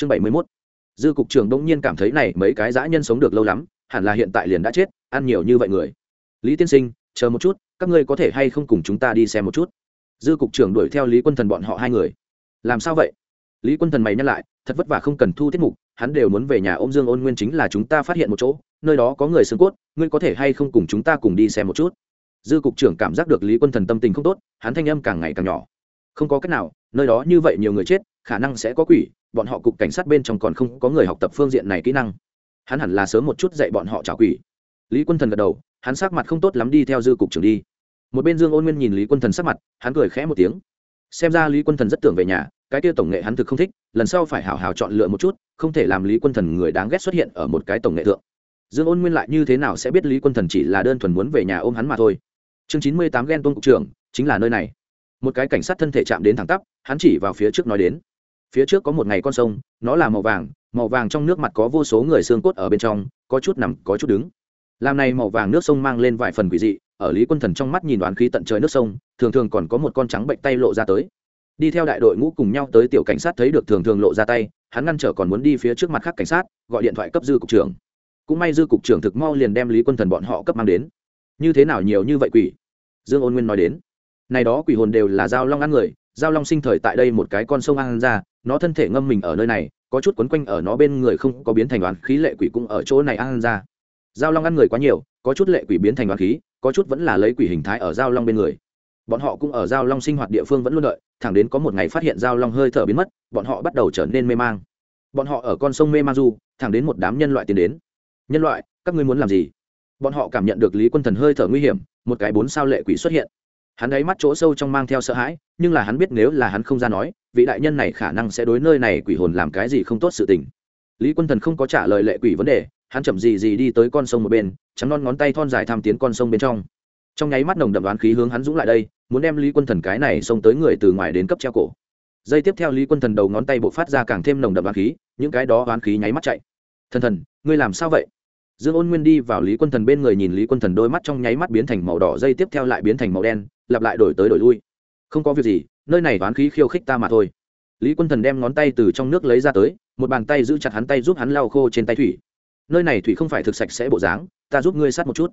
chương bảy mươi mốt. Dư cục trưởng đông nhiên cảm thấy này mấy cái dã nhân sống được lâu lắm, hẳn là hiện tại liền đã chết, ăn nhiều như vậy người. Lý tiên sinh, chờ một chút, các ngươi có thể hay không cùng chúng ta đi xem một chút? Dư cục trưởng đuổi theo lý quân thần bọn họ hai người. Làm sao vậy? Lý quân thần mày nhắc lại, thật vất vả không cần thu tiết mục, hắn đều muốn về nhà ôm dương ôn nguyên chính là chúng ta phát hiện một chỗ, nơi đó có người xương cốt, ngươi có thể hay không cùng chúng ta cùng đi xem một chút? Dư cục trưởng cảm giác được lý quân thần tâm tình không tốt, hắn thanh âm càng ngày càng nhỏ. Không có cách nào, nơi đó như vậy nhiều người chết khả năng sẽ có quỷ, bọn họ cục cảnh sát bên trong còn không có người học tập phương diện này kỹ năng. Hắn hẳn là sớm một chút dạy bọn họ trả quỷ. Lý quân thần gật đầu, hắn sắc mặt không tốt lắm đi theo dư cục trưởng đi. Một bên dương ôn nguyên nhìn lý quân thần sắc mặt, hắn cười khẽ một tiếng. Xem ra lý quân thần rất tưởng về nhà, cái kia tổng nghệ hắn thực không thích, lần sau phải hào hào chọn lựa một chút, không thể làm lý quân thần người đáng ghét xuất hiện ở một cái tổng nghệ thượng. Dương ôn nguyên lại như thế nào sẽ biết lý quân thần chỉ là đơn thuần muốn về nhà ôm hắn mà thôi. Chương chín mươi tám ghen tôn cục trưởng, chính là nơi này. Một cái cảnh sát thân thể chạm đến thẳng tắp, hắn chỉ vào phía trước nói đến phía trước có một ngày con sông, nó là màu vàng màu vàng trong nước mặt có vô số người xương cốt ở bên trong, có chút nằm, có chút đứng. Làm này màu vàng nước sông mang lên vài phần quỷ dị, ở lý quân thần trong mắt nhìn đoán khí tận trời nước sông, thường thường còn có một con trắng bệnh tay lộ ra tới. Đi theo đại đội ngũ cùng nhau tới tiểu cảnh sát thấy được thường thường lộ ra tay, hắn ngăn trở còn muốn đi phía trước mặt khác cảnh sát, gọi điện thoại cấp dư cục trưởng. Cũng may dư cục trưởng thực mau liền đem lý quân thần bọn họ cấp mang đến. Như thế nào nhiều như vậy quỷ? Dương ôn nguyên nói đến. Này đó quỷ hồn đều là giao long ăn người, giao long sinh thời tại đây một cái con sông ăn ra nó thân thể ngâm mình ở nơi này, có chút quấn quanh ở nó bên người không có biến thành đoán khí, lệ quỷ cũng ở chỗ này ăn ra. Giao long ăn người quá nhiều, có chút lệ quỷ biến thành đoán khí, có chút vẫn là lấy quỷ hình thái ở giao long bên người. Bọn họ cũng ở giao long sinh hoạt địa phương vẫn luôn đợi, thẳng đến có một ngày phát hiện giao long hơi thở biến mất, bọn họ bắt đầu trở nên mê mang. Bọn họ ở con sông mê mang du, thẳng đến một đám nhân loại tiến đến. Nhân loại, các ngươi muốn làm gì? Bọn họ cảm nhận được lý quân thần hơi thở nguy hiểm, một cái bốn sao lệ quỷ xuất hiện hắn ấy mắt chỗ sâu trong mang theo sợ hãi, nhưng là hắn biết nếu là hắn không ra nói, vị đại nhân này khả năng sẽ đối nơi này quỷ hồn làm cái gì không tốt sự tình. Lý quân thần không có trả lời lệ quỷ vấn đề, hắn chậm gì gì đi tới con sông một bên, trắng non ngón tay thon dài tham tiến con sông bên trong. Trong nháy mắt nồng đậm đoán khí hướng hắn dũng lại đây, muốn đem lý quân thần cái này xông tới người từ ngoài đến cấp treo cổ. Dây tiếp theo lý quân thần đầu ngón tay bộ phát ra càng thêm nồng đậm đoán khí, những cái đó đoán khí nháy mắt chạy. Thần thần, ngươi làm sao vậy? Dương ôn nguyên đi vào lý quân thần bên người nhìn lý quân thần đôi mắt trong nháy mắt biến thành màu đỏ dây tiếp theo lại biến thành màu đen lặp lại đổi tới đổi lui. Không có việc gì, nơi này toán khí khiêu khích ta mà thôi. Lý quân thần đem ngón tay từ trong nước lấy ra tới, một bàn tay giữ chặt hắn tay giúp hắn lau khô trên tay thủy. Nơi này thủy không phải thực sạch sẽ bộ dáng, ta giúp ngươi sát một chút.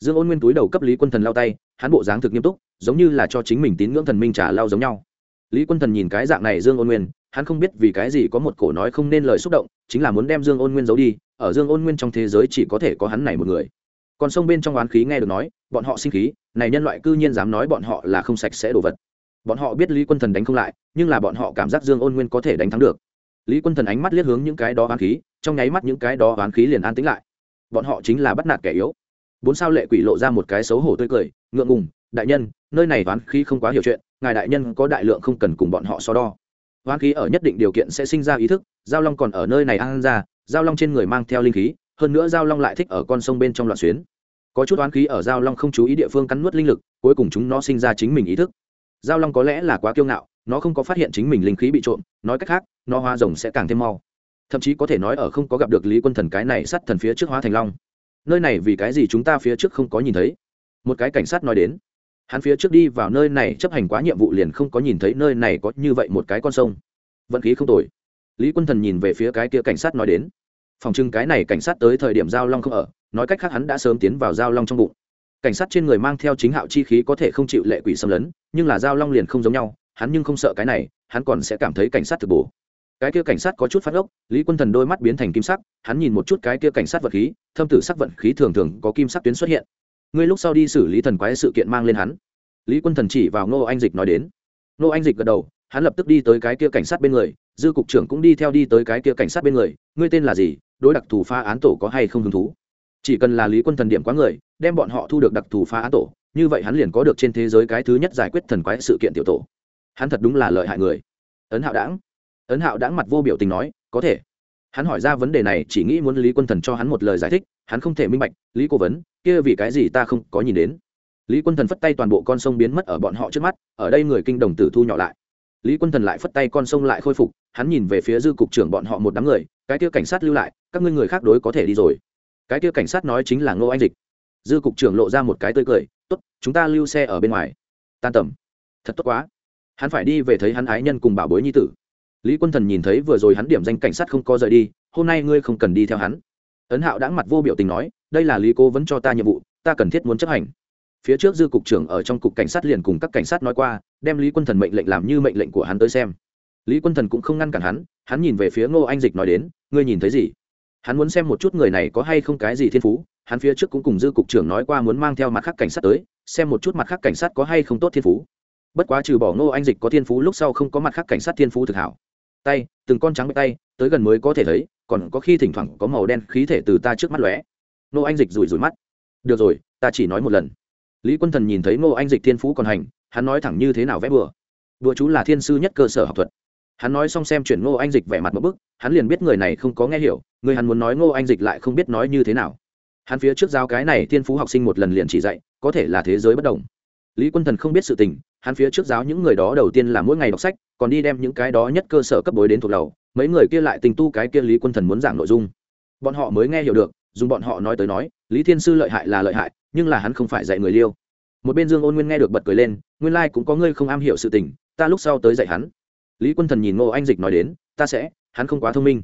Dương ôn nguyên túi đầu cấp lý quân thần lau tay, hắn bộ dáng thực nghiêm túc, giống như là cho chính mình tín ngưỡng thần minh trả lau giống nhau. Lý quân thần nhìn cái dạng này dương ôn nguyên, hắn không biết vì cái gì có một cổ nói không nên lời xúc động, chính là muốn đem dương ôn nguyên giấu đi, ở dương ôn nguyên trong thế giới chỉ có thể có hắn này một người còn sông bên trong oán khí nghe được nói, bọn họ sinh khí, này nhân loại cư nhiên dám nói bọn họ là không sạch sẽ đồ vật. Bọn họ biết lý quân thần đánh không lại, nhưng là bọn họ cảm giác dương ôn nguyên có thể đánh thắng được. Lý quân thần ánh mắt liếc hướng những cái đó oán khí, trong nháy mắt những cái đó oán khí liền an tĩnh lại. Bọn họ chính là bắt nạt kẻ yếu. Bốn sao lệ quỷ lộ ra một cái xấu hổ tươi cười, ngượng ngùng, đại nhân, nơi này oán khí không quá hiểu chuyện, ngài đại nhân có đại lượng không cần cùng bọn họ so đo. Oán khí ở nhất định điều kiện sẽ sinh ra ý thức, giao long còn ở nơi này ăn ra, giao long trên người mang theo linh khí hơn nữa giao long lại thích ở con sông bên trong loạn xuyến. Có chút oán khí ở giao long không chú ý địa phương cắn nuốt linh lực, cuối cùng chúng nó sinh ra chính mình ý thức. Giao long có lẽ là quá kiêu ngạo, nó không có phát hiện chính mình linh khí bị trộm, nói cách khác, nó hóa rồng sẽ càng thêm mau. Thậm chí có thể nói ở không có gặp được lý quân thần cái này sát thần phía trước hóa thành long. Nơi này vì cái gì chúng ta phía trước không có nhìn thấy? Một cái cảnh sát nói đến. Hắn phía trước đi vào nơi này chấp hành quá nhiệm vụ liền không có nhìn thấy nơi này có như vậy một cái con sông. Vận khí không tồi. Lý quân thần nhìn về phía cái kia cảnh sát nói đến phòng trưng cái này cảnh sát tới thời điểm giao long không ở, nói cách khác hắn đã sớm tiến vào giao long trong bụng. Cảnh sát trên người mang theo chính hạo chi khí có thể không chịu lệ quỷ xâm lấn, nhưng là giao long liền không giống nhau, hắn nhưng không sợ cái này, hắn còn sẽ cảm thấy cảnh sát thực bổ. Cái kia cảnh sát có chút phát ốc, lý quân thần đôi mắt biến thành kim sắc, hắn nhìn một chút cái kia cảnh sát vật khí, thâm tử sắc vận khí thường thường có kim sắc tuyến xuất hiện. Ngươi lúc sau đi xử lý thần quái sự kiện mang lên hắn. Lý quân thần chỉ vào ngô anh dịch nói đến. Ngô anh dịch gật đầu, hắn lập tức đi tới cái kia cảnh sát bên người, dư cục trưởng cũng đi theo đi tới cái kia cảnh sát bên người, ngươi tên là gì? Đối đặc thù phá án tổ có hay không hứng thú. Chỉ cần là lý quân thần điểm quá người, đem bọn họ thu được đặc thù phá án tổ, như vậy hắn liền có được trên thế giới cái thứ nhất giải quyết thần quái sự kiện tiểu tổ. Hắn thật đúng là lợi hại người. Ấn hạo đãng. Ấn hạo đãng mặt vô biểu tình nói, có thể. Hắn hỏi ra vấn đề này, chỉ nghĩ muốn lý quân thần cho hắn một lời giải thích, hắn không thể minh bạch, lý cố vấn, kia vì cái gì ta không có nhìn đến? Lý quân thần phất tay toàn bộ con sông biến mất ở bọn họ trước mắt, ở đây người kinh đồng tử thu nhỏ lại. Lý quân thần lại phất tay con sông lại khôi phục, hắn nhìn về phía dư cục trưởng bọn họ một đám người cái kia cảnh sát lưu lại, các ngươi người khác đối có thể đi rồi. Cái kia cảnh sát nói chính là ngô anh dịch. Dư cục trưởng lộ ra một cái tươi cười, tốt, chúng ta lưu xe ở bên ngoài. Tan tầm. Thật tốt quá. Hắn phải đi về thấy hắn ái nhân cùng bảo bối nhi tử. Lý quân thần nhìn thấy vừa rồi hắn điểm danh cảnh sát không có rời đi, hôm nay ngươi không cần đi theo hắn. Ấn hạo đã mặt vô biểu tình nói, đây là lý cố vấn cho ta nhiệm vụ, ta cần thiết muốn chấp hành. Phía trước dư cục trưởng ở trong cục cảnh sát liền cùng các cảnh sát nói qua, đem lý quân thần mệnh lệnh làm như mệnh lệnh của hắn tới xem lý quân thần cũng không ngăn cản hắn hắn nhìn về phía ngô anh dịch nói đến, ngươi nhìn thấy gì? Hắn muốn xem một chút người này có hay không cái gì thiên phú. Hắn phía trước cũng cùng dư cục trưởng nói qua muốn mang theo mặt khác cảnh sát tới, xem một chút mặt khác cảnh sát có hay không tốt thiên phú. Bất quá trừ bỏ ngô anh dịch có thiên phú lúc sau không có mặt khác cảnh sát thiên phú thực hảo. Tay, từng con trắng bệ tay, tới gần mới có thể thấy, còn có khi thỉnh thoảng có màu đen khí thể từ ta trước mắt lóe. Ngô anh dịch rủi rủi mắt. Được rồi, ta chỉ nói một lần. Lý quân thần nhìn thấy ngô anh dịch thiên phú còn hành, hắn nói thẳng như thế nào vẽ bừa. Đùa chú là thiên sư nhất cơ sở học thuật hắn nói xong xem chuyển ngô anh dịch vẻ mặt một bức hắn liền biết người này không có nghe hiểu người hắn muốn nói ngô anh dịch lại không biết nói như thế nào. Hắn phía trước giáo cái này thiên phú học sinh một lần liền chỉ dạy có thể là thế giới bất đồng. Lý quân thần không biết sự tình hắn phía trước giáo những người đó đầu tiên là mỗi ngày đọc sách còn đi đem những cái đó nhất cơ sở cấp bối đến thuộc đầu, mấy người kia lại tình tu cái kia lý quân thần muốn giảng nội dung. Bọn họ mới nghe hiểu được dùng bọn họ nói tới nói lý thiên sư lợi hại là lợi hại nhưng là hắn không phải dạy người liêu. Một bên dương ôn nguyên nghe được bật cười lên nguyên lai、like、cũng có ngươi không am hiểu sự tình ta lúc sau tới dạy hắn lý quân thần nhìn ngô anh dịch nói đến, ta sẽ, hắn không quá thông minh.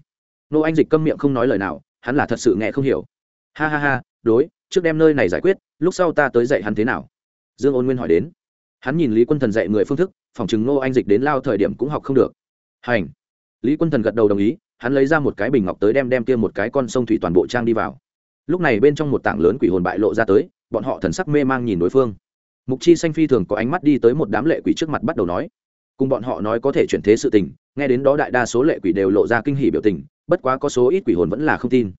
Ngô anh dịch câm miệng không nói lời nào, hắn là thật sự nghe không hiểu. Ha ha ha, đối, trước đem nơi này giải quyết, lúc sau ta tới dạy hắn thế nào? Dương ôn nguyên hỏi đến. Hắn nhìn lý quân thần dạy người phương thức, phòng chừng ngô anh dịch đến lao thời điểm cũng học không được. Hành. Lý quân thần gật đầu đồng ý, hắn lấy ra một cái bình ngọc tới đem đem kia một cái con sông thủy toàn bộ trang đi vào. Lúc này bên trong một tảng lớn quỷ hồn bại lộ ra tới, bọn họ thần sắc mê mang nhìn đối phương. Mục chi xanh phi thường có ánh mắt đi tới một đám lệ quỷ trước mặt bắt đầu nói cùng bọn họ nói có thể chuyển thế sự tình, nghe đến đó đại đa số lệ quỷ đều lộ ra kinh hỉ biểu tình, bất quá có số ít quỷ hồn vẫn là không tin.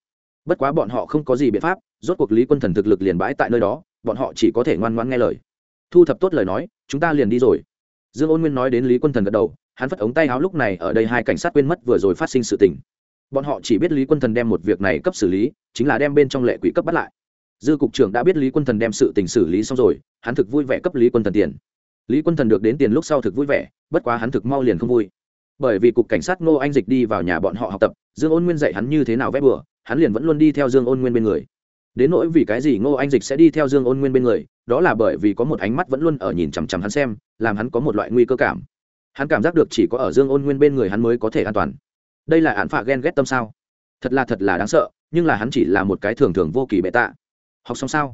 Bất quá bọn họ không có gì biện pháp, rốt cuộc lý quân thần thực lực liền bãi tại nơi đó, bọn họ chỉ có thể ngoan ngoan nghe lời. Thu thập tốt lời nói, chúng ta liền đi rồi. Dương ôn nguyên nói đến lý quân thần gật đầu, hắn phất ống tay áo lúc này ở đây hai cảnh sát quên mất vừa rồi phát sinh sự tình. Bọn họ chỉ biết lý quân thần đem một việc này cấp xử lý, chính là đem bên trong lệ quỷ cấp bắt lại. Dư cục trưởng đã biết lý quân thần đem sự tình xử lý xong rồi, hắn thực vui vẻ cấp lý quân thần tiền lý quân thần được đến tiền lúc sau thực vui vẻ, bất quá hắn thực mau liền không vui. Bởi vì cục cảnh sát ngô anh dịch đi vào nhà bọn họ học tập, dương ôn nguyên dạy hắn như thế nào vét bừa, hắn liền vẫn luôn đi theo dương ôn nguyên bên người. Đến nỗi vì cái gì ngô anh dịch sẽ đi theo dương ôn nguyên bên người, đó là bởi vì có một ánh mắt vẫn luôn ở nhìn chằm chằm hắn xem, làm hắn có một loại nguy cơ cảm. Hắn cảm giác được chỉ có ở dương ôn nguyên bên người hắn mới có thể an toàn. Đây là án phạ ghen ghét tâm sao? Thật là thật là đáng sợ, nhưng là hắn chỉ là một cái thường thường vô kỳ bệ tạ. Học xong sao?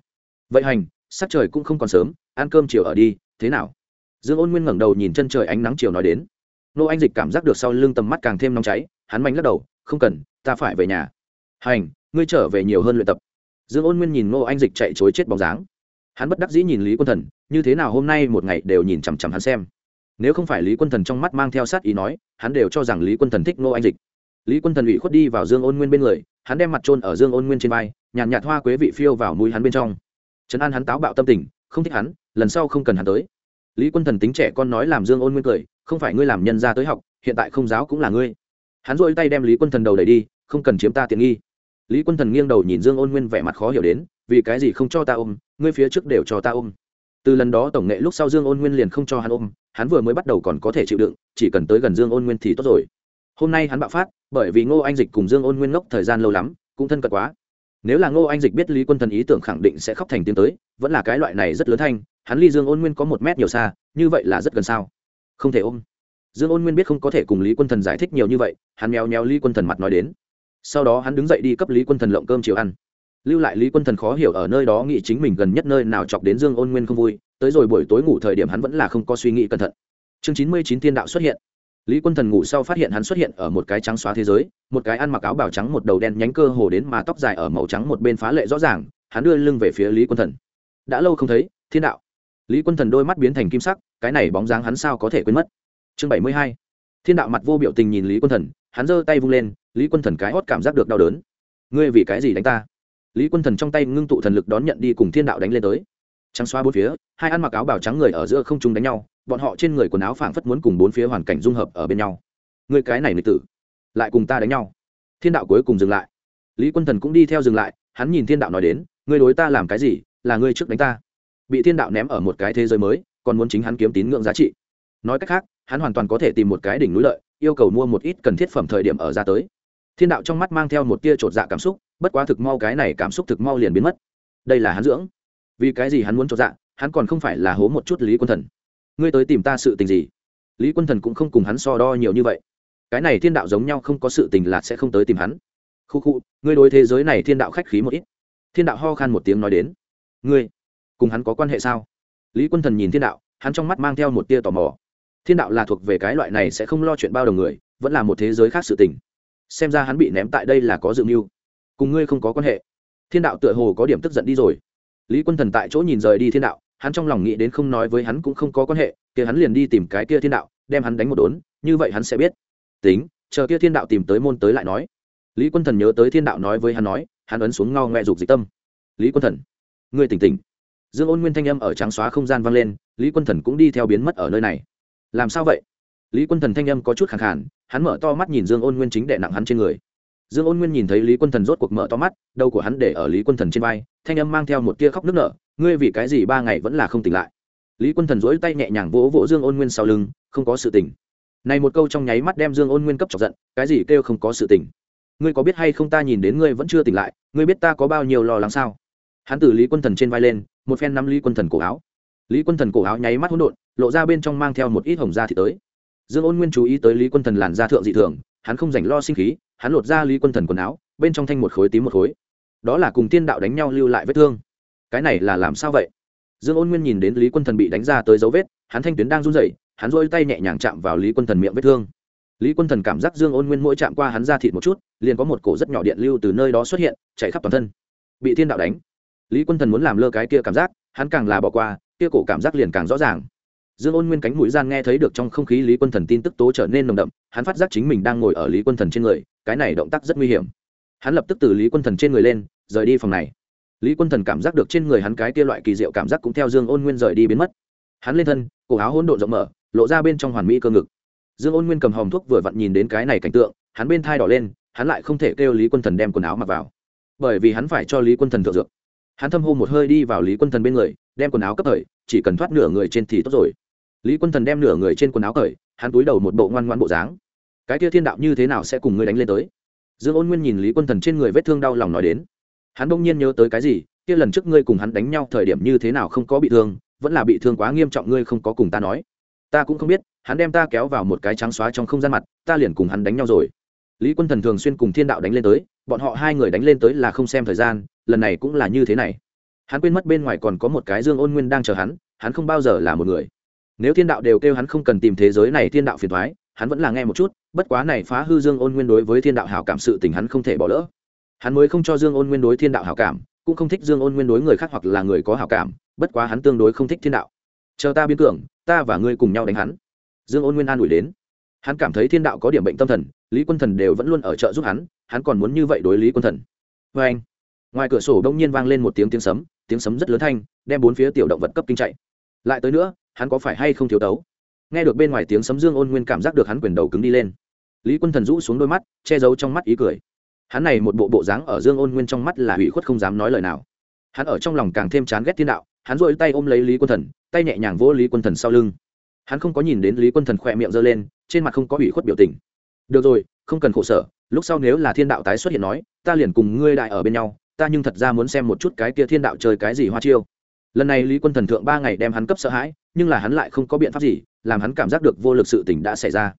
Vậy hành, sắc trời cũng không còn sớm, ăn cơm chiều ở đi, thế nào? Dương ôn nguyên ngẩng đầu nhìn chân trời ánh nắng chiều nói đến. Nô anh dịch cảm giác được sau lưng tầm mắt càng thêm nóng cháy, hắn mạnh lắc đầu, không cần, ta phải về nhà. Hành, ngươi trở về nhiều hơn luyện tập. Dương ôn nguyên nhìn nô anh dịch chạy chối chết bóng dáng. Hắn bất đắc dĩ nhìn lý quân thần, như thế nào hôm nay một ngày đều nhìn chằm chằm hắn xem? Nếu không phải lý quân thần trong mắt mang theo sát ý nói, hắn đều cho rằng lý quân thần thích nô anh dịch. Lý quân thần ủy khuất đi vào dương ôn nguyên bên người, hắn đem mặt trôn ở dương ôn nguyên trên vai, nhàn nhạt hoa quế vị phiêu vào mũi hắn bên trong. Trấn an hắn táo bạo tâm tình, không thích hắn, lần sau không cần hắn tới lý quân thần tính trẻ con nói làm dương ôn nguyên cười, không phải ngươi làm nhân ra tới học, hiện tại không giáo cũng là ngươi. Hắn dội tay đem lý quân thần đầu đẩy đi, không cần chiếm ta tiện nghi. Lý quân thần nghiêng đầu nhìn dương ôn nguyên vẻ mặt khó hiểu đến, vì cái gì không cho ta ôm, ngươi phía trước đều cho ta ôm. Từ lần đó tổng nghệ lúc sau dương ôn nguyên liền không cho hắn ôm, hắn vừa mới bắt đầu còn có thể chịu đựng, chỉ cần tới gần dương ôn nguyên thì tốt rồi. Hôm nay hắn bạo phát, bởi vì ngô anh dịch cùng dương ôn nguyên ngốc thời gian lâu lắm, cũng thân cận quá. Nếu là ngô anh dịch biết lý quân thần ý tưởng khẳng định sẽ khóc thành tiếng tới, vẫn là cái loại này rất lớn thanh hắn ly dương ôn nguyên có một mét nhiều xa, như vậy là rất gần sao? Không thể ôm. Dương ôn nguyên biết không có thể cùng lý quân thần giải thích nhiều như vậy, hắn mèo mèo lý quân thần mặt nói đến. Sau đó hắn đứng dậy đi cấp lý quân thần lộng cơm chiều ăn. Lưu lại lý quân thần khó hiểu ở nơi đó nghĩ chính mình gần nhất nơi nào chọc đến dương ôn nguyên không vui, tới rồi buổi tối ngủ thời điểm hắn vẫn là không có suy nghĩ cẩn thận. Chương chín mươi chín Thiên đạo xuất hiện. Lý quân thần ngủ sau phát hiện hắn xuất hiện ở một cái trắng xóa thế giới, một cái ăn mặc áo bào trắng, một đầu đen nhánh cơ hồ đến mà tóc dài ở màu trắng một bên phá lệ rõ ràng, hắn đưa lưng về phía lý quân thần. Đã lâu không thấy, thiên đạo lý quân thần đôi mắt biến thành kim sắc, cái này bóng dáng hắn sao có thể quên mất? Chương bảy mươi hai. Thiên đạo mặt vô biểu tình nhìn lý quân thần, hắn giơ tay vung lên, lý quân thần cái hót cảm giác được đau đớn. Ngươi vì cái gì đánh ta? Lý quân thần trong tay ngưng tụ thần lực đón nhận đi cùng thiên đạo đánh lên tới. Trắng xoa bốn phía, hai ăn mặc áo bào trắng người ở giữa không trung đánh nhau, bọn họ trên người quần áo phảng phất muốn cùng bốn phía hoàn cảnh dung hợp ở bên nhau. Người cái này lịch tử, lại cùng ta đánh nhau. Thiên đạo cuối cùng dừng lại. Lý quân thần cũng đi theo dừng lại, hắn nhìn thiên đạo nói đến, ngươi đối ta làm cái gì? Là ngươi trước đánh ta bị thiên đạo ném ở một cái thế giới mới, còn muốn chính hắn kiếm tín ngưỡng giá trị. Nói cách khác, hắn hoàn toàn có thể tìm một cái đỉnh núi lợi, yêu cầu mua một ít cần thiết phẩm thời điểm ở ra tới. Thiên đạo trong mắt mang theo một tia t dạ cảm xúc, bất quá thực mau cái này cảm xúc thực mau liền biến mất. Đây là hắn dưỡng. Vì cái gì hắn muốn t dạ hắn còn không phải là hố một chút lý quân thần. Ngươi tới tìm ta sự tình gì? Lý quân thần cũng không cùng hắn so đo nhiều như vậy. Cái này thiên đạo giống nhau không có sự tình là sẽ không tới tìm hắn. Khu khu, ngươi đối thế giới này thiên đạo khách khí một ít. Thiên đạo ho khan một tiếng nói đến. Ngươi cùng hắn có quan hệ sao? Lý quân thần nhìn thiên đạo, hắn trong mắt mang theo một tia tò mò. Thiên đạo là thuộc về cái loại này sẽ không lo chuyện bao đồng người, vẫn là một thế giới khác sự tình. Xem ra hắn bị ném tại đây là có dự mưu. Cùng ngươi không có quan hệ. Thiên đạo tựa hồ có điểm tức giận đi rồi. Lý quân thần tại chỗ nhìn rời đi thiên đạo, hắn trong lòng nghĩ đến không nói với hắn cũng không có quan hệ, kia hắn liền đi tìm cái kia thiên đạo, đem hắn đánh một đốn, như vậy hắn sẽ biết. Tính, chờ kia thiên đạo tìm tới môn tới lại nói. Lý quân thần nhớ tới thiên đạo nói với hắn nói, hắn ấn xuống ngao ngoẹ dục dịch tâm. Lý quân thần, ngươi tỉnh tỉnh dương ôn nguyên thanh âm ở trắng xóa không gian vang lên, lý quân thần cũng đi theo biến mất ở nơi này. Làm sao vậy? Lý quân thần thanh âm có chút khẳng khản hắn mở to mắt nhìn dương ôn nguyên chính đệ nặng hắn trên người. Dương ôn nguyên nhìn thấy lý quân thần rốt cuộc mở to mắt, đầu của hắn để ở lý quân thần trên vai, thanh âm mang theo một tia khóc nước nở, ngươi vì cái gì ba ngày vẫn là không tỉnh lại? Lý quân thần dỗi tay nhẹ nhàng vỗ vỗ dương ôn nguyên sau lưng, không có sự tỉnh này một câu trong nháy mắt đem dương ôn nguyên cấp chọc giận, cái gì kêu không có sự tỉnh ngươi có biết hay không ta nhìn đến ngươi vẫn chưa tỉnh lại, ngươi biết ta có bao nhiêu lo lắng sao? Hắn từ lý quân thần trên vai lên, một phen nắm lý quân thần cổ áo. Lý quân thần cổ áo nháy mắt hỗn độn, lộ ra bên trong mang theo một ít hồng da thì tới. Dương ôn nguyên chú ý tới lý quân thần làn da thượng dị thường, hắn không dành lo sinh khí, hắn lột ra lý quân thần quần áo, bên trong thanh một khối tím một khối. Đó là cùng tiên đạo đánh nhau lưu lại vết thương. Cái này là làm sao vậy? Dương ôn nguyên nhìn đến lý quân thần bị đánh ra tới dấu vết, hắn thanh tuyến đang run rẩy, hắn rôi tay nhẹ nhàng chạm vào lý quân thần miệng vết thương. Lý quân thần cảm giác dương ôn nguyên mỗi chạm qua hắn ra thịt một chút, liền có một cổ rất nhỏ điện lưu từ nơi đó xuất hiện chạy khắp toàn thân. Bị thiên đạo đánh lý quân thần muốn làm lơ cái kia cảm giác, hắn càng là bỏ qua, kia cổ cảm giác liền càng rõ ràng. Dương ôn nguyên cánh mũi gian nghe thấy được trong không khí lý quân thần tin tức tố trở nên nồng đậm, hắn phát giác chính mình đang ngồi ở lý quân thần trên người, cái này động tác rất nguy hiểm. Hắn lập tức từ lý quân thần trên người lên, rời đi phòng này. Lý quân thần cảm giác được trên người hắn cái kia loại kỳ diệu cảm giác cũng theo dương ôn nguyên rời đi biến mất. Hắn lên thân, cổ áo hỗn độn rộng mở, lộ ra bên trong hoàn mỹ cơ ngực. Dương ôn nguyên cầm hòm thuốc vừa vặn nhìn đến cái này cảnh tượng, hắn bên thai đỏ lên, hắn lại không thể kêu lý quân thần đem quần áo mặc vào. Bởi vì hắn phải cho lý quân thần thượng dược hắn thâm hô một hơi đi vào lý quân thần bên người, đem quần áo cấp thời, chỉ cần thoát nửa người trên thì tốt rồi. Lý quân thần đem nửa người trên quần áo cởi hắn túi đầu một bộ ngoan ngoan bộ dáng. Cái kia thiên đạo như thế nào sẽ cùng ngươi đánh lên tới? Dương ôn nguyên nhìn lý quân thần trên người vết thương đau lòng nói đến. Hắn bỗng nhiên nhớ tới cái gì, kia lần trước ngươi cùng hắn đánh nhau thời điểm như thế nào không có bị thương, vẫn là bị thương quá nghiêm trọng ngươi không có cùng ta nói. Ta cũng không biết, hắn đem ta kéo vào một cái trắng xóa trong không gian mặt, ta liền cùng hắn đánh nhau rồi. Lý quân thần thường xuyên cùng thiên đạo đánh lên tới, bọn họ hai người đánh lên tới là không xem thời gian lần này cũng là như thế này. Hắn quên mất bên ngoài còn có một cái dương ôn nguyên đang chờ hắn hắn không bao giờ là một người. Nếu thiên đạo đều kêu hắn không cần tìm thế giới này thiên đạo phiền thoái hắn vẫn là nghe một chút, bất quá này phá hư dương ôn nguyên đối với thiên đạo hảo cảm sự tình hắn không thể bỏ lỡ. Hắn mới không cho dương ôn nguyên đối thiên đạo hảo cảm, cũng không thích dương ôn nguyên đối người khác hoặc là người có hảo cảm, bất quá hắn tương đối không thích thiên đạo. Chờ ta biến cường, ta và ngươi cùng nhau đánh hắn. Dương ôn nguyên an ủi đến. Hắn cảm thấy thiên đạo có điểm bệnh tâm thần, lý quân thần đều vẫn luôn ở trợ giúp hắn hắn còn muốn như vậy đối lý quân thần. Vê anh ngoài cửa sổ đông nhiên vang lên một tiếng tiếng sấm tiếng sấm rất lớn thanh, đem bốn phía tiểu động vật cấp kinh chạy. Lại tới nữa, hắn có phải hay không thiếu tấu? Nghe được bên ngoài tiếng sấm dương ôn nguyên cảm giác được hắn quyền đầu cứng đi lên. Lý quân thần rũ xuống đôi mắt, che giấu trong mắt ý cười. Hắn này một bộ bộ dáng ở dương ôn nguyên trong mắt là hủy khuất không dám nói lời nào. Hắn ở trong lòng càng thêm chán ghét thiên đạo, hắn dội tay ôm lấy lý quân thần, tay nhẹ nhàng vỗ lý quân thần sau lưng. Hắn không có nhìn đến lý quân thần khỏe miệng giơ lên, trên mặt không có hủy khuất biểu tình. Được rồi, không cần khổ sở, lúc sau nếu là thiên đạo tái xuất hiện nói, ta liền cùng ngươi đại ở bên nhau ta nhưng thật ra muốn xem một chút cái kia thiên đạo chơi cái gì hoa chiêu. Lần này lý quân thần thượng ba ngày đem hắn cấp sợ hãi, nhưng là hắn lại không có biện pháp gì, làm hắn cảm giác được vô lực sự tình đã xảy ra.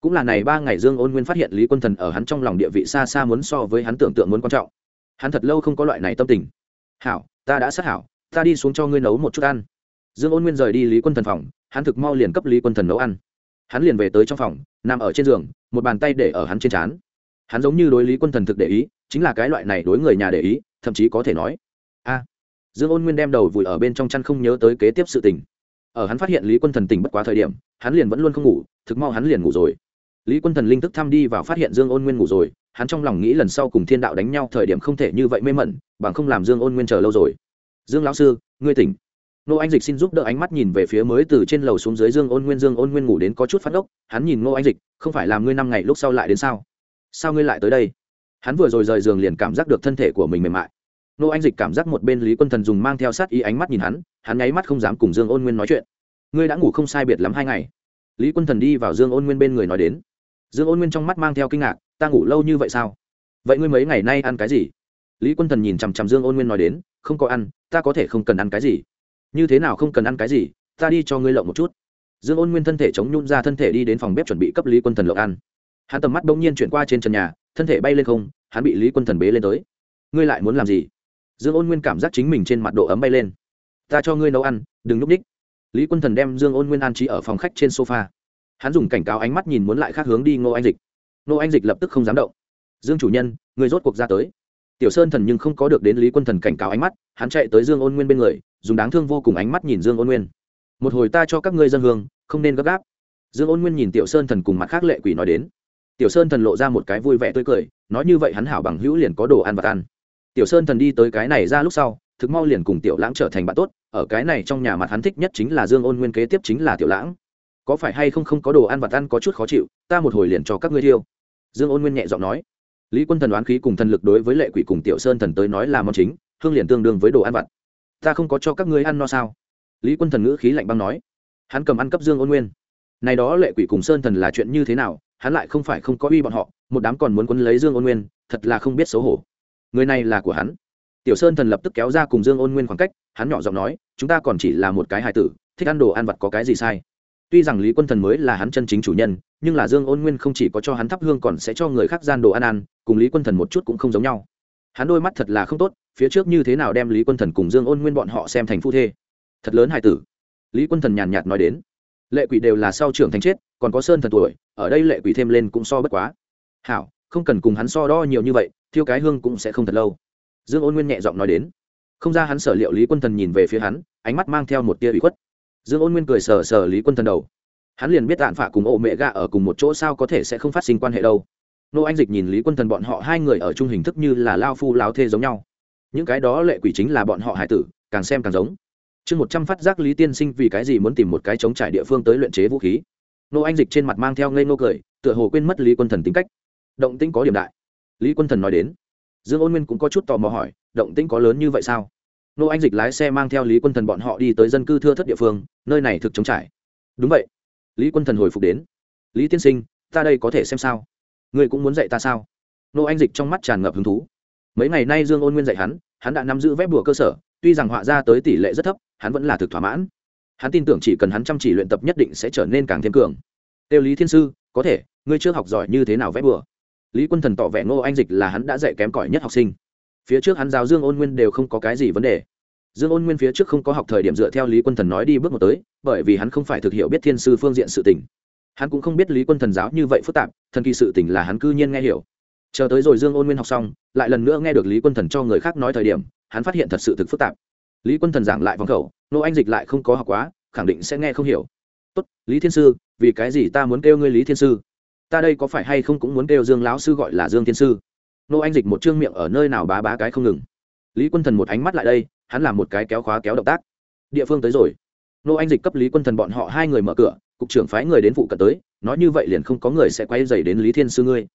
Cũng là này ba ngày dương ôn nguyên phát hiện lý quân thần ở hắn trong lòng địa vị xa xa muốn so với hắn tưởng tượng muốn quan trọng. Hắn thật lâu không có loại này tâm tình. Hảo, ta đã sát hảo, ta đi xuống cho ngươi nấu một chút ăn. Dương ôn nguyên rời đi lý quân thần phòng, hắn thực mau liền cấp lý quân thần nấu ăn. Hắn liền về tới trong phòng, nằm ở trên giường, một bàn tay để ở hắn trên trán. Hắn giống như đối lý quân thần thực để ý chính là cái loại này đối người nhà để ý, thậm chí có thể nói. A, dương ôn nguyên đem đầu vùi ở bên trong chăn không nhớ tới kế tiếp sự tình. Ở hắn phát hiện lý quân thần tỉnh bất quá thời điểm, hắn liền vẫn luôn không ngủ, thực mau hắn liền ngủ rồi. Lý quân thần linh thức thăm đi vào phát hiện dương ôn nguyên ngủ rồi, hắn trong lòng nghĩ lần sau cùng thiên đạo đánh nhau thời điểm không thể như vậy mê mẩn, bằng không làm dương ôn nguyên chờ lâu rồi. Dương lão sư, ngươi tỉnh. Nô anh dịch xin giúp đỡ ánh mắt nhìn về phía mới từ trên lầu xuống dưới dương ôn nguyên, dương ôn nguyên ngủ đến có chút phát ốc, hắn nhìn ngô anh dịch, không phải làm ngươi năm ngày lúc sau lại đến sao? Sao ngươi lại tới đây? Hắn vừa rồi rời giường liền cảm giác được thân thể của mình mềm mại. Nô anh dịch cảm giác một bên lý quân thần dùng mang theo sát ý ánh mắt nhìn hắn hắn nháy mắt không dám cùng dương ôn nguyên nói chuyện. Ngươi đã ngủ không sai biệt lắm hai ngày. Lý quân thần đi vào dương ôn nguyên bên người nói đến. Dương ôn nguyên trong mắt mang theo kinh ngạc, ta ngủ lâu như vậy sao? Vậy ngươi mấy ngày nay ăn cái gì? Lý quân thần nhìn chằm chằm dương ôn nguyên nói đến, không có ăn, ta có thể không cần ăn cái gì. Như thế nào không cần ăn cái gì? Ta đi cho ngươi lộng một chút. Dương ôn nguyên thân thể chống nhún ra, thân thể đi đến phòng bếp chuẩn bị cấp lý quân thần lộng ăn. Hắn tầm mắt bỗng nhiên chuyển qua trên trần nhà thân thể bay lên không, hắn bị lý quân thần bế lên tới. Ngươi lại muốn làm gì? Dương ôn nguyên cảm giác chính mình trên mặt độ ấm bay lên. Ta cho ngươi nấu ăn, đừng núp ních lý quân thần đem dương ôn nguyên an trí ở phòng khách trên sofa. Hắn dùng cảnh cáo ánh mắt nhìn muốn lại khác hướng đi ngô anh dịch. Ngô anh dịch lập tức không dám động. Dương chủ nhân người rốt cuộc ra tới. Tiểu sơn thần nhưng không có được đến lý quân thần cảnh cáo ánh mắt, hắn chạy tới dương ôn nguyên bên người, dùng đáng thương vô cùng ánh mắt nhìn dương ôn nguyên. Một hồi ta cho các ngươi dân hương, không nên gấp gáp. Dương ôn nguyên nhìn tiểu sơn thần cùng mặt khác lệ quỷ nói đến tiểu sơn thần lộ ra một cái vui vẻ tươi cười, nói như vậy hắn hảo bằng hữu liền có đồ ăn và ăn. Tiểu sơn thần đi tới cái này ra lúc sau, thực mau liền cùng tiểu lãng trở thành bạn tốt, ở cái này trong nhà mặt hắn thích nhất chính là dương ôn nguyên kế tiếp chính là tiểu lãng. Có phải hay không không có đồ ăn vặt ăn có chút khó chịu, ta một hồi liền cho các ngươi thiêu. Dương ôn nguyên nhẹ giọng nói. Lý quân thần đoán khí cùng thần lực đối với lệ quỷ cùng tiểu sơn thần tới nói là món chính, hương liền tương đương với đồ ăn vặt. Ta không có cho các ngươi ăn no sao? Lý quân thần ngữ khí lạnh băng nói. Hắn cầm ăn cấp dương ôn nguyên. Này đó lệ quỷ cùng sơn thần là chuyện như thế nào? Hắn lại không phải không có uy bọn họ, một đám còn muốn quấn lấy dương ôn nguyên, thật là không biết xấu hổ. Người này là của hắn. Tiểu sơn thần lập tức kéo ra cùng dương ôn nguyên khoảng cách, hắn nhỏ giọng nói, chúng ta còn chỉ là một cái hài tử, thích ăn đồ ăn vặt có cái gì sai? Tuy rằng lý quân thần mới là hắn chân chính chủ nhân, nhưng là dương ôn nguyên không chỉ có cho hắn thắp hương còn sẽ cho người khác gian đồ ăn ăn, cùng lý quân thần một chút cũng không giống nhau. Hắn đôi mắt thật là không tốt, phía trước như thế nào đem lý quân thần cùng dương ôn nguyên bọn họ xem thành phu thê? Thật lớn hài tử. Lý quân thần nhàn nhạt nói đến lệ quỷ đều là sau trưởng thành chết, còn có sơn thần tuổi, ở đây lệ quỷ thêm lên cũng so bất quá. Hảo, không cần cùng hắn so đo nhiều như vậy, thiêu cái hương cũng sẽ không thật lâu. Dương ôn nguyên nhẹ giọng nói đến. Không ra hắn sở liệu lý quân thần nhìn về phía hắn, ánh mắt mang theo một tia bị khuất. Dương ôn nguyên cười sờ sờ lý quân thần đầu. Hắn liền biết đạn phả cùng ổ mẹ gạ ở cùng một chỗ sao có thể sẽ không phát sinh quan hệ đâu. Nô anh dịch nhìn lý quân thần bọn họ hai người ở chung hình thức như là lao phu lao thê giống nhau. Những cái đó lệ quỷ chính là bọn họ hải tử, càng xem càng giống chương một trăm phát giác lý tiên sinh vì cái gì muốn tìm một cái chống trải địa phương tới luyện chế vũ khí. Nô anh dịch trên mặt mang theo ngây nô cười, tựa hồ quên mất lý quân thần tính cách. Động tĩnh có điểm đại. Lý quân thần nói đến. Dương ôn nguyên cũng có chút tò mò hỏi, động tĩnh có lớn như vậy sao? Nô anh dịch lái xe mang theo lý quân thần bọn họ đi tới dân cư thưa thất địa phương, nơi này thực chống trải. Đúng vậy. Lý quân thần hồi phục đến. Lý tiên sinh, ta đây có thể xem sao? Ngươi cũng muốn dạy ta sao? Nô anh dịch trong mắt tràn ngập hứng thú. Mấy ngày nay dương ôn nguyên dạy hắn hắn đã nắm giữ vét bùa cơ sở tuy rằng họa ra tới tỷ lệ rất thấp, hắn vẫn là thực thỏa mãn. Hắn tin tưởng chỉ cần hắn chăm chỉ luyện tập nhất định sẽ trở nên càng thêm cường. Tiêu lý thiên sư, có thể, ngươi chưa học giỏi như thế nào vẽ bừa? Lý quân thần tỏ vẻ ngô anh dịch là hắn đã dạy kém cỏi nhất học sinh. Phía trước hắn giáo dương ôn nguyên đều không có cái gì vấn đề. Dương ôn nguyên phía trước không có học thời điểm dựa theo lý quân thần nói đi bước một tới, bởi vì hắn không phải thực hiểu biết thiên sư phương diện sự tình. Hắn cũng không biết lý quân thần giáo như vậy phức tạp, thần kỳ sự tình là hắn cư nhiên nghe hiểu. Chờ tới rồi dương ôn nguyên học xong, lại lần nữa nghe được lý quân thần cho người khác nói thời điểm hắn phát hiện thật sự thực phức tạp. Lý quân thần giảng lại vòng khẩu, nô anh dịch lại không có học quá, khẳng định sẽ nghe không hiểu. Tốt, lý thiên sư, vì cái gì ta muốn kêu ngươi lý thiên sư? Ta đây có phải hay không cũng muốn kêu dương lão sư gọi là dương thiên sư? Nô anh dịch một chương miệng ở nơi nào bá bá cái không ngừng. Lý quân thần một ánh mắt lại đây, hắn làm một cái kéo khóa kéo động tác. Địa phương tới rồi. Nô anh dịch cấp lý quân thần bọn họ hai người mở cửa, cục trưởng phái người đến phụ cận tới, nói như vậy liền không có người sẽ quay dày đến lý thiên sư ngươi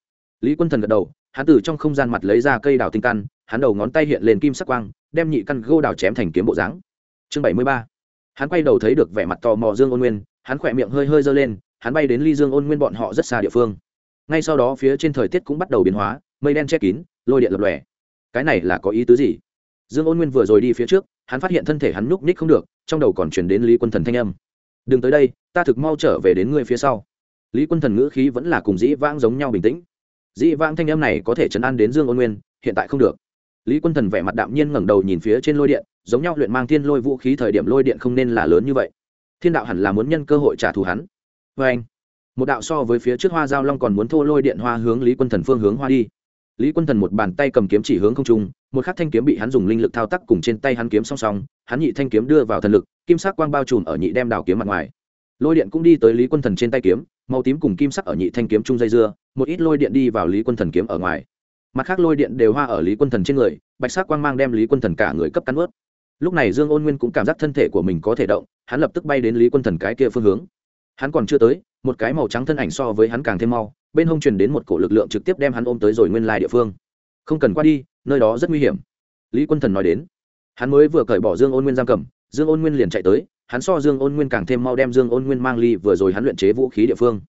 lý quân thần gật đầu, hắn từ trong không gian mặt lấy ra cây đào tinh căn, hắn đầu ngón tay hiện lên kim sắc quang, đem nhị căn gô đào chém thành kiếm bộ dáng. Chương bảy mươi ba. Hắn quay đầu thấy được vẻ mặt tò mò dương ôn nguyên, hắn khỏe miệng hơi hơi dơ lên, hắn bay đến ly dương ôn nguyên bọn họ rất xa địa phương. Ngay sau đó phía trên thời tiết cũng bắt đầu biến hóa, mây đen che kín, lôi điện lập lòe. Cái này là có ý tứ gì? Dương ôn nguyên vừa rồi đi phía trước, hắn phát hiện thân thể hắn nhúc ních không được, trong đầu còn chuyển đến lý quân thần thanh âm. Đừng tới đây, ta thực mau trở về đến ngươi phía sau. Lý quân thần ngữ khí vẫn là cùng dĩ vãng giống nhau bình tĩnh dĩ vãng thanh âm này có thể chấn an đến dương ôn nguyên, hiện tại không được. Lý quân thần vẻ mặt đạm nhiên ngẩng đầu nhìn phía trên lôi điện, giống nhau luyện mang thiên lôi vũ khí thời điểm lôi điện không nên là lớn như vậy. Thiên đạo hẳn là muốn nhân cơ hội trả thù hắn. Vê anh, một đạo so với phía trước hoa giao long còn muốn thô lôi điện hoa hướng lý quân thần phương hướng hoa đi. Lý quân thần một bàn tay cầm kiếm chỉ hướng không trung, một khắc thanh kiếm bị hắn dùng linh lực thao tác cùng trên tay hắn kiếm song song, hắn nhị thanh kiếm đưa vào thần lực, kim sắc quang bao trùm ở nhị đem đào kiếm mặt ngoài. Lôi điện cũng đi tới lý quân thần trên tay kiếm màu tím cùng kim sắc ở nhị thanh kiếm chung dây dưa, một ít lôi điện đi vào lý quân thần kiếm ở ngoài. Mặt khác lôi điện đều hoa ở lý quân thần trên người, bạch sắc quang mang đem lý quân thần cả người cấp cắn ướt. Lúc này dương ôn nguyên cũng cảm giác thân thể của mình có thể động, hắn lập tức bay đến lý quân thần cái kia phương hướng. Hắn còn chưa tới, một cái màu trắng thân ảnh so với hắn càng thêm mau, bên hông truyền đến một cổ lực lượng trực tiếp đem hắn ôm tới rồi nguyên lai địa phương. Không cần qua đi, nơi đó rất nguy hiểm, lý quân thần nói đến. Hắn mới vừa cởi bỏ dương ôn nguyên giam cầm, dương ôn nguyên liền chạy tới hắn so dương ôn nguyên càng thêm mau đem dương ôn nguyên mang ly vừa rồi hắn luyện chế vũ khí địa phương.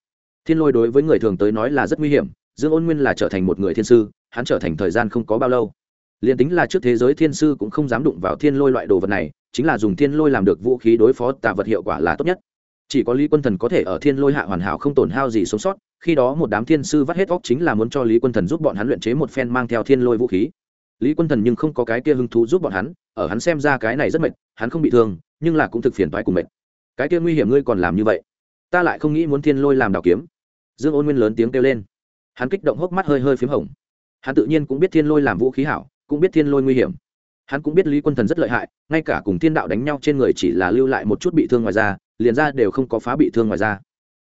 Thiên lôi đối với người thường tới nói là rất nguy hiểm, dương ôn nguyên là trở thành một người thiên sư, hắn trở thành thời gian không có bao lâu. Liền tính là trước thế giới thiên sư cũng không dám đụng vào thiên lôi loại đồ vật này, chính là dùng thiên lôi làm được vũ khí đối phó tà vật hiệu quả là tốt nhất. Chỉ có lý quân thần có thể ở thiên lôi hạ hoàn hảo không tổn hao gì sống sót, khi đó một đám thiên sư vắt hết óc chính là muốn cho lý quân thần giúp bọn hắn luyện chế một phen mang theo thiên lôi vũ khí. Lý quân thần nhưng không có cái kia hứng thú giúp bọn hắn, ở hắn xem ra cái này rất mệt, hắn không bị thương nhưng là cũng thực phiền toái cùng mệt. Cái kia nguy hiểm ngươi còn làm như vậy, ta lại không nghĩ muốn thiên lôi làm đào kiếm. Dương ôn nguyên lớn tiếng kêu lên. Hắn kích động hốc mắt hơi hơi p h í m hồng. Hắn tự nhiên cũng biết thiên lôi làm vũ khí hảo, cũng biết thiên lôi nguy hiểm. Hắn cũng biết lý quân thần rất lợi hại, ngay cả cùng thiên đạo đánh nhau trên người chỉ là lưu lại một chút bị thương ngoài ra liền ra đều không có phá bị thương ngoài ra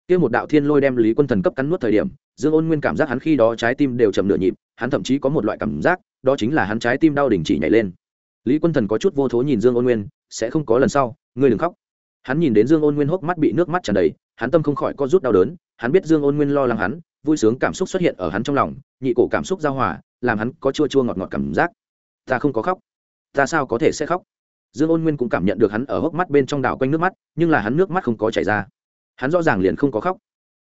kia một đạo thiên lôi đem lý quân thần cấp cắn nuốt thời điểm, dương ôn nguyên cảm giác hắn khi đó trái tim đều chậm nửa nhịp, hắn thậm chí có một loại cảm giác, đó chính là hắn trái tim đau đình chỉ nhảy lên lý quân thần có chút vô thố nhìn dương ôn nguyên, sẽ không có lần sau, ngươi đừng khóc. Hắn nhìn đến dương ôn nguyên hốc mắt bị nước mắt tràn đầy, hắn tâm không khỏi có rút đau đớn, hắn biết dương ôn nguyên lo lắng hắn, vui sướng cảm xúc xuất hiện ở hắn trong lòng, nhị cổ cảm xúc giao hòa, làm hắn có chua chua ngọt ngọt cảm giác. Ta không có khóc. Ta sao có thể sẽ khóc? Dương ôn nguyên cũng cảm nhận được hắn ở hốc mắt bên trong đảo quanh nước mắt, nhưng là hắn nước mắt không có chảy ra. Hắn rõ ràng liền không có khóc.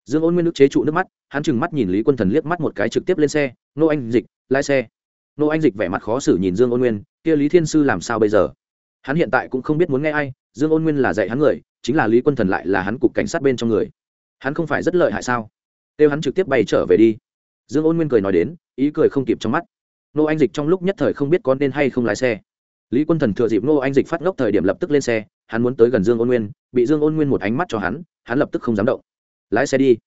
Dương ôn nguyên nước chế trụ nước mắt, hắn trừng mắt nhìn lý quân thần liếc mắt một cái trực tiếp lên xe, nô anh, dịch, lái xe nô anh dịch vẻ mặt khó xử nhìn dương ôn nguyên, kia lý thiên sư làm sao bây giờ? Hắn hiện tại cũng không biết muốn nghe ai, dương ôn nguyên là dạy hắn người, chính là lý quân thần lại là hắn cục cảnh sát bên trong người. Hắn không phải rất lợi hại sao? Kêu hắn trực tiếp bay trở về đi. Dương ôn nguyên cười nói đến, ý cười không kịp trong mắt. Nô anh dịch trong lúc nhất thời không biết có nên hay không lái xe. Lý quân thần thừa dịp nô anh dịch phát ngốc thời điểm lập tức lên xe, hắn muốn tới gần dương ôn nguyên, bị dương ôn nguyên một ánh mắt cho hắn hắn lập tức không dám động. Lái xe đi.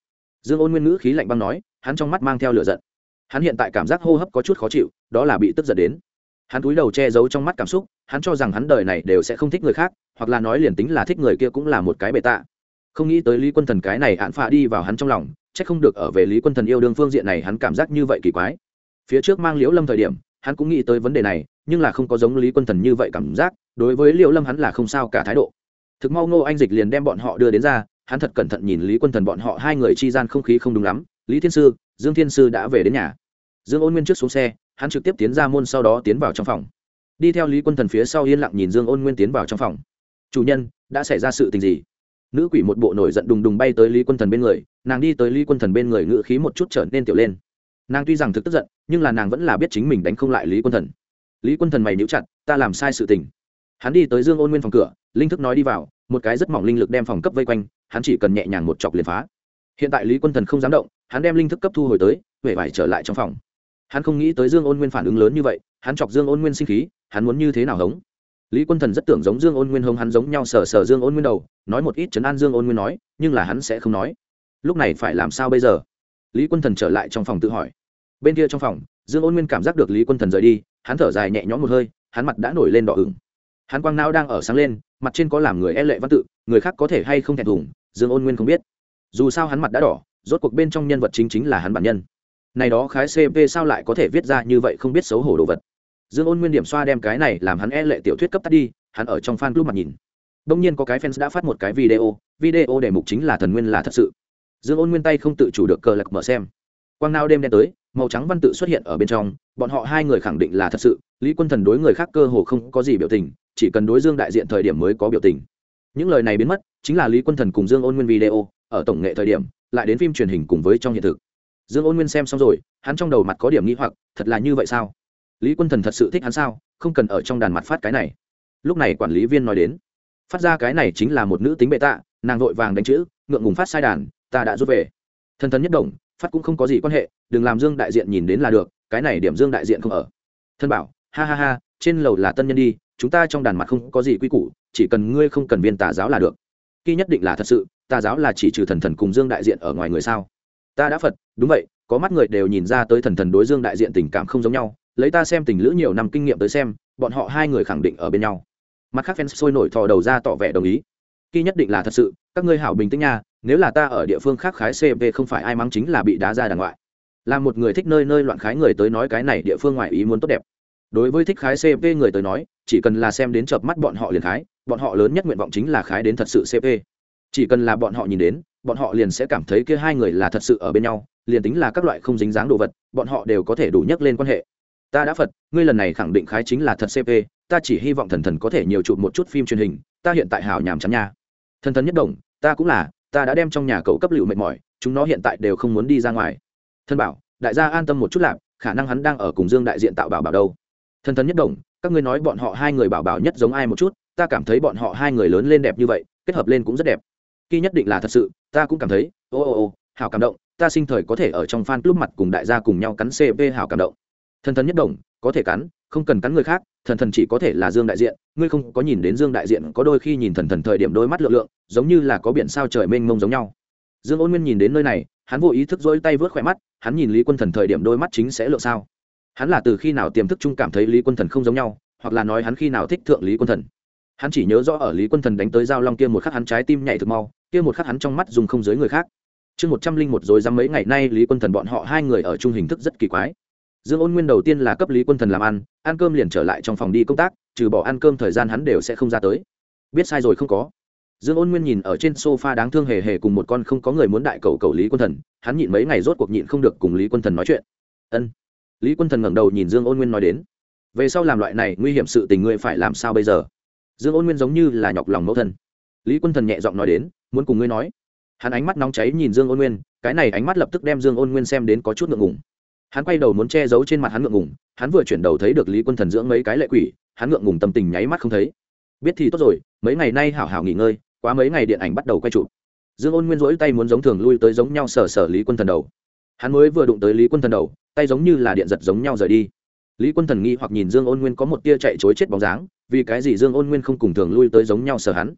Dương ôn nguyên ngữ khí lạnh băng nói, hắn trong mắt mang theo lửa giận hắn hiện tại cảm giác hô hấp có chút khó chịu, đó là bị tức giận đến. Hắn cúi đầu che giấu trong mắt cảm xúc, hắn cho rằng hắn đời này đều sẽ không thích người khác, hoặc là nói liền tính là thích người kia cũng là một cái bệ tạ. Không nghĩ tới lý quân thần cái này hạn phạ đi vào hắn trong lòng c h ắ c không được ở về lý quân thần yêu đương phương diện này hắn cảm giác như vậy kỳ quái. Phía trước mang liễu lâm thời điểm, hắn cũng nghĩ tới vấn đề này, nhưng là không có giống lý quân thần như vậy cảm giác, đối với liễu lâm hắn là không sao cả thái độ. Thực mau ngô anh dịch liền đem bọn họ đưa đến ra, hắn thật cẩn thận nhìn lý quân thần bọn họ hai người chi gian không khí không đúng lắm. Lý thiên sư dương thiên sư đã về đến nhà. Dương ôn nguyên trước xuống xe, hắn trực tiếp tiến ra môn sau đó tiến vào trong phòng. Đi theo lý quân thần phía sau yên lặng nhìn dương ôn nguyên tiến vào trong phòng. Chủ nhân, đã xảy ra sự tình gì? Nữ quỷ một bộ nổi giận đùng đùng bay tới lý quân thần bên người, nàng đi tới lý quân thần bên người ngự khí một chút trở nên tiểu lên. Nàng tuy rằng thực tức giận, nhưng là nàng vẫn là biết chính mình đánh không lại lý quân thần. Lý quân thần mày níu chặt, ta làm sai sự tình. Hắn đi tới dương ôn nguyên phòng cửa, linh thức nói đi vào, một cái rất mỏng linh lực đem phòng cấp vây quanh, hắn chỉ cần nhẹ nhàng một chọc liền phá. Hiện tại lý quân thần không dám động hắn đem linh thức cấp thu hồi tới huệ vải trở lại trong phòng. Hắn không nghĩ tới dương ôn nguyên phản ứng lớn như vậy, hắn chọc dương ôn nguyên sinh khí, hắn muốn như thế nào hống? Lý quân thần rất tưởng giống dương ôn nguyên hống hắn giống nhau sờ sờ dương ôn nguyên đầu, nói một ít chấn an dương ôn nguyên nói, nhưng là hắn sẽ không nói. Lúc này phải làm sao bây giờ? Lý quân thần trở lại trong phòng tự hỏi. Bên kia trong phòng, dương ôn nguyên cảm giác được lý quân thần rời đi, hắn thở dài nhẹ nhõm một hơi, hắn mặt đã nổi lên đỏ ửng. Hắn quang não đang ở sáng lên, mặt trên có làm người e lệ văn tự, người khác có thể hay không thẹn thùng, dương ôn nguyên không biết. Dù sao hắn mặt đã đỏ rốt cuộc bên trong nhân vật chính chính là hắn bản nhân. Này đó khái cp sao lại có thể viết ra như vậy không biết xấu hổ đồ vật? Dương ôn nguyên điểm xoa đem cái này làm hắn e lệ tiểu thuyết cấp tắt đi, hắn ở trong fan club mặt nhìn. Đông nhiên có cái fans đã phát một cái video video đề mục chính là thần nguyên là thật sự. Dương ôn nguyên tay không tự chủ được cờ lạc mở xem. Quang nao đêm đen tới, màu trắng văn tự xuất hiện ở bên trong, bọn họ hai người khẳng định là thật sự, lý quân thần đối người khác cơ hồ không có gì biểu tình, chỉ cần đối dương đại diện thời điểm mới có biểu tình. Những lời này biến mất, chính là lý quân thần cùng dương ôn nguyên video, ở tổng nghệ thời điểm lại đến phim truyền hình cùng với trong hiện thực. Dương ôn nguyên xem xong rồi, hắn trong đầu mặt có điểm nghi hoặc, thật là như vậy sao? Lý quân thần thật sự thích hắn sao? Không cần ở trong đàn mặt phát cái này. Lúc này quản lý viên nói đến, phát ra cái này chính là một nữ tính bệ tạ, nàng vội vàng đánh chữ, ngượng ngùng phát sai đàn, ta đã rút về. Thần thần nhất đồng phát cũng không có gì quan hệ, đừng làm dương đại diện nhìn đến là được, cái này điểm dương đại diện không ở. Thân bảo, ha ha ha, trên lầu là tân nhân đi, chúng ta trong đàn mặt không có gì quy củ, chỉ cần ngươi không cần viên tà giáo là được. Khi nhất định là thật sự tà giáo là chỉ trừ thần thần cùng dương đại diện ở ngoài người sao? Ta đã phật, đúng vậy, có mắt người đều nhìn ra tới thần thần đối dương đại diện tình cảm không giống nhau, lấy ta xem tình lữ nhiều năm kinh nghiệm tới xem, bọn họ hai người khẳng định ở bên nhau. Mặt khác fans sôi nổi thò đầu ra tỏ vẻ đồng ý. Khi nhất định là thật sự, các ngươi hảo bình tĩnh nha, nếu là ta ở địa phương khác khái cv không phải ai mắng chính là bị đá ra đàng ngoại. Là một người thích nơi nơi loạn khái người tới nói cái này địa phương ngoài ý muốn tốt đẹp. Đối với thích khái cp người tới nói, chỉ cần là xem đến chợp mắt bọn họ liền khái, bọn họ lớn nhất nguyện vọng chính là khái đến thật sự cp chỉ cần là bọn họ nhìn đến, bọn họ liền sẽ cảm thấy kia hai người là thật sự ở bên nhau, liền tính là các loại không dính dáng đồ vật, bọn họ đều có thể đủ nhắc lên quan hệ. Ta đã phật, ngươi lần này khẳng định khái chính là thật cp ta chỉ hy vọng thần thần có thể nhiều chụp một chút phim truyền hình, ta hiện tại hào nhàm chán nha. Thần thần nhất đồng ta cũng là, ta đã đem trong nhà cậu cấp liệu mệt mỏi, chúng nó hiện tại đều không muốn đi ra ngoài. Thân bảo, đại gia an tâm một chút lạp, khả năng hắn đang ở cùng dương đại diện tạo bảo bảo đâu. Thần thần nhất đồng các ngươi nói bọn họ hai người bảo bảo nhất giống ai một chút, ta cảm thấy bọn họ hai người lớn lên đẹp như vậy, kết hợp lên cũng rất đẹp khi nhất định là thật sự, ta cũng cảm thấy, ô ô ô, hảo cảm động, ta sinh thời có thể ở trong fan club mặt cùng đại gia cùng nhau cắn cp hảo cảm động. Thần thần nhất động, có thể cắn, không cần cắn người khác, thần thần chỉ có thể là dương đại diện, ngươi không có nhìn đến dương đại diện có đôi khi nhìn thần thần thời điểm đôi mắt lượng lượng, giống như là có biển sao trời mênh mông giống nhau. Dương ôn nguyên nhìn đến nơi này, hắn vô ý thức dỗi tay vớt khỏe mắt, hắn nhìn lý quân thần thời điểm đôi mắt chính sẽ lượng sao. Hắn là từ khi nào tiềm thức chung cảm thấy lý quân thần không giống nhau, hoặc là nói hắn khi nào thích thượng lý quân thần. Hắn chỉ nhớ rõ ở lý quân thần đánh tới giao long kia một khắc hắn trái tim nhảy thực mau kia một khắc hắn trong mắt dùng không dưới người khác. Chương một trăm linh một rồi dăm mấy ngày nay lý quân thần bọn họ hai người ở chung hình thức rất kỳ quái. Dương ôn nguyên đầu tiên là cấp lý quân thần làm ăn ăn cơm liền trở lại trong phòng đi công tác, trừ bỏ ăn cơm thời gian hắn đều sẽ không ra tới. Biết sai rồi không có. Dương ôn nguyên nhìn ở trên sofa đáng thương hề hề cùng một con không có người muốn đại cầu cầu lý quân thần, hắn nhịn mấy ngày rốt cuộc nhịn không được cùng lý quân thần nói chuyện. Ân. Lý quân thần ngẩng đầu nhìn dương ôn nguyên nói đến, về sau làm loại này nguy hiểm sự tình ngươi phải làm sao bây giờ? Dương ôn nguyên giống như là nhọc lòng mẫu thân. Lý quân thần nhẹ giọng nói đến muốn cùng ngươi nói. Hắn ánh mắt nóng cháy nhìn dương ôn nguyên, cái này ánh mắt lập tức đem dương ôn nguyên xem đến có chút ngượng ngùng. Hắn quay đầu muốn che giấu trên mặt hắn ngượng ngùng, hắn vừa chuyển đầu thấy được lý quân thần dưỡng mấy cái lệ quỷ, hắn ngượng ngùng tâm tình nháy mắt không thấy. Biết thì tốt rồi, mấy ngày nay hảo hảo nghỉ ngơi, quá mấy ngày điện ảnh bắt đầu quay chụp. Dương ôn nguyên rỗi tay muốn giống thường lui tới giống nhau sở sở lý quân thần đầu. Hắn mới vừa đụng tới lý quân thần đầu, tay giống như là điện giật giống nhau rời đi. Lý quân thần nghi hoặc nhìn dương ôn nguyên có một tia chạy chối chết bóng dáng, vì cái gì dương ôn nguyên không cùng thường lui tới giống nhau sở hắn?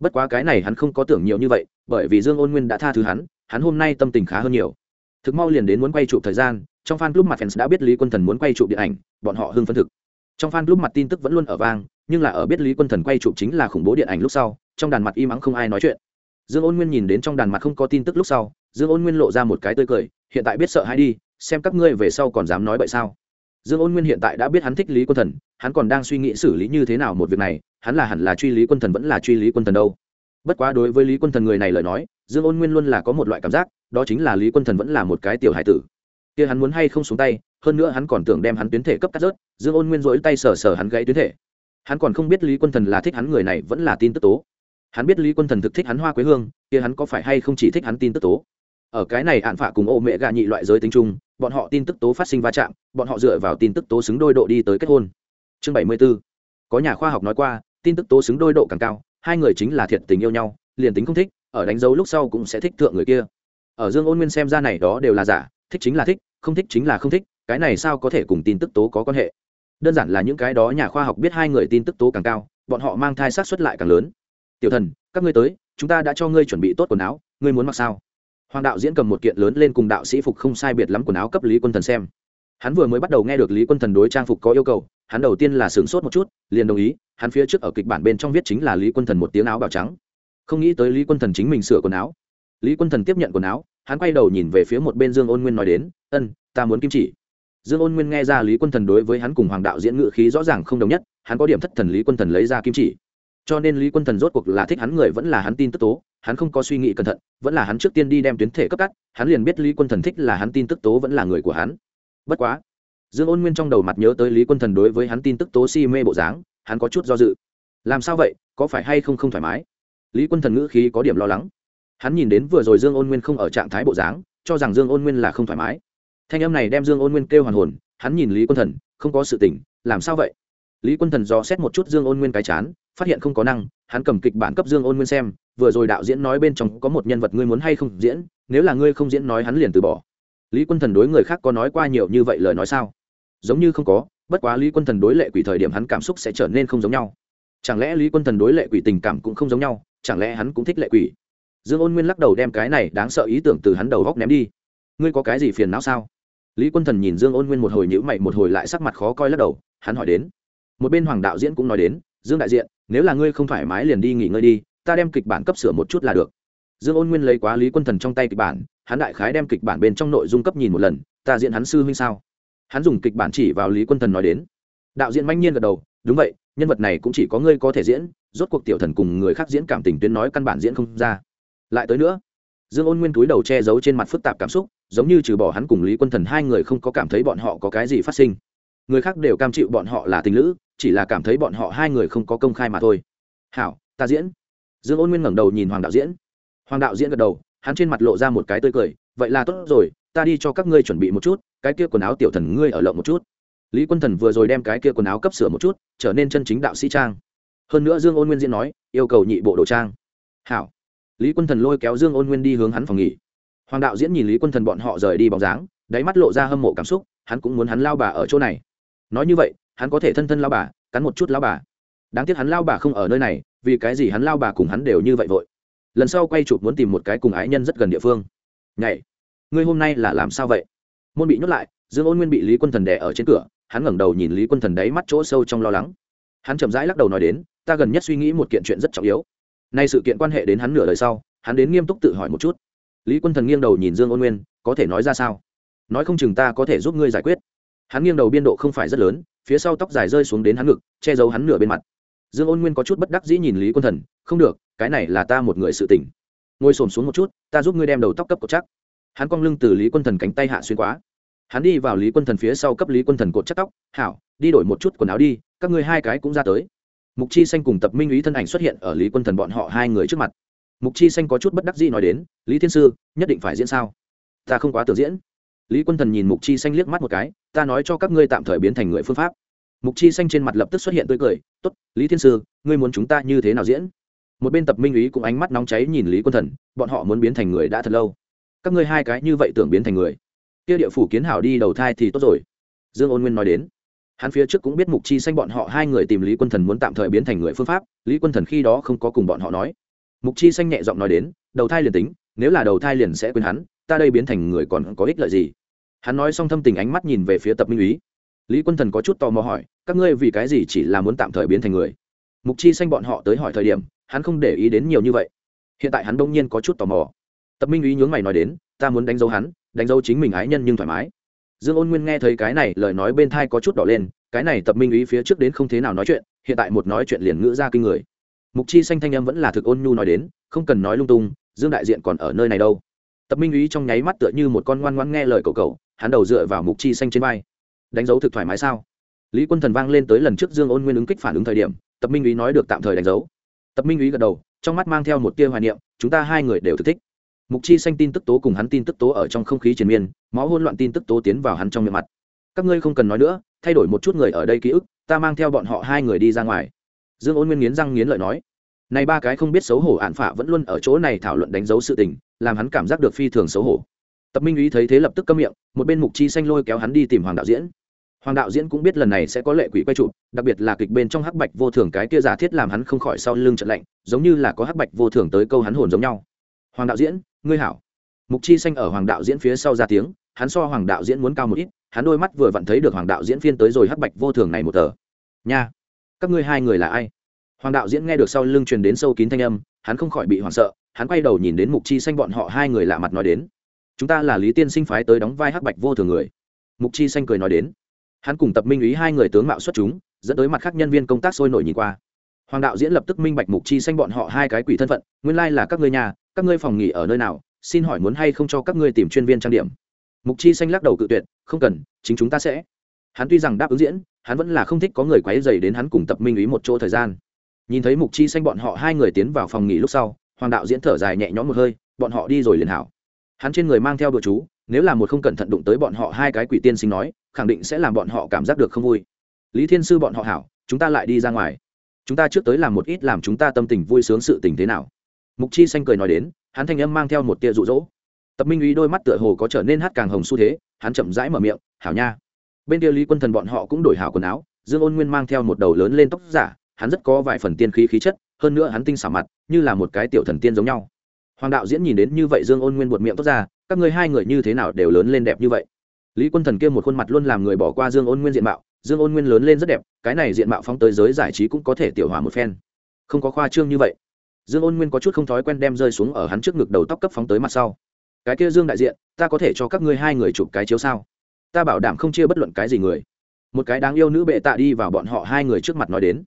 Bất quá cái này hắn không có tưởng nhiều như vậy, bởi vì dương ôn nguyên đã tha thứ hắn hắn hôm nay tâm tình khá hơn nhiều. Thực mau liền đến muốn quay chụp thời gian, trong fan club mặt fans đã biết lý quân thần muốn quay chụp điện ảnh, bọn họ hưng phấn thực. Trong fan club mặt tin tức vẫn luôn ở vang, nhưng là ở biết lý quân thần quay chụp chính là khủng bố điện ảnh lúc sau, trong đàn mặt im ắng không ai nói chuyện. Dương ôn nguyên nhìn đến trong đàn mặt không có tin tức lúc sau, dương ôn nguyên lộ ra một cái tươi cười, hiện tại biết sợ hay đi, xem các ngươi về sau còn dám nói vậy sao dương ôn nguyên hiện tại đã biết hắn thích lý quân thần, hắn còn đang suy nghĩ xử lý như thế nào một việc này, hắn là hẳn là truy lý quân thần vẫn là truy lý quân thần đâu. Bất quá đối với lý quân thần người này lời nói, dương ôn nguyên luôn là có một loại cảm giác, đó chính là lý quân thần vẫn là một cái tiểu hải tử. Kia hắn muốn hay không xuống tay, hơn nữa hắn còn tưởng đem hắn tuyến thể cấp cắt rớt, dương ôn nguyên rỗi tay sờ sờ hắn gãy tuyến thể. Hắn còn không biết lý quân thần là thích hắn người này vẫn là tin tức tố. Hắn biết lý quân thần thực thích hắn hoa quế hương, kia hắn có phải hay không chỉ thích hắn tin tức tố. Ở cái này hạn phạ cùng ô mẹ gà nhị loại giới tính chung bọn họ tin tức tố phát sinh va chạm, bọn họ dựa vào tin tức tố xứng đôi độ đi tới kết hôn. Chương bảy mươi b ố có nhà khoa học nói qua, tin tức tố xứng đôi độ càng cao, hai người chính là thiệt tình yêu nhau, liền tính không thích, ở đánh dấu lúc sau cũng sẽ thích thượng người kia. Ở dương ôn nguyên xem ra này đó đều là giả, thích chính là thích, không thích chính là không thích, cái này sao có thể cùng tin tức tố có quan hệ? Đơn giản là những cái đó nhà khoa học biết hai người tin tức tố càng cao, bọn họ mang thai sát xuất lại càng lớn. Tiểu thần, các ngươi tới, chúng ta đã cho ngươi chuẩn bị tốt quần áo, ngươi muốn mặc sao? Hoàng đạo diễn cầm một kiện lớn lên cùng đạo sĩ phục không sai biệt lắm quần áo cấp lý quân thần xem. Hắn vừa mới bắt đầu nghe được lý quân thần đối trang phục có yêu cầu, hắn đầu tiên là sửng sốt một chút, liền đồng ý, hắn phía trước ở kịch bản bên trong viết chính là lý quân thần một tiếng áo bào trắng. Không nghĩ tới lý quân thần chính mình sửa quần áo. Lý quân thần tiếp nhận quần áo, hắn quay đầu nhìn về phía một bên dương ôn nguyên nói đến, ân, ta muốn kim chỉ. Dương ôn nguyên nghe ra lý quân thần đối với hắn cùng hoàng đạo diễn ngự khí rõ ràng không đồng nhất, hắn có điểm thất thần lý quân thần lấy ra kim chỉ cho nên lý quân thần rốt cuộc là thích hắn người vẫn là hắn tin tức tố, hắn không có suy nghĩ cẩn thận, vẫn là hắn trước tiên đi đem tuyến thể cấp cắt, hắn liền biết lý quân thần thích là hắn tin tức tố vẫn là người của hắn. Bất quá, dương ôn nguyên trong đầu mặt nhớ tới lý quân thần đối với hắn tin tức tố si mê bộ dáng, hắn có chút do dự. Làm sao vậy, có phải hay không không thoải mái? Lý quân thần ngữ khí có điểm lo lắng. Hắn nhìn đến vừa rồi dương ôn nguyên không ở trạng thái bộ dáng, cho rằng dương ôn nguyên là không thoải mái. Thanh âm này đem dương ôn nguyên kêu hoàn hồn, hắn nhìn lý quân thần, không có sự tỉnh, làm sao vậy? Lý quân thần dò xét một chút dương ôn nguyên cái chán phát hiện không có năng, hắn cầm kịch bản cấp dương ôn nguyên xem, vừa rồi đạo diễn nói bên trong có một nhân vật ngươi muốn hay không diễn, nếu là ngươi không diễn nói hắn liền từ bỏ. Lý quân thần đối người khác có nói qua nhiều như vậy lời nói sao? Giống như không có, bất quá lý quân thần đối lệ quỷ thời điểm hắn cảm xúc sẽ trở nên không giống nhau. Chẳng lẽ lý quân thần đối lệ quỷ tình cảm cũng không giống nhau, chẳng lẽ hắn cũng thích lệ quỷ? Dương ôn nguyên lắc đầu đem cái này đáng sợ ý tưởng từ hắn đầu góc ném đi. Ngươi có cái gì phiền não sao? Lý quân thần nhìn dương ôn nguyên một hồi nhữ mày, một hồi lại sắc mặt khó coi lắc đầu, hắn hỏi đến. Một bên hoàng đạo diễn cũng nói đến, dương đại diện nếu là ngươi không thoải mái liền đi nghỉ ngơi đi, ta đem kịch bản cấp sửa một chút là được. Dương ôn nguyên lấy quá lý quân thần trong tay kịch bản, hắn đại khái đem kịch bản bên trong nội dung cấp nhìn một lần, ta diễn hắn sư huynh sao? Hắn dùng kịch bản chỉ vào lý quân thần nói đến. Đạo diễn manh nhiên gật đầu, đúng vậy, nhân vật này cũng chỉ có ngươi có thể diễn, rốt cuộc tiểu thần cùng người khác diễn cảm tình tuyến nói căn bản diễn không ra. Lại tới nữa, dương ôn nguyên túi đầu che giấu trên mặt phức tạp cảm xúc, giống như trừ bỏ hắn cùng lý quân thần hai người không có cảm thấy bọn họ có cái gì phát sinh người khác đều cam chịu bọn họ là tình lữ, chỉ là cảm thấy bọn họ hai người không có công khai mà thôi. Hảo, ta diễn. Dương ôn nguyên ngẩng đầu nhìn hoàng đạo diễn. Hoàng đạo diễn gật đầu, hắn trên mặt lộ ra một cái tươi cười, vậy là tốt rồi, ta đi cho các ngươi chuẩn bị một chút, cái kia quần áo tiểu thần ngươi ở lộng một chút. Lý quân thần vừa rồi đem cái kia quần áo cấp sửa một chút, trở nên chân chính đạo sĩ trang. Hơn nữa dương ôn nguyên diễn nói, yêu cầu nhị bộ đồ trang. Hảo. Lý quân thần lôi kéo dương ôn nguyên đi hướng hắn phòng nghỉ. Hoàng đạo diễn nhìn lý quân thần bọn họ rời đi bóng dáng, đáy mắt lộ ra hâm mộ cảm xúc, hắn cũng muốn hắn lao bà ở chỗ này nói như vậy, hắn có thể thân thân lao bà, cắn một chút lao bà. Đáng tiếc hắn lao bà không ở nơi này, vì cái gì hắn lao bà cùng hắn đều như vậy vội. Lần sau quay chụp muốn tìm một cái cùng ái nhân rất gần địa phương. Nhảy, ngươi hôm nay là làm sao vậy? Môn bị nhốt lại, dương ôn nguyên bị lý quân thần đẻ ở trên cửa, hắn ngẩng đầu nhìn lý quân thần đáy mắt chỗ sâu trong lo lắng. Hắn chậm rãi lắc đầu nói đến, ta gần nhất suy nghĩ một kiện chuyện rất trọng yếu. Nay sự kiện quan hệ đến hắn nửa đời sau, hắn đến nghiêm túc tự hỏi một chút. Lý quân thần nghiêng đầu nhìn dương ôn nguyên, có thể nói ra sao? Nói không chừng ta có thể giúp ngươi giải quyết hắn nghiêng đầu biên độ không phải rất lớn, phía sau tóc dài rơi xuống đến hắn ngực, che giấu hắn nửa bên mặt. Dương ôn nguyên có chút bất đắc dĩ nhìn lý quân thần, không được, cái này là ta một người sự tỉnh ngồi s ổ m xuống một chút, ta giúp ngươi đem đầu tóc cấp cột chắc. Hắn cong lưng từ lý quân thần cánh tay hạ xuyên quá. Hắn đi vào lý quân thần phía sau cấp lý quân thần cột chắc tóc, hảo, đi đổi một chút quần áo đi, các ngươi hai cái cũng ra tới. Mục chi xanh cùng tập minh ý thân ảnh xuất hiện ở lý quân thần bọn họ hai người trước mặt. Mục chi xanh có chút bất đắc dĩ nói đến, lý thiên sư, nhất định phải diễn sao? Ta không quá tưởng diễn. Lý quân thần nhìn mục chi xanh liếc mắt một cái ta nói cho các ngươi tạm thời biến thành người phương pháp. Mục chi xanh trên mặt lập tức xuất hiện tươi cười, tốt, lý thiên sư, ngươi muốn chúng ta như thế nào diễn? Một bên tập minh ý cũng ánh mắt nóng cháy nhìn lý quân thần, bọn họ muốn biến thành người đã thật lâu. Các ngươi hai cái như vậy tưởng biến thành người. Kia địa phủ kiến hảo đi đầu thai thì tốt rồi. Dương ôn nguyên nói đến. Hắn phía trước cũng biết mục chi xanh bọn họ hai người tìm lý quân thần muốn tạm thời biến thành người phương pháp, lý quân thần khi đó không có cùng bọn họ nói. Mục chi xanh nhẹ giọng nói đến, đầu thai liền tính, nếu là đầu thai liền sẽ quên hắn, ta đây biến thành người còn có ích lợi gì? Hắn nói xong thâm tình ánh mắt nhìn về phía tập minh úy. Lý quân thần có chút tò mò hỏi, các ngươi vì cái gì chỉ là muốn tạm thời biến thành người? Mục chi xanh bọn họ tới hỏi thời điểm, hắn không để ý đến nhiều như vậy. Hiện tại hắn đông nhiên có chút tò mò. Tập minh úy nhướng mày nói đến, ta muốn đánh dấu hắn, đánh dấu chính mình ái nhân nhưng thoải mái. Dương ôn nguyên nghe thấy cái này, lời nói bên thai có chút đỏ lên, cái này tập minh úy phía trước đến không thế nào nói chuyện, hiện tại một nói chuyện liền ngữ ra kinh người. Mục chi xanh thanh em vẫn là thực ôn nhu nói đến, không cần nói lung tung, dương đại diện còn ở nơi này đâu tập minh úy trong nháy mắt tựa như một con ngoan ngoan nghe lời cậu cậu hắn đầu dựa vào mục chi xanh trên vai. Đánh dấu thực thoải mái sao? Lý quân thần vang lên tới lần trước dương ôn nguyên ứng kích phản ứng thời điểm, tập minh úy nói được tạm thời đánh dấu. Tập minh úy gật đầu, trong mắt mang theo một tia hoài niệm, chúng ta hai người đều thực thích. Mục chi xanh tin tức tố cùng hắn tin tức tố ở trong không khí triền miên, máu hôn loạn tin tức tố tiến vào hắn trong miệng mặt. Các ngươi không cần nói nữa, thay đổi một chút người ở đây ký ức, ta mang theo bọn họ hai người đi ra ngoài. Dương ôn nguyên nghiến răng nghiến lợi nói. Này ba cái không biết xấu hổ ạn phả vẫn luôn ở chỗ này thảo luận đánh dấu sự tình làm hắn cảm giác được phi thường xấu hổ. Tập minh ý thấy thế lập tức câm miệng, một bên mục chi xanh lôi kéo hắn đi tìm hoàng đạo diễn. Hoàng đạo diễn cũng biết lần này sẽ có lệ quỷ quay trụ đặc biệt là kịch bên trong hắc bạch vô thường cái kia giả thiết làm hắn không khỏi sau lưng trận lạnh, giống như là có hắc bạch vô thường tới câu hắn hồn giống nhau. Hoàng đạo diễn, ngươi hảo. Mục chi xanh ở hoàng đạo diễn phía sau ra tiếng, hắn so hoàng đạo diễn muốn cao một ít, hắn đôi mắt vừa vặn thấy được hoàng đạo diễn phiên tới rồi hắc bạch vô thường này một tờ. Nha, các ngươi hai người là ai? Hoàng đạo diễn nghe được sau lưng truyền đến sâu kín thanh âm, hắn không khỏi bị hoảng sợ hắn quay đầu nhìn đến mục chi xanh bọn họ hai người lạ mặt nói đến, chúng ta là lý tiên sinh phái tới đóng vai hắc bạch vô thường người. Mục chi xanh cười nói đến, hắn cùng tập minh ý hai người tướng mạo xuất chúng, dẫn tới mặt khác nhân viên công tác sôi nổi nhìn qua. Hoàng đạo diễn lập tức minh bạch mục chi xanh bọn họ hai cái quỷ thân phận, nguyên lai là các ngươi nhà, các ngươi phòng nghỉ ở nơi nào, xin hỏi muốn hay không cho các ngươi tìm chuyên viên trang điểm? Mục chi xanh lắc đầu cự tuyệt, không cần, chính chúng ta sẽ. Hắn tuy rằng đáp ứng diễn, hắn vẫn là không thích có người quấy dày đến hắn cùng tập minh ý một chỗ thời gian. Nhìn thấy mục chi xanh bọn họ hai người tiến vào phòng nghỉ lúc sau hoàng đạo diễn thở dài nhẹ nhõm một hơi, bọn họ đi rồi liền hảo. Hắn trên người mang theo đồ chú, nếu là một không cẩn thận đụng tới bọn họ hai cái quỷ tiên sinh nói, khẳng định sẽ làm bọn họ cảm giác được không vui. Lý thiên sư bọn họ hảo, chúng ta lại đi ra ngoài. Chúng ta trước tới làm một ít làm chúng ta tâm tình vui sướng sự tình thế nào? Mục chi xanh cười nói đến, hắn thanh âm mang theo một tia rụ rỗ tập minh uy đôi mắt tựa hồ có trở nên hát càng hồng xu thế, hắn chậm rãi mở miệng, hảo nha. Bên kia lý quân thần bọn họ cũng đổi hảo quần áo, dương ôn nguyên mang theo một đầu lớn lên tóc giả, hắn rất có vài phần tiên khí khí chất hơn nữa hắn tinh xảo mặt, như là một cái tiểu thần tiên giống nhau. Hoàng đạo diễn nhìn đến như vậy dương ôn nguyên buột miệng tốt ra, các ngươi hai người như thế nào đều lớn lên đẹp như vậy. Lý quân thần kia một khuôn mặt luôn làm người bỏ qua dương ôn nguyên diện mạo, dương ôn nguyên lớn lên rất đẹp, cái này diện mạo phóng tới giới giải trí cũng có thể tiểu hòa một phen. Không có khoa trương như vậy. Dương ôn nguyên có chút không thói quen đem rơi xuống ở hắn trước ngực đầu tóc cấp phóng tới mặt sau. Cái kia dương đại diện, ta có thể cho các ngươi hai người chụp cái chiếu sao? Ta bảo đảm không chia bất luận cái gì người. Một cái đáng yêu nữ bệ tạ đi vào bọn họ hai người trước mặt nói đến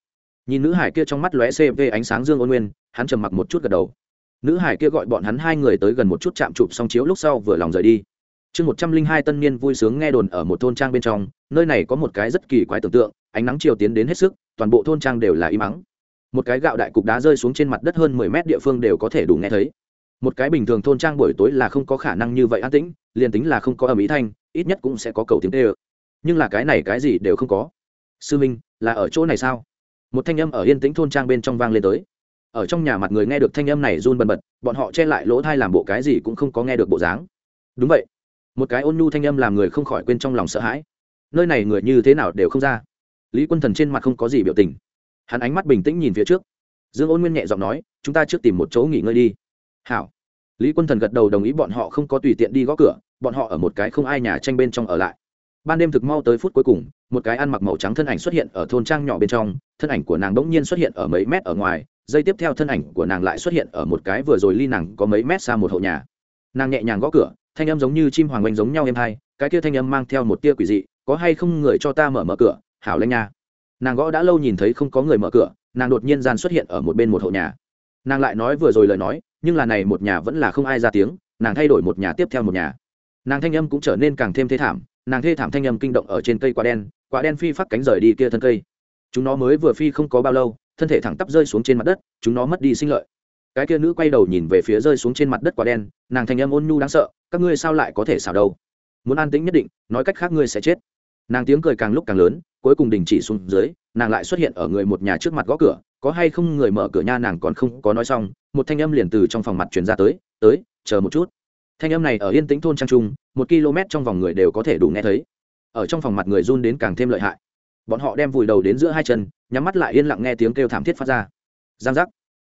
nhìn nữ hải kia trong mắt lóe cv ánh sáng dương ôn nguyên, hắn trầm mặc một chút gật đầu. Nữ hải kia gọi bọn hắn hai người tới gần một chút chạm chụp xong chiếu lúc sau vừa lòng rời đi. Chương một trăm linh hai tân niên vui sướng nghe đồn ở một thôn trang bên trong, nơi này có một cái rất kỳ quái tưởng tượng, ánh nắng chiều tiến đến hết sức, toàn bộ thôn trang đều là im ắng. Một cái gạo đại cục đá rơi xuống trên mặt đất hơn mười mét địa phương đều có thể đủ nghe thấy. Một cái bình thường thôn trang buổi tối là không có khả năng như vậy an tĩnh, liền tính là không có ầm ý thanh, ít nhất cũng sẽ có cầu tiếng tê ơ. Nhưng là cái này cái gì đều không có. Sư minh, là ở chỗ này sao? Một thanh âm ở yên tĩnh thôn trang bên trong vang lên tới. Ở trong nhà mặt người nghe được thanh âm này run bần bật, bọn họ che lại lỗ thai làm bộ cái gì cũng không có nghe được bộ dáng. Đúng vậy. Một cái ôn nhu thanh âm làm người không khỏi quên trong lòng sợ hãi. Nơi này người như thế nào đều không ra. Lý quân thần trên mặt không có gì biểu tình. Hắn ánh mắt bình tĩnh nhìn phía trước. Dương ôn nguyên nhẹ giọng nói, chúng ta trước tìm một chỗ nghỉ ngơi đi. Hảo. Lý quân thần gật đầu đồng ý bọn họ không có tùy tiện đi gõ cửa, bọn họ ở một cái không ai nhà tranh bên trong ở lại ban đêm thực mau tới phút cuối cùng, một cái ăn mặc màu trắng thân ảnh xuất hiện ở thôn trang nhỏ bên trong, thân ảnh của nàng bỗng nhiên xuất hiện ở mấy mét ở ngoài, giây tiếp theo thân ảnh của nàng lại xuất hiện ở một cái vừa rồi ly nàng có mấy mét xa một hộ nhà. Nàng nhẹ nhàng gõ cửa, thanh âm giống như chim hoàng oanh giống nhau em hai, cái kia thanh âm mang theo một tia quỷ dị, có hay không người cho ta mở mở cửa, hảo lanh nha. Nàng gõ đã lâu nhìn thấy không có người mở cửa, nàng đột nhiên gian xuất hiện ở một bên một hộ nhà. Nàng lại nói vừa rồi lời nói, nhưng là này một nhà vẫn là không ai ra tiếng, nàng thay đổi một nhà tiếp theo một nhà. Nàng thanh âm cũng trở nên càng thêm thế thảm nàng thê thảm thanh âm kinh động ở trên cây quả đen quả đen phi phát cánh rời đi kia thân cây. Chúng nó mới vừa phi không có bao lâu, thân thể thẳng tắp rơi xuống trên mặt đất, chúng nó mất đi sinh lợi. Cái kia nữ quay đầu nhìn về phía rơi xuống trên mặt đất quả đen, nàng thanh âm ôn nhu đáng sợ, các ngươi sao lại có thể xảo đâu? Muốn an tĩnh nhất định, nói cách khác ngươi sẽ chết. Nàng tiếng cười càng lúc càng lớn, cuối cùng đình chỉ xuống dưới, nàng lại xuất hiện ở người một nhà trước mặt gõ cửa, có hay không người mở cửa nha nàng còn không có nói xong, một thanh âm liền từ trong phòng mặt truyền ra tới tới, chờ một chút thanh âm này ở yên tĩnh thôn trang trung, một km trong vòng người đều có thể đủ nghe thấy. Ở trong phòng mặt người run đến càng thêm lợi hại. Bọn họ đem vùi đầu đến giữa hai chân, nhắm mắt lại yên lặng nghe tiếng kêu thảm thiết phát ra. Giang giác.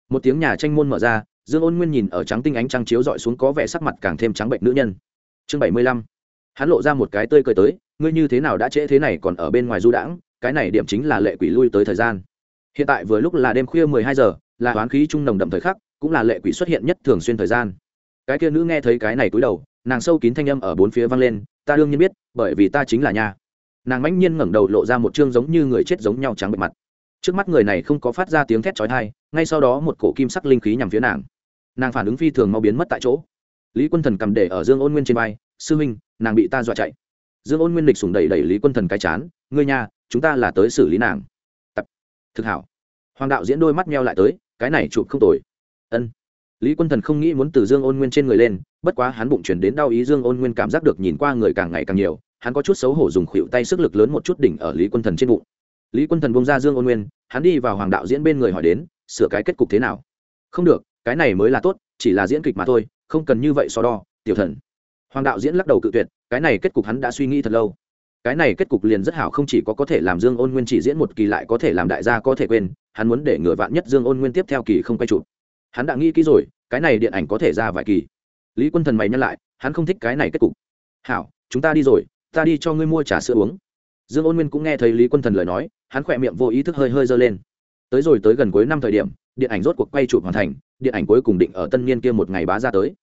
Một tiếng nhà tranh môn mở ra, dương ôn nguyên nhìn ở trắng tinh ánh trăng chiếu dọi xuống có vẻ sắc mặt càng thêm trắng bệnh nữ nhân. Chương bảy mươi lăm. Hắn lộ ra một cái tươi cười tới, ngươi như thế nào đã trễ thế này còn ở bên ngoài du đãng, cái này điểm chính là lệ quỷ lui tới thời gian. Hiện tại vừa lúc là đêm khuya mười hai giờ, là hoán khí trung nồng đậm thời khắc, cũng là lệ quỷ xuất hiện nhất thường xuyên thời gian cái kia nữ nghe thấy cái này cúi đầu, nàng sâu kín thanh âm ở bốn phía vang lên, ta đương nhiên biết, bởi vì ta chính là nha. Nàng mãnh nhiên ngẩng đầu lộ ra một chương giống như người chết giống nhau trắng bệ mặt. Trước mắt người này không có phát ra tiếng thét chói tai, ngay sau đó một cổ kim sắc linh khí nhằm phía nàng. Nàng phản ứng phi thường mau biến mất tại chỗ. Lý quân thần cầm để ở dương ôn nguyên trên vai, sư huynh, nàng bị ta dọa chạy. Dương ôn nguyên lịch sùng đẩy đẩy lý quân thần cái chán, ngươi nha, chúng ta là tới xử lý nàng. Tập. Thực hảo. Hoàng đạo diễn đôi mắt meo lại tới, cái này chụp không tồi. Ân lý quân thần không nghĩ muốn từ dương ôn nguyên trên người lên, bất quá hắn bụng chuyển đến đau ý dương ôn nguyên cảm giác được nhìn qua người càng ngày càng nhiều, hắn có chút xấu hổ dùng khuỷu tay sức lực lớn một chút đỉnh ở lý quân thần trên bụng. Lý quân thần bông ra dương ôn nguyên, hắn đi vào hoàng đạo diễn bên người hỏi đến, sửa cái kết cục thế nào? Không được, cái này mới là tốt, chỉ là diễn kịch mà thôi, không cần như vậy so đo, tiểu thần. Hoàng đạo diễn lắc đầu cự tuyệt, cái này kết cục hắn đã suy nghĩ thật lâu. Cái này kết cục liền rất hảo, không chỉ có có thể làm dương ôn nguyên chỉ diễn một kỳ lại có thể làm đại gia có thể quên, hắn muốn để ngừa vạn nhất dương ôn nguyên tiếp theo kỳ không quay chụp hắn đã nghĩ kỹ rồi, cái này điện ảnh có thể ra vài kỳ. Lý quân thần mày nhắc lại, hắn không thích cái này kết cục. Hảo, chúng ta đi rồi, ta đi cho ngươi mua trà sữa uống. Dương ôn nguyên cũng nghe thấy lý quân thần lời nói, hắn khỏe miệng vô ý thức hơi hơi dơ lên. Tới rồi, tới gần cuối năm thời điểm, điện ảnh rốt cuộc quay chụp hoàn thành, điện ảnh cuối cùng định ở tân niên kia một ngày bá ra tới.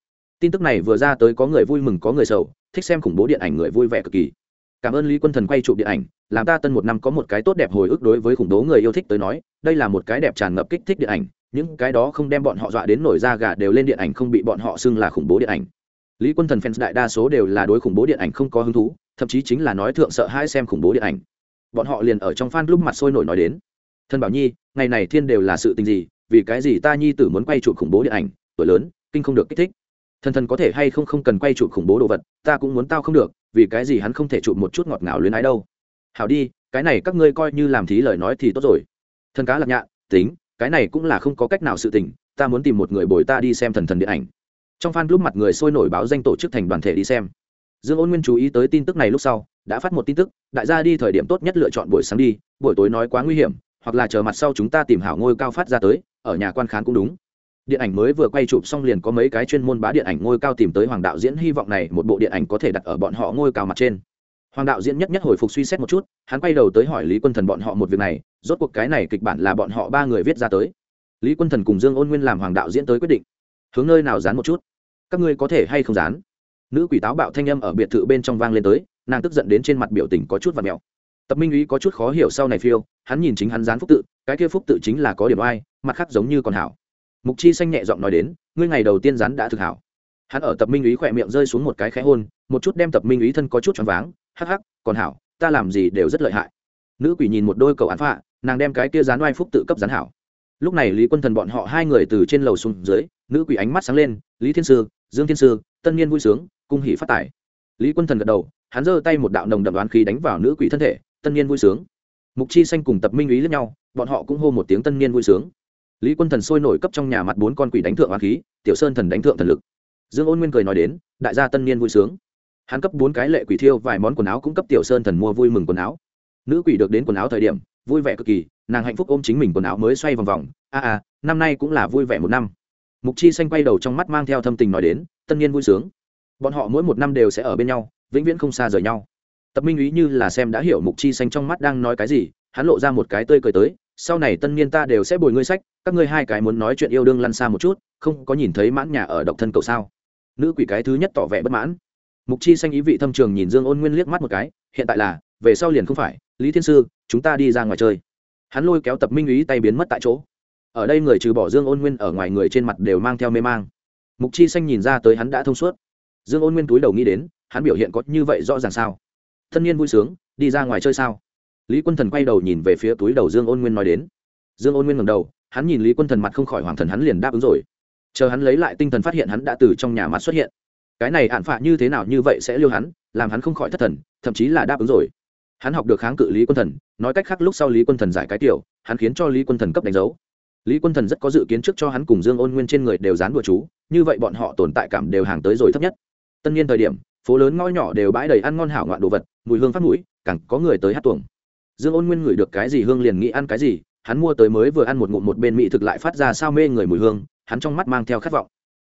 Tin tức này vừa ra tới có người vui mừng, có người sầu, thích xem khủng bố điện ảnh người vui vẻ cực kỳ. Cảm ơn lý quân thần quay chụp điện ảnh, làm ta tân một năm có một cái tốt đẹp hồi ức đối với khủng bố người yêu thích tới nói, đây là một cái đẹp tràn ngập kích thích điện ảnh những cái đó không đem bọn họ dọa đến nổi da gà đều lên điện ảnh không bị bọn họ xưng là khủng bố điện ảnh. Lý quân thần fans đại đa số đều là đối khủng bố điện ảnh không có hứng thú, thậm chí chính là nói thượng sợ hai xem khủng bố điện ảnh. Bọn họ liền ở trong fan lúc mặt sôi nổi nói đến thân bảo nhi, ngày này thiên đều là sự tình gì? Vì cái gì ta nhi tử muốn quay chụp khủng bố điện ảnh? Tuổi lớn, kinh không được kích thích. Thần thần có thể hay không không cần quay chụp khủng bố đồ vật, ta cũng muốn tao không được, vì cái gì hắn không thể chụp một chút ngọt ngào luyến ái đâu? Hảo đi, cái này các ngươi coi như làm thí lời nói thì tốt rồi. Thần cá lạc nhạ tính cái này cũng là không có cách nào sự tình, ta muốn tìm một người bồi ta đi xem thần thần điện ảnh. Trong fan lúc mặt người sôi nổi báo danh tổ chức thành đoàn thể đi xem. Dương ôn nguyên chú ý tới tin tức này lúc sau, đã phát một tin tức, đại gia đi thời điểm tốt nhất lựa chọn buổi sáng đi, buổi tối nói quá nguy hiểm, hoặc là chờ mặt sau chúng ta tìm hảo ngôi cao phát ra tới, ở nhà quan khán cũng đúng. Điện ảnh mới vừa quay chụp xong liền có mấy cái chuyên môn bá điện ảnh ngôi cao tìm tới hoàng đạo diễn, hy vọng này một bộ điện ảnh có thể đặt ở bọn họ ngôi cao mặt trên. Hoàng đạo diễn nhất nhất hồi phục suy xét một chút, hắn quay đầu tới hỏi lý quân thần bọn họ một việc này rốt cuộc cái này kịch bản là bọn họ ba người viết ra tới. Lý quân thần cùng dương ôn nguyên làm hoàng đạo diễn tới quyết định. Hướng nơi nào dán một chút? Các ngươi có thể hay không dán? Nữ quỷ táo bạo thanh âm ở biệt thự bên trong vang lên tới nàng tức giận đến trên mặt biểu tình có chút và mẹo tập minh ý có chút khó hiểu sau này phiêu hắn nhìn chính hắn dán phúc tự cái kia phúc tự chính là có điểm oai, mặt khác giống như còn hảo. Mục chi xanh nhẹ giọng nói đến ngươi ngày đầu tiên rắn đã thực hảo. Hắn ở tập minh ý khỏe miệng rơi xuống một cái khẽ hôn một chút đem tập minh ý thân có chút choáng váng hắc hắc còn hảo ta làm gì đều rất lợi hại. Nữ quỷ nhìn một đôi cầu án phạ nàng đem cái kia gián oai phúc tự cấp gián hảo. Lúc này lý quân thần bọn họ hai người từ trên lầu xuống dưới, nữ quỷ ánh mắt sáng lên, lý thiên sư, dương thiên sư, tân niên vui sướng, cung hỷ phát tải lý quân thần gật đầu, hắn giơ tay một đạo nồng đậm đoán khí đánh vào nữ quỷ thân thể, tân niên vui sướng. Mục chi xanh cùng tập minh ý lẫn nhau, bọn họ cũng hô một tiếng tân niên vui sướng. Lý quân thần sôi nổi cấp trong nhà mặt bốn con quỷ đánh thượng hoa khí, tiểu sơn thần đánh thượng thần lực. Dương ôn nguyên cười nói đến, đại gia tân niên vui sướng. Hắn cấp bốn cái lệ quỷ thiêu vài món quần áo cũng cấp tiểu sơn thần mua vui mừng quần áo. Nữ quỷ được đến quần áo thời điểm vui vẻ cực kỳ, nàng hạnh phúc ôm chính mình quần áo mới xoay vòng vòng. A a năm nay cũng là vui vẻ một năm. Mục chi xanh quay đầu trong mắt mang theo thâm tình nói đến, tân niên vui sướng. Bọn họ mỗi một năm đều sẽ ở bên nhau, vĩnh viễn không xa rời nhau. Tập minh ý như là xem đã hiểu mục chi xanh trong mắt đang nói cái gì, hắn lộ ra một cái tươi cười tới, sau này tân niên ta đều sẽ bồi ngươi sách, các ngươi hai cái muốn nói chuyện yêu đương lăn xa một chút, không có nhìn thấy mãn nhà ở độc thân cậu sao? Nữ quỷ cái thứ nhất tỏ vẻ bất mãn. Mục chi xanh ý vị thâm trường nhìn dương ôn nguyên liếc mắt một cái, hiện tại là, về sau liền không phải, lý thiên sư chúng ta đi ra ngoài chơi. Hắn lôi kéo tập minh ý tay biến mất tại chỗ. Ở đây người trừ bỏ dương ôn nguyên ở ngoài người trên mặt đều mang theo mê mang. Mục chi xanh nhìn ra tới hắn đã thông suốt. Dương ôn nguyên túi đầu nghĩ đến, hắn biểu hiện có như vậy rõ ràng sao? Thân nhiên vui sướng, đi ra ngoài chơi sao? Lý quân thần quay đầu nhìn về phía túi đầu dương ôn nguyên nói đến. Dương ôn nguyên ngầm đầu, hắn nhìn lý quân thần mặt không khỏi hoàng thần hắn liền đáp ứng rồi. Chờ hắn lấy lại tinh thần phát hiện hắn đã từ trong nhà mặt xuất hiện. Cái này hạn phạ như thế nào như vậy sẽ liêu hắn, làm hắn không khỏi thất thần, thậm chí là đáp ứng rồi hắn học được kháng cự lý quân thần, nói cách khác lúc sau lý quân thần giải cái tiểu, hắn khiến cho lý quân thần cấp đánh dấu. Lý quân thần rất có dự kiến trước cho hắn cùng dương ôn nguyên trên người đều dán đùa chú, như vậy bọn họ tồn tại cảm đều hàng tới rồi thấp nhất. Tân nhiên thời điểm, phố lớn ngõ nhỏ đều bãi đầy ăn ngon hảo ngoạn đồ vật, mùi hương phát mũi, càng có người tới hát tuồng. Dương ôn nguyên ngửi được cái gì hương liền nghĩ ăn cái gì, hắn mua tới mới vừa ăn một ngụm một bên mỹ thực lại phát ra sao mê người mùi hương, hắn trong mắt mang theo khát vọng.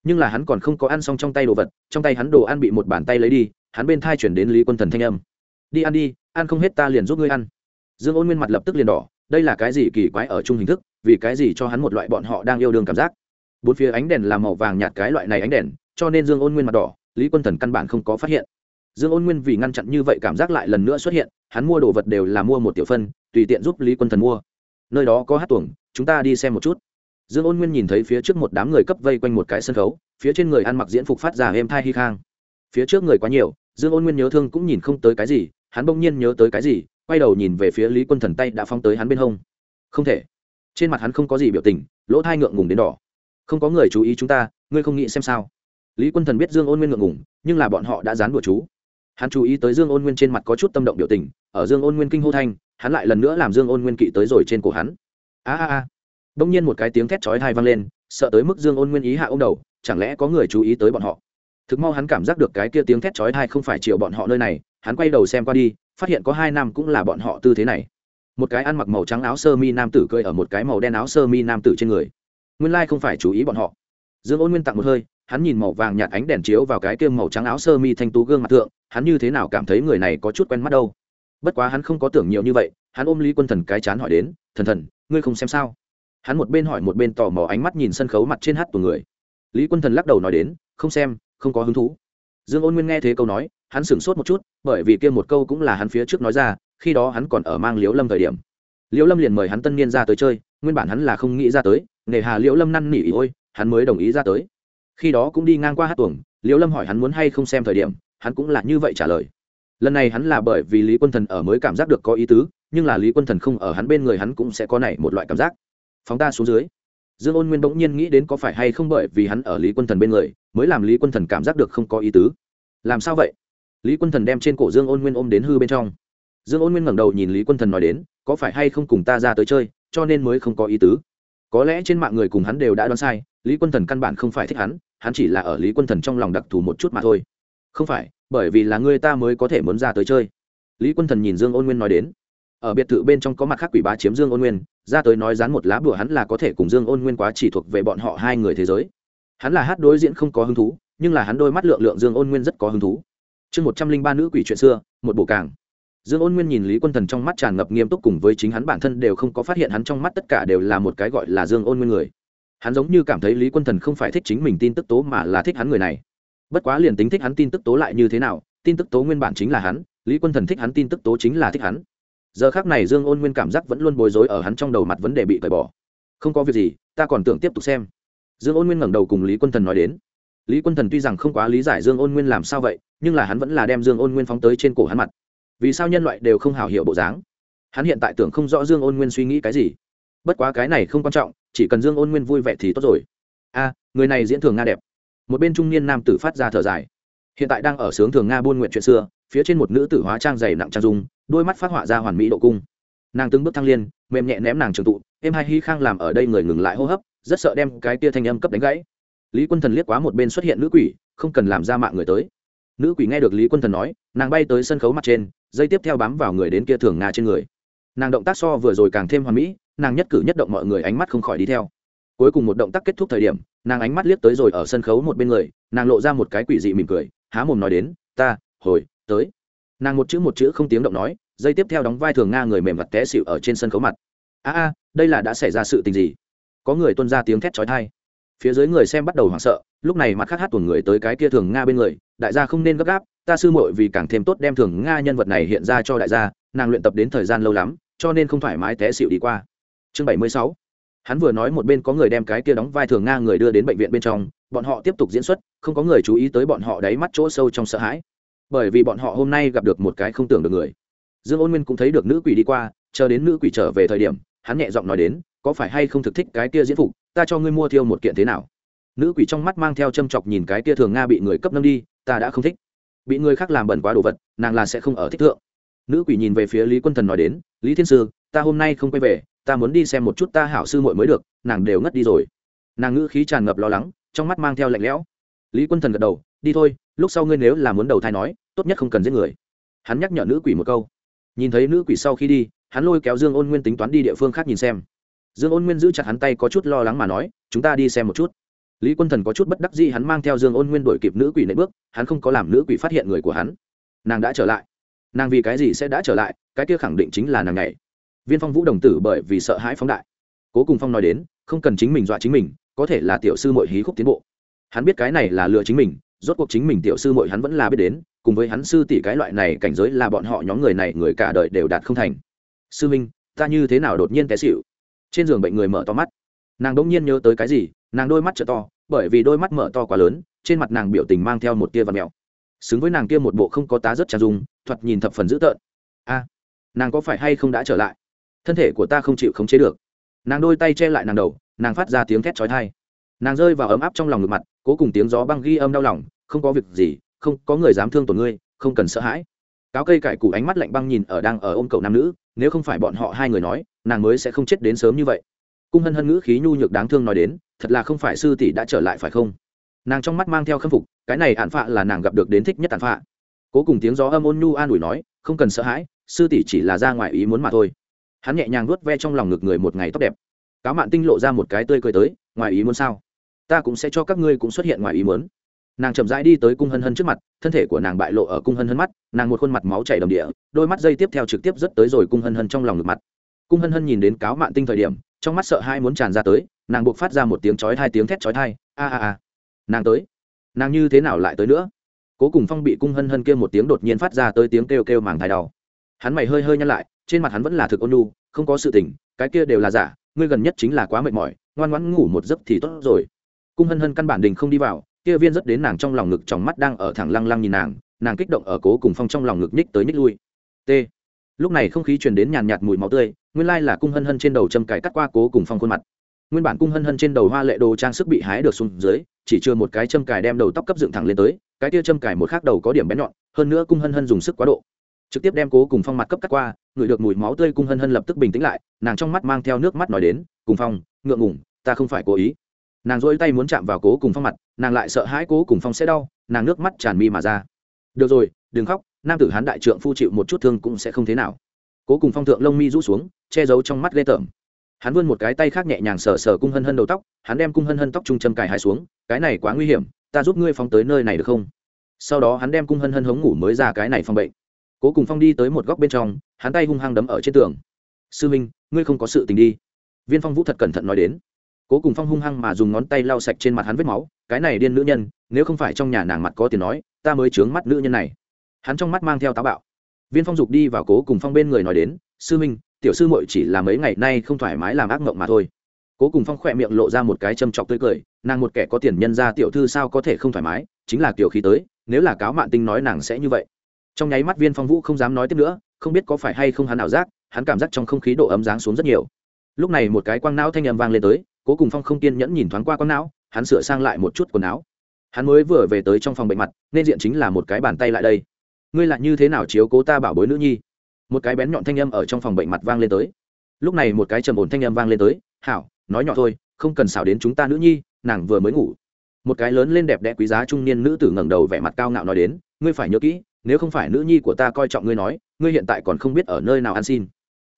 Nhưng là hắn còn không có ăn xong trong tay đồ vật, trong tay hắn đồ ăn bị một bàn tay lấy đi, hắn bên thai chuyển đến lý quân thần thanh âm. Đi ăn đi ăn không hết ta liền giúp ngươi ăn. Dương ôn nguyên mặt lập tức liền đỏ, đây là cái gì kỳ quái ở chung hình thức, vì cái gì cho hắn một loại bọn họ đang yêu đương cảm giác. Bốn phía ánh đèn là màu vàng nhạt cái loại này ánh đèn, cho nên dương ôn nguyên mặt đỏ, lý quân thần căn bản không có phát hiện. Dương ôn nguyên vì ngăn chặn như vậy cảm giác lại lần nữa xuất hiện, hắn mua đồ vật đều là mua một tiểu phân, tùy tiện giúp lý quân thần mua. Nơi đó có hát tuồng, chúng ta đi xem một chút. Dương ôn nguyên nhìn thấy phía trước một đám người cấp vây quanh một cái sân khấu, phía trên người ăn mặc diễn phục phát ra êm thai hi khang. Phía trước người quá nhiều, dương ôn nguyên nhớ thương cũng nhìn không tới cái gì hắn bỗng nhiên nhớ tới cái gì, quay đầu nhìn về phía lý quân thần tay đã phóng tới hắn bên hông. Không thể. Trên mặt hắn không có gì biểu tình, lỗ thai ngượng ngùng đến đỏ. Không có người chú ý chúng ta, ngươi không nghĩ xem sao? Lý quân thần biết dương ôn nguyên ngượng ngùng, nhưng là bọn họ đã dán đùa chú. Hắn chú ý tới dương ôn nguyên trên mặt có chút tâm động biểu tình, ở dương ôn nguyên kinh hô thanh, hắn lại lần nữa làm dương ôn nguyên kỵ tới rồi trên cổ hắn. A a a. Đông nhiên một cái tiếng thét chói thai vang lên, sợ tới mức dương ôn nguyên ý hạ ô m đầu, chẳng lẽ có người chú ý tới bọn họ? Thực mau hắn cảm giác được cái kia tiếng thét chói thai không phải chịu bọn họ nơi này hắn quay đầu xem qua đi, phát hiện có hai nam cũng là bọn họ tư thế này. Một cái ăn mặc màu trắng áo sơ mi nam tử cười ở một cái màu đen áo sơ mi nam tử trên người. Nguyên lai không phải chú ý bọn họ. Dương ôn nguyên tặng một hơi, hắn nhìn màu vàng nhạt ánh đèn chiếu vào cái kia màu trắng áo sơ mi thanh tú gương mặt thượng, hắn như thế nào cảm thấy người này có chút quen mắt đâu. Bất quá hắn không có tưởng nhiều như vậy, hắn ôm lý quân thần cái chán hỏi đến, thần thần, ngươi không xem sao? Hắn một bên hỏi một bên tò mò ánh mắt nhìn sân khấu mặt trên hát của người. Lý quân thần lắc đầu nói đến, không xem, không có hứng thú dương ôn nguyên nghe thế câu nói, hắn sửng sốt một chút, bởi vì kia một câu cũng là hắn phía trước nói ra, khi đó hắn còn ở mang liễu lâm thời điểm. Liễu lâm liền mời hắn tân niên ra tới chơi, nguyên bản hắn là không nghĩ ra tới nề hà liễu lâm năn nỉ ôi, hắn mới đồng ý ra tới. Khi đó cũng đi ngang qua hát tuồng, liễu lâm hỏi hắn muốn hay không xem thời điểm, hắn cũng là như vậy trả lời. Lần này hắn là bởi vì lý quân thần ở mới cảm giác được có ý tứ, nhưng là lý quân thần không ở hắn bên người hắn cũng sẽ có này một loại cảm giác. Phóng ta xuống dưới dương ôn nguyên bỗng nhiên nghĩ đến có phải hay không bởi vì hắn ở lý quân thần bên người, mới làm lý quân thần cảm giác được không có ý tứ. Làm sao vậy? Lý quân thần đem trên cổ dương ôn nguyên ôm đến hư bên trong. Dương ôn nguyên ngẩng đầu nhìn lý quân thần nói đến, có phải hay không cùng ta ra tới chơi, cho nên mới không có ý tứ. Có lẽ trên mạng người cùng hắn đều đã đoán sai, lý quân thần căn bản không phải thích hắn hắn chỉ là ở lý quân thần trong lòng đặc thù một chút mà thôi. Không phải, bởi vì là người ta mới có thể muốn ra tới chơi. Lý quân thần nhìn dương ôn nguyên nói đến. Ở biệt thự bên trong có mặt khác quỷ bá chiếm dương ôn nguyên ra tới nói dán một lá bùa hắn là có thể cùng dương ôn nguyên quá chỉ thuộc về bọn họ hai người thế giới. Hắn là hát đối diễn không có hứng thú, nhưng là hắn đôi mắt lượng lượng dương ôn nguyên rất có hứng thú. Chương một trăm linh ba nữ quỷ chuyện xưa, một bộ càng. Dương ôn nguyên nhìn lý quân thần trong mắt tràn ngập nghiêm túc cùng với chính hắn bản thân đều không có phát hiện hắn trong mắt tất cả đều là một cái gọi là dương ôn nguyên người. Hắn giống như cảm thấy lý quân thần không phải thích chính mình tin tức tố mà là thích hắn người này. Bất quá liền tính thích hắn tin tức tố lại như thế nào, tin tức tố nguyên bản chính là hắn, lý quân thần thích hắn tin tức tố chính là thích hắn giờ khác này dương ôn nguyên cảm giác vẫn luôn bối rối ở hắn trong đầu mặt vấn đề bị cởi bỏ. Không có việc gì, ta còn tưởng tiếp tục xem. Dương ôn nguyên ngẩng đầu cùng lý quân thần nói đến. Lý quân thần tuy rằng không quá lý giải dương ôn nguyên làm sao vậy, nhưng là hắn vẫn là đem dương ôn nguyên phóng tới trên cổ hắn mặt. Vì sao nhân loại đều không hào hiểu bộ dáng? Hắn hiện tại tưởng không rõ dương ôn nguyên suy nghĩ cái gì. Bất quá cái này không quan trọng, chỉ cần dương ôn nguyên vui vẻ thì tốt rồi. A, người này diễn thường nga đẹp. Một bên trung niên nam tử phát ra thở dài. Hiện tại đang ở sướng thường nga buôn nguyện chuyện xưa, phía trên một nữ tử hóa trang dày nặng trang dung đôi mắt phát họa ra hoàn mỹ độ cung. Nàng từng bước thăng liên, mềm nhẹ ném nàng trường tụ em hai hy khang làm ở đây người ngừng lại hô hấp, rất sợ đem cái tia thanh âm cấp đánh gãy. Lý quân thần liếc quá một bên xuất hiện nữ quỷ, không cần làm ra mạng người tới. Nữ quỷ nghe được lý quân thần nói, nàng bay tới sân khấu mặt trên, dây tiếp theo bám vào người đến kia thường nga trên người. Nàng động tác so vừa rồi càng thêm hoàn mỹ, nàng nhất cử nhất động mọi người ánh mắt không khỏi đi theo. Cuối cùng một động tác kết thúc thời điểm, nàng ánh mắt liếc tới rồi ở sân khấu một bên người, nàng lộ ra một cái quỷ dị mỉm cười, há mồm nói đến, ta, hồi, tới nàng một chữ một chữ không tiếng động nói, dây tiếp theo đóng vai thường nga người mềm mặt té xịu ở trên sân khấu mặt. A a, đây là đã xảy ra sự tình gì? Có người tuân ra tiếng thét trói thai phía dưới người xem bắt đầu hoảng sợ, lúc này mặt khác hát tuần người tới cái kia thường nga bên người, đại gia không nên gấp gáp, ta sư muội vì càng thêm tốt đem thường nga nhân vật này hiện ra cho đại gia, nàng luyện tập đến thời gian lâu lắm, cho nên không thoải mái té xịu đi qua. Chương bảy mươi sáu. Hắn vừa nói một bên có người đem cái kia đóng vai thường nga người đưa đến bệnh viện bên trong, bọn họ tiếp tục diễn xuất, không có người chú ý tới bọn họ đáy mắt chỗ sâu trong sợ hãi bởi vì bọn họ hôm nay gặp được một cái không tưởng được người. Dương ôn nguyên cũng thấy được nữ quỷ đi qua, chờ đến nữ quỷ trở về thời điểm, hắn nhẹ giọng nói đến, có phải hay không thực thích cái kia diễn phục? Ta cho ngươi mua thiêu một kiện thế nào? Nữ quỷ trong mắt mang theo châm chọc nhìn cái kia thường nga bị người cấp nâng đi, ta đã không thích. Bị người khác làm bẩn quá đồ vật, nàng là sẽ không ở thích thượng. Nữ quỷ nhìn về phía lý quân thần nói đến, lý thiên sư, ta hôm nay không quay về, ta muốn đi xem một chút ta hảo sư muội mới được, nàng đều ngất đi rồi. Nàng ngữ khí tràn ngập lo lắng, trong mắt mang theo lạnh lẽo. Lý quân thần gật đầu, đi thôi lúc sau ngươi nếu là muốn đầu thai nói, tốt nhất không cần giết người. Hắn nhắc nhở nữ quỷ một câu. Nhìn thấy nữ quỷ sau khi đi, hắn lôi kéo dương ôn nguyên tính toán đi địa phương khác nhìn xem. Dương ôn nguyên giữ chặt hắn tay có chút lo lắng mà nói, chúng ta đi xem một chút. Lý quân thần có chút bất đắc dĩ hắn mang theo dương ôn nguyên đổi kịp nữ quỷ nệ bước, hắn không có làm nữ quỷ phát hiện người của hắn. Nàng đã trở lại. Nàng vì cái gì sẽ đã trở lại, cái kia khẳng định chính là nàng nhảy. Viên phong vũ đồng tử bởi vì sợ hãi phóng đại. Cố cùng phong nói đến, không cần chính mình dọa chính mình, có thể là tiểu sư mội hí khúc tiến bộ. Hắn biết cái này là lừa chính mình rốt cuộc chính mình tiểu sư mội hắn vẫn là biết đến, cùng với hắn sư tỷ cái loại này cảnh giới là bọn họ nhóm người này người cả đời đều đạt không thành. Sư minh, ta như thế nào đột nhiên té xịu trên giường bệnh người mở to mắt. Nàng đỗng nhiên nhớ tới cái gì, nàng đôi mắt t to, bởi vì đôi mắt mở to quá lớn, trên mặt nàng biểu tình mang theo một tia và mèo xứng với nàng kia một bộ không có tá rất trang dung, thoạt nhìn thập phần dữ tợn. A, nàng có phải hay không đã trở lại? Thân thể của ta không chịu khống chế được. Nàng đôi tay che lại nàng đầu, nàng phát ra tiếng thét trói thai nàng rơi vào ấm áp trong lòng ngực mặt cố cùng tiếng gió băng ghi âm đau lòng, không có việc gì, không, có người dám thương tổn ngươi, không cần sợ hãi. Cáo cây cải củ ánh mắt lạnh băng nhìn ở đang ở ôm cậu nam nữ, nếu không phải bọn họ hai người nói, nàng mới sẽ không chết đến sớm như vậy. Cung hân hân ngữ khí nhu nhược đáng thương nói đến, thật là không phải sư tỷ đã trở lại phải không? Nàng trong mắt mang theo khâm phục, cái này ạn phạ là nàng gặp được đến thích nhất ạn phạ. Cố cùng tiếng gió âm ôn nhu an ủi nói, không cần sợ hãi, sư tỷ chỉ là ra ngoài ý muốn mà thôi. Hắn nhẹ nhàng nuốt ve trong lòng ngực người một ngày tóc đẹp. Cáo mạn tinh lộ ra một cái tươi cười tới, ngoài ý muốn sao? Ta cũng sẽ cho các ngươi cũng xuất hiện ngoài ý muốn. Nàng chậm rãi đi tới cung hân hân trước mặt, thân thể của nàng bại lộ ở cung hân hân mắt, nàng một khuôn mặt máu chảy đầm địa, đôi mắt dây tiếp theo trực tiếp rất tới rồi cung hân hân trong lòng ngực mặt. Cung hân hân nhìn đến cáo mạn tinh thời điểm, trong mắt sợ hai muốn tràn ra tới, nàng buộc phát ra một tiếng chói hai tiếng thét chói thai a a a. Nàng tới. Nàng như thế nào lại tới nữa? Cố cùng phong bị cung hân hân kêu một tiếng đột nhiên phát ra tới tiếng kêu kêu màng thai đau. Hắn mày hơi hơi nhăn lại, trên mặt hắn vẫn là thực ôn nhu, không có sự tình, cái kia đều là giả, ngươi gần nhất chính là quá mệt mỏi, ngoan ngoãn ngủ một giấc thì tốt rồi cung hân hân căn bản đình không đi vào, kia viên rất đến nàng trong lòng ngực trong mắt đang ở thẳng lăng lăng nhìn nàng nàng kích động ở cố cùng phong trong lòng ngực nhích tới nhích lui. T. Lúc này không khí truyền đến nhàn nhạt mùi máu tươi, nguyên lai là cung hân hân trên đầu châm cài cắt qua cố cùng phong khuôn mặt. Nguyên bản cung hân hân trên đầu hoa lệ đồ trang sức bị hái được xuống dưới, chỉ chưa một cái châm cài đem đầu tóc cấp dựng thẳng lên tới, cái tia châm cài một khác đầu có điểm bén nhọn, hơn nữa cung hân hân dùng sức quá độ. Trực tiếp đem cố cùng phong mặt cấp cắt qua, ngửi được mùi máu tươi cung hân hân lập tức bình tĩnh lại, nàng trong mắt mang theo nước mắt nói đến, cùng phong, ngượng ngủng ta không phải cố ý nàng dỗi tay muốn chạm vào cố cùng phong mặt, nàng lại sợ hãi cố cùng phong sẽ đau, nàng nước mắt tràn mi mà ra. Được rồi, đừng khóc, nam tử hán đại trượng phu chịu một chút thương cũng sẽ không thế nào. Cố cùng phong thượng lông mi rũ xuống, che giấu trong mắt ghê tởm. Hắn vươn một cái tay khác nhẹ nhàng sờ sờ cung hân hân đầu tóc, hắn đem cung hân hân tóc trung châm cài hai xuống, cái này quá nguy hiểm, ta giúp ngươi phóng tới nơi này được không? Sau đó hắn đem cung hân hân hống ngủ mới ra cái này phong bệnh. Cố cùng phong đi tới một góc bên trong, hắn tay hung hăng đấm ở trên tường. Sư minh, ngươi không có sự tình đi. Viên phong vũ thật cẩn thận nói đến cố cùng phong hung hăng mà dùng ngón tay lau sạch trên mặt hắn vết máu, cái này điên nữ nhân, nếu không phải trong nhà nàng mặt có tiền nói, ta mới chướng mắt nữ nhân này. Hắn trong mắt mang theo táo bạo. Viên phong dục đi vào cố cùng phong bên người nói đến, sư minh, tiểu sư muội chỉ là mấy ngày nay không thoải mái làm ác mộng mà thôi. Cố cùng phong khỏe miệng lộ ra một cái châm chọc tươi cười, nàng một kẻ có tiền nhân ra tiểu thư sao có thể không thoải mái, chính là kiểu khí tới, nếu là cáo mạn tinh nói nàng sẽ như vậy. Trong nháy mắt viên phong vũ không dám nói tiếp nữa, không biết có phải hay không hắn ảo giác, hắn cảm giác trong không khí độ ấm dáng xuống rất nhiều. Lúc này một cái quang não thanh âm vang lên tới cố cùng phong không kiên nhẫn nhìn thoáng qua con não, hắn sửa sang lại một chút quần áo. Hắn mới vừa về tới trong phòng bệnh mặt, nên diện chính là một cái bàn tay lại đây. Ngươi lại như thế nào chiếu cố ta bảo bối nữ nhi? Một cái bén nhọn thanh âm ở trong phòng bệnh mặt vang lên tới. Lúc này một cái trầm ổn thanh âm vang lên tới, hảo, nói nhỏ thôi, không cần xảo đến chúng ta nữ nhi, nàng vừa mới ngủ. Một cái lớn lên đẹp đẽ quý giá trung niên nữ tử ngẩng đầu vẻ mặt cao ngạo nói đến, ngươi phải nhớ kỹ, nếu không phải nữ nhi của ta coi trọng ngươi nói, ngươi hiện tại còn không biết ở nơi nào ăn xin.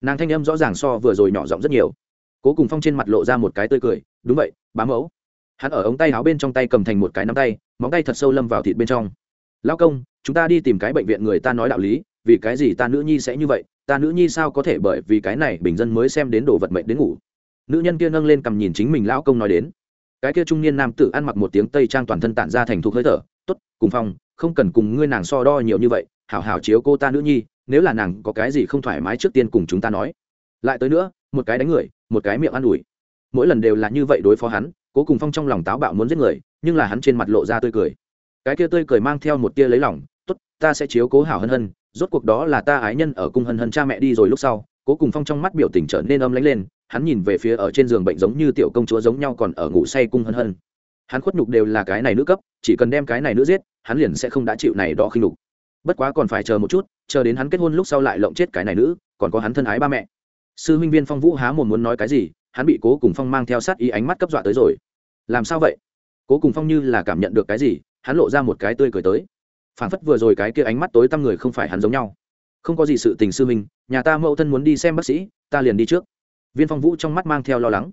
Nàng thanh âm rõ ràng so vừa rồi nhỏ giọng rất nhiều cố cùng phong trên mặt lộ ra một cái tươi cười, đúng vậy bám mẫu. Hắn ở ống tay áo bên trong tay cầm thành một cái nắm tay, móng tay thật sâu lâm vào thịt bên trong. Lao công, chúng ta đi tìm cái bệnh viện người ta nói đạo lý, vì cái gì ta nữ nhi sẽ như vậy, ta nữ nhi sao có thể bởi vì cái này bình dân mới xem đến đồ vật mệnh đến ngủ? Nữ nhân kia nâng lên cầm nhìn chính mình lão công nói đến. Cái kia trung niên nam tử ăn mặc một tiếng tây trang toàn thân tản ra thành thục hơi thở, tốt, cùng phong, không cần cùng ngươi nàng so đo nhiều như vậy, hảo hảo chiếu cô ta nữ nhi, nếu là nàng có cái gì không thoải mái trước tiên cùng chúng ta nói. Lại tới nữa một cái đánh người, một cái miệng an ủi. Mỗi lần đều là như vậy đối phó hắn, cố cùng phong trong lòng táo bạo muốn giết người, nhưng là hắn trên mặt lộ ra tươi cười. Cái kia tươi cười mang theo một tia lấy lòng, tốt, ta sẽ chiếu cố hảo hân hân, rốt cuộc đó là ta ái nhân ở cung hân hân cha mẹ đi rồi lúc sau. Cố cùng phong trong mắt biểu tình trở nên âm lánh lên, hắn nhìn về phía ở trên giường bệnh giống như tiểu công chúa giống nhau còn ở ngủ say cung hân hân. Hắn khuất nhục đều là cái này nữ cấp, chỉ cần đem cái này nữ giết, hắn liền sẽ không đã chịu này đó khinh nhục. Bất quá còn phải chờ một chút, chờ đến hắn kết hôn lúc sau lại lộng chết cái này nữ, còn có hắn thân ái ba mẹ sư huynh viên phong vũ há một muốn nói cái gì, hắn bị cố cùng phong mang theo sát ý ánh mắt cấp dọa tới rồi. Làm sao vậy? Cố cùng phong như là cảm nhận được cái gì, hắn lộ ra một cái tươi cười tới. Phản phất vừa rồi cái kia ánh mắt tối tăm người không phải hắn giống nhau. Không có gì sự tình sư huynh, nhà ta mẫu thân muốn đi xem bác sĩ, ta liền đi trước. Viên phong vũ trong mắt mang theo lo lắng.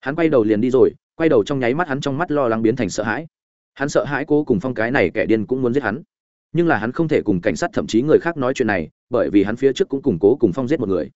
Hắn quay đầu liền đi rồi, quay đầu trong nháy mắt hắn trong mắt lo lắng biến thành sợ hãi. Hắn sợ hãi cố cùng phong cái này kẻ điên cũng muốn giết hắn. Nhưng là hắn không thể cùng cảnh sát thậm chí người khác nói chuyện này, bởi vì hắn phía trước cũng cùng cố cùng phong giết một người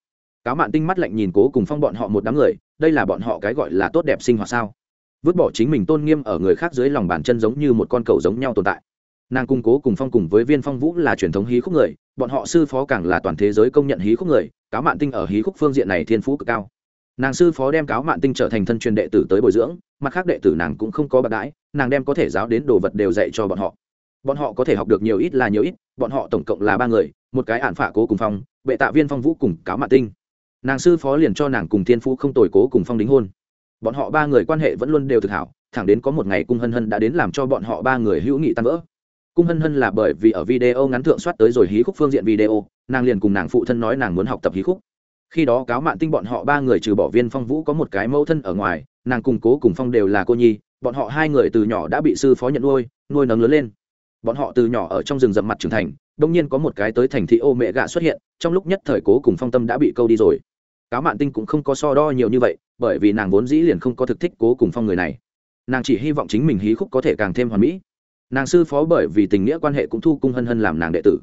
cáo mạn tinh mắt lạnh nhìn cố cùng phong bọn họ một đám người, đây là bọn họ cái gọi là tốt đẹp sinh hoạt sao? Vứt bỏ chính mình tôn nghiêm ở người khác dưới lòng bàn chân giống như một con cầu giống nhau tồn tại. Nàng cung cố cùng phong cùng với viên phong vũ là truyền thống hí khúc người, bọn họ sư phó càng là toàn thế giới công nhận hí khúc người, cáo mạn tinh ở hí khúc phương diện này thiên phú cực cao. Nàng sư phó đem cáo mạn tinh trở thành thân truyền đệ tử tới bồi dưỡng, mặt khác đệ tử nàng cũng không có bạc đãi, nàng đem có thể giáo đến đồ vật đều dạy cho bọn họ. Bọn họ có thể học được nhiều ít là nhiều ít, bọn họ tổng cộng là ba người, một cái ạn phả cố cùng phong, bệ tạ viên phong vũ cùng cáo mạn tinh nàng sư phó liền cho nàng cùng thiên phú không tồi cố cùng phong đính hôn. Bọn họ ba người quan hệ vẫn luôn đều thực hảo, thẳng đến có một ngày cung hân hân đã đến làm cho bọn họ ba người hữu nghị tan vỡ. Cung hân hân là bởi vì ở video ngắn thượng soát tới rồi hí khúc phương diện video, nàng liền cùng nàng phụ thân nói nàng muốn học tập hí khúc. Khi đó cáo mạn tinh bọn họ ba người trừ bỏ viên phong vũ có một cái mẫu thân ở ngoài, nàng cùng cố cùng phong đều là cô nhi, bọn họ hai người từ nhỏ đã bị sư phó nhận nuôi nuôi nấng lớn lên. Bọn họ từ nhỏ ở trong rừng rậm mặt trưởng thành đông nhiên có một cái tới thành thị ô mẹ gạ xuất hiện, trong lúc nhất thời cố cùng phong tâm đã bị câu đi rồi. Cáo mạn tinh cũng không có so đo nhiều như vậy, bởi vì nàng vốn dĩ liền không có thực thích cố cùng phong người này. Nàng chỉ hy vọng chính mình hí khúc có thể càng thêm hoàn mỹ. Nàng sư phó bởi vì tình nghĩa quan hệ cũng thu cung hân hân làm nàng đệ tử.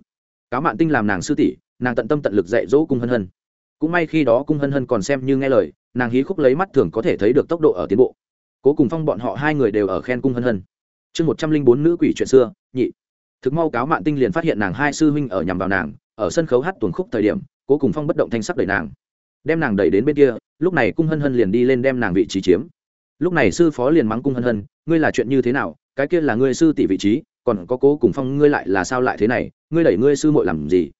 Cáo mạn tinh làm nàng sư tỷ, nàng tận tâm tận lực dạy dỗ cung hân hân. Cũng may khi đó cung hân hân còn xem như nghe lời, nàng hí khúc lấy mắt thường có thể thấy được tốc độ ở tiến bộ. Cố cùng phong bọn họ hai người đều ở khen cung hân hân. Chương một trăm linh bốn nữ quỷ chuyện xưa, nhị thực mau cáo mạn tinh liền phát hiện nàng hai sư huynh ở nhằm vào nàng, ở sân khấu hát tuần khúc thời điểm, cố cùng phong bất động thanh sắc đẩy nàng. Đem nàng đẩy đến bên kia, lúc này cung hân hân liền đi lên đem nàng vị trí chiếm. Lúc này sư phó liền mắng cung hân hân, ngươi là chuyện như thế nào? Cái kia là ngươi sư tỷ vị trí, còn có cố cùng phong ngươi lại là sao lại thế này? Ngươi đẩy ngươi sư muội làm gì?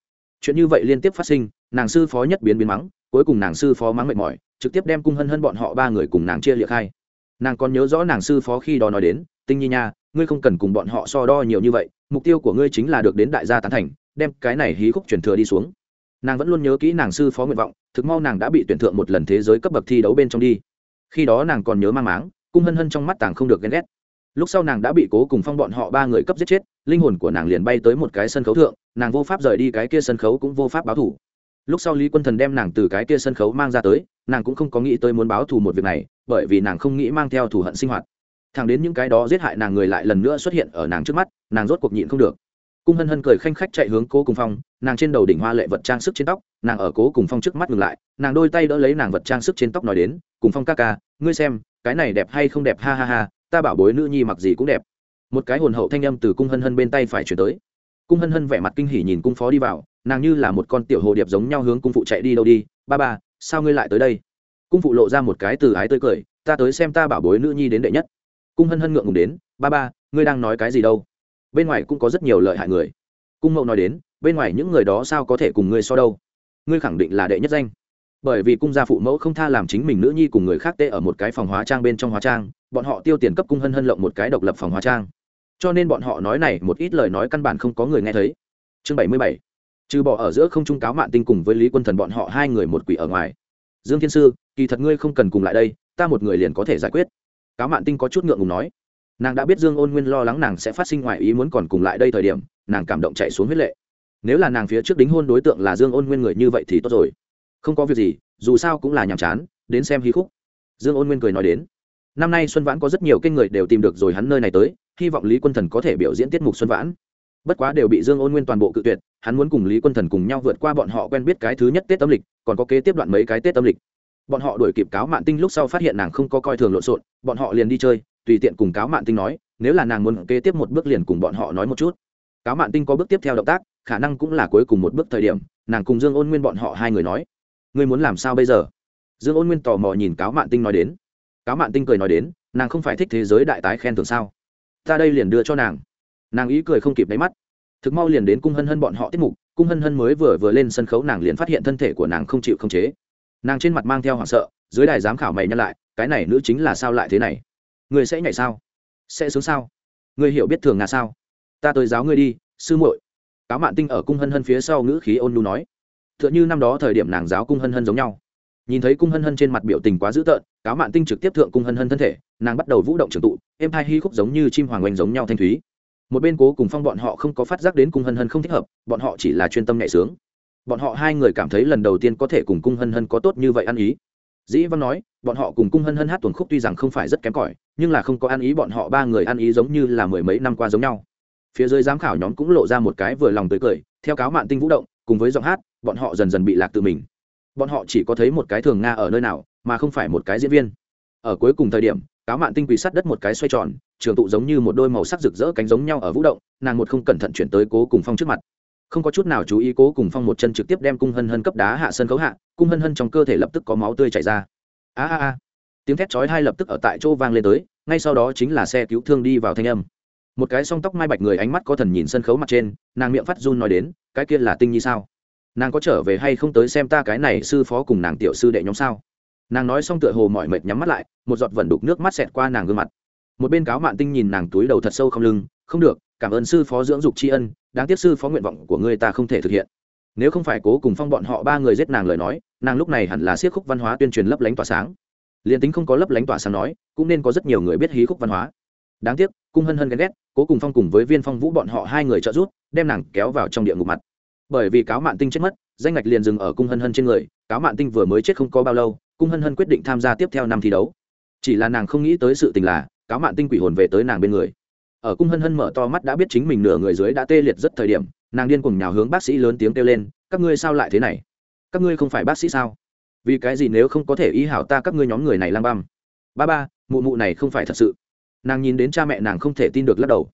Chuyện như vậy liên tiếp phát sinh, nàng sư phó nhất biến biến mắng, cuối cùng nàng sư phó mắng mệt mỏi, trực tiếp đem cung hân hân bọn họ ba người cùng nàng chia liệt hai. Nàng còn nhớ rõ nàng sư phó khi đó nói đến, tinh nhi nha ngươi không cần cùng bọn họ so đo nhiều như vậy, mục tiêu của ngươi chính là được đến đại gia tán thành, đem cái này hí khúc truyền thừa đi xuống. Nàng vẫn luôn nhớ kỹ nàng sư phó nguyện vọng, thực mau nàng đã bị tuyển thượng một lần thế giới cấp bậc thi đấu bên trong đi. Khi đó nàng còn nhớ mang máng, cung hân hân trong mắt tàng không được ghen ghét. Lúc sau nàng đã bị cố cùng phong bọn họ ba người cấp giết chết, linh hồn của nàng liền bay tới một cái sân khấu thượng, nàng vô pháp rời đi cái kia sân khấu cũng vô pháp báo thủ lúc sau lý quân thần đem nàng từ cái kia sân khấu mang ra tới, nàng cũng không có nghĩ tới muốn báo thù một việc này, bởi vì nàng không nghĩ mang theo thù hận sinh hoạt thẳng đến những cái đó giết hại nàng người lại lần nữa xuất hiện ở nàng trước mắt, nàng rốt cuộc nhịn không được. Cung hân hân cười khanh khách chạy hướng cố cùng phong, nàng trên đầu đỉnh hoa lệ vật trang sức trên tóc, nàng ở cố cùng phong trước mắt ngừng lại, nàng đôi tay đỡ lấy nàng vật trang sức trên tóc nói đến, cùng phong ca ca, ngươi xem, cái này đẹp hay không đẹp, ha ha ha, ta bảo bối nữ nhi mặc gì cũng đẹp. Một cái hồn hậu thanh âm từ cung hân hân bên tay phải chuyển tới. Cung hân hân vẻ mặt kinh hỉ nhìn cung phó đi vào, nàng như là một con tiểu hồ điệp giống nhau hướng cung phụ chạy đi đâu đi, ba ba, sao ngươi lại tới đây? Cung phụ lộ ra một cái từ ái tươi cười, ta tới xem ta bảo bối nữ nhi đến đệ nhất cung hân hân ngượng ngùng đến, ba ba, ngươi đang nói cái gì đâu? Bên ngoài cũng có rất nhiều lợi hại người. Cung mậu nói đến, bên ngoài những người đó sao có thể cùng ngươi so đâu? Ngươi khẳng định là đệ nhất danh. Bởi vì cung gia phụ mẫu không tha làm chính mình nữ nhi cùng người khác tê ở một cái phòng hóa trang bên trong hóa trang, bọn họ tiêu tiền cấp cung hân hân lộng một cái độc lập phòng hóa trang. Cho nên bọn họ nói này một ít lời nói căn bản không có người nghe thấy. Chương bảy mươi bảy. Trừ bỏ ở giữa không trung cáo mạn tinh cùng với lý quân thần bọn họ hai người một quỷ ở ngoài. Dương thiên sư, kỳ thật ngươi không cần cùng lại đây, ta một người liền có thể giải quyết cáo mạn tinh có chút ngượng ngùng nói, nàng đã biết dương ôn nguyên lo lắng nàng sẽ phát sinh ngoài ý muốn còn cùng lại đây thời điểm, nàng cảm động chạy xuống huyết lệ. Nếu là nàng phía trước đính hôn đối tượng là dương ôn nguyên người như vậy thì tốt rồi. Không có việc gì, dù sao cũng là nhàm chán, đến xem hí khúc. Dương ôn nguyên cười nói đến, năm nay xuân vãn có rất nhiều kênh người đều tìm được rồi hắn nơi này tới, hy vọng lý quân thần có thể biểu diễn tiết mục xuân vãn. Bất quá đều bị dương ôn nguyên toàn bộ cự tuyệt, hắn muốn cùng lý quân thần cùng nhau vượt qua bọn họ quen biết cái thứ nhất tết âm lịch, còn có kế tiếp đoạn mấy cái tết âm lịch bọn họ đuổi kịp cáo mạn tinh lúc sau phát hiện nàng không có coi thường lộn xộn, bọn họ liền đi chơi, tùy tiện cùng cáo mạn tinh nói, nếu là nàng muốn kế tiếp một bước liền cùng bọn họ nói một chút. Cáo mạn tinh có bước tiếp theo động tác, khả năng cũng là cuối cùng một bước thời điểm, nàng cùng dương ôn nguyên bọn họ hai người nói, ngươi muốn làm sao bây giờ? Dương ôn nguyên tò mò nhìn cáo mạn tinh nói đến. Cáo mạn tinh cười nói đến, nàng không phải thích thế giới đại tái khen thưởng sao? Ta đây liền đưa cho nàng. Nàng ý cười không kịp đáy mắt. Thực mau liền đến cung hân hân bọn họ tiết mục, cung hân hân mới vừa vừa lên sân khấu nàng liền phát hiện thân thể của nàng không chịu không chế nàng trên mặt mang theo hoảng sợ, dưới đài giám khảo mày nhân lại, cái này nữ chính là sao lại thế này? Người sẽ nhảy sao? Sẽ sướng sao? Người hiểu biết thường là sao? Ta tới giáo ngươi đi, sư muội. Cáo mạn tinh ở cung hân hân phía sau ngữ khí ôn lu nói. T h ư ợ n h ư năm đó thời điểm nàng giáo cung hân hân giống nhau. Nhìn thấy cung hân hân trên mặt biểu tình quá dữ tợn, cáo mạn tinh trực tiếp thượng cung hân hân thân thể, nàng bắt đầu vũ động trường tụ, êm hai hy khúc giống như chim hoàng oanh giống nhau thanh thúy. Một bên cố cùng phong bọn họ không có phát giác đến cung hân hân không thích hợp, bọn họ chỉ là chuyên tâm nhảy sướng bọn họ hai người cảm thấy lần đầu tiên có thể cùng cung hân hân có tốt như vậy ăn ý. Dĩ văn nói, bọn họ cùng cung hân hân hát tuần khúc tuy rằng không phải rất kém cỏi, nhưng là không có ăn ý bọn họ ba người ăn ý giống như là mười mấy năm qua giống nhau. Phía dưới giám khảo nhóm cũng lộ ra một cái vừa lòng tới cười, theo cáo mạn tinh vũ động, cùng với giọng hát, bọn họ dần dần bị lạc tự mình. Bọn họ chỉ có thấy một cái thường nga ở nơi nào, mà không phải một cái diễn viên. Ở cuối cùng thời điểm, cáo mạn tinh quỳ sát đất một cái xoay tròn, trường tụ giống như một đôi màu sắc rực rỡ cánh giống nhau ở vũ động, nàng một không cẩn thận chuyển tới cố cùng phong trước mặt không có chút nào chú ý cố cùng phong một chân trực tiếp đem cung hân hân cấp đá hạ sân khấu hạ, cung hân hân trong cơ thể lập tức có máu tươi chảy ra. A a a. Tiếng thét chói hai lập tức ở tại chỗ vang lên tới, ngay sau đó chính là xe cứu thương đi vào thanh âm. Một cái song tóc mai bạch người ánh mắt có thần nhìn sân khấu mặt trên, nàng miệng phát run nói đến, cái kia là tinh nhi sao? Nàng có trở về hay không tới xem ta cái này sư phó cùng nàng tiểu sư đệ nhóm sao? Nàng nói xong tựa hồ mọi mệt nhắm mắt lại, một giọt vẩn đục nước mắt xẹt qua nàng gương mặt. Một bên cáo mạn tinh nhìn nàng túi đầu thật sâu không lưng, không được cảm ơn sư phó dưỡng dục tri ân, đáng tiếc sư phó nguyện vọng của ngươi ta không thể thực hiện. Nếu không phải cố cùng phong bọn họ ba người giết nàng lời nói, nàng lúc này hẳn là siết khúc văn hóa tuyên truyền lấp lánh tỏa sáng. Liền tính không có lấp lánh tỏa sáng nói, cũng nên có rất nhiều người biết hí khúc văn hóa. Đáng tiếc, cung hân hân ghen ghét, cố cùng phong cùng với viên phong vũ bọn họ hai người trợ giúp, đem nàng kéo vào trong địa ngục mặt. Bởi vì cáo mạn tinh chết mất, danh ngạch liền dừng ở cung hân hân trên người, cáo mạn tinh vừa mới chết không có bao lâu, cung hân hân quyết định tham gia tiếp theo năm thi đấu. Chỉ là nàng không nghĩ tới sự tình là, cáo mạn tinh quỷ hồn về tới nàng bên người ở cung hân hân mở to mắt đã biết chính mình nửa người dưới đã tê liệt rất thời điểm, nàng điên cùng nhào hướng bác sĩ lớn tiếng kêu lên, các ngươi sao lại thế này? Các ngươi không phải bác sĩ sao? Vì cái gì nếu không có thể y hảo ta các ngươi nhóm người này lang băm? Ba ba, mụ mụ này không phải thật sự. Nàng nhìn đến cha mẹ nàng không thể tin được lắc đầu.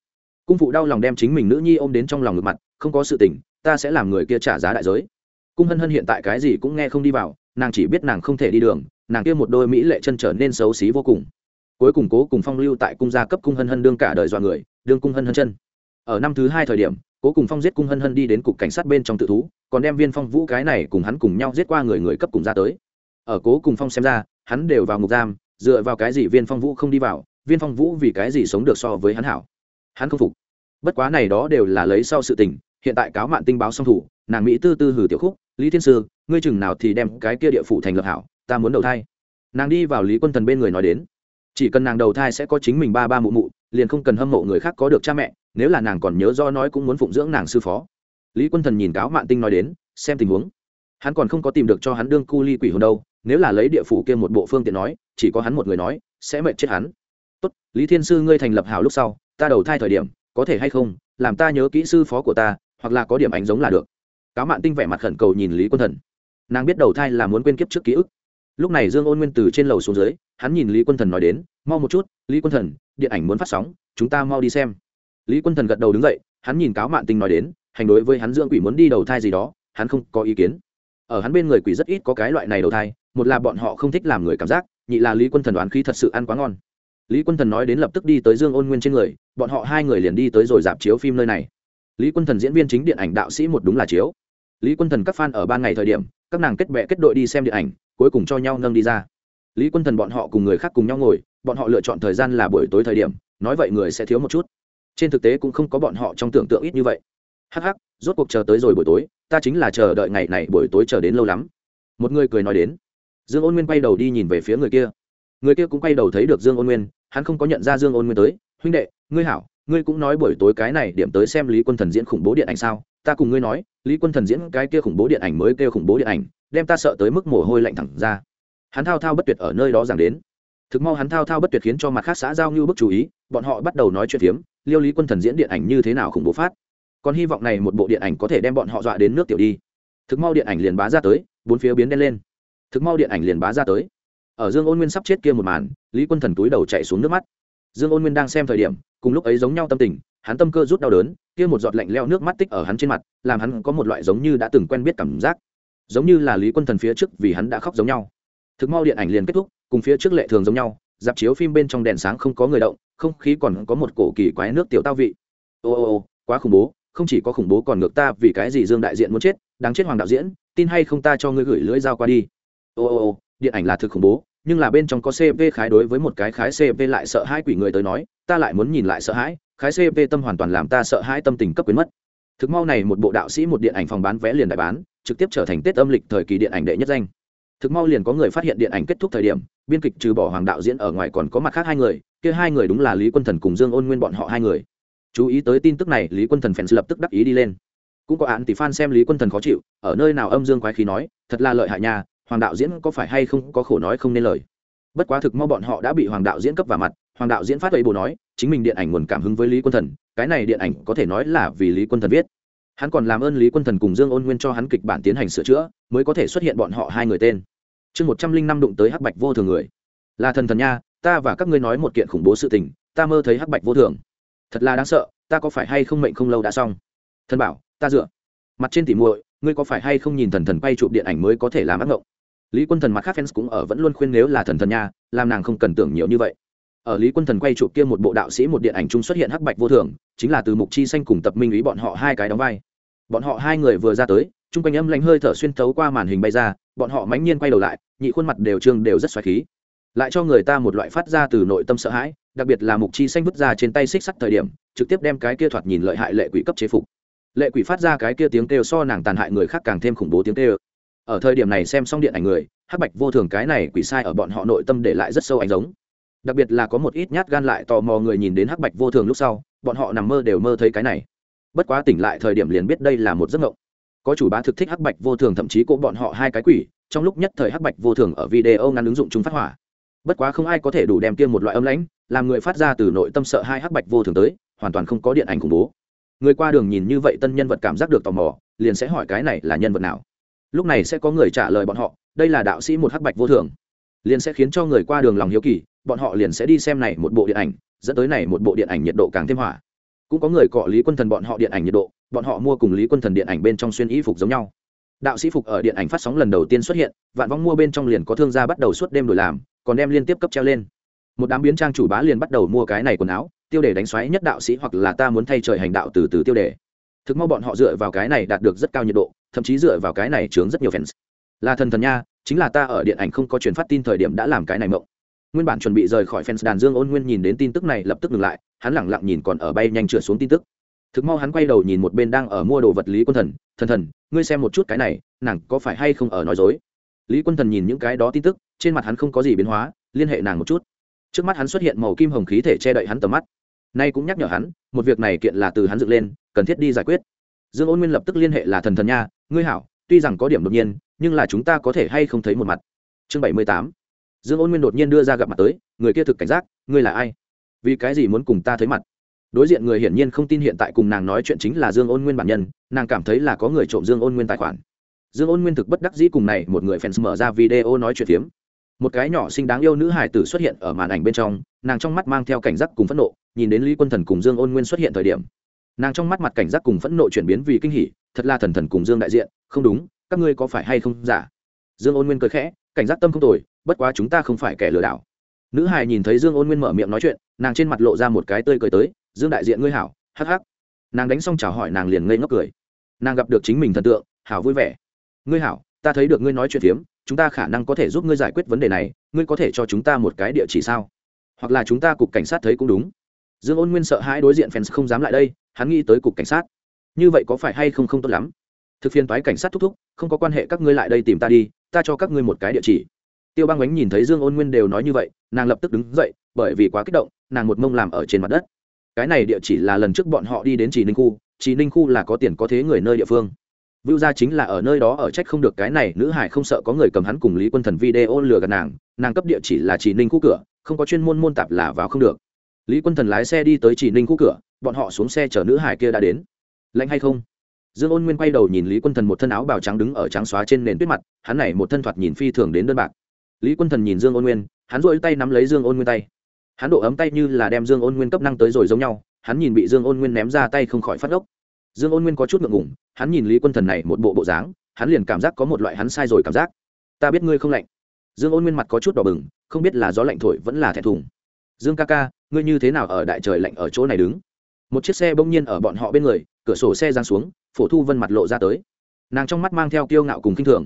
Cung phụ đau lòng đem chính mình nữ nhi ôm đến trong lòng ngực mặt, không có sự tình, ta sẽ làm người kia trả giá đại giới. Cung hân hân hiện tại cái gì cũng nghe không đi vào, nàng chỉ biết nàng không thể đi đường, nàng kia một đôi mỹ lệ chân trở nên xấu xí vô cùng cuối cùng cố cùng phong lưu tại cung gia cấp cung hân hân đương cả đời dọa người, đương cung hân hân chân. Ở năm thứ hai thời điểm, cố cùng phong giết cung hân hân đi đến cục cảnh sát bên trong tự thú, còn đem viên phong vũ cái này cùng hắn cùng nhau giết qua người người cấp cùng ra tới. Ở cố cùng phong xem ra, hắn đều vào ngục giam, dựa vào cái gì viên phong vũ không đi vào, viên phong vũ vì cái gì sống được so với hắn hảo? Hắn không phục. Bất quá này đó đều là lấy sau sự tình, hiện tại cáo mạn tinh báo song thủ, nàng mỹ tư tư hử tiểu khúc, lý thiên sư, ngươi chừng nào thì đem cái kia địa phủ thành lập hảo, ta muốn đầu thai. Nàng đi vào lý quân thần bên người nói đến chỉ cần nàng đầu thai sẽ có chính mình ba ba mụ mụ, liền không cần hâm mộ người khác có được cha mẹ, nếu là nàng còn nhớ do nói cũng muốn phụng dưỡng nàng sư phó. Lý quân thần nhìn cáo mạn tinh nói đến, xem tình huống. Hắn còn không có tìm được cho hắn đương cu ly quỷ hồn đâu, nếu là lấy địa phủ kia một bộ phương tiện nói, chỉ có hắn một người nói, sẽ mệt chết hắn. Tốt, lý thiên sư ngươi thành lập hào lúc sau, ta đầu thai thời điểm, có thể hay không, làm ta nhớ kỹ sư phó của ta, hoặc là có điểm ảnh giống là được. Cáo mạn tinh vẻ mặt khẩn cầu nhìn lý quân thần. Nàng biết đầu thai là muốn quên kiếp trước ký ức lúc này dương ôn nguyên từ trên lầu xuống dưới, hắn nhìn lý quân thần nói đến, mau một chút, lý quân thần, điện ảnh muốn phát sóng, chúng ta mau đi xem. Lý quân thần gật đầu đứng dậy, hắn nhìn cáo mạn tinh nói đến, hành đối với hắn dưỡng quỷ muốn đi đầu thai gì đó, hắn không có ý kiến. Ở hắn bên người quỷ rất ít có cái loại này đầu thai, một là bọn họ không thích làm người cảm giác, nhị là lý quân thần đoán khí thật sự ăn quá ngon. Lý quân thần nói đến lập tức đi tới dương ôn nguyên trên người, bọn họ hai người liền đi tới rồi dạp chiếu phim nơi này. Lý quân thần diễn viên chính điện ảnh đạo sĩ một đúng là chiếu. Lý quân thần các fan ở ban ngày thời điểm, các nàng kết bệ kết đội đi xem điện ảnh cuối cùng cho nhau nâng đi ra. Lý quân thần bọn họ cùng người khác cùng nhau ngồi, bọn họ lựa chọn thời gian là buổi tối thời điểm, nói vậy người sẽ thiếu một chút. Trên thực tế cũng không có bọn họ trong tưởng tượng ít như vậy. Hắc hắc, rốt cuộc chờ tới rồi buổi tối, ta chính là chờ đợi ngày này buổi tối chờ đến lâu lắm. Một người cười nói đến. Dương ôn nguyên quay đầu đi nhìn về phía người kia. Người kia cũng quay đầu thấy được dương ôn nguyên, hắn không có nhận ra dương ôn nguyên tới. Huynh đệ, ngươi hảo, ngươi cũng nói buổi tối cái này điểm tới xem lý quân thần diễn khủng bố điện ảnh sao? Ta cùng ngươi nói, lý quân thần diễn cái kia khủng bố điện ảnh mới kêu khủng bố điện ảnh đem ta sợ tới mức mồ hôi lạnh thẳng ra. Hắn thao thao bất tuyệt ở nơi đó giảng đến. Thực mau hắn thao thao bất tuyệt khiến cho mặt khác xã giao như bức chú ý, bọn họ bắt đầu nói chuyện phiếm, liêu lý quân thần diễn điện ảnh như thế nào khủng bố phát. Còn hy vọng này một bộ điện ảnh có thể đem bọn họ dọa đến nước tiểu đi. Thực mau điện ảnh liền bá ra tới, bốn phía biến đen lên. Thực mau điện ảnh liền bá ra tới. Ở dương ôn nguyên sắp chết kia một màn, lý quân thần túi đầu chạy xuống nước mắt. Dương ôn nguyên đang xem thời điểm, cùng lúc ấy giống nhau tâm tình, hắn tâm cơ rút đau đớn, kia một giọt lạnh leo nước mắt tích ở hắn trên mặt, làm hắn có một loại giống như đã từng quen biết cảm giác giống như là lý quân thần phía trước vì hắn đã khóc giống nhau. Thực mau điện ảnh liền kết thúc, cùng phía trước lệ thường giống nhau, dạp chiếu phim bên trong đèn sáng không có người động, không khí còn có một cổ kỳ quái nước tiểu tao vị. Ô ô ô, quá khủng bố, không chỉ có khủng bố còn ngược ta vì cái gì dương đại diện muốn chết, đáng chết hoàng đạo diễn, tin hay không ta cho ngươi gửi lưỡi dao qua đi. Ô ô ô, điện ảnh là thực khủng bố, nhưng là bên trong có cv khái đối với một cái khái cv lại sợ hai quỷ người tới nói, ta lại muốn nhìn lại sợ hãi, khái cv tâm hoàn toàn làm ta sợ hãi tâm tình cấp quyến mất. Thực mau này một bộ đạo sĩ một điện ảnh phòng bán vé liền đại bán trực tiếp trở thành tết âm lịch thời kỳ điện ảnh đệ nhất danh. Thực mau liền có người phát hiện điện ảnh kết thúc thời điểm, biên kịch trừ bỏ hoàng đạo diễn ở ngoài còn có mặt khác hai người, kia hai người đúng là lý quân thần cùng dương ôn nguyên bọn họ hai người. Chú ý tới tin tức này, lý quân thần fans lập tức đắc ý đi lên. Cũng có án tỷ fan xem lý quân thần khó chịu, ở nơi nào âm dương quái khí nói, thật là lợi hại nha, hoàng đạo diễn có phải hay không có khổ nói không nên lời. Bất quá thực mau bọn họ đã bị hoàng đạo diễn cấp vào mặt, hoàng đạo diễn phát ấy bồ nói, chính mình điện ảnh nguồn cảm hứng với lý quân thần, cái này điện ảnh có thể nói là vì lý quân thần viết hắn còn làm ơn lý quân thần cùng dương ôn nguyên cho hắn kịch bản tiến hành sửa chữa, mới có thể xuất hiện bọn họ hai người tên. Chương một trăm linh năm đụng tới hắc bạch vô thường người. Là thần thần nha, ta và các ngươi nói một kiện khủng bố sự tình, ta mơ thấy hắc bạch vô thường. Thật là đáng sợ, ta có phải hay không mệnh không lâu đã xong? Thần bảo, ta dựa. Mặt trên tỉ muội, ngươi có phải hay không nhìn thần thần quay chụp điện ảnh mới có thể làm ác ngộng? Lý quân thần mặt khác fans cũng ở vẫn luôn khuyên nếu là thần thần nha, làm nàng không cần tưởng nhiều như vậy ở lý quân thần quay chụp kia một bộ đạo sĩ một điện ảnh chung xuất hiện hắc bạch vô thường, chính là từ mục chi xanh cùng tập minh ý bọn họ hai cái đóng vai. Bọn họ hai người vừa ra tới, chung quanh âm lạnh hơi thở xuyên thấu qua màn hình bay ra, bọn họ mãnh nhiên quay đầu lại, nhị khuôn mặt đều trương đều rất xoáy khí. Lại cho người ta một loại phát ra từ nội tâm sợ hãi, đặc biệt là mục chi xanh vứt ra trên tay xích sắt thời điểm, trực tiếp đem cái kia thoạt nhìn lợi hại lệ quỷ cấp chế phục. Lệ quỷ phát ra cái kia tiếng kêu so nàng tàn hại người khác càng thêm khủng bố tiếng kêu. Ở thời điểm này xem xong điện ảnh người, hắc bạch vô thường cái này quỷ sai ở bọn họ nội tâm để lại rất sâu ảnh giống đặc biệt là có một ít nhát gan lại tò mò người nhìn đến hắc bạch vô thường lúc sau, bọn họ nằm mơ đều mơ thấy cái này. Bất quá tỉnh lại thời điểm liền biết đây là một giấc mộng. Có chủ bá thực thích hắc bạch vô thường thậm chí cỗ bọn họ hai cái quỷ, trong lúc nhất thời hắc bạch vô thường ở video ngắn ứng dụng chúng phát hỏa. Bất quá không ai có thể đủ đem tiêm một loại âm lãnh, làm người phát ra từ nội tâm sợ hai hắc bạch vô thường tới, hoàn toàn không có điện ảnh khủng bố. Người qua đường nhìn như vậy tân nhân vật cảm giác được tò mò, liền sẽ hỏi cái này là nhân vật nào. Lúc này sẽ có người trả lời bọn họ, đây là đạo sĩ một hắc bạch vô thường. Liền sẽ khiến cho người qua đường lòng hiếu kỳ bọn họ liền sẽ đi xem này một bộ điện ảnh, dẫn tới này một bộ điện ảnh nhiệt độ càng thêm hỏa cũng có người cọ lý quân thần bọn họ điện ảnh nhiệt độ, bọn họ mua cùng lý quân thần điện ảnh bên trong xuyên y phục giống nhau. Đạo sĩ phục ở điện ảnh phát sóng lần đầu tiên xuất hiện, vạn vong mua bên trong liền có thương gia bắt đầu suốt đêm đổi làm, còn đem liên tiếp cấp treo lên. Một đám biến trang chủ bá liền bắt đầu mua cái này quần áo, tiêu đề đánh xoáy nhất đạo sĩ hoặc là ta muốn thay trời hành đạo từ từ tiêu đề. Thực mau bọn họ dựa vào cái này đạt được rất cao nhiệt độ, thậm chí dựa vào cái này chướng rất nhiều fans. Là thần thần nha, chính là ta ở điện ảnh không có truyền phát tin thời điểm đã làm cái này mộng nguyên bản chuẩn bị rời khỏi fans đàn dương ôn nguyên nhìn đến tin tức này lập tức ngừng lại, hắn lẳng lặng nhìn còn ở bay nhanh trượt xuống tin tức. Thực mau hắn quay đầu nhìn một bên đang ở mua đồ vật lý quân thần thần thần, ngươi xem một chút cái này, nàng có phải hay không ở nói dối? Lý quân thần nhìn những cái đó tin tức, trên mặt hắn không có gì biến hóa, liên hệ nàng một chút. Trước mắt hắn xuất hiện màu kim hồng khí thể che đậy hắn tầm mắt. Nay cũng nhắc nhở hắn, một việc này kiện là từ hắn dựng lên, cần thiết đi giải quyết. Dương ôn nguyên lập tức liên hệ là thần thần nha, ngươi hảo, tuy rằng có điểm đột nhiên, nhưng là chúng ta có thể hay không thấy một mặt. Chương bảy mươi tám dương ôn nguyên đột nhiên đưa ra gặp mặt tới, người kia thực cảnh giác, ngươi là ai? Vì cái gì muốn cùng ta thấy mặt? Đối diện người hiển nhiên không tin hiện tại cùng nàng nói chuyện chính là dương ôn nguyên bản nhân, nàng cảm thấy là có người trộm dương ôn nguyên tài khoản. Dương ôn nguyên thực bất đắc dĩ cùng này một người fans mở ra video nói chuyện phiếm. Một cái nhỏ xinh đáng yêu nữ hài tử xuất hiện ở màn ảnh bên trong, nàng trong mắt mang theo cảnh giác cùng phẫn nộ, nhìn đến lý quân thần cùng dương ôn nguyên xuất hiện thời điểm. Nàng trong mắt mặt cảnh giác cùng phẫn nộ chuyển biến vì kinh hỉ, thật là thần thần cùng dương đại diện, không đúng, các ngươi có phải hay không giả? Dương ôn nguyên cười khẽ, cảnh giác tâm không tồi bất quá chúng ta không phải kẻ lừa đảo. Nữ hài nhìn thấy dương ôn nguyên mở miệng nói chuyện, nàng trên mặt lộ ra một cái tươi cười tới, dương đại diện ngươi hảo, hắc hắc. Nàng đánh xong chào hỏi nàng liền ngây ngốc cười. Nàng gặp được chính mình thần tượng, hảo vui vẻ. Ngươi hảo, ta thấy được ngươi nói chuyện phiếm, chúng ta khả năng có thể giúp ngươi giải quyết vấn đề này, ngươi có thể cho chúng ta một cái địa chỉ sao? Hoặc là chúng ta cục cảnh sát thấy cũng đúng. Dương ôn nguyên sợ hãi đối diện fans không dám lại đây, hắn nghĩ tới cục cảnh sát. Như vậy có phải hay không không tốt lắm? Thực phiên toái cảnh sát thúc thúc, không có quan hệ các ngươi lại đây tìm ta đi, ta cho các ngươi một cái địa chỉ tiêu băng bánh nhìn thấy dương ôn nguyên đều nói như vậy, nàng lập tức đứng dậy, bởi vì quá kích động, nàng một mông làm ở trên mặt đất. Cái này địa chỉ là lần trước bọn họ đi đến chỉ ninh khu chỉ ninh khu là có tiền có thế người nơi địa phương. Vưu gia chính là ở nơi đó ở trách không được cái này, nữ hải không sợ có người cầm hắn cùng lý quân thần video lừa gạt nàng nàng cấp địa chỉ là chỉ ninh khu cửa, không có chuyên môn môn tạp là vào không được. Lý quân thần lái xe đi tới chỉ ninh khu cửa, bọn họ xuống xe chở nữ hải kia đã đến. Lạnh hay không? Dương ôn nguyên quay đầu nhìn lý quân thần một thân áo bào trắng đứng ở trắng xóa trên nền tuyết mặt, hắn này một thân thoạt nhìn phi thường đến đơn bạc lý quân thần nhìn dương ôn nguyên, hắn rỗi tay nắm lấy dương ôn nguyên tay. Hắn độ ấm tay như là đem dương ôn nguyên cấp năng tới rồi giống nhau, hắn nhìn bị dương ôn nguyên ném ra tay không khỏi phát ốc dương ôn nguyên có chút ngượng ngủng hắn nhìn lý quân thần này một bộ bộ dáng, hắn liền cảm giác có một loại hắn sai rồi cảm giác. Ta biết ngươi không lạnh. Dương ôn nguyên mặt có chút đỏ bừng, không biết là gió lạnh thổi vẫn là thẹn thùng. Dương ca ca, ngươi như thế nào ở đại trời lạnh ở chỗ này đứng? Một chiếc xe bỗng nhiên ở bọn họ bên người, cửa sổ xe giang xuống, phổ thu vân mặt lộ ra tới. Nàng trong mắt mang theo kiêu ngạo cùng k i n h thường.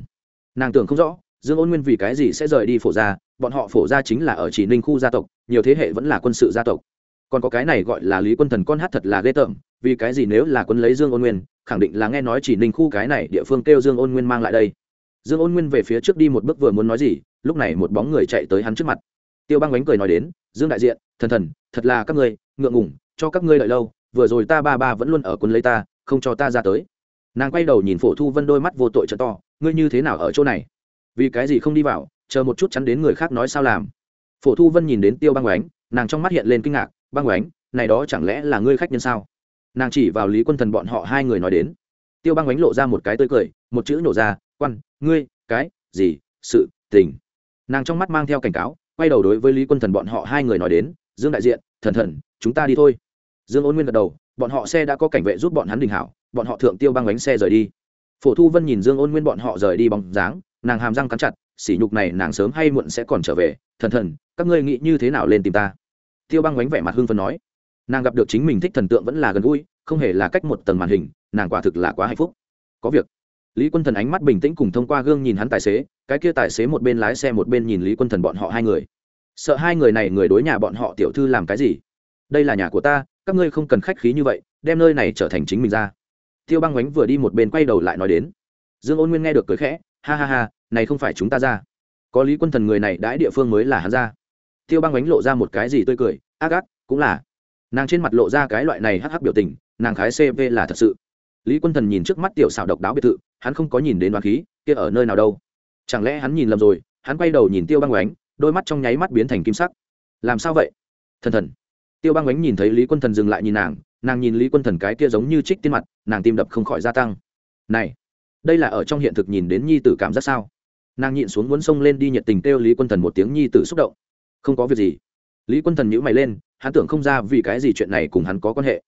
Nàng tưởng không rõ dương ôn nguyên vì cái gì sẽ rời đi phổ gia? Bọn họ phổ gia chính là ở chỉ ninh khu gia tộc, nhiều thế hệ vẫn là quân sự gia tộc. Còn có cái này gọi là lý quân thần con hát thật là ghê tởm, vì cái gì nếu là quân lấy dương ôn nguyên, khẳng định là nghe nói chỉ ninh khu cái này địa phương kêu dương ôn nguyên mang lại đây. Dương ôn nguyên về phía trước đi một bước vừa muốn nói gì, lúc này một bóng người chạy tới hắn trước mặt. Tiêu băng bánh cười nói đến, dương đại diện, thần thần, thật là các ngươi, ngượng ngủng cho các ngươi đợi lâu, vừa rồi ta ba ba vẫn luôn ở quân lấy ta, không cho ta ra tới. Nàng quay đầu nhìn phổ thu vân đôi mắt vô tội trợ to, ngươi như thế nào ở chỗ này? Vì cái gì không đi vào, chờ một chút chắn đến người khác nói sao làm. Phổ thu vân nhìn đến tiêu băng oánh, nàng trong mắt hiện lên kinh ngạc, băng oánh, này đó chẳng lẽ là ngươi khách nhân sao? Nàng chỉ vào lý quân thần bọn họ hai người nói đến. Tiêu băng oánh lộ ra một cái tươi cười, một chữ nổ ra, quan, ngươi, cái, gì, sự, tình. Nàng trong mắt mang theo cảnh cáo, quay đầu đối với lý quân thần bọn họ hai người nói đến, dương đại diện, thần thần, chúng ta đi thôi. Dương ôn nguyên gật đầu, bọn họ xe đã có cảnh vệ giúp bọn hắn đình hảo, bọn họ thượng tiêu băng bánh xe rời đi. Phổ thu vân nhìn dương ôn nguyên bọn họ rời đi bóng dáng nàng hàm răng cắn chặt, sỉ nhục này nàng sớm hay muộn sẽ còn trở về, thần thần, các ngươi nghĩ như thế nào lên tìm ta? Tiêu băng bánh vẻ mặt hưng phần nói. Nàng gặp được chính mình thích thần tượng vẫn là gần gũi, không hề là cách một tầng màn hình, nàng quả thực là quá hạnh phúc. Có việc. Lý quân thần ánh mắt bình tĩnh cùng thông qua gương nhìn hắn tài xế, cái kia tài xế một bên lái xe một bên nhìn lý quân thần bọn họ hai người. Sợ hai người này người đối nhà bọn họ tiểu thư làm cái gì? Đây là nhà của ta, các ngươi không cần khách khí như vậy, đem nơi này trở thành chính mình ra. Tiêu băng ánh vừa đi một bên quay đầu lại nói đến. Dương ôn nguyên nghe được cười khẽ ha ha ha, này không phải chúng ta ra. Có lý quân thần người này đãi địa phương mới là hắn ra. Tiêu băng ánh lộ ra một cái gì tươi cười, ác ác cũng là. Nàng trên mặt lộ ra cái loại này hắc hắc biểu tình, nàng khái cv là thật sự. Lý quân thần nhìn trước mắt tiểu xảo độc đáo biệt thự, hắn không có nhìn đến đoàn khí, kia ở nơi nào đâu. Chẳng lẽ hắn nhìn lầm rồi, hắn quay đầu nhìn tiêu băng ánh, đôi mắt trong nháy mắt biến thành kim sắc. Làm sao vậy? Thần thần. Tiêu băng ánh nhìn thấy lý quân thần dừng lại nhìn nàng nàng nhìn lý quân thần cái kia giống như trích tiên mặt, nàng tim đập không khỏi gia tăng. Này đây là ở trong hiện thực nhìn đến nhi tử cảm giác sao? Nàng nhịn xuống muốn xông lên đi nhiệt tình kêu lý quân thần một tiếng nhi tử xúc động. Không có việc gì. Lý quân thần nhữ mày lên, hắn tưởng không ra vì cái gì chuyện này cùng hắn có quan hệ.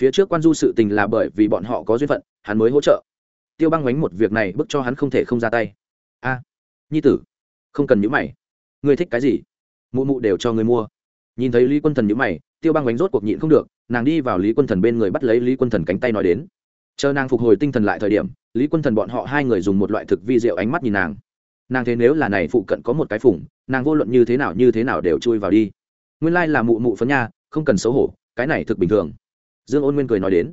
Phía trước quan du sự tình là bởi vì bọn họ có duyên phận, hắn mới hỗ trợ. Tiêu băng bánh một việc này bức cho hắn không thể không ra tay. A, nhi tử, không cần nhữ mày. Ngươi thích cái gì? Mụ mụ đều cho ngươi mua. Nhìn thấy lý quân thần nhữ mày, tiêu băng bánh rốt cuộc nhịn không được, nàng đi vào lý quân thần bên người bắt lấy lý quân thần cánh tay nói đến chờ nàng phục hồi tinh thần lại thời điểm, lý quân thần bọn họ hai người dùng một loại thực vi rượu ánh mắt nhìn nàng. Nàng thế nếu là này phụ cận có một cái phủng nàng vô luận như thế nào như thế nào đều chui vào đi. Nguyên lai là mụ mụ phấn nha, không cần xấu hổ, cái này thực bình thường. Dương ôn nguyên cười nói đến.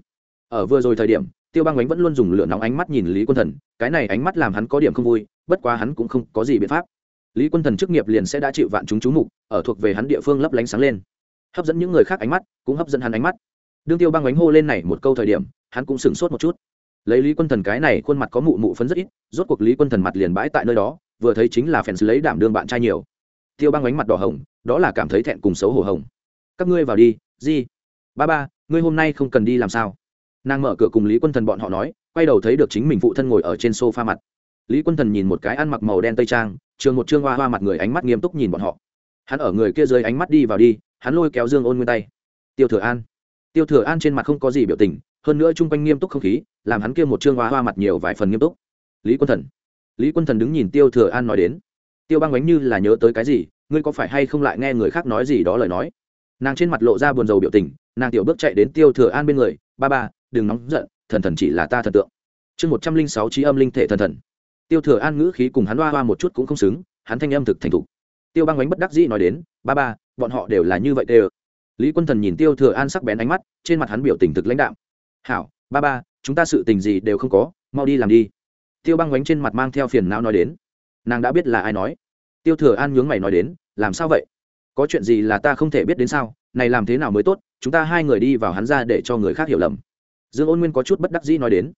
Ở vừa rồi thời điểm, tiêu băng ánh vẫn luôn dùng lửa nóng ánh mắt nhìn lý quân thần, cái này ánh mắt làm hắn có điểm không vui, bất quá hắn cũng không có gì biện pháp. Lý quân thần chức nghiệp liền sẽ đã chịu vạn chúng chú mục, ở thuộc về hắn địa phương lấp lánh sáng lên. Hấp dẫn những người khác ánh mắt, cũng hấp dẫn hắn ánh mắt đương tiêu băng bánh hô lên này một câu thời điểm, hắn cũng sửng sốt một chút. Lấy lý quân thần cái này khuôn mặt có mụ mụ phấn rất ít, rốt cuộc lý quân thần mặt liền bãi tại nơi đó, vừa thấy chính là phèn lấy đảm đương bạn trai nhiều. Tiêu băng bánh mặt đỏ hồng, đó là cảm thấy thẹn cùng xấu hổ hồng. Các ngươi vào đi gì ba ba, ngươi hôm nay không cần đi làm sao? Nàng mở cửa cùng lý quân thần bọn họ nói, quay đầu thấy được chính mình phụ thân ngồi ở trên sofa mặt. Lý quân thần nhìn một cái ăn mặc màu đen tây trang, trường một trương hoa hoa mặt người ánh mắt nghiêm túc nhìn bọn họ. Hắn ở người kia dưới ánh mắt đi vào đi, hắn lôi kéo dương ôn nguyên tay. Tiêu thừa an tiêu thừa an trên mặt không có gì biểu tình, hơn nữa chung quanh nghiêm túc không khí, làm hắn kia một trương hoa hoa mặt nhiều vài phần nghiêm túc. Lý quân thần. Lý quân thần đứng nhìn tiêu thừa an nói đến. Tiêu băng bánh như là nhớ tới cái gì, ngươi có phải hay không lại nghe người khác nói gì đó lời nói? Nàng trên mặt lộ ra buồn rầu biểu tình, nàng tiểu bước chạy đến tiêu thừa an bên người, ba ba, đừng nóng giận, thần thần chỉ là ta thần tượng. Chương một trăm linh sáu trí âm linh thể thần thần. Tiêu thừa an ngữ khí cùng hắn hoa hoa một chút cũng không xứng, hắn thanh âm thực thành thục. Tiêu băng bánh bất đắc dĩ nói đến, ba ba, bọn họ đều là như vậy đều lý quân thần nhìn tiêu thừa an sắc bén ánh mắt, trên mặt hắn biểu tình thực lãnh đạm. Hảo, ba ba, chúng ta sự tình gì đều không có, mau đi làm đi. Tiêu băng bánh trên mặt mang theo phiền não nói đến. Nàng đã biết là ai nói. Tiêu thừa an nhướng mày nói đến, làm sao vậy? Có chuyện gì là ta không thể biết đến sao? Này làm thế nào mới tốt? Chúng ta hai người đi vào hắn ra để cho người khác hiểu lầm. Dương ôn nguyên có chút bất đắc dĩ nói đến.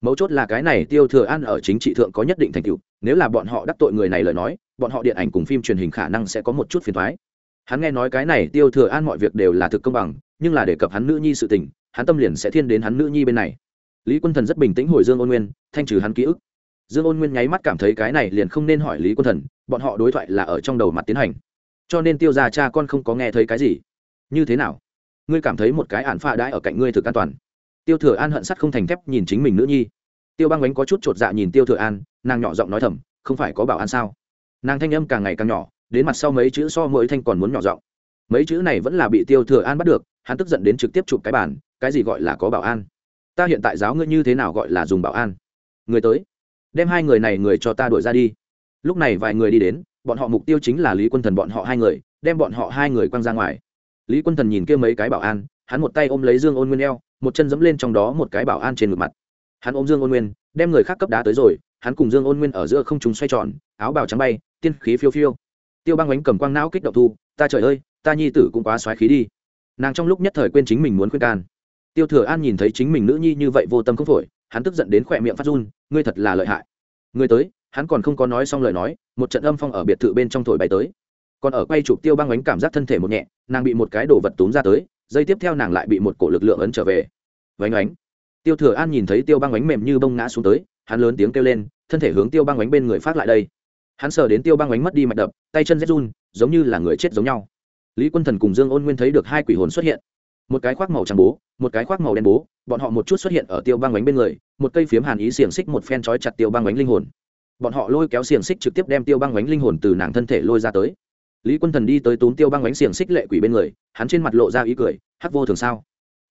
Mấu chốt là cái này tiêu thừa an ở chính trị thượng có nhất định thành tựu, nếu là bọn họ đắc tội người này lời nói, bọn họ điện ảnh cùng phim truyền hình khả năng sẽ có một chút phiền thoái hắn nghe nói cái này tiêu thừa an mọi việc đều là thực công bằng, nhưng là đề cập hắn nữ nhi sự tình, hắn tâm liền sẽ thiên đến hắn nữ nhi bên này. Lý quân thần rất bình tĩnh hồi dương ôn nguyên, thanh trừ hắn ký ức. Dương ôn nguyên nháy mắt cảm thấy cái này liền không nên hỏi lý quân thần, bọn họ đối thoại là ở trong đầu mặt tiến hành. Cho nên tiêu ra cha con không có nghe thấy cái gì. Như thế nào? Ngươi cảm thấy một cái ản pha đãi ở cạnh ngươi thực an toàn. Tiêu thừa an hận sắt không thành thép nhìn chính mình nữ nhi. Tiêu băng bánh có chút chột dạ nhìn tiêu thừa an, nàng nhỏ giọng nói thầm, không phải có bảo an sao? Nàng thanh âm càng ngày càng nhỏ đến mặt sau mấy chữ so mỗi thanh còn muốn nhỏ giọng. Mấy chữ này vẫn là bị tiêu thừa an bắt được, hắn tức giận đến trực tiếp chụp cái bản cái gì gọi là có bảo an? Ta hiện tại giáo ngươi như thế nào gọi là dùng bảo an? Người tới, đem hai người này người cho ta đuổi ra đi. Lúc này vài người đi đến, bọn họ mục tiêu chính là lý quân thần bọn họ hai người, đem bọn họ hai người quăng ra ngoài. Lý quân thần nhìn kia mấy cái bảo an, hắn một tay ôm lấy dương ôn nguyên eo, một chân dẫm lên trong đó một cái bảo an trên ngực mặt. Hắn ôm dương ôn nguyên, đem người khác cấp đá tới rồi, hắn cùng dương ôn nguyên ở giữa không chúng xoay tròn, áo bào trắng bay, tiên khí phiêu phiêu tiêu băng ánh cầm quang não kích động thu, ta trời ơi, ta nhi tử cũng quá xoáy khí đi. Nàng trong lúc nhất thời quên chính mình muốn khuyên can. Tiêu thừa an nhìn thấy chính mình nữ nhi như vậy vô tâm không phổi, hắn tức giận đến khỏe miệng phát run, ngươi thật là lợi hại. Ngươi tới. Hắn còn không có nói xong lời nói, một trận âm phong ở biệt thự bên trong thổi bay tới. Còn ở quay chụp tiêu băng ánh cảm giác thân thể một nhẹ, nàng bị một cái đồ vật túm ra tới dây tiếp theo nàng lại bị một cổ lực lượng ấn trở về. Vánh ánh. Tiêu thừa an nhìn thấy tiêu băng ánh mềm như bông ngã xuống tới, hắn lớn tiếng kêu lên, thân thể hướng tiêu băng ánh bên người phát lại đây hắn sờ đến tiêu băng ánh mất đi mạch đập, tay chân rét run, giống như là người chết giống nhau. Lý quân thần cùng dương ôn nguyên thấy được hai quỷ hồn xuất hiện. Một cái khoác màu trắng bố, một cái khoác màu đen bố, bọn họ một chút xuất hiện ở tiêu băng ánh bên người, một cây phiếm hàn ý xiềng xích một phen trói chặt tiêu băng ánh linh hồn. Bọn họ lôi kéo xiềng xích trực tiếp đem tiêu băng ánh linh hồn từ nàng thân thể lôi ra tới. Lý quân thần đi tới túm tiêu băng ánh xiềng xích lệ quỷ bên người, hắn trên mặt lộ ra ý cười, hắc vô thường sao?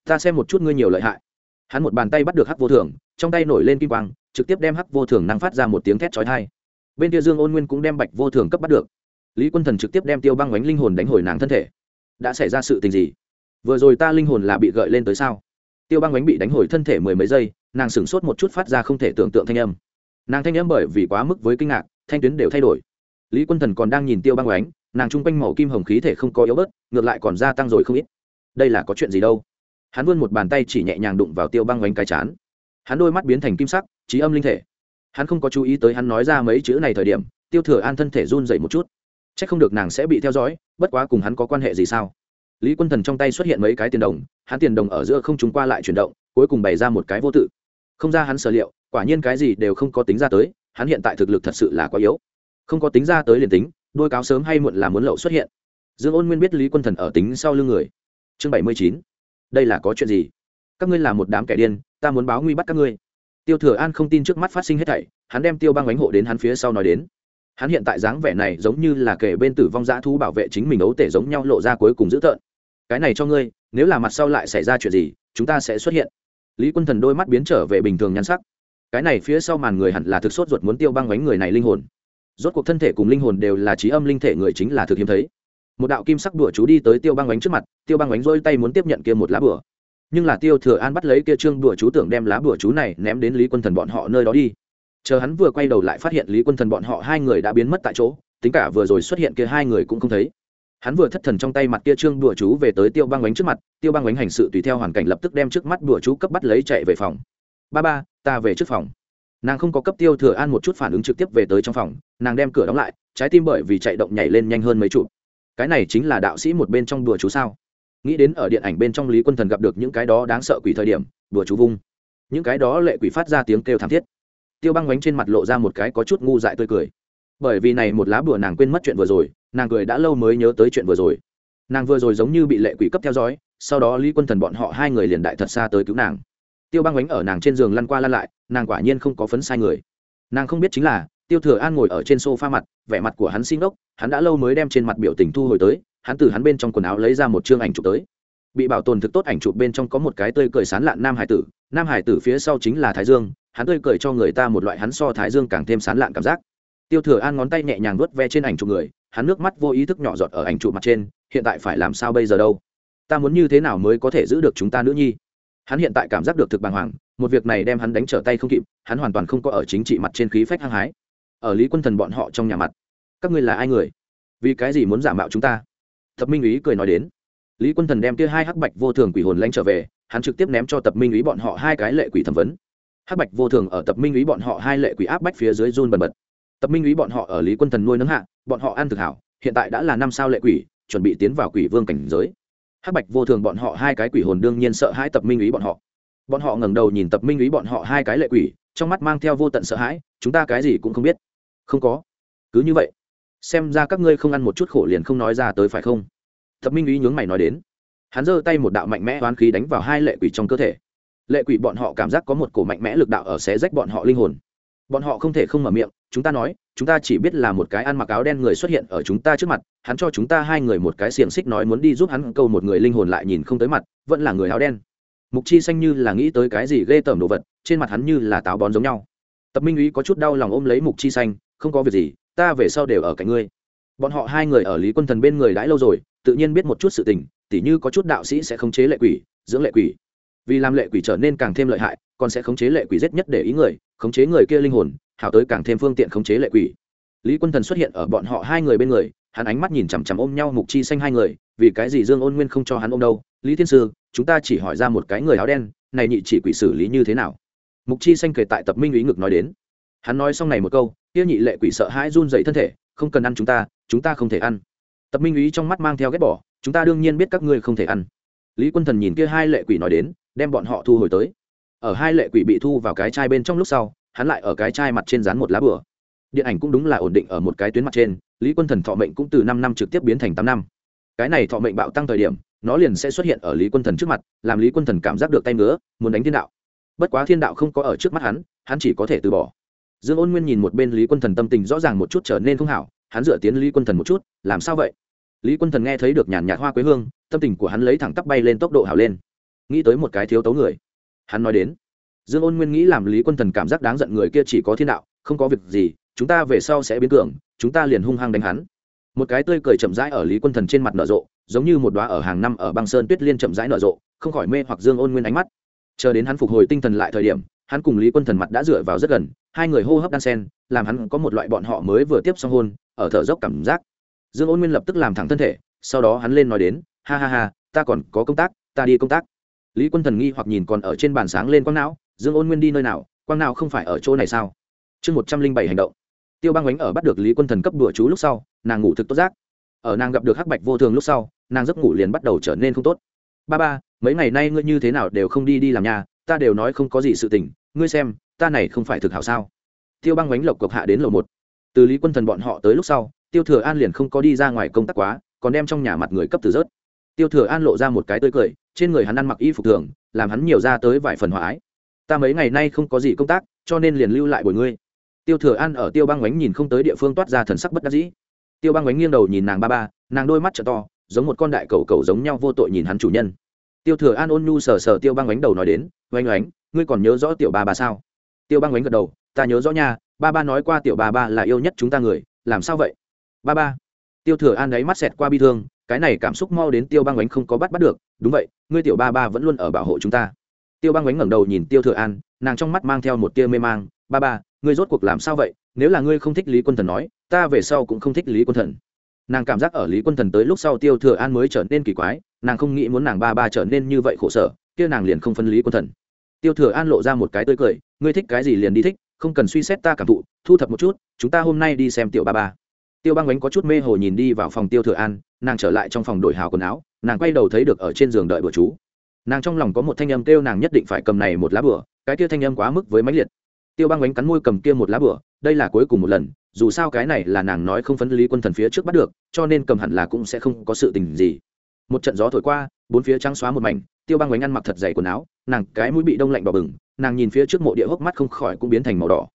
Ta xem một chút ngươi nhiều lợi hại. Hắn một bàn tay bắt được hắc vô thường, trong tay nổi lên kim quang, trực tiếp đem hắc vô thường năng phát ra một tiếng thét chói tai bên kia dương ôn nguyên cũng đem bạch vô thường cấp bắt được. Lý quân thần trực tiếp đem tiêu băng bánh linh hồn đánh hồi nàng thân thể. Đã xảy ra sự tình gì? Vừa rồi ta linh hồn là bị gợi lên tới sao? Tiêu băng bánh bị đánh hồi thân thể mười mấy giây, nàng sửng sốt một chút phát ra không thể tưởng tượng thanh âm. Nàng thanh âm bởi vì quá mức với kinh ngạc, thanh tuyến đều thay đổi. Lý quân thần còn đang nhìn tiêu băng bánh nàng chung quanh màu kim hồng khí thể không có yếu bớt, ngược lại còn gia tăng rồi không ít. Đây là có chuyện gì đâu? Hắn vươn một bàn tay chỉ nhẹ nhàng đụng vào tiêu băng bánh cái chán. Hắn đôi mắt biến thành kim sắc, trí âm linh thể hắn không có chú ý tới hắn nói ra mấy chữ này thời điểm, tiêu thừa an thân thể run dậy một chút. C h ắ c không được nàng sẽ bị theo dõi, bất quá cùng hắn có quan hệ gì sao? Lý quân thần trong tay xuất hiện mấy cái tiền đồng, hắn tiền đồng ở giữa không chúng qua lại chuyển động, cuối cùng bày ra một cái vô tự. Không ra hắn sở liệu, quả nhiên cái gì đều không có tính ra tới, hắn hiện tại thực lực thật sự là quá yếu. Không có tính ra tới liền tính, đôi cáo sớm hay muộn là muốn lậu xuất hiện. Dương ôn nguyên biết lý quân thần ở tính sau lưng người. Chương bảy mươi chín. Đây là có chuyện gì? Các ngươi là một đám kẻ điên, ta muốn báo nguy bắt các ngươi tiêu thừa an không tin trước mắt phát sinh hết thảy, hắn đem tiêu băng ánh hộ đến hắn phía sau nói đến. Hắn hiện tại dáng vẻ này giống như là kể bên tử vong dã thú bảo vệ chính mình ấu tể giống nhau lộ ra cuối cùng dữ tợn. Cái này cho ngươi, nếu là mặt sau lại xảy ra chuyện gì, chúng ta sẽ xuất hiện. Lý quân thần đôi mắt biến trở về bình thường nhắn sắc. Cái này phía sau màn người hẳn là thực sốt ruột muốn tiêu băng bánh người này linh hồn. Rốt cuộc thân thể cùng linh hồn đều là trí âm linh thể người chính là thực hiếm thấy. Một đạo kim sắc đùa chú đi tới tiêu băng bánh trước mặt, tiêu băng bánh rôi tay muốn tiếp nhận kia một lá bửa nhưng là tiêu thừa an bắt lấy kia trương đùa chú tưởng đem lá bùa chú này ném đến lý quân thần bọn họ nơi đó đi. Chờ hắn vừa quay đầu lại phát hiện lý quân thần bọn họ hai người đã biến mất tại chỗ, tính cả vừa rồi xuất hiện kia hai người cũng không thấy. Hắn vừa thất thần trong tay mặt kia trương đùa chú về tới tiêu băng bánh trước mặt, tiêu băng bánh hành sự tùy theo hoàn cảnh lập tức đem trước mắt đùa chú cấp bắt lấy chạy về phòng. Ba ba, ta về trước phòng. Nàng không có cấp tiêu thừa an một chút phản ứng trực tiếp về tới trong phòng, nàng đem cửa đóng lại, trái tim bởi vì chạy động nhảy lên nhanh hơn mấy chục. Cái này chính là đạo sĩ một bên trong đùa chú sao? Nghĩ đến ở điện ảnh bên trong lý quân thần gặp được những cái đó đáng sợ quỷ thời điểm, đùa chú vung. Những cái đó lệ quỷ phát ra tiếng kêu thảm thiết. Tiêu băng bánh trên mặt lộ ra một cái có chút ngu dại tươi cười. Bởi vì này một lá bùa nàng quên mất chuyện vừa rồi, nàng cười đã lâu mới nhớ tới chuyện vừa rồi. Nàng vừa rồi giống như bị lệ quỷ cấp theo dõi, sau đó lý quân thần bọn họ hai người liền đại thật xa tới cứu nàng. Tiêu băng bánh ở nàng trên giường lăn qua lăn lại, nàng quả nhiên không có phấn sai người. Nàng không biết chính là, tiêu thừa an ngồi ở trên s o f a mặt, vẻ mặt của hắn xin ốc hắn đã lâu mới đem trên mặt biểu tình thu hồi tới hắn từ hắn bên trong quần áo lấy ra một chương ảnh chụp tới. Bị bảo tồn thực tốt ảnh chụp bên trong có một cái tươi cười sán lạn nam hải tử. Nam hải tử phía sau chính là thái dương, hắn tươi cười cho người ta một loại hắn so thái dương càng thêm sán lạn cảm giác. Tiêu thừa an ngón tay nhẹ nhàng vuốt ve trên ảnh chụp người, hắn nước mắt vô ý thức nhỏ giọt ở ảnh chụp mặt trên, hiện tại phải làm sao bây giờ đâu? Ta muốn như thế nào mới có thể giữ được chúng ta nữ nhi? Hắn hiện tại cảm giác được thực bàng hoàng, một việc này đem hắn đánh trở tay không kịp, hắn hoàn toàn không có ở chính trị mặt trên khí phách hăng hái. Ở lý quân thần bọn họ trong nhà mặt, các ngươi là ai người? Vì cái gì muốn giả mạo chúng ta? Tập minh ý cười nói đến. Lý quân thần đem kia hai hắc bạch vô thường quỷ hồn lãnh trở về, hắn trực tiếp ném cho tập minh ý bọn họ hai cái lệ quỷ thẩm vấn. Hắc bạch vô thường ở tập minh ý bọn họ hai lệ quỷ áp bách phía dưới run bần bật. Tập minh ý bọn họ ở lý quân thần nuôi nấng hạ, bọn họ ăn thực hảo, hiện tại đã là năm sao lệ quỷ, chuẩn bị tiến vào quỷ vương cảnh giới. Hắc bạch vô thường bọn họ hai cái quỷ hồn đương nhiên sợ hãi tập minh ý bọn họ. Bọn họ ngẩng đầu nhìn tập minh ý bọn họ hai cái lệ quỷ, trong mắt mang theo vô tận sợ hãi, chúng ta cái gì cũng không biết. Không có. Cứ như vậy xem ra các ngươi không ăn một chút khổ liền không nói ra tới phải không? Thập minh ý nhướng mày nói đến. Hắn giơ tay một đạo mạnh mẽ oán khí đánh vào hai lệ quỷ trong cơ thể. Lệ quỷ bọn họ cảm giác có một cổ mạnh mẽ lực đạo ở xé rách bọn họ linh hồn. Bọn họ không thể không mở miệng, chúng ta nói, chúng ta chỉ biết là một cái ăn mặc áo đen người xuất hiện ở chúng ta trước mặt, hắn cho chúng ta hai người một cái xiềng xích nói muốn đi giúp hắn câu một người linh hồn lại nhìn không tới mặt, vẫn là người áo đen. Mục chi xanh như là nghĩ tới cái gì ghê tởm đồ vật, trên mặt hắn như là táo bón giống nhau. Tập minh úy có chút đau lòng ôm lấy mục chi xanh, không có việc gì ta về sau đều ở cạnh ngươi. Bọn họ hai người ở lý quân thần bên người đãi lâu rồi, tự nhiên biết một chút sự tình, tỉ như có chút đạo sĩ sẽ khống chế lệ quỷ, dưỡng lệ quỷ. Vì làm lệ quỷ trở nên càng thêm lợi hại, còn sẽ khống chế lệ quỷ giết nhất để ý người, khống chế người kia linh hồn hào tới càng thêm phương tiện khống chế lệ quỷ. Lý quân thần xuất hiện ở bọn họ hai người bên người, hắn ánh mắt nhìn chằm chằm ôm nhau mục chi xanh hai người, vì cái gì dương ôn nguyên không cho hắn ôm đâu? Lý thiên sư, chúng ta chỉ hỏi ra một cái người áo đen, này nhị chỉ quỷ xử lý như thế nào? Mục chi xanh kể tại tập minh ý ngực nói đến. Hắn nói xong này một câu kia nhị lệ quỷ sợ hãi run dậy thân thể, không cần ăn chúng ta chúng ta không thể ăn. Tập minh ý trong mắt mang theo ghét bỏ, chúng ta đương nhiên biết các ngươi không thể ăn. Lý quân thần nhìn kia hai lệ quỷ nói đến, đem bọn họ thu hồi tới. Ở hai lệ quỷ bị thu vào cái chai bên trong lúc sau, hắn lại ở cái chai mặt trên dán một lá bừa. điện ảnh cũng đúng là ổn định ở một cái tuyến mặt trên, lý quân thần thọ mệnh cũng từ năm năm trực tiếp biến thành tám năm. Cái này thọ mệnh bạo tăng thời điểm, nó liền sẽ xuất hiện ở lý quân thần trước mặt, làm lý quân thần cảm giác được tay ngứa, muốn đánh thiên đạo. Bất quá thiên đạo không có ở trước mắt hắn hắn chỉ có thể từ bỏ dương ôn nguyên nhìn một bên lý quân thần tâm tình rõ ràng một chút trở nên không hảo, hắn dựa tiến lý quân thần một chút, làm sao vậy? Lý quân thần nghe thấy được nhàn nhạt hoa quế hương, tâm tình của hắn lấy thẳng tắp bay lên tốc độ hảo lên. Nghĩ tới một cái thiếu tấu người. Hắn nói đến, dương ôn nguyên nghĩ làm lý quân thần cảm giác đáng giận người kia chỉ có thiên đạo, không có việc gì, chúng ta về sau sẽ biến cường, chúng ta liền hung hăng đánh hắn. Một cái tươi cười chậm rãi ở lý quân thần trên mặt nở rộ, giống như một đoá ở hàng năm ở băng sơn tuyết liên chậm rãi nở rộ, không khỏi mê hoặc dương ôn nguyên ánh mắt. Chờ đến hắn phục hồi tinh thần lại thời điểm hắn cùng lý quân thần mặt đã dựa vào rất gần, hai người hô hấp đan sen, làm hắn có một loại bọn họ mới vừa tiếp xong hôn, ở thở dốc cảm giác. Dương ôn nguyên lập tức làm thẳng thân thể, sau đó hắn lên nói đến, ha ha ha, ta còn có công tác, ta đi công tác. Lý quân thần nghi hoặc nhìn còn ở trên bàn sáng lên quang não, dương ôn nguyên đi nơi nào, quang não không phải ở chỗ này sao? Chương một trăm linh bảy hành động. Tiêu băng ánh ở bắt được lý quân thần cấp đùa chú lúc sau, nàng ngủ thực tốt giác. Ở nàng gặp được hắc bạch vô thường lúc sau, nàng giấc ngủ liền bắt đầu trở nên không tốt. Ba ba, mấy ngày nay ngươi như thế nào đều không đi đi làm nhà ta đều nói không có gì sự tình, ngươi xem, ta này không phải thực hảo sao? Tiêu băng bánh lộc cộc hạ đến lầu một. Từ lý quân thần bọn họ tới lúc sau, tiêu thừa an liền không có đi ra ngoài công tác quá, còn đem trong nhà mặt người cấp từ rớt. Tiêu thừa an lộ ra một cái tươi cười, trên người hắn ăn mặc y phục thường, làm hắn nhiều ra tới vài phần hòa ái. Ta mấy ngày nay không có gì công tác, cho nên liền lưu lại bồi ngươi. Tiêu thừa an ở tiêu băng bánh nhìn không tới địa phương toát ra thần sắc bất đắc dĩ. Tiêu băng bánh nghiêng đầu nhìn nàng ba ba, nàng đôi mắt t to, giống một con đại cầu cầu giống nhau vô tội nhìn hắn chủ nhân tiêu thừa an ôn nhu sờ sờ tiêu băng ánh đầu nói đến, oanh oánh, ngươi còn nhớ rõ tiểu ba ba sao? Tiêu băng ánh gật đầu, ta nhớ rõ nha, ba ba nói qua tiểu ba ba là yêu nhất chúng ta người, làm sao vậy? Ba ba. Tiêu thừa an ấy mắt xẹt qua bi thương, cái này cảm xúc mau đến tiêu băng ánh không có bắt bắt được, đúng vậy, ngươi tiểu ba ba vẫn luôn ở bảo hộ chúng ta. Tiêu băng ánh ngẩng đầu nhìn tiêu thừa an, nàng trong mắt mang theo một tia mê mang, ba ba, ngươi rốt cuộc làm sao vậy? Nếu là ngươi không thích lý quân thần nói, ta về sau cũng không thích lý quân thần. Nàng cảm giác ở lý quân thần tới lúc sau tiêu thừa an mới trở nên kỳ quái nàng không nghĩ muốn nàng ba ba trở nên như vậy khổ sở, kia nàng liền không phân lý quân thần. Tiêu thừa an lộ ra một cái tươi cười, ngươi thích cái gì liền đi thích, không cần suy xét ta cảm thụ, thu thập một chút, chúng ta hôm nay đi xem tiểu ba ba. Tiêu băng bánh có chút mê hồ nhìn đi vào phòng tiêu thừa an, nàng trở lại trong phòng đổi hào quần áo, nàng quay đầu thấy được ở trên giường đợi bữa chú. Nàng trong lòng có một thanh âm kêu nàng nhất định phải cầm này một lá bửa, cái kia thanh âm quá mức với máy liệt. Tiêu băng bánh cắn môi cầm kia một lá bửa, đây là cuối cùng một lần, dù sao cái này là nàng nói không phân lý quân thần phía trước bắt được, cho nên cầm hẳn là cũng sẽ không có sự tình gì một trận gió thổi qua, bốn phía trắng xóa một mảnh, tiêu băng bánh ăn mặc thật dày quần áo, nàng cái mũi bị đông lạnh đỏ bừng, nàng nhìn phía trước mộ địa hốc mắt không khỏi cũng biến thành màu đỏ.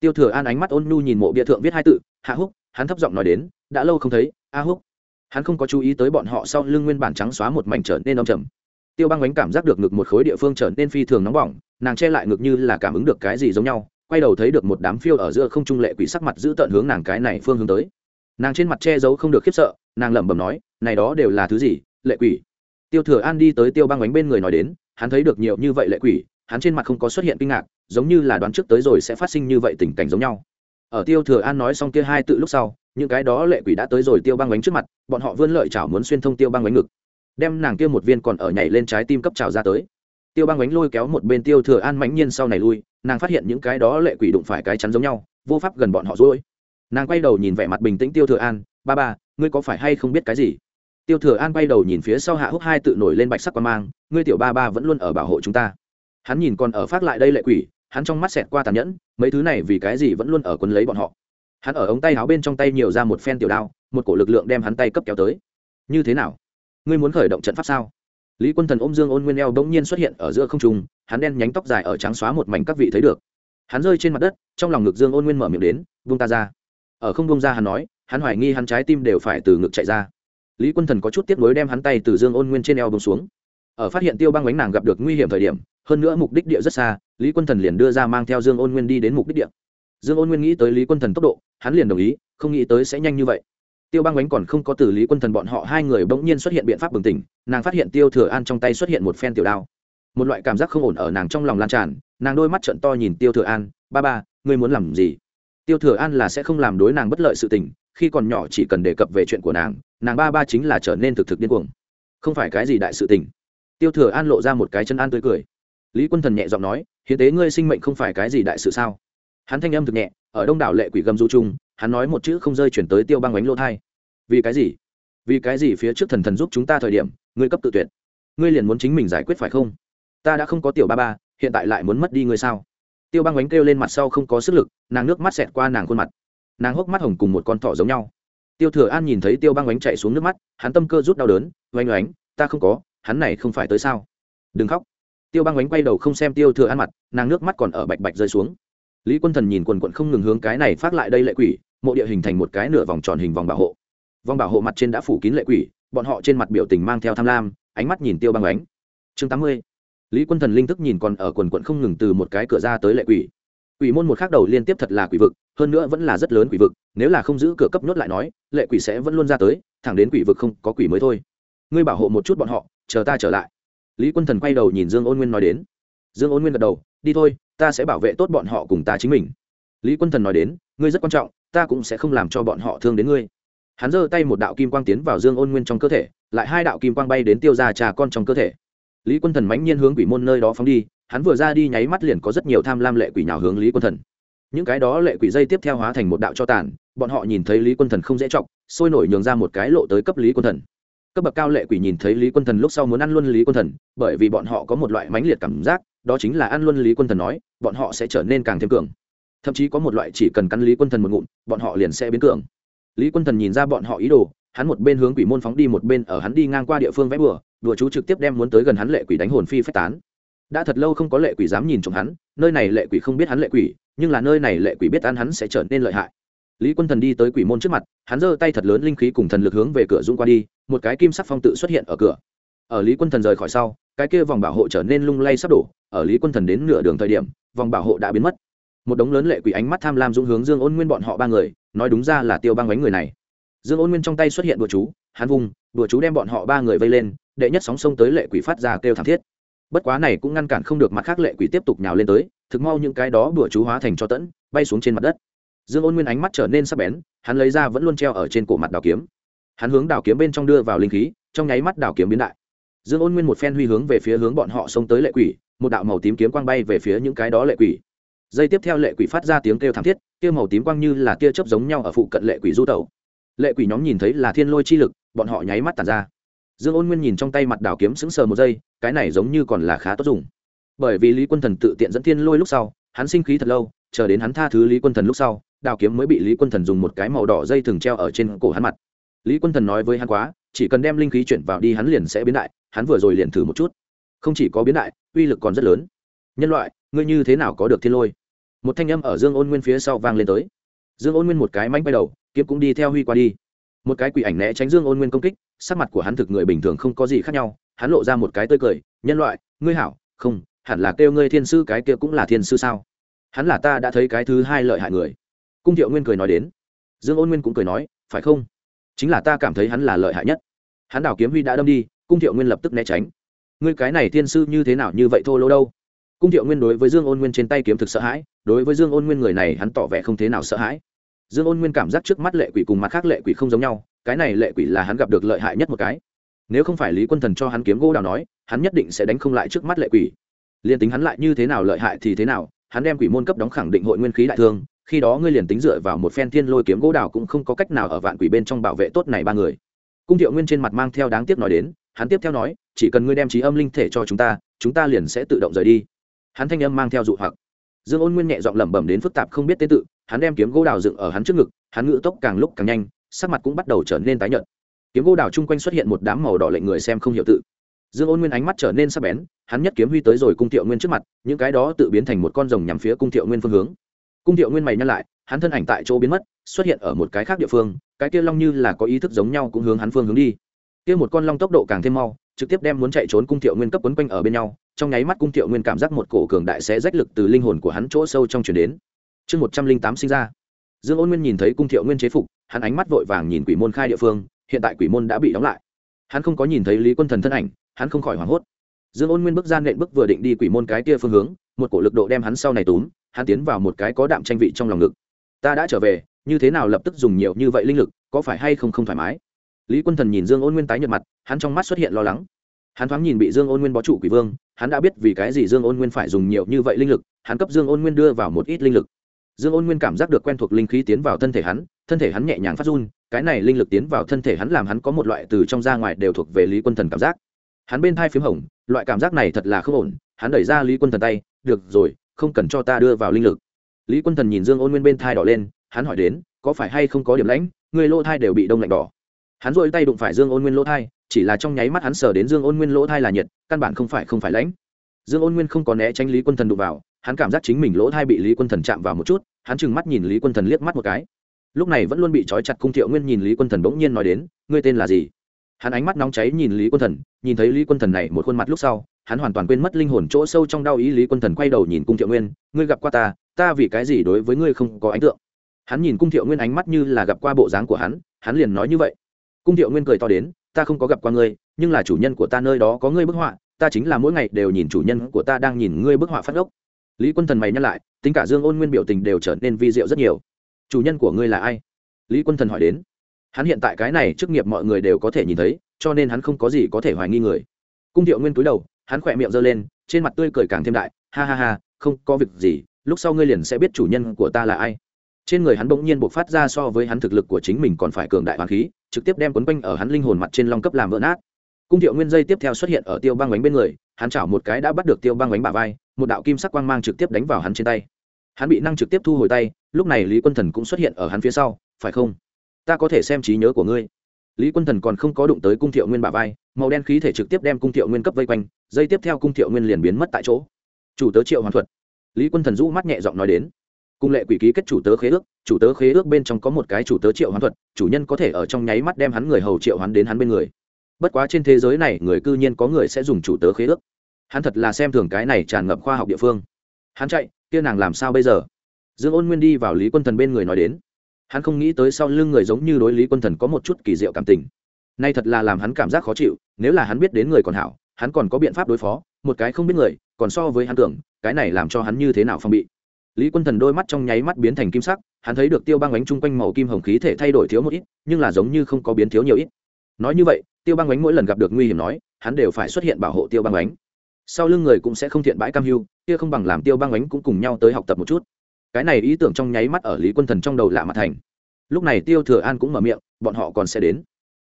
Tiêu thừa an ánh mắt ôn nhu nhìn mộ bia thượng viết hai tự, hạ húc, hắn thấp giọng nói đến, đã lâu không thấy, a húc. Hắn không có chú ý tới bọn họ sau lưng nguyên bản trắng xóa một mảnh trở nên đông trầm. Tiêu băng bánh cảm giác được ngực một khối địa phương trở nên phi thường nóng bỏng, nàng che lại ngực như là cảm ứng được cái gì giống nhau, quay đầu thấy được một đám phiêu ở giữa không trung lệ quỷ sắc mặt giữ tận hướng nàng cái này phương hướng tới. Nàng trên mặt che giấu không được khiếp sợ, nàng lẩm bẩm nói, này đó đều là thứ gì? Lệ quỷ. Tiêu thừa an đi tới tiêu băng bánh bên người nói đến, hắn thấy được nhiều như vậy lệ quỷ, hắn trên mặt không có xuất hiện kinh ngạc, giống như là đoán trước tới rồi sẽ phát sinh như vậy tình cảnh giống nhau. Ở tiêu thừa an nói xong kia hai tự lúc sau, những cái đó lệ quỷ đã tới rồi tiêu băng bánh trước mặt, bọn họ vươn lợi chảo muốn xuyên thông tiêu băng bánh ngực, đem nàng kia một viên còn ở nhảy lên trái tim cấp trào ra tới. Tiêu băng bánh lôi kéo một bên tiêu thừa an mãnh nhiên sau này lui, nàng phát hiện những cái đó lệ quỷ đụng phải cái chắn giống nhau, vô pháp gần bọn họ rồi nàng quay đầu nhìn vẻ mặt bình tĩnh tiêu thừa an, ba ba, ngươi có phải hay không biết cái gì? Tiêu thừa an quay đầu nhìn phía sau hạ húc hai tự nổi lên bạch sắc quan mang, ngươi tiểu ba ba vẫn luôn ở bảo hộ chúng ta. Hắn nhìn còn ở phát lại đây lệ quỷ, hắn trong mắt xẹt qua tàn nhẫn, mấy thứ này vì cái gì vẫn luôn ở quân lấy bọn họ? Hắn ở ống tay áo bên trong tay nhiều ra một phen tiểu đao, một cổ lực lượng đem hắn tay cấp kéo tới. Như thế nào? Ngươi muốn khởi động trận pháp sao? Lý quân thần ôm dương ôn nguyên eo bỗng nhiên xuất hiện ở giữa không trung, hắn đen nhánh tóc dài ở trắng xóa một mảnh các vị thấy được. Hắn rơi trên mặt đất, trong lòng ngực dương ôn nguyên mở miệng đến vung ta ra. Ở không vung ra hắn nói, hắn hoài nghi hắn trái tim đều phải từ ngực chạy ra lý quân thần có chút tiếp nối đem hắn tay từ dương ôn nguyên trên eo bông xuống. Ở phát hiện tiêu băng bánh nàng gặp được nguy hiểm thời điểm, hơn nữa mục đích địa rất xa, lý quân thần liền đưa ra mang theo dương ôn nguyên đi đến mục đích địa. Dương ôn nguyên nghĩ tới lý quân thần tốc độ, hắn liền đồng ý, không nghĩ tới sẽ nhanh như vậy. Tiêu băng bánh còn không có từ lý quân thần bọn họ hai người bỗng nhiên xuất hiện biện pháp bừng tỉnh, nàng phát hiện tiêu thừa an trong tay xuất hiện một phen tiểu đao. Một loại cảm giác không ổn ở nàng trong lòng lan tràn, nàng đôi mắt trận to nhìn tiêu thừa an, ba ba, ngươi muốn làm gì? Tiêu thừa an là sẽ không làm đối nàng bất lợi sự tình khi còn nhỏ chỉ cần đề cập về chuyện của nàng nàng ba ba chính là trở nên thực thực điên cuồng. Không phải cái gì đại sự tình. Tiêu thừa an lộ ra một cái chân an tươi cười. Lý quân thần nhẹ giọng nói hiến tế ngươi sinh mệnh không phải cái gì đại sự sao? Hắn thanh âm thực nhẹ ở đông đảo lệ quỷ gầm du trung, hắn nói một chữ không rơi chuyển tới tiêu băng bánh lỗ thai. Vì cái gì? Vì cái gì phía trước thần thần giúp chúng ta thời điểm ngươi cấp tự tuyệt? Ngươi liền muốn chính mình giải quyết phải không? Ta đã không có tiểu ba ba hiện tại lại muốn mất đi ngươi sao? Tiêu băng bánh kêu lên mặt sau không có sức lực nàng nước mắt xẹt qua nàng khuôn mặt nàng hốc mắt hồng cùng một con thỏ giống nhau. Tiêu thừa an nhìn thấy tiêu băng oánh chạy xuống nước mắt, hắn tâm cơ rút đau đớn oanh oánh, ta không có, hắn này không phải tới sao? Đừng khóc. Tiêu băng oánh quay đầu không xem tiêu thừa an mặt, nàng nước mắt còn ở bạch bạch rơi xuống. Lý quân thần nhìn quần quận không ngừng hướng cái này phát lại đây lệ quỷ, mộ địa hình thành một cái nửa vòng tròn hình vòng bảo hộ. Vòng bảo hộ mặt trên đã phủ kín lệ quỷ, bọn họ trên mặt biểu tình mang theo tham lam, ánh mắt nhìn tiêu băng oánh. Chương tám mươi, lý quân thần linh thức nhìn còn ở quần quận không ngừng từ một cái cửa ra tới lệ quỷ quỷ môn một khác đầu liên tiếp thật là quỷ vực, hơn nữa vẫn là rất lớn quỷ vực, nếu là không giữ cửa cấp nhốt lại nói, lệ quỷ sẽ vẫn luôn ra tới, thẳng đến quỷ vực không có quỷ mới thôi. Ngươi bảo hộ một chút bọn họ, chờ ta trở lại. Lý quân thần quay đầu nhìn dương ôn nguyên nói đến. Dương ôn nguyên gật đầu, đi thôi, ta sẽ bảo vệ tốt bọn họ cùng ta chính mình. Lý quân thần nói đến, ngươi rất quan trọng, ta cũng sẽ không làm cho bọn họ thương đến ngươi. Hắn giơ tay một đạo kim quang tiến vào dương ôn nguyên trong cơ thể, lại hai đạo kim quang bay đến tiêu ra trà con trong cơ thể. Lý quân thần mãnh nhiên hướng quỷ môn nơi đó phóng đi hắn vừa ra đi nháy mắt liền có rất nhiều tham lam lệ quỷ nào hướng lý quân thần. Những cái đó lệ quỷ dây tiếp theo hóa thành một đạo cho tàn, bọn họ nhìn thấy lý quân thần không dễ chọc, sôi nổi nhường ra một cái lộ tới cấp lý quân thần. Cấp bậc cao lệ quỷ nhìn thấy lý quân thần lúc sau muốn ăn luôn lý quân thần, bởi vì bọn họ có một loại mãnh liệt cảm giác, đó chính là ăn luôn lý quân thần nói, bọn họ sẽ trở nên càng thêm cường. Thậm chí có một loại chỉ cần cắn lý quân thần một ngụm, bọn họ liền sẽ biến cường. Lý quân thần nhìn ra bọn họ ý đồ, hắn một bên hướng quỷ môn phóng đi, một bên ở hắn đi ngang qua địa phương vẽ bừa, đùa chú trực tiếp đem muốn tới gần hắn lệ quỷ đánh hồn phi phách tán đã thật lâu không có lệ quỷ dám nhìn trộm hắn, nơi này lệ quỷ không biết hắn lệ quỷ, nhưng là nơi này lệ quỷ biết ăn hắn sẽ trở nên lợi hại. Lý quân thần đi tới quỷ môn trước mặt, hắn giơ tay thật lớn linh khí cùng thần lực hướng về cửa dung qua đi, một cái kim sắc phong tự xuất hiện ở cửa. Ở lý quân thần rời khỏi sau, cái kia vòng bảo hộ trở nên lung lay sắp đổ, ở lý quân thần đến nửa đường thời điểm, vòng bảo hộ đã biến mất. Một đống lớn lệ quỷ ánh mắt tham lam dũng hướng dương ôn nguyên bọn họ ba người, nói đúng ra là tiêu băng bánh người này. Dương ôn nguyên trong tay xuất hiện đùa chú, hắn vùng, đùa chú đem bọn họ ba người vây lên, đệ nhất sóng sông tới lệ quỷ phát ra kêu thảm thiết bất quá này cũng ngăn cản không được mặt khác lệ quỷ tiếp tục nhào lên tới, thực mau những cái đó đùa chú hóa thành cho tẫn, bay xuống trên mặt đất. Dương ôn nguyên ánh mắt trở nên sắc bén, hắn lấy ra vẫn luôn treo ở trên cổ mặt đào kiếm. Hắn hướng đào kiếm bên trong đưa vào linh khí, trong nháy mắt đào kiếm biến đại. Dương ôn nguyên một phen huy hướng về phía hướng bọn họ xông tới lệ quỷ, một đạo màu tím kiếm quang bay về phía những cái đó lệ quỷ. Dây tiếp theo lệ quỷ phát ra tiếng kêu thảm thiết, kia màu tím quang như là tia chớp giống nhau ở phụ cận lệ quỷ du tẩu. Lệ quỷ nhóm nhìn thấy là thiên lôi chi lực, bọn họ nháy mắt tàn ra dương ôn nguyên nhìn trong tay mặt đào kiếm sững sờ một giây, cái này giống như còn là khá tốt dùng. Bởi vì lý quân thần tự tiện dẫn thiên lôi lúc sau, hắn sinh khí thật lâu, chờ đến hắn tha thứ lý quân thần lúc sau, đào kiếm mới bị lý quân thần dùng một cái màu đỏ dây thừng treo ở trên cổ hắn mặt. Lý quân thần nói với hắn quá, chỉ cần đem linh khí chuyển vào đi hắn liền sẽ biến đại, hắn vừa rồi liền thử một chút. Không chỉ có biến đại, uy lực còn rất lớn. Nhân loại, ngươi như thế nào có được thiên lôi? Một thanh âm ở dương ôn nguyên phía sau vang lên tới. Dương ôn nguyên một cái manh bay đầu, kiếm cũng đi theo huy qua đi một cái quỷ ảnh né tránh dương ôn nguyên công kích, sắc mặt của hắn thực người bình thường không có gì khác nhau, hắn lộ ra một cái tươi cười, nhân loại, ngươi hảo, không, hẳn là kêu ngươi thiên sư cái kia cũng là thiên sư sao? Hắn là ta đã thấy cái thứ hai lợi hại người. Cung thiệu nguyên cười nói đến. Dương ôn nguyên cũng cười nói, phải không? Chính là ta cảm thấy hắn là lợi hại nhất. Hắn đào kiếm huy đã đâm đi, cung thiệu nguyên lập tức né tránh. Ngươi cái này thiên sư như thế nào như vậy thô lỗ đâu? Cung thiệu nguyên đối với dương ôn nguyên trên tay kiếm thực sợ hãi, đối với dương ôn nguyên người này hắn tỏ vẻ không thế nào sợ hãi dương ôn nguyên cảm giác trước mắt lệ quỷ cùng mặt khác lệ quỷ không giống nhau, cái này lệ quỷ là hắn gặp được lợi hại nhất một cái. Nếu không phải lý quân thần cho hắn kiếm gỗ đào nói, hắn nhất định sẽ đánh không lại trước mắt lệ quỷ. Liền tính hắn lại như thế nào lợi hại thì thế nào, hắn đem quỷ môn cấp đóng khẳng định hội nguyên khí đại thương, khi đó ngươi liền tính dựa vào một phen thiên lôi kiếm gỗ đào cũng không có cách nào ở vạn quỷ bên trong bảo vệ tốt này ba người. Cung thiệu nguyên trên mặt mang theo đáng tiếc nói đến, hắn tiếp theo nói, chỉ cần ngươi đem trí âm linh thể cho chúng ta chúng ta liền sẽ tự động rời đi. Hắn thanh âm mang theo dụ hoặc. Dương ôn nguyên nhẹ giọng lẩm bẩm đến phức tạp không biết tế tự hắn đem kiếm gỗ đào dựng ở hắn trước ngực, hắn ngự tốc càng lúc càng nhanh, sắc mặt cũng bắt đầu trở nên tái nhợt. Kiếm gỗ đào chung quanh xuất hiện một đám màu đỏ lệnh người xem không hiểu tự. Dương ôn nguyên ánh mắt trở nên sắc bén, hắn nhất kiếm huy tới rồi cung thiệu nguyên trước mặt, những cái đó tự biến thành một con rồng nhằm phía cung thiệu nguyên phương hướng. Cung thiệu nguyên mày nhăn lại, hắn thân ảnh tại chỗ biến mất, xuất hiện ở một cái khác địa phương, cái kia long như là có ý thức giống nhau cũng hướng hắn phương hướng đi. Kia một con long tốc độ càng thêm mau, trực tiếp đem muốn chạy trốn cung thiệu nguyên cấp quấn quanh ở bên nhau, trong nháy mắt cung thiệu nguyên cảm giác một cổ cường đại sẽ rách lực từ linh hồn của hắn chỗ sâu trong chuyển đến chương một trăm linh tám sinh ra. Dương ôn nguyên nhìn thấy cung thiệu nguyên chế phục, hắn ánh mắt vội vàng nhìn quỷ môn khai địa phương, hiện tại quỷ môn đã bị đóng lại. Hắn không có nhìn thấy lý quân thần thân ảnh, hắn không khỏi hoảng hốt. Dương ôn nguyên bước ra nện bước vừa định đi quỷ môn cái kia phương hướng, một cổ lực độ đem hắn sau này túm, hắn tiến vào một cái có đạm tranh vị trong lòng ngực. Ta đã trở về, như thế nào lập tức dùng nhiều như vậy linh lực, có phải hay không không thoải mái? Lý quân thần nhìn dương ôn nguyên tái nhợt mặt, hắn trong mắt xuất hiện lo lắng. Hắn thoáng nhìn bị dương ôn nguyên bó trụ quỷ vương, hắn đã biết vì cái gì dương ôn nguyên phải dùng nhiều như vậy linh lực, hắn cấp dương ôn nguyên đưa vào một ít linh lực dương ôn nguyên cảm giác được quen thuộc linh khí tiến vào thân thể hắn, thân thể hắn nhẹ nhàng phát run, cái này linh lực tiến vào thân thể hắn làm hắn có một loại từ trong ra ngoài đều thuộc về lý quân thần cảm giác. Hắn bên thai p h í m hồng, loại cảm giác này thật là không ổn, hắn đẩy ra lý quân thần tay, được rồi, không cần cho ta đưa vào linh lực. Lý quân thần nhìn dương ôn nguyên bên thai đỏ lên, hắn hỏi đến, có phải hay không có điểm lãnh? Người lỗ thai đều bị đông lạnh đỏ. Hắn dội tay đụng phải dương ôn nguyên lỗ thai, chỉ là trong nháy mắt hắn sờ đến dương ôn nguyên lỗ thai là nhiệt, căn bản không phải không phải lãnh. Dương ôn nguyên không có né tránh lý quân thần đụng vào hắn cảm giác chính mình lỗ thai bị lý quân thần chạm vào một chút, hắn trừng mắt nhìn lý quân thần liếc mắt một cái. Lúc này vẫn luôn bị trói chặt cung thiệu nguyên nhìn lý quân thần bỗng nhiên nói đến, ngươi tên là gì? Hắn ánh mắt nóng cháy nhìn lý quân thần, nhìn thấy lý quân thần này một khuôn mặt lúc sau, hắn hoàn toàn quên mất linh hồn chỗ sâu trong đau ý lý quân thần quay đầu nhìn cung thiệu nguyên, ngươi gặp qua ta ta vì cái gì đối với ngươi không có ấn tượng? Hắn nhìn cung thiệu nguyên ánh mắt như là gặp qua bộ dáng của hắn hắn liền nói như vậy. Cung thiệu nguyên cười to đến, ta không có gặp qua ngươi, nhưng là chủ nhân của ta nơi đó có ngươi bức họa, ta chính là mỗi ngày đều nhìn chủ nhân của ta đang nhìn ngươi bức họa phát ốc lý quân thần mày nhắc lại, tính cả dương ôn nguyên biểu tình đều trở nên vi diệu rất nhiều. Chủ nhân của ngươi là ai? Lý quân thần hỏi đến. Hắn hiện tại cái này chức nghiệp mọi người đều có thể nhìn thấy, cho nên hắn không có gì có thể hoài nghi người. Cung thiệu nguyên túi đầu, hắn khỏe miệng giơ lên, trên mặt tươi cười càng thêm đại, ha ha ha, không có việc gì, lúc sau ngươi liền sẽ biết chủ nhân của ta là ai. Trên người hắn bỗng nhiên buộc phát ra so với hắn thực lực của chính mình còn phải cường đại hoàng khí, trực tiếp đem quấn quanh ở hắn linh hồn mặt trên long cấp làm vỡ nát. Cung thiệu nguyên dây tiếp theo xuất hiện ở tiêu băng bánh bên người, hắn chảo một cái đã bắt được tiêu băng bánh bả vai một đạo kim sắc quang mang trực tiếp đánh vào hắn trên tay. Hắn bị năng trực tiếp thu hồi tay, lúc này lý quân thần cũng xuất hiện ở hắn phía sau, phải không? Ta có thể xem trí nhớ của ngươi. Lý quân thần còn không có đụng tới cung thiệu nguyên bả vai, màu đen khí thể trực tiếp đem cung thiệu nguyên cấp vây quanh, dây tiếp theo cung thiệu nguyên liền biến mất tại chỗ. Chủ tớ triệu hoàn thuật. Lý quân thần rũ mắt nhẹ giọng nói đến. Cung lệ quỷ ký kết chủ tớ khế ước, chủ tớ khế ước bên trong có một cái chủ tớ triệu hoán thuật, chủ nhân có thể ở trong nháy mắt đem hắn người hầu triệu hoán đến hắn bên người. Bất quá trên thế giới này người cư nhiên có người sẽ dùng chủ tớ khế ước hắn thật là xem thường cái này tràn ngập khoa học địa phương. Hắn chạy, kia nàng làm sao bây giờ? Dương ôn nguyên đi vào lý quân thần bên người nói đến. Hắn không nghĩ tới sau lưng người giống như đối lý quân thần có một chút kỳ diệu cảm tình. Nay thật là làm hắn cảm giác khó chịu, nếu là hắn biết đến người còn hảo, hắn còn có biện pháp đối phó, một cái không biết người, còn so với hắn tưởng, cái này làm cho hắn như thế nào phong bị. Lý quân thần đôi mắt trong nháy mắt biến thành kim sắc, hắn thấy được tiêu băng bánh chung quanh màu kim hồng khí thể thay đổi thiếu một ít, nhưng là giống như không có biến thiếu nhiều ít. Nói như vậy, tiêu băng bánh mỗi lần gặp được nguy hiểm nói, hắn đều phải xuất hiện bảo hộ tiêu băng bánh sau lưng người cũng sẽ không thiện bãi cam hưu, kia không bằng làm tiêu băng ánh cũng cùng nhau tới học tập một chút. Cái này ý tưởng trong nháy mắt ở lý quân thần trong đầu lạ mặt thành. Lúc này tiêu thừa an cũng mở miệng, bọn họ còn sẽ đến.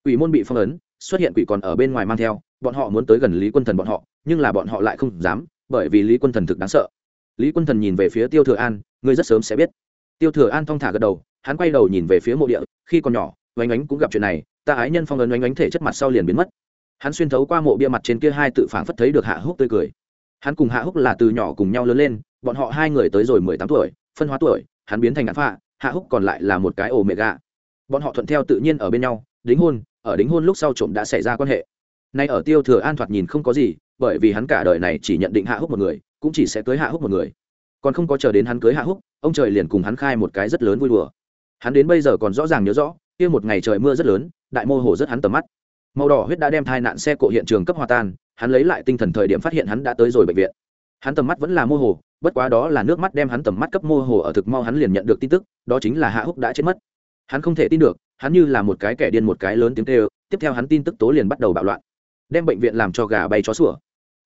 Quỷ môn bị phong ấn, xuất hiện quỷ còn ở bên ngoài mang theo, bọn họ muốn tới gần lý quân thần bọn họ, nhưng là bọn họ lại không dám, bởi vì lý quân thần thực đáng sợ. Lý quân thần nhìn về phía tiêu thừa an ngươi rất sớm sẽ biết. Tiêu thừa an thong thả gật đầu, hắn quay đầu nhìn về phía mộ địa, khi còn nhỏ, oanh ánh cũng gặp chuyện này, ta ái nhân phong ấn oanh ánh thể chất mặt sau liền biến mất hắn xuyên thấu qua mộ bia mặt trên kia hai tự phản phất thấy được hạ húc tươi cười. Hắn cùng hạ húc là từ nhỏ cùng nhau lớn lên, bọn họ hai người tới rồi mười tám tuổi, phân hóa tuổi, hắn biến thành ngã phạ hạ húc còn lại là một cái ổ mẹ gà bọn họ thuận theo tự nhiên ở bên nhau, đính hôn, ở đính hôn lúc sau trộm đã xảy ra quan hệ. Nay ở tiêu thừa an thoạt nhìn không có gì, bởi vì hắn cả đời này chỉ nhận định hạ húc một người, cũng chỉ sẽ cưới hạ húc một người. Còn không có chờ đến hắn cưới hạ húc, ông trời liền cùng hắn khai một cái rất lớn vui đùa. Hắn đến bây giờ còn rõ ràng nhớ rõ, kia một ngày trời mưa rất lớn, đại mô hồ rất hắn tầm mắt màu đỏ huyết đã đem thai nạn xe cộ hiện trường cấp hòa tan, hắn lấy lại tinh thần thời điểm phát hiện hắn đã tới rồi bệnh viện. Hắn tầm mắt vẫn là mơ hồ, bất quá đó là nước mắt đem hắn tầm mắt cấp mơ hồ ở thực mau hắn liền nhận được tin tức, đó chính là hạ húc đã chết mất. Hắn không thể tin được, hắn như là một cái kẻ điên một cái lớn tiếng tê tiếp theo hắn tin tức tố liền bắt đầu bạo loạn, đem bệnh viện làm cho gà bay chó sủa.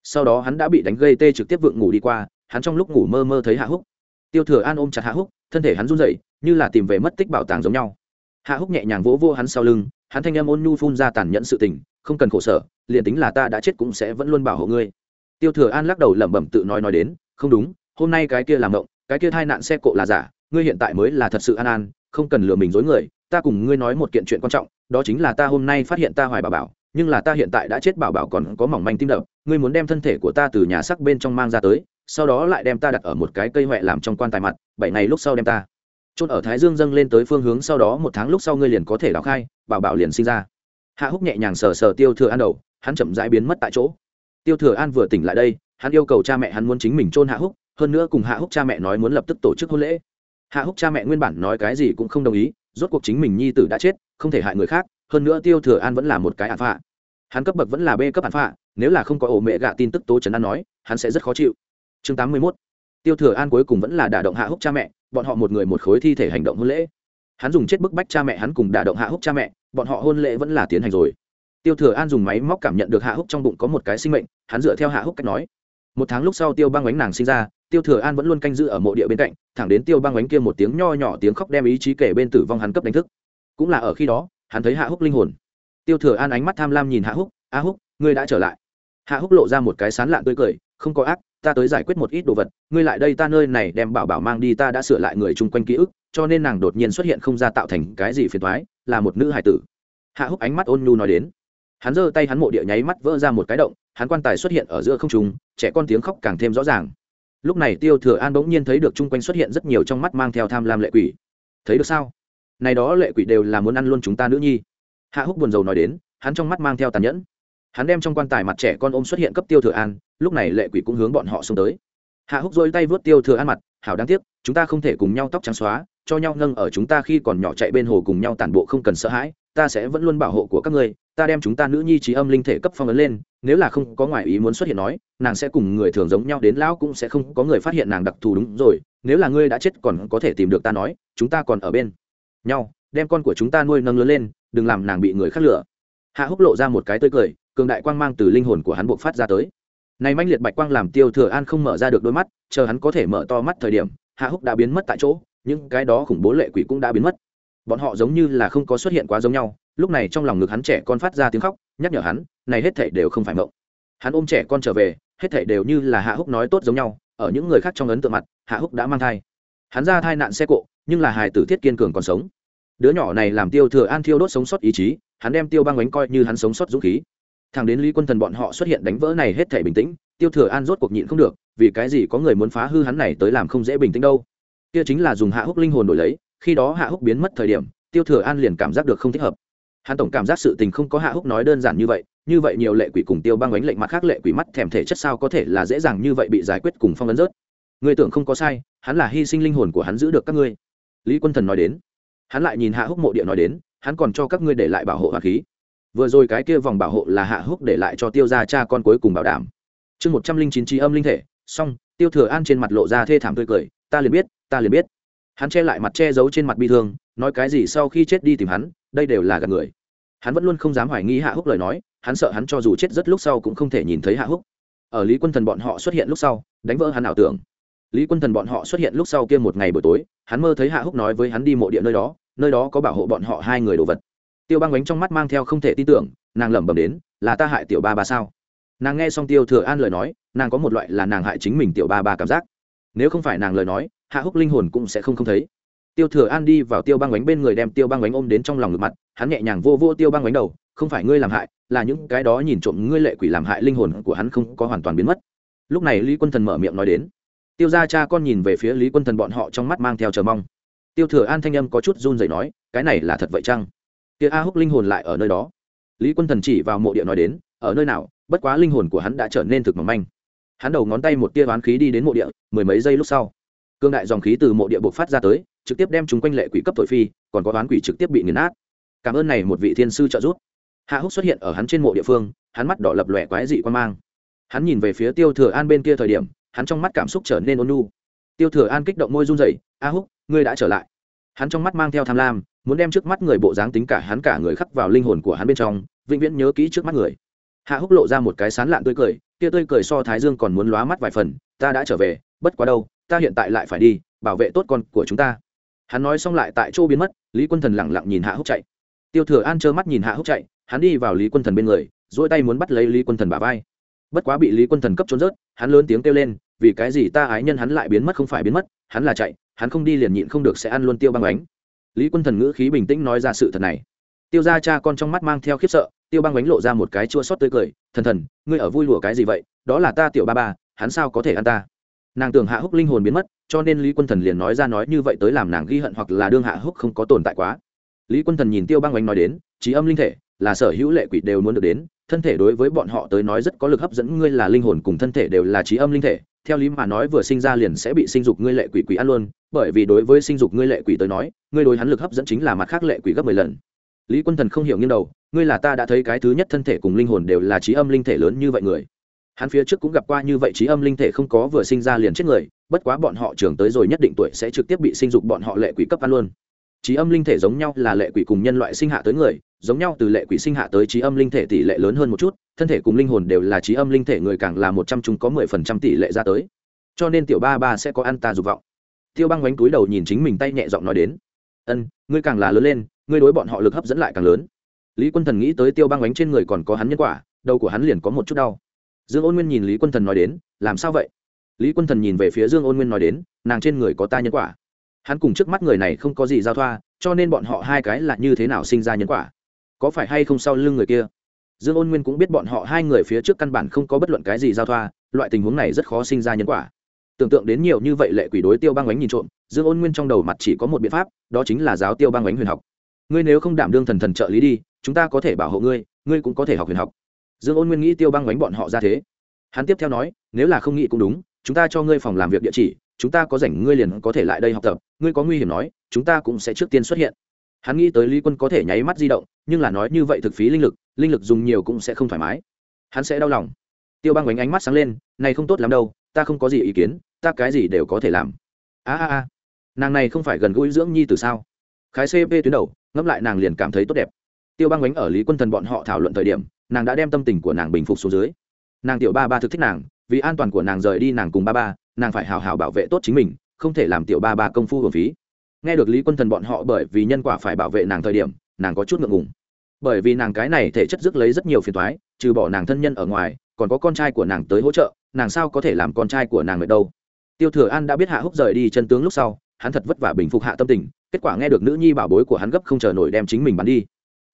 Sau đó hắn đã bị đánh gây tê trực tiếp vượng ngủ đi qua, hắn trong lúc ngủ mơ mơ thấy hạ húc. Tiêu thừa an ôm chặt hạ húc, thân thể hắn run rẩy, như là tìm về mất tích bảo tàng giống nhau. Hạ húc nhẹ nhàng vỗ vô hắn sau lưng hắn thanh âm ôn nhu phun ra tàn nhẫn sự tình, không cần khổ sở, liền tính là ta đã chết cũng sẽ vẫn luôn bảo hộ ngươi. Tiêu thừa an lắc đầu lẩm bẩm tự nói nói đến, không đúng, hôm nay cái kia làm động cái kia thai nạn xe cộ là giả, ngươi hiện tại mới là thật sự an an, không cần lừa mình dối người, ta cùng ngươi nói một kiện chuyện quan trọng, đó chính là ta hôm nay phát hiện ta hoài bảo bảo, nhưng là ta hiện tại đã chết bảo bảo còn có mỏng manh tim đập, ngươi muốn đem thân thể của ta từ nhà sắc bên trong mang ra tới, sau đó lại đem ta đặt ở một cái cây huệ làm trong quan tài mặt, bảy ngày lúc sau đem ta trôn ở thái dương dâng lên tới phương hướng sau đó một tháng lúc sau ngươi liền có thể đào khai, bảo bảo liền sinh ra. Hạ húc nhẹ nhàng sờ sờ tiêu thừa an đầu, hắn chậm rãi biến mất tại chỗ. Tiêu thừa an vừa tỉnh lại đây, hắn yêu cầu cha mẹ hắn muốn chính mình chôn hạ húc, hơn nữa cùng hạ húc cha mẹ nói muốn lập tức tổ chức hôn lễ. Hạ húc cha mẹ nguyên bản nói cái gì cũng không đồng ý, rốt cuộc chính mình nhi tử đã chết, không thể hại người khác, hơn nữa tiêu thừa an vẫn là một cái ạn phạ. Hắn cấp bậc vẫn là b cấp ạn phạ, nếu là không có ổ mẹ gạ tin tức tố trấn an nói, hắn sẽ rất khó chịu. Chương tám mươi mốt, tiêu thừa an cuối cùng vẫn là đả động hạ húc cha mẹ bọn họ một người một khối thi thể hành động hôn lễ. Hắn dùng chết bức bách cha mẹ hắn cùng đả động hạ húc cha mẹ, bọn họ hôn lễ vẫn là tiến hành rồi. Tiêu thừa an dùng máy móc cảm nhận được hạ húc trong bụng có một cái sinh mệnh, hắn dựa theo hạ húc cách nói. Một tháng lúc sau tiêu băng bánh nàng sinh ra, tiêu thừa an vẫn luôn canh giữ ở mộ địa bên cạnh, thẳng đến tiêu băng bánh kia một tiếng nho nhỏ tiếng khóc đem ý chí kể bên tử vong hắn cấp đánh thức. Cũng là ở khi đó, hắn thấy hạ húc linh hồn. Tiêu thừa an ánh mắt tham lam nhìn hạ húc, a húc, ngươi đã trở lại. Hạ húc lộ ra một cái sán lạn tươi cười, không có ác ta tới giải quyết một ít đồ vật, ngươi lại đây ta nơi này đem bảo bảo mang đi, ta đã sửa lại người chung quanh ký ức, cho nên nàng đột nhiên xuất hiện không ra tạo thành cái gì phiền thoái là một nữ hải tử. Hạ húc ánh mắt ôn nhu nói đến. Hắn giơ tay hắn mộ địa nháy mắt vỡ ra một cái động, hắn quan tài xuất hiện ở giữa không trung, trẻ con tiếng khóc càng thêm rõ ràng. Lúc này tiêu thừa an bỗng nhiên thấy được chung quanh xuất hiện rất nhiều trong mắt mang theo tham lam lệ quỷ. Thấy được sao? Này đó lệ quỷ đều là muốn ăn luôn chúng ta nữ nhi. Hạ húc buồn rầu nói đến, hắn trong mắt mang theo tàn nhẫn hắn đem trong quan tài mặt trẻ con ôm xuất hiện cấp tiêu thừa an, lúc này lệ quỷ cũng hướng bọn họ xuống tới. Hạ húc dôi tay vớt tiêu thừa an mặt, hảo đáng tiếc, chúng ta không thể cùng nhau tóc trắng xóa, cho nhau nâng ở chúng ta khi còn nhỏ chạy bên hồ cùng nhau tản bộ không cần sợ hãi, ta sẽ vẫn luôn bảo hộ của các ngươi, ta đem chúng ta nữ nhi trí âm linh thể cấp phong ấn lên, nếu là không có ngoại ý muốn xuất hiện nói, nàng sẽ cùng người thường giống nhau đến lão cũng sẽ không có người phát hiện nàng đặc thù đúng rồi, nếu là ngươi đã chết còn có thể tìm được ta nói, chúng ta còn ở bên nhau, đem con của chúng ta nuôi nâng lớn lên, đừng làm nàng bị người khác lửa hạ húc lộ ra một cái tươi cười cường đại quang mang từ linh hồn của hắn buộc phát ra tới. Này manh liệt bạch quang làm tiêu thừa an không mở ra được đôi mắt, chờ hắn có thể mở to mắt thời điểm, hạ húc đã biến mất tại chỗ, những cái đó khủng bố lệ quỷ cũng đã biến mất. Bọn họ giống như là không có xuất hiện quá giống nhau, lúc này trong lòng ngực hắn trẻ con phát ra tiếng khóc, nhắc nhở hắn, này hết thảy đều không phải mộng. Hắn ôm trẻ con trở về, hết thảy đều như là hạ húc nói tốt giống nhau, ở những người khác trong ấn tượng mặt, hạ húc đã mang thai. Hắn ra thai nạn xe cộ, nhưng là hài tử thiết kiên cường còn sống. Đứa nhỏ này làm tiêu thừa an thiêu đốt sống sót ý chí, hắn đem tiêu băng bánh coi như hắn sống sót dũng khí thằng đến lý quân thần bọn họ xuất hiện đánh vỡ này hết thể bình tĩnh, tiêu thừa an rốt cuộc nhịn không được, vì cái gì có người muốn phá hư hắn này tới làm không dễ bình tĩnh đâu. Kia chính là dùng hạ húc linh hồn đổi lấy, khi đó hạ húc biến mất thời điểm, tiêu thừa an liền cảm giác được không thích hợp. Hắn tổng cảm giác sự tình không có hạ húc nói đơn giản như vậy như vậy nhiều lệ quỷ cùng tiêu băng ánh lệnh mặt khác lệ quỷ mắt thèm thể chất sao có thể là dễ dàng như vậy bị giải quyết cùng phong ấn rớt. Người tưởng không có sai, hắn là hy sinh linh hồn của hắn giữ được các ngươi. Lý quân thần nói đến. Hắn lại nhìn hạ húc mộ địa nói đến, hắn còn cho các ngươi để lại bảo hộ hỏa khí vừa rồi cái kia vòng bảo hộ là hạ húc để lại cho tiêu gia cha con cuối cùng bảo đảm. Chương một trăm linh chín trí âm linh thể, xong, tiêu thừa an trên mặt lộ ra thê thảm tươi cười, ta liền biết, ta liền biết. Hắn che lại mặt che giấu trên mặt bi thương, nói cái gì sau khi chết đi tìm hắn, đây đều là gạt người. Hắn vẫn luôn không dám hoài nghi hạ húc lời nói, hắn sợ hắn cho dù chết rất lúc sau cũng không thể nhìn thấy hạ húc. Ở lý quân thần bọn họ xuất hiện lúc sau, đánh vỡ hắn ảo tưởng. Lý quân thần bọn họ xuất hiện lúc sau kia một ngày buổi tối, hắn mơ thấy hạ húc nói với hắn đi mộ địa nơi đó nơi đó có bảo hộ bọn họ hai người đồ vật tiêu băng bánh trong mắt mang theo không thể tin tưởng, nàng lẩm bẩm đến, là ta hại tiểu ba ba sao? Nàng nghe xong tiêu thừa an lời nói, nàng có một loại là nàng hại chính mình tiểu ba ba cảm giác. Nếu không phải nàng lời nói, hạ húc linh hồn cũng sẽ không không thấy. Tiêu thừa an đi vào tiêu băng bánh bên người đem tiêu băng bánh ôm đến trong lòng ngực mặt, hắn nhẹ nhàng vô vô tiêu băng bánh đầu, không phải ngươi làm hại, là những cái đó nhìn trộm ngươi lệ quỷ làm hại linh hồn của hắn không có hoàn toàn biến mất. Lúc này lý quân thần mở miệng nói đến. Tiêu ra cha con nhìn về phía lý quân thần bọn họ trong mắt mang theo chờ mong. Tiêu thừa an thanh âm có chút run rẩy nói, cái này là thật vậy chăng? Kia a húc linh hồn lại ở nơi đó. Lý quân thần chỉ vào mộ địa nói đến, ở nơi nào? Bất quá linh hồn của hắn đã trở nên thực mỏng manh. Hắn đầu ngón tay một tia oán khí đi đến mộ địa, mười mấy giây lúc sau, cương đại dòng khí từ mộ địa bộc phát ra tới, trực tiếp đem chúng quanh lệ quỷ cấp thổi phi, còn có oán quỷ trực tiếp bị nghiền nát. Cảm ơn này một vị thiên sư trợ giúp. Hạ húc xuất hiện ở hắn trên mộ địa phương, hắn mắt đỏ lập lòe quái dị quan mang. Hắn nhìn về phía tiêu thừa an bên kia thời điểm, hắn trong mắt cảm xúc trở nên ôn nhu. Tiêu thừa an kích động môi run rẩy, a húc, ngươi đã trở lại. Hắn trong mắt mang theo tham lam muốn đem trước mắt người bộ dáng tính cả hắn cả người khắc vào linh hồn của hắn bên trong, vĩnh viễn nhớ kỹ trước mắt người. Hạ húc lộ ra một cái sán lạn tươi cười, kia tươi cười so thái dương còn muốn lóa mắt vài phần, ta đã trở về, bất quá đâu, ta hiện tại lại phải đi, bảo vệ tốt con của chúng ta. Hắn nói xong lại tại chỗ biến mất, lý quân thần lẳng lặng nhìn hạ húc chạy. Tiêu thừa an trơ mắt nhìn hạ húc chạy, hắn đi vào lý quân thần bên người dỗi tay muốn bắt lấy lý quân thần bà vai. Bất quá bị lý quân thần cấp trốn rớt, hắn lớn tiếng kêu lên, vì cái gì ta ái nhân hắn lại biến mất không phải biến mất, hắn là chạy, hắn không đi liền nhịn không được sẽ ăn luôn tiêu băng bánh lý quân thần ngữ khí bình tĩnh nói ra sự thật này. Tiêu ra cha con trong mắt mang theo khiếp sợ, tiêu băng bánh lộ ra một cái chua xót tươi cười, thần thần, ngươi ở vui lụa cái gì vậy? Đó là ta tiểu ba ba, hắn sao có thể ăn ta? Nàng tưởng hạ húc linh hồn biến mất, cho nên lý quân thần liền nói ra nói như vậy tới làm nàng ghi hận hoặc là đương hạ húc không có tồn tại quá. Lý quân thần nhìn tiêu băng bánh nói đến trí âm linh thể, là sở hữu lệ quỷ đều muốn được đến, thân thể đối với bọn họ tới nói rất có lực hấp dẫn, ngươi là linh hồn cùng thân thể đều là trí âm linh thể theo lý mà nói vừa sinh ra liền sẽ bị sinh dục ngươi lệ quỷ quỷ ăn luôn, bởi vì đối với sinh dục ngươi lệ quỷ tới nói, ngươi đối hắn lực hấp dẫn chính là mặt khác lệ quỷ gấp mười lần. Lý quân thần không hiểu nghiêng đầu, ngươi là ta đã thấy cái thứ nhất thân thể cùng linh hồn đều là trí âm linh thể lớn như vậy người. Hắn phía trước cũng gặp qua như vậy trí âm linh thể không có vừa sinh ra liền chết người, bất quá bọn họ trưởng tới rồi nhất định tuổi sẽ trực tiếp bị sinh dục bọn họ lệ quỷ cấp ăn luôn. Trí âm linh thể giống nhau là lệ quỷ cùng nhân loại sinh hạ tới người giống nhau từ lệ quỷ sinh hạ tới trí âm linh thể tỷ lệ lớn hơn một chút, thân thể cùng linh hồn đều là trí âm linh thể, người càng là một trăm chúng có mười phần trăm tỷ lệ ra tới. Cho nên tiểu ba ba sẽ có ăn ta dục vọng. Tiêu băng bánh túi đầu nhìn chính mình tay nhẹ giọng nói đến. Ân, ngươi càng là lớn lên, ngươi đối bọn họ lực hấp dẫn lại càng lớn. Lý quân thần nghĩ tới tiêu băng bánh trên người còn có hắn nhân quả, đầu của hắn liền có một chút đau. Dương ôn nguyên nhìn lý quân thần nói đến, làm sao vậy? Lý quân thần nhìn về phía dương ôn nguyên nói đến, nàng trên người có ta nhân quả. Hắn cùng trước mắt người này không có gì giao thoa, cho nên bọn họ hai cái là như thế nào sinh ra nhân quả? Có phải hay không sau lưng người kia? Dương ôn nguyên cũng biết bọn họ hai người phía trước căn bản không có bất luận cái gì giao thoa, loại tình huống này rất khó sinh ra nhân quả. Tưởng tượng đến nhiều như vậy lệ quỷ đối tiêu băng ánh nhìn trộm, dương ôn nguyên trong đầu mặt chỉ có một biện pháp, đó chính là giáo tiêu băng ánh huyền học. Ngươi nếu không đảm đương thần thần trợ lý đi, chúng ta có thể bảo hộ ngươi ngươi cũng có thể học huyền học. Dương ôn nguyên nghĩ tiêu băng ánh bọn họ ra thế. Hắn tiếp theo nói, nếu là không nghĩ cũng đúng, chúng ta cho ngươi phòng làm việc địa chỉ, chúng ta có rảnh ngươi liền có thể lại đây học tập, ngươi có nguy hiểm nói, chúng ta cũng sẽ trước tiên xuất hiện. Hắn nghĩ tới lý quân có thể nháy mắt di động nhưng là nói như vậy thực phí linh lực linh lực dùng nhiều cũng sẽ không thoải mái. Hắn sẽ đau lòng. Tiêu băng bánh ánh mắt sáng lên, này không tốt lắm đâu, ta không có gì ý kiến, ta cái gì đều có thể làm. A a a, nàng này không phải gần gũi dưỡng nhi từ sao? Khái cp tuyến đầu, ngẫm lại nàng liền cảm thấy tốt đẹp. Tiêu băng bánh ở lý quân thần bọn họ thảo luận thời điểm, nàng đã đem tâm tình của nàng bình phục xuống dưới. Nàng tiểu ba ba thực thích nàng, vì an toàn của nàng rời đi nàng cùng ba ba, nàng phải hào hào bảo vệ tốt chính mình, không thể làm tiểu ba ba công phu hồn phí. Nghe được lý quân thần bọn họ bởi vì nhân quả phải bảo vệ nàng thời điểm nàng có chút ngượng ngùng. Bởi vì nàng cái này thể chất dứt lấy rất nhiều phiền thoái trừ bỏ nàng thân nhân ở ngoài, còn có con trai của nàng tới hỗ trợ, nàng sao có thể làm con trai của nàng được đâu? Tiêu thừa an đã biết hạ húc rời đi chân tướng lúc sau, hắn thật vất vả bình phục hạ tâm tình, kết quả nghe được nữ nhi bảo bối của hắn gấp không chờ nổi đem chính mình bắn đi.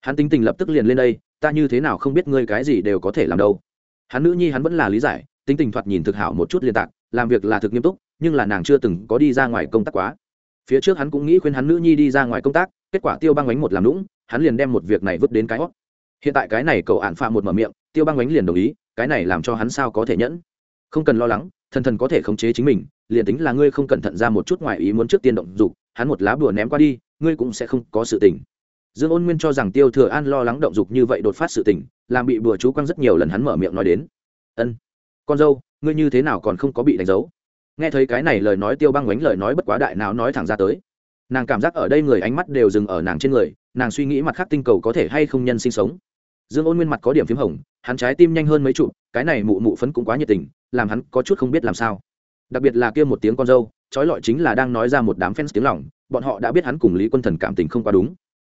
Hắn tính tình lập tức liền lên đây, ta như thế nào không biết ngươi cái gì đều có thể làm đâu. Hắn nữ nhi hắn vẫn là lý giải, tính tình thoạt nhìn thực hảo một chút liên tạc, làm việc là thực nghiêm túc, nhưng là nàng chưa từng có đi ra ngoài công tác quá. Phía trước hắn cũng nghĩ khuyên hắn nữ nhi đi ra ngoài công tác kết quả tiêu băng ánh một làm lũng hắn liền đem một việc này vứt đến cái hót. Hiện tại cái này cậu ạn phạm một mở miệng, tiêu băng ánh liền đồng ý, cái này làm cho hắn sao có thể nhẫn? Không cần lo lắng, thần thần có thể khống chế chính mình, liền tính là ngươi không cẩn thận ra một chút ngoài ý muốn trước tiên động dục, hắn một lá bùa ném qua đi, ngươi cũng sẽ không có sự tình. Dương ôn nguyên cho rằng tiêu thừa an lo lắng động dục như vậy đột phát sự tình, làm bị bùa chú quăng rất nhiều lần hắn mở miệng nói đến. Ân, con dâu, ngươi như thế nào còn không có bị đánh dấu? Nghe thấy cái này lời nói, tiêu băng oánh lời nói bất quá đại nào nói thẳng ra tới nàng cảm giác ở đây người ánh mắt đều dừng ở nàng trên người nàng suy nghĩ mặt khác tinh cầu có thể hay không nhân sinh sống. Dương ôn nguyên mặt có điểm p h í m hồng hắn trái tim nhanh hơn mấy chục, cái này mụ mụ phấn cũng quá nhiệt tình làm hắn có chút không biết làm sao. Đặc biệt là kia một tiếng con dâu trói lọi chính là đang nói ra một đám fans tiếng lỏng, bọn họ đã biết hắn cùng lý quân thần cảm tình không quá đúng.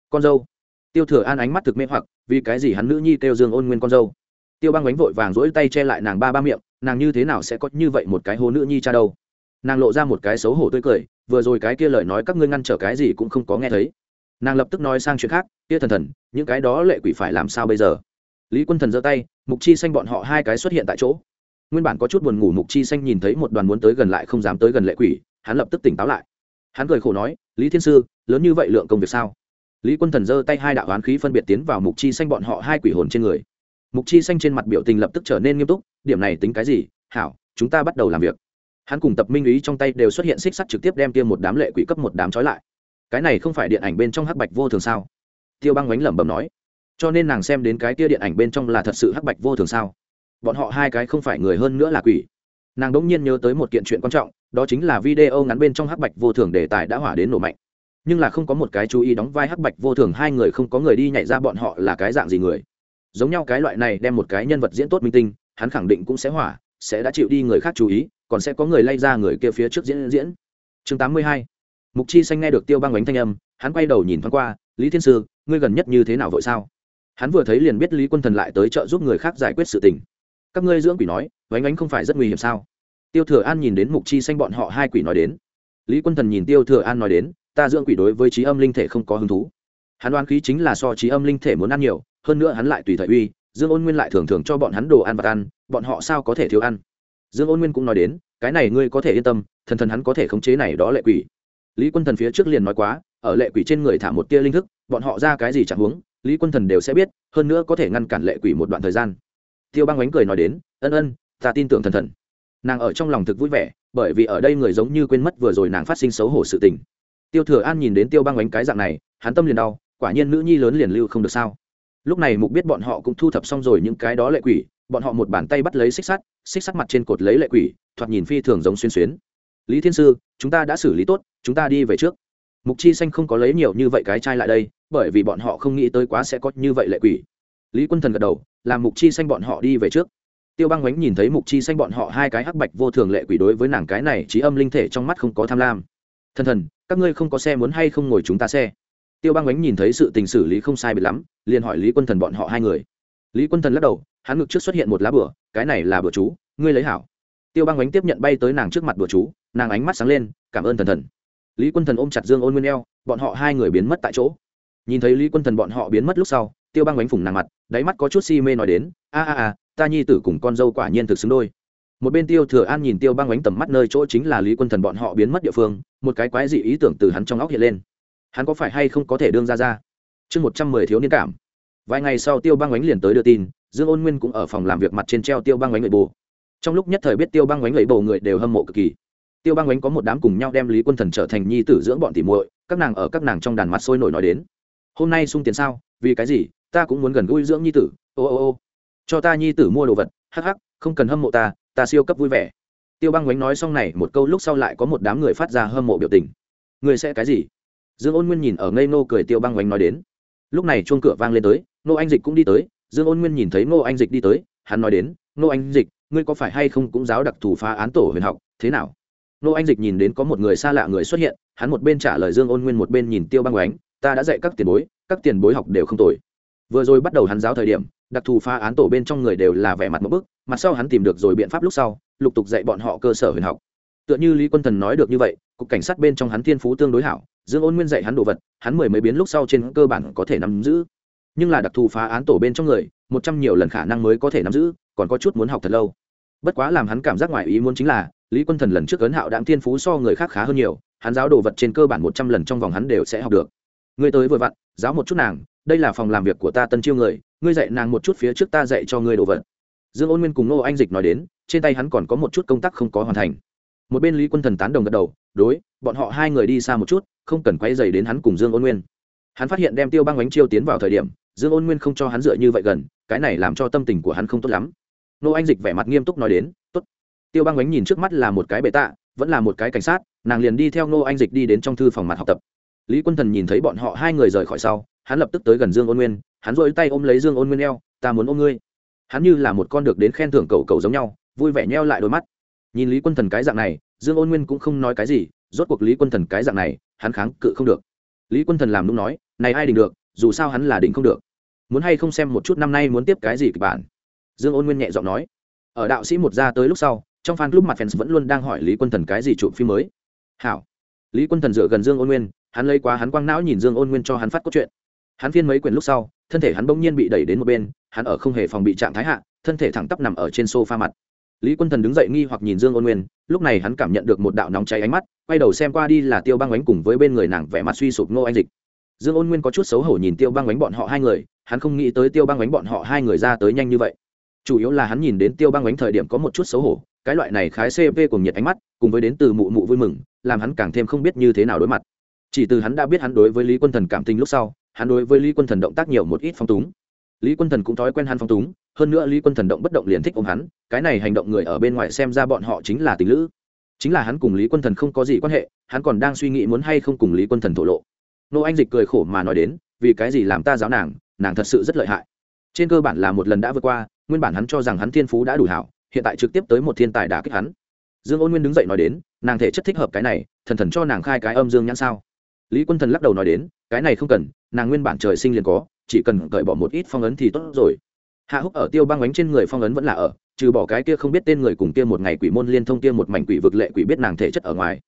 Con dâu. Tiêu thừa an ánh mắt thực mê hoặc vì cái gì hắn nữ nhi kêu dương ôn nguyên con dâu? Tiêu băng bánh vội vàng rỗi tay che lại nàng ba ba miệng nàng như thế nào sẽ có như vậy một cái hố nữ nhi cha đâu? Nàng lộ ra một cái xấu hổ tươi cười vừa rồi cái kia lời nói các ngươi ngăn trở cái gì cũng không có nghe thấy. Nàng lập tức nói sang chuyện khác, kia thần thần, những cái đó lệ quỷ phải làm sao bây giờ? Lý quân thần giơ tay, mục chi xanh bọn họ hai cái xuất hiện tại chỗ. Nguyên bản có chút buồn ngủ, mục chi xanh nhìn thấy một đoàn muốn tới gần lại không dám tới gần lệ quỷ, hắn lập tức tỉnh táo lại. Hắn cười khổ nói, lý thiên sư, lớn như vậy lượng công việc sao? Lý quân thần giơ tay hai đạo oán khí phân biệt tiến vào mục chi xanh bọn họ hai quỷ hồn trên người. Mục chi xanh trên mặt biểu tình lập tức trở nên nghiêm túc, điểm này tính cái gì? Hảo, chúng ta bắt đầu làm việc hắn cùng tập minh ý trong tay đều xuất hiện xích sắt trực tiếp đem kia một đám lệ quỷ cấp một đám trói lại. Cái này không phải điện ảnh bên trong hắc bạch vô thường sao? Tiêu băng bánh lẩm bẩm nói. Cho nên nàng xem đến cái kia điện ảnh bên trong là thật sự hắc bạch vô thường sao? Bọn họ hai cái không phải người hơn nữa là quỷ. Nàng đ ỗ n g nhiên nhớ tới một kiện chuyện quan trọng, đó chính là video ngắn bên trong hắc bạch vô thường đề tài đã hỏa đến nổ mạnh. Nhưng là không có một cái chú ý đóng vai hắc bạch vô thường, hai người không có người đi nhảy ra bọn họ là cái dạng gì người? Giống nhau cái loại này đem một cái nhân vật diễn tốt minh tinh, hắn khẳng định cũng sẽ hỏa, sẽ đã chịu đi người khác chú ý còn sẽ có người lay ra người kia phía trước diễn diễn. Chương tám mươi hai. Mục chi xanh nghe được tiêu băng bánh thanh âm, hắn quay đầu nhìn thoáng qua, lý thiên sư, ngươi gần nhất như thế nào vội sao? Hắn vừa thấy liền biết lý quân thần lại tới trợ giúp người khác giải quyết sự tình. Các ngươi dưỡng quỷ nói vánh ánh không phải rất nguy hiểm sao? Tiêu thừa an nhìn đến mục chi xanh bọn họ hai quỷ nói đến. Lý quân thần nhìn tiêu thừa an nói đến, ta dưỡng quỷ đối với trí âm linh thể không có hứng thú. Hắn đoán khí chính là so trí âm linh thể muốn ăn nhiều, hơn nữa hắn lại tùy thời uy, dương ôn nguyên lại thường thường cho bọn hắn đồ ăn và ăn, bọn họ sao có thể thiếu ăn? Dương ôn nguyên cũng nói đến, cái này ngươi có thể yên tâm, thần thần hắn có thể khống chế này đó lệ quỷ. Lý quân thần phía trước liền nói quá, ở lệ quỷ trên người thả một tia linh thức, bọn họ ra cái gì chẳng huống, lý quân thần đều sẽ biết, hơn nữa có thể ngăn cản lệ quỷ một đoạn thời gian. Tiêu băng ánh cười nói đến, ân ân, ta tin tưởng thần thần. Nàng ở trong lòng thực vui vẻ, bởi vì ở đây người giống như quên mất vừa rồi nàng phát sinh xấu hổ sự tình. Tiêu thừa an nhìn đến tiêu băng ánh cái dạng này, hắn tâm liền đau, quả nhiên nữ nhi lớn liền lưu không được sao. Lúc này mục biết bọn họ cũng thu thập xong rồi những cái đó lệ quỷ bọn họ một bàn tay bắt lấy xích sắt xích sắt mặt trên cột lấy lệ quỷ, thoạt nhìn phi thường giống xuyên xuyến. Lý thiên sư, chúng ta đã xử lý tốt, chúng ta đi về trước. Mục chi xanh không có lấy nhiều như vậy cái chai lại đây, bởi vì bọn họ không nghĩ tới quá sẽ có như vậy lệ quỷ. Lý quân thần gật đầu, làm mục chi xanh bọn họ đi về trước. Tiêu băng oánh nhìn thấy mục chi xanh bọn họ hai cái hắc bạch vô thường lệ quỷ đối với nàng cái này trí âm linh thể trong mắt không có tham lam. Thần thần, các ngươi không có xe muốn hay không ngồi chúng ta xe? Tiêu băng oánh nhìn thấy sự tình xử lý không sai bị lắm, liền hỏi lý quân thần bọn họ hai người. Lý quân thần lắc đầu hắn ngực trước xuất hiện một lá bửa, cái này là bửa chú, ngươi lấy hảo. Tiêu băng ánh tiếp nhận bay tới nàng trước mặt bửa chú, nàng ánh mắt sáng lên, cảm ơn thần thần. Lý quân thần ôm chặt dương ôn nguyên eo, bọn họ hai người biến mất tại chỗ. Nhìn thấy lý quân thần bọn họ biến mất lúc sau, tiêu băng ánh phủng nàng mặt, đáy mắt có chút si mê nói đến, a a a, ta nhi tử cùng con dâu quả nhiên thực xứng đôi. Một bên tiêu thừa an nhìn tiêu băng ánh tầm mắt nơi chỗ chính là lý quân thần bọn họ biến mất địa phương, một cái quái dị ý tưởng từ hắn trong óc hiện lên. Hắn có phải hay không có thể đương ra ra? Chương một trăm mười thiếu niên cảm. Vài ngày sau, tiêu băng ánh liền tới đưa tin dương ôn nguyên cũng ở phòng làm việc mặt trên treo tiêu băng bánh lệ bồ. Trong lúc nhất thời biết tiêu băng bánh lệ bồ người đều hâm mộ cực kỳ. Tiêu băng bánh có một đám cùng nhau đem lý quân thần trở thành nhi tử dưỡng bọn tỉ muội, các nàng ở các nàng trong đàn mặt sôi nổi nói đến. Hôm nay sung tiền sao? Vì cái gì? Ta cũng muốn gần gũi dưỡng nhi tử. Ô ô ô. Cho ta nhi tử mua đồ vật, hắc hắc, không cần hâm mộ ta ta siêu cấp vui vẻ. Tiêu băng bánh nói xong này, một câu lúc sau lại có một đám người phát ra hâm mộ biểu tình. Người sẽ cái gì? Dương ôn nguyên nhìn ở ngây nô cười tiêu băng bánh nói đến. Lúc này chuông cửa vang lên tới nô anh dịch cũng đi tới dương ôn nguyên nhìn thấy Ngô anh dịch đi tới, hắn nói đến, Ngô anh dịch, ngươi có phải hay không cũng giáo đặc thù phá án tổ huyền học, thế nào? Ngô anh dịch nhìn đến có một người xa lạ người xuất hiện, hắn một bên trả lời dương ôn nguyên một bên nhìn tiêu băng oánh ta đã dạy các tiền bối, các tiền bối học đều không tồi. Vừa rồi bắt đầu hắn giáo thời điểm, đặc thù phá án tổ bên trong người đều là vẻ mặt một bức, mặt sau hắn tìm được rồi biện pháp lúc sau, lục tục dạy bọn họ cơ sở huyền học. Tựa như lý quân thần nói được như vậy, cục cảnh sát bên trong hắn thiên phú tương đối hảo, dương ôn nguyên dạy hắn đồ vật, hắn mười mấy biến lúc sau trên cơ bản có thể nắm giữ nhưng là đặc thù phá án tổ bên trong người, một trăm nhiều lần khả năng mới có thể nắm giữ, còn có chút muốn học thật lâu. Bất quá làm hắn cảm giác ngoài ý muốn chính là, lý quân thần lần trước ấn hạo đáng thiên phú so người khác khá hơn nhiều, hắn giáo đồ vật trên cơ bản một trăm lần trong vòng hắn đều sẽ học được. Ngươi tới vừa vặn, giáo một chút nàng, đây là phòng làm việc của ta tân chiêu người, ngươi dạy nàng một chút phía trước ta dạy cho ngươi đồ vật. Dương ôn nguyên cùng nô anh dịch nói đến, trên tay hắn còn có một chút công tác không có hoàn thành. Một bên lý quân thần tán đồng gật đầu, đối, bọn họ hai người đi xa một chút, không cần quay dày đến hắn cùng dương ôn nguyên. Hắn phát hiện đem tiêu băng bánh chiêu tiến vào thời điểm dương ôn nguyên không cho hắn dựa như vậy gần, cái này làm cho tâm tình của hắn không tốt lắm. Nô anh dịch vẻ mặt nghiêm túc nói đến, tốt. Tiêu băng bánh nhìn trước mắt là một cái bệ tạ, vẫn là một cái cảnh sát, nàng liền đi theo nô anh dịch đi đến trong thư phòng mặt học tập. Lý quân thần nhìn thấy bọn họ hai người rời khỏi sau, hắn lập tức tới gần dương ôn nguyên, hắn rỗi tay ôm lấy dương ôn nguyên eo, ta muốn ôm ngươi. Hắn như là một con được đến khen thưởng cầu cầu giống nhau, vui vẻ nheo lại đôi mắt. Nhìn lý quân thần cái dạng này, dương ôn nguyên cũng không nói cái gì, rốt cuộc lý quân thần cái dạng này, hắn kháng cự không được. Lý quân thần làm đúng nói, này ai định được dù sao hắn là định không được. Muốn hay không xem một chút năm nay muốn tiếp cái gì kịch bản? Dương ôn nguyên nhẹ giọng nói. Ở đạo sĩ một ra tới lúc sau, trong fan club mặt fans vẫn luôn đang hỏi lý quân thần cái gì chụp phim mới. Hảo. Lý quân thần dựa gần dương ôn nguyên, hắn lấy quá hắn quang não nhìn dương ôn nguyên cho hắn phát cốt truyện. Hắn phiên mấy quyển lúc sau, thân thể hắn bỗng nhiên bị đẩy đến một bên, hắn ở không hề phòng bị trạng thái hạ, thân thể thẳng tắp nằm ở trên sofa mặt. Lý quân thần đứng dậy nghi hoặc nhìn dương ôn nguyên, lúc này hắn cảm nhận được một đạo nóng cháy ánh mắt, quay đầu xem qua đi là tiêu băng ánh cùng với bên người nàng vẻ mặt suy sụp ngô anh dịch dương ôn nguyên có chút xấu hổ nhìn tiêu băng bánh bọn họ hai người, hắn không nghĩ tới tiêu băng bánh bọn họ hai người ra tới nhanh như vậy. Chủ yếu là hắn nhìn đến tiêu băng bánh thời điểm có một chút xấu hổ, cái loại này khái cp cùng nhiệt ánh mắt, cùng với đến từ mụ mụ vui mừng, làm hắn càng thêm không biết như thế nào đối mặt. Chỉ từ hắn đã biết hắn đối với lý quân thần cảm tình lúc sau, hắn đối với lý quân thần động tác nhiều một ít phong túng. Lý quân thần cũng thói quen hắn phong túng, hơn nữa lý quân thần động bất động liền thích ôm hắn, cái này hành động người ở bên ngoài xem ra bọn họ chính là tình lữ. Chính là hắn cùng lý quân thần không có gì quan hệ, hắn còn đang suy nghĩ muốn hay không cùng lý quân thần thổ lộ nô anh dịch cười khổ mà nói đến, vì cái gì làm ta giáo nàng nàng thật sự rất lợi hại. Trên cơ bản là một lần đã vượt qua, nguyên bản hắn cho rằng hắn thiên phú đã đủ hảo, hiện tại trực tiếp tới một thiên tài đả kích hắn. Dương ôn nguyên đứng dậy nói đến, nàng thể chất thích hợp cái này, thần thần cho nàng khai cái âm dương nhãn sao? Lý quân thần lắc đầu nói đến, cái này không cần, nàng nguyên bản trời sinh liền có, chỉ cần cởi bỏ một ít phong ấn thì tốt rồi. Hạ húc ở tiêu băng bánh trên người phong ấn vẫn là ở, trừ bỏ cái kia không biết tên người cùng kia một ngày quỷ môn liên thông kia một mảnh quỷ vực lệ quỷ biết nàng thể chất ở ngoài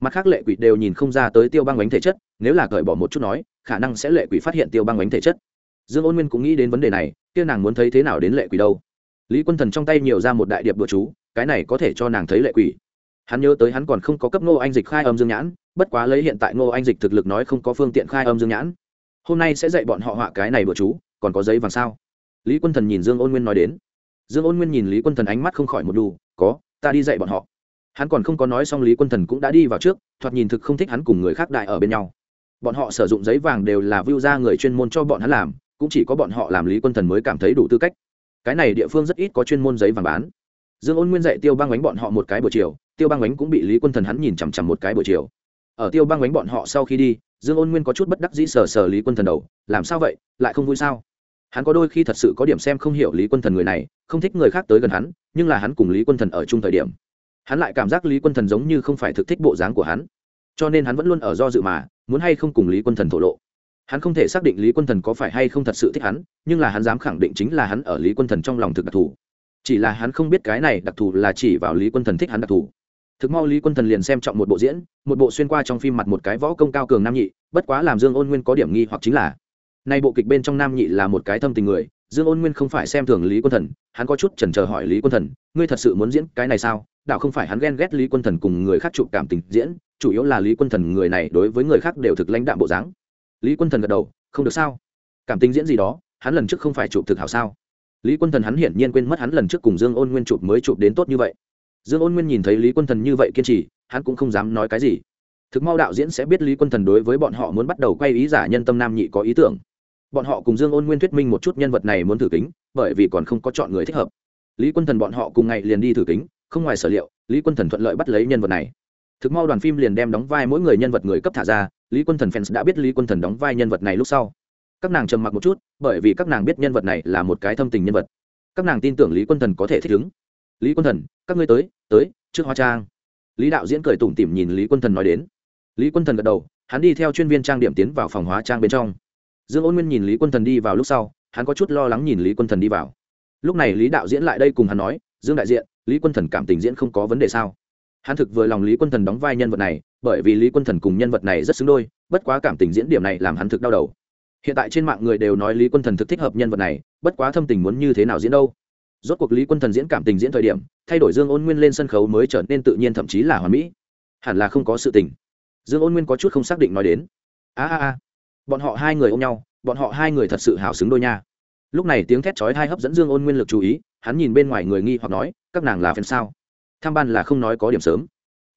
mặt khác lệ quỷ đều nhìn không ra tới tiêu băng bánh thể chất, nếu là cởi bỏ một chút nói, khả năng sẽ lệ quỷ phát hiện tiêu băng bánh thể chất. Dương ôn nguyên cũng nghĩ đến vấn đề này, kia nàng muốn thấy thế nào đến lệ quỷ đâu? Lý quân thần trong tay nhiều ra một đại điệp bữa chú, cái này có thể cho nàng thấy lệ quỷ. Hắn nhớ tới hắn còn không có cấp ngô anh dịch khai âm dương nhãn, bất quá lấy hiện tại ngô anh dịch thực lực nói không có phương tiện khai âm dương nhãn. Hôm nay sẽ dạy bọn họ họa cái này bữa chú, còn có giấy vàng sao? Lý quân thần nhìn dương ôn nguyên nói đến. Dương ôn nguyên nhìn lý quân thần ánh mắt không khỏi một đù, có, ta đi dạy bọn họ hắn còn không có nói xong lý quân thần cũng đã đi vào trước, thoạt nhìn thực không thích hắn cùng người khác đại ở bên nhau. Bọn họ sử dụng giấy vàng đều là view ra người chuyên môn cho bọn hắn làm, cũng chỉ có bọn họ làm lý quân thần mới cảm thấy đủ tư cách. Cái này địa phương rất ít có chuyên môn giấy vàng bán. Dương ôn nguyên dạy tiêu băng bánh bọn họ một cái buổi chiều, tiêu băng bánh cũng bị lý quân thần hắn nhìn chằm chằm một cái buổi chiều. Ở tiêu băng bánh bọn họ sau khi đi, dương ôn nguyên có chút bất đắc dĩ sờ sờ lý quân thần đầu, làm sao vậy? Lại không vui sao? Hắn có đôi khi thật sự có điểm xem không hiểu lý quân thần người này, không thích người khác tới gần hắn, nhưng là hắn cùng lý quân thần ở chung thời điểm hắn lại cảm giác lý quân thần giống như không phải thực thích bộ dáng của hắn. Cho nên hắn vẫn luôn ở do dự mà, muốn hay không cùng lý quân thần thổ lộ. Hắn không thể xác định lý quân thần có phải hay không thật sự thích hắn, nhưng là hắn dám khẳng định chính là hắn ở lý quân thần trong lòng thực đặc thù. Chỉ là hắn không biết cái này đặc thù là chỉ vào lý quân thần thích hắn đặc thù. Thực mau lý quân thần liền xem trọng một bộ diễn, một bộ xuyên qua trong phim mặt một cái võ công cao cường nam nhị, bất quá làm dương ôn nguyên có điểm nghi hoặc chính là, nay bộ kịch bên trong nam nhị là một cái thâm tình người dương ôn nguyên không phải xem thường lý quân thần, hắn có chút chần chờ hỏi lý quân thần, ngươi thật sự muốn diễn cái này sao? Đạo không phải hắn ghen ghét lý quân thần cùng người khác chụp cảm tình diễn, chủ yếu là lý quân thần người này đối với người khác đều thực lãnh đạm bộ dáng. Lý quân thần gật đầu, không được sao? Cảm tình diễn gì đó, hắn lần trước không phải chụp thực hảo sao? Lý quân thần hắn hiển nhiên quên mất hắn lần trước cùng dương ôn nguyên chụp mới chụp đến tốt như vậy. Dương ôn nguyên nhìn thấy lý quân thần như vậy kiên trì, hắn cũng không dám nói cái gì. Thực mau đạo diễn sẽ biết lý quân thần đối với bọn họ muốn bắt đầu quay ý giả nhân tâm nam nhị có ý tưởng bọn họ cùng dương ôn nguyên thuyết minh một chút nhân vật này muốn thử kính, bởi vì còn không có chọn người thích hợp. Lý quân thần bọn họ cùng ngày liền đi thử kính, không ngoài sở liệu, lý quân thần thuận lợi bắt lấy nhân vật này. Thực mau đoàn phim liền đem đóng vai mỗi người nhân vật người cấp thả ra, lý quân thần fans đã biết lý quân thần đóng vai nhân vật này lúc sau. Các nàng trầm mặc một chút, bởi vì các nàng biết nhân vật này là một cái thâm tình nhân vật. Các nàng tin tưởng lý quân thần có thể thích ứng. Lý quân thần, các ngươi tới tới, trước hoa trang. Lý đạo diễn cười tủm tỉm nhìn lý quân thần nói đến. Lý quân thần gật đầu, hắn đi theo chuyên viên trang điểm tiến vào phòng hóa trang bên trong dương ôn nguyên nhìn lý quân thần đi vào lúc sau, hắn có chút lo lắng nhìn lý quân thần đi vào. Lúc này lý đạo diễn lại đây cùng hắn nói, dương đại diện, lý quân thần cảm tình diễn không có vấn đề sao? Hắn thực vừa lòng lý quân thần đóng vai nhân vật này, bởi vì lý quân thần cùng nhân vật này rất xứng đôi, bất quá cảm tình diễn điểm này làm hắn thực đau đầu. Hiện tại trên mạng người đều nói lý quân thần thực thích hợp nhân vật này, bất quá thâm tình muốn như thế nào diễn đâu? Rốt cuộc lý quân thần diễn cảm tình diễn thời điểm, thay đổi dương ôn nguyên lên sân khấu mới trở nên tự nhiên thậm chí là hoàn mỹ. Hẳn là không có sự tình. Dương ôn nguyên có chút không xác định nói đến. A a a bọn họ hai người ôm nhau, bọn họ hai người thật sự hào xứng đôi nha. Lúc này tiếng thét chói hai hấp dẫn dương ôn nguyên lực chú ý, hắn nhìn bên ngoài người nghi hoặc nói, các nàng là fan sao? Tham ban là không nói có điểm sớm.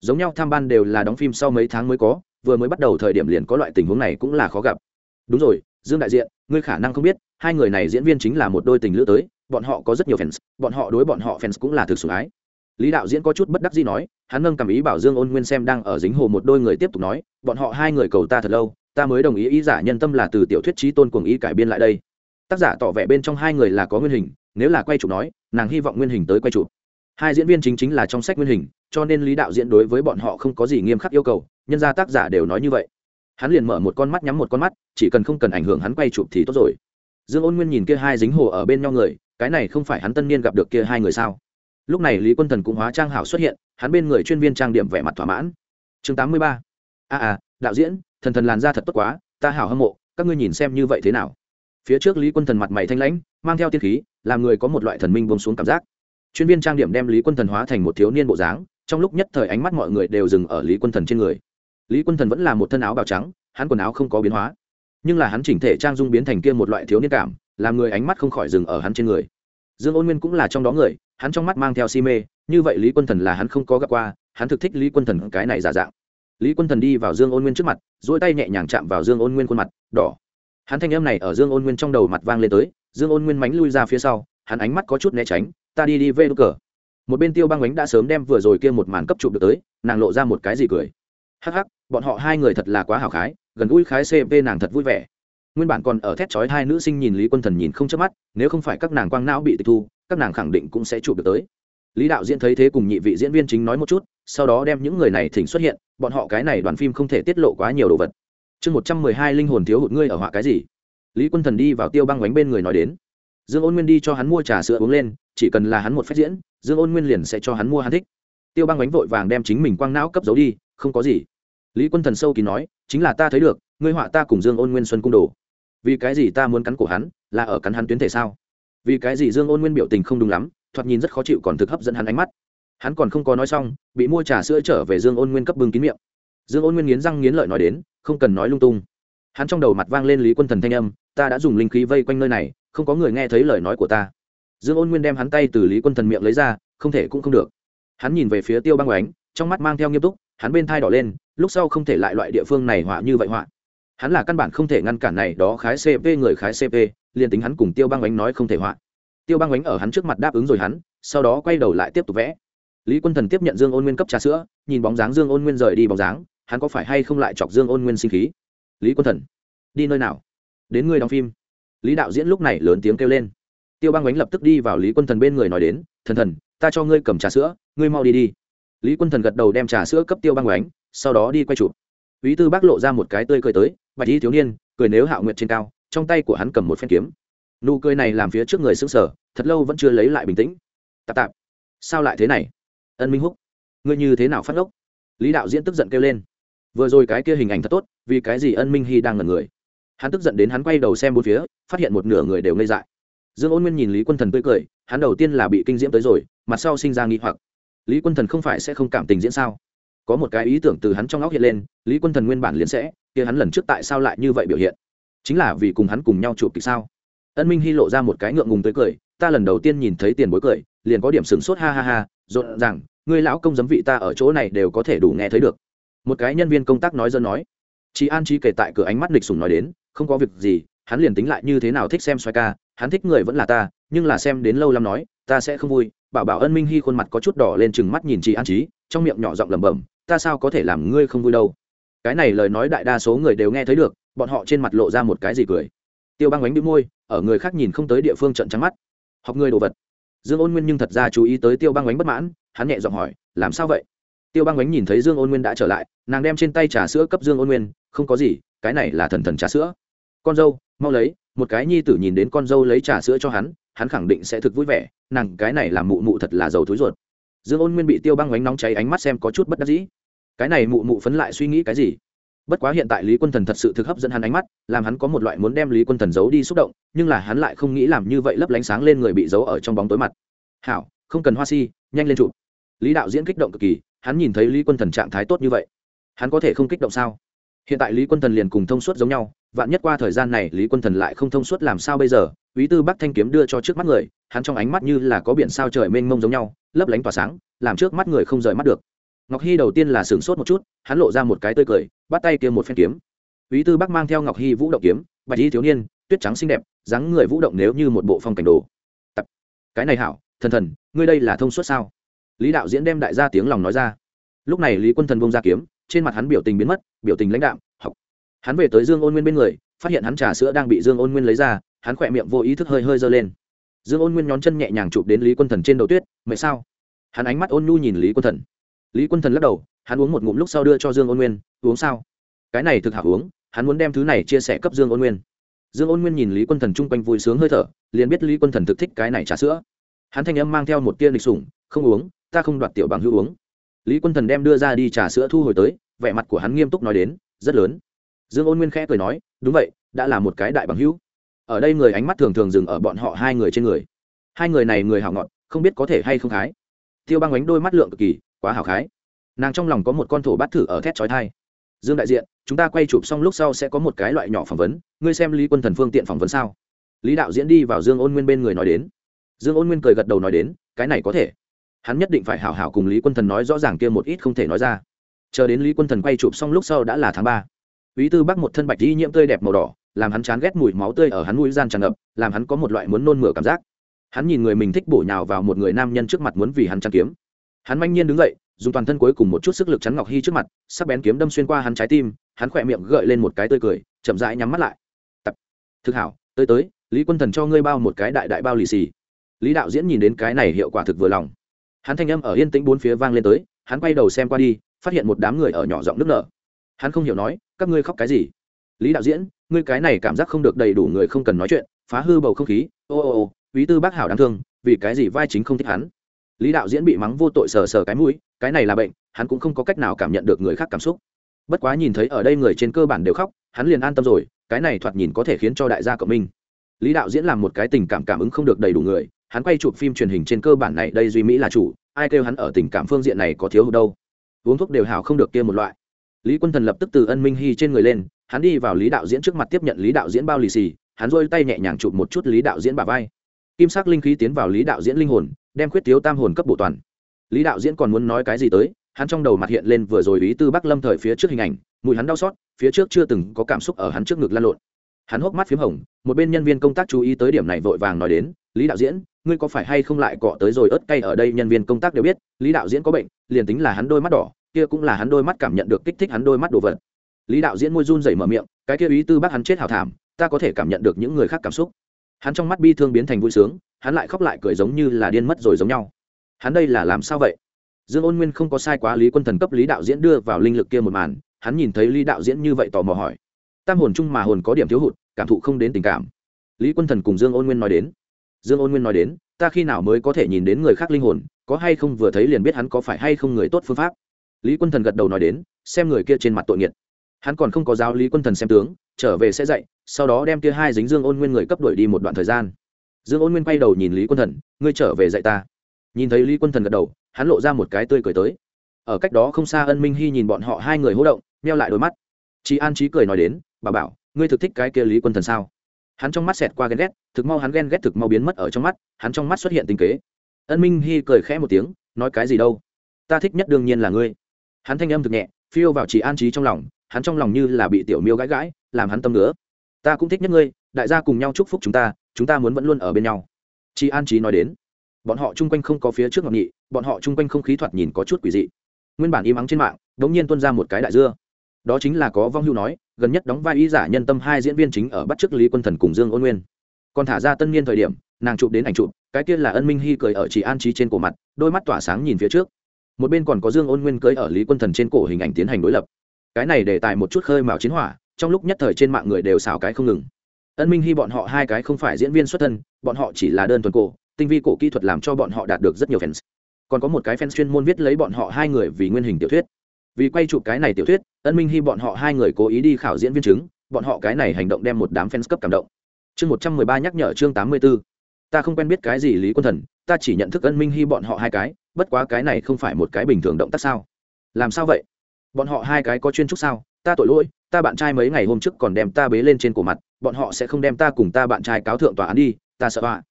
Giống nhau tham ban đều là đóng phim sau mấy tháng mới có, vừa mới bắt đầu thời điểm liền có loại tình huống này cũng là khó gặp. Đúng rồi, dương đại diện, ngươi khả năng không biết, hai người này diễn viên chính là một đôi tình lữ tới, bọn họ có rất nhiều fans, bọn họ đối bọn họ fans cũng là thực sự ái. Lý đạo diễn có chút bất đắc gì nói, hắn nâng cảm ý bảo dương ôn nguyên xem đang ở dính hồ một đôi người tiếp tục nói, bọn họ hai người cầu ta thật lâu ta mới đồng ý ý giả nhân tâm là từ tiểu thuyết trí tôn cuồng ý cải biên lại đây. Tác giả tỏ vẻ bên trong hai người là có nguyên hình, nếu là quay chụp nói, nàng hy vọng nguyên hình tới quay chụp. Hai diễn viên chính chính là trong sách nguyên hình, cho nên lý đạo diễn đối với bọn họ không có gì nghiêm khắc yêu cầu, nhân ra tác giả đều nói như vậy. Hắn liền mở một con mắt nhắm một con mắt, chỉ cần không cần ảnh hưởng hắn quay chụp thì tốt rồi. Dương ôn nguyên nhìn kia hai dính hồ ở bên nhau người, cái này không phải hắn tân niên gặp được kia hai người sao? Lúc này lý quân thần cũng hóa trang hảo xuất hiện, hắn bên người chuyên viên trang điểm vẻ mặt thỏa mãn. Chương tám mươi ba. A à đạo diễn thần thần làn ra thật tốt quá, ta hảo hâm mộ, các ngươi nhìn xem như vậy thế nào? Phía trước lý quân thần mặt mày thanh lãnh, mang theo tiên khí, làm người có một loại thần minh bông xuống cảm giác. Chuyên viên trang điểm đem lý quân thần hóa thành một thiếu niên bộ dáng, trong lúc nhất thời ánh mắt mọi người đều dừng ở lý quân thần trên người. Lý quân thần vẫn là một thân áo bào trắng, hắn quần áo không có biến hóa, nhưng là hắn chỉnh thể trang dung biến thành kia một loại thiếu niên cảm, làm người ánh mắt không khỏi dừng ở hắn trên người. Dương ôn nguyên cũng là trong đó người, hắn trong mắt mang theo si mê, như vậy lý quân thần là hắn không có gặp qua, hắn thực thích lý quân thần cái này giả dạng lý quân thần đi vào dương ôn nguyên trước mặt dỗi tay nhẹ nhàng chạm vào dương ôn nguyên khuôn mặt, đỏ. Hắn thanh âm này ở dương ôn nguyên trong đầu mặt vang lên tới, dương ôn nguyên mánh lui ra phía sau, hắn ánh mắt có chút né tránh, ta đi đi về đ cờ. Một bên tiêu băng bánh đã sớm đem vừa rồi kia một màn cấp chụp được tới, nàng lộ ra một cái gì cười. Hắc hắc, bọn họ hai người thật là quá hào khái, gần gũi khái cp nàng thật vui vẻ. Nguyên bản còn ở thét chói hai nữ sinh nhìn lý quân thần nhìn không chớp mắt, nếu không phải các nàng quang não bị tịch thu, các nàng khẳng định cũng sẽ chụp được tới. Lý đạo diễn thấy thế cùng nhị vị diễn viên chính nói một chút sau đó đem những người này thỉnh xuất hiện, bọn họ cái này đoàn phim không thể tiết lộ quá nhiều đồ vật. Chương một trăm mười hai linh hồn thiếu hụt ngươi ở họa cái gì? Lý quân thần đi vào tiêu băng bánh bên người nói đến. Dương ôn nguyên đi cho hắn mua trà sữa uống lên, chỉ cần là hắn một phép diễn, dương ôn nguyên liền sẽ cho hắn mua hắn thích. Tiêu băng bánh vội vàng đem chính mình quang não cấp giấu đi, không có gì. Lý quân thần sâu kỳ nói, chính là ta thấy được, ngươi họa ta cùng dương ôn nguyên xuân cung đồ. Vì cái gì ta muốn cắn cổ hắn, là ở cắn hắn tuyến thể sao? Vì cái gì dương ôn nguyên biểu tình không đúng lắm, thoạt nhìn rất khó chịu còn thực hấp dẫn hắn ánh mắt hắn còn không có nói xong, bị mua trà sữa trở về dương ôn nguyên cấp bưng kín miệng. Dương ôn nguyên nghiến răng nghiến lợi nói đến, không cần nói lung tung. Hắn trong đầu mặt vang lên lý quân thần thanh âm, ta đã dùng linh khí vây quanh nơi này, không có người nghe thấy lời nói của ta. Dương ôn nguyên đem hắn tay từ lý quân thần miệng lấy ra, không thể cũng không được. Hắn nhìn về phía tiêu băng oánh trong mắt mang theo nghiêm túc, hắn bên thai đỏ lên, lúc sau không thể lại loại địa phương này họa như vậy họa. Hắn là căn bản không thể ngăn cản này đó khái cp người khái cp liền tính hắn cùng tiêu băng oánh nói không thể họa. Tiêu băng oánh ở hắn trước mặt đáp ứng rồi hắn, sau đó quay đầu lại tiếp tục vẽ lý quân thần tiếp nhận dương ôn nguyên cấp trà sữa nhìn bóng dáng dương ôn nguyên rời đi bóng dáng hắn có phải hay không lại chọc dương ôn nguyên sinh khí lý quân thần đi nơi nào đến người đóng phim lý đạo diễn lúc này lớn tiếng kêu lên tiêu băng oánh lập tức đi vào lý quân thần bên người nói đến thần thần ta cho ngươi cầm trà sữa ngươi mau đi đi lý quân thần gật đầu đem trà sữa cấp tiêu băng oánh sau đó đi quay chụp Vĩ Tư Bác lộ ra một cái tươi cười tới, bạch y thiếu niên, cười nếu Hạo nguyện trên cao, trong tay của hắn cầm một phen kiếm. Nụ cười này làm phía trước người xứng sờ, thật lâu vẫn chưa lấy lại bình tĩnh. Tạp tạp, sao lại thế này? Ân Minh Húc, ngươi như thế nào phát ngốc Lý đạo diễn tức giận kêu lên. Vừa rồi cái kia hình ảnh thật tốt, vì cái gì Ân Minh Hi đang ngẩn người? Hắn tức giận đến hắn quay đầu xem bốn phía, phát hiện một nửa người đều ngây dại. Dương Ôn Nguyên nhìn Lý Quân Thần tươi cười, hắn đầu tiên là bị kinh diễm tới rồi, mặt sau sinh ra nghi hoặc. Lý Quân Thần không phải sẽ không cảm tình diễn sao? có một cái ý tưởng từ hắn trong óc hiện lên lý quân thần nguyên bản liền sẽ kia hắn lần trước tại sao lại như vậy biểu hiện chính là vì cùng hắn cùng nhau chụp kịch sao ân minh hy lộ ra một cái ngượng ngùng tới cười ta lần đầu tiên nhìn thấy tiền bối cười liền có điểm sửng sốt ha ha ha rộn rằng ngươi lão công giấm vị ta ở chỗ này đều có thể đủ nghe thấy được. Một cái nhân viên công tác nói dân nói. Chị an trí kể tại cửa ánh mắt lịch sùng nói đến, không có việc gì, hắn liền tính lại như thế nào thích xem xoay ca, hắn thích người vẫn là ta, nhưng là xem đến lâu lắm nói, ta sẽ không vui. Bảo bảo ân minh hy khuôn mặt có chút đỏ lên chừng mắt nhìn chị an trí trong miệng nhỏ giọng lẩm bẩm, ta sao có thể làm ngươi không vui đâu? Cái này lời nói đại đa số người đều nghe thấy được, bọn họ trên mặt lộ ra một cái gì cười. Tiêu băng bánh bị môi, ở người khác nhìn không tới địa phương trận trắng mắt. Học người đồ vật dương ôn nguyên nhưng thật ra chú ý tới tiêu băng bánh bất mãn, hắn nhẹ giọng hỏi, làm sao vậy? Tiêu băng bánh nhìn thấy dương ôn nguyên đã trở lại, nàng đem trên tay trà sữa cấp dương ôn nguyên, không có gì, cái này là thần thần trà sữa. Con dâu, mau lấy. Một cái nhi tử nhìn đến con dâu lấy trà sữa cho hắn hắn khẳng định sẽ thực vui vẻ, nàng, cái này làm mụ mụ thật là giàu túi ruột. Dương ôn nguyên bị tiêu băng bánh nóng cháy ánh mắt xem có chút bất đắc dĩ. Cái này mụ mụ phấn lại suy nghĩ cái gì? Bất quá hiện tại lý quân thần thật sự thực hấp dẫn hắn ánh mắt làm hắn có một loại muốn đem lý quân thần giấu đi xúc động nhưng là hắn lại không nghĩ làm như vậy lấp lánh sáng lên người bị giấu ở trong bóng tối mặt. Hảo không cần hoa si nhanh lên chụp. Lý đạo diễn kích động cực kỳ hắn nhìn thấy lý quân thần trạng thái tốt như vậy hắn có thể không kích động sao? Hiện tại lý quân thần liền cùng thông suốt giống nhau vạn nhất qua thời gian này lý quân thần lại không thông suốt làm sao bây giờ? Úy Tư Bắc thanh kiếm đưa cho trước mắt người, hắn trong ánh mắt như là có biển sao trời mênh mông giống nhau, lấp lánh tỏa sáng, làm trước mắt người không rời mắt được ngọc hy đầu tiên là sửng sốt một chút hắn lộ ra một cái tươi cười bắt tay kia một phen kiếm Úy Tư Bắc mang theo Ngọc Hy vũ động kiếm, bạch y thiếu niên, tuyết trắng xinh đẹp, dáng người vũ động nếu như một bộ phong cảnh đồ. Tập. Cái này hảo, thần thần, ngươi đây là thông suốt sao? Lý đạo diễn đem đại gia tiếng lòng nói ra. Lúc này Lý Quân Thần buông ra kiếm, trên mặt hắn biểu tình biến mất, biểu tình lãnh đạm, học. Hắn về tới Dương Ôn Nguyên bên người, phát hiện hắn trà sữa đang bị Dương Ôn Nguyên lấy ra, hắn khỏe miệng vô ý thức hơi hơi giơ lên. Dương Ôn Nguyên nhón chân nhẹ nhàng chụp đến Lý Quân Thần trên đầu tuyết, "Mệt sao?" Hắn ánh mắt ôn nhu nhìn Lý Quân Thần lý quân thần lắc đầu, hắn uống một ngụm lúc sau đưa cho dương ôn nguyên, uống sao? Cái này thực hảo uống, hắn muốn đem thứ này chia sẻ cấp dương ôn nguyên. Dương ôn nguyên nhìn lý quân thần chung quanh vui sướng hơi thở, liền biết lý quân thần thực thích cái này trà sữa. Hắn thanh âm mang theo một tia lịch sủng, không uống, ta không đoạt tiểu bằng hữu uống. Lý quân thần đem đưa ra đi trà sữa thu hồi tới, vẻ mặt của hắn nghiêm túc nói đến, rất lớn. Dương ôn nguyên khẽ cười nói, đúng vậy, đã là một cái đại bằng hữu. Ở đây người ánh mắt thường thường dừng ở bọn họ hai người trên người. Hai người này người hảo ngọt, không biết có thể hay không khái. Tiêu băng ánh đôi mắt lượng cực kỳ quá hào khái. Nàng trong lòng có một con thổ bát thử ở thét trói thai dương đại diện, chúng ta quay chụp xong lúc sau sẽ có một cái loại nhỏ phỏng vấn, ngươi xem lý quân thần phương tiện phỏng vấn sao? Lý đạo diễn đi vào dương ôn nguyên bên người nói đến. Dương ôn nguyên cười gật đầu nói đến, cái này có thể. Hắn nhất định phải hảo hảo cùng lý quân thần nói rõ ràng kia một ít không thể nói ra. Chờ đến lý quân thần quay chụp xong lúc sau đã là tháng ba. Ví tư bắc một thân bạch di nhiễm tươi đẹp màu đỏ, làm hắn chán ghét mùi máu tươi ở hắn mũi gian tràn ngập, làm hắn có một loại muốn nôn mửa cảm giác. Hắn nhìn người mình thích bổ nhào vào một người nam nhân trước mặt muốn vì hắn chăn kiếm hắn manh nhiên đứng dậy, dùng toàn thân cuối cùng một chút sức lực chắn ngọc hy trước mặt, sắc bén kiếm đâm xuyên qua hắn trái tim, hắn khỏe miệng gợi lên một cái tươi cười, chậm rãi nhắm mắt lại. Tập. Thực hảo, tới tới, lý quân thần cho ngươi bao một cái đại đại bao lì xì. Lý đạo diễn nhìn đến cái này hiệu quả thực vừa lòng. Hắn thanh âm ở yên tĩnh bốn phía vang lên tới, hắn quay đầu xem qua đi, phát hiện một đám người ở nhỏ giọng nước nở. Hắn không hiểu nói, các ngươi khóc cái gì? Lý đạo diễn, ngươi cái này cảm giác không được đầy đủ người không cần nói chuyện, phá hư bầu không khí, ô ô ô quý tư bác hảo đáng thương, vì cái gì vai chính không thích hắn? Lý đạo diễn bị mắng vô tội sờ sờ cái mũi, cái này là bệnh, hắn cũng không có cách nào cảm nhận được người khác cảm xúc. Bất quá nhìn thấy ở đây người trên cơ bản đều khóc, hắn liền an tâm rồi, cái này thoạt nhìn có thể khiến cho đại gia cộng minh. Lý đạo diễn làm một cái tình cảm cảm ứng không được đầy đủ người, hắn quay chụp phim truyền hình trên cơ bản này, đây duy mỹ là chủ, ai kêu hắn ở tình cảm phương diện này có thiếu hụt đâu. Uống thuốc đều hảo không được kia một loại. Lý quân thần lập tức từ ân minh hy trên người lên, hắn đi vào lý đạo diễn trước mặt tiếp nhận lý đạo diễn bao lì xì, hắn rôi tay nhẹ nhàng chụp một chút lý đạo diễn bà vai. Kim sắc linh khí tiến vào lý đạo diễn linh hồn đem khuyết thiếu tam hồn cấp bộ toàn. Lý đạo diễn còn muốn nói cái gì tới, hắn trong đầu mặt hiện lên vừa rồi ý tư bắc lâm thời phía trước hình ảnh, mùi hắn đau xót, phía trước chưa từng có cảm xúc ở hắn trước ngực lan lộn. Hắn hốc mắt p h í m hồng, một bên nhân viên công tác chú ý tới điểm này vội vàng nói đến, lý đạo diễn, ngươi có phải hay không lại cọ tới rồi ớt cay ở đây? Nhân viên công tác đều biết, lý đạo diễn có bệnh, liền tính là hắn đôi mắt đỏ, kia cũng là hắn đôi mắt cảm nhận được kích thích hắn đôi mắt đồ vật. Lý đạo diễn môi run rẩy mở miệng, cái kia ý tư bác hắn chết hào thảm, ta có thể cảm nhận được những người khác cảm xúc. Hắn trong mắt bi thương biến thành vui sướng hắn lại khóc lại cười giống như là điên mất rồi giống nhau. Hắn đây là làm sao vậy? Dương ôn nguyên không có sai quá lý quân thần cấp lý đạo diễn đưa vào linh lực kia một màn, hắn nhìn thấy lý đạo diễn như vậy tò mò hỏi. Tam hồn chung mà hồn có điểm thiếu hụt, cảm thụ không đến tình cảm. Lý quân thần cùng dương ôn nguyên nói đến. Dương ôn nguyên nói đến, ta khi nào mới có thể nhìn đến người khác linh hồn, có hay không vừa thấy liền biết hắn có phải hay không người tốt phương pháp. Lý quân thần gật đầu nói đến, xem người kia trên mặt tội nghiệt. Hắn còn không có giáo lý quân thần xem tướng, trở về sẽ dạy, sau đó đem kia hai dính dương ôn nguyên người cấp đuổi đi một đoạn thời gian dương ôn nguyên quay đầu nhìn lý quân thần, ngươi trở về dạy ta. Nhìn thấy lý quân thần gật đầu, hắn lộ ra một cái tươi cười tới. Ở cách đó không xa ân minh hy nhìn bọn họ hai người hỗ động neo lại đôi mắt. Chị an trí cười nói đến, bà bảo, ngươi thực thích cái kia lý quân thần sao? Hắn trong mắt xẹt qua ghen ghét, thực mau hắn ghen ghét thực mau biến mất ở trong mắt, hắn trong mắt xuất hiện tình kế. Ân minh hy cười khẽ một tiếng, nói cái gì đâu? Ta thích nhất đương nhiên là ngươi. Hắn thanh âm thực nhẹ, phiêu vào chỉ an trí trong lòng, hắn trong lòng như là bị tiểu miêu gãi gãi, làm hắn tâm nữa ta cũng thích nhất ngươi, đại gia cùng nhau chúc phúc chúng ta chúng ta muốn vẫn luôn ở bên nhau. Chị an trí nói đến, bọn họ chung quanh không có phía trước ngọc nghị bọn họ chung quanh không khí thoạt nhìn có chút quỷ dị. Nguyên bản im ắng trên mạng đ ỗ n g nhiên tuân ra một cái đại dưa. Đó chính là có vong hưu nói, gần nhất đóng vai y giả nhân tâm hai diễn viên chính ở bắt chức lý quân thần cùng dương ôn nguyên. Còn thả ra tân niên thời điểm, nàng chụp đến ảnh chụp, cái kia là ân minh hy cười ở chị an trí trên cổ mặt, đôi mắt tỏa sáng nhìn phía trước. Một bên còn có dương ôn nguyên cưới ở lý quân thần trên cổ hình ảnh tiến hành đối lập. Cái này để tài một chút khơi mào chiến hỏa, trong lúc nhất thời trên mạng người đều xào cái không ngừng ân minh hy bọn họ hai cái không phải diễn viên xuất thân, bọn họ chỉ là đơn thuần cổ, tinh vi cổ kỹ thuật làm cho bọn họ đạt được rất nhiều fans. Còn có một cái fans chuyên môn viết lấy bọn họ hai người vì nguyên hình tiểu thuyết. Vì quay chụp cái này tiểu thuyết, ân minh hy bọn họ hai người cố ý đi khảo diễn viên chứng, bọn họ cái này hành động đem một đám fans cấp cảm động. Chương một trăm mười ba nhắc nhở chương tám mươi b ố ta không quen biết cái gì lý quân thần, ta chỉ nhận thức ân minh hy bọn họ hai cái, bất quá cái này không phải một cái bình thường động tác sao? Làm sao vậy? Bọn họ hai cái có chuyên trúc sao? Ta tội lỗi, ta bạn trai mấy ngày hôm trước còn đem ta bế lên trên cổ mặt bọn họ sẽ không đem ta cùng ta bạn trai cáo thượng tòa án đi, ta sợ ạ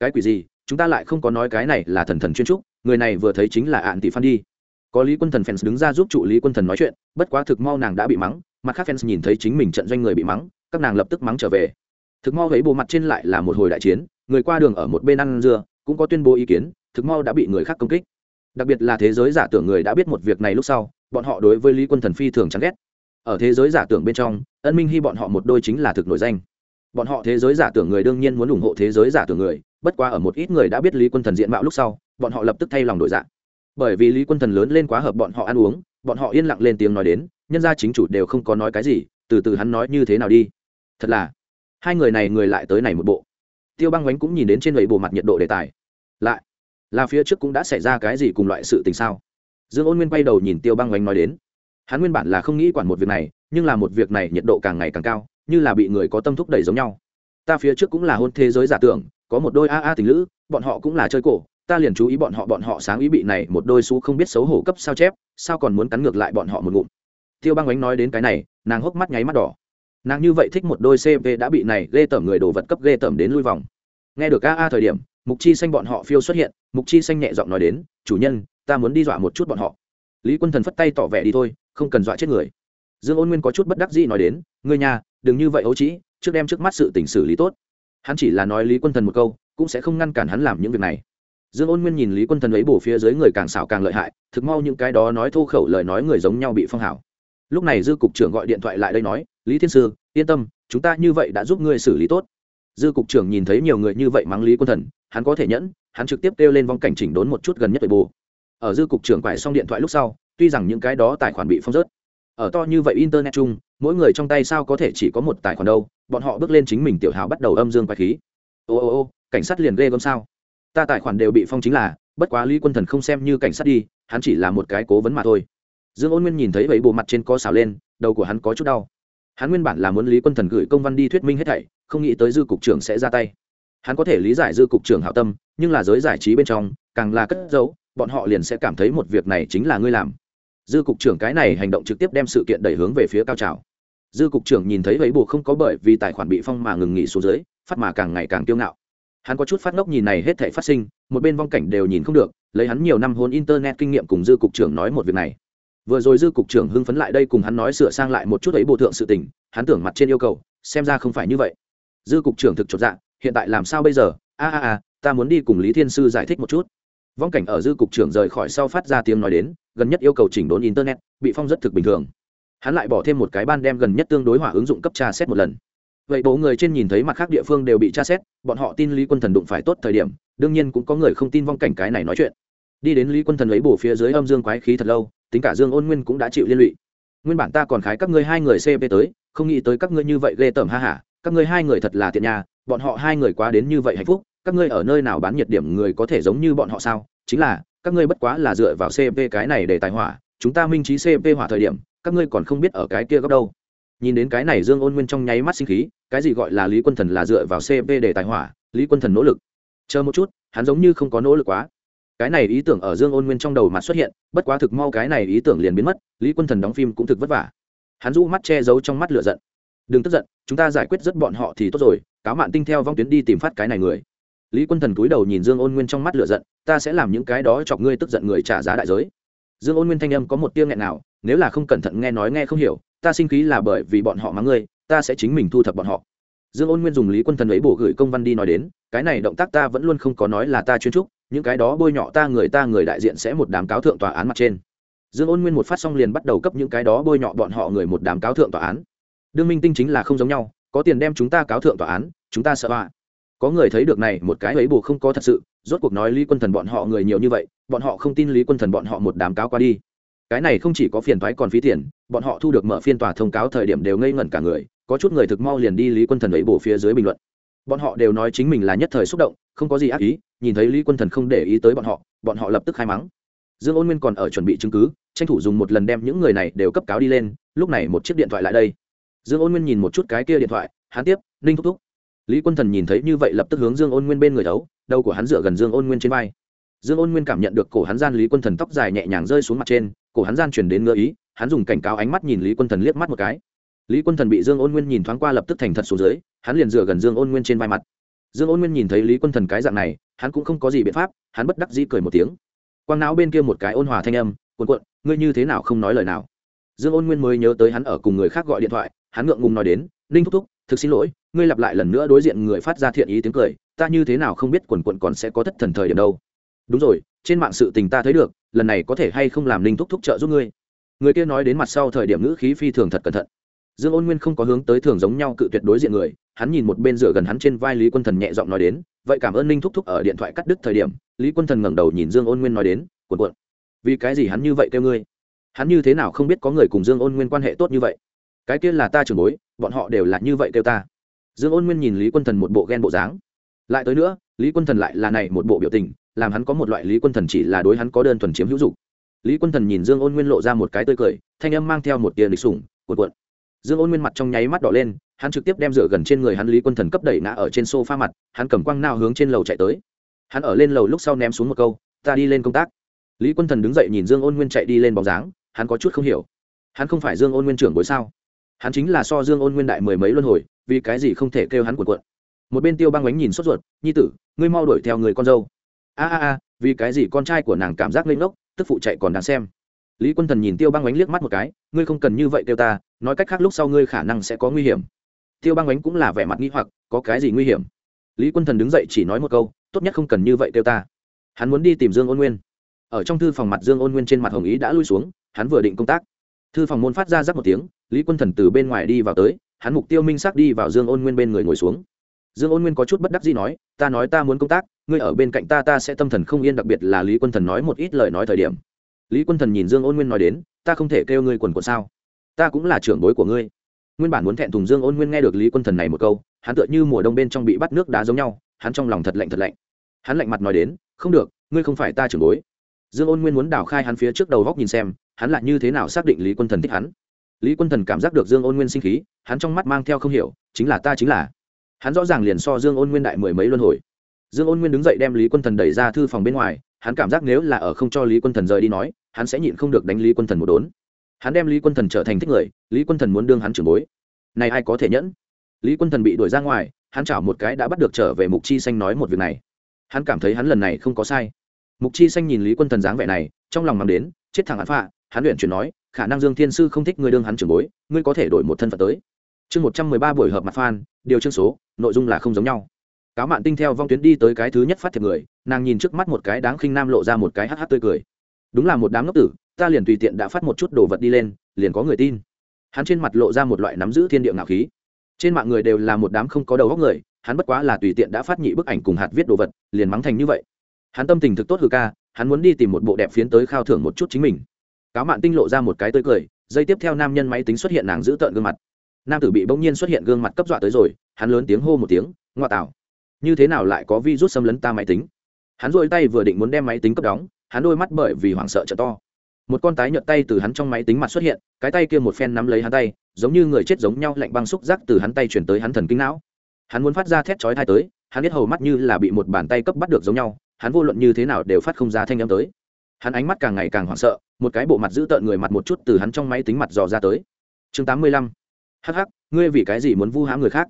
cái quỷ gì? Chúng ta lại không có nói cái này là thần thần chuyên trúc, người này vừa thấy chính là ạn tỷ phan đi. Có lý quân thần fans đứng ra giúp trụ lý quân thần nói chuyện, bất quá thực mau nàng đã bị mắng, mặt khác fans nhìn thấy chính mình trận doanh người bị mắng, các nàng lập tức mắng trở về. Thực mau thấy bộ mặt trên lại là một hồi đại chiến, người qua đường ở một bên ăn dưa, cũng có tuyên bố ý kiến, thực mau đã bị người khác công kích. Đặc biệt là thế giới giả tưởng người đã biết một việc này lúc sau, bọn họ đối với lý quân thần phi thường chán ghét ở thế giới giả tưởng bên trong, ân minh hy bọn họ một đôi chính là thực nổi danh. Bọn họ thế giới giả tưởng người đương nhiên muốn ủng hộ thế giới giả tưởng người, bất qua ở một ít người đã biết lý quân thần diện mạo lúc sau, bọn họ lập tức thay lòng đổi dạng bởi vì lý quân thần lớn lên quá hợp bọn họ ăn uống, bọn họ yên lặng lên tiếng nói đến, nhân gia chính chủ đều không có nói cái gì, từ từ hắn nói như thế nào đi. Thật là, hai người này người lại tới này một bộ. Tiêu băng bánh cũng nhìn đến trên lầy bộ mặt nhiệt độ đề tài. Lại, là phía trước cũng đã xảy ra cái gì cùng loại sự tình sao? Dương ôn nguyên quay đầu nhìn tiêu băng bánh nói đến hắn nguyên bản là không nghĩ quản một việc này, nhưng là một việc này nhiệt độ càng ngày càng cao, như là bị người có tâm thúc đẩy giống nhau. Ta phía trước cũng là hôn thế giới giả tưởng, có một đôi a a tình lữ, bọn họ cũng là chơi cổ, ta liền chú ý bọn họ bọn họ sáng ý bị này một đôi xú không biết xấu hổ cấp sao chép, sao còn muốn cắn ngược lại bọn họ một ngụm. Tiêu băng ánh nói đến cái này, nàng hốc mắt nháy mắt đỏ. Nàng như vậy thích một đôi cv đã bị này ghê tởm người đồ vật cấp ghê tởm đến lui vòng. Nghe được a a thời điểm, mục chi xanh bọn họ phiêu xuất hiện, mục chi xanh nhẹ giọng nói đến, chủ nhân, ta muốn đi dọa một chút bọn họ. Lý quân thần phất tay tỏ vẻ đi thôi không cần dọa chết người. Dương ôn nguyên có chút bất đắc dĩ nói đến, ngươi nhà, đừng như vậy ấu trĩ, trước đem trước mắt sự tình xử lý tốt. Hắn chỉ là nói lý quân thần một câu, cũng sẽ không ngăn cản hắn làm những việc này. Dương ôn nguyên nhìn lý quân thần ấy bổ phía dưới người càng xảo càng lợi hại, thực mau những cái đó nói thô khẩu lời nói người giống nhau bị phong hảo lúc này dư cục trưởng gọi điện thoại lại đây nói, lý thiên sư, yên tâm, chúng ta như vậy đã giúp ngươi xử lý tốt. Dư cục trưởng nhìn thấy nhiều người như vậy mắng lý quân thần, hắn có thể nhẫn, hắn trực tiếp kêu lên vong cảnh chỉnh đốn một chút gần nhất về bù. Ở dư cục trưởng quải xong điện thoại lúc sau tuy rằng những cái đó tài khoản bị phong rớt. Ở to như vậy internet chung, mỗi người trong tay sao có thể chỉ có một tài khoản đâu, bọn họ bước lên chính mình tiểu hào bắt đầu âm dương quái khí. Ô ô ô, cảnh sát liền ghê gớm sao? Ta tài khoản đều bị phong chính là, bất quá lý quân thần không xem như cảnh sát đi, hắn chỉ là một cái cố vấn mà thôi. Dương ôn nguyên nhìn thấy vậy bộ mặt trên có xào lên, đầu của hắn có chút đau. Hắn nguyên bản là muốn lý quân thần gửi công văn đi thuyết minh hết thảy, không nghĩ tới dư cục trưởng sẽ ra tay. Hắn có thể lý giải dư cục trưởng hảo tâm, nhưng là giới giải trí bên trong, càng là cất giấu, bọn họ liền sẽ cảm thấy một việc này chính là ngươi làm dư cục trưởng cái này hành động trực tiếp đem sự kiện đẩy hướng về phía cao trào. Dư cục trưởng nhìn thấy vẫy bù không có bởi vì tài khoản bị phong mà ngừng nghỉ xuống dưới, phát mà càng ngày càng kiêu ngạo. Hắn có chút phát ngốc nhìn này hết thể phát sinh, một bên vong cảnh đều nhìn không được, lấy hắn nhiều năm hôn internet kinh nghiệm cùng dư cục trưởng nói một việc này. Vừa rồi dư cục trưởng hưng phấn lại đây cùng hắn nói sửa sang lại một chút ấy bộ thượng sự tình, hắn tưởng mặt trên yêu cầu, xem ra không phải như vậy. Dư cục trưởng thực chột dạ hiện tại làm sao bây giờ? A a a, ta muốn đi cùng lý thiên sư giải thích một chút vong cảnh ở dư cục trưởng rời khỏi sau phát ra tiếng nói đến, gần nhất yêu cầu chỉnh đốn internet, bị phong rất thực bình thường. Hắn lại bỏ thêm một cái ban đem gần nhất tương đối hỏa ứng dụng cấp tra xét một lần. Vậy bố người trên nhìn thấy mặt khác địa phương đều bị tra xét, bọn họ tin lý quân thần đụng phải tốt thời điểm, đương nhiên cũng có người không tin vong cảnh cái này nói chuyện. Đi đến lý quân thần lấy bổ phía dưới âm dương quái khí thật lâu, tính cả dương ôn nguyên cũng đã chịu liên lụy. Nguyên bản ta còn khái các ngươi hai người cp tới, không nghĩ tới các ngươi như vậy ghê tởm ha hả, các ngươi hai người thật là tiện nhà, bọn họ hai người quá đến như vậy hạnh phúc các ngươi ở nơi nào bán nhiệt điểm người có thể giống như bọn họ sao? Chính là, các ngươi bất quá là dựa vào cp cái này để tài hỏa, chúng ta minh trí cp hỏa thời điểm, các ngươi còn không biết ở cái kia góc đâu. Nhìn đến cái này dương ôn nguyên trong nháy mắt sinh khí, cái gì gọi là lý quân thần là dựa vào cp để tài hỏa, lý quân thần nỗ lực. Chờ một chút, hắn giống như không có nỗ lực quá. Cái này ý tưởng ở dương ôn nguyên trong đầu mặt xuất hiện, bất quá thực mau cái này ý tưởng liền biến mất, lý quân thần đóng phim cũng thực vất vả. Hắn rũ mắt che giấu trong mắt lửa giận. Đừng tức giận, chúng ta giải quyết rất bọn họ thì tốt rồi, cáo mạn tinh theo vong tuyến đi tìm phát cái này người lý quân thần cúi đầu nhìn dương ôn nguyên trong mắt lửa giận, ta sẽ làm những cái đó chọc ngươi tức giận người trả giá đại giới. Dương ôn nguyên thanh âm có một tiếng nghẹn nào, nếu là không cẩn thận nghe nói nghe không hiểu, ta sinh khí là bởi vì bọn họ mắng ngươi, ta sẽ chính mình thu thập bọn họ. Dương ôn nguyên dùng lý quân thần ấy bổ gửi công văn đi nói đến, cái này động tác ta vẫn luôn không có nói là ta chuyên trúc, những cái đó bôi nhọ ta người ta người đại diện sẽ một đám cáo thượng tòa án mặt trên. Dương ôn nguyên một phát xong liền bắt đầu cấp những cái đó bôi nhọ bọn họ người một đám cáo thượng tòa án. Đương minh tinh chính là không giống nhau, có tiền đem chúng ta cáo thượng tòa án, chúng ta sợ họa có người thấy được này, một cái ấy bù không có thật sự, rốt cuộc nói lý quân thần bọn họ người nhiều như vậy, bọn họ không tin lý quân thần bọn họ một đám cáo qua đi. Cái này không chỉ có phiền thoái còn phí tiền, bọn họ thu được mở phiên tòa thông cáo thời điểm đều ngây ngẩn cả người, có chút người thực mau liền đi lý quân thần ấy bù phía dưới bình luận. Bọn họ đều nói chính mình là nhất thời xúc động, không có gì ác ý, nhìn thấy lý quân thần không để ý tới bọn họ bọn họ lập tức khai mắng. Dương ôn nguyên còn ở chuẩn bị chứng cứ, tranh thủ dùng một lần đem những người này đều cấp cáo đi lên, lúc này một chiếc điện thoại lại đây. Dương ôn nguyên nhìn một chút cái kia điện thoại, hắn tiếp, ninh thúc thúc lý quân thần nhìn thấy như vậy lập tức hướng dương ôn nguyên bên người đấu, đầu của hắn dựa gần dương ôn nguyên trên vai. Dương ôn nguyên cảm nhận được cổ hắn gian lý quân thần tóc dài nhẹ nhàng rơi xuống mặt trên, cổ hắn gian chuyển đến ngơ ý, hắn dùng cảnh cáo ánh mắt nhìn lý quân thần liếc mắt một cái. Lý quân thần bị dương ôn nguyên nhìn thoáng qua lập tức thành thật xuống dưới, hắn liền dựa gần dương ôn nguyên trên vai mặt. Dương ôn nguyên nhìn thấy lý quân thần cái dạng này, hắn cũng không có gì biện pháp, hắn bất đắc dĩ cười một tiếng. Quang não bên kia một cái ôn hòa thanh âm, cuộn cuộn, ngươi như thế nào không nói lời nào? Dương ôn nguyên mới nhớ tới hắn ở cùng người khác gọi điện thoại, hắn ngượng ngùng nói đến, ninh thúc thúc thực xin lỗi, ngươi lặp lại lần nữa đối diện người phát ra thiện ý tiếng cười, ta như thế nào không biết quần quận còn sẽ có thất thần thời điểm đâu. Đúng rồi, trên mạng sự tình ta thấy được, lần này có thể hay không làm linh thúc thúc trợ giúp ngươi? Người kia nói đến mặt sau thời điểm ngữ khí phi thường thật cẩn thận. Dương ôn nguyên không có hướng tới thường giống nhau cự tuyệt đối diện người, hắn nhìn một bên dựa gần hắn trên vai lý quân thần nhẹ giọng nói đến, vậy cảm ơn ninh thúc thúc ở điện thoại cắt đứt thời điểm. Lý quân thần ngẩng đầu nhìn dương ôn nguyên nói đến cuộn cuộn vì cái gì hắn như vậy kêu ngươi? Hắn như thế nào không biết có người cùng dương ôn nguyên quan hệ tốt như vậy? Cái kia là ta trưởng bối bọn họ đều là như vậy kêu ta. Dương ôn nguyên nhìn lý quân thần một bộ ghen bộ dáng. Lại tới nữa, lý quân thần lại là này một bộ biểu tình, làm hắn có một loại lý quân thần chỉ là đối hắn có đơn thuần chiếm hữu dục lý quân thần nhìn dương ôn nguyên lộ ra một cái tươi cười, thanh âm mang theo một tia lịch sủng, cuộn cuộn. Dương ôn nguyên mặt trong nháy mắt đỏ lên, hắn trực tiếp đem rửa gần trên người hắn lý quân thần cấp đẩy ngã ở trên sofa mặt, hắn cầm quăng nao hướng trên lầu chạy tới. Hắn ở lên lầu lúc sau ném xuống một câu, ta đi lên công tác. Lý quân thần đứng dậy nhìn dương ôn nguyên chạy đi lên bóng dáng, hắn có chút không hiểu. Hắn không phải dương ôn nguyên trưởng bối sao? Hắn chính là so dương ôn nguyên đại mười mấy luân hồi, vì cái gì không thể kêu hắn cuộn cuộn. Một bên tiêu băng bánh nhìn sốt ruột, nhi tử, ngươi mau đuổi theo người con dâu. A a a, vì cái gì con trai của nàng cảm giác lên ngốc, tức phụ chạy còn đáng xem. Lý quân thần nhìn tiêu băng bánh liếc mắt một cái, ngươi không cần như vậy kêu ta, nói cách khác lúc sau ngươi khả năng sẽ có nguy hiểm. Tiêu băng bánh cũng là vẻ mặt nghi hoặc, có cái gì nguy hiểm? Lý quân thần đứng dậy chỉ nói một câu, tốt nhất không cần như vậy kêu ta. Hắn muốn đi tìm dương ôn nguyên. Ở trong thư phòng mặt dương ôn nguyên trên mặt hồng ý đã lui xuống, hắn vừa định công tác. Thư phòng môn phát ra rắc một tiếng lý quân thần từ bên ngoài đi vào tới, hắn mục tiêu minh xác đi vào dương ôn nguyên bên người ngồi xuống. Dương ôn nguyên có chút bất đắc gì nói, ta nói ta muốn công tác, ngươi ở bên cạnh ta ta sẽ tâm thần không yên, đặc biệt là lý quân thần nói một ít lời nói thời điểm. Lý quân thần nhìn dương ôn nguyên nói đến, ta không thể kêu ngươi quần quần sao? Ta cũng là trưởng bối của ngươi. Nguyên bản muốn thẹn thùng dương ôn nguyên nghe được lý quân thần này một câu, hắn tựa như mùa đông bên trong bị bắt nước đá giống nhau, hắn trong lòng thật lạnh thật lạnh. Hắn lạnh mặt nói đến, không được, ngươi không phải ta trưởng bối. Dương ôn nguyên muốn đào khai hắn phía trước đầu góc nhìn xem, hắn lại như thế nào xác định lý quân thần thích hắn? Lý quân thần cảm giác được dương ôn nguyên sinh khí, hắn trong mắt mang theo không hiểu, chính là ta chính là. Hắn rõ ràng liền so dương ôn nguyên đại mười mấy luân hồi. Dương ôn nguyên đứng dậy đem lý quân thần đẩy ra thư phòng bên ngoài, hắn cảm giác nếu là ở không cho lý quân thần rời đi nói, hắn sẽ nhịn không được đánh lý quân thần một đốn. Hắn đem lý quân thần trở thành thích người, lý quân thần muốn đương hắn trưởng bối. Này ai có thể nhẫn? Lý quân thần bị đuổi ra ngoài, hắn chảo một cái đã bắt được trở về mục chi xanh nói một việc này. Hắn cảm thấy hắn lần này không có sai. Mục chi xanh nhìn lý quân thần dáng vẻ này, trong lòng mắng đến, chết thẳng hắn phạ hắn luyện chuyển nói khả năng dương thiên sư không thích người đương hắn trưởng bối, ngươi có thể đổi một thân phận tới. Chương một trăm mười ba buổi họp mặt phan điều chương số, nội dung là không giống nhau. Cáo mạn tinh theo vong tuyến đi tới cái thứ nhất phát thiệp người, nàng nhìn trước mắt một cái đáng khinh nam lộ ra một cái hh tươi cười. Đúng là một đám ngốc tử, ta liền tùy tiện đã phát một chút đồ vật đi lên, liền có người tin. Hắn trên mặt lộ ra một loại nắm giữ thiên địa ngạo khí. Trên mạng người đều là một đám không có đầu góc người, hắn bất quá là tùy tiện đã phát nhị bức ảnh cùng hạt viết đồ vật, liền mắng thành như vậy. Hắn tâm tình thực tốt hư ca, hắn muốn đi tìm một bộ đẹp phiến tới khao thưởng một chút chính mình cáo mạn tinh lộ ra một cái tươi cười dây tiếp theo nam nhân máy tính xuất hiện nàng giữ tợn gương mặt. Nam tử bị bỗng nhiên xuất hiện gương mặt cấp dọa tới rồi, hắn lớn tiếng hô một tiếng, ngoa tạo, như thế nào lại có virus xâm lấn ta máy tính? Hắn dội tay vừa định muốn đem máy tính cấp đóng, hắn đôi mắt bởi vì hoảng sợ trợ to. Một con tái nhợt tay từ hắn trong máy tính mặt xuất hiện, cái tay kia một phen nắm lấy hắn tay, giống như người chết giống nhau lạnh băng xúc giác từ hắn tay chuyển tới hắn thần kinh não. Hắn muốn phát ra thét chói thai tới, hắn biết hầu mắt như là bị một bàn tay cấp bắt được giống nhau, hắn vô luận như thế nào đều phát không ra thanh âm tới hắn ánh mắt càng ngày càng hoảng sợ, một cái bộ mặt giữ tợn người mặt một chút từ hắn trong máy tính mặt dò ra tới. Chương tám mươi lăm. Hh ngươi vì cái gì muốn vu hãm người khác?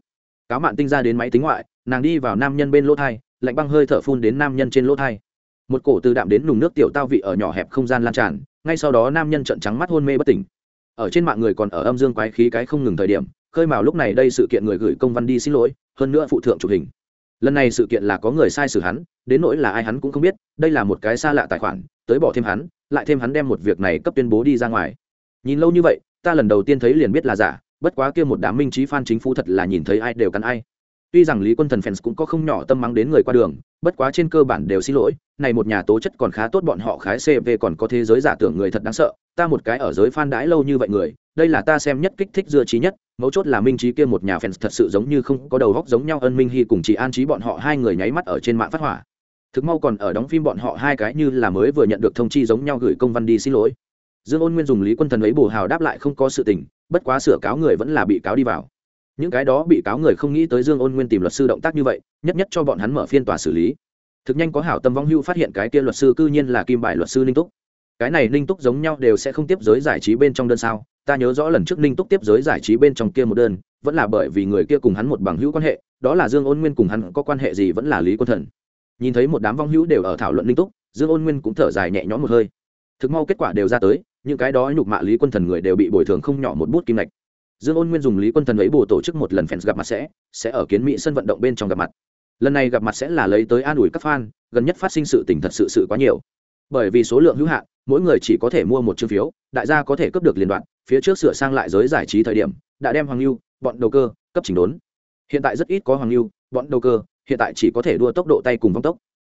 Cáo mạn tinh ra đến máy tính ngoại, nàng đi vào nam nhân bên lỗ thai, lạnh băng hơi thở phun đến nam nhân trên lỗ thai. Một cổ từ đạm đến nùng nước tiểu tao vị ở nhỏ hẹp không gian lan tràn, ngay sau đó nam nhân trận trắng mắt hôn mê bất tỉnh. Ở trên mạng người còn ở âm dương quái khí cái không ngừng thời điểm, khơi mào lúc này đây sự kiện người gửi công văn đi xin lỗi, hơn nữa phụ thượng chụp hình. Lần này sự kiện là có người sai xử hắn, đến nỗi là ai hắn cũng không biết, đây là một cái xa lạ tài khoản tới bỏ thêm hắn, lại thêm hắn đem một việc này cấp tuyên bố đi ra ngoài. Nhìn lâu như vậy, ta lần đầu tiên thấy liền biết là giả, bất quá kia một đám minh trí phan chính phủ thật là nhìn thấy ai đều cắn ai. Tuy rằng lý quân thần fans cũng có không nhỏ tâm mắng đến người qua đường, bất quá trên cơ bản đều xin lỗi, này một nhà tố chất còn khá tốt bọn họ khái cv còn có thế giới giả tưởng người thật đáng sợ, ta một cái ở giới fan đãi lâu như vậy người, đây là ta xem nhất kích thích dưa trí nhất, mấu chốt là minh trí kia một nhà fans thật sự giống như không có đầu góc giống nhau ân minh hy cùng chị an trí bọn họ hai người nháy mắt ở trên mạng phát hỏa thực mau còn ở đóng phim bọn họ hai cái như là mới vừa nhận được thông chi giống nhau gửi công văn đi xin lỗi. Dương ôn nguyên dùng lý quân thần ấy bù hào đáp lại không có sự tình, bất quá sửa cáo người vẫn là bị cáo đi vào. Những cái đó bị cáo người không nghĩ tới dương ôn nguyên tìm luật sư động tác như vậy, nhất nhất cho bọn hắn mở phiên tòa xử lý. Thực nhanh có hảo tâm vong hưu phát hiện cái kia luật sư cư nhiên là kim bài luật sư ninh túc. Cái này ninh túc giống nhau đều sẽ không tiếp giới giải trí bên trong đơn sao, ta nhớ rõ lần trước ninh túc tiếp giới giải trí bên trong kia một đơn, vẫn là bởi vì người kia cùng hắn một bằng hữu quan hệ, đó là dương ôn nguyên cùng hắn có quan hệ gì vẫn là lý quân thần nhìn thấy một đám vong hữu đều ở thảo luận linh túc, dương ôn nguyên cũng thở dài nhẹ nhõm một hơi. Thực mau kết quả đều ra tới, những cái đó nhục mạ lý quân thần người đều bị bồi thường không nhỏ một bút kim lệch dương ôn nguyên dùng lý quân thần ấy bồ tổ chức một lần fans gặp mặt sẽ sẽ ở kiến mỹ sân vận động bên trong gặp mặt. Lần này gặp mặt sẽ là lấy tới an ủi các fan, gần nhất phát sinh sự tình thật sự sự quá nhiều. Bởi vì số lượng hữu hạn, mỗi người chỉ có thể mua một chương phiếu, đại gia có thể cấp được liên đoạn, phía trước sửa sang lại giới giải trí thời điểm, đã đem hoàng lưu bọn đầu cơ, cấp chỉnh đốn. Hiện tại rất ít có hoàng lưu bọn đầu cơ hiện tại chỉ có thể đua tốc độ tay cùng vong tốc.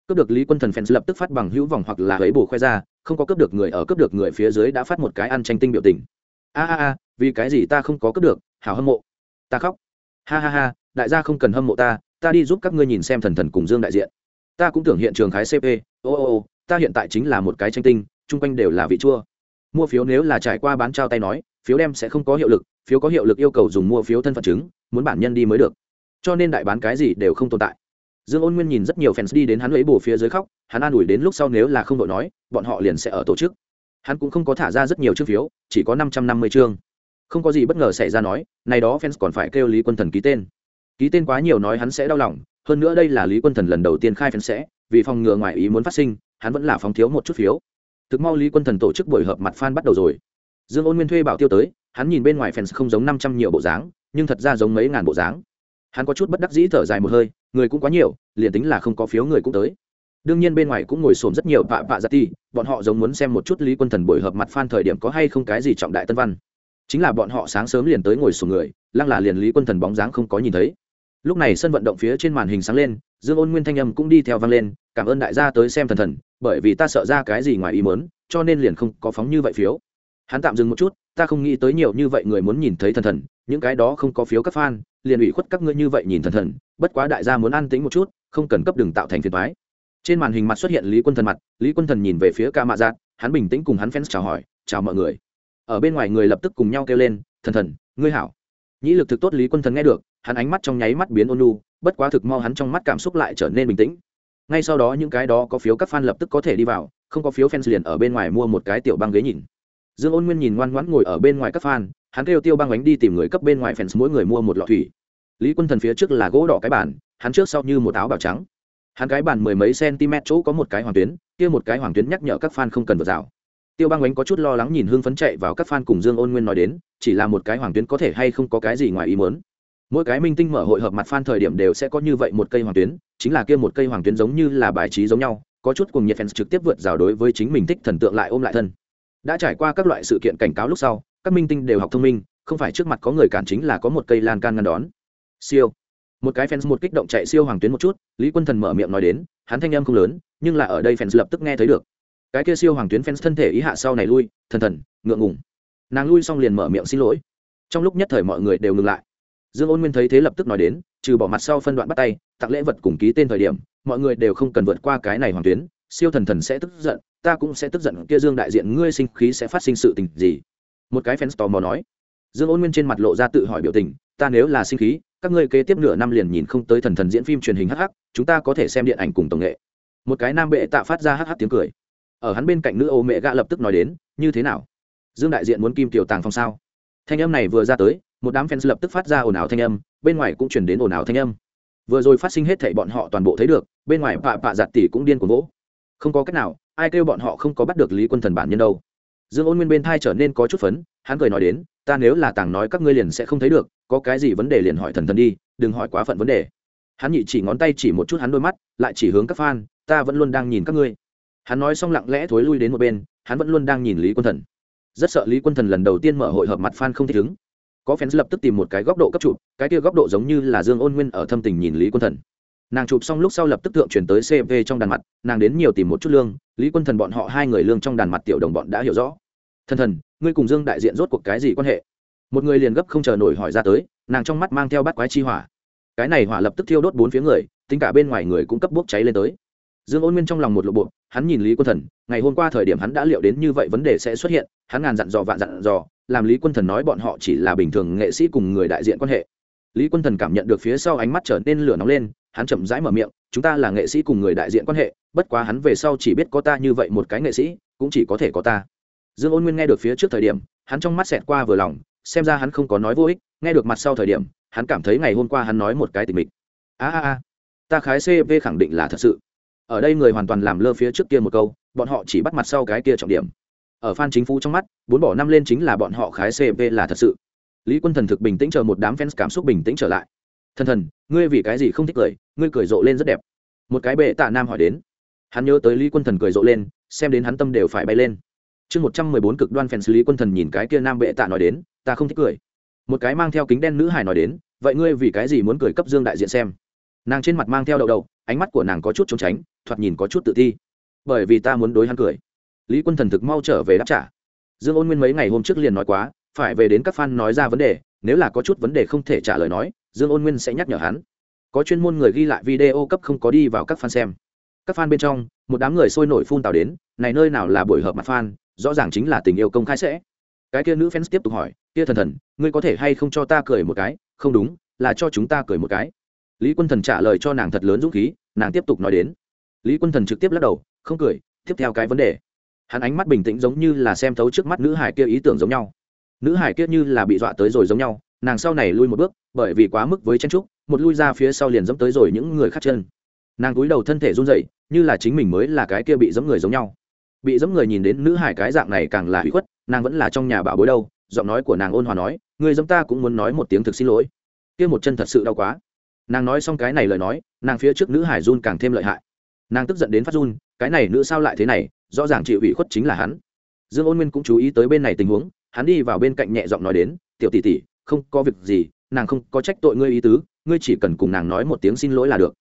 Cướp được lý quân thần fans lập tức phát bằng hữu vòng hoặc là ấy bổ khoe ra, không có cướp được người ở cướp được người phía dưới đã phát một cái ăn tranh tinh biểu tình. A a a, vì cái gì ta không có cướp được, hảo hâm mộ. Ta khóc. Ha ha ha, đại gia không cần hâm mộ ta ta đi giúp các ngươi nhìn xem thần thần cùng dương đại diện. Ta cũng tưởng hiện trường khái cp ô ô ô, ta hiện tại chính là một cái tranh tinh, chung quanh đều là vị chua. Mua phiếu nếu là trải qua bán trao tay nói, phiếu đem sẽ không có hiệu lực, phiếu có hiệu lực yêu cầu dùng mua phiếu thân phận chứng, muốn bản nhân đi mới được cho nên đại bán cái gì đều không tồn tại. Dương ôn nguyên nhìn rất nhiều fans đi đến hắn lấy bổ phía dưới khóc, hắn an ủi đến lúc sau nếu là không đội nói, bọn họ liền sẽ ở tổ chức. Hắn cũng không có thả ra rất nhiều chương phiếu, chỉ có năm trăm năm mươi chương. Không có gì bất ngờ xảy ra nói, này đó fans còn phải kêu lý quân thần ký tên. Ký tên quá nhiều nói hắn sẽ đau lòng, hơn nữa đây là lý quân thần lần đầu tiên khai fans sẽ, vì phòng ngừa ngoài ý muốn phát sinh, hắn vẫn là phóng thiếu một chút phiếu. Thực mau lý quân thần tổ chức buổi họp mặt fan bắt đầu rồi. Dương ôn nguyên thuê bảo tiêu tới, hắn nhìn bên ngoài fans không giống năm trăm nhiều bộ dáng, nhưng thật ra giống mấy ngàn bộ dáng hắn có chút bất đắc dĩ thở dài một hơi, người cũng quá nhiều, liền tính là không có phiếu người cũng tới. Đương nhiên bên ngoài cũng ngồi xổm rất nhiều vạ vạ giặt ti bọn họ giống muốn xem một chút lý quân thần buổi hợp mặt phan thời điểm có hay không cái gì trọng đại tân văn. Chính là bọn họ sáng sớm liền tới ngồi xổm người, lăng là liền lý quân thần bóng dáng không có nhìn thấy. Lúc này sân vận động phía trên màn hình sáng lên, dương ôn nguyên thanh âm cũng đi theo vang lên, cảm ơn đại gia tới xem thần thần, bởi vì ta sợ ra cái gì ngoài ý mớn cho nên liền không có phóng như vậy phiếu. Hắn tạm dừng một chút, ta không nghĩ tới nhiều như vậy người muốn nhìn thấy thần thần, những cái đó không có phiếu các fan liền ủy khuất các ngươi như vậy nhìn thần thần, bất quá đại gia muốn an tĩnh một chút, không cần cấp đường tạo thành phiền thoái trên màn hình mặt xuất hiện lý quân thần mặt, lý quân thần nhìn về phía ca mạ giác hắn bình tĩnh cùng hắn fans chào hỏi, chào mọi người. Ở bên ngoài người lập tức cùng nhau kêu lên, thần thần, ngươi hảo. Nhĩ lực thực tốt lý quân thần nghe được, hắn ánh mắt trong nháy mắt biến ôn lu bất quá thực mau hắn trong mắt cảm xúc lại trở nên bình tĩnh. Ngay sau đó những cái đó có phiếu các fan lập tức có thể đi vào, không có phiếu fans liền ở bên ngoài mua một cái tiểu băng ghế nhìn. Dương ôn nguyên nhìn ngoan ngoãn ngồi ở bên ngoài các fan, hắn kêu tiêu băng bánh đi tìm người cấp bên ngoài fans, mỗi người mua một lọ thủy lý quân thần phía trước là gỗ đỏ cái bàn, hắn trước sau như một áo bào trắng. Hắn cái bàn mười mấy cm chỗ có một cái hoàng tuyến, kia một cái hoàng tuyến nhắc nhở các fan không cần vượt rào. Tiêu băng Ánh có chút lo lắng nhìn hương phấn chạy vào các fan cùng dương ôn nguyên nói đến, chỉ là một cái hoàng tuyến có thể hay không có cái gì ngoài ý muốn. Mỗi cái minh tinh mở hội hợp mặt fan thời điểm đều sẽ có như vậy một cây hoàng tuyến, chính là kia một cây hoàng tuyến giống như là bài trí giống nhau, có chút cùng nhiệt fans trực tiếp vượt rào đối với chính mình thích thần tượng lại ôm lại thân. Đã trải qua các loại sự kiện cảnh cáo lúc sau, các minh tinh đều học thông minh, không phải trước mặt có người cản chính là có một cây lan can ngăn đón siêu. Một cái fans một kích động chạy siêu hoàng tuyến một chút, lý quân thần mở miệng nói đến, hắn thanh âm không lớn, nhưng là ở đây fans lập tức nghe thấy được. Cái kia siêu hoàng tuyến fans thân thể ý hạ sau này lui, thần thần, ngượng ngùng. Nàng lui xong liền mở miệng xin lỗi. Trong lúc nhất thời mọi người đều ngừng lại. Dương ôn nguyên thấy thế lập tức nói đến, trừ bỏ mặt sau phân đoạn bắt tay, tặng lễ vật cùng ký tên thời điểm, mọi người đều không cần vượt qua cái này hoàng tuyến, siêu thần thần sẽ tức giận, ta cũng sẽ tức giận kia dương đại diện ngươi sinh khí sẽ phát sinh sự tình gì? Một cái fans tò mò nói. Dương ôn nguyên trên mặt lộ ra tự hỏi biểu tình, ta nếu là sinh khí các ngươi kế tiếp nửa năm liền nhìn không tới thần thần diễn phim truyền hình hh chúng ta có thể xem điện ảnh cùng tổng nghệ. Một cái nam bệ tạ phát ra hh tiếng cười. Ở hắn bên cạnh nữ ô mẹ gạ lập tức nói đến, như thế nào? Dương đại diện muốn kim tiểu tàng phong sao? Thanh âm này vừa ra tới, một đám fans lập tức phát ra ồn ào thanh âm, bên ngoài cũng chuyển đến ồn ào thanh âm. Vừa rồi phát sinh hết thảy bọn họ toàn bộ thấy được, bên ngoài pạ pạ giặt tỷ cũng điên cuồng vỗ. Không có cách nào, ai kêu bọn họ không có bắt được lý quân thần bản nhân đâu. Dương ôn nguyên bên thai trở nên có chút phấn, hắn cười nói đến, ta nếu là tàng nói các ngươi liền sẽ không thấy được có cái gì vấn đề liền hỏi thần thần đi, đừng hỏi quá phận vấn đề. Hắn nhị chỉ ngón tay chỉ một chút hắn đôi mắt, lại chỉ hướng các fan, ta vẫn luôn đang nhìn các ngươi. Hắn nói xong lặng lẽ thối lui đến một bên, hắn vẫn luôn đang nhìn lý quân thần. Rất sợ lý quân thần lần đầu tiên mở hội hợp mặt fan không thích ứng. Có fans lập tức tìm một cái góc độ cấp chụp, cái kia góc độ giống như là dương ôn nguyên ở thâm tình nhìn lý quân thần. Nàng chụp xong lúc sau lập tức thượng chuyển tới cv trong đàn mặt, nàng đến nhiều tìm một chút lương, lý quân thần bọn họ hai người lương trong đàn mặt tiểu đồng bọn đã hiểu rõ. Thần thần, ngươi cùng dương đại diện rốt cuộc cái gì quan hệ? Một người liền gấp không chờ nổi hỏi ra tới, nàng trong mắt mang theo bát quái chi hỏa. Cái này hỏa lập tức thiêu đốt bốn phía người, tính cả bên ngoài người cũng cấp bốc cháy lên tới. Dương ôn nguyên trong lòng một lộ bộ, hắn nhìn lý quân thần, ngày hôm qua thời điểm hắn đã liệu đến như vậy vấn đề sẽ xuất hiện, hắn ngàn dặn dò vạn dặn dò, làm lý quân thần nói bọn họ chỉ là bình thường nghệ sĩ cùng người đại diện quan hệ. Lý quân thần cảm nhận được phía sau ánh mắt trở nên lửa nóng lên, hắn chậm rãi mở miệng, chúng ta là nghệ sĩ cùng người đại diện quan hệ, bất quá hắn về sau chỉ biết có ta như vậy một cái nghệ sĩ, cũng chỉ có thể có ta. Dương ôn nguyên nghe được phía trước thời điểm, hắn trong mắt xẹt qua vừa lòng xem ra hắn không có nói vô ích, nghe được mặt sau thời điểm, hắn cảm thấy ngày hôm qua hắn nói một cái tình mình a a a, ta khái cv khẳng định là thật sự. Ở đây người hoàn toàn làm lơ phía trước kia một câu, bọn họ chỉ bắt mặt sau cái kia trọng điểm. Ở phan chính phủ trong mắt, bốn bỏ năm lên chính là bọn họ khái cv là thật sự. Lý quân thần thực bình tĩnh chờ một đám fans cảm xúc bình tĩnh trở lại. Thần thần, ngươi vì cái gì không thích cười? Ngươi cười rộ lên rất đẹp. Một cái bệ tạ nam hỏi đến. Hắn nhớ tới lý quân thần cười rộ lên, xem đến hắn tâm đều phải bay lên chương một trăm mười bốn cực đoan phèn xử lý quân thần nhìn cái kia nam bệ tạ nói đến, ta không thích cười. Một cái mang theo kính đen nữ hải nói đến, vậy ngươi vì cái gì muốn cười cấp dương đại diện xem? Nàng trên mặt mang theo đậu đậu, ánh mắt của nàng có chút trốn tránh, thoạt nhìn có chút tự ti. Bởi vì ta muốn đối hắn cười. Lý quân thần thực mau trở về đáp trả. Dương ôn nguyên mấy ngày hôm trước liền nói quá, phải về đến các fan nói ra vấn đề, nếu là có chút vấn đề không thể trả lời nói, dương ôn nguyên sẽ nhắc nhở hắn. Có chuyên môn người ghi lại video cấp không có đi vào các fan xem. Các fan bên trong, một đám người sôi nổi phun tào đến, này nơi nào là buổi hợp mặt fan rõ ràng chính là tình yêu công khai sẽ. Cái kia nữ fans tiếp tục hỏi, kia thần thần, ngươi có thể hay không cho ta cười một cái? Không đúng, là cho chúng ta cười một cái. Lý quân thần trả lời cho nàng thật lớn dũng khí, nàng tiếp tục nói đến. Lý quân thần trực tiếp lắc đầu, không cười, tiếp theo cái vấn đề. Hắn ánh mắt bình tĩnh giống như là xem thấu trước mắt nữ hải kia ý tưởng giống nhau. Nữ hải kia như là bị dọa tới rồi giống nhau, nàng sau này lui một bước, bởi vì quá mức với chen trúc một lui ra phía sau liền dẫm tới rồi những người khác chân. Nàng cúi đầu thân thể run rẩy, như là chính mình mới là cái kia bị dẫm người giống nhau bị dẫm người nhìn đến nữ hải cái dạng này càng là hủy khuất, nàng vẫn là trong nhà bảo bối đâu, giọng nói của nàng ôn hòa nói người dẫm ta cũng muốn nói một tiếng thực xin lỗi. Kia một chân thật sự đau quá. Nàng nói xong cái này lời nói, nàng phía trước nữ hải run càng thêm lợi hại. Nàng tức giận đến phát run, cái này nữ sao lại thế này, rõ ràng chịu ủy khuất chính là hắn. Dương ôn nguyên cũng chú ý tới bên này tình huống, hắn đi vào bên cạnh nhẹ giọng nói đến, tiểu tỷ tỷ, không có việc gì, nàng không có trách tội ngươi ý tứ, ngươi chỉ cần cùng nàng nói một tiếng xin lỗi là được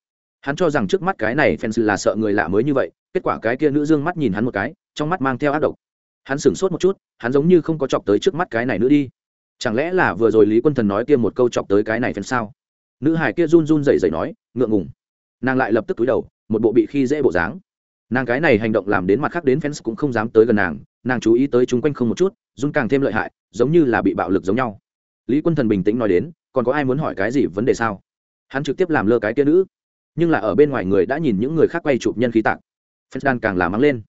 hắn cho rằng trước mắt cái này fans là sợ người lạ mới như vậy, kết quả cái kia nữ dương mắt nhìn hắn một cái, trong mắt mang theo ác độc. Hắn sửng sốt một chút, hắn giống như không có chọc tới trước mắt cái này nữa đi. Chẳng lẽ là vừa rồi lý quân thần nói kia một câu chọc tới cái này fans sao? Nữ hải kia run run rẩy rẩy nói, ngượng ngùng. Nàng lại lập tức túi đầu, một bộ bị khi dễ bộ dáng. Nàng cái này hành động làm đến mặt khác đến fans cũng không dám tới gần nàng nàng chú ý tới chung quanh không một chút, run càng thêm lợi hại, giống như là bị bạo lực giống nhau. Lý quân thần bình tĩnh nói đến, còn có ai muốn hỏi cái gì vấn đề sao? Hắn trực tiếp làm lơ cái kia nữ nhưng là ở bên ngoài người đã nhìn những người khác quay chụp nhân khí tạc. Fans đan càng là mắng lên.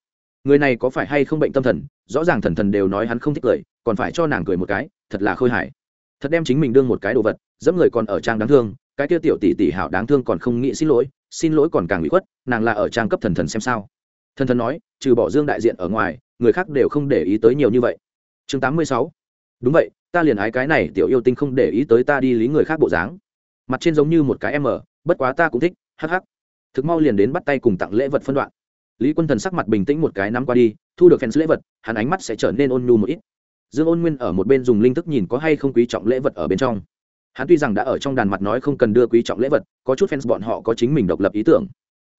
Người này có phải hay không bệnh tâm thần? Rõ ràng thần thần đều nói hắn không thích cười, còn phải cho nàng cười một cái, thật là khôi hài. Thật đem chính mình đương một cái đồ vật, dẫm người còn ở trang đáng thương, cái kia tiểu tỷ tỷ hảo đáng thương còn không nghĩ xin lỗi xin lỗi còn càng bị khuất, nàng là ở trang cấp thần thần xem sao. Thần thần nói, trừ bỏ dương đại diện ở ngoài, người khác đều không để ý tới nhiều như vậy. Chương tám mươi sáu. Đúng vậy, ta liền ái cái này tiểu yêu tinh không để ý tới ta đi lý người khác bộ dáng. Mặt trên giống như một cái em ở bất quá ta cũng thích hắc hắc. Thực mau liền đến bắt tay cùng tặng lễ vật phân đoạn. Lý quân thần sắc mặt bình tĩnh một cái nắm qua đi, thu được fans lễ vật, hắn ánh mắt sẽ trở nên ôn nhu một ít. Dương ôn nguyên ở một bên dùng linh thức nhìn có hay không quý trọng lễ vật ở bên trong. Hắn tuy rằng đã ở trong đàn mặt nói không cần đưa quý trọng lễ vật, có chút fans bọn họ có chính mình độc lập ý tưởng.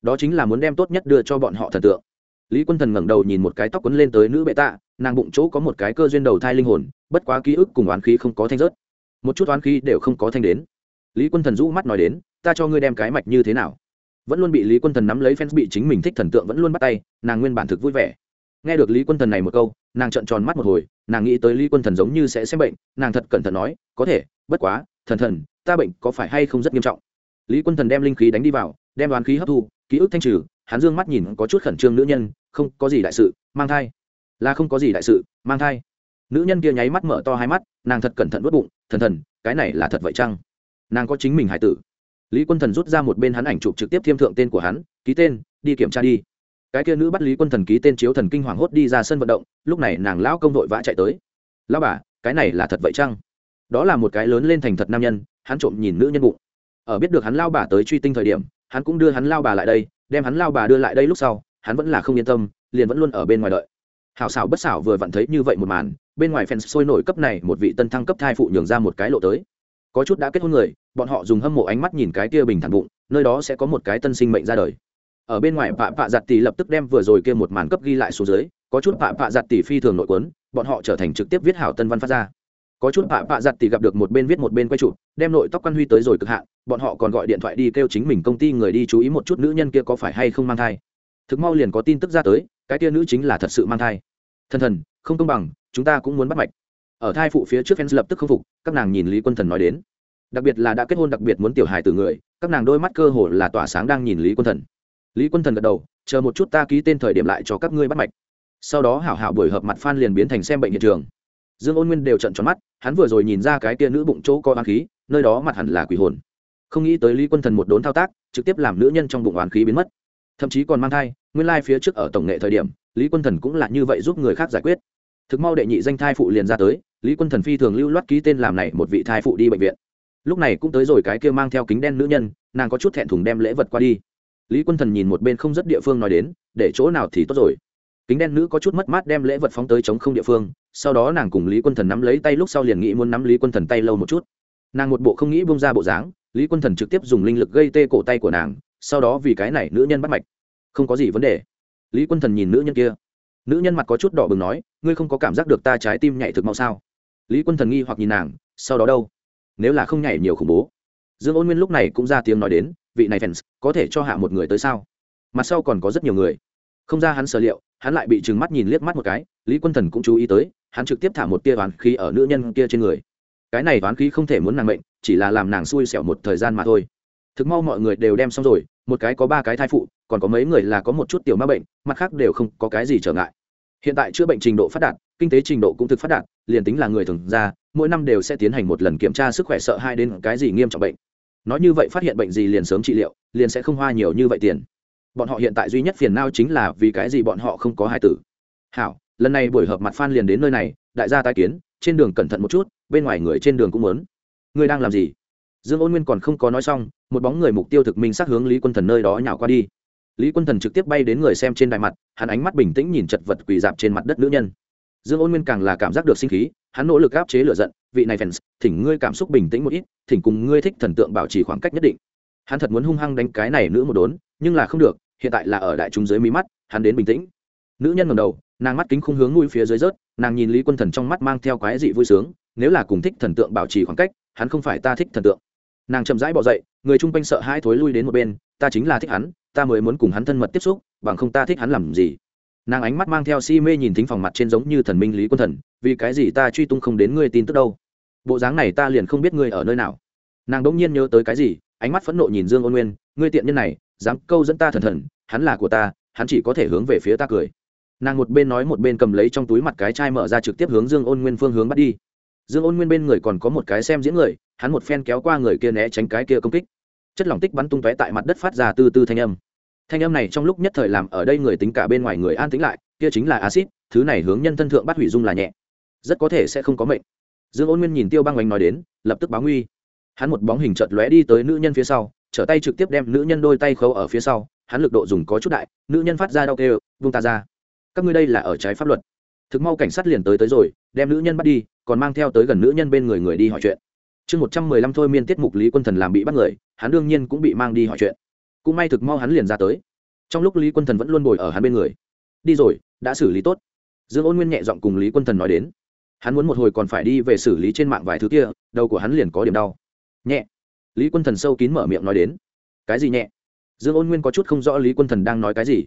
Đó chính là muốn đem tốt nhất đưa cho bọn họ thần tượng. Lý quân thần ngẩng đầu nhìn một cái tóc quấn lên tới nữ bệ tạ, nàng bụng chỗ có một cái cơ duyên đầu thai linh hồn, bất quá ký ức cùng oán khí không có thanh rớt. Một chút oán khí đều không có thanh đến lý quân thần rũ mắt nói đến, ta cho ngươi đem cái mạch như thế nào? Vẫn luôn bị lý quân thần nắm lấy fans bị chính mình thích thần tượng vẫn luôn bắt tay, nàng nguyên bản thực vui vẻ. Nghe được lý quân thần này một câu, nàng trợn tròn mắt một hồi, nàng nghĩ tới lý quân thần giống như sẽ xem bệnh, nàng thật cẩn thận nói, có thể, bất quá, thần thần, ta bệnh có phải hay không rất nghiêm trọng? Lý quân thần đem linh khí đánh đi vào, đem đoán khí hấp thu, ký ức thanh trừ, hắn dương mắt nhìn có chút khẩn trương nữ nhân, không, có gì đại sự, mang thai. Là không có gì đại sự, mang thai. Nữ nhân kia nháy mắt mở to hai mắt, nàng thật cẩn thận vớt bụng, thần thần, cái này là thật vậy chăng? Nàng có chính mình hải tử. Lý quân thần rút ra một bên hắn ảnh chụp trực tiếp thiêm thượng tên của hắn, ký tên, đi kiểm tra đi. Cái kia nữ bắt lý quân thần ký tên chiếu thần kinh hoàng hốt đi ra sân vận động, lúc này nàng lão công vội vã chạy tới. Lão bà, cái này là thật vậy chăng? Đó là một cái lớn lên thành thật nam nhân, hắn trộm nhìn nữ nhân bụng. Ở biết được hắn lao bà tới truy tinh thời điểm, hắn cũng đưa hắn lao bà lại đây, đem hắn lao bà đưa lại đây lúc sau, hắn vẫn là không yên tâm, liền vẫn luôn ở bên ngoài đợi. Hảo xảo bất xảo vừa vặn thấy như vậy một màn, bên ngoài fans sôi nổi cấp này một vị tân thăng cấp thai phụ nhường ra một cái lộ tới có chút đã kết hôn người, bọn họ dùng hâm mộ ánh mắt nhìn cái kia bình thản bụng, nơi đó sẽ có một cái tân sinh mệnh ra đời. Ở bên ngoài pạ pạ giặt tỷ lập tức đem vừa rồi kia một màn cấp ghi lại xuống dưới, có chút pạ pạ giặt tỷ phi thường nội quấn, bọn họ trở thành trực tiếp viết hảo tân văn phát ra. Có chút pạ pạ giặt tỷ gặp được một bên viết một bên quay chụp, đem nội tóc quan huy tới rồi cực hạn, bọn họ còn gọi điện thoại đi kêu chính mình công ty người đi chú ý một chút nữ nhân kia có phải hay không mang thai. Thực mau liền có tin tức ra tới, cái kia nữ chính là thật sự mang thai. Thần thần, không công bằng, chúng ta cũng muốn bắt mạch ở thai phụ phía trước fans lập tức không phục, các nàng nhìn lý quân thần nói đến. Đặc biệt là đã kết hôn đặc biệt muốn tiểu hài từ người, các nàng đôi mắt cơ hồ là tỏa sáng đang nhìn lý quân thần. Lý quân thần gật đầu, chờ một chút ta ký tên thời điểm lại cho các ngươi bắt mạch. Sau đó hảo hảo buổi hợp mặt phan liền biến thành xem bệnh hiện trường. Dương ôn nguyên đều trận tròn mắt, hắn vừa rồi nhìn ra cái tia nữ bụng chỗ có oán khí, nơi đó mặt hẳn là quỷ hồn. Không nghĩ tới lý quân thần một đốn thao tác, trực tiếp làm nữ nhân trong bụng oán khí biến mất. Thậm chí còn mang thai, nguyên lai、like、phía trước ở tổng nghệ thời điểm, lý quân thần cũng là như vậy giúp người khác giải quyết thực mau đệ nhị danh thai phụ liền ra tới, lý quân thần phi thường lưu loát ký tên làm này một vị thai phụ đi bệnh viện. Lúc này cũng tới rồi cái kia mang theo kính đen nữ nhân, nàng có chút thẹn thùng đem lễ vật qua đi. Lý quân thần nhìn một bên không rất địa phương nói đến, để chỗ nào thì tốt rồi. Kính đen nữ có chút mất mát đem lễ vật phóng tới chống không địa phương, sau đó nàng cùng lý quân thần nắm lấy tay lúc sau liền nghĩ muốn nắm lý quân thần tay lâu một chút. Nàng một bộ không nghĩ bông ra bộ dáng, lý quân thần trực tiếp dùng linh lực gây tê cổ tay của nàng, sau đó vì cái này nữ nhân bắt mạch. Không có gì vấn đề. Lý quân thần nhìn nữ nhân kia nữ nhân mặt có chút đỏ bừng nói, ngươi không có cảm giác được ta trái tim nhảy thực mau sao? Lý quân thần nghi hoặc nhìn nàng, sau đó đâu? Nếu là không nhảy nhiều khủng bố. Dương ôn nguyên lúc này cũng ra tiếng nói đến, vị này fans, có thể cho hạ một người tới sao? Mặt sau còn có rất nhiều người. Không ra hắn sở liệu, hắn lại bị trừng mắt nhìn liếc mắt một cái, lý quân thần cũng chú ý tới, hắn trực tiếp thả một tia toán khí ở nữ nhân kia trên người. Cái này toán khí không thể muốn nàng mệnh, chỉ là làm nàng xui xẻo một thời gian mà thôi. Thực mau mọi người đều đem xong rồi, một cái có ba cái thai phụ, còn có mấy người là có một chút tiểu ma bệnh, mặt khác đều không có cái gì trở ngại hiện tại chữa bệnh trình độ phát đạt, kinh tế trình độ cũng thực phát đạt, liền tính là người thường ra, mỗi năm đều sẽ tiến hành một lần kiểm tra sức khỏe sợ hai đến cái gì nghiêm trọng bệnh. Nói như vậy phát hiện bệnh gì liền sớm trị liệu, liền sẽ không hoa nhiều như vậy tiền. Bọn họ hiện tại duy nhất phiền nao chính là vì cái gì bọn họ không có hai tử. Hảo, lần này buổi họp mặt phan liền đến nơi này, đại gia tai kiến, trên đường cẩn thận một chút, bên ngoài người trên đường cũng muốn. Ngươi đang làm gì? Dương ôn nguyên còn không có nói xong, một bóng người mục tiêu thực minh sát hướng lý quân thần nơi đó nhào qua đi lý quân thần trực tiếp bay đến người xem trên đài mặt, hắn ánh mắt bình tĩnh nhìn chật vật quỳ dạp trên mặt đất nữ nhân. Dương ôn nguyên càng là cảm giác được sinh khí, hắn nỗ lực áp chế lửa giận, vị này fans, thỉnh ngươi cảm xúc bình tĩnh một ít, thỉnh cùng ngươi thích thần tượng bảo trì khoảng cách nhất định. Hắn thật muốn hung hăng đánh cái này nữ một đốn, nhưng là không được, hiện tại là ở đại chúng dưới mí mắt, hắn đến bình tĩnh. Nữ nhân ngầm đầu, nàng mắt kính không hướng mũi phía dưới rớt, nàng nhìn lý quân thần trong mắt mang theo cái dị vui sướng, nếu là cùng thích thần tượng bảo trì khoảng cách, hắn không phải ta thích thần tượng. Nàng chậm rãi bỏ dậy, người chung quanh sợ hai thối lui đến một bên, ta chính là thích hắn ta mới muốn cùng hắn thân mật tiếp xúc, bằng không ta thích hắn làm gì? Nàng ánh mắt mang theo si mê nhìn thính phòng mặt trên giống như thần minh lý quân thần, vì cái gì ta truy tung không đến ngươi tin tức đâu? Bộ dáng này ta liền không biết ngươi ở nơi nào. Nàng đ ỗ n g nhiên nhớ tới cái gì, ánh mắt phẫn nộ nhìn dương ôn nguyên, ngươi tiện nhân này, dám câu dẫn ta thần thần, hắn là của ta, hắn chỉ có thể hướng về phía ta cười. Nàng một bên nói một bên cầm lấy trong túi mặt cái chai mở ra trực tiếp hướng dương ôn nguyên phương hướng bắt đi. Dương ôn nguyên bên người còn có một cái xem diễn người, hắn một phen kéo qua người kia né tránh cái kia công kích. Chất lỏng tích bắn tung tóe tại mặt đất phát ra từ từ thanh âm thanh âm này trong lúc nhất thời làm ở đây người tính cả bên ngoài người an tính lại, kia chính là acid thứ này hướng nhân thân thượng bắt hủy dung là nhẹ. Rất có thể sẽ không có mệnh. Dương ôn nguyên nhìn tiêu băng oanh nói đến, lập tức báo nguy. Hắn một bóng hình chợt lóe đi tới nữ nhân phía sau, trở tay trực tiếp đem nữ nhân đôi tay khâu ở phía sau, hắn lực độ dùng có chút đại, nữ nhân phát ra đau kêu, vung ta ra. Các ngươi đây là ở trái pháp luật. Thực mau cảnh sát liền tới tới rồi, đem nữ nhân bắt đi, còn mang theo tới gần nữ nhân bên người người đi hỏi chuyện. Chương một trăm mười lăm thôi miên tiết mục lý quân thần làm bị bắt người, hắn đương nhiên cũng bị mang đi hỏi chuyện cũng may thực mau hắn liền ra tới. Trong lúc lý quân thần vẫn luôn bồi ở hắn bên người. Đi rồi, đã xử lý tốt. Dương ôn nguyên nhẹ giọng cùng lý quân thần nói đến. Hắn muốn một hồi còn phải đi về xử lý trên mạng vài thứ kia, đầu của hắn liền có điểm đau. Nhẹ. Lý quân thần sâu kín mở miệng nói đến. Cái gì nhẹ? Dương ôn nguyên có chút không rõ lý quân thần đang nói cái gì.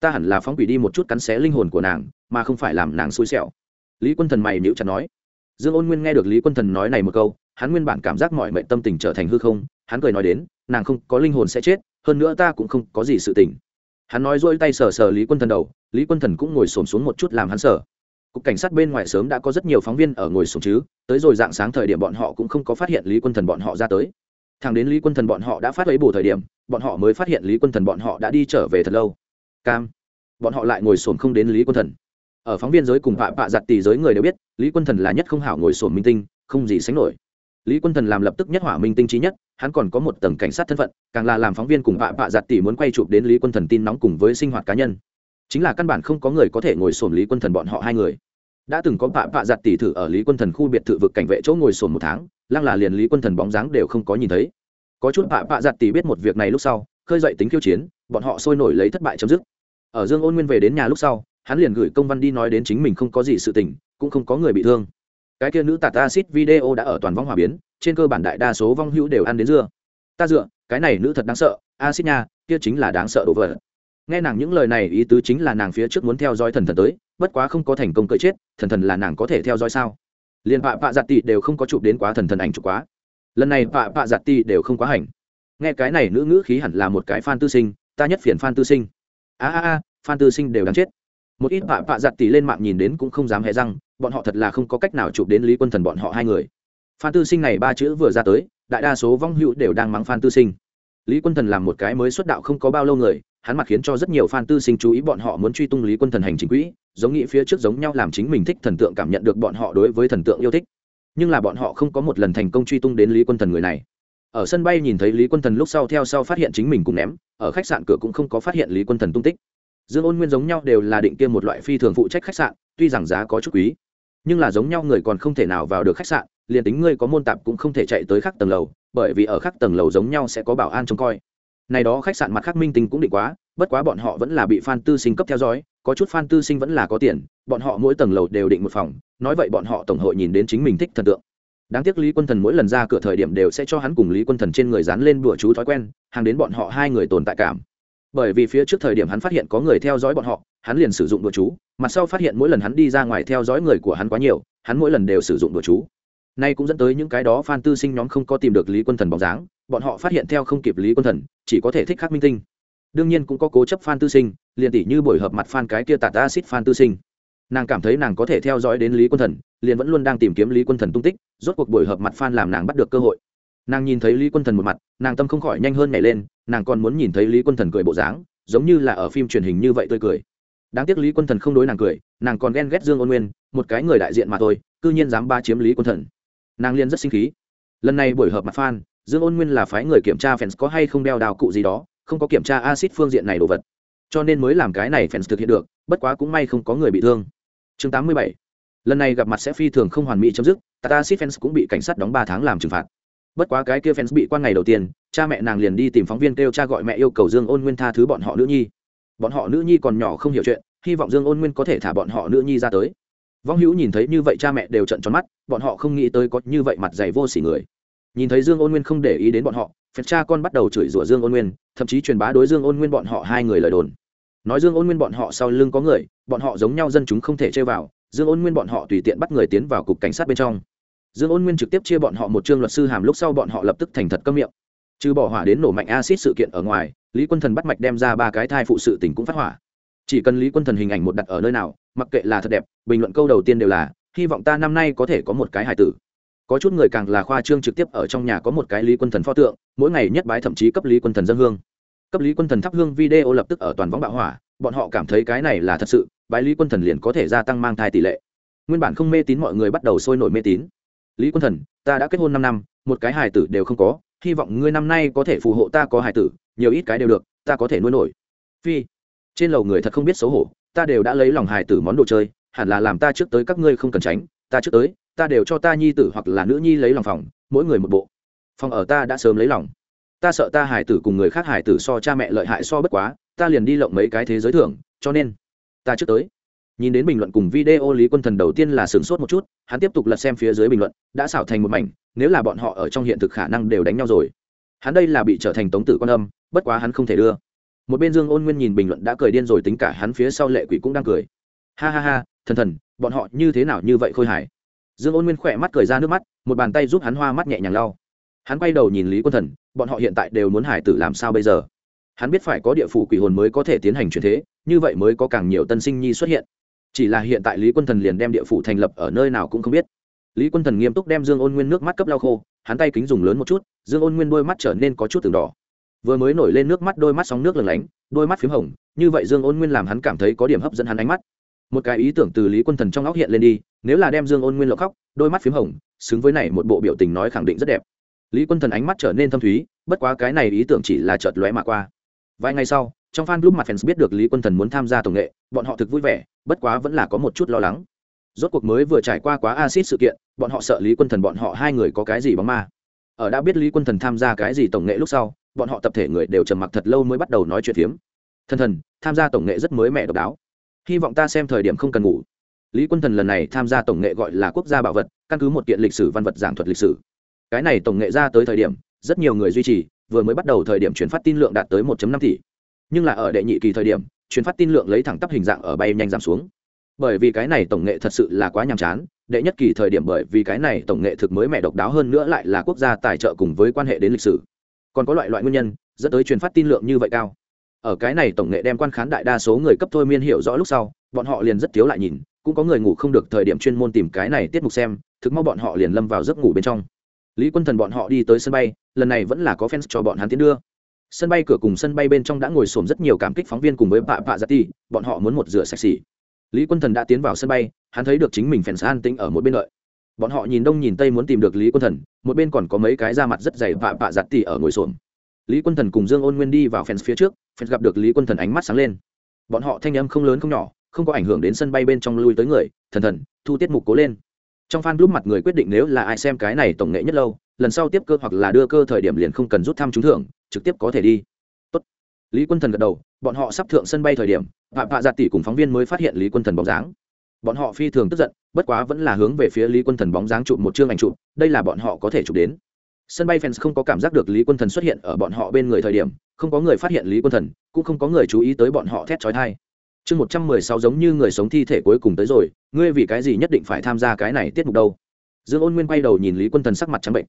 Ta hẳn là phóng quỷ đi một chút cắn xé linh hồn của nàng, mà không phải làm nàng xui xẻo. Lý quân thần mày nhịu chặt nói. Dương ôn nguyên nghe được lý quân thần nói này một câu, hắn nguyên bản cảm giác mọi mệnh tâm tình trở thành hư không, hắn cười nói đến, nàng không có linh hồn sẽ chết hơn nữa ta cũng không có gì sự tình. Hắn nói dỗi tay sờ sờ lý quân thần đầu, lý quân thần cũng ngồi xổm xuống một chút làm hắn sờ. Cục cảnh sát bên ngoài sớm đã có rất nhiều phóng viên ở ngồi xổm chứ, tới rồi dạng sáng thời điểm bọn họ cũng không có phát hiện lý quân thần bọn họ ra tới. Thằng đến lý quân thần bọn họ đã phát lấy bù thời điểm, bọn họ mới phát hiện lý quân thần bọn họ đã đi trở về thật lâu. Cam. Bọn họ lại ngồi xổm không đến lý quân thần. Ở phóng viên giới cùng vạ vạ giặt tỷ giới người đều biết, lý quân thần là nhất không hảo ngồi xổm minh tinh, không gì sánh nổi lý quân thần làm lập tức nhất hỏa minh tinh trí nhất, hắn còn có một tầng cảnh sát thân phận, càng là làm phóng viên cùng vạ vạ giặt tỷ muốn quay chụp đến lý quân thần tin nóng cùng với sinh hoạt cá nhân. Chính là căn bản không có người có thể ngồi sổm lý quân thần bọn họ hai người. Đã từng có vạ vạ giặt tỷ thử ở lý quân thần khu biệt thự vực cảnh vệ chỗ ngồi sổm một tháng, lăng là liền lý quân thần bóng dáng đều không có nhìn thấy. Có chút vạ vạ giặt tỷ biết một việc này lúc sau, khơi dậy tính khiêu chiến, bọn họ sôi nổi lấy thất bại chấm dứt. Ở dương ôn nguyên về đến nhà lúc sau, hắn liền gửi công văn đi nói đến chính mình không có gì sự tình, cũng không có người bị thương cái kia nữ tạt acid video đã ở toàn vong hòa biến, trên cơ bản đại đa số vong hữu đều ăn đến dưa. Ta dựa, cái này nữ thật đáng sợ, acid nha, kia chính là đáng sợ đồ vật. Nghe nàng những lời này ý tứ chính là nàng phía trước muốn theo dõi thần thần tới, bất quá không có thành công cỡ chết, thần thần là nàng có thể theo dõi sao? Liền vạ vạ giặt tị đều không có chụp đến quá thần thần ảnh chụp quá. Lần này vạ vạ giặt tị đều không quá hành. Nghe cái này nữ ngữ khí hẳn là một cái phan tư sinh, ta nhất phiền phan tư sinh. A a a phan tư sinh đều đáng chết. Một ít vạ vạ giặt tị lên mạng nhìn đến cũng không dám hề răng bọn họ thật là không có cách nào chụp đến lý quân thần bọn họ hai người. Phan tư sinh này ba chữ vừa ra tới, đại đa số vong hữu đều đang mắng phan tư sinh. Lý quân thần làm một cái mới xuất đạo không có bao lâu người, hắn mặc khiến cho rất nhiều fan tư sinh chú ý bọn họ muốn truy tung lý quân thần hành chính quỹ, giống nghĩ phía trước giống nhau làm chính mình thích thần tượng cảm nhận được bọn họ đối với thần tượng yêu thích. Nhưng là bọn họ không có một lần thành công truy tung đến lý quân thần người này. Ở sân bay nhìn thấy lý quân thần lúc sau theo sau phát hiện chính mình cùng ném, ở khách sạn cửa cũng không có phát hiện lý quân thần tung tích. Dương ôn nguyên giống nhau đều là định kia một loại phi thường phụ trách khách sạn, tuy rằng giá có chút quý nhưng là giống nhau người còn không thể nào vào được khách sạn, liền tính ngươi có môn tạp cũng không thể chạy tới khắc tầng lầu, bởi vì ở khắc tầng lầu giống nhau sẽ có bảo an trông coi. Này đó khách sạn mặt khác minh tinh cũng định quá, bất quá bọn họ vẫn là bị fan tư sinh cấp theo dõi, có chút fan tư sinh vẫn là có tiền, bọn họ mỗi tầng lầu đều định một phòng, nói vậy bọn họ tổng hội nhìn đến chính mình thích thần tượng. Đáng tiếc lý quân thần mỗi lần ra cửa thời điểm đều sẽ cho hắn cùng lý quân thần trên người dán lên bùa chú thói quen, hàng đến bọn họ hai người tồn tại cảm. Bởi vì phía trước thời điểm hắn phát hiện có người theo dõi bọn họ hắn liền sử dụng bùa chú mặt sau phát hiện mỗi lần hắn đi ra ngoài theo dõi người của hắn quá nhiều, hắn mỗi lần đều sử dụng bùa chú. Nay cũng dẫn tới những cái đó fan tư sinh nhóm không có tìm được lý quân thần bóng dáng, bọn họ phát hiện theo không kịp lý quân thần, chỉ có thể thích khắc minh tinh. Đương nhiên cũng có cố chấp fan tư sinh, liền tỷ như buổi hợp mặt fan cái kia tạt acid fan tư sinh. Nàng cảm thấy nàng có thể theo dõi đến lý quân thần, liền vẫn luôn đang tìm kiếm lý quân thần tung tích, rốt cuộc buổi hợp mặt fan làm nàng bắt được cơ hội. Nàng nhìn thấy lý quân thần một mặt, nàng tâm không khỏi nhanh hơn nhảy lên, nàng còn muốn nhìn thấy lý quân thần cười bộ dáng, giống như là ở phim truyền hình như vậy tôi cười đáng tiếc lý quân thần không đối nàng cười, nàng còn ghen ghét dương ôn nguyên, một cái người đại diện mà thôi, cư nhiên dám ba chiếm lý quân thần. Nàng liên rất sinh khí. Lần này buổi họp mặt fan, dương ôn nguyên là phái người kiểm tra fans có hay không đeo đào cụ gì đó, không có kiểm tra acid phương diện này đồ vật. Cho nên mới làm cái này fans thực hiện được, bất quá cũng may không có người bị thương. Chương 87. lần này gặp mặt sẽ phi thường không hoàn mỹ chấm dứt tata acid fans cũng bị cảnh sát đóng ba tháng làm trừng phạt. Bất quá cái kia fans bị quan ngày đầu tiên, cha mẹ nàng liền đi tìm phóng viên kêu cha gọi mẹ yêu cầu dương ôn nguyên tha thứ bọn họ nữ nhi bọn họ nữ nhi còn nhỏ không hiểu chuyện, hy vọng dương ôn nguyên có thể thả bọn họ nữ nhi ra tới. Vong hữu nhìn thấy như vậy cha mẹ đều trận tròn mắt, bọn họ không nghĩ tới có như vậy mặt dày vô s ỉ người. Nhìn thấy dương ôn nguyên không để ý đến bọn họ phật cha con bắt đầu chửi rủa dương ôn nguyên, thậm chí truyền bá đối dương ôn nguyên bọn họ hai người lời đồn. Nói dương ôn nguyên bọn họ sau lưng có người, bọn họ giống nhau dân chúng không thể chơi vào, dương ôn nguyên bọn họ tùy tiện bắt người tiến vào cục cảnh sát bên trong. Dương ôn nguyên trực tiếp chia bọn họ một chương luật sư hàm lúc sau bọn họ lập tức thành thật câm miệng. Trừ bỏ hỏa đến nổ mạnh acid sự kiện ở ngoài lý quân thần bắt mạch đem ra ba cái thai phụ sự tình cũng phát hỏa. Chỉ cần lý quân thần hình ảnh một đặt ở nơi nào, mặc kệ là thật đẹp, bình luận câu đầu tiên đều là, hy vọng ta năm nay có thể có một cái hài tử. Có chút người càng là khoa trương trực tiếp ở trong nhà có một cái lý quân thần pho tượng, mỗi ngày nhất bái thậm chí cấp lý quân thần dân hương. Cấp lý quân thần thắp hương video lập tức ở toàn võng bạo hỏa, bọn họ cảm thấy cái này là thật sự, bái lý quân thần liền có thể gia tăng mang thai tỷ lệ. Nguyên bản không mê tín mọi người bắt đầu sôi nổi mê tín. Lý quân thần, ta đã kết hôn năm năm, một cái hài tử đều không có hy vọng ngươi năm nay có thể phù hộ ta có hài tử, nhiều ít cái đều được, ta có thể nuôi nổi. Phi, trên lầu người thật không biết xấu hổ, ta đều đã lấy lòng hài tử món đồ chơi, hẳn là làm ta trước tới các ngươi không cần tránh, ta trước tới, ta đều cho ta nhi tử hoặc là nữ nhi lấy lòng phòng, mỗi người một bộ. Phòng ở ta đã sớm lấy lòng. Ta sợ ta hài tử cùng người khác hài tử so cha mẹ lợi hại so bất quá, ta liền đi lộng mấy cái thế giới thưởng, cho nên, ta trước tới. Nhìn đến bình luận cùng video lý quân thần đầu tiên là sửng sốt một chút, hắn tiếp tục lật xem phía dưới bình luận, đã xảo thành một mảnh nếu là bọn họ ở trong hiện thực khả năng đều đánh nhau rồi. Hắn đây là bị trở thành tống tử quan âm, bất quá hắn không thể đưa. Một bên dương ôn nguyên nhìn bình luận đã cười điên rồi tính cả hắn phía sau lệ quỷ cũng đang cười. Ha ha ha, thần thần, bọn họ như thế nào như vậy khôi hài? Dương ôn nguyên khỏe mắt cười ra nước mắt, một bàn tay giúp hắn hoa mắt nhẹ nhàng lau. Hắn quay đầu nhìn lý quân thần, bọn họ hiện tại đều muốn hải tử làm sao bây giờ? Hắn biết phải có địa phủ quỷ hồn mới có thể tiến hành chuyển thế, như vậy mới có càng nhiều tân sinh nhi xuất hiện. Chỉ là hiện tại lý quân thần liền đem địa phủ thành lập ở nơi nào cũng không biết lý quân thần nghiêm túc đem dương ôn nguyên nước mắt cấp lau khô, hắn tay kính dùng lớn một chút, dương ôn nguyên đôi mắt trở nên có chút từng đỏ. Vừa mới nổi lên nước mắt, đôi mắt sóng nước lừng lánh, đôi mắt p h í m hồng, như vậy dương ôn nguyên làm hắn cảm thấy có điểm hấp dẫn hắn ánh mắt. Một cái ý tưởng từ lý quân thần trong óc hiện lên đi, nếu là đem dương ôn nguyên lộc khóc, đôi mắt p h í m hồng, xứng với này một bộ biểu tình nói khẳng định rất đẹp. Lý quân thần ánh mắt trở nên thâm thúy, bất quá cái này ý tưởng chỉ là chợt lóe mà qua. Vài ngày sau, trong fan club mặt fans biết được lý quân thần muốn tham gia tổng nghệ, bọn họ thực vui vẻ, bất quá vẫn là có một chút lo lắng rốt cuộc mới vừa trải qua quá acid sự kiện, bọn họ sợ lý quân thần bọn họ hai người có cái gì bóng ma. Ở đã biết lý quân thần tham gia cái gì tổng nghệ lúc sau, bọn họ tập thể người đều trầm mặc thật lâu mới bắt đầu nói chuyện phiếm. Thần thần, tham gia tổng nghệ rất mới mẻ độc đáo. Hy vọng ta xem thời điểm không cần ngủ. Lý quân thần lần này tham gia tổng nghệ gọi là quốc gia bảo vật, căn cứ một kiện lịch sử văn vật giảng thuật lịch sử. Cái này tổng nghệ ra tới thời điểm, rất nhiều người duy trì, vừa mới bắt đầu thời điểm chuyển phát tin lượng đạt tới 1 năm tỷ. Nhưng là ở đệ nhị kỳ thời điểm chuyển phát tin lượng lấy thẳng tắp hình dạng ở bay nhanh giảm xuống bởi vì cái này tổng nghệ thật sự là quá nhàm chán, đệ nhất kỳ thời điểm bởi vì cái này tổng nghệ thực mới mẻ độc đáo hơn nữa lại là quốc gia tài trợ cùng với quan hệ đến lịch sử. Còn có loại loại nguyên nhân, dẫn tới truyền phát tin lượng như vậy cao. Ở cái này tổng nghệ đem quan khán đại đa số người cấp thôi miên hiểu rõ lúc sau, bọn họ liền rất thiếu lại nhìn, cũng có người ngủ không được thời điểm chuyên môn tìm cái này tiết mục xem, thực mau bọn họ liền lâm vào giấc ngủ bên trong. Lý quân thần bọn họ đi tới sân bay, lần này vẫn là có fans cho bọn hắn tiến đưa. Sân bay cửa cùng sân bay bên trong đã ngồi xổm rất nhiều cảm kích phóng viên cùng với bạ bạ dạ giặt ti bọn họ muốn một rửa sạch xỉ lý quân thần đã tiến vào sân bay, hắn thấy được chính mình phèn an tĩnh ở một bên lợi bọn họ nhìn đông nhìn tây muốn tìm được lý quân thần, một bên còn có mấy cái da mặt rất dày vạ vạ giặt tỉ ở ngồi xổm. Lý quân thần cùng dương ôn nguyên đi vào fans phía trước fans gặp được lý quân thần ánh mắt sáng lên. Bọn họ thanh âm không lớn không nhỏ, không có ảnh hưởng đến sân bay bên trong lui tới người, thần thần, thu tiết mục cố lên. Trong fan lúc mặt người quyết định nếu là ai xem cái này tổng nghệ nhất lâu, lần sau tiếp cơ hoặc là đưa cơ thời điểm liền không cần rút thăm trúng thưởng, trực tiếp có thể đi lý quân thần gật đầu, bọn họ sắp thượng sân bay thời điểm vạ vạ giặt tỷ cùng phóng viên mới phát hiện lý quân thần bóng dáng. Bọn họ phi thường tức giận, bất quá vẫn là hướng về phía lý quân thần bóng dáng chụp một chương ảnh chụp, đây là bọn họ có thể chụp đến. Sân bay fans không có cảm giác được lý quân thần xuất hiện ở bọn họ bên người thời điểm, không có người phát hiện lý quân thần, cũng không có người chú ý tới bọn họ thét trói thai chương một trăm mười sáu giống như người sống thi thể cuối cùng tới rồi, ngươi vì cái gì nhất định phải tham gia cái này tiết mục đâu? Dương ôn nguyên quay đầu nhìn lý quân thần sắc mặt trắng bệnh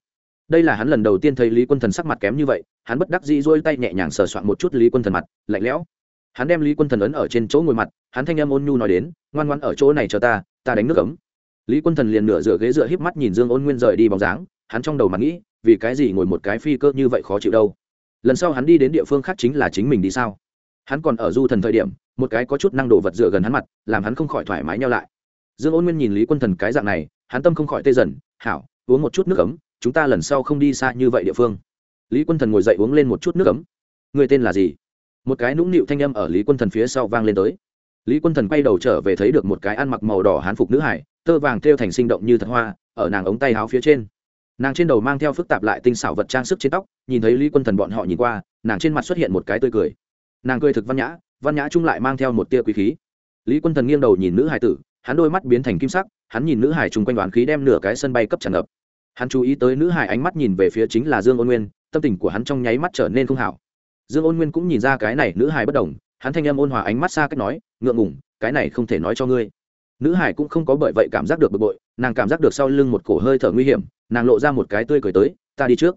đây là hắn lần đầu tiên thấy lý quân thần sắc mặt kém như vậy, hắn bất đắc dĩ dôi tay nhẹ nhàng sờ soạn một chút lý quân thần mặt, lạnh lẽo. Hắn đem lý quân thần ấn ở trên chỗ ngồi mặt, hắn thanh âm ôn nhu nói đến, ngoan ngoan ở chỗ này cho ta ta đánh nước ấm. Lý quân thần liền nửa dựa ghế dựa híp mắt nhìn dương ôn nguyên rời đi bóng dáng, hắn trong đầu mặt nghĩ, vì cái gì ngồi một cái phi cơ như vậy khó chịu đâu? Lần sau hắn đi đến địa phương khác chính là chính mình đi sao? Hắn còn ở du thần thời điểm, một cái có chút năng đồ vật dựa gần hắn mặt, làm hắn không khỏi thoải mái nhau lại. Dương ôn nguyên nhìn lý quân thần cái dạng này, hắn tâm không khỏi tê dần, hảo, uống một chút nước ấm chúng ta lần sau không đi xa như vậy địa phương. Lý quân thần ngồi dậy uống lên một chút nước ấm. Người tên là gì? Một cái nũng nịu thanh âm ở lý quân thần phía sau vang lên tới. Lý quân thần quay đầu trở về thấy được một cái ăn mặc màu đỏ hán phục nữ hải, tơ vàng thêu thành sinh động như thật hoa, ở nàng ống tay áo phía trên. Nàng trên đầu mang theo phức tạp lại tinh xảo vật trang sức trên tóc, nhìn thấy lý quân thần bọn họ nhìn qua, nàng trên mặt xuất hiện một cái tươi cười. Nàng cười thực văn nhã văn nhã trung lại mang theo một tia quý khí. Lý quân thần nghiêng đầu nhìn nữ hải tử, hắn đôi mắt biến thành kim sắc, hắn nhìn nữ hải chung quanh đoán khí đem nửa cái sân bay cấp tràn ngập hắn chú ý tới nữ hải ánh mắt nhìn về phía chính là dương ôn nguyên, tâm tình của hắn trong nháy mắt trở nên không hảo. Dương ôn nguyên cũng nhìn ra cái này nữ hải bất đồng, hắn thanh âm ôn hòa ánh mắt xa cách nói, ngượng ngủng cái này không thể nói cho ngươi. Nữ hải cũng không có bởi vậy cảm giác được bực bội, nàng cảm giác được sau lưng một cổ hơi thở nguy hiểm, nàng lộ ra một cái tươi cười tới, ta đi trước.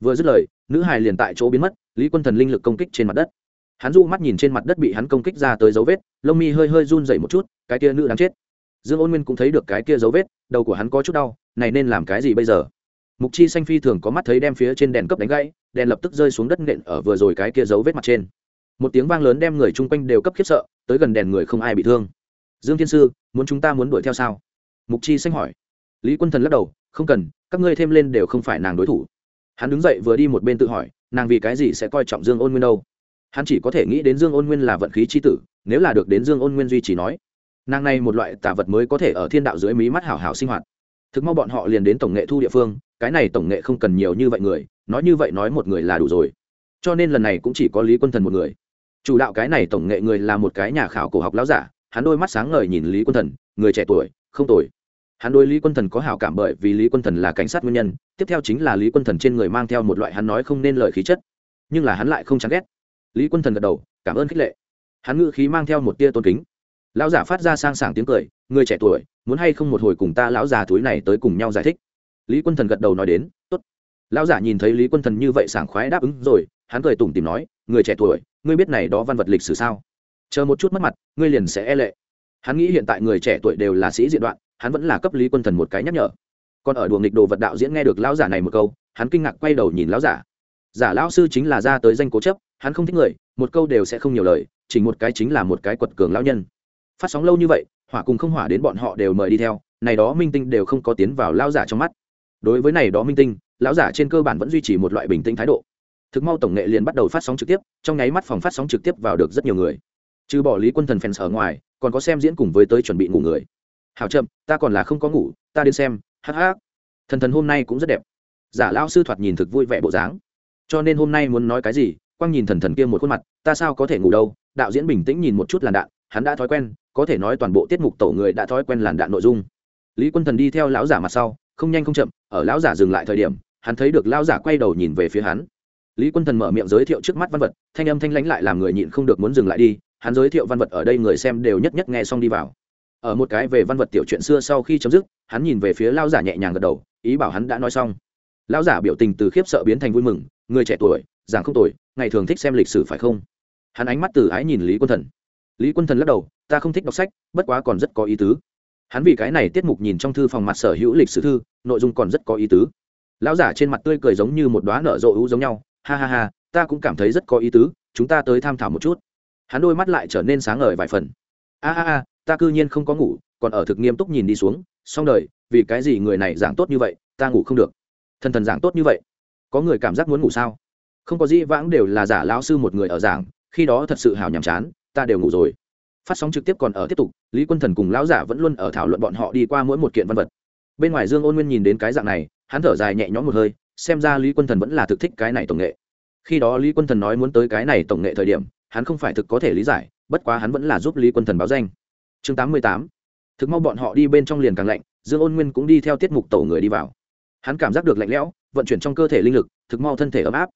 Vừa dứt lời, nữ hải liền tại chỗ biến mất, lý quân thần linh lực công kích trên mặt đất. Hắn du mắt nhìn trên mặt đất bị hắn công kích ra tới dấu vết, lông mi hơi hơi run dậy một chút, cái kia nữ đáng chết. Dương ôn nguyên cũng thấy được cái kia dấu vết, đầu của hắn có chút đau này nên làm cái gì bây giờ? Mục chi xanh phi thường có mắt thấy đem phía trên đèn cấp đánh gãy, đèn lập tức rơi xuống đất nện ở vừa rồi cái kia dấu vết mặt trên. Một tiếng vang lớn đem người chung quanh đều cấp khiếp sợ, tới gần đèn người không ai bị thương. Dương thiên sư, muốn chúng ta muốn đuổi theo sao? Mục chi xanh hỏi. Lý quân thần lắc đầu, không cần, các ngươi thêm lên đều không phải nàng đối thủ. Hắn đứng dậy vừa đi một bên tự hỏi, nàng vì cái gì sẽ coi trọng dương ôn nguyên đâu? Hắn chỉ có thể nghĩ đến dương ôn nguyên là vận khí c h i tử, nếu là được đến dương ôn nguyên duy chỉ nói. Nàng này một loại tả vật mới có thể ở thiên đạo dưới mí mắt hảo hảo sinh hoạt thực mau bọn họ liền đến tổng nghệ thu địa phương, cái này tổng nghệ không cần nhiều như vậy người, nói như vậy nói một người là đủ rồi. Cho nên lần này cũng chỉ có lý quân thần một người. Chủ đạo cái này tổng nghệ người là một cái nhà khảo cổ học láo giả, hắn đôi mắt sáng ngời nhìn lý quân thần, người trẻ tuổi, không tuổi hắn đối lý quân thần có hảo cảm bởi vì lý quân thần là cảnh sát nguyên nhân, tiếp theo chính là lý quân thần trên người mang theo một loại hắn nói không nên lời khí chất. Nhưng là hắn lại không chán ghét. Lý quân thần gật đầu, cảm ơn khích lệ. Hắn ngự khí mang theo một tia tôn kính. Lão giả phát ra sang sảng tiếng cười, người trẻ tuổi muốn hay không một hồi cùng ta lão già thúi này tới cùng nhau giải thích? Lý quân thần gật đầu nói đến, tốt. Lão giả nhìn thấy lý quân thần như vậy sảng khoái đáp ứng rồi, hắn cười tủm tìm nói, người trẻ tuổi, ngươi biết này đó văn vật lịch sử sao? Chờ một chút mất mặt, ngươi liền sẽ e lệ. Hắn nghĩ hiện tại người trẻ tuổi đều là sĩ diện đoạn, hắn vẫn là cấp lý quân thần một cái nhắc nhở. Còn ở đùa nghịch đồ vật đạo diễn nghe được lão giả này một câu, hắn kinh ngạc quay đầu nhìn lão giả. Giả lão sư chính là ra tới danh cố chấp, hắn không thích người, một câu đều sẽ không nhiều lời, chỉ một cái chính là một cái quật cường lão nhân. Phát sóng lâu như vậy hỏa cùng không hỏa đến bọn họ đều mời đi theo, này đó minh tinh đều không có tiến vào lao giả trong mắt. Đối với này đó minh tinh, lão giả trên cơ bản vẫn duy trì một loại bình tĩnh thái độ. Thực mau tổng nghệ liền bắt đầu phát sóng trực tiếp, trong nháy mắt phòng phát sóng trực tiếp vào được rất nhiều người. Trừ bỏ lý quân thần fans ở ngoài, còn có xem diễn cùng với tới chuẩn bị ngủ người. Hào chậm, ta còn là không có ngủ, ta đến xem, hắc hắc. Thần thần hôm nay cũng rất đẹp. Giả lao sư thoạt nhìn thực vui vẻ bộ dáng. Cho nên hôm nay muốn nói cái gì, quang nhìn thần thần kia một khuôn mặt, ta sao có thể ngủ đâu, đạo diễn bình tĩnh nhìn một chút làn đạn hắn đã thói quen, có thể nói toàn bộ tiết mục tổ người đã thói quen làn đạn nội dung. Lý quân thần đi theo lão giả mặt sau, không nhanh không chậm, ở lão giả dừng lại thời điểm, hắn thấy được lão giả quay đầu nhìn về phía hắn. Lý quân thần mở miệng giới thiệu trước mắt văn vật, thanh âm thanh lãnh lại làm người nhịn không được muốn dừng lại đi, hắn giới thiệu văn vật ở đây người xem đều nhất nhất nghe xong đi vào. Ở một cái về văn vật tiểu chuyện xưa sau khi chấm dứt, hắn nhìn về phía lão giả nhẹ nhàng gật đầu, ý bảo hắn đã nói xong. Lão giả biểu tình từ khiếp sợ biến thành vui mừng, người trẻ tuổi, giảng không tuổi ngày thường thích xem lịch sử phải không? Hắn ánh mắt từ ái nhìn lý quân thần lý quân thần lắc đầu, ta không thích đọc sách, bất quá còn rất có ý tứ. Hắn vì cái này tiết mục nhìn trong thư phòng mặt sở hữu lịch sử thư, nội dung còn rất có ý tứ. Lão giả trên mặt tươi cười giống như một đoá nở rộ hữu giống nhau, ha ha ha, ta cũng cảm thấy rất có ý tứ, chúng ta tới tham thảo một chút. Hắn đôi mắt lại trở nên sáng ngời vài phần. A a a, ta cư nhiên không có ngủ, còn ở thực nghiêm túc nhìn đi xuống, xong đời, vì cái gì người này giảng tốt như vậy, ta ngủ không được? Thần thần giảng tốt như vậy, có người cảm giác muốn ngủ sao? Không có gì vãng đều là giả lão sư một người ở giảng, khi đó thật sự hào nhàm chán ta đều ngủ rồi. Phát sóng trực tiếp còn ở tiếp tục, lý quân thần cùng lão giả vẫn luôn ở thảo luận bọn họ đi qua mỗi một kiện văn vật. Bên ngoài dương ôn nguyên nhìn đến cái dạng này, hắn thở dài nhẹ nhõm một hơi, xem ra lý quân thần vẫn là thực thích cái này tổng nghệ. Khi đó lý quân thần nói muốn tới cái này tổng nghệ thời điểm, hắn không phải thực có thể lý giải, bất quá hắn vẫn là giúp lý quân thần báo danh. Chương tám mươi tám. Thực mau bọn họ đi bên trong liền càng lạnh, dương ôn nguyên cũng đi theo tiết mục tổ người đi vào. Hắn cảm giác được lạnh lẽo, vận chuyển trong cơ thể linh lực, thực mau thân thể ấm áp.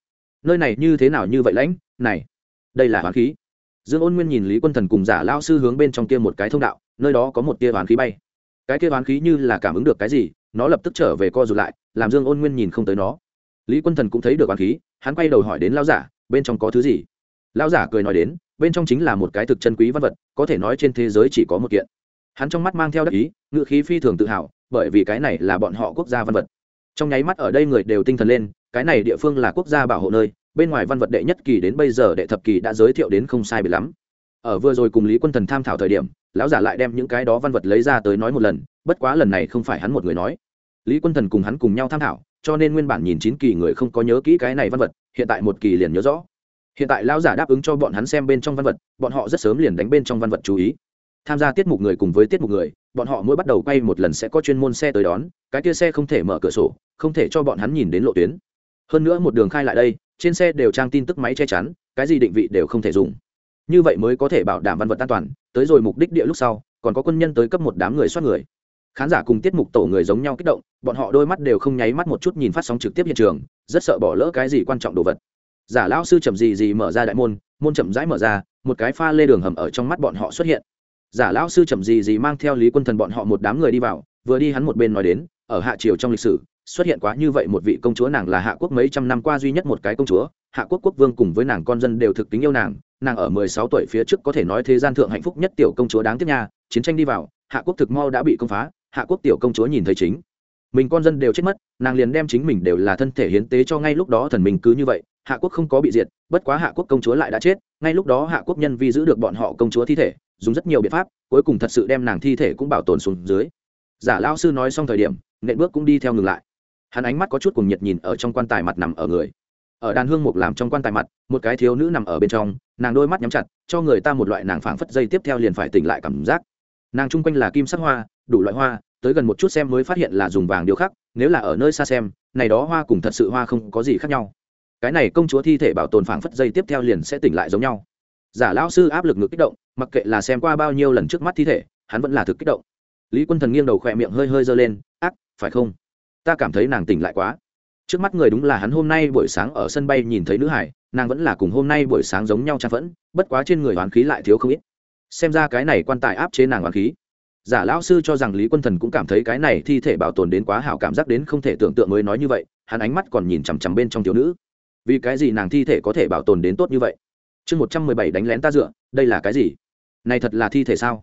Nơi này như thế nào như vậy lãnh? Này, đây là hoán khí dương ôn nguyên nhìn lý quân thần cùng giả lao sư hướng bên trong kia một cái thông đạo, nơi đó có một tia hoán khí bay. Cái tia hoán khí như là cảm ứng được cái gì, nó lập tức trở về co rụt lại, làm dương ôn nguyên nhìn không tới nó. Lý quân thần cũng thấy được hoán khí, hắn quay đầu hỏi đến lao giả, bên trong có thứ gì? Lao giả cười nói đến, bên trong chính là một cái thực chân quý văn vật, có thể nói trên thế giới chỉ có một kiện. Hắn trong mắt mang theo đắc ý, ngự khí phi thường tự hào, bởi vì cái này là bọn họ quốc gia văn vật. Trong nháy mắt ở đây người đều tinh thần lên, cái này địa phương là quốc gia bảo hộ nơi bên ngoài văn vật đệ nhất kỳ đến bây giờ đệ thập kỳ đã giới thiệu đến không sai bị lắm. Ở vừa rồi cùng lý quân thần tham thảo thời điểm, lão giả lại đem những cái đó văn vật lấy ra tới nói một lần, bất quá lần này không phải hắn một người nói. Lý quân thần cùng hắn cùng nhau tham thảo, cho nên nguyên bản nhìn chín kỳ người không có nhớ kỹ cái này văn vật, hiện tại một kỳ liền nhớ rõ. Hiện tại lão giả đáp ứng cho bọn hắn xem bên trong văn vật, bọn họ rất sớm liền đánh bên trong văn vật chú ý. Tham gia tiết mục người cùng với tiết mục người, bọn họ mỗi bắt đầu quay một lần sẽ có chuyên môn xe tới đón, cái kia xe không thể mở cửa sổ, không thể cho bọn hắn nhìn đến lộ tuyến hơn nữa một đường khai lại đây, trên xe đều trang tin tức máy che chắn, cái gì định vị đều không thể dùng. Như vậy mới có thể bảo đảm văn vật an toàn, tới rồi mục đích địa lúc sau, còn có quân nhân tới cấp một đám người soát người. Khán giả cùng tiết mục tổ người giống nhau kích động, bọn họ đôi mắt đều không nháy mắt một chút nhìn phát sóng trực tiếp hiện trường, rất sợ bỏ lỡ cái gì quan trọng đồ vật. Giả lão sư chậm gì gì mở ra đại môn môn chậm rãi mở ra, một cái pha lê đường hầm ở trong mắt bọn họ xuất hiện. Giả lão sư chậm gì gì mang theo lý quân thần bọn họ một đám người đi vào, vừa đi hắn một bên nói đến, ở hạ triều trong lịch sử xuất hiện quá như vậy một vị công chúa nàng là hạ quốc mấy trăm năm qua duy nhất một cái công chúa, hạ quốc quốc vương cùng với nàng con dân đều thực tính yêu nàng nàng ở mười sáu tuổi phía trước có thể nói thế gian thượng hạnh phúc nhất tiểu công chúa đáng tiếc nha, chiến tranh đi vào, hạ quốc thực mau đã bị công phá, hạ quốc tiểu công chúa nhìn thấy chính mình con dân đều chết mất, nàng liền đem chính mình đều là thân thể hiến tế cho ngay lúc đó thần mình cứ như vậy, hạ quốc không có bị diệt, bất quá hạ quốc công chúa lại đã chết, ngay lúc đó hạ quốc nhân vì giữ được bọn họ công chúa thi thể, dùng rất nhiều biện pháp, cuối cùng thật sự đem nàng thi thể cũng bảo tồn xuống dưới. Giả lao sư nói xong thời điểm, nện bước cũng đi theo ngừng lại hắn ánh mắt có chút cùng nhiệt nhìn ở trong quan tài mặt nằm ở người. Ở đàn hương mục làm trong quan tài mặt, một cái thiếu nữ nằm ở bên trong, nàng đôi mắt nhắm chặt, cho người ta một loại nàng phảng phất dây tiếp theo liền phải tỉnh lại cảm giác. Nàng chung quanh là kim sắc hoa, đủ loại hoa, tới gần một chút xem mới phát hiện là dùng vàng điều khắc, nếu là ở nơi xa xem, này đó hoa cùng thật sự hoa không có gì khác nhau. Cái này công chúa thi thể bảo tồn phảng phất dây tiếp theo liền sẽ tỉnh lại giống nhau. Giả lão sư áp lực ngực kích động, mặc kệ là xem qua bao nhiêu lần trước mắt thi thể, hắn vẫn là thực kích động. Lý quân thần nghiêng đầu khỏe miệng hơi hơi giơ lên, ác, phải không? Ta cảm thấy nàng tỉnh lại quá. Trước mắt người đúng là hắn hôm nay buổi sáng ở sân bay nhìn thấy nữ hải, nàng vẫn là cùng hôm nay buổi sáng giống nhau trang phẫn, bất quá trên người hoán khí lại thiếu không ít. Xem ra cái này quan tài áp chế nàng hoán khí. Giả lão sư cho rằng lý quân thần cũng cảm thấy cái này thi thể bảo tồn đến quá hảo cảm giác đến không thể tưởng tượng mới nói như vậy, hắn ánh mắt còn nhìn chằm chằm bên trong thiếu nữ. Vì cái gì nàng thi thể có thể bảo tồn đến tốt như vậy? Chương một trăm mười bảy đánh lén ta dựa, đây là cái gì? Này thật là thi thể sao?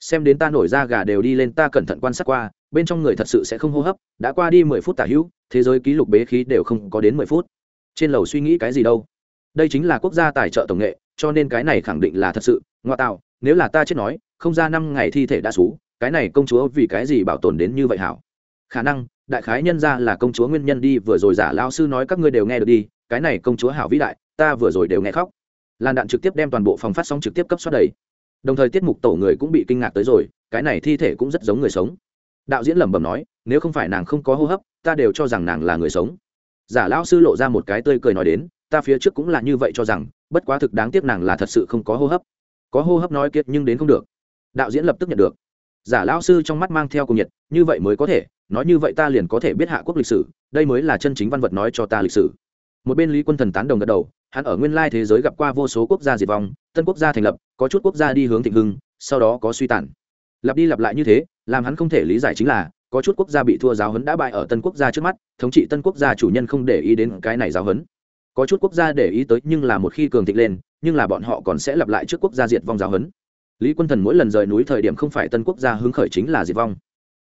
Xem đến ta nổi da gà đều đi lên, ta cẩn thận quan sát qua bên trong người thật sự sẽ không hô hấp, đã qua đi mười phút tả hữu, thế giới ký lục bế khí đều không có đến mười phút. Trên lầu suy nghĩ cái gì đâu? Đây chính là quốc gia tài trợ tổng nghệ, cho nên cái này khẳng định là thật sự. Ngoa tạo, nếu là ta chết nói, không ra năm ngày thi thể đã xú cái này công chúa vì cái gì bảo tồn đến như vậy hảo? Khả năng, đại khái nhân ra là công chúa nguyên nhân đi, vừa rồi giả lao sư nói các ngươi đều nghe được đi, cái này công chúa hảo vĩ đại, ta vừa rồi đều nghe khóc. Làn đạn trực tiếp đem toàn bộ phòng phát sóng trực tiếp cấp soát đầy. Đồng thời tiết mục tổ người cũng bị kinh ngạc tới rồi, cái này thi thể cũng rất giống người sống đạo diễn lẩm bẩm nói, nếu không phải nàng không có hô hấp, ta đều cho rằng nàng là người sống. Giả lão sư lộ ra một cái tươi cười nói đến, ta phía trước cũng là như vậy cho rằng, bất quá thực đáng tiếc nàng là thật sự không có hô hấp. Có hô hấp nói kiệt nhưng đến không được. Đạo diễn lập tức nhận được. Giả lão sư trong mắt mang theo cùng nhiệt, như vậy mới có thể, nói như vậy ta liền có thể biết hạ quốc lịch sử, đây mới là chân chính văn vật nói cho ta lịch sử. Một bên lý quân thần tán đồng gật đầu, hắn ở nguyên lai thế giới gặp qua vô số quốc gia diệt vong, tân quốc gia thành lập, có chút quốc gia đi hướng thịnh hưng, sau đó có suy tàn. Lặp đi lặp lại như thế làm hắn không thể lý giải chính là, có chút quốc gia bị thua giáo hấn đã bại ở tân quốc gia trước mắt, thống trị tân quốc gia chủ nhân không để ý đến cái này giáo hấn có chút quốc gia để ý tới nhưng là một khi cường thịnh lên, nhưng là bọn họ còn sẽ lặp lại trước quốc gia diệt vong giáo hấn lý quân thần mỗi lần rời núi thời điểm không phải tân quốc gia hứng khởi chính là diệt vong.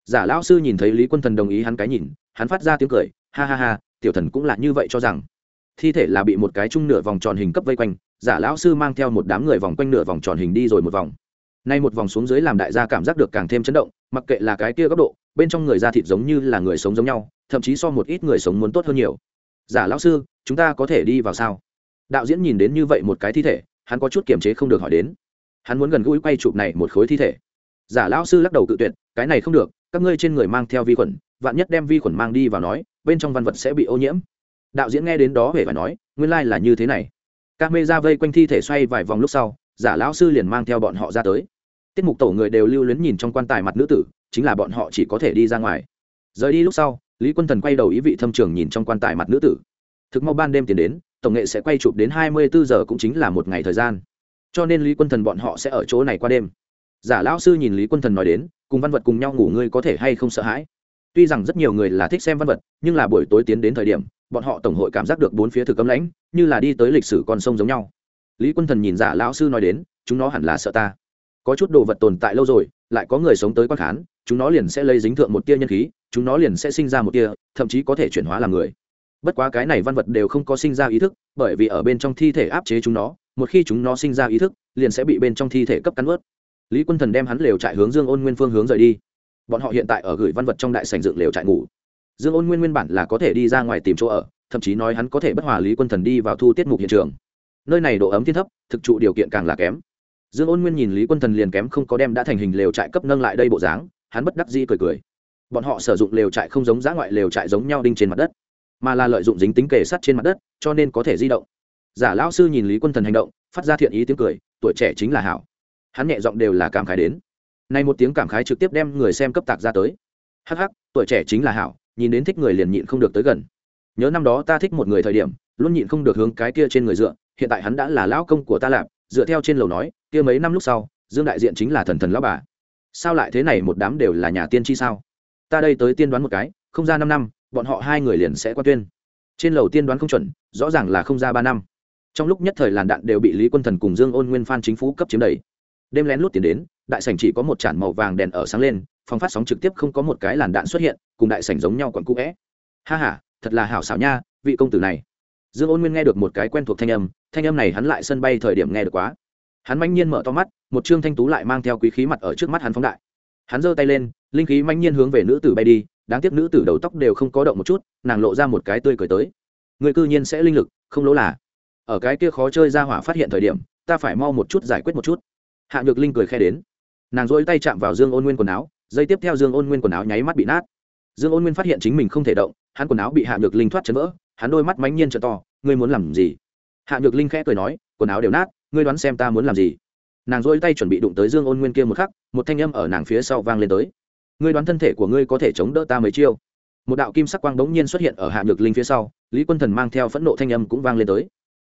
Giả lão sư nhìn thấy lý quân thần đồng ý hắn cái nhìn, hắn phát ra tiếng cười, ha ha ha, tiểu thần cũng là như vậy cho rằng. Thi thể là bị một cái chung nửa vòng tròn hình cấp vây quanh, giả lão sư mang theo một đám người vòng quanh nửa vòng tròn hình đi rồi một vòng nay một vòng xuống dưới làm đại gia cảm giác được càng thêm chấn động, mặc kệ là cái kia góc độ, bên trong người da thịt giống như là người sống giống nhau, thậm chí so một ít người sống muốn tốt hơn nhiều. Giả lão sư, chúng ta có thể đi vào sao? Đạo diễn nhìn đến như vậy một cái thi thể, hắn có chút kiềm chế không được hỏi đến. Hắn muốn gần gũi quay chụp này một khối thi thể. Giả lão sư lắc đầu tự tuyệt, cái này không được, các ngươi trên người mang theo vi khuẩn, vạn nhất đem vi khuẩn mang đi vào nói, bên trong văn vật sẽ bị ô nhiễm. Đạo diễn nghe đến đó hề phải nói, nguyên lai、like、là như thế này. Các mê ra vây quanh thi thể xoay vài vòng lúc sau, giả lão sư liền mang theo bọn họ ra tới tiết mục tổ người đều lưu luyến nhìn trong quan tài mặt nữ tử, chính là bọn họ chỉ có thể đi ra ngoài. Rời đi lúc sau, lý quân thần quay đầu ý vị thâm trường nhìn trong quan tài mặt nữ tử. Thực mau ban đêm tiến đến, tổng nghệ sẽ quay chụp đến hai mươi bốn giờ cũng chính là một ngày thời gian. Cho nên lý quân thần bọn họ sẽ ở chỗ này qua đêm. Giả lão sư nhìn lý quân thần nói đến, cùng văn vật cùng nhau ngủ ngươi có thể hay không sợ hãi. Tuy rằng rất nhiều người là thích xem văn vật, nhưng là buổi tối tiến đến thời điểm, bọn họ tổng hội cảm giác được bốn phía thực cấm lãnh, như là đi tới lịch sử con sông giống nhau. Lý quân thần nhìn giả lão sư nói đến, chúng nó hẳn là sợ ta có chút đồ vật tồn tại lâu rồi, lại có người sống tới quan khán, chúng nó liền sẽ lấy dính thượng một tia nhân khí, chúng nó liền sẽ sinh ra một tia, thậm chí có thể chuyển hóa làm người. Bất quá cái này văn vật đều không có sinh ra ý thức, bởi vì ở bên trong thi thể áp chế chúng nó, một khi chúng nó sinh ra ý thức, liền sẽ bị bên trong thi thể cấp cắn ướt lý quân thần đem hắn lều trại hướng dương ôn nguyên phương hướng rời đi. Bọn họ hiện tại ở gửi văn vật trong đại sành dựng lều trại ngủ. Dương ôn nguyên nguyên bản là có thể đi ra ngoài tìm chỗ ở, thậm chí nói hắn có thể bất hòa lý quân thần đi vào thu tiết mục hiện trường. Nơi này độ ấm thiên thấp, thực trụ điều kiện càng là kém dương ôn nguyên nhìn lý quân thần liền kém không có đem đã thành hình lều trại cấp nâng lại đây bộ dáng, hắn bất đắc dĩ cười cười. Bọn họ sử dụng lều trại không giống giã ngoại lều trại giống nhau đinh trên mặt đất, mà là lợi dụng dính tính kề sắt trên mặt đất, cho nên có thể di động. Giả lão sư nhìn lý quân thần hành động, phát ra thiện ý tiếng cười, tuổi trẻ chính là hảo. Hắn nhẹ giọng đều là cảm khái đến. Nay một tiếng cảm khái trực tiếp đem người xem cấp tạc ra tới. Hắc hắc, tuổi trẻ chính là hảo, nhìn đến thích người liền nhịn không được tới gần. Nhớ năm đó ta thích một người thời điểm, luôn nhịn không được hướng cái kia trên người dựa, hiện tại hắn đã là lão công của ta lạp dựa theo trên lầu nói, kia mấy năm lúc sau, dương đại diện chính là thần thần lão bà. Sao lại thế này một đám đều là nhà tiên tri sao? Ta đây tới tiên đoán một cái, không ra năm năm, bọn họ hai người liền sẽ qua tuyên. Trên lầu tiên đoán không chuẩn, rõ ràng là không ra ba năm. Trong lúc nhất thời làn đạn đều bị lý quân thần cùng dương ôn nguyên phan chính phủ cấp chiếm đầy. Đêm lén lút tiến đến, đại sảnh chỉ có một chản màu vàng đèn ở sáng lên, phòng phát sóng trực tiếp không có một cái làn đạn xuất hiện, cùng đại sảnh giống nhau còn cũ vẽ. Ha ha, thật là hảo xảo nha, vị công tử này dương ôn nguyên nghe được một cái quen thuộc thanh âm thanh âm này hắn lại sân bay thời điểm nghe được quá. Hắn manh nhiên mở to mắt, một trương thanh tú lại mang theo quý khí mặt ở trước mắt hắn phóng đại. Hắn giơ tay lên, linh khí manh nhiên hướng về nữ tử bay đi, đáng tiếc nữ tử đầu tóc đều không có động một chút, nàng lộ ra một cái tươi cười tới. Người cư nhiên sẽ linh lực, không lỗ là. Ở cái kia khó chơi ra hỏa phát hiện thời điểm, ta phải mau một chút giải quyết một chút. Hạ nhược linh cười khe đến. Nàng dỗi tay chạm vào dương ôn nguyên quần áo dây tiếp theo dương ôn nguyên quần áo nháy mắt bị nát. Dương ôn nguyên phát hiện chính mình không thể động, hắn quần áo bị hạ nhược linh thoát chấn vỡ, hắn đôi mắt mánh nhiên trở to ngươi muốn làm gì? Hạ nhược linh khẽ cười nói, quần áo đều nát, ngươi đoán xem ta muốn làm gì? Nàng dỗi tay chuẩn bị đụng tới dương ôn nguyên kia một khắc, một thanh âm ở nàng phía sau vang lên tới. Ngươi đoán thân thể của ngươi có thể chống đỡ ta mấy chiêu? Một đạo kim sắc quang bỗng nhiên xuất hiện ở hạ nhược linh phía sau, lý quân thần mang theo phẫn nộ thanh âm cũng vang lên tới.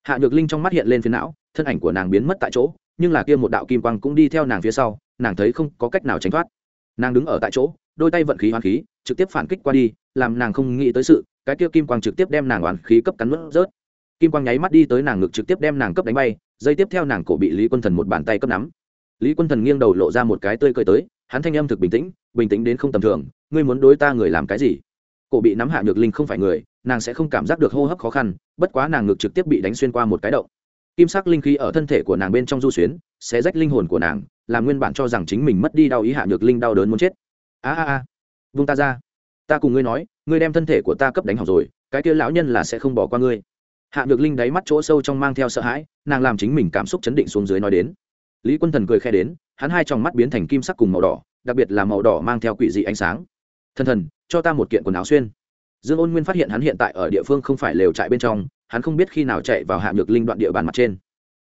Hạ nhược linh trong mắt hiện lên phía não, thân ảnh của nàng biến mất tại chỗ, nhưng là kia một đạo kim quang cũng đi theo nàng phía sau, nàng thấy không có cách nào tránh thoát nàng đứng ở tại chỗ, đôi tay vận khí hoàn khí, trực tiếp phản kích qua đi, làm nàng không nghĩ tới sự, cái kia kim quang trực tiếp đem nàng hoàn khí cấp cắn mất rớt. Kim quang nháy mắt đi tới nàng ngực trực tiếp đem nàng cấp đánh bay dây tiếp theo nàng cổ bị lý quân thần một bàn tay cấp nắm. Lý quân thần nghiêng đầu lộ ra một cái tươi cười tới, hắn thanh âm thực bình tĩnh bình tĩnh đến không tầm thường, ngươi muốn đối ta người làm cái gì? Cổ bị nắm hạ nhược linh không phải người, nàng sẽ không cảm giác được hô hấp khó khăn, bất quá nàng ngực trực tiếp bị đánh xuyên qua một cái động. Kim sắc linh khí ở thân thể của nàng bên trong du xuyến, sẽ rách linh hồn của nàng làm nguyên bản cho rằng chính mình mất đi đau ý hạ nhược linh đau đớn muốn chết. A a a, vung ta ra. Ta cùng ngươi nói, ngươi đem thân thể của ta cấp đánh học rồi, cái kia lão nhân là sẽ không bỏ qua ngươi. Hạ nhược linh đáy mắt chỗ sâu trong mang theo sợ hãi, nàng làm chính mình cảm xúc chấn định xuống dưới nói đến. Lý quân thần cười khe đến, hắn hai trong mắt biến thành kim sắc cùng màu đỏ, đặc biệt là màu đỏ mang theo quỷ dị ánh sáng. Thần thần, cho ta một kiện quần áo xuyên. Dương ôn nguyên phát hiện hắn hiện tại ở địa phương không phải lều trại bên trong, hắn không biết khi nào chạy vào hạ nhược linh đoạn địa bàn mặt trên.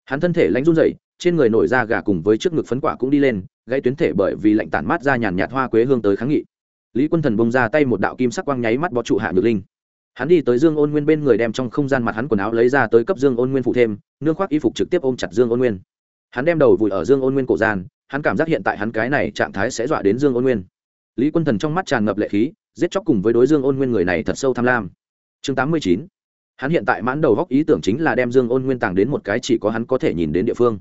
Hắn thân thể lánh run rẩy trên người nổi da gà cùng với trước ngực phấn quả cũng đi lên gây tuyến thể bởi vì lạnh tản mát ra nhàn nhạt hoa quế hương tới kháng nghị. Lý quân thần bông ra tay một đạo kim sắc quang nháy mắt bó trụ hạ nhược linh. Hắn đi tới dương ôn nguyên bên người đem trong không gian mặt hắn quần áo lấy ra tới cấp dương ôn nguyên phụ thêm, nương khoác y phục trực tiếp ôm chặt dương ôn nguyên. Hắn đem đầu vùi ở dương ôn nguyên cổ gian, hắn cảm giác hiện tại hắn cái này trạng thái sẽ dọa đến dương ôn nguyên. Lý quân thần trong mắt tràn ngập lệ khí, giết chóc cùng với đối dương ôn nguyên người này thật sâu tham lam. Chương tám mươi chín. Hắn hiện tại mãn đầu góc ý tưởng chính là đem dương ôn nguyên tàng đến một cái chỉ có hắn có thể nhìn đến địa phương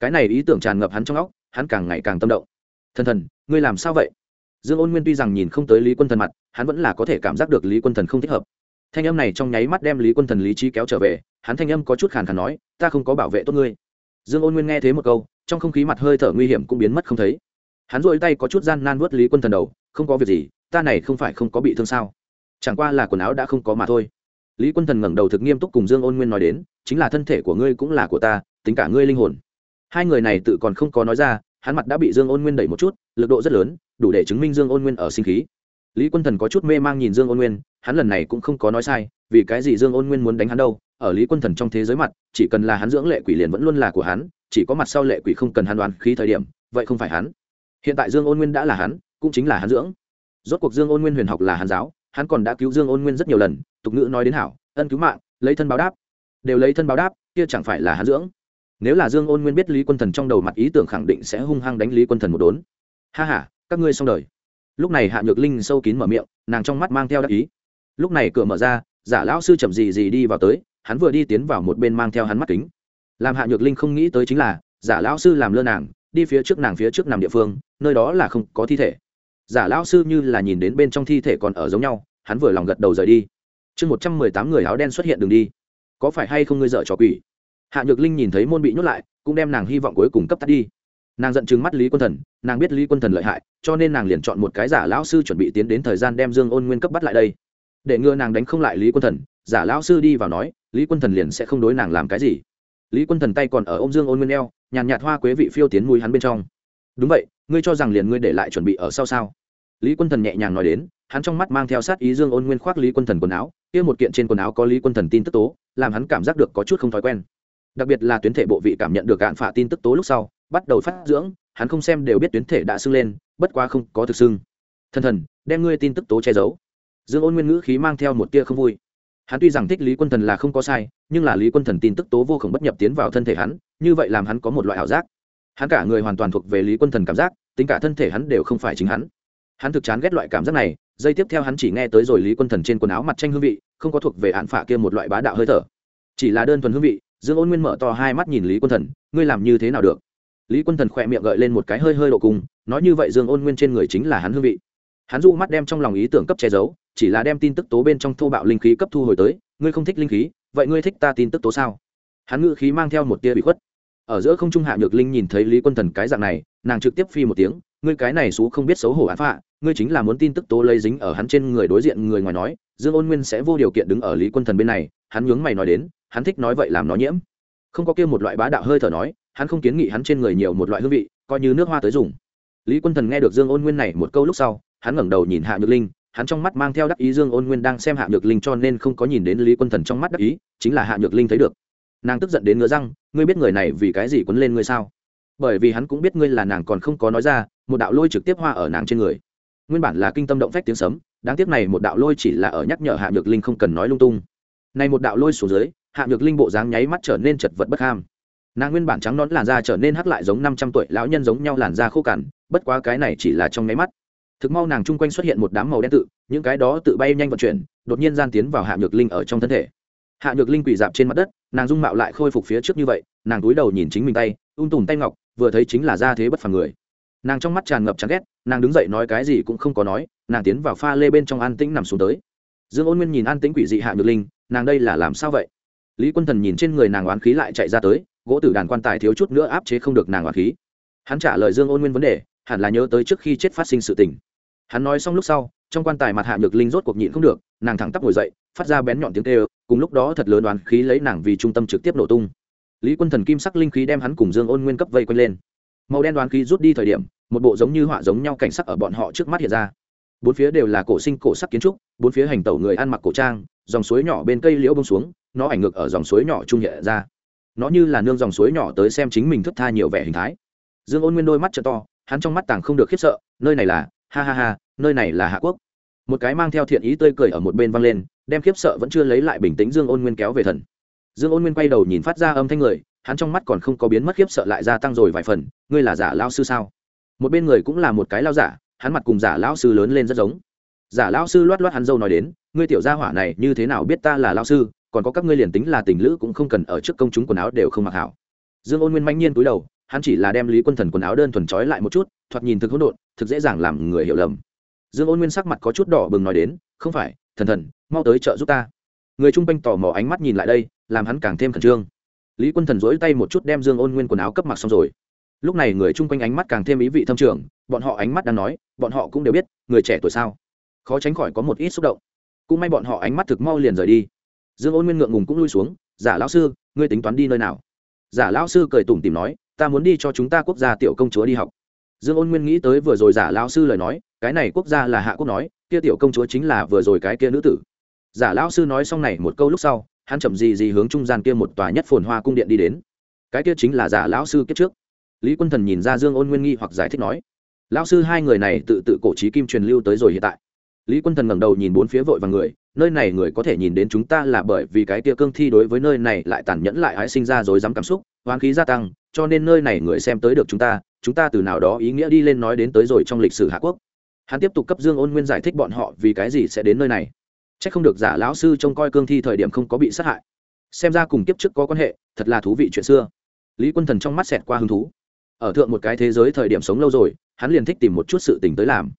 cái này ý tưởng tràn ngập hắn trong óc, hắn càng ngày càng tâm động. Thần thần, ngươi làm sao vậy? Dương ôn nguyên tuy rằng nhìn không tới lý quân thần mặt, hắn vẫn là có thể cảm giác được lý quân thần không thích hợp. Thanh âm này trong nháy mắt đem lý quân thần lý trí kéo trở về, hắn thanh âm có chút khàn khàn nói, ta không có bảo vệ tốt ngươi. Dương ôn nguyên nghe thế một câu, trong không khí mặt hơi thở nguy hiểm cũng biến mất không thấy. Hắn dội tay có chút gian nan vớt lý quân thần đầu, không có việc gì, ta này không phải không có bị thương sao? Chẳng qua là quần áo đã không có mà thôi. Lý quân thần ngẩng đầu thực nghiêm túc cùng dương ôn nguyên nói đến, chính là thân thể của ngươi cũng là của ta, tính cả ngươi linh hồn hai người này tự còn không có nói ra, hắn mặt đã bị dương ôn nguyên đẩy một chút, lực độ rất lớn, đủ để chứng minh dương ôn nguyên ở sinh khí. Lý quân thần có chút mê mang nhìn dương ôn nguyên, hắn lần này cũng không có nói sai, vì cái gì dương ôn nguyên muốn đánh hắn đâu, ở lý quân thần trong thế giới mặt, chỉ cần là hắn dưỡng lệ quỷ liền vẫn luôn là của hắn, chỉ có mặt sau lệ quỷ không cần hắn đoán khí thời điểm, vậy không phải hắn. Hiện tại dương ôn nguyên đã là hắn, cũng chính là hắn dưỡng. Rốt cuộc dương ôn nguyên huyền học là hắn giáo, hắn còn đã cứu dương ôn nguyên rất nhiều lần, tục ngữ nói đến hảo, ân cứu mạng, lấy thân báo đáp. Đều lấy thân báo đáp, kia chẳng phải là hắn dưỡng nếu là dương ôn nguyên biết lý quân thần trong đầu mặt ý tưởng khẳng định sẽ hung hăng đánh lý quân thần một đốn. Ha h a các ngươi xong đời. Lúc này hạ nhược linh sâu kín mở miệng, nàng trong mắt mang theo đắc ý. Lúc này cửa mở ra, giả lão sư chậm gì gì đi vào tới, hắn vừa đi tiến vào một bên mang theo hắn mắt kính. Làm hạ nhược linh không nghĩ tới chính là, giả lão sư làm lơ nàng, đi phía trước nàng phía trước nằm địa phương, nơi đó là không có thi thể. Giả lão sư như là nhìn đến bên trong thi thể còn ở giống nhau, hắn vừa lòng gật đầu rời đi. Chương một trăm mười tám người áo đen xuất hiện đường đi. Có phải hay không ngươi dợ trò quỷ? Hạ nhược linh nhìn thấy môn bị nhốt lại, cũng đem nàng hy vọng cuối cùng cấp tắt đi. Nàng giận chứng mắt lý quân thần, nàng biết lý quân thần lợi hại, cho nên nàng liền chọn một cái giả lão sư chuẩn bị tiến đến thời gian đem dương ôn nguyên cấp bắt lại đây. Để ngừa nàng đánh không lại lý quân thần, giả lão sư đi vào nói, lý quân thần liền sẽ không đối nàng làm cái gì. Lý quân thần tay còn ở ô m dương ôn nguyên eo, nhàn nhạt hoa quế vị phiêu tiến mùi hắn bên trong. Đúng vậy, ngươi cho rằng liền ngươi để lại chuẩn bị ở sau sao? Lý quân thần nhẹ nhàng nói đến, hắn trong mắt mang theo sát ý dương ôn nguyên khoác lý quân thần quần áo, kia một kiện trên quần áo có lý quân thần tin tức tố, làm hắn cảm giác được có chút không thói quen đặc biệt là tuyến thể bộ vị cảm nhận được cạn phạ tin tức tố lúc sau, bắt đầu phát dưỡng, hắn không xem đều biết tuyến thể đã sưng lên, bất quá không có thực sưng. Thần thần, đem ngươi tin tức tố che giấu. Dương ôn nguyên ngữ khí mang theo một tia không vui. Hắn tuy rằng thích lý quân thần là không có sai, nhưng là lý quân thần tin tức tố vô khổng bất nhập tiến vào thân thể hắn, như vậy làm hắn có một loại ảo giác. Hắn cả người hoàn toàn thuộc về lý quân thần cảm giác, tính cả thân thể hắn đều không phải chính hắn. Hắn thực chán ghét loại cảm giác này dây tiếp theo hắn chỉ nghe tới rồi lý quân thần trên quần áo mặt tranh hương vị, không có thuộc về hạn phả kia một loại bá đạo hơi thở. Chỉ là đơn thuần hương vị dương ôn nguyên mở to hai mắt nhìn lý quân thần, ngươi làm như thế nào được? Lý quân thần khỏe miệng gợi lên một cái hơi hơi độ cùng nói như vậy dương ôn nguyên trên người chính là hắn hương vị. Hắn dụ mắt đem trong lòng ý tưởng cấp che giấu, chỉ là đem tin tức tố bên trong thô bạo linh khí cấp thu hồi tới, ngươi không thích linh khí, vậy ngươi thích ta tin tức tố sao? Hắn ngự khí mang theo một tia bị khuất. Ở giữa không trung hạ nhược linh nhìn thấy lý quân thần cái dạng này, nàng trực tiếp phi một tiếng, ngươi cái này xú không biết xấu hổ án phạ, ngươi chính là muốn tin tức tố lấy dính ở hắn trên người đối diện người ngoài nói. Dương ôn nguyên sẽ vô điều kiện đứng ở lý quân thần bên này, hắn nhướng mày nói đến hắn thích nói vậy làm nó nhiễm. Không có kia một loại bá đạo hơi thở nói, hắn không kiến nghị hắn trên người nhiều một loại hương vị, coi như nước hoa tới dùng. Lý quân thần nghe được dương ôn nguyên này một câu lúc sau, hắn ngẩng đầu nhìn hạ nhược linh, hắn trong mắt mang theo đắc ý dương ôn nguyên đang xem hạ nhược linh cho nên không có nhìn đến lý quân thần trong mắt đắc ý, chính là hạ nhược linh thấy được. Nàng tức giận đến ngứa răng, ngươi biết người này vì cái gì quấn lên ngươi sao? Bởi vì hắn cũng biết ngươi là nàng còn không có nói ra, một đạo lôi trực tiếp hoa ở nàng trên người. Nguyên bản là kinh tâm động phách tiếng sấm, đáng tiếc này một đạo lôi chỉ là ở nhắc nhở hạ nhược linh không cần nói lung tung. Này một đạo lôi xuống dưới hạ nhược linh bộ dáng nháy mắt trở nên chật vật bất ham. Nàng nguyên bản trắng nón làn da trở nên hắc lại giống năm trăm tuổi lão nhân giống nhau làn da khô cằn, bất quá cái này chỉ là trong nháy mắt. Thực mau nàng chung quanh xuất hiện một đám màu đen tự, những cái đó tự bay nhanh vận chuyển, đột nhiên gian tiến vào hạ nhược linh ở trong thân thể. Hạ nhược linh quỳ dạp trên mặt đất, nàng dung mạo lại khôi phục phía trước như vậy, nàng túi đầu nhìn chính mình tay, ung tùm tay ngọc, vừa thấy chính là ra thế bất phàm người. Nàng trong mắt tràn ngập chán ghét, nàng đứng dậy nói cái gì cũng không có nói, nàng tiến vào pha lê bên trong an tĩnh nằm xuống tới. Dương ôn nguyên nhìn an tĩnh quỷ dị hạ nhược linh, nàng đây là làm sao vậy? Lý quân thần nhìn trên người nàng oán khí lại chạy ra tới, gỗ tử đàn quan tài thiếu chút nữa áp chế không được nàng oán khí. Hắn trả lời dương ôn nguyên vấn đề, hẳn là nhớ tới trước khi chết phát sinh sự tình. Hắn nói xong lúc sau, trong quan tài mặt hạ nhược linh rốt cuộc nhịn không được, nàng thẳng tắp ngồi dậy, phát ra bén nhọn tiếng tê ơ cùng lúc đó thật lớn đoán khí lấy nàng vì trung tâm trực tiếp nổ tung. Lý quân thần kim sắc linh khí đem hắn cùng dương ôn nguyên cấp vây quanh lên. Màu đen đoán khí rút đi thời điểm, một bộ giống như họa giống nhau cảnh sắc ở bọn họ trước mắt hiện ra. Bốn phía đều là cổ sinh cổ sắc kiến trúc, bốn phía hành tẩu người ăn mặc cổ trang, dòng suối nhỏ bên cây liễu bông xuống nó ảnh ngược ở dòng suối nhỏ trung hiện ra. Nó như là nương dòng suối nhỏ tới xem chính mình thức tha nhiều vẻ hình thái. Dương ôn nguyên đôi mắt t to, hắn trong mắt tàng không được khiếp sợ, nơi này là, ha ha ha, nơi này là hạ quốc. Một cái mang theo thiện ý tươi cười ở một bên văng lên, đem khiếp sợ vẫn chưa lấy lại bình tĩnh dương ôn nguyên kéo về thần. Dương ôn nguyên quay đầu nhìn phát ra âm thanh người, hắn trong mắt còn không có biến mất khiếp sợ lại gia tăng rồi vài phần, ngươi là giả lao sư sao? Một bên người cũng là một cái lao giả, hắn mặt cùng giả lao sư lớn lên rất giống. Giả lao sư loát loát hắn dâu nói đến, ngươi tiểu gia hỏa này như thế nào biết ta là lao sư? Còn có các ngươi liền tính là tình lữ cũng không cần ở trước công chúng quần áo đều không mặc hảo. Dương ôn nguyên mãnh nhiên túi đầu, hắn chỉ là đem lý quân thần quần áo đơn thuần trói lại một chút, thoạt nhìn thực hỗn độn, thực dễ dàng làm người hiểu lầm. Dương ôn nguyên sắc mặt có chút đỏ bừng nói đến, không phải, thần thần, mau tới chợ giúp ta. Người chung quanh tò mò ánh mắt nhìn lại đây, làm hắn càng thêm khẩn trương. Lý quân thần dỗi tay một chút đem dương ôn nguyên quần áo cấp mặc xong rồi. Lúc này người chung quanh ánh mắt càng thêm ý vị thâm trường, bọn họ ánh mắt đang nói, bọn họ cũng đều biết, người trẻ tuổi sao? Khó tránh khỏi có một ít xúc động. Cũng may bọn họ ánh mắt thực mau liền rời đi dương ôn nguyên ngượng ngùng cũng lui xuống, giả lão sư, ngươi tính toán đi nơi nào? Giả lão sư cười tủm tìm nói, ta muốn đi cho chúng ta quốc gia tiểu công chúa đi học. Dương ôn nguyên nghĩ tới vừa rồi giả lão sư lời nói, cái này quốc gia là hạ quốc nói, kia tiểu công chúa chính là vừa rồi cái kia nữ tử. Giả lão sư nói xong này một câu lúc sau, hắn chậm gì gì hướng trung gian kia một tòa nhất phồn hoa cung điện đi đến. Cái kia chính là giả lão sư kiếp trước. Lý quân thần nhìn ra dương ôn nguyên nghi hoặc giải thích nói, lão sư, hai người này tự tự cổ trí kim truyền lưu tới rồi hiện tại lý quân thần ngẩng đầu nhìn bốn phía vội và người, nơi này người có thể nhìn đến chúng ta là bởi vì cái kia cương thi đối với nơi này lại tàn nhẫn lại hãy sinh ra rồi dám cảm xúc hoán khí gia tăng, cho nên nơi này người xem tới được chúng ta chúng ta từ nào đó ý nghĩa đi lên nói đến tới rồi trong lịch sử hạ quốc. Hắn tiếp tục cấp dương ôn nguyên giải thích bọn họ vì cái gì sẽ đến nơi này. C h ắ c không được giả lão sư trông coi cương thi thời điểm không có bị sát hại. Xem ra cùng kiếp trước có quan hệ, thật là thú vị chuyện xưa. Lý quân thần trong mắt xẹt qua hứng thú. Ở thượng một cái thế giới thời điểm sống lâu rồi, hắn liền thích tìm một chút sự tình tới làm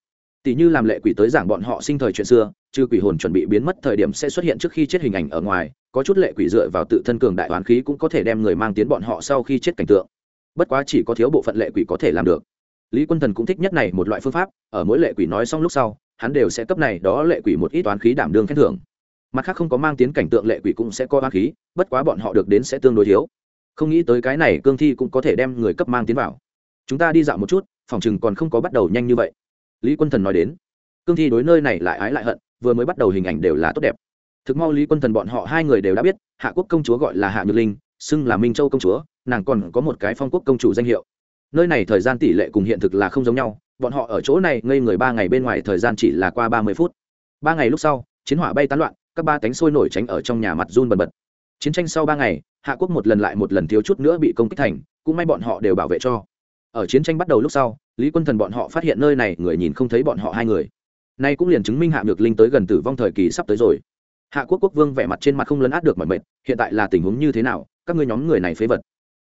tỷ như làm lệ quỷ tới giảng bọn họ sinh thời chuyện xưa chứ quỷ hồn chuẩn bị biến mất thời điểm sẽ xuất hiện trước khi chết hình ảnh ở ngoài, có chút lệ quỷ dựa vào tự thân cường đại oán khí cũng có thể đem người mang tiến bọn họ sau khi chết cảnh tượng. Bất quá chỉ có thiếu bộ phận lệ quỷ có thể làm được. Lý quân thần cũng thích nhất này một loại phương pháp, ở mỗi lệ quỷ nói xong lúc sau, hắn đều sẽ cấp này đó lệ quỷ một ít toán khí đảm đương khen thưởng. Mặt khác không có mang tiến cảnh tượng lệ quỷ cũng sẽ có toán khí, bất quá bọn họ được đến sẽ tương đối thiếu. Không nghĩ tới cái này cương thi cũng có thể đem người cấp mang tiến vào. Chúng ta đi dạo một chút, phòng chừng còn không có bắt đầu nhanh như vậy lý quân thần nói đến, cương thi đối nơi này lại ái lại hận, vừa mới bắt đầu hình ảnh đều là tốt đẹp. Thực mau lý quân thần bọn họ hai người đều đã biết, hạ quốc công chúa gọi là hạ nhược linh, xưng là minh châu công chúa, nàng còn có một cái phong quốc công chủ danh hiệu. Nơi này thời gian tỷ lệ cùng hiện thực là không giống nhau, bọn họ ở chỗ này ngây người ba ngày bên ngoài thời gian chỉ là qua ba mươi phút. Ba ngày lúc sau, chiến hỏa bay tán loạn, các ba tánh sôi nổi tránh ở trong nhà mặt run bần bật. Chiến tranh sau ba ngày, hạ quốc một lần lại một lần thiếu chút nữa bị công kích thành, cũng may bọn họ đều bảo vệ cho. Ở chiến tranh bắt đầu lúc sau lý quân thần bọn họ phát hiện nơi này, người nhìn không thấy bọn họ hai người. Nay cũng liền chứng minh hạ nhược linh tới gần tử vong thời kỳ sắp tới rồi. Hạ quốc quốc vương vẻ mặt trên mặt không lấn át được mọi mệt, hiện tại là tình huống như thế nào, các ngươi nhóm người này phế vật.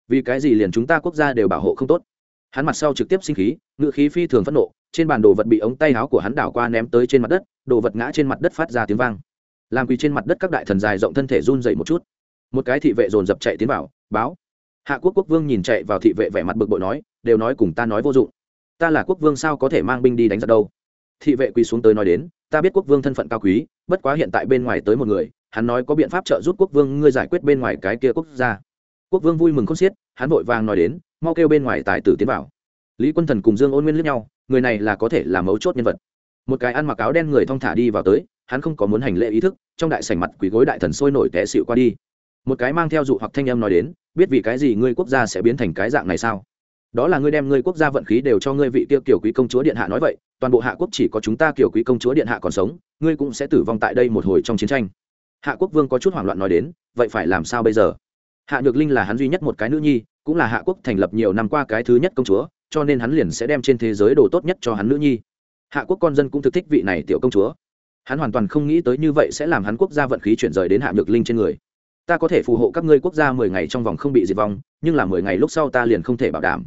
Vì cái gì liền chúng ta quốc gia đều bảo hộ không tốt? Hắn mặt sau trực tiếp sinh khí ngự khí phi thường phẫn nộ, trên bàn đồ vật bị ống tay áo của hắn đảo qua ném tới trên mặt đất, đồ vật ngã trên mặt đất phát ra tiếng vang. Làm quỳ trên mặt đất các đại thần dài rộng thân thể run dậy một chút. Một cái thị vệ dồn dập chạy tiến vào, báo. Hạ quốc quốc vương nhìn chạy vào thị vệ vẻ mặt bực bội nói, đều nói cùng ta nói vô dụng ta là quốc vương sao có thể mang binh đi đánh giặc đâu? Thị vệ quỳ xuống tới nói đến, ta biết quốc vương thân phận cao quý, bất quá hiện tại bên ngoài tới một người, hắn nói có biện pháp trợ giúp quốc vương, ngươi giải quyết bên ngoài cái kia quốc gia. Quốc vương vui mừng khôn xiết, hắn vội vàng nói đến, mau kêu bên ngoài tài tử tiến vào. Lý quân thần cùng dương ôn nguyên lướt nhau, người này là có thể là mấu chốt nhân vật. Một cái ăn mặc áo đen người thong thả đi vào tới, hắn không có muốn hành lễ ý thức, trong đại sảnh mặt quỳ gối đại thần sôi nổi té xịu qua đi. Một cái mang theo dụ hoặc thanh âm nói đến, biết vì cái gì ngươi quốc gia sẽ biến thành cái dạng này sao? Đó là ngươi đem ngươi quốc gia vận khí đều cho ngươi vị tiêu kiểu quý công chúa điện hạ nói vậy, toàn bộ hạ quốc chỉ có chúng ta kiểu quý công chúa điện hạ còn sống, ngươi cũng sẽ tử vong tại đây một hồi trong chiến tranh. Hạ quốc vương có chút hoảng loạn nói đến, vậy phải làm sao bây giờ? Hạ nhược linh là hắn duy nhất một cái nữ nhi, cũng là hạ quốc thành lập nhiều năm qua cái thứ nhất công chúa, cho nên hắn liền sẽ đem trên thế giới đồ tốt nhất cho hắn nữ nhi. Hạ quốc con dân cũng thực thích vị này tiểu công chúa. Hắn hoàn toàn không nghĩ tới như vậy sẽ làm hắn quốc gia vận khí chuyển rời đến hạ nhược linh trên người. Ta có thể phù hộ các ngươi quốc gia mười ngày trong vòng không bị diệt vong, nhưng là mười ngày lúc sau ta liền không thể bảo đảm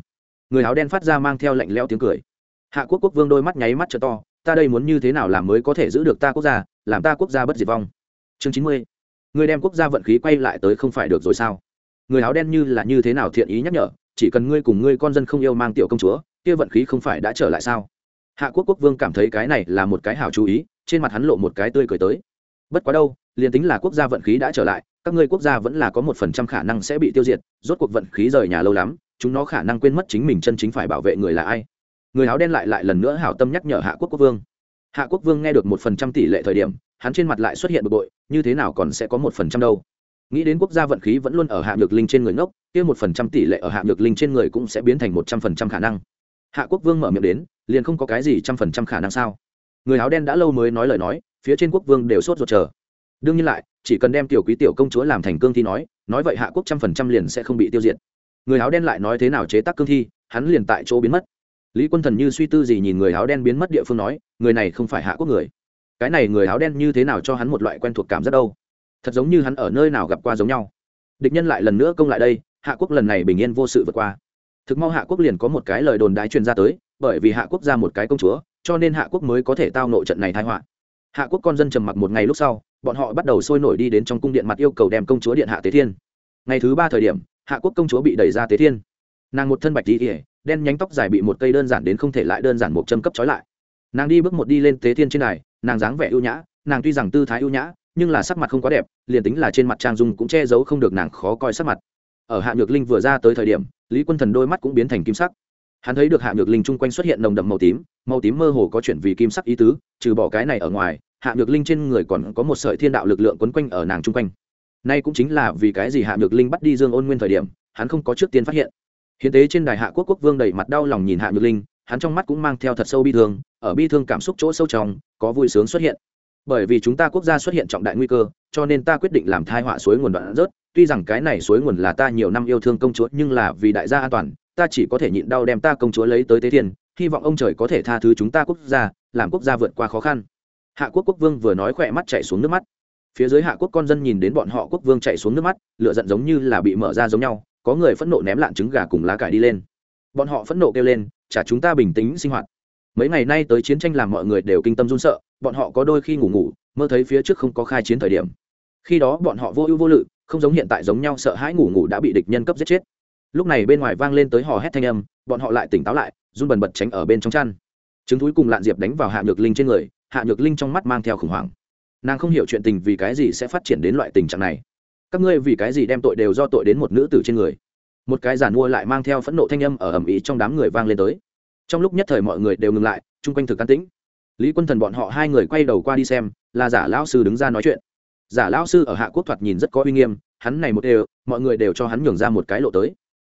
người áo đen phát ra mang theo lạnh leo tiếng cười. Hạ quốc quốc vương đôi mắt nháy mắt t to, ta đây muốn như thế nào làm mới có thể giữ được ta quốc gia, làm ta quốc gia bất diệt vong. Chương chín mươi, người đem quốc gia vận khí quay lại tới không phải được rồi sao? Người áo đen như là như thế nào thiện ý nhắc nhở, chỉ cần ngươi cùng ngươi con dân không yêu mang tiểu công chúa, kia vận khí không phải đã trở lại sao? Hạ quốc quốc vương cảm thấy cái này là một cái hảo chú ý, trên mặt hắn lộ một cái tươi cười tới. Bất quá đâu, liền tính là quốc gia vận khí đã trở lại, các ngươi quốc gia vẫn là có một phần trăm khả năng sẽ bị tiêu diệt, rốt cuộc vận khí rời nhà lâu lắm chúng nó khả năng quên mất chính mình chân chính phải bảo vệ người là ai. Người áo đen lại lại lần nữa hảo tâm nhắc nhở hạ quốc quốc vương. Hạ quốc vương nghe được một phần trăm tỷ lệ thời điểm, hắn trên mặt lại xuất hiện bực bội, như thế nào còn sẽ có một phần trăm đâu? Nghĩ đến quốc gia vận khí vẫn luôn ở hạ nhược linh trên người ngốc, kia một phần trăm tỷ lệ ở hạ nhược linh trên người cũng sẽ biến thành một trăm phần trăm khả năng. Hạ quốc vương mở miệng đến, liền không có cái gì trăm phần trăm khả năng sao? Người áo đen đã lâu mới nói lời nói, phía trên quốc vương đều sốt ruột chờ. Đương nhiên lại, chỉ cần đem tiểu quý tiểu công chúa làm thành cương thi nói nói vậy hạ quốc trăm phần trăm liền sẽ không bị tiêu diệt người áo đen lại nói thế nào chế tác cương thi, hắn liền tại chỗ biến mất. Lý quân thần như suy tư gì nhìn người áo đen biến mất địa phương nói, người này không phải hạ quốc người. Cái này người áo đen như thế nào cho hắn một loại quen thuộc cảm rất đâu? Thật giống như hắn ở nơi nào gặp qua giống nhau. Địch nhân lại lần nữa công lại đây, hạ quốc lần này bình yên vô sự vượt qua. Thực mau hạ quốc liền có một cái lời đồn đái truyền ra tới, bởi vì hạ quốc ra một cái công chúa, cho nên hạ quốc mới có thể tao nội trận này thái họa. Hạ quốc con dân trầm mặc một ngày lúc sau, bọn họ bắt đầu sôi nổi đi đến trong cung điện mặt yêu cầu đem công chúa điện hạ tế thiên. Ngày thứ ba thời điểm hạ quốc công chúa bị đẩy ra tế thiên. Nàng một thân bạch tỉ ỉa đen nhánh tóc dài bị một cây đơn giản đến không thể lại đơn giản một châm cấp trói lại. Nàng đi bước một đi lên tế thiên trên này, nàng dáng vẻ ưu nhã, nàng tuy rằng tư thái ưu nhã, nhưng là sắc mặt không quá đẹp, liền tính là trên mặt trang dung cũng che giấu không được nàng khó coi sắc mặt. Ở hạ nhược linh vừa ra tới thời điểm, lý quân thần đôi mắt cũng biến thành kim sắc. Hắn thấy được hạ nhược linh chung quanh xuất hiện nồng đậm màu tím màu tím mơ hồ có chuyển vì kim sắc ý tứ, trừ bỏ cái này ở ngoài, hạ nhược linh trên người còn có một sợi thiên đạo lực lượng quấn quanh ở nàng chung quanh nay cũng chính là vì cái gì hạ nhược linh bắt đi dương ôn nguyên thời điểm, hắn không có trước tiên phát hiện. Hiến tế trên đài hạ quốc quốc vương đầy mặt đau lòng nhìn hạ nhược linh, hắn trong mắt cũng mang theo thật sâu bi thương, ở bi thương cảm xúc chỗ sâu trong, có vui sướng xuất hiện. Bởi vì chúng ta quốc gia xuất hiện trọng đại nguy cơ, cho nên ta quyết định làm thai họa suối nguồn đoạn rớt, tuy rằng cái này suối nguồn là ta nhiều năm yêu thương công chúa, nhưng là vì đại gia an toàn, ta chỉ có thể nhịn đau đem ta công chúa lấy tới tế thiên hy vọng ông trời có thể tha thứ chúng ta quốc gia, làm quốc gia vượt qua khó khăn. Hạ quốc quốc vương vừa nói khỏe mắt chạy xuống nước mắt phía dưới hạ quốc con dân nhìn đến bọn họ quốc vương chạy xuống nước mắt lựa giận giống như là bị mở ra giống nhau, có người phẫn nộ ném lạn trứng gà cùng lá cải đi lên. Bọn họ phẫn nộ kêu lên, chả chúng ta bình tĩnh sinh hoạt. Mấy ngày nay tới chiến tranh làm mọi người đều kinh tâm run sợ, bọn họ có đôi khi ngủ ngủ, mơ thấy phía trước không có khai chiến thời điểm. Khi đó bọn họ vô ưu vô lự, không giống hiện tại giống nhau sợ hãi ngủ ngủ đã bị địch nhân cấp giết chết. Lúc này bên ngoài vang lên tới hò hét thanh âm, bọn họ lại tỉnh táo lại, run bần bật tránh ở bên trong chăn. Trứng thúi cùng lạn diệp đánh vào hạ nhược linh trên người, hạ nhược linh trong mắt mang theo khủng hoảng nàng không hiểu chuyện tình vì cái gì sẽ phát triển đến loại tình trạng này. Các ngươi vì cái gì đem tội đều do tội đến một nữ tử trên người? Một cái giàn mua lại mang theo phẫn nộ thanh âm ở ầm ĩ trong đám người vang lên tới. Trong lúc nhất thời mọi người đều ngừng lại, chung quanh thực can tĩnh. Lý quân thần bọn họ hai người quay đầu qua đi xem, là giả lão sư đứng ra nói chuyện. Giả lão sư ở hạ quốc thoạt nhìn rất có uy nghiêm, hắn này một đều, mọi người đều cho hắn nhường ra một cái lộ tới.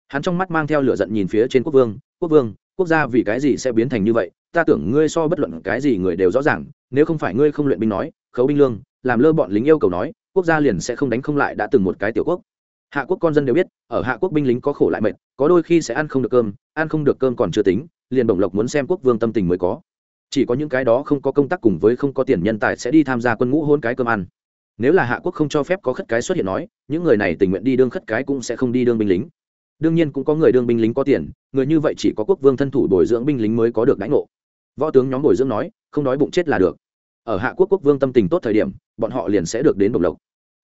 Hắn trong mắt mang theo lửa giận nhìn phía trên quốc vương quốc vương, quốc gia vì cái gì sẽ biến thành như vậy? Ta tưởng ngươi so bất luận cái gì người đều rõ ràng nếu không phải ngươi không luyện binh nói, khấu binh lương, làm lơ bọn lính yêu cầu nói, quốc gia liền sẽ không đánh không lại đã từng một cái tiểu quốc. Hạ quốc con dân đều biết, ở hạ quốc binh lính có khổ lại mệt, có đôi khi sẽ ăn không được cơm, ăn không được cơm còn chưa tính, liền bổng lộc muốn xem quốc vương tâm tình mới có. Chỉ có những cái đó không có công tác cùng với không có tiền nhân tài sẽ đi tham gia quân ngũ hôn cái cơm ăn. Nếu là hạ quốc không cho phép có khất cái xuất hiện nói, những người này tình nguyện đi đương khất cái cũng sẽ không đi đương binh lính. Đương nhiên cũng có người đương binh lính có tiền, người như vậy chỉ có quốc vương thân thủ bồi dưỡng binh lính mới có được đánh ngộ. Võ tướng nhóm bồi dưỡng nói, không đói bụng chết là được ở hạ quốc quốc vương tâm tình tốt thời điểm, bọn họ liền sẽ được đến bộc lộc.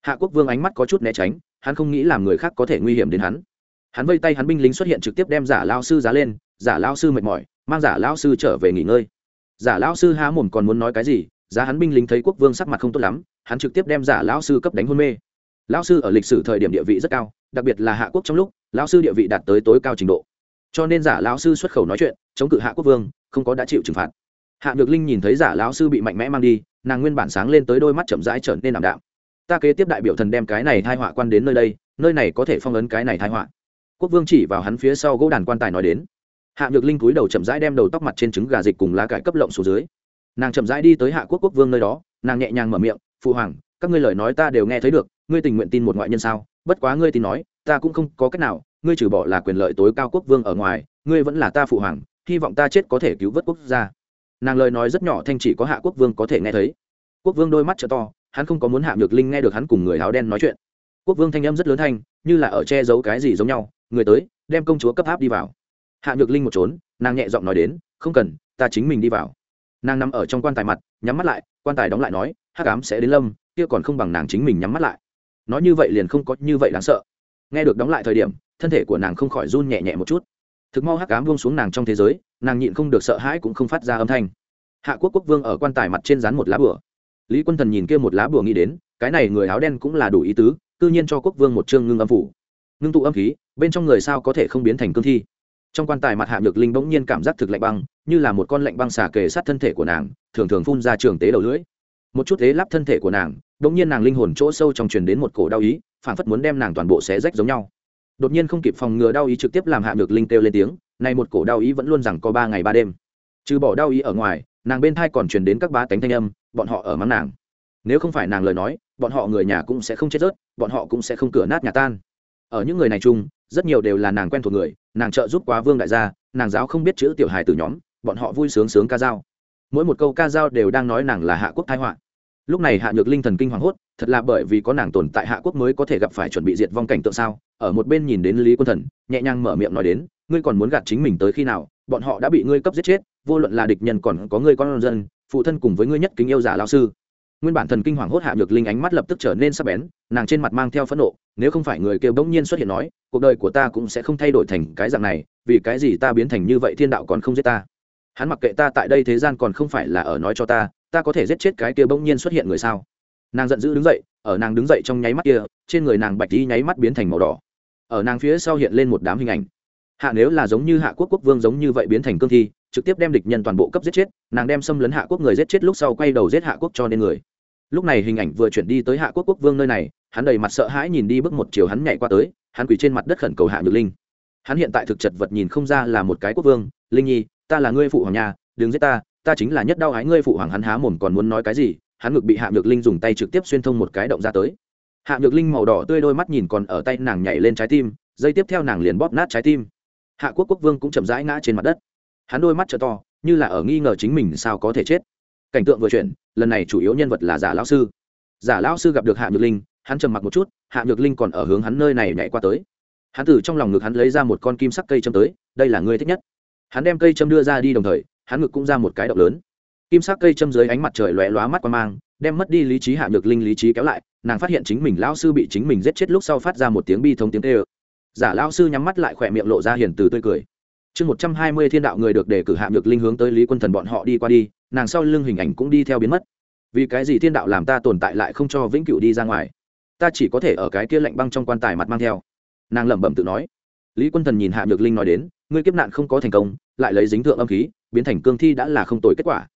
Hạ quốc vương ánh mắt có chút né tránh, hắn không nghĩ làm người khác có thể nguy hiểm đến hắn. Hắn vây tay hắn binh lính xuất hiện trực tiếp đem giả lao sư giá lên, giả lao sư mệt mỏi, mang giả lao sư trở về nghỉ ngơi. Giả lao sư há mồm còn muốn nói cái gì, giá hắn binh lính thấy quốc vương sắc mặt không tốt lắm, hắn trực tiếp đem giả lao sư cấp đánh hôn mê. Lao sư ở lịch sử thời điểm địa vị rất cao, đặc biệt là hạ quốc trong lúc, lao sư địa vị đạt tới tối cao trình độ. Cho nên giả lao sư xuất khẩu nói chuyện, chống cự hạ quốc vương, không có đã chịu trừng phạt hạ nhược linh nhìn thấy giả lão sư bị mạnh mẽ mang đi, nàng nguyên bản sáng lên tới đôi mắt chậm rãi trở nên ảm đạm. Ta kế tiếp đại biểu thần đem cái này thai họa quan đến nơi đây, nơi này có thể phong ấn cái này thai họa. Quốc vương chỉ vào hắn phía sau gỗ đàn quan tài nói đến. Hạ nhược linh cúi đầu chậm rãi đem đầu tóc mặt trên trứng gà dịch cùng lá cải cấp lộng xuống dưới. Nàng chậm rãi đi tới hạ quốc quốc vương nơi đó, nàng nhẹ nhàng mở miệng, phụ hoàng, các ngươi lời nói ta đều nghe thấy được, ngươi tình nguyện tin một ngoại nhân sao? Bất quá ngươi tin nói, ta cũng không có cách nào, ngươi trừ bỏ là quyền lợi tối cao quốc vương ở ngoài, ngươi vẫn là ta phụ hoàng, hy vọng ta chết có thể cứu vớt quốc gia nàng lời nói rất nhỏ thanh chỉ có hạ quốc vương có thể nghe thấy. Quốc vương đôi mắt t to, hắn không có muốn hạ nhược linh nghe được hắn cùng người áo đen nói chuyện. Quốc vương thanh âm rất lớn thanh, như là ở che giấu cái gì giống nhau, người tới, đem công chúa cấp áp đi vào. Hạ nhược linh một trốn, nàng nhẹ giọng nói đến, không cần, ta chính mình đi vào. Nàng nằm ở trong quan tài mặt, nhắm mắt lại, quan tài đóng lại nói, hắc ám sẽ đến lâm, kia còn không bằng nàng chính mình nhắm mắt lại. Nói như vậy liền không có như vậy đáng sợ. Nghe được đóng lại thời điểm, thân thể của nàng không khỏi run nhẹ nhẹ một chút thực mau hắc ám buông xuống nàng trong thế giới, nàng nhịn không được sợ hãi cũng không phát ra âm thanh. Hạ quốc quốc vương ở quan tài mặt trên rán một lá bửa lý quân thần nhìn kia một lá bửa nghĩ đến, cái này người áo đen cũng là đủ ý tứ tự nhiên cho quốc vương một chương ngưng âm phủ. Ngưng tụ âm khí, bên trong người sao có thể không biến thành cương thi? Trong quan tài mặt hạ nhược linh bỗng nhiên cảm giác thực lạnh băng, như là một con lạnh băng xà kề sát thân thể của nàng, thường thường phun ra trường tế đầu lưỡi. Một chút thế lắp thân thể của nàng, bỗng nhiên nàng linh hồn chỗ sâu trong truyền đến một cổ đau ý phản phất muốn đem nàng toàn bộ xé rách giống nhau đột nhiên không kịp phòng ngừa đau ý trực tiếp làm hạ nhược linh kêu lên tiếng này một cổ đau ý vẫn luôn rằng có ba ngày ba đêm. Trừ bỏ đau ý ở ngoài, nàng bên thai còn truyền đến các bá tánh thanh âm, bọn họ ở mắng nàng. Nếu không phải nàng lời nói, bọn họ người nhà cũng sẽ không chết rớt, bọn họ cũng sẽ không cửa nát nhà tan. Ở những người này chung, rất nhiều đều là nàng quen thuộc người, nàng trợ giúp quá vương đại gia, nàng giáo không biết chữ tiểu hài từ nhóm, bọn họ vui sướng sướng ca dao. Mỗi một câu ca dao đều đang nói nàng là hạ quốc thái họa. Lúc này hạ nhược linh thần kinh hoàng hốt, thật là bởi vì có nàng tồn tại hạ quốc mới có thể gặp phải chuẩn bị diệt vong cảnh tượng sao? Ở một bên nhìn đến lý quân thần, nhẹ nhàng mở miệng nói đến, ngươi còn muốn gạt chính mình tới khi nào? Bọn họ đã bị ngươi cấp giết chết, vô luận là địch nhân còn có ngươi con dân, phụ thân cùng với ngươi nhất kính yêu giả lao sư. Nguyên bản thần kinh hoàng hốt hạ nhược linh ánh mắt lập tức trở nên sắc bén, nàng trên mặt mang theo phẫn nộ, nếu không phải người kêu bỗng nhiên xuất hiện nói, cuộc đời của ta cũng sẽ không thay đổi thành cái dạng này, vì cái gì ta biến thành như vậy thiên đạo còn không giết ta? Hắn mặc kệ ta tại đây thế gian còn không phải là ở nói cho ta ta có thể giết chết cái kia bỗng nhiên xuất hiện người sao? Nàng giận dữ đứng dậy, ở nàng đứng dậy trong nháy mắt kia, trên người nàng bạch đi nháy mắt biến thành màu đỏ ở nàng phía sau hiện lên một đám hình ảnh. Hạ nếu là giống như hạ quốc quốc vương giống như vậy biến thành cương thi, trực tiếp đem địch nhân toàn bộ cấp giết chết, nàng đem xâm lấn hạ quốc người giết chết lúc sau quay đầu giết hạ quốc cho nên người. Lúc này hình ảnh vừa chuyển đi tới hạ quốc quốc vương nơi này, hắn đầy mặt sợ hãi nhìn đi bước một chiều hắn nhảy qua tới, hắn quỳ trên mặt đất khẩn cầu hạ nhược linh. Hắn hiện tại thực chật vật nhìn không ra là một cái quốc vương, linh nhi, ta là ngươi phụ hoàng nhà, đừng giết ta ta chính là nhất đau ái ngươi phụ hoàng hắn há mồm còn muốn nói cái gì. Hắn ngực bị hạ nhược linh dùng tay trực tiếp xuyên thông một cái động ra tới hạ nhược linh màu đỏ tươi đôi mắt nhìn còn ở tay nàng nhảy lên trái tim dây tiếp theo nàng liền bóp nát trái tim. Hạ quốc quốc vương cũng chậm rãi ngã trên mặt đất. Hắn đôi mắt t to, như là ở nghi ngờ chính mình sao có thể chết. Cảnh tượng vừa chuyển, lần này chủ yếu nhân vật là giả lão sư. Giả lão sư gặp được hạ nhược linh, hắn trầm mặc một chút, hạ nhược linh còn ở hướng hắn nơi này nhảy qua tới. Hắn từ trong lòng ngực hắn lấy ra một con kim sắc cây châm tới, đây là người thích nhất. Hắn đem cây châm đưa ra đi đồng thời, hắn ngực cũng ra một cái động lớn. Kim sắc cây châm dưới ánh mặt trời lóe lóa mắt qua mang, đem mất đi lý trí hạ nhược linh lý trí kéo lại nàng phát hiện chính mình lão sư bị chính mình giết chết lúc sau phát ra một tiếng bi thông tiếng tê ơ. Giả lão sư nhắm mắt lại khỏe miệng lộ ra hiền từ tươi cười. Chương một trăm hai mươi thiên đạo người được đề cử hạ được linh hướng tới lý quân thần bọn họ đi qua đi, nàng sau lưng hình ảnh cũng đi theo biến mất. Vì cái gì thiên đạo làm ta tồn tại lại không cho vĩnh cửu đi ra ngoài? Ta chỉ có thể ở cái kia lạnh băng trong quan tài mặt mang theo. Nàng lẩm bẩm tự nói. Lý quân thần nhìn hạ nhược linh nói đến, ngươi kiếp nạn không có thành công, lại lấy dính thượng âm khí, biến thành cương thi đã là không tồi kết quả.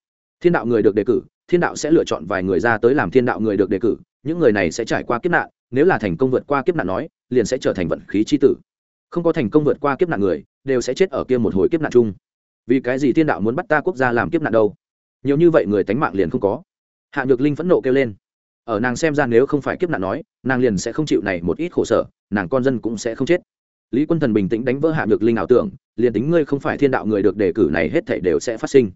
Thiên đạo người được đề cử, thiên đạo sẽ lựa chọn vài người ra tới làm thiên đạo người được đề cử những người này sẽ trải qua kiếp nạn, nếu là thành công vượt qua kiếp nạn nói, liền sẽ trở thành vận khí c tử. Không có thành công vượt qua kiếp nạn người, đều sẽ chết ở kia một hồi kiếp nạn chung. Vì cái gì thiên đạo muốn bắt ta quốc gia làm kiếp nạn đâu? Nhiều như vậy người tánh mạng liền không có. Hạ nhược linh phẫn nộ kêu lên. Ở nàng xem ra nếu không phải kiếp nạn nói, nàng liền sẽ không chịu này một ít khổ sở, nàng con dân cũng sẽ không chết. Lý quân thần bình tĩnh đánh vỡ hạ nhược linh ảo tưởng, liền tính ngươi không phải thiên đạo người được đề cử này hết thể đều sẽ phát sinh.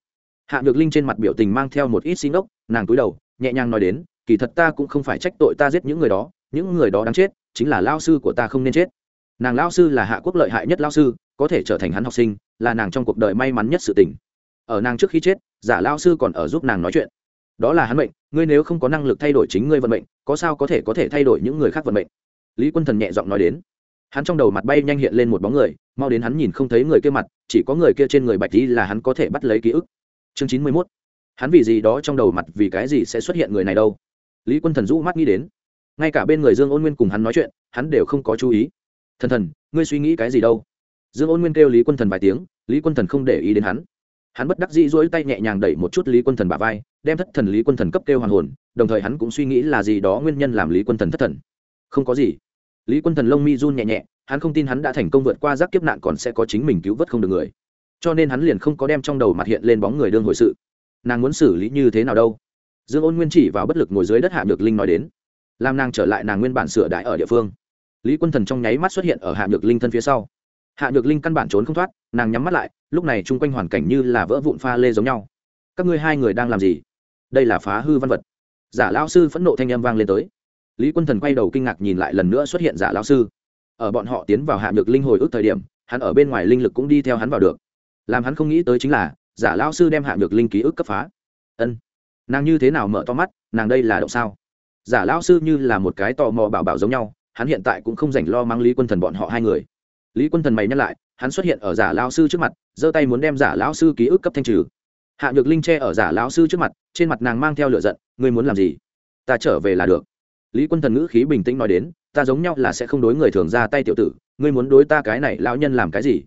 Hạ nhược linh trên mặt biểu tình mang theo một ít xin ốc nàng cúi đầu, nhẹ nhàng nói đến kỳ thật ta cũng không phải trách tội ta giết những người đó, những người đó đáng chết, chính là lao sư của ta không nên chết. Nàng lao sư là hạ quốc lợi hại nhất lao sư, có thể trở thành hắn học sinh, là nàng trong cuộc đời may mắn nhất sự tình. Ở nàng trước khi chết, giả lao sư còn ở giúp nàng nói chuyện. Đó là hắn mệnh, ngươi nếu không có năng lực thay đổi chính ngươi vận mệnh, có sao có thể có thể thay đổi những người khác vận mệnh? Lý quân thần nhẹ giọng nói đến. Hắn trong đầu mặt bay nhanh hiện lên một bóng người, mau đến hắn nhìn không thấy người kia mặt, chỉ có người kia trên người bạch tí là hắn có thể bắt lấy ký ức. Chương chín mươi mốt. Hắn vì gì đó trong đầu mặt vì cái gì sẽ xuất hiện người này đâu? Lý quân thần rũ mắt nghĩ đến ngay cả bên người dương ôn nguyên cùng hắn nói chuyện hắn đều không có chú ý thần thần ngươi suy nghĩ cái gì đâu dương ôn nguyên kêu lý quân thần vài tiếng lý quân thần không để ý đến hắn hắn bất đắc dĩ dỗi tay nhẹ nhàng đẩy một chút lý quân thần bả vai đem thất thần lý quân thần cấp kêu hoàn hồn đồng thời hắn cũng suy nghĩ là gì đó nguyên nhân làm lý quân thần thất thần không có gì lý quân thần lông mi run nhẹ nhẹ hắn không tin hắn đã thành công vượt qua giác kiếp nạn còn sẽ có chính mình cứu vớt không được người cho nên hắn liền không có đem trong đầu mặt hiện lên bóng người đương hồi sự nàng muốn xử lý như thế nào đâu dương ôn nguyên chỉ vào bất lực ngồi dưới đất hạ nhược linh nói đến. Làm nàng trở lại nàng nguyên bản sửa đại ở địa phương. Lý quân thần trong nháy mắt xuất hiện ở hạ nhược linh thân phía sau. Hạ nhược linh căn bản trốn không thoát, nàng nhắm mắt lại, lúc này chung quanh hoàn cảnh như là vỡ vụn pha lê giống nhau. Các ngươi hai người đang làm gì? Đây là phá hư văn vật. Giả lao sư phẫn nộ thanh âm vang lên tới. Lý quân thần quay đầu kinh ngạc nhìn lại lần nữa xuất hiện giả lao sư. Ở bọn họ tiến vào hạ nhược linh hồi ức thời điểm, hắn ở bên ngoài linh lực cũng đi theo hắn vào được. Làm hắn không nghĩ tới chính là, giả lao sư đem hạ nhược linh ký ức cấp phá. Ân nàng như thế nào mở to mắt, nàng đây là động sao? Giả lao sư như là một cái tò mò bảo bảo giống nhau, hắn hiện tại cũng không dành lo mang lý quân thần bọn họ hai người. Lý quân thần mày nhắc lại, hắn xuất hiện ở giả lao sư trước mặt, giơ tay muốn đem giả lao sư ký ức cấp thanh trừ. Hạ nhược linh che ở giả lao sư trước mặt, trên mặt nàng mang theo lửa giận, ngươi muốn làm gì? Ta trở về là được. Lý quân thần ngữ khí bình tĩnh nói đến, ta giống nhau là sẽ không đối người thường ra tay tiểu tử, ngươi muốn đối ta cái này lão nhân làm cái gì?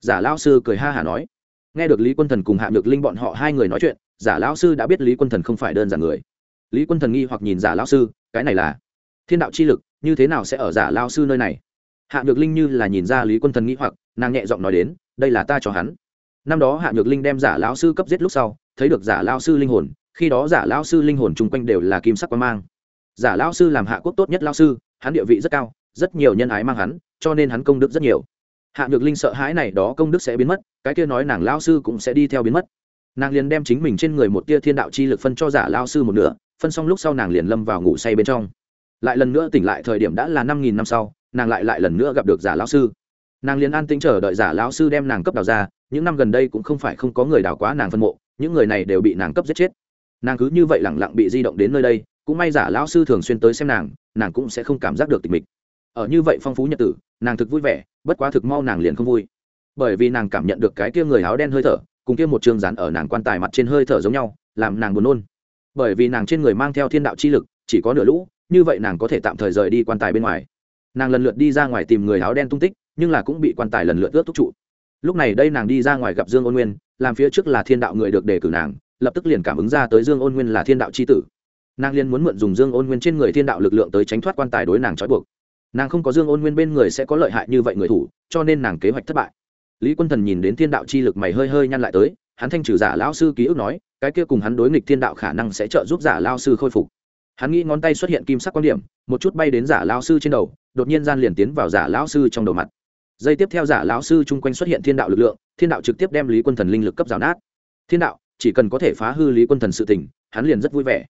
Giả lao sư cười ha hả nói. Nghe được lý quân thần cùng hạ nhược linh bọn họ hai người nói chuyện giả lão sư đã biết lý quân thần không phải đơn giản người. Lý quân thần nghi hoặc nhìn giả lão sư, cái này là thiên đạo chi lực, như thế nào sẽ ở giả lao sư nơi này? Hạ nhược linh như là nhìn ra lý quân thần nghĩ hoặc, nàng nhẹ giọng nói đến, đây là ta cho hắn. Năm đó hạ nhược linh đem giả lao sư cấp giết lúc sau, thấy được giả lao sư linh hồn, khi đó giả lao sư linh hồn chung quanh đều là kim sắc quan mang. Giả lao sư làm hạ quốc tốt nhất lao sư, hắn địa vị rất cao, rất nhiều nhân ái mang hắn, cho nên hắn công đức rất nhiều. Hạ nhược linh sợ hãi này đó công đức sẽ biến mất, cái kia nói nàng lao sư cũng sẽ đi theo biến mất nàng liền đem chính mình trên người một tia thiên đạo chi lực phân cho giả lao sư một nửa, phân xong lúc sau nàng liền lâm vào ngủ say bên trong. Lại lần nữa tỉnh lại thời điểm đã là năm nghìn năm sau, nàng lại lại lần nữa gặp được giả lão sư. Nàng liền an tĩnh chờ đợi giả lão sư đem nàng cấp đào ra, những năm gần đây cũng không phải không có người đào quá nàng phân mộ, những người này đều bị nàng cấp giết chết. Nàng cứ như vậy lẳng lặng bị di động đến nơi đây, cũng may giả lão sư thường xuyên tới xem nàng nàng cũng sẽ không cảm giác được tịch mịch. Ở như vậy phong phú nhật tử, nàng thực vui vẻ, bất quá thực mau nàng liền không vui. Bởi vì nàng cảm nhận được cái kia người áo đen hơi thở cùng kia một trường rán ở nàng quan tài mặt trên hơi thở giống nhau, làm nàng buồn nôn. Bởi vì nàng trên người mang theo thiên đạo chi lực, chỉ có nửa lũ, như vậy nàng có thể tạm thời rời đi quan tài bên ngoài. Nàng lần lượt đi ra ngoài tìm người áo đen tung tích, nhưng là cũng bị quan tài lần lượt ướt thúc trụ. Lúc này đây nàng đi ra ngoài gặp dương ôn nguyên, làm phía trước là thiên đạo người được đề cử nàng, lập tức liền cảm ứng ra tới dương ôn nguyên là thiên đạo c h i tử. Nàng liền muốn mượn dùng dương ôn nguyên trên người thiên đạo lực lượng tới tránh thoát quan tài đối nàng trói buộc. Nàng không có dương ôn nguyên bên người sẽ có lợi hại như vậy người thủ, cho nên nàng kế hoạch thất bại lý quân thần nhìn đến thiên đạo chi lực mày hơi hơi nhăn lại tới, hắn thanh trừ giả lão sư ký ức nói, cái kia cùng hắn đối nghịch thiên đạo khả năng sẽ trợ giúp giả lao sư khôi phục. Hắn nghĩ ngón tay xuất hiện kim sắc quan điểm, một chút bay đến giả lao sư trên đầu, đột nhiên gian liền tiến vào giả lão sư trong đầu mặt. Dây tiếp theo giả lão sư chung quanh xuất hiện thiên đạo lực lượng, thiên đạo trực tiếp đem lý quân thần linh lực cấp rào nát. Thiên đạo, chỉ cần có thể phá hư lý quân thần sự tình, hắn liền rất vui vẻ.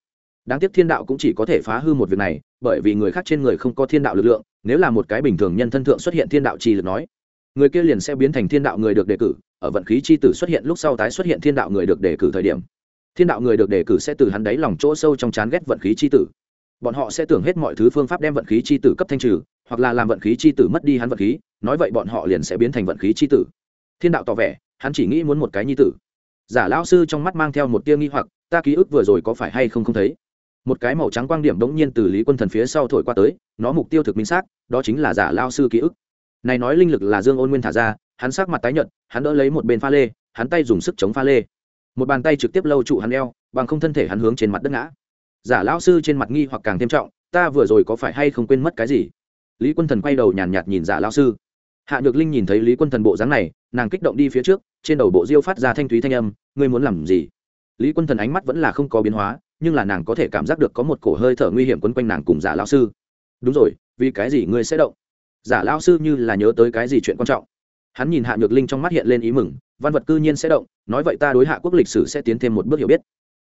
Đáng tiếc thiên đạo cũng chỉ có thể phá hư một việc này, bởi vì người khác trên người không có thiên đạo lực lượng, nếu là một cái bình thường nhân thân thượng xuất hiện thiên đạo trì lực nói người kia liền sẽ biến thành thiên đạo người được đề cử, ở vận khí c h i tử xuất hiện lúc sau tái xuất hiện thiên đạo người được đề cử thời điểm. Thiên đạo người được đề cử sẽ từ hắn đáy lòng chỗ sâu trong chán ghét vận khí c h i tử. Bọn họ sẽ tưởng hết mọi thứ phương pháp đem vận khí c h i tử cấp thanh trừ, hoặc là làm vận khí c h i tử mất đi hắn vận khí, nói vậy bọn họ liền sẽ biến thành vận khí c h i tử. Thiên đạo tỏ vẻ, hắn chỉ nghĩ muốn một cái nhi tử. Giả lão sư trong mắt mang theo một tia nghi hoặc, ta ký ức vừa rồi có phải hay không không thấy? Một cái màu trắng quang điểm đống nhiên từ lý quân thần phía sau thổi qua tới, nó mục tiêu thực minh xác, đó chính là giả lao sư ký ức này nói linh lực là dương ôn nguyên thả ra, hắn sắc mặt tái nhợt, hắn đỡ lấy một bên pha lê, hắn tay dùng sức chống pha lê. Một bàn tay trực tiếp lâu trụ hắn eo, bằng không thân thể hắn hướng trên mặt đất ngã. Giả lão sư trên mặt nghi hoặc càng thêm trọng, ta vừa rồi có phải hay không quên mất cái gì? Lý quân thần quay đầu nhàn nhạt nhìn giả lão sư. Hạ nhược linh nhìn thấy lý quân thần bộ dáng này, nàng kích động đi phía trước, trên đầu bộ diêu phát ra thanh thúy thanh âm, ngươi muốn làm gì? Lý quân thần ánh mắt vẫn là không có biến hóa, nhưng là nàng có thể cảm giác được có một cổ hơi thở nguy hiểm quấn quanh nàng cùng giả lão sư. Đúng rồi, vì cái gì ngươi sẽ động? Giả lão sư như là nhớ tới cái gì chuyện quan trọng. Hắn nhìn hạ nhược linh trong mắt hiện lên ý mừng, văn vật cư nhiên sẽ động, nói vậy ta đối hạ quốc lịch sử sẽ tiến thêm một bước hiểu biết.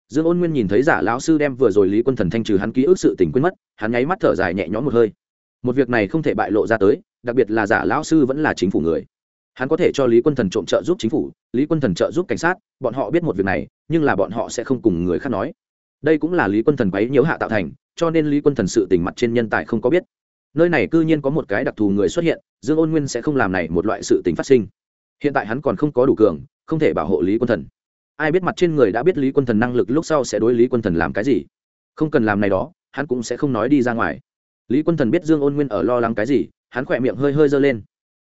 Dương ôn nguyên nhìn thấy giả lão sư đem vừa rồi lý quân thần thanh trừ hắn ký ức sự tình quên mất, hắn nháy mắt thở dài nhẹ nhõm một hơi. Một việc này không thể bại lộ ra tới, đặc biệt là giả lão sư vẫn là chính phủ người. Hắn có thể cho lý quân thần trộm trợ giúp chính phủ, lý quân thần trợ giúp cảnh sát, bọn họ biết một việc này, nhưng là bọn họ sẽ không cùng người khác nói. Đây cũng là lý quân thần quấy nhiễu hạ tạo thành, cho nên lý quân thần sự tình mặt trên nhân tài không có biết nơi này cư nhiên có một cái đặc thù người xuất hiện, dương ôn nguyên sẽ không làm này một loại sự tình phát sinh. Hiện tại hắn còn không có đủ cường, không thể bảo hộ lý quân thần. Ai biết mặt trên người đã biết lý quân thần năng lực lúc sau sẽ đối lý quân thần làm cái gì? Không cần làm này đó, hắn cũng sẽ không nói đi ra ngoài. Lý quân thần biết dương ôn nguyên ở lo lắng cái gì, hắn khỏe miệng hơi hơi dơ lên.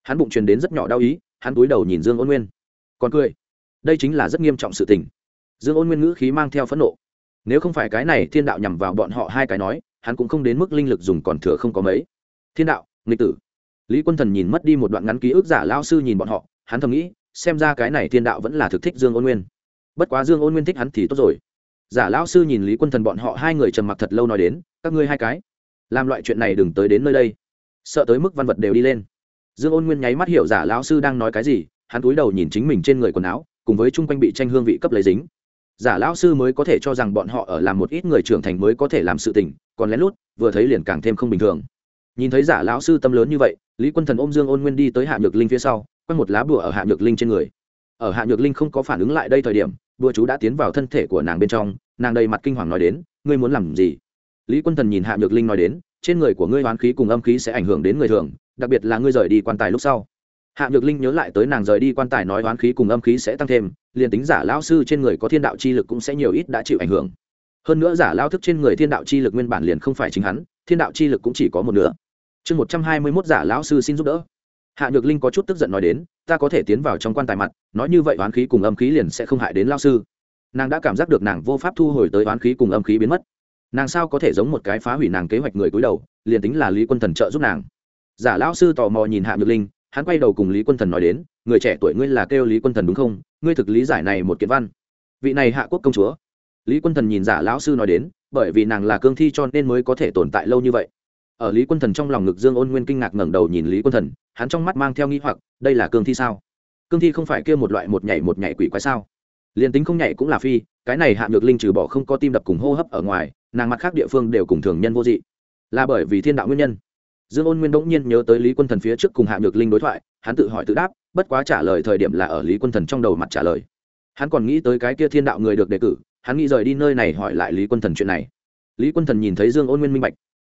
Hắn bụng truyền đến rất nhỏ đau ý, hắn túi đầu nhìn dương ôn nguyên. Còn cười. Đây chính là rất nghiêm trọng sự tình. Dương ôn nguyên ngữ khí mang theo phẫn nộ. Nếu không phải cái này thiên đạo nhằm vào bọn họ hai cái nói hắn cũng không đến mức linh lực dùng còn thừa không có mấy. Thiên đạo, nghịch tử. Lý quân thần nhìn mất đi một đoạn ngắn ký ức giả lao sư nhìn bọn họ, hắn thầm nghĩ, xem ra cái này thiên đạo vẫn là thực thích dương ôn nguyên. Bất quá dương ôn nguyên thích hắn thì tốt rồi. Giả lão sư nhìn lý quân thần bọn họ hai người trầm mặc thật lâu nói đến, các ngươi hai cái, làm loại chuyện này đừng tới đến nơi đây. Sợ tới mức văn vật đều đi lên. Dương ôn nguyên nháy mắt hiểu giả lão sư đang nói cái gì, hắn cúi đầu nhìn chính mình trên người quần áo, cùng với chung quanh bị tranh hương vị cấp lấy dính giả lão sư mới có thể cho rằng bọn họ ở làm một ít người trưởng thành mới có thể làm sự tình, còn lén lút, vừa thấy liền càng thêm không bình thường. Nhìn thấy giả lão sư tâm lớn như vậy, lý quân thần ôm dương ôn nguyên đi tới hạ nhược linh phía sau, quăng một lá bùa ở hạ nhược linh trên người. Ở hạ nhược linh không có phản ứng lại đây thời điểm, bùa chú đã tiến vào thân thể của nàng bên trong, nàng đầy mặt kinh hoàng nói đến, ngươi muốn làm gì? Lý quân thần nhìn hạ nhược linh nói đến, trên người của ngươi hoán khí cùng âm khí sẽ ảnh hưởng đến người thường, đặc biệt là ngươi rời đi quan tài lúc sau hạ nhược linh nhớ lại tới nàng rời đi quan tài nói oán khí cùng âm khí sẽ tăng thêm, liền tính giả lao sư trên người có thiên đạo chi lực cũng sẽ nhiều ít đã chịu ảnh hưởng. Hơn nữa giả lao thức trên người thiên đạo chi lực nguyên bản liền không phải chính hắn, thiên đạo chi lực cũng chỉ có một nửa. Chương một trăm hai mươi mốt giả lão sư xin giúp đỡ. Hạ nhược linh có chút tức giận nói đến, ta có thể tiến vào trong quan tài mặt, nói như vậy oán khí cùng âm khí liền sẽ không hại đến lao sư. Nàng đã cảm giác được nàng vô pháp thu hồi tới oán khí cùng âm khí biến mất. Nàng sao có thể giống một cái phá hủy nàng kế hoạch người cúi đầu, liền tính là lý quân thần trợ giúp nàng. Giả lão sư tò mò nhìn hạ nhược linh hắn quay đầu cùng lý quân thần nói đến, người trẻ tuổi ngươi là kêu lý quân thần đúng không? Ngươi thực lý giải này một kiện văn. Vị này hạ quốc công chúa. Lý quân thần nhìn giả lão sư nói đến, bởi vì nàng là cương thi cho nên mới có thể tồn tại lâu như vậy. Ở lý quân thần trong lòng ngực dương ôn nguyên kinh ngạc ngẩng đầu nhìn lý quân thần, hắn trong mắt mang theo nghi hoặc, đây là cương thi sao? Cương thi không phải kêu một loại một nhảy một nhảy quỷ quái sao? Liền tính không nhảy cũng là phi, cái này hạ nhược linh trừ bỏ không có tim đập cùng hô hấp ở ngoài, nàng mặt khác địa phương đều cùng thường nhân vô dị. Là bởi vì thiên đạo nguyên nhân dương ôn nguyên đ nhiên nhớ tới lý quân thần phía trước cùng hạ nhược linh đối thoại, hắn tự hỏi tự đáp, bất quá trả lời thời điểm là ở lý quân thần trong đầu mặt trả lời. Hắn còn nghĩ tới cái kia thiên đạo người được đề cử, hắn nghĩ rời đi nơi này hỏi lại lý quân thần chuyện này. Lý quân thần nhìn thấy dương ôn nguyên minh bạch.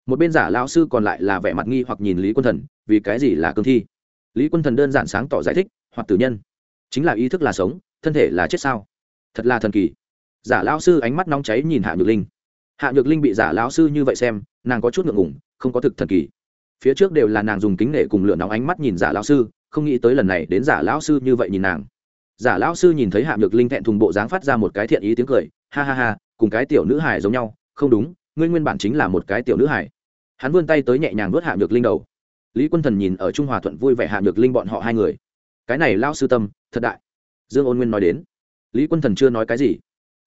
Một bên giả lão sư còn lại là vẻ mặt nghi hoặc nhìn lý quân thần, vì cái gì là cương thi? Lý quân thần đơn giản sáng tỏ giải thích, hoặc tử nhân. Chính là ý thức là sống, thân thể là chết sao? Thật là thần kỳ. Giả lão sư ánh mắt nóng cháy nhìn hạ nhược linh. Hạ nhược linh bị giả lão sư như vậy xem, nàng có chút ngượng ngủng không có thực thần kỳ phía trước đều là nàng dùng kính nể cùng lửa nóng ánh mắt nhìn giả lão sư, không nghĩ tới lần này đến giả lão sư như vậy nhìn nàng. Giả lão sư nhìn thấy hạ nhược linh thẹn thùng bộ dáng phát ra một cái thiện ý tiếng cười, ha ha ha, cùng cái tiểu nữ hải giống nhau, không đúng, ngươi nguyên bản chính là một cái tiểu nữ hải hắn vươn tay tới nhẹ nhàng vớt hạ nhược linh đầu. Lý quân thần nhìn ở trung hòa thuận vui vẻ hạ nhược linh bọn họ hai người. Cái này lao sư tâm, thật đại. Dương ôn nguyên nói đến. Lý quân thần chưa nói cái gì.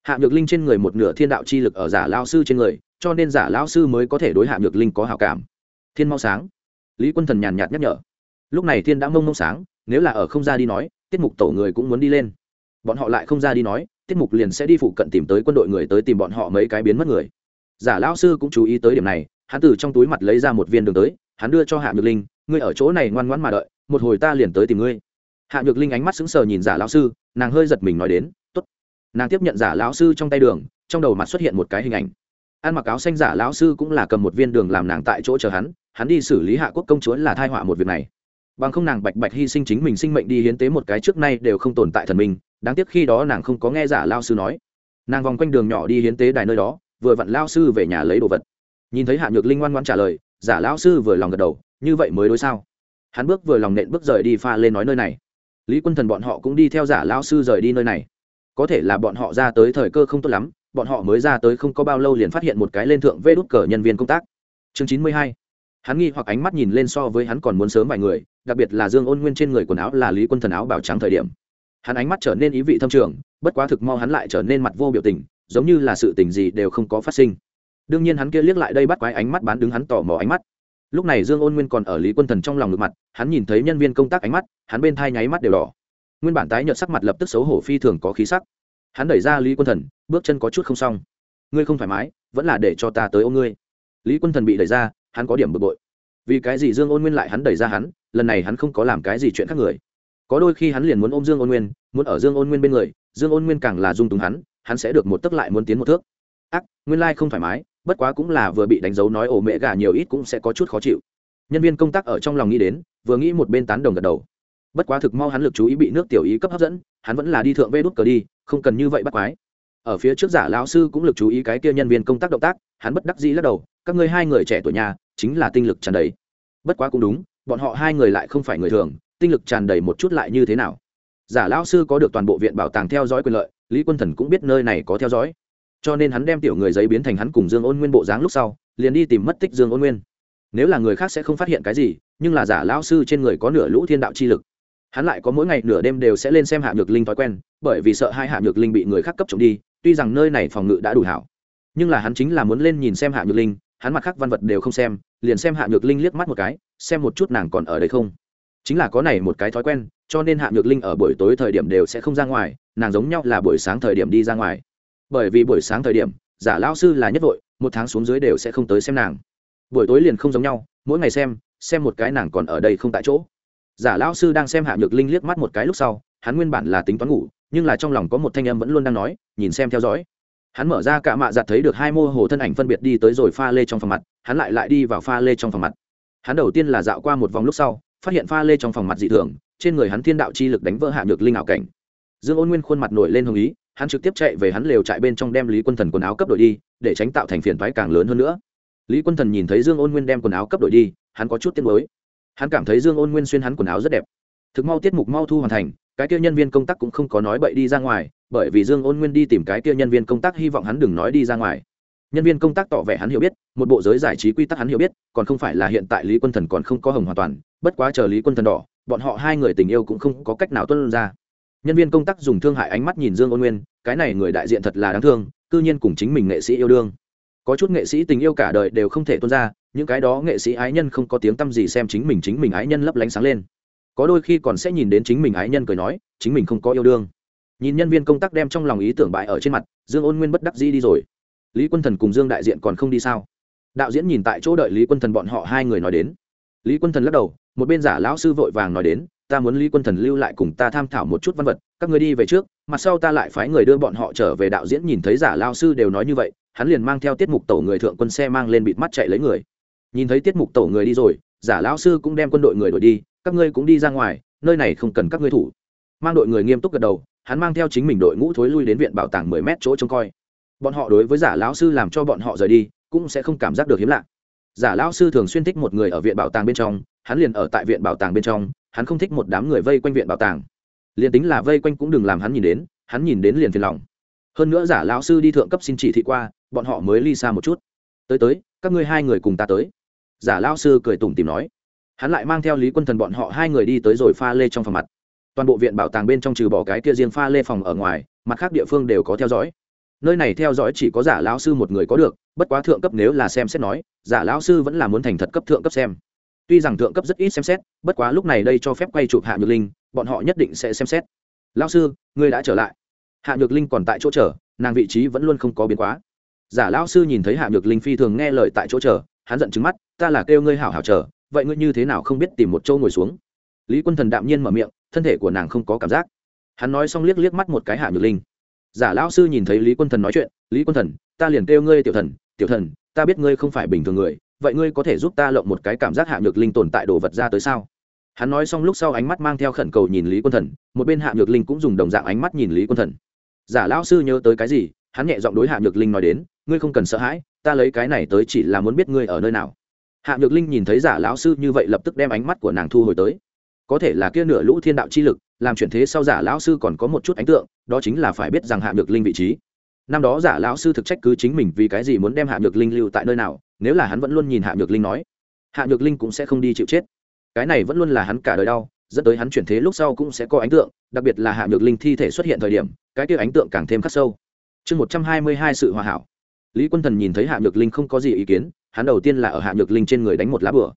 Hạ nhược linh trên người một nửa thiên đạo chi lực ở giả lao sư trên người, cho nên giả lao sư mới có thể đối hạ nhược linh có hào cảm thiên mau sáng. Lý quân thần nhàn nhạt nhắc nhở. Lúc này thiên đã mông mông sáng, nếu là ở không ra đi nói, tiết mục tổ người cũng muốn đi lên. Bọn họ lại không ra đi nói, tiết mục liền sẽ đi phụ cận tìm tới quân đội người tới tìm bọn họ mấy cái biến mất người. Giả lao sư cũng chú ý tới điểm này, hắn từ trong túi mặt lấy ra một viên đường tới, hắn đưa cho hạ nhược linh, ngươi ở chỗ này ngoan ngoãn mà đợi, một hồi ta liền tới tìm ngươi. Hạ nhược linh ánh mắt sững sờ nhìn giả lao sư, nàng hơi giật mình nói đến nàng tiếp nhận giả lão sư trong tay đường, trong đầu mặt xuất hiện một cái hình ảnh ăn mặc áo xanh giả lão sư cũng là cầm một viên đường làm nàng tại chỗ chờ hắn hắn đi xử lý hạ quốc công chúa là thai họa một việc này. Bằng không nàng bạch bạch hy sinh chính mình sinh mệnh đi hiến tế một cái trước nay đều không tồn tại thần minh, đáng tiếc khi đó nàng không có nghe giả lao sư nói. Nàng vòng quanh đường nhỏ đi hiến tế đài nơi đó, vừa vặn lao sư về nhà lấy đồ vật. Nhìn thấy hạ nhược linh ngoan ngoan trả lời, giả lao sư vừa lòng gật đầu, như vậy mới đối sao? Hắn bước vừa lòng nện bước rời đi pha lên nói nơi này. Lý quân thần bọn họ cũng đi theo giả lao sư rời đi nơi này. Có thể là bọn họ ra tới thời cơ không tốt lắm bọn họ mới ra tới không có bao lâu liền phát hiện một cái lên thượng vê đút cờ nhân viên công tác. Chương chín mươi hai. Hắn nghi hoặc ánh mắt nhìn lên so với hắn còn muốn sớm vài người, đặc biệt là dương ôn nguyên trên người quần áo là lý quân thần áo bảo trắng thời điểm. Hắn ánh mắt trở nên ý vị thâm trường, bất quá thực mau hắn lại trở nên mặt vô biểu tình, giống như là sự tình gì đều không có phát sinh. Đương nhiên hắn kia liếc lại đây bắt quái ánh mắt bán đứng hắn tỏ mò ánh mắt. Lúc này dương ôn nguyên còn ở lý quân thần trong lòng ngực mặt, hắn nhìn thấy nhân viên công tác ánh mắt, hắn bên thai nháy mắt đều đỏ. Nguyên bản tái nhợt sắc mặt lập tức xấu hổ phi thường có khí sắc hắn đẩy ra lý quân thần, bước chân có chút không xong. Ngươi không thoải mái, vẫn là để cho ta tới ôm ngươi. Lý quân thần bị đẩy ra, hắn có điểm bực bội. Vì cái gì dương ôn nguyên lại hắn đẩy ra hắn, lần này hắn không có làm cái gì chuyện khác người. Có đôi khi hắn liền muốn ôm dương ôn nguyên, muốn ở dương ôn nguyên bên người, dương ôn nguyên càng là dung túng hắn hắn sẽ được một tấc lại muốn tiến một thước. Ác, nguyên lai không thoải mái, bất quá cũng là vừa bị đánh dấu nói ổ mẹ gà nhiều ít cũng sẽ có chút khó chịu. Nhân viên công tác ở trong lòng nghĩ đến, vừa nghĩ một bên tán đồng gật đầu bất quá thực mau hắn lực chú ý bị nước tiểu ý cấp hấp dẫn, hắn vẫn là đi thượng vê đút cờ đi, không cần như vậy bắt quái. Ở phía trước giả lão sư cũng lực chú ý cái kia nhân viên công tác động tác, hắn bất đắc dĩ lắc đầu, các ngươi hai người trẻ tuổi nhà, chính là tinh lực tràn đầy. Bất quá cũng đúng, bọn họ hai người lại không phải người thường, tinh lực tràn đầy một chút lại như thế nào? Giả lão sư có được toàn bộ viện bảo tàng theo dõi quyền lợi, lý quân thần cũng biết nơi này có theo dõi. Cho nên hắn đem tiểu người giấy biến thành hắn cùng dương ôn nguyên bộ dáng lúc sau, liền đi tìm mất tích dương ôn nguyên. Nếu là người khác sẽ không phát hiện cái gì, nhưng là giả lão sư trên người có nửa lũ thiên đạo chi lực hắn lại có mỗi ngày nửa đêm đều sẽ lên xem hạ nhược linh thói quen, bởi vì sợ hai hạ nhược linh bị người khác cấp trộm đi, tuy rằng nơi này phòng ngự đã đủ hảo. Nhưng là hắn chính là muốn lên nhìn xem hạ nhược linh, hắn mặt khác văn vật đều không xem, liền xem hạ nhược linh liếc mắt một cái, xem một chút nàng còn ở đây không. Chính là có này một cái thói quen, cho nên hạ nhược linh ở buổi tối thời điểm đều sẽ không ra ngoài, nàng giống nhau là buổi sáng thời điểm đi ra ngoài. Bởi vì buổi sáng thời điểm, giả lao sư là nhất vội, một tháng xuống dưới đều sẽ không tới xem nàng. Buổi tối liền không giống nhau, mỗi ngày xem xem một cái nàng còn ở đây không tại chỗ giả lão sư đang xem hạ nhược linh liếc mắt một cái lúc sau, hắn nguyên bản là tính toán ngủ, nhưng là trong lòng có một thanh âm vẫn luôn đang nói, nhìn xem theo dõi. Hắn mở ra cả mạ giặt thấy được hai mô hồ thân ảnh phân biệt đi tới rồi pha lê trong phòng mặt, hắn lại lại đi vào pha lê trong phòng mặt. Hắn đầu tiên là dạo qua một vòng lúc sau, phát hiện pha lê trong phòng mặt dị thường, trên người hắn thiên đạo chi lực đánh vỡ hạ nhược linh ảo cảnh. Dương ôn nguyên khuôn mặt nổi lên hồng ý, hắn trực tiếp chạy về hắn lều trại bên trong đem lý quân thần quần áo cấp đội đi, để tránh tạo thành phiền thoái càng lớn hơn nữa. Lý quân thần nhìn thấy dương ôn nguyên đem quần áo cấp đội đi, hắn có chút tiếc mới hắn cảm thấy dương ôn nguyên xuyên hắn quần áo rất đẹp. Thực mau tiết mục mau thu hoàn thành, cái kia nhân viên công tác cũng không có nói bậy đi ra ngoài, bởi vì dương ôn nguyên đi tìm cái kia nhân viên công tác hy vọng hắn đừng nói đi ra ngoài. Nhân viên công tác tỏ vẻ hắn hiểu biết, một bộ giới giải trí quy tắc hắn hiểu biết, còn không phải là hiện tại lý quân thần còn không có hồng hoàn toàn, bất quá chờ lý quân thần đỏ, bọn họ hai người tình yêu cũng không có cách nào tuân ra. Nhân viên công tác dùng thương hại ánh mắt nhìn dương ôn nguyên, cái này người đại diện thật là đáng thương, cư nhiên cùng chính mình nghệ sĩ yêu đương. Có chút nghệ sĩ tình yêu cả đời đều không thể tuân ra những cái đó nghệ sĩ ái nhân không có tiếng t â m gì xem chính mình chính mình ái nhân lấp lánh sáng lên. Có đôi khi còn sẽ nhìn đến chính mình ái nhân cười nói, chính mình không có yêu đương. Nhìn nhân viên công tác đem trong lòng ý tưởng bại ở trên mặt, dương ôn nguyên bất đắc dĩ đi rồi. Lý quân thần cùng dương đại diện còn không đi sao? Đạo diễn nhìn tại chỗ đợi lý quân thần bọn họ hai người nói đến. Lý quân thần lắc đầu, một bên giả lão sư vội vàng nói đến, ta muốn lý quân thần lưu lại cùng ta tham thảo một chút văn vật, các người đi về trước, mặt sau ta lại phái người đưa bọn họ trở về đạo diễn nhìn thấy giả lao sư đều nói như vậy, hắn liền mang theo tiết mục tổ người thượng quân xe mang lên bịt mắt chạy lấy người nhìn thấy tiết mục tổ người đi rồi, giả lão sư cũng đem quân đội người đổi đi, các ngươi cũng đi ra ngoài, nơi này không cần các ngươi thủ. Mang đội người nghiêm túc gật đầu, hắn mang theo chính mình đội ngũ thối lui đến viện bảo tàng mười mét chỗ trông coi. Bọn họ đối với giả lão sư làm cho bọn họ rời đi, cũng sẽ không cảm giác được hiếm lạ. Giả lão sư thường xuyên thích một người ở viện bảo tàng bên trong, hắn liền ở tại viện bảo tàng bên trong, hắn không thích một đám người vây quanh viện bảo tàng. Liền tính là vây quanh cũng đừng làm hắn nhìn đến, hắn nhìn đến liền phiền lòng. Hơn nữa giả lão sư đi thượng cấp xin chỉ thị qua, bọn họ mới ly xa một chút. Tới tới, các ngươi hai người cùng ta tới giả lão sư cười tủm tìm nói. Hắn lại mang theo lý quân thần bọn họ hai người đi tới rồi pha lê trong phòng mặt. Toàn bộ viện bảo tàng bên trong trừ bỏ cái kia riêng pha lê phòng ở ngoài, mặt khác địa phương đều có theo dõi. Nơi này theo dõi chỉ có giả lão sư một người có được, bất quá thượng cấp nếu là xem xét nói, giả lão sư vẫn là muốn thành thật cấp thượng cấp xem. Tuy rằng thượng cấp rất ít xem xét, bất quá lúc này đây cho phép quay chụp hạ nhược linh, bọn họ nhất định sẽ xem xét. Lão sư ngươi đã trở lại. Hạ nhược linh còn tại chỗ chờ, nàng vị trí vẫn luôn không có biến quá. Giả lão sư nhìn thấy hạ nhược linh phi thường nghe lời tại chỗ chờ hắn giận trứng mắt, ta là kêu ngươi hảo hảo chờ, vậy ngươi như thế nào không biết tìm một chỗ ngồi xuống? Lý quân thần đạm nhiên mở miệng, thân thể của nàng không có cảm giác. Hắn nói xong liếc liếc mắt một cái hạ nhược linh. Giả lão sư nhìn thấy lý quân thần nói chuyện, lý quân thần, ta liền kêu ngươi tiểu thần tiểu thần, ta biết ngươi không phải bình thường người, vậy ngươi có thể giúp ta lộng một cái cảm giác hạ nhược linh tồn tại đồ vật ra tới sao? Hắn nói xong lúc sau ánh mắt mang theo khẩn cầu nhìn lý quân thần, một bên hạ nhược linh cũng dùng đồng dạng ánh mắt nhìn lý quân thần. Giả lão sư nhớ tới cái gì? Hắn nhẹ giọng đối hạ nhược linh nói đến ngươi không cần sợ hãi, ta lấy cái này tới chỉ là muốn biết ngươi ở nơi nào. Hạ nhược linh nhìn thấy giả lão sư như vậy lập tức đem ánh mắt của nàng thu hồi tới. Có thể là kia nửa lũ thiên đạo chi lực, làm chuyển thế sau giả lão sư còn có một chút ánh tượng, đó chính là phải biết rằng hạ nhược linh vị trí. Năm đó giả lão sư thực trách cứ chính mình vì cái gì muốn đem hạ nhược linh lưu tại nơi nào, nếu là hắn vẫn luôn nhìn hạ nhược linh nói, hạ nhược linh cũng sẽ không đi chịu chết. Cái này vẫn luôn là hắn cả đời đau, dẫn tới hắn chuyển thế lúc sau cũng sẽ có ánh tượng, đặc biệt là hạ nhược linh thi thể xuất hiện thời điểm, cái kia ánh tượng càng thêm khắc sâu. Chương một trăm hai mươi hai sự hòa hảo lý quân thần nhìn thấy hạ nhược linh không có gì ý kiến, hắn đầu tiên là ở hạ nhược linh trên người đánh một lá bửa.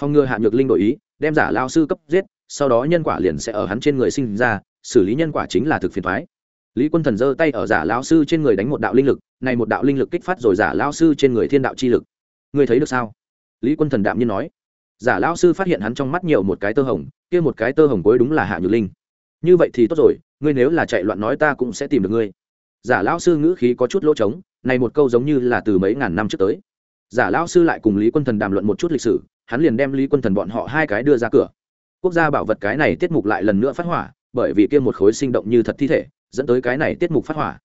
Phòng ngừa hạ nhược linh đổi ý, đem giả lao sư cấp giết, sau đó nhân quả liền sẽ ở hắn trên người sinh ra, xử lý nhân quả chính là thực phiền thoái lý quân thần giơ tay ở giả lao sư trên người đánh một đạo linh lực, này một đạo linh lực kích phát rồi giả lao sư trên người thiên đạo chi lực. Ngươi thấy được sao? Lý quân thần đạm nhiên nói. Giả lao sư phát hiện hắn trong mắt nhiều một cái tơ hồng, kia một cái tơ hồng cuối đúng là hạ nhược linh. Như vậy thì tốt rồi, ngươi nếu là chạy loạn nói ta cũng sẽ tìm được ngươi giả lao sư ngữ khí có chút lỗ trống, này một câu giống như là từ mấy ngàn năm trước tới. Giả lao sư lại cùng lý quân thần đàm luận một chút lịch sử, hắn liền đem lý quân thần bọn họ hai cái đưa ra cửa. Quốc gia bảo vật cái này tiết mục lại lần nữa phát hỏa, bởi vì kia một khối sinh động như thật thi thể, dẫn tới cái này tiết mục phát hỏa.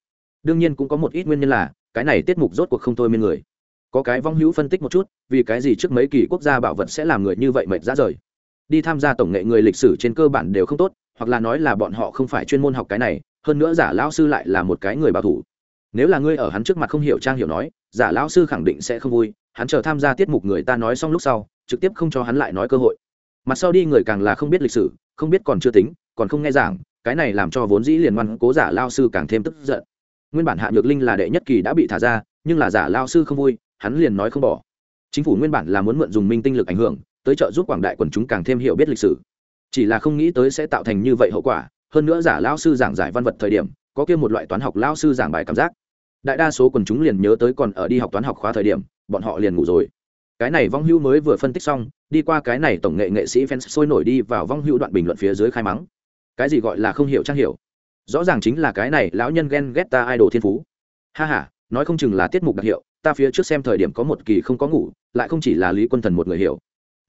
Đương nhiên cũng có một ít nguyên nhân là, cái này tiết mục rốt cuộc không thôi miên người. Có cái vong hữu phân tích một chút, vì cái gì trước mấy kỳ quốc gia bảo vật sẽ làm người như vậy mệt ra rời? Đi tham gia tổng nghệ người lịch sử trên cơ bản đều không tốt, hoặc là nói là bọn họ không phải chuyên môn học cái này hơn nữa giả lão sư lại là một cái người bảo thủ. Nếu là ngươi ở hắn trước mặt không hiểu trang hiểu nói, giả lão sư khẳng định sẽ không vui, hắn chờ tham gia tiết mục người ta nói xong lúc sau, trực tiếp không cho hắn lại nói cơ hội. Mặt sau đi người càng là không biết lịch sử, không biết còn chưa tính, còn không nghe giảng, cái này làm cho vốn dĩ liền ngoan cố giả lao sư càng thêm tức giận. Nguyên bản hạ nhược linh là đệ nhất kỳ đã bị thả ra, nhưng là giả lao sư không vui, hắn liền nói không bỏ. Chính phủ nguyên bản là muốn mượn dùng minh tinh lực ảnh hưởng, tới trợ giúp quảng đại quần chúng càng thêm hiểu biết lịch sử. Chỉ là không nghĩ tới sẽ tạo thành như vậy hậu quả hơn nữa giả lao sư giảng giải văn vật thời điểm, có kia một loại toán học lao sư giảng bài cảm giác. Đại đa số quần chúng liền nhớ tới còn ở đi học toán học khóa thời điểm, bọn họ liền ngủ rồi. Cái này vong hưu mới vừa phân tích xong, đi qua cái này tổng nghệ nghệ sĩ fans sôi nổi đi vào vong hưu đoạn bình luận phía dưới khai mắng. Cái gì gọi là không hiểu trang hiểu? Rõ ràng chính là cái này lão nhân ghen ghét ta idol thiên phú. Ha h a nói không chừng là tiết mục đặc hiệu, ta phía trước xem thời điểm có một kỳ không có ngủ, lại không chỉ là lý quân thần một người hiểu.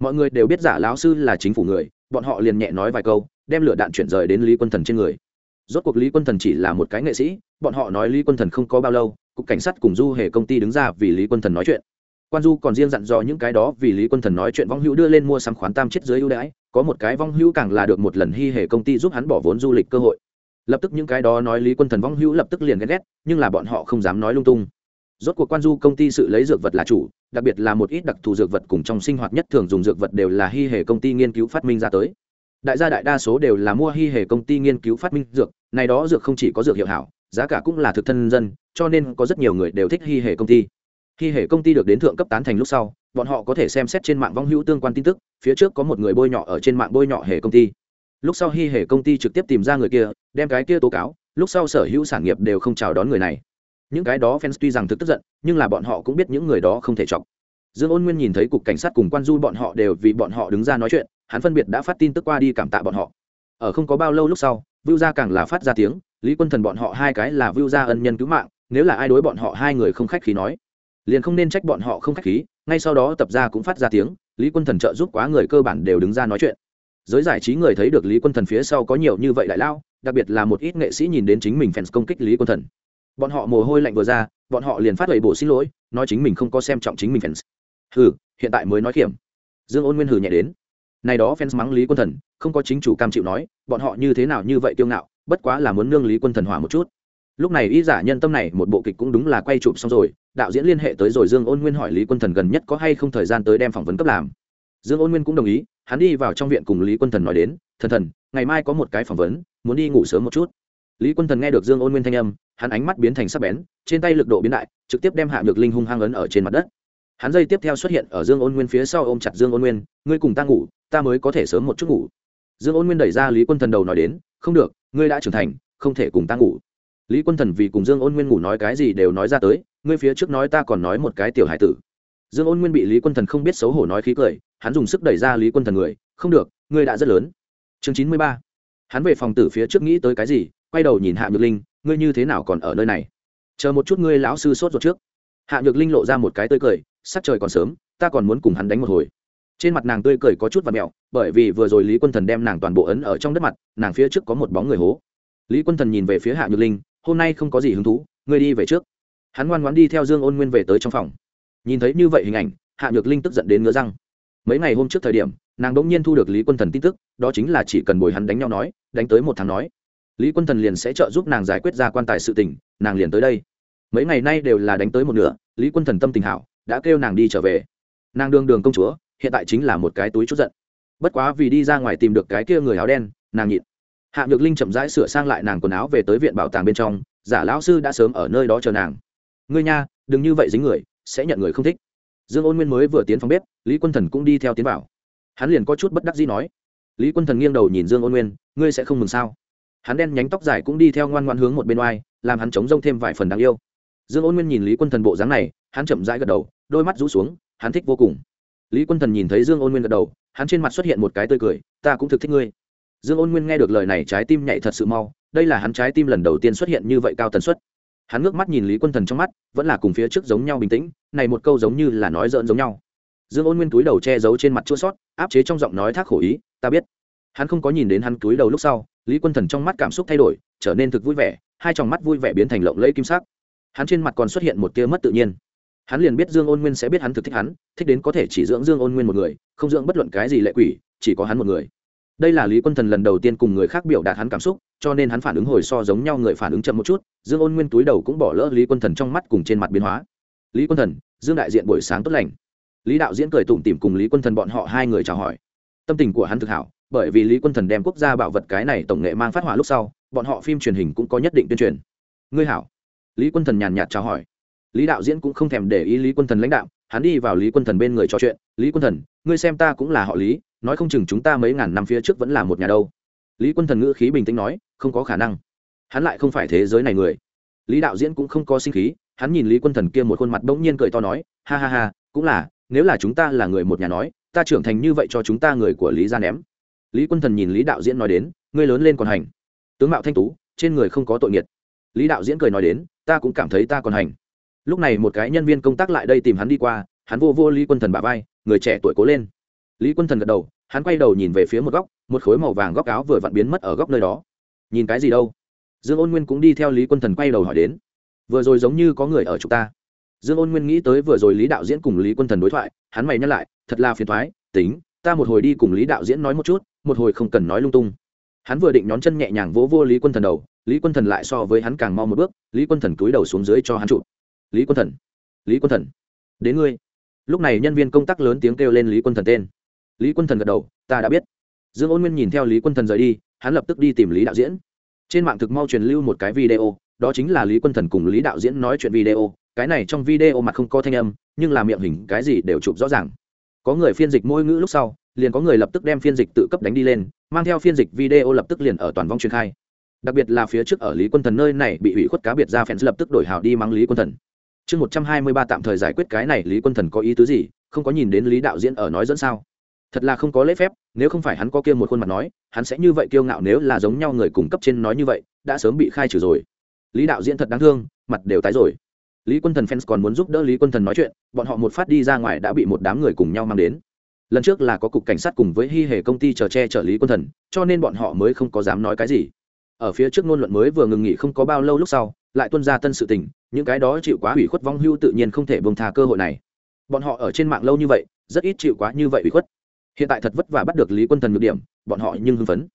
Mọi người đều biết giả lão sư là chính phủ người bọn họ liền nhẹ nói vài câu, đem lửa đạn chuyển rời đến lý quân thần trên người. Rốt cuộc lý quân thần chỉ là một cái nghệ sĩ, bọn họ nói lý quân thần không có bao lâu, cục cảnh sát cùng du hề công ty đứng ra vì lý quân thần nói chuyện. Quan du còn riêng dặn dò những cái đó vì lý quân thần nói chuyện vong hữu đưa lên mua sắm khoán tam chết dưới ưu đãi, có một cái vong hữu càng là được một lần hy hề công ty giúp hắn bỏ vốn du lịch cơ hội. Lập tức những cái đó nói lý quân thần vong hữu lập tức liền ghét ghét, nhưng là bọn họ không dám nói lung tung rốt cuộc quan du công ty sự lấy dược vật là chủ, đặc biệt là một ít đặc thù dược vật cùng trong sinh hoạt nhất thường dùng dược vật đều là hy hề công ty nghiên cứu phát minh ra tới. Đại gia đại đa số đều là mua hy hề công ty nghiên cứu phát minh dược, này đó dược không chỉ có dược hiệu hảo, giá cả cũng là thực thân dân, cho nên có rất nhiều người đều thích hy hề công ty. Hy hề công ty được đến thượng cấp tán thành lúc sau, bọn họ có thể xem xét trên mạng vong hữu tương quan tin tức, phía trước có một người bôi nhọ ở trên mạng bôi nhọ hề công ty. Lúc sau hy hề công ty trực tiếp tìm ra người kia, đem cái kia tố cáo, lúc sau sở hữu sản nghiệp đều không chào đón người này những cái đó fans tuy rằng thực tức giận, nhưng là bọn họ cũng biết những người đó không thể chọc. Dương ôn nguyên nhìn thấy cục cảnh sát cùng quan du bọn họ đều vì bọn họ đứng ra nói chuyện, hắn phân biệt đã phát tin tức qua đi cảm tạ bọn họ. Ở không có bao lâu lúc sau, vưu gia càng là phát ra tiếng, lý quân thần bọn họ hai cái là vưu gia ân nhân cứu mạng, nếu là ai đối bọn họ hai người không khách khí nói, liền không nên trách bọn họ không khách khí, ngay sau đó tập gia cũng phát ra tiếng, lý quân thần trợ giúp quá người cơ bản đều đứng ra nói chuyện. Giới giải trí người thấy được lý quân thần phía sau có nhiều như vậy đại lao, đặc biệt là một ít nghệ sĩ nhìn đến chính mình fans công kích lý quân thần bọn họ mồ hôi lạnh vừa ra, bọn họ liền phát lời bộ xin lỗi, nói chính mình không có xem trọng chính mình fans. Hừ, hiện tại mới nói kiểm dương ôn nguyên hừ nhẹ đến. Này đó fans mắng lý quân thần, không có chính chủ cam chịu nói, bọn họ như thế nào như vậy kiêu ngạo, bất quá là muốn nương lý quân thần hỏa một chút. Lúc này y giả nhân tâm này một bộ kịch cũng đúng là quay chụp xong rồi, đạo diễn liên hệ tới rồi dương ôn nguyên hỏi lý quân thần gần nhất có hay không thời gian tới đem phỏng vấn cấp làm. Dương ôn nguyên cũng đồng ý, hắn đi vào trong viện cùng lý quân thần nói đến, thần thần, ngày mai có một cái phỏng vấn, muốn đi ngủ sớm một chút. Lý quân thần nghe được dương ôn nguyên thanh âm hắn ánh mắt biến thành sắc bén, trên tay lực độ biến đại, trực tiếp đem hạ nhược linh hung hăng ấn ở trên mặt đất. Hắn dây tiếp theo xuất hiện ở dương ôn nguyên phía sau ôm chặt dương ôn nguyên, ngươi cùng ta ngủ, ta mới có thể sớm một chút ngủ. Dương ôn nguyên đẩy ra lý quân thần đầu nói đến, không được, ngươi đã trưởng thành, không thể cùng ta ngủ. Lý quân thần vì cùng dương ôn nguyên ngủ nói cái gì đều nói ra tới, ngươi phía trước nói ta còn nói một cái tiểu hải tử. Dương ôn nguyên bị lý quân thần không biết xấu hổ nói khí cười, hắn dùng sức đẩy ra lý quân thần người, không được, ngươi đã rất lớn. Chương chín mươi ba. Hắn về phòng tử phía trước nghĩ tới cái gì, quay đầu nhìn hạ nhược linh ngươi như thế nào còn ở nơi này? Chờ một chút ngươi lão sư sốt ruột trước. Hạ nhược linh lộ ra một cái tươi cười sắc trời còn sớm, ta còn muốn cùng hắn đánh một hồi. Trên mặt nàng tươi cười có chút và mẹo, bởi vì vừa rồi lý quân thần đem nàng toàn bộ ấn ở trong đất mặt, nàng phía trước có một bóng người hố. Lý quân thần nhìn về phía hạ nhược linh, hôm nay không có gì hứng thú, ngươi đi về trước. Hắn ngoan ngoãn đi theo dương ôn nguyên về tới trong phòng. Nhìn thấy như vậy hình ảnh, hạ nhược linh tức giận đến ngứa răng. Mấy ngày hôm trước thời điểm, nàng đ ỗ n g nhiên thu được lý quân thần tin tức, đó chính là chỉ cần bồi hắn đánh nhau nói, đánh tới một tháng nói lý quân thần liền sẽ trợ giúp nàng giải quyết ra quan tài sự tình, nàng liền tới đây. Mấy ngày nay đều là đánh tới một nửa, lý quân thần tâm tình hảo, đã kêu nàng đi trở về. Nàng đương đường công chúa, hiện tại chính là một cái túi chút giận. Bất quá vì đi ra ngoài tìm được cái kia người áo đen, nàng nhịn. Hạ nhược linh chậm rãi sửa sang lại nàng quần áo về tới viện bảo tàng bên trong, giả lão sư đã sớm ở nơi đó chờ nàng. Ngươi nha, đừng như vậy dính người, sẽ nhận người không thích. Dương ôn nguyên mới vừa tiến phòng bếp, lý quân thần cũng đi theo tiến vào. Hắn liền có chút bất đắc dĩ nói. Lý quân thần nghiêng đầu nhìn dương ôn nguyên, ngươi sẽ không mừng sao? Hắn đen nhánh tóc dài cũng đi theo ngoan ngoan hướng một bên oai, làm hắn chống rông thêm vài phần đáng yêu. Dương ôn nguyên nhìn lý quân thần bộ dáng này, hắn chậm rãi gật đầu, đôi mắt rũ xuống, hắn thích vô cùng. Lý quân thần nhìn thấy dương ôn nguyên gật đầu, hắn trên mặt xuất hiện một cái tươi cười, ta cũng thực thích ngươi. Dương ôn nguyên nghe được lời này trái tim nhảy thật sự mau, đây là hắn trái tim lần đầu tiên xuất hiện như vậy cao tần suất. Hắn ngước mắt nhìn lý quân thần trong mắt, vẫn là cùng phía trước giống nhau bình tĩnh, này một câu giống như là nói dỡn giống nhau. Dương ôn nguyên túi đầu che giấu trên mặt chua sót, áp chế trong giọng nói thác khổ ý, ta biết. Hắn không có nhìn đến hắn túi đầu lúc sau lý quân thần trong mắt cảm xúc thay đổi, trở nên thực vui vẻ, hai tròng mắt vui vẻ biến thành lộng lẫy kim sắc. Hắn trên mặt còn xuất hiện một tia mất tự nhiên. Hắn liền biết dương ôn nguyên sẽ biết hắn thực thích hắn, thích đến có thể chỉ dưỡng dương ôn nguyên một người, không dưỡng bất luận cái gì lệ quỷ, chỉ có hắn một người. Đây là lý quân thần lần đầu tiên cùng người khác biểu đạt hắn cảm xúc, cho nên hắn phản ứng hồi so giống nhau người phản ứng chậm một chút, dương ôn nguyên túi đầu cũng bỏ lỡ lý quân thần trong mắt cùng trên mặt biến hóa. Lý quân thần, dương đại diện buổi sáng tốt lành. Lý đạo diễn cười tủm tỉm cùng lý quân thần bọn họ hai người chào hỏi. Tâm tình của hắn thực hảo bởi vì lý quân thần đem quốc gia bảo vật cái này tổng nghệ mang phát hỏa lúc sau, bọn họ phim truyền hình cũng có nhất định tuyên truyền. Ngươi hảo. Lý quân thần nhàn nhạt chào hỏi. Lý đạo diễn cũng không thèm để ý lý quân thần lãnh đạo, hắn đi vào lý quân thần bên người trò chuyện. Lý quân thần, ngươi xem ta cũng là họ lý, nói không chừng chúng ta mấy ngàn năm phía trước vẫn là một nhà đâu. Lý quân thần ngữ khí bình tĩnh nói, không có khả năng. Hắn lại không phải thế giới này người. Lý đạo diễn cũng không có sinh khí, hắn nhìn lý quân thần kia một khuôn mặt bỗng nhiên cười to nói, ha ha ha, cũng là, nếu là chúng ta là người một nhà nói, ta trưởng thành như vậy cho chúng ta người của lý ra ném lý quân thần nhìn lý đạo diễn nói đến, ngươi lớn lên còn hành. Tướng mạo thanh tú, trên người không có tội nghiệt lý đạo diễn cười nói đến, ta cũng cảm thấy ta còn hành. Lúc này một cái nhân viên công tác lại đây tìm hắn đi qua, hắn vô vô lý quân thần bà vai, người trẻ tuổi cố lên. Lý quân thần gật đầu, hắn quay đầu nhìn về phía một góc, một khối màu vàng góc áo vừa vặn biến mất ở góc nơi đó. Nhìn cái gì đâu? Dương ôn nguyên cũng đi theo lý quân thần quay đầu hỏi đến. Vừa rồi giống như có người ở chúng ta. Dương ôn nguyên nghĩ tới vừa rồi lý đạo diễn cùng lý quân thần đối thoại, hắn mày nhắc lại, thật là phiền thoái, tính, ta một hồi đi cùng lý đạo diễn nói một chút một hồi không cần nói lung tung. Hắn vừa định nhón chân nhẹ nhàng vỗ vô lý quân thần đầu, lý quân thần lại so với hắn càng mau một bước, lý quân thần cúi đầu xuống dưới cho hắn chụp. Lý quân thần, lý quân thần, đến ngươi. Lúc này nhân viên công tác lớn tiếng kêu lên lý quân thần tên. Lý quân thần gật đầu, ta đã biết. Dương ôn nguyên nhìn theo lý quân thần rời đi, hắn lập tức đi tìm lý đạo diễn. Trên mạng thực mau truyền lưu một cái video, đó chính là lý quân thần cùng lý đạo diễn nói chuyện video, cái này trong video mặt không có thanh âm, nhưng là miệng hình cái gì đều chụp rõ ràng. Có người phiên dịch môi ngữ lúc sau liền có người lập tức đem phiên dịch tự cấp đánh đi lên, mang theo phiên dịch video lập tức liền ở toàn vong truyền khai. Đặc biệt là phía trước ở lý quân thần nơi này bị hủy khuất cá biệt ra fans lập tức đổi hào đi mang lý quân thần. Chương một trăm hai mươi ba tạm thời giải quyết cái này, lý quân thần có ý tứ gì? Không có nhìn đến lý đạo diễn ở nói dẫn sao? Thật là không có lễ phép, nếu không phải hắn có kia một khuôn mặt nói, hắn sẽ như vậy kiêu ngạo nếu là giống nhau người cùng cấp trên nói như vậy, đã sớm bị khai trừ rồi. Lý đạo diễn thật đáng thương, mặt đều tái rồi. Lý quân thần fans còn muốn giúp đỡ lý quân thần nói chuyện, bọn họ một phát đi ra ngoài đã bị một đám người cùng nhau mang đến lần trước là có cục cảnh sát cùng với hy hề công ty chờ che trợ lý quân thần, cho nên bọn họ mới không có dám nói cái gì. Ở phía trước ngôn luận mới vừa ngừng nghỉ không có bao lâu lúc sau, lại tuân ra tân sự tình, những cái đó chịu quá ủy khuất vong hưu tự nhiên không thể bông thà cơ hội này. Bọn họ ở trên mạng lâu như vậy, rất ít chịu quá như vậy ủy khuất. Hiện tại thật vất vả bắt được lý quân thần nhược điểm, bọn họ nhưng hưng phấn.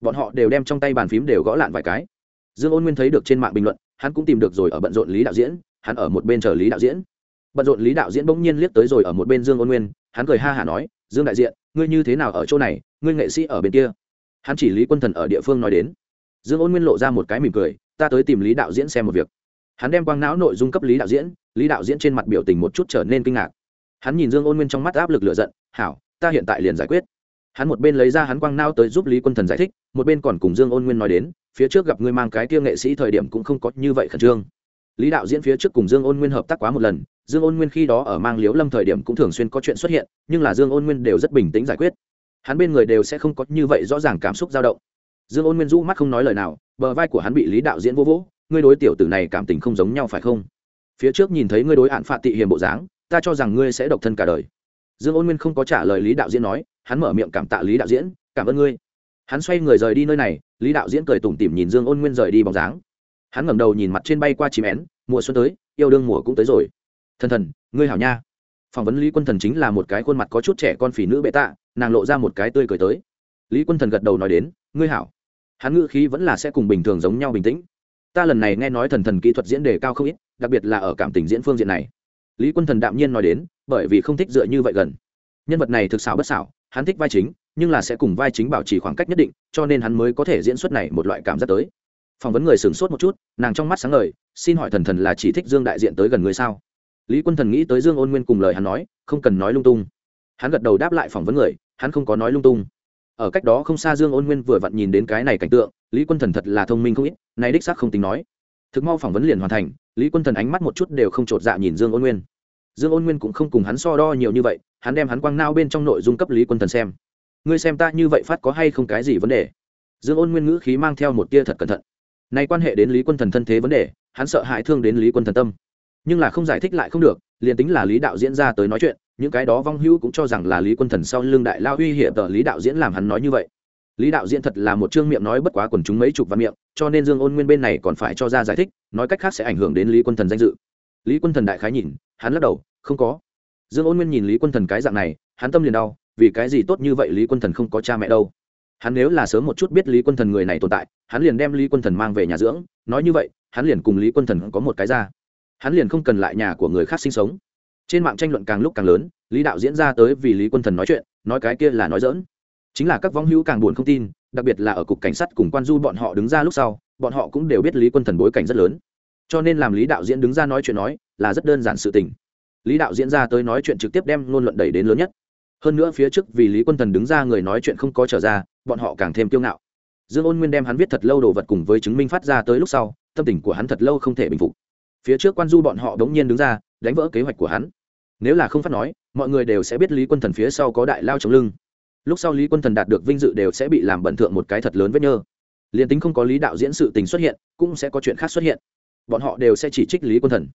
Bọn họ đều đem trong tay bàn phím đều gõ lạn vài cái. Dương ôn nguyên thấy được trên mạng bình luận, hắn cũng tìm được rồi ở bận rộn lý đạo diễn, hắn ở một bên chờ lý đạo diễn. Bận rộn lý đạo diễn bỗng nhiên liếc tới rồi ở một bên dương ôn nguyên, hắn cười ha hả nói dương đại diện, ngươi như thế nào ở chỗ này, ngươi nghệ sĩ ở bên kia? Hắn chỉ lý quân thần ở địa phương nói đến. Dương ôn nguyên lộ ra một cái mỉm cười, ta tới tìm lý đạo diễn xem một việc. Hắn đem quang não nội dung cấp lý đạo diễn, lý đạo diễn trên mặt biểu tình một chút trở nên kinh ngạc. Hắn nhìn dương ôn nguyên trong mắt áp lực lựa giận, hảo, ta hiện tại liền giải quyết. Hắn một bên lấy ra hắn quang não tới giúp lý quân thần giải thích, một bên còn cùng dương ôn nguyên nói đến, phía trước gặp ngươi mang cái kia nghệ sĩ thời điểm cũng không có như vậy khẩn trương lý đạo diễn phía trước cùng dương ôn nguyên hợp tác quá một lần, dương ôn nguyên khi đó ở mang liếu lâm thời điểm cũng thường xuyên có chuyện xuất hiện, nhưng là dương ôn nguyên đều rất bình tĩnh giải quyết. Hắn bên người đều sẽ không có như vậy rõ ràng cảm xúc dao động. Dương ôn nguyên rũ mắt không nói lời nào, bờ vai của hắn bị lý đạo diễn vô vỗ, ngươi đối tiểu tử này cảm tình không giống nhau phải không? Phía trước nhìn thấy ngươi đối hạn phạt tị Hiền bộ dáng, ta cho rằng ngươi sẽ độc thân cả đời. Dương ôn nguyên không có trả lời lý đạo diễn nói, hắn mở miệng cảm tạ lý đạo diễn, cảm ơn ngươi. Hắn xoay người rời đi nơi này, lý đạo diễn cười tủm tỉm nhìn dương ôn nguyên rời đi bóng dáng hắn ngẩng đầu nhìn mặt trên bay qua chim én, mùa xuân tới, yêu đương mùa cũng tới rồi. Thần thần, ngươi hảo nha. Phỏng vấn lý quân thần chính là một cái khuôn mặt có chút trẻ con phỉ nữ bệ tạ, nàng lộ ra một cái tươi cười tới. Lý quân thần gật đầu nói đến, ngươi hảo. Hắn ngữ khí vẫn là sẽ cùng bình thường giống nhau bình tĩnh. Ta lần này nghe nói thần thần kỹ thuật diễn đề cao không ít, đặc biệt là ở cảm tình diễn phương diện này. Lý quân thần đạm nhiên nói đến, bởi vì không thích dựa như vậy gần. Nhân vật này thực xảo bất xảo, hắn thích vai chính, nhưng là sẽ cùng vai chính bảo trì khoảng cách nhất định, cho nên hắn mới có thể diễn xuất này một loại cảm giác tới phỏng vấn người sửng sốt một chút, nàng trong mắt sáng ngời, xin hỏi thần thần là chỉ thích dương đại diện tới gần người sao? Lý quân thần nghĩ tới dương ôn nguyên cùng lời hắn nói, không cần nói lung tung. Hắn gật đầu đáp lại phỏng vấn người, hắn không có nói lung tung. Ở cách đó không xa dương ôn nguyên vừa vặn nhìn đến cái này cảnh tượng, lý quân thần thật là thông minh không ít, nay đích xác không tính nói. Thực mau phỏng vấn liền hoàn thành, lý quân thần ánh mắt một chút đều không chột dạ nhìn dương ôn nguyên. Dương ôn nguyên cũng không cùng hắn so đo nhiều như vậy, hắn đem hắn quăng nao bên trong nội dung cấp lý quân thần xem. Ngươi xem ta như vậy phát có hay không cái gì vấn đề? Dương ôn nguyên ngữ khí mang theo một tia thật cẩn thận nay quan hệ đến lý quân thần thân thế vấn đề, hắn sợ hãi thương đến lý quân thần tâm. Nhưng là không giải thích lại không được, liền tính là lý đạo diễn ra tới nói chuyện, những cái đó vong hữu cũng cho rằng là lý quân thần sau lưng đại lao uy hiểm tờ lý đạo diễn làm hắn nói như vậy. Lý đạo diễn thật là một chương miệng nói bất quá quần chúng mấy chục văn miệng, cho nên dương ôn nguyên bên này còn phải cho ra giải thích, nói cách khác sẽ ảnh hưởng đến lý quân thần danh dự. Lý quân thần đại khái nhìn, hắn lắc đầu, không có. Dương ôn nguyên nhìn lý quân thần cái dạng này, hắn tâm liền đau, vì cái gì tốt như vậy lý quân thần không có cha mẹ đâu? Hắn nếu là sớm một chút biết lý quân thần người này tồn tại, hắn liền đem lý quân thần mang về nhà dưỡng. Nói như vậy, hắn liền cùng lý quân thần có một cái ra. Hắn liền không cần lại nhà của người khác sinh sống. Trên mạng tranh luận càng lúc càng lớn, lý đạo diễn ra tới vì lý quân thần nói chuyện, nói cái kia là nói dỡn chính là các vong hữu càng buồn không tin, đặc biệt là ở cục cảnh sát cùng quan du bọn họ đứng ra lúc sau, bọn họ cũng đều biết lý quân thần bối cảnh rất lớn. Cho nên làm lý đạo diễn đứng ra nói chuyện nói, là rất đơn giản sự tình. Lý đạo diễn ra tới nói chuyện trực tiếp đem ngôn luận đẩy đến lớn nhất. Hơn nữa phía trước vì lý quân thần đứng ra người nói chuyện không có trở ra bọn họ càng thêm kiêu ngạo. Dương ôn nguyên đem hắn viết thật lâu đồ vật cùng với chứng minh phát ra tới lúc sau, tâm tình của hắn thật lâu không thể bình phục. Phía trước quan du bọn họ đống nhiên đứng ra, đánh vỡ kế hoạch của hắn. Nếu là không phát nói, mọi người đều sẽ biết lý quân thần phía sau có đại lao chống lưng. Lúc sau lý quân thần đạt được vinh dự đều sẽ bị làm bẩn thượng một cái thật lớn vết nhơ. Liền tính không có lý đạo diễn sự tình xuất hiện, cũng sẽ có chuyện khác xuất hiện. Bọn họ đều sẽ chỉ trích lý quân thần.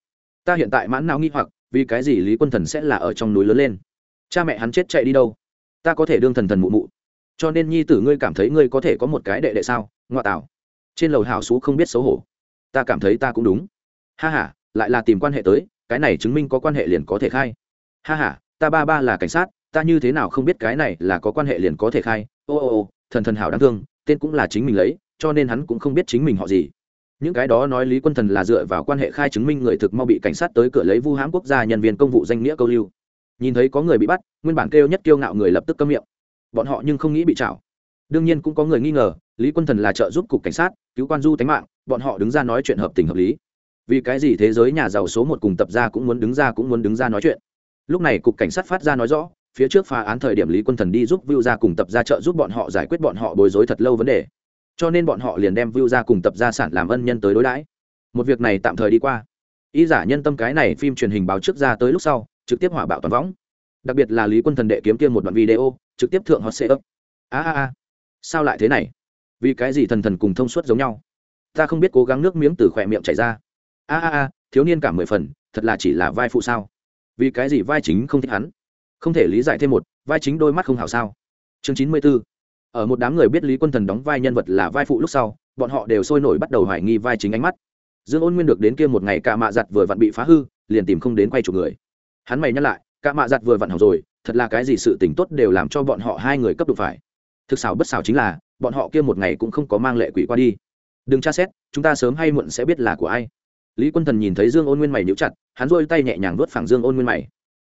Ta hiện tại mãn não nghi hoặc, vì cái gì lý quân thần sẽ là ở trong núi lớn lên? Cha mẹ hắn chết chạy đi đâu? Ta có thể đương thần thần mụ mụ cho nên nhi tử ngươi cảm thấy ngươi có thể có một cái đệ đệ sao? Ngoa tảo trên lầu hào xú không biết xấu hổ. Ta cảm thấy ta cũng đúng. Ha h a lại là tìm quan hệ tới, cái này chứng minh có quan hệ liền có thể khai. Ha h a ta ba ba là cảnh sát, ta như thế nào không biết cái này là có quan hệ liền có thể khai. Ô ô ô, thần thần hảo đáng thương, tên cũng là chính mình lấy, cho nên hắn cũng không biết chính mình họ gì. Những cái đó nói lý quân thần là dựa vào quan hệ khai chứng minh người thực mau bị cảnh sát tới cửa lấy vu hãm quốc gia nhân viên công vụ danh nghĩa câu lưu. Nhìn thấy có người bị bắt, nguyên bản kêu nhất kiêu ngạo người lập tức câm miệng bọn họ nhưng không nghĩ bị trảo. Đương nhiên cũng có người nghi ngờ, lý quân thần là trợ giúp cục cảnh sát, cứu quan du tánh mạng, bọn họ đứng ra nói chuyện hợp tình hợp lý. Vì cái gì thế giới nhà giàu số một cùng tập ra cũng muốn đứng ra cũng muốn đứng ra nói chuyện? Lúc này cục cảnh sát phát ra nói rõ, phía trước phá án thời điểm lý quân thần đi giúp vưu ra cùng tập ra trợ giúp bọn họ giải quyết bọn họ bối rối thật lâu vấn đề. Cho nên bọn họ liền đem vưu ra cùng tập gia sản làm ân nhân tới đối đãi. Một việc này tạm thời đi qua. Ý giả nhân tâm cái này phim truyền hình báo trước ra tới lúc sau, trực tiếp hỏa bạo toàn võng. Đặc biệt là lý quân thần đệ kiếm kia một đoạn video trực tiếp thượng hot sẽ ấp. A a a. Sao lại thế này? Vì cái gì thần thần cùng thông suốt giống nhau? Ta không biết cố gắng nước miếng từ khỏe miệng chảy ra. A a a, thiếu niên cả mười phần, thật là chỉ là vai phụ sao? Vì cái gì vai chính không thích hắn? Không thể lý giải thêm một, vai chính đôi mắt không hảo sao? Chương chín mươi b ố ở một đám người biết lý quân thần đóng vai nhân vật là vai phụ lúc sau, bọn họ đều sôi nổi bắt đầu hoài nghi vai chính ánh mắt. Dương ôn nguyên được đến kia một ngày cả mạ giặt vừa vặn bị phá hư, liền tìm không đến quay chủ người. Hắn mày nhắc lại cả mạ giặt vừa vặn hỏng rồi thật là cái gì sự tình tốt đều làm cho bọn họ hai người cấp độ phải. Thực xảo bất xảo chính là, bọn họ kia một ngày cũng không có mang lệ quỷ qua đi. Đừng tra xét, chúng ta sớm hay muộn sẽ biết là của ai. Lý quân thần nhìn thấy dương ôn nguyên mày nhíu chặt, hắn rôi tay nhẹ nhàng vớt phẳng dương ôn nguyên mày.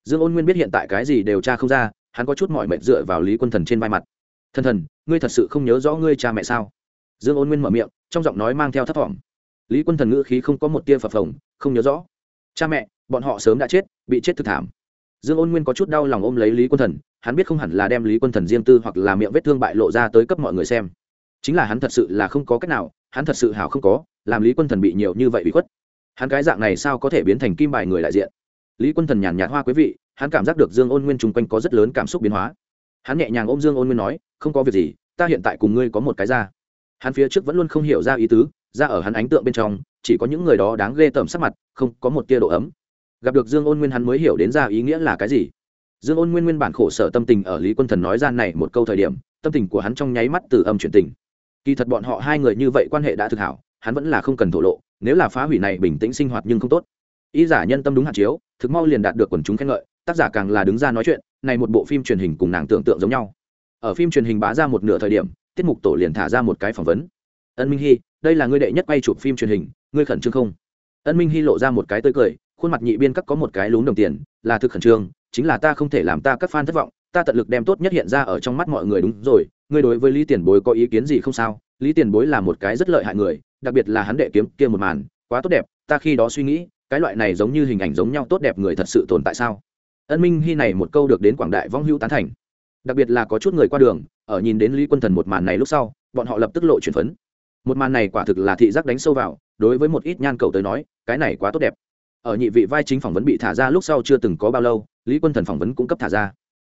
Dương ôn nguyên biết hiện tại cái gì đều tra không ra, hắn có chút mỏi mệt dựa vào lý quân thần trên vai mặt. Thần thần, ngươi thật sự không nhớ rõ ngươi cha mẹ sao? Dương ôn nguyên mở miệng, trong giọng nói mang theo thấp thỏm. Lý quân thần ngữ khí không có một tia phập phồng, không nhớ rõ. Cha mẹ, bọn họ sớm đã chết, bị chết thực thảm dương ôn nguyên có chút đau lòng ôm lấy lý quân thần, hắn biết không hẳn là đem lý quân thần riêng tư hoặc là miệng vết thương bại lộ ra tới cấp mọi người xem. Chính là hắn thật sự là không có cách nào, hắn thật sự hảo không có, làm lý quân thần bị nhiều như vậy bị khuất. Hắn cái dạng này sao có thể biến thành kim bài người đại diện? Lý quân thần nhàn nhạt hoa quý vị, hắn cảm giác được dương ôn nguyên chung quanh có rất lớn cảm xúc biến hóa. Hắn nhẹ nhàng ôm dương ôn nguyên nói, không có việc gì, ta hiện tại cùng ngươi có một cái ra. Hắn phía trước vẫn luôn không hiểu ra ý tứ, ra ở hắn ánh tượng bên trong, chỉ có những người đó đáng ghê tởm sắc mặt, không có một tia độ ấm gặp được dương ôn nguyên hắn mới hiểu đến ra ý nghĩa là cái gì. Dương ôn nguyên nguyên bản khổ sở tâm tình ở lý quân thần nói ra này một câu thời điểm, tâm tình của hắn trong nháy mắt từ âm chuyển tình. Kỳ thật bọn họ hai người như vậy quan hệ đã thực hảo, hắn vẫn là không cần thổ lộ, nếu là phá hủy này bình tĩnh sinh hoạt nhưng không tốt. Ý giả nhân tâm đúng hạt chiếu, thực mau liền đạt được quần chúng khen ngợi, tác giả càng là đứng ra nói chuyện, này một bộ phim truyền hình cùng nàng tưởng tượng giống nhau. Ở phim truyền hình bá ra một nửa thời điểm, tiết mục tổ liền thả ra một cái phỏng vấn. Ân minh hy đây là ngươi đệ nhất quay chụp phim truyền hình, ngươi khẩn trương không? Ân minh hy lộ ra một cái tươi cười khuôn mặt nhị biên các có một cái lún đồng tiền, là thực khẩn trương, chính là ta không thể làm ta các fan thất vọng, ta tận lực đem tốt nhất hiện ra ở trong mắt mọi người đúng rồi, ngươi đối với lý tiền bối có ý kiến gì không sao? Lý tiền bối là một cái rất lợi hại người, đặc biệt là hắn đệ kiếm kia một màn, quá tốt đẹp, ta khi đó suy nghĩ, cái loại này giống như hình ảnh giống nhau tốt đẹp người thật sự tồn tại sao? Ân minh hy này một câu được đến quảng đại vong hữu tán thành. Đặc biệt là có chút người qua đường, ở nhìn đến lý quân thần một màn này lúc sau, bọn họ lập tức lộ chuyển phấn. Một màn này quả thực là thị giác đánh sâu vào, đối với một ít nhan cầu tới nói, cái này quá tốt đẹp ở nhị vị vai chính phỏng vấn bị thả ra lúc sau chưa từng có bao lâu, lý quân thần phỏng vấn cũng cấp thả ra.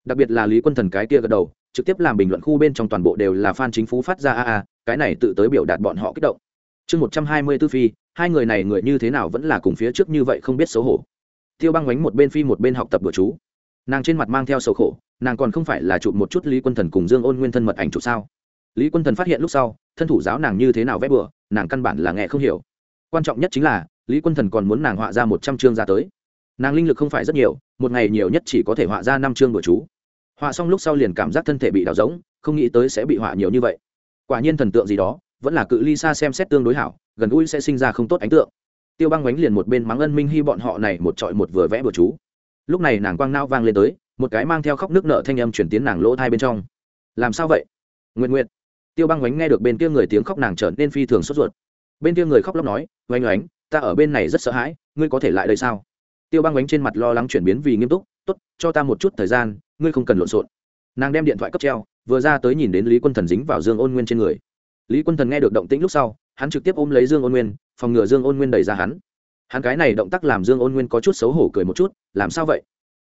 Đặc biệt là lý quân thần cái kia gật đầu, trực tiếp làm bình luận khu bên trong toàn bộ đều là fan chính phủ phát ra a a, cái này tự tới biểu đạt bọn họ kích động. Chương một trăm hai mươi tư phi, hai người này người như thế nào vẫn là cùng phía trước như vậy không biết xấu hổ. Tiêu băng bánh một bên phi một bên học tập bữa chú. Nàng trên mặt mang theo sầu khổ, nàng còn không phải là chụp một chút lý quân thần cùng dương ôn nguyên thân mật ảnh chụp sao? Lý quân thần phát hiện lúc sau, thân thủ giáo nàng như thế nào vẽ bừa, nàng căn bản là nghe không hiểu. Quan trọng nhất chính là lý quân thần còn muốn nàng họa ra một trăm chương ra tới. Nàng linh lực không phải rất nhiều, một ngày nhiều nhất chỉ có thể họa ra năm chương của chú. Họa xong lúc sau liền cảm giác thân thể bị đào rỗng, không nghĩ tới sẽ bị họa nhiều như vậy. Quả nhiên thần tượng gì đó, vẫn là cự ly xa xem xét tương đối hảo, gần gũi sẽ sinh ra không tốt ấn tượng. Tiêu băng bánh liền một bên mắng ân minh hy bọn họ này một trọi một vừa vẽ bừa chú. Lúc này nàng quang nao vang lên tới, một cái mang theo khóc nước nợ thanh âm chuyển tiến nàng lỗ thai bên trong. Làm sao vậy? Nguyện nguyện tiêu băng oánh nghe được bên kia người tiếng khóc nàng trở nên phi thường sốt ruột. Bên kia người khóc lóc nói oanh oánh ta ở bên này rất sợ hãi, ngươi có thể lại đây sao? Tiêu băng bánh trên mặt lo lắng chuyển biến vì nghiêm túc, tốt, cho ta một chút thời gian, ngươi không cần lộn xộn. Nàng đem điện thoại cấp treo, vừa ra tới nhìn đến lý quân thần dính vào dương ôn nguyên trên người. Lý quân thần nghe được động tĩnh lúc sau, hắn trực tiếp ôm lấy dương ôn nguyên, phòng ngừa dương ôn nguyên đẩy ra hắn. Hắn cái này động tác làm dương ôn nguyên có chút xấu hổ cười một chút, làm sao vậy?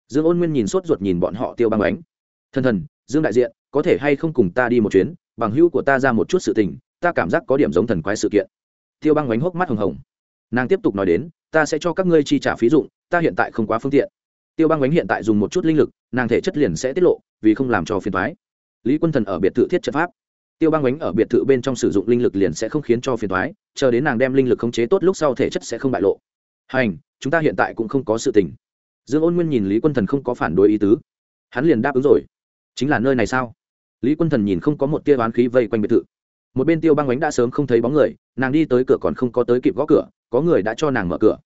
Dương ôn nguyên nhìn sốt ruột nhìn bọn họ tiêu băng bánh thần thần, dương đại diện, có thể hay không cùng ta đi một chuyến, bằng hữu của ta ra một chút sự tình, ta cảm giác có điểm giống thần quái sự kiện. Tiêu băng bánh hốc mắt hồng hồng nàng tiếp tục nói đến, ta sẽ cho các ngươi chi trả phí dụng, ta hiện tại không quá phương tiện. Tiêu băng bánh hiện tại dùng một chút linh lực, nàng thể chất liền sẽ tiết lộ, vì không làm cho phiền thoái lý quân thần ở biệt thự thiết trận pháp. Tiêu băng bánh ở biệt thự bên trong sử dụng linh lực liền sẽ không khiến cho phiền thoái chờ đến nàng đem linh lực khống chế tốt lúc sau thể chất sẽ không bại lộ. Hành, chúng ta hiện tại cũng không có sự tình. Dương ôn nguyên nhìn lý quân thần không có phản đối ý tứ. Hắn liền đáp ứng rồi. Chính là nơi này sao? Lý quân thần nhìn không có một tia oán khí vây quanh biệt thự một bên tiêu băng ánh đã sớm không thấy bóng người, nàng đi tới cửa còn không có tới kịp gõ cửa, có người đã cho nàng mở cửa.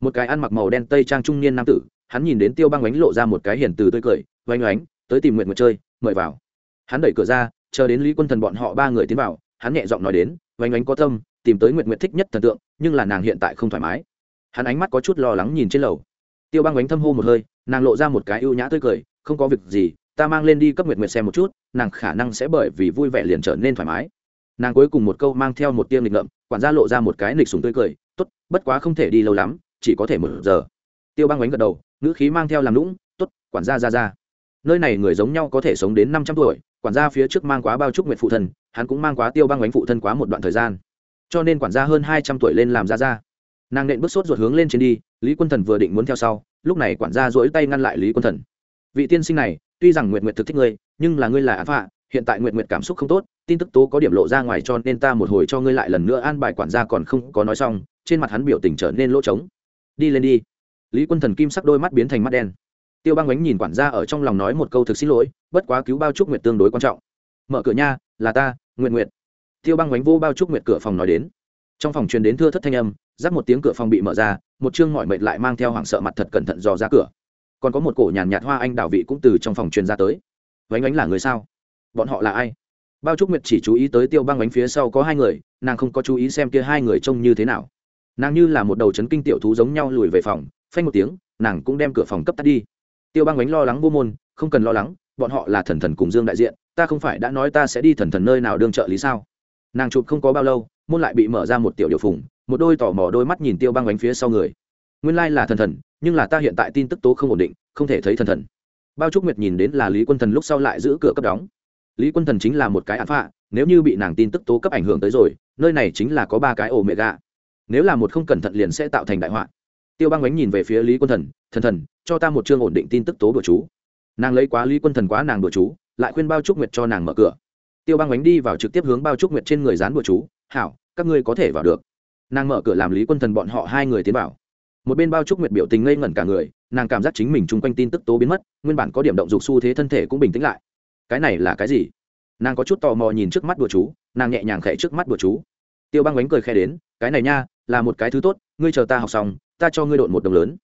Một cái ăn mặc màu đen tây trang trung niên nam tử, hắn nhìn đến tiêu băng ánh lộ ra một cái hiền từ tươi cười, oanh oánh, tới tìm nguyện nguyện chơi, mời vào. Hắn đẩy cửa ra, chờ đến lý quân thần bọn họ ba người tiến vào, hắn nhẹ giọng nói đến, oanh oánh có tâm, tìm tới nguyện nguyện thích nhất thần tượng, nhưng là nàng hiện tại không thoải mái. Hắn ánh mắt có chút lo lắng nhìn trên lầu. Tiêu băng oánh thâm hô một hơi, nàng lộ ra một cái ưu nhã tươi cười, không có việc gì, ta mang lên đi cấp nguyện nguyện xem một chút, nàng khả năng sẽ bởi vì vui vẻ liền trở nên thoải mái nàng cuối cùng một câu mang theo một tiêm lịch ngậm quản gia lộ ra một cái lịch sùng tươi cười, tốt, bất quá không thể đi lâu lắm, chỉ có thể một giờ. Tiêu băng bánh gật đầu, ngữ khí mang theo làm lũng tốt, quản gia ra ra. Nơi này người giống nhau có thể sống đến năm trăm tuổi, quản gia phía trước mang quá bao trúc nguyện phụ thân, hắn cũng mang quá tiêu băng bánh phụ thân quá một đoạn thời gian. Cho nên quản gia hơn hai trăm tuổi lên làm ra ra. Nàng nện bước sốt ruột hướng lên trên đi, lý quân thần vừa định muốn theo sau, lúc này quản gia dỗi tay ngăn lại lý quân thần. Vị tiên sinh này, tuy rằng nguyện nguyện thực thích ngươi, nhưng là ngươi là án phạ hiện tại nguyệt nguyệt cảm xúc không tốt, tin tức tố có điểm lộ ra ngoài cho nên ta một hồi cho ngươi lại lần nữa an bài quản gia còn không có nói xong, trên mặt hắn biểu tình trở nên lỗ trống. Đi lên đi. Lý quân thần kim sắc đôi mắt biến thành mắt đen. Tiêu băng ánh nhìn quản gia ở trong lòng nói một câu thực xin lỗi, bất quá cứu bao trúc nguyệt tương đối quan trọng. Mở cửa nha, là ta nguyện nguyện tiêu băng ánh vô bao trúc nguyệt cửa phòng nói đến. Trong phòng truyền đến thưa thất thanh âm giáp một tiếng cửa phòng bị mở ra, một chương mọi mệt lại mang theo hoảng sợ mặt thật cẩn thận dò ra cửa. Còn có một cổ nhàn nhạt hoa anh đào vị cũng từ trong phòng truyền ra tới. Vánh ánh là người sao? Bọn họ là ai? Bao trúc nguyệt chỉ chú ý tới tiêu băng bánh phía sau có hai người, nàng không có chú ý xem kia hai người trông như thế nào. Nàng như là một đầu chấn kinh tiểu thú giống nhau lùi về phòng, phanh một tiếng, nàng cũng đem cửa phòng cấp tắt đi. Tiêu băng bánh lo lắng vô môn, không cần lo lắng, bọn họ là thần thần cùng dương đại diện, ta không phải đã nói ta sẽ đi thần thần nơi nào đương trợ lý sao? Nàng chụp không có bao lâu, môn lại bị mở ra một tiểu điều phùng, một đôi tò mò đôi mắt nhìn tiêu băng bánh phía sau người. Nguyên lai là thần thần, nhưng là ta hiện tại tin tức tố không ổn định, không thể thấy thần thần. Bao trúc nguyệt nhìn đến là lý quân thần lúc sau lại giữ cửa cấp đóng lý quân thần chính là một cái án phạ nếu như bị nàng tin tức tố cấp ảnh hưởng tới rồi, nơi này chính là có ba cái ổ mẹ gà nếu là một không cẩn thận liền sẽ tạo thành đại họa. Tiêu băng ánh nhìn về phía lý quân thần thần thần, cho ta một chương ổn định tin tức tố của chú. Nàng lấy quá lý quân thần quá nàng đùa chú, lại khuyên bao trúc nguyệt cho nàng mở cửa. Tiêu băng ánh đi vào trực tiếp hướng bao trúc nguyệt trên người dán đùa chú, hảo, các ngươi có thể vào được. Nàng mở cửa làm lý quân thần bọn họ hai người tiến vào. Một bên bao trúc nguyệt biểu tình ngây ngẩn cả người, nàng cảm giác chính mình chung quanh tin tức tố biến mất, nguyên bản có điểm động dục xu thế thân thể cũng bình tĩnh lại cái này là cái gì? Nàng có chút tò mò nhìn trước mắt đùa chú, nàng nhẹ nhàng khẽ trước mắt đùa chú. Tiêu băng bánh cười khẽ đến, cái này nha, là một cái thứ tốt, ngươi chờ ta học xong, ta cho ngươi độn một đồng lớn.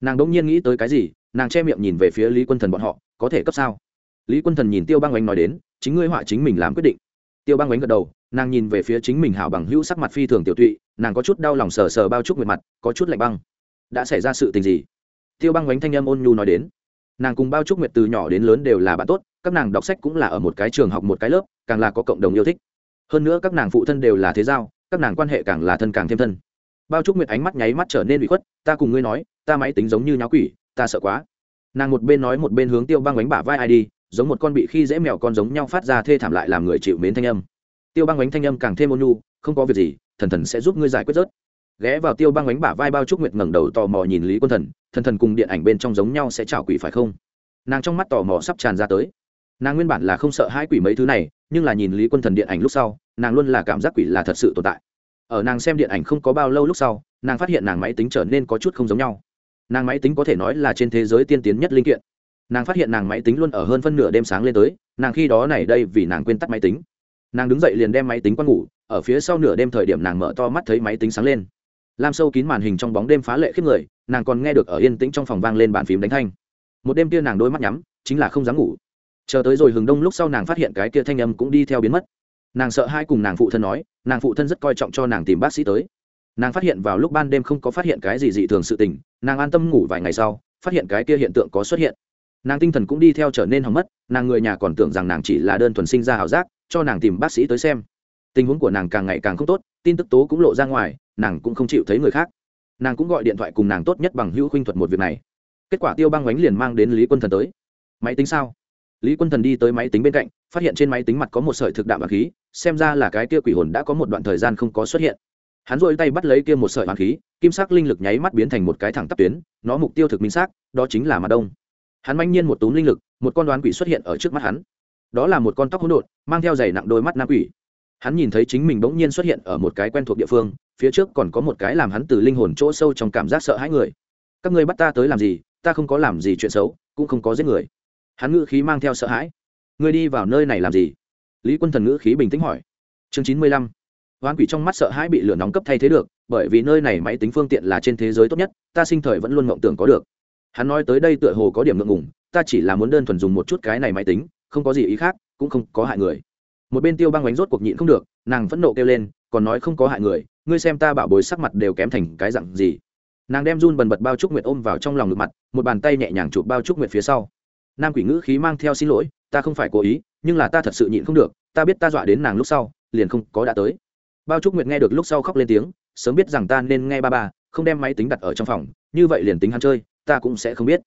Nàng đỗng nhiên nghĩ tới cái gì, nàng che miệng nhìn về phía lý quân thần bọn họ, có thể cấp sao? Lý quân thần nhìn tiêu băng bánh nói đến, chính ngươi họa chính mình làm quyết định. Tiêu băng bánh gật đầu, nàng nhìn về phía chính mình hảo bằng hữu sắc mặt phi thường tiểu tụy, nàng có chút đau lòng sờ sờ bao trúc về mặt, có chút lạnh băng. Đã xảy ra sự tình gì? Tiêu băng bánh thanh âm ôn nhu nói đến nàng cùng bao trúc nguyệt từ nhỏ đến lớn đều là bạn tốt, các nàng đọc sách cũng là ở một cái trường học một cái lớp, càng là có cộng đồng yêu thích. Hơn nữa các nàng phụ thân đều là thế giao, các nàng quan hệ càng là thân càng thêm thân. Bao trúc nguyệt ánh mắt nháy mắt trở nên bị khuất, ta cùng ngươi nói, ta máy tính giống như nháo quỷ, ta sợ quá. Nàng một bên nói một bên hướng tiêu băng bánh bả vai ai đi, giống một con bị khi dễ mèo con giống nhau phát ra thê thảm lại làm người chịu mến thanh âm. Tiêu băng bánh thanh âm càng thêm ôn nhu, không có việc gì, thần thần sẽ giúp ngươi giải quyết rớt ghé vào tiêu băng bánh bả vai bao trúc nguyệt ngẩng đầu tò mò nhìn lý quân thần thần thần cùng điện ảnh bên trong giống nhau sẽ chảo quỷ phải không? Nàng trong mắt tò mò sắp tràn ra tới. Nàng nguyên bản là không sợ hai quỷ mấy thứ này, nhưng là nhìn lý quân thần điện ảnh lúc sau, nàng luôn là cảm giác quỷ là thật sự tồn tại. Ở nàng xem điện ảnh không có bao lâu lúc sau, nàng phát hiện nàng máy tính trở nên có chút không giống nhau. Nàng máy tính có thể nói là trên thế giới tiên tiến nhất linh kiện. Nàng phát hiện nàng máy tính luôn ở hơn phân nửa đêm sáng lên tới, nàng khi đó này đây vì nàng quên tắt máy tính. Nàng đứng dậy liền đem máy tính quăng ngủ, ở phía sau nửa đêm thời điểm nàng mở to mắt thấy máy tính sáng lên lam sâu kín màn hình trong bóng đêm phá lệ khiếp người, nàng còn nghe được ở yên tĩnh trong phòng vang lên bàn phím đánh thanh. Một đêm kia nàng đôi mắt nhắm, chính là không dám ngủ. Chờ tới rồi hừng đông lúc sau nàng phát hiện cái kia thanh âm cũng đi theo biến mất. Nàng sợ hai cùng nàng phụ thân nói, nàng phụ thân rất coi trọng cho nàng tìm bác sĩ tới. Nàng phát hiện vào lúc ban đêm không có phát hiện cái gì dị thường sự tình, nàng an tâm ngủ vài ngày sau, phát hiện cái kia hiện tượng có xuất hiện. Nàng tinh thần cũng đi theo trở nên hỏng mất, nàng người nhà còn tưởng rằng nàng chỉ là đơn thuần sinh ra h ảo giác, cho nàng tìm bác sĩ tới xem. Tình huống của nàng càng ngày càng không tốt tin tức tố cũng lộ ra ngoài, nàng cũng không chịu thấy người khác. Nàng cũng gọi điện thoại cùng nàng tốt nhất bằng hữu khuynh thuật một việc này. Kết quả tiêu băng bánh liền mang đến lý quân thần tới. Máy tính sao? Lý quân thần đi tới máy tính bên cạnh, phát hiện trên máy tính mặt có một sợi thực đạm và khí, xem ra là cái kia quỷ hồn đã có một đoạn thời gian không có xuất hiện. Hắn dội tay bắt lấy kia một sợi hoàng khí, kim sắc linh lực nháy mắt biến thành một cái thẳng tắp tuyến, nó mục tiêu thực minh xác, đó chính là mặt đông. Hắn manh nhiên một túm linh lực, một con đoán quỷ xuất hiện ở trước mắt hắn. Đó là một con tóc hỗn độn, mang theo giày nặng đôi mắt nam quỷ hắn nhìn thấy chính mình bỗng nhiên xuất hiện ở một cái quen thuộc địa phương, phía trước còn có một cái làm hắn từ linh hồn chỗ sâu trong cảm giác sợ hãi người. Các ngươi bắt ta tới làm gì, ta không có làm gì chuyện xấu, cũng không có giết người. Hắn ngữ khí mang theo sợ hãi. Ngươi đi vào nơi này làm gì? Lý quân thần ngữ khí bình tĩnh hỏi. Chương chín mươi lăm. Hoán quỷ trong mắt sợ hãi bị lửa nóng cấp thay thế được, bởi vì nơi này máy tính phương tiện là trên thế giới tốt nhất, ta sinh thời vẫn luôn mộng tưởng có được. Hắn nói tới đây tựa hồ có điểm ngượng ngùng, ta chỉ là muốn đơn thuần dùng một chút cái này máy tính, không có gì ý khác, cũng không có hại người một bên tiêu băng bánh rốt cuộc nhịn không được, nàng phẫn nộ kêu lên, còn nói không có hại người, ngươi xem ta bảo bối sắc mặt đều kém thành cái dặn gì. Nàng đem run bần bật bao trúc nguyệt ôm vào trong lòng ngực mặt, một bàn tay nhẹ nhàng chụp bao trúc nguyệt phía sau. Nam quỷ ngữ khí mang theo xin lỗi, ta không phải cố ý, nhưng là ta thật sự nhịn không được, ta biết ta dọa đến nàng lúc sau, liền không có đã tới. Bao trúc nguyệt nghe được lúc sau khóc lên tiếng, sớm biết rằng ta nên nghe ba ba, không đem máy tính đặt ở trong phòng, như vậy liền tính hắn chơi, ta cũng sẽ không biết.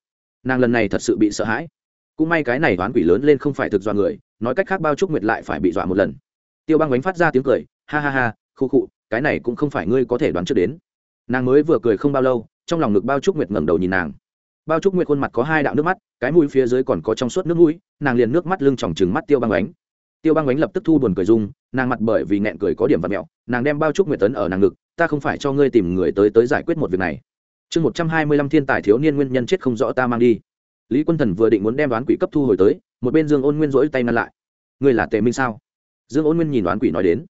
Nàng lần này thật sự bị sợ hãi cũng may cái này đoán quỷ lớn lên không phải thực dọa người, nói cách khác bao trúc nguyệt lại phải bị dọa một lần. Tiêu băng bánh phát ra tiếng cười, ha ha ha, khu khụ cái này cũng không phải ngươi có thể đoán trước đến. Nàng mới vừa cười không bao lâu, trong lòng ngực bao trúc nguyệt ngẩng đầu nhìn nàng. Bao trúc nguyệt khuôn mặt có hai đạo nước mắt, cái mũi phía dưới còn có trong suốt nước mũi, nàng liền nước mắt lưng tròng trừng mắt tiêu băng bánh tiêu băng bánh lập tức thu buồn cười dung nàng mặt bởi vì nghẹn cười có điểm và mẹo, nàng đem bao trúc nguyệt tấn ở nàng ngực, ta không phải cho ngươi tìm người tới tới giải quyết một việc này. Chương một trăm hai mươi lăm thiên tài thiếu niên nguyên nhân chết không rõ ta mang đi lý quân thần vừa định muốn đem đoán quỷ cấp thu hồi tới, một bên dương ôn nguyên rỗi tay ngăn lại. Ngươi là tề minh sao? Dương ôn nguyên nhìn đoán quỷ nói đến.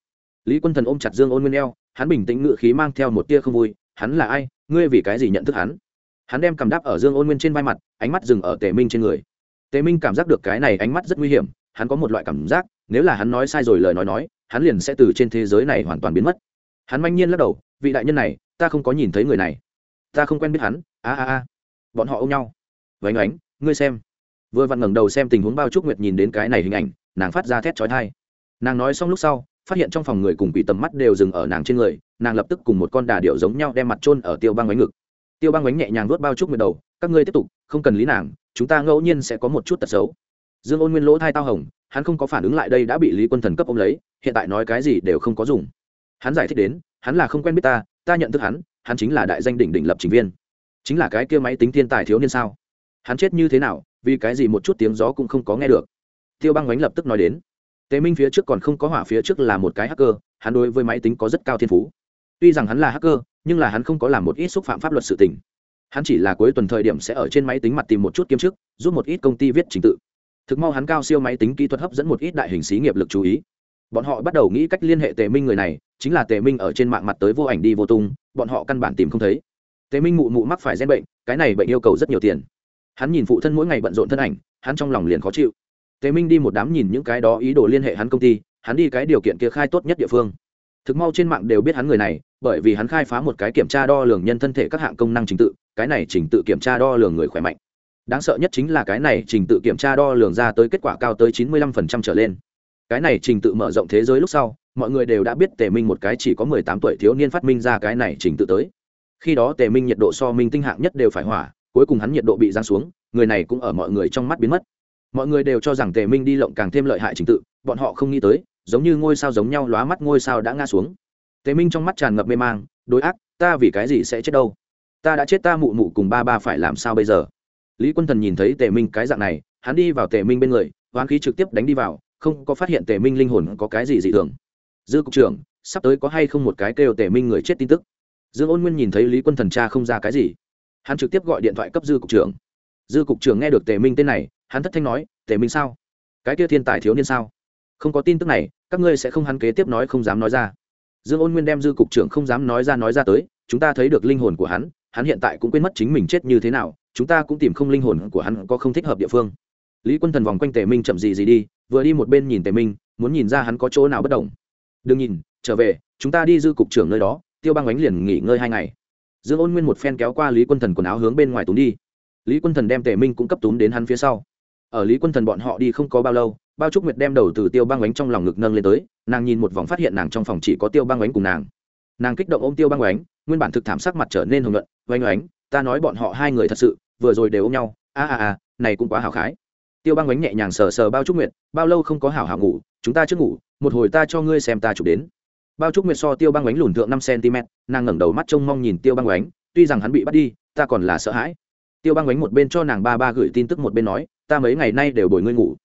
Lý quân thần ôm chặt dương ôn nguyên eo, hắn bình tĩnh ngự khí mang theo một tia không vui, hắn là ai? Ngươi vì cái gì nhận thức hắn? Hắn đem cầm đáp ở dương ôn nguyên trên vai mặt, ánh mắt dừng ở tề minh trên người. Tề minh cảm giác được cái này ánh mắt rất nguy hiểm, hắn có một loại cảm giác, nếu là hắn nói sai rồi lời nói nói, hắn liền sẽ từ trên thế giới này hoàn toàn biến mất. Hắn manh nhiên lắc đầu, vị đại nhân này, ta không có nhìn thấy người này. Ta không quen biết hắn. A a a. Bọn họ ôm nhau. Vánh ánh ngươi xem. Vừa vặn ngẩng đầu xem tình huống bao trúc nguyệt nhìn đến cái này hình ảnh, nàng phát ra thét trói thai nàng nói xong lúc sau, phát hiện trong phòng người cùng quỷ tầm mắt đều dừng ở nàng trên người, nàng lập tức cùng một con đà điệu giống nhau đem mặt trôn ở tiêu băng bánh ngực. Tiêu băng bánh nhẹ nhàng vuốt bao trúc nguyệt đầu, các ngươi tiếp tục, không cần lý nàng, chúng ta ngẫu nhiên sẽ có một chút tật xấu. Dương ôn nguyên lỗ thai tao hồng, hắn không có phản ứng lại đây đã bị lý quân thần cấp ô m lấy, hiện tại nói cái gì đều không có dùng. Hắn giải thích đến, hắn là không quen biết ta ta nhận thức hắn hắn chính là đại danh đỉnh đỉnh lập trình viên. Chính là cái kia máy tính thiên tài thiếu niên sao? Hắn chết như thế nào, vì cái gì một chút tiếng gió cũng không có nghe được. Tiêu băng bánh lập tức nói đến, tề minh phía trước còn không có hỏa phía trước là một cái hacker, hắn đối với máy tính có rất cao thiên phú. Tuy rằng hắn là hacker, nhưng là hắn không có làm một ít xúc phạm pháp luật sự tình. Hắn chỉ là cuối tuần thời điểm sẽ ở trên máy tính mặt tìm một chút kiếm chức, giúp một ít công ty viết trình tự. Thực mau hắn cao siêu máy tính kỹ thuật hấp dẫn một ít đại hình xí nghiệp lực chú ý. Bọn họ bắt đầu nghĩ cách liên hệ tề minh người này, chính là tề minh ở trên mạng mặt tới vô ảnh đi vô tung, bọn họ căn bản tìm không thấy. Tề minh mụ mụ mắc phải gen bệnh, cái này bệnh yêu cầu rất nhiều tiền hắn nhìn phụ thân mỗi ngày bận rộn thân ảnh, hắn trong lòng liền khó chịu. Tề minh đi một đám nhìn những cái đó ý đồ liên hệ hắn công ty, hắn đi cái điều kiện kia khai tốt nhất địa phương. Thực mau trên mạng đều biết hắn người này, bởi vì hắn khai phá một cái kiểm tra đo lường nhân thân thể các hạng công năng trình tự, cái này trình tự kiểm tra đo lường người khỏe mạnh. Đáng sợ nhất chính là cái này trình tự kiểm tra đo lường ra tới kết quả cao tới chín mươi lăm phần trăm trở lên. Cái này trình tự mở rộng thế giới lúc sau, mọi người đều đã biết tề minh một cái chỉ có mười tám tuổi thiếu niên phát minh ra cái này trình tự tới. Khi đó tề minh nhiệt độ so minh tinh hạng nhất đều phải hỏa cuối cùng hắn nhiệt độ bị giáng xuống, người này cũng ở mọi người trong mắt biến mất. Mọi người đều cho rằng tề minh đi lộng càng thêm lợi hại trình tự, bọn họ không nghĩ tới, giống như ngôi sao giống nhau lóa mắt ngôi sao đã ngã xuống. Tề minh trong mắt tràn ngập mê mang, đối ác, ta vì cái gì sẽ chết đâu? Ta đã chết ta mụ mụ cùng ba ba phải làm sao bây giờ? Lý quân thần nhìn thấy tề minh cái dạng này, hắn đi vào tề minh bên người, hoán khí trực tiếp đánh đi vào, không có phát hiện tề minh linh hồn có cái gì dị thường. Dư cục trưởng, sắp tới có hay không một cái kêu tề minh người chết tin tức? Dương ôn nguyên nhìn thấy lý quân thần cha không ra cái gì hắn trực tiếp gọi điện thoại cấp dư cục trưởng. Dư cục trưởng nghe được tề minh tên này, hắn thất thanh nói, tề minh sao? Cái kia thiên tài thiếu niên sao? Không có tin tức này, các ngươi sẽ không hắn kế tiếp nói không dám nói ra. Dương ôn nguyên đem dư cục trưởng không dám nói ra nói ra tới, chúng ta thấy được linh hồn của hắn hắn hiện tại cũng quên mất chính mình chết như thế nào, chúng ta cũng tìm không linh hồn của hắn có không thích hợp địa phương. Lý quân thần vòng quanh tề minh chậm gì gì đi, vừa đi một bên nhìn tề minh, muốn nhìn ra hắn có chỗ nào bất đồng. Đừng nhìn, trở về, chúng ta đi dư cục trưởng nơi đó, tiêu băng ánh liền nghỉ ngơi hai ngày dương ôn nguyên một phen kéo qua lý quân thần quần áo hướng bên ngoài túm đi. Lý quân thần đem tề minh cũng cấp túm đến hắn phía sau. Ở lý quân thần bọn họ đi không có bao lâu, bao trúc nguyệt đem đầu từ tiêu băng ánh trong lòng ngực nâng lên tới, nàng nhìn một vòng phát hiện nàng trong phòng chỉ có tiêu băng ánh cùng nàng. Nàng kích động ôm tiêu băng ánh, nguyên bản thực thảm sắc mặt trở nên hồng luận oanh oánh, ta nói bọn họ hai người thật sự, vừa rồi đều ôm nhau, a a a, này cũng quá hào khái. Tiêu băng ánh nhẹ nhàng sờ sờ bao trúc nguyệt, bao lâu không có hảo hảo ngủ, chúng ta chưa ngủ, một hồi ta cho ngươi xem ta chụp đến bao trúc nguyệt so tiêu băng ánh lùn thượng năm cm nàng ngẩng đầu mắt trông mong nhìn tiêu băng ánh, tuy rằng hắn bị bắt đi, ta còn là sợ hãi. Tiêu băng ánh một bên cho nàng ba ba gửi tin tức một bên nói, ta mấy ngày nay đều bồi ngươi ngủ.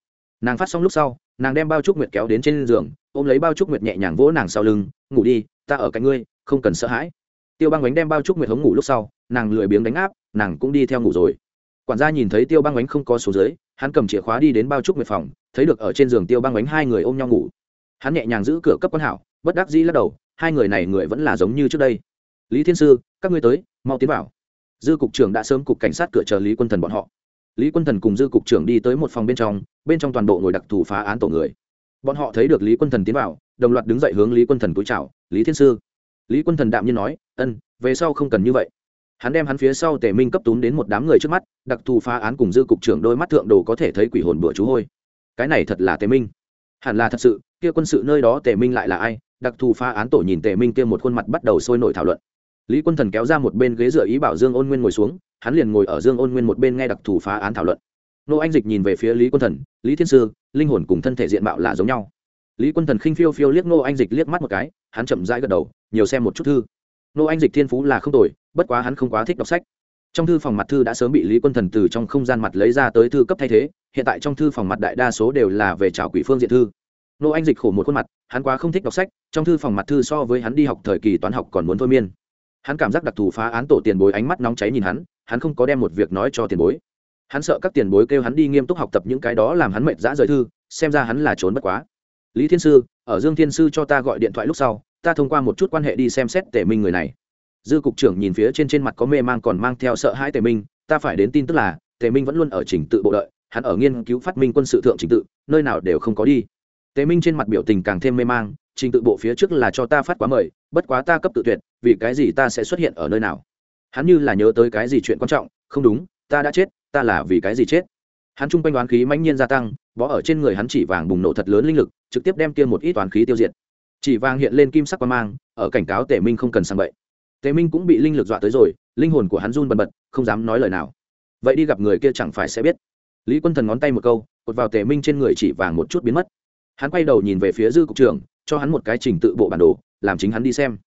Nàng phát xong lúc sau, nàng đem bao trúc nguyệt kéo đến trên giường, ôm lấy bao trúc nguyệt nhẹ nhàng vỗ nàng sau lưng, ngủ đi, ta ở cạnh ngươi, không cần sợ hãi. Tiêu băng oánh đem bao trúc nguyệt hống ngủ lúc sau, nàng lười biếng đánh áp, nàng cũng đi theo ngủ rồi. Quản gia nhìn thấy tiêu băng oánh không có số dưới, hắn cầm chìa khóa đi đến bao trúc nguyệt phòng, thấy được ở trên giường tiêu băng oánh hai người ôm nhau ngủ. Hắn nhẹ nhàng giữ cửa cấp quan hảo bất đắc dĩ lắc đầu, hai người này người vẫn là giống như trước đây. Lý thiên sư, các ngươi tới, mau tiến vào. Dư cục trưởng đã sớm cục cảnh sát cửa chờ lý quân thần bọn họ. Lý quân thần cùng dư cục trưởng đi tới một phòng bên trong bên trong toàn bộ ngồi đặc thù phá án tổ người. Bọn họ thấy được lý quân thần tiến vào, đồng loạt đứng dậy hướng lý quân thần cúi chào, lý thiên sư. Lý quân thần đạm nhiên nói, ân, về sau không cần như vậy. Hắn đem hắn phía sau tề minh cấp túm đến một đám người trước mắt, đặc thù phá án cùng dư cục trưởng đôi mắt thượng đồ có thể thấy quỷ hồn bữa chú hôi. Cái này thật là tề minh. Hẳn là thật sự, kia quân sự nơi đó tề minh lại là ai? Đặc thù phá án tổ nhìn tề minh kia một khuôn mặt bắt đầu sôi nổi thảo luận. Lý quân thần kéo ra một bên ghế dựa ý bảo dương ôn nguyên ngồi xuống, hắn liền ngồi ở dương ôn nguyên một bên nghe đặc thù phá án thảo luận. Nô anh dịch nhìn về phía lý quân thần, lý thiên sư, linh hồn cùng thân thể diện mạo là giống nhau. Lý quân thần khinh phiêu phiêu liếc nô anh dịch liếc mắt một cái, hắn chậm rãi gật đầu, nhiều xem một chút thư. Nô anh dịch thiên phú là không tồi, bất quá hắn không quá thích đọc sách. Trong thư phòng mặt thư đã sớm bị lý quân thần từ trong không gian mặt lấy ra tới thư cấp thay thế, hiện tại trong thư phòng mặt đại đa số đều là về trào quỷ phương diện thư nô anh dịch khổ một khuôn mặt, hắn quá không thích đọc sách, trong thư phòng mặt thư so với hắn đi học thời kỳ toán học còn muốn thôi miên. Hắn cảm giác đặc thù phá án tổ tiền bối ánh mắt nóng cháy nhìn hắn hắn không có đem một việc nói cho tiền bối. Hắn sợ các tiền bối kêu hắn đi nghiêm túc học tập những cái đó làm hắn mệt dã rời thư, xem ra hắn là trốn bất quá. Lý thiên sư, ở dương thiên sư cho ta gọi điện thoại lúc sau, ta thông qua một chút quan hệ đi xem xét tề minh người này. Dư cục trưởng nhìn phía trên trên mặt có mê mang còn mang theo sợ hãi tề minh, ta phải đến tin tức là, tề minh vẫn luôn ở trình tự bộ đợi, hắn ở nghiên cứu phát minh quân sự thượng trình tự, nơi nào đều không có đi tề minh trên mặt biểu tình càng thêm mê mang, trình tự bộ phía trước là cho ta phát quá mời, bất quá ta cấp tự tuyệt, vì cái gì ta sẽ xuất hiện ở nơi nào? Hắn như là nhớ tới cái gì chuyện quan trọng, không đúng, ta đã chết, ta là vì cái gì chết? Hắn chung quanh đoán khí mãnh nhiên gia tăng, bó ở trên người hắn chỉ vàng bùng nổ thật lớn linh lực, trực tiếp đem kia một ít toán khí tiêu diệt. Chỉ vàng hiện lên kim sắc quan mang, ở cảnh cáo tề minh không cần sang bậy. Tề minh cũng bị linh lực dọa tới rồi, linh hồn của hắn run bần bật, không dám nói lời nào. Vậy đi gặp người kia chẳng phải sẽ biết. Lý quân thần ngón tay một câu, cột vào tề minh trên người chỉ vàng một chút biến mất hắn quay đầu nhìn về phía dư cục trưởng, cho hắn một cái trình tự bộ bản đồ, làm chính hắn đi xem.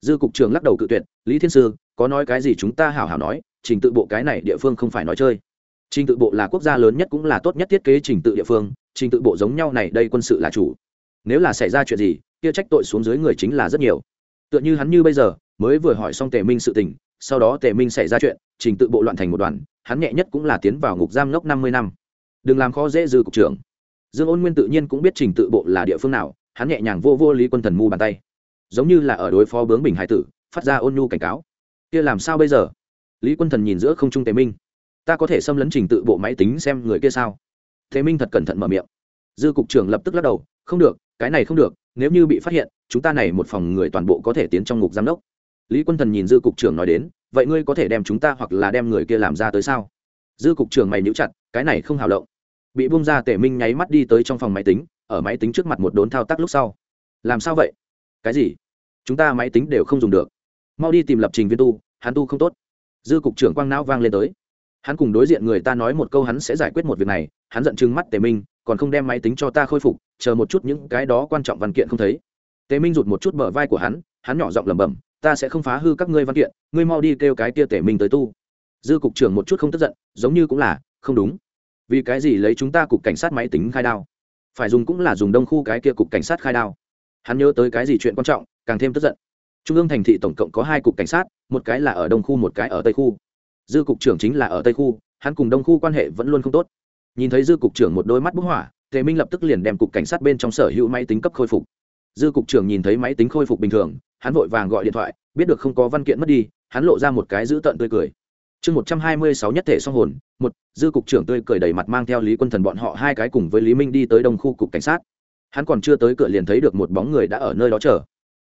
Dư cục trưởng lắc đầu cự tuyệt, lý thiên sư, có nói cái gì chúng ta hảo hảo nói, trình tự bộ cái này địa phương không phải nói chơi. Trình tự bộ là quốc gia lớn nhất cũng là tốt nhất thiết kế trình tự địa phương, trình tự bộ giống nhau này đây quân sự là chủ. Nếu là xảy ra chuyện gì, kia trách tội xuống dưới người chính là rất nhiều. Tựa như hắn như bây giờ, mới vừa hỏi xong tề minh sự tình, sau đó tề minh xảy ra chuyện, trình tự bộ loạn thành một đoàn, hắn nhẹ nhất cũng là tiến vào ngục giam ngốc năm mươi năm. Đừng làm khó dễ dư cục trưởng dương ôn nguyên tự nhiên cũng biết trình tự bộ là địa phương nào, hắn nhẹ nhàng vô vô lý quân thần mu bàn tay. Giống như là ở đối phó bướng bình hải tử, phát ra ôn nhu cảnh cáo. Kia làm sao bây giờ? Lý quân thần nhìn giữa không trung tề minh. Ta có thể xâm lấn trình tự bộ máy tính xem người kia sao? Thế minh thật cẩn thận mở miệng. Dư cục trưởng lập tức lắc đầu, không được, cái này không được, nếu như bị phát hiện, chúng ta này một phòng người toàn bộ có thể tiến trong ngục giám đốc. Lý quân thần nhìn dư cục trưởng nói đến, vậy ngươi có thể đem chúng ta hoặc là đem người kia làm ra tới sao? Dư cục trưởng mày níu chặt, cái này không hào lộng bị bung ra tể minh nháy mắt đi tới trong phòng máy tính, ở máy tính trước mặt một đốn thao tác lúc sau. Làm sao vậy? Cái gì? Chúng ta máy tính đều không dùng được. Mau đi tìm lập trình viên tu, hắn tu không tốt. Dư cục trưởng quang não vang lên tới. Hắn cùng đối diện người ta nói một câu hắn sẽ giải quyết một việc này, hắn giận chừng mắt tề minh, còn không đem máy tính cho ta khôi phục, chờ một chút những cái đó quan trọng văn kiện không thấy. Tề minh rụt một chút bờ vai của hắn hắn nhỏ giọng lẩm bẩm, ta sẽ không phá hư các ngươi văn kiện, ngươi mau đi kêu cái kia tề minh tới tu. Dư cục trưởng một chút không tức giận, giống như cũng là, không đúng vì cái gì lấy chúng ta cục cảnh sát máy tính khai đao? Phải dùng cũng là dùng đông khu cái kia cục cảnh sát khai đao. Hắn nhớ tới cái gì chuyện quan trọng, càng thêm tức giận. Trung ương thành thị tổng cộng có hai cục cảnh sát, một cái là ở đông khu, một cái ở tây khu. Dư cục trưởng chính là ở tây khu, hắn cùng đông khu quan hệ vẫn luôn không tốt. Nhìn thấy dư cục trưởng một đôi mắt bức hỏa, tề minh lập tức liền đem cục cảnh sát bên trong sở hữu máy tính cấp khôi phục. Dư cục trưởng nhìn thấy máy tính khôi phục bình thường, hắn vội vàng gọi điện thoại, biết được không có văn kiện mất đi, hắn lộ ra một cái dữ tợn tươi cười chương một trăm hai mươi sáu nhất thể song hồn, một, dư cục trưởng tươi cười đầy mặt mang theo lý quân thần bọn họ hai cái cùng với lý minh đi tới đông khu cục cảnh sát. Hắn còn chưa tới cửa liền thấy được một bóng người đã ở nơi đó chờ.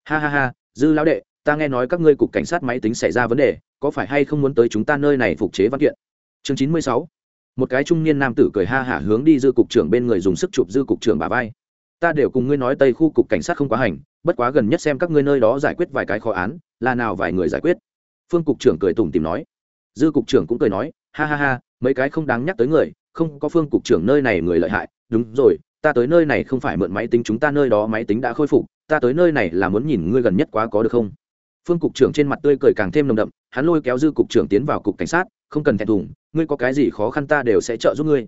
Ha ha ha, dư lão đệ, ta nghe nói các ngươi cục cảnh sát máy tính xảy ra vấn đề, có phải hay không muốn tới chúng ta nơi này phục chế văn kiện? Chương chín mươi sáu. Một cái trung niên nam tử cười ha hả hướng đi dư cục trưởng bên người dùng sức chụp dư cục trưởng bà vai. Ta đều cùng ngươi nói tây khu cục cảnh sát không quá hành, bất quá gần nhất xem các ngươi nơi đó giải quyết vài cái khó án, là nào vài người giải quyết? Phương cục trưởng cười tủm tìm nói dư cục trưởng cũng cười nói, ha ha ha, mấy cái không đáng nhắc tới người, không có phương cục trưởng nơi này người lợi hại. Đúng rồi, ta tới nơi này không phải mượn máy tính chúng ta nơi đó máy tính đã khôi phục, ta tới nơi này là muốn nhìn ngươi gần nhất quá có được không? Phương cục trưởng trên mặt tươi cười càng thêm nồng đậm, hắn lôi kéo dư cục trưởng tiến vào cục cảnh sát, không cần thẹn thùng, ngươi có cái gì khó khăn ta đều sẽ trợ giúp ngươi.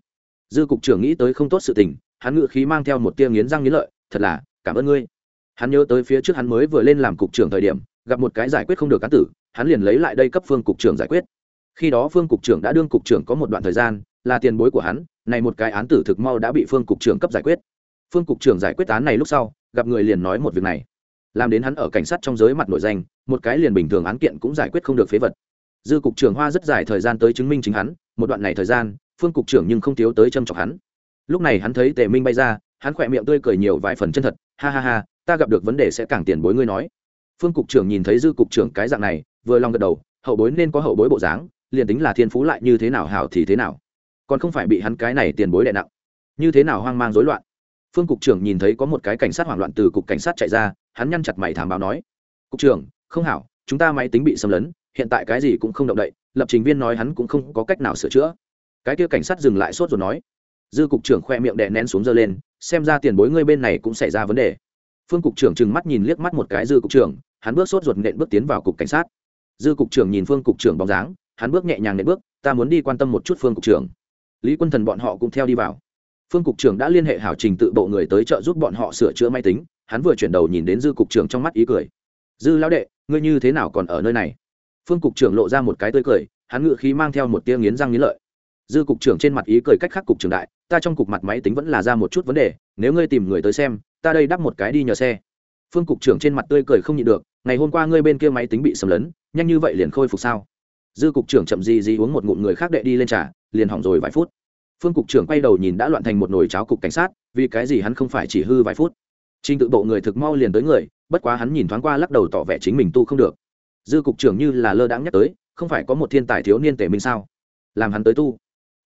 Dư cục trưởng nghĩ tới không tốt sự tình, hắn ngự khí mang theo một tia nghiến răng nghiến lợi, thật là, cảm ơn ngươi. Hắn nhớ tới phía trước hắn mới vừa lên làm cục trưởng thời điểm, gặp một cái giải quyết không được cán tử, hắn liền lấy lại đây cấp phương cục trưởng giải quyết khi đó phương cục trưởng đã đương cục trưởng có một đoạn thời gian, là tiền bối của hắn, này một cái án tử thực mau đã bị phương cục trưởng cấp giải quyết. Phương cục trưởng giải quyết án này lúc sau, gặp người liền nói một việc này. Làm đến hắn ở cảnh sát trong giới mặt nội danh, một cái liền bình thường án kiện cũng giải quyết không được phế vật. Dư cục trưởng hoa rất dài thời gian tới chứng minh chính hắn, một đoạn này thời gian, phương cục trưởng nhưng không thiếu tới châm chọc hắn. Lúc này hắn thấy tề minh bay ra, hắn khỏe miệng tươi cười nhiều vài phần chân thật, ha ha ha, ta gặp được vấn đề sẽ càng tiền bối ngươi nói. Phương cục trưởng nhìn thấy dư cục trưởng cái dạng này, vừa lòng gật đầu, hậu bối nên có hậu bối bộ dáng liền tính là thiên phú lại như thế nào hảo thì thế nào. Còn không phải bị hắn cái này tiền bối đè nặng. Như thế nào hoang mang rối loạn. Phương cục trưởng nhìn thấy có một cái cảnh sát hoảng loạn từ cục cảnh sát chạy ra, hắn nhăn chặt mày thảm báo nói, cục trưởng, không hảo, chúng ta máy tính bị xâm lấn, hiện tại cái gì cũng không động đậy, lập trình viên nói hắn cũng không có cách nào sửa chữa. Cái kia cảnh sát dừng lại sốt rồi nói, dư cục trưởng khoe miệng đè nén xuống dơ lên, xem ra tiền bối ngươi bên này cũng xảy ra vấn đề. Phương cục trưởng trừng mắt nhìn liếc mắt một cái dư cục trưởng, hắn bước sốt ruột nện bước tiến vào cục cảnh sát. Dư cục trưởng nhìn phương cục trưởng bóng dáng hắn bước nhẹ nhàng nện bước, ta muốn đi quan tâm một chút phương cục trưởng. Lý quân thần bọn họ cũng theo đi vào. Phương cục trưởng đã liên hệ hảo trình tự bộ người tới trợ giúp bọn họ sửa chữa máy tính, hắn vừa chuyển đầu nhìn đến dư cục trưởng trong mắt ý cười. Dư lão đệ, ngươi như thế nào còn ở nơi này? Phương cục trưởng lộ ra một cái tươi cười, hắn ngự khí mang theo một tia nghiến răng nghiến lợi. Dư cục trưởng trên mặt ý cười cách khắc cục trưởng đại, ta trong cục mặt máy tính vẫn là ra một chút vấn đề, nếu ngươi tìm người tới xem, ta đây đắp một cái đi nhờ xe. Phương cục trưởng trên mặt tươi cười không nhịn được, ngày hôm qua ngươi bên kia máy tính bị sầm lấn, nhanh như vậy liền khôi phục sao? Dư cục trưởng chậm gì gì uống một ngụm người khác đệ đi lên trà liền hỏng rồi vài phút phương cục trưởng quay đầu nhìn đã loạn thành một nồi cháo cục cảnh sát vì cái gì hắn không phải chỉ hư vài phút Trình tự bộ người thực mau liền tới người, bất quá hắn nhìn thoáng qua lắc đầu tỏ vẻ chính mình tu không được. Dư cục trưởng như là lơ đãng nhắc tới, không phải có một thiên tài thiếu niên tể minh sao? Làm hắn tới tu.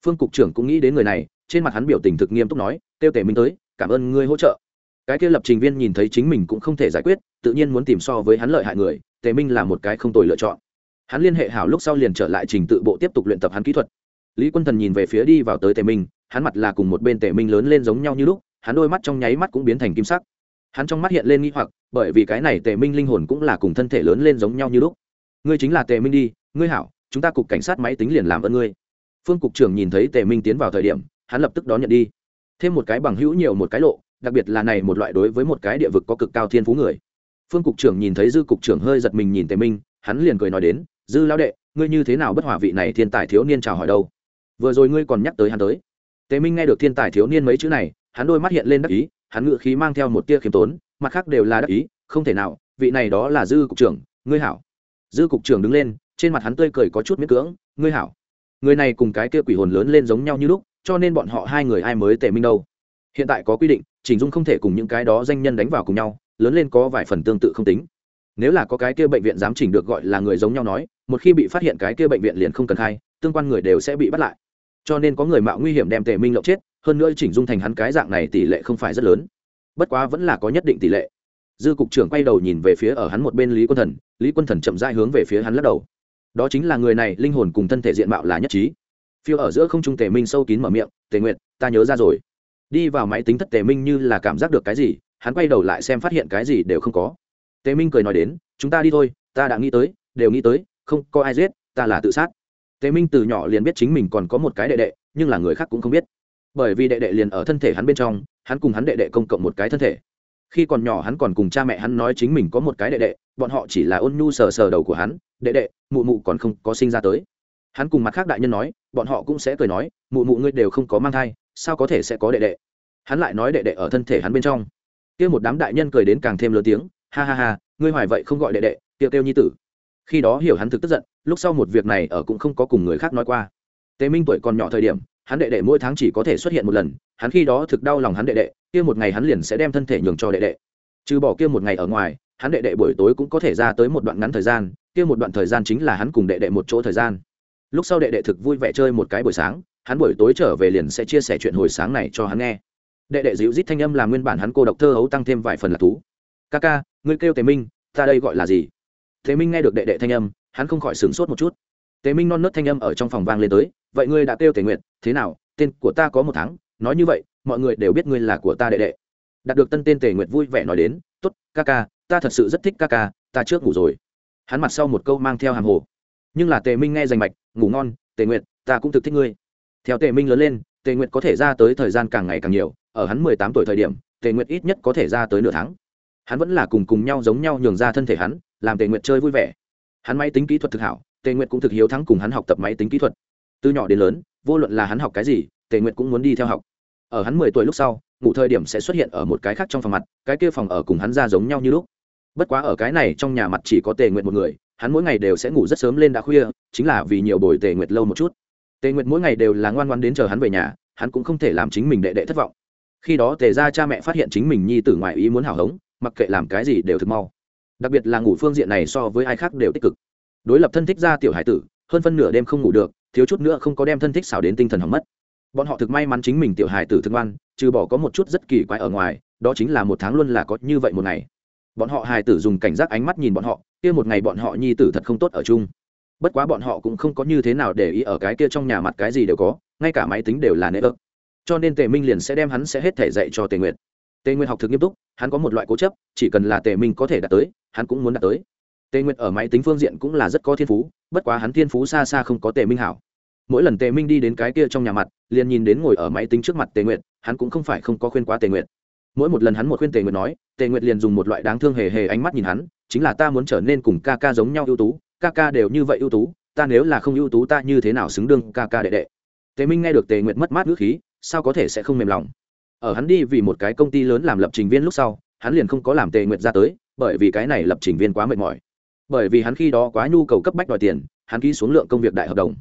Phương cục trưởng cũng nghĩ đến người này, trên mặt hắn biểu tình thực nghiêm túc nói, "Tiêu Tể Minh tới, cảm ơn ngươi hỗ trợ." Cái kia lập trình viên nhìn thấy chính mình cũng không thể giải quyết, tự nhiên muốn tìm so với hắn lợi hại người, Tề Minh là một cái không tồi lựa chọn. Hắn liên hệ hảo lúc sau liền trở lại trình tự bộ tiếp tục luyện tập hắn kỹ thuật. Lý Quân Thần nhìn về phía đi vào tới Tề Minh, hắn mặt là cùng một bên Tề Minh lớn lên giống nhau như lúc, hắn đôi mắt trong nháy mắt cũng biến thành kim sắc. Hắn trong mắt hiện lên nghi hoặc bởi vì cái này tề minh linh hồn cũng là cùng thân thể lớn lên giống nhau như lúc. Ngươi chính là tề minh đi ngươi hảo chúng ta cục cảnh sát máy tính liền làm ơn ngươi. Phương cục trưởng nhìn thấy tề minh tiến vào thời điểm hắn lập tức đón nhận đi. Thêm một cái bằng hữu nhiều một cái lộ đặc biệt là này một loại đối với một cái địa vực có cực cao thiên phú người. Phương cục trưởng nhìn thấy dư cục trưởng hơi giật mình nhìn tề minh hắn liền cười nói đến dư lão đệ, ngươi như thế nào bất hòa vị này thiên tài thiếu niên chào hỏi đâu? Vừa rồi ngươi còn nhắc tới hắn tới. Tề minh nghe được thiên tài thiếu niên mấy chữ này, hắn đôi mắt hiện lên đắc ý, hắn ngự khí mang theo một tia khiêm tốn, mặt khác đều là đắc ý, không thể nào, vị này đó là dư cục trưởng, ngươi hảo. Dư cục trưởng đứng lên, trên mặt hắn tươi cười có chút miễn cưỡng, ngươi hảo. Người này cùng cái kia quỷ hồn lớn lên giống nhau như lúc, cho nên bọn họ hai người ai mới tề minh đâu? Hiện tại có quy định chỉnh dung không thể cùng những cái đó danh nhân đánh vào cùng nhau, lớn lên có vài phần tương tự không tính. Nếu là có cái kia bệnh viện dám chỉnh được gọi là người giống nhau nói một khi bị phát hiện cái kia bệnh viện liền không cần khai, tương quan người đều sẽ bị bắt lại. Cho nên có người mạo nguy hiểm đem tề minh lộng chết, hơn nữa chỉnh dung thành hắn cái dạng này tỷ lệ không phải rất lớn. Bất quá vẫn là có nhất định tỷ lệ. Dư cục trưởng quay đầu nhìn về phía ở hắn một bên lý quân thần, lý quân thần chậm dai hướng về phía hắn lắc đầu. Đó chính là người này, linh hồn cùng thân thể diện mạo là nhất trí. Phiêu ở giữa không trung tề minh sâu kín mở miệng, tề nguyện ta nhớ ra rồi. Đi vào máy tính thất tề minh như là cảm giác được cái gì, hắn quay đầu lại xem phát hiện cái gì đều không có. Tề minh cười nói đến, chúng ta đi thôi, ta đã nghĩ tới, đều nghĩ tới không có ai giết, ta là tự sát. Tề minh từ nhỏ liền biết chính mình còn có một cái đệ đệ, nhưng là người khác cũng không biết. Bởi vì đệ đệ liền ở thân thể hắn bên trong, hắn cùng hắn đệ đệ công cộng một cái thân thể. Khi còn nhỏ hắn còn cùng cha mẹ hắn nói chính mình có một cái đệ đệ, bọn họ chỉ là ôn nhu sờ sờ đầu của hắn, đệ đệ, mụ mụ còn không có sinh ra tới. Hắn cùng mặt khác đại nhân nói, bọn họ cũng sẽ cười nói, mụ mụ ngươi đều không có mang thai, sao có thể sẽ có đệ đệ? Hắn lại nói đệ đệ ở thân thể hắn bên trong. Kia một đám đại nhân cười đến càng thêm lớn tiếng, ha ha ha, ngươi hoài vậy không gọi đệ đệ, tiêu kêu nhi tử khi đó hiểu hắn thực tức giận, lúc sau một việc này ở cũng không có cùng người khác nói qua. Tề minh tuổi còn nhỏ thời điểm, hắn đệ đệ mỗi tháng chỉ có thể xuất hiện một lần, hắn khi đó thực đau lòng hắn đệ đệ, kia một ngày hắn liền sẽ đem thân thể nhường cho đệ đệ. Trừ bỏ kia một ngày ở ngoài, hắn đệ đệ buổi tối cũng có thể ra tới một đoạn ngắn thời gian, kia một đoạn thời gian chính là hắn cùng đệ đệ một chỗ thời gian. Lúc sau đệ đệ thực vui vẻ chơi một cái buổi sáng, hắn buổi tối trở về liền sẽ chia sẻ chuyện hồi sáng này cho hắn nghe. Đệ đệ dịu rít thanh âm làm nguyên bản hắn cô độc thơ hấu tăng thêm vài phần là thú. Ca ca, ngươi kêu tề minh, ta đây gọi là gì? Tề minh nghe được đệ đệ thanh âm, hắn không khỏi sửng sốt một chút. Tề minh non nớt thanh âm ở trong phòng vang lên tới, vậy ngươi đã kêu tề nguyện thế nào? Tên của ta có một tháng, nói như vậy, mọi người đều biết ngươi là của ta đệ đệ. Đạt được tân tên tề nguyệt vui vẻ nói đến t ố t ca ca, ta thật sự rất thích ca ca, ta trước ngủ rồi. Hắn mặt sau một câu mang theo hàm hồ. Nhưng là tề minh nghe rành mạch, ngủ ngon, tề nguyệt, ta cũng thực thích ngươi. Theo tề minh lớn lên, tề nguyệt có thể ra tới thời gian càng ngày càng nhiều, ở hắn mười tám tuổi thời điểm, tề nguyệt ít nhất có thể ra tới nửa tháng. Hắn vẫn là cùng cùng nhau giống nhau nhường ra thân thể hắn làm tề nguyệt chơi vui vẻ. Hắn máy tính kỹ thuật thực hảo, tề nguyệt cũng thực hiếu thắng cùng hắn học tập máy tính kỹ thuật. Từ nhỏ đến lớn, vô luận là hắn học cái gì, tề nguyệt cũng muốn đi theo học. Ở hắn mười tuổi lúc sau, ngủ thời điểm sẽ xuất hiện ở một cái khác trong phòng mặt, cái kia phòng ở cùng hắn ra giống nhau như lúc. Bất quá ở cái này trong nhà mặt chỉ có tề nguyệt một người, hắn mỗi ngày đều sẽ ngủ rất sớm lên đã khuya, chính là vì nhiều bồi tề nguyệt lâu một chút. Tề nguyệt mỗi ngày đều là ngoan ngoan đến chờ hắn về nhà, hắn cũng không thể làm chính mình đệ đệ thất vọng. Khi đó tề ra cha mẹ phát hiện chính mình nhi tử ngoại ý muốn hào hống, mặc kệ làm cái gì đều thực mau đặc biệt là ngủ phương diện này so với ai khác đều tích cực. Đối lập thân thích ra tiểu hải tử, hơn phân nửa đêm không ngủ được, thiếu chút nữa không có đem thân thích xảo đến tinh thần hỏng mất. Bọn họ thực may mắn chính mình tiểu hải tử thương ngoan, trừ bỏ có một chút rất kỳ quái ở ngoài, đó chính là một tháng luôn là có như vậy một ngày. Bọn họ hài tử dùng cảnh giác ánh mắt nhìn bọn họ, kia một ngày bọn họ nhi tử thật không tốt ở chung. Bất quá bọn họ cũng không có như thế nào để ý ở cái kia trong nhà mặt cái gì đều có, ngay cả máy tính đều là nệ ơ cho nên tề minh liền sẽ đem hắn sẽ hết thể dạy cho tề nguyệt tề nguyệt học thực nghiêm túc, hắn có một loại cố chấp, chỉ cần là tề minh có thể đạt tới, hắn cũng muốn đạt tới. Tề nguyệt ở máy tính phương diện cũng là rất có thiên phú, bất quá hắn thiên phú xa xa không có tề minh hảo. Mỗi lần tề minh đi đến cái kia trong nhà mặt, liền nhìn đến ngồi ở máy tính trước mặt tề nguyệt, hắn cũng không phải không có khuyên quá tề nguyệt. Mỗi một lần hắn một khuyên tề nguyệt nói, tề nguyệt liền dùng một loại đáng thương hề hề ánh mắt nhìn hắn, chính là ta muốn trở nên cùng ca ca giống nhau ưu tú, ca ca đều như vậy ưu tú, ta nếu là không ưu tú ta như thế nào xứng đương ca ca đệ đệ. Tề minh nghe được tề nguyệt mất mát ngữ khí, sao có thể sẽ không mềm lòng? Ở hắn đi vì một cái công ty lớn làm lập trình viên lúc sau, hắn liền không có làm tề nguyệt ra tới, bởi vì cái này lập trình viên quá mệt mỏi. Bởi vì hắn khi đó quá nhu cầu cấp bách đòi tiền, hắn ký xuống lượng công việc đại hợp đồng.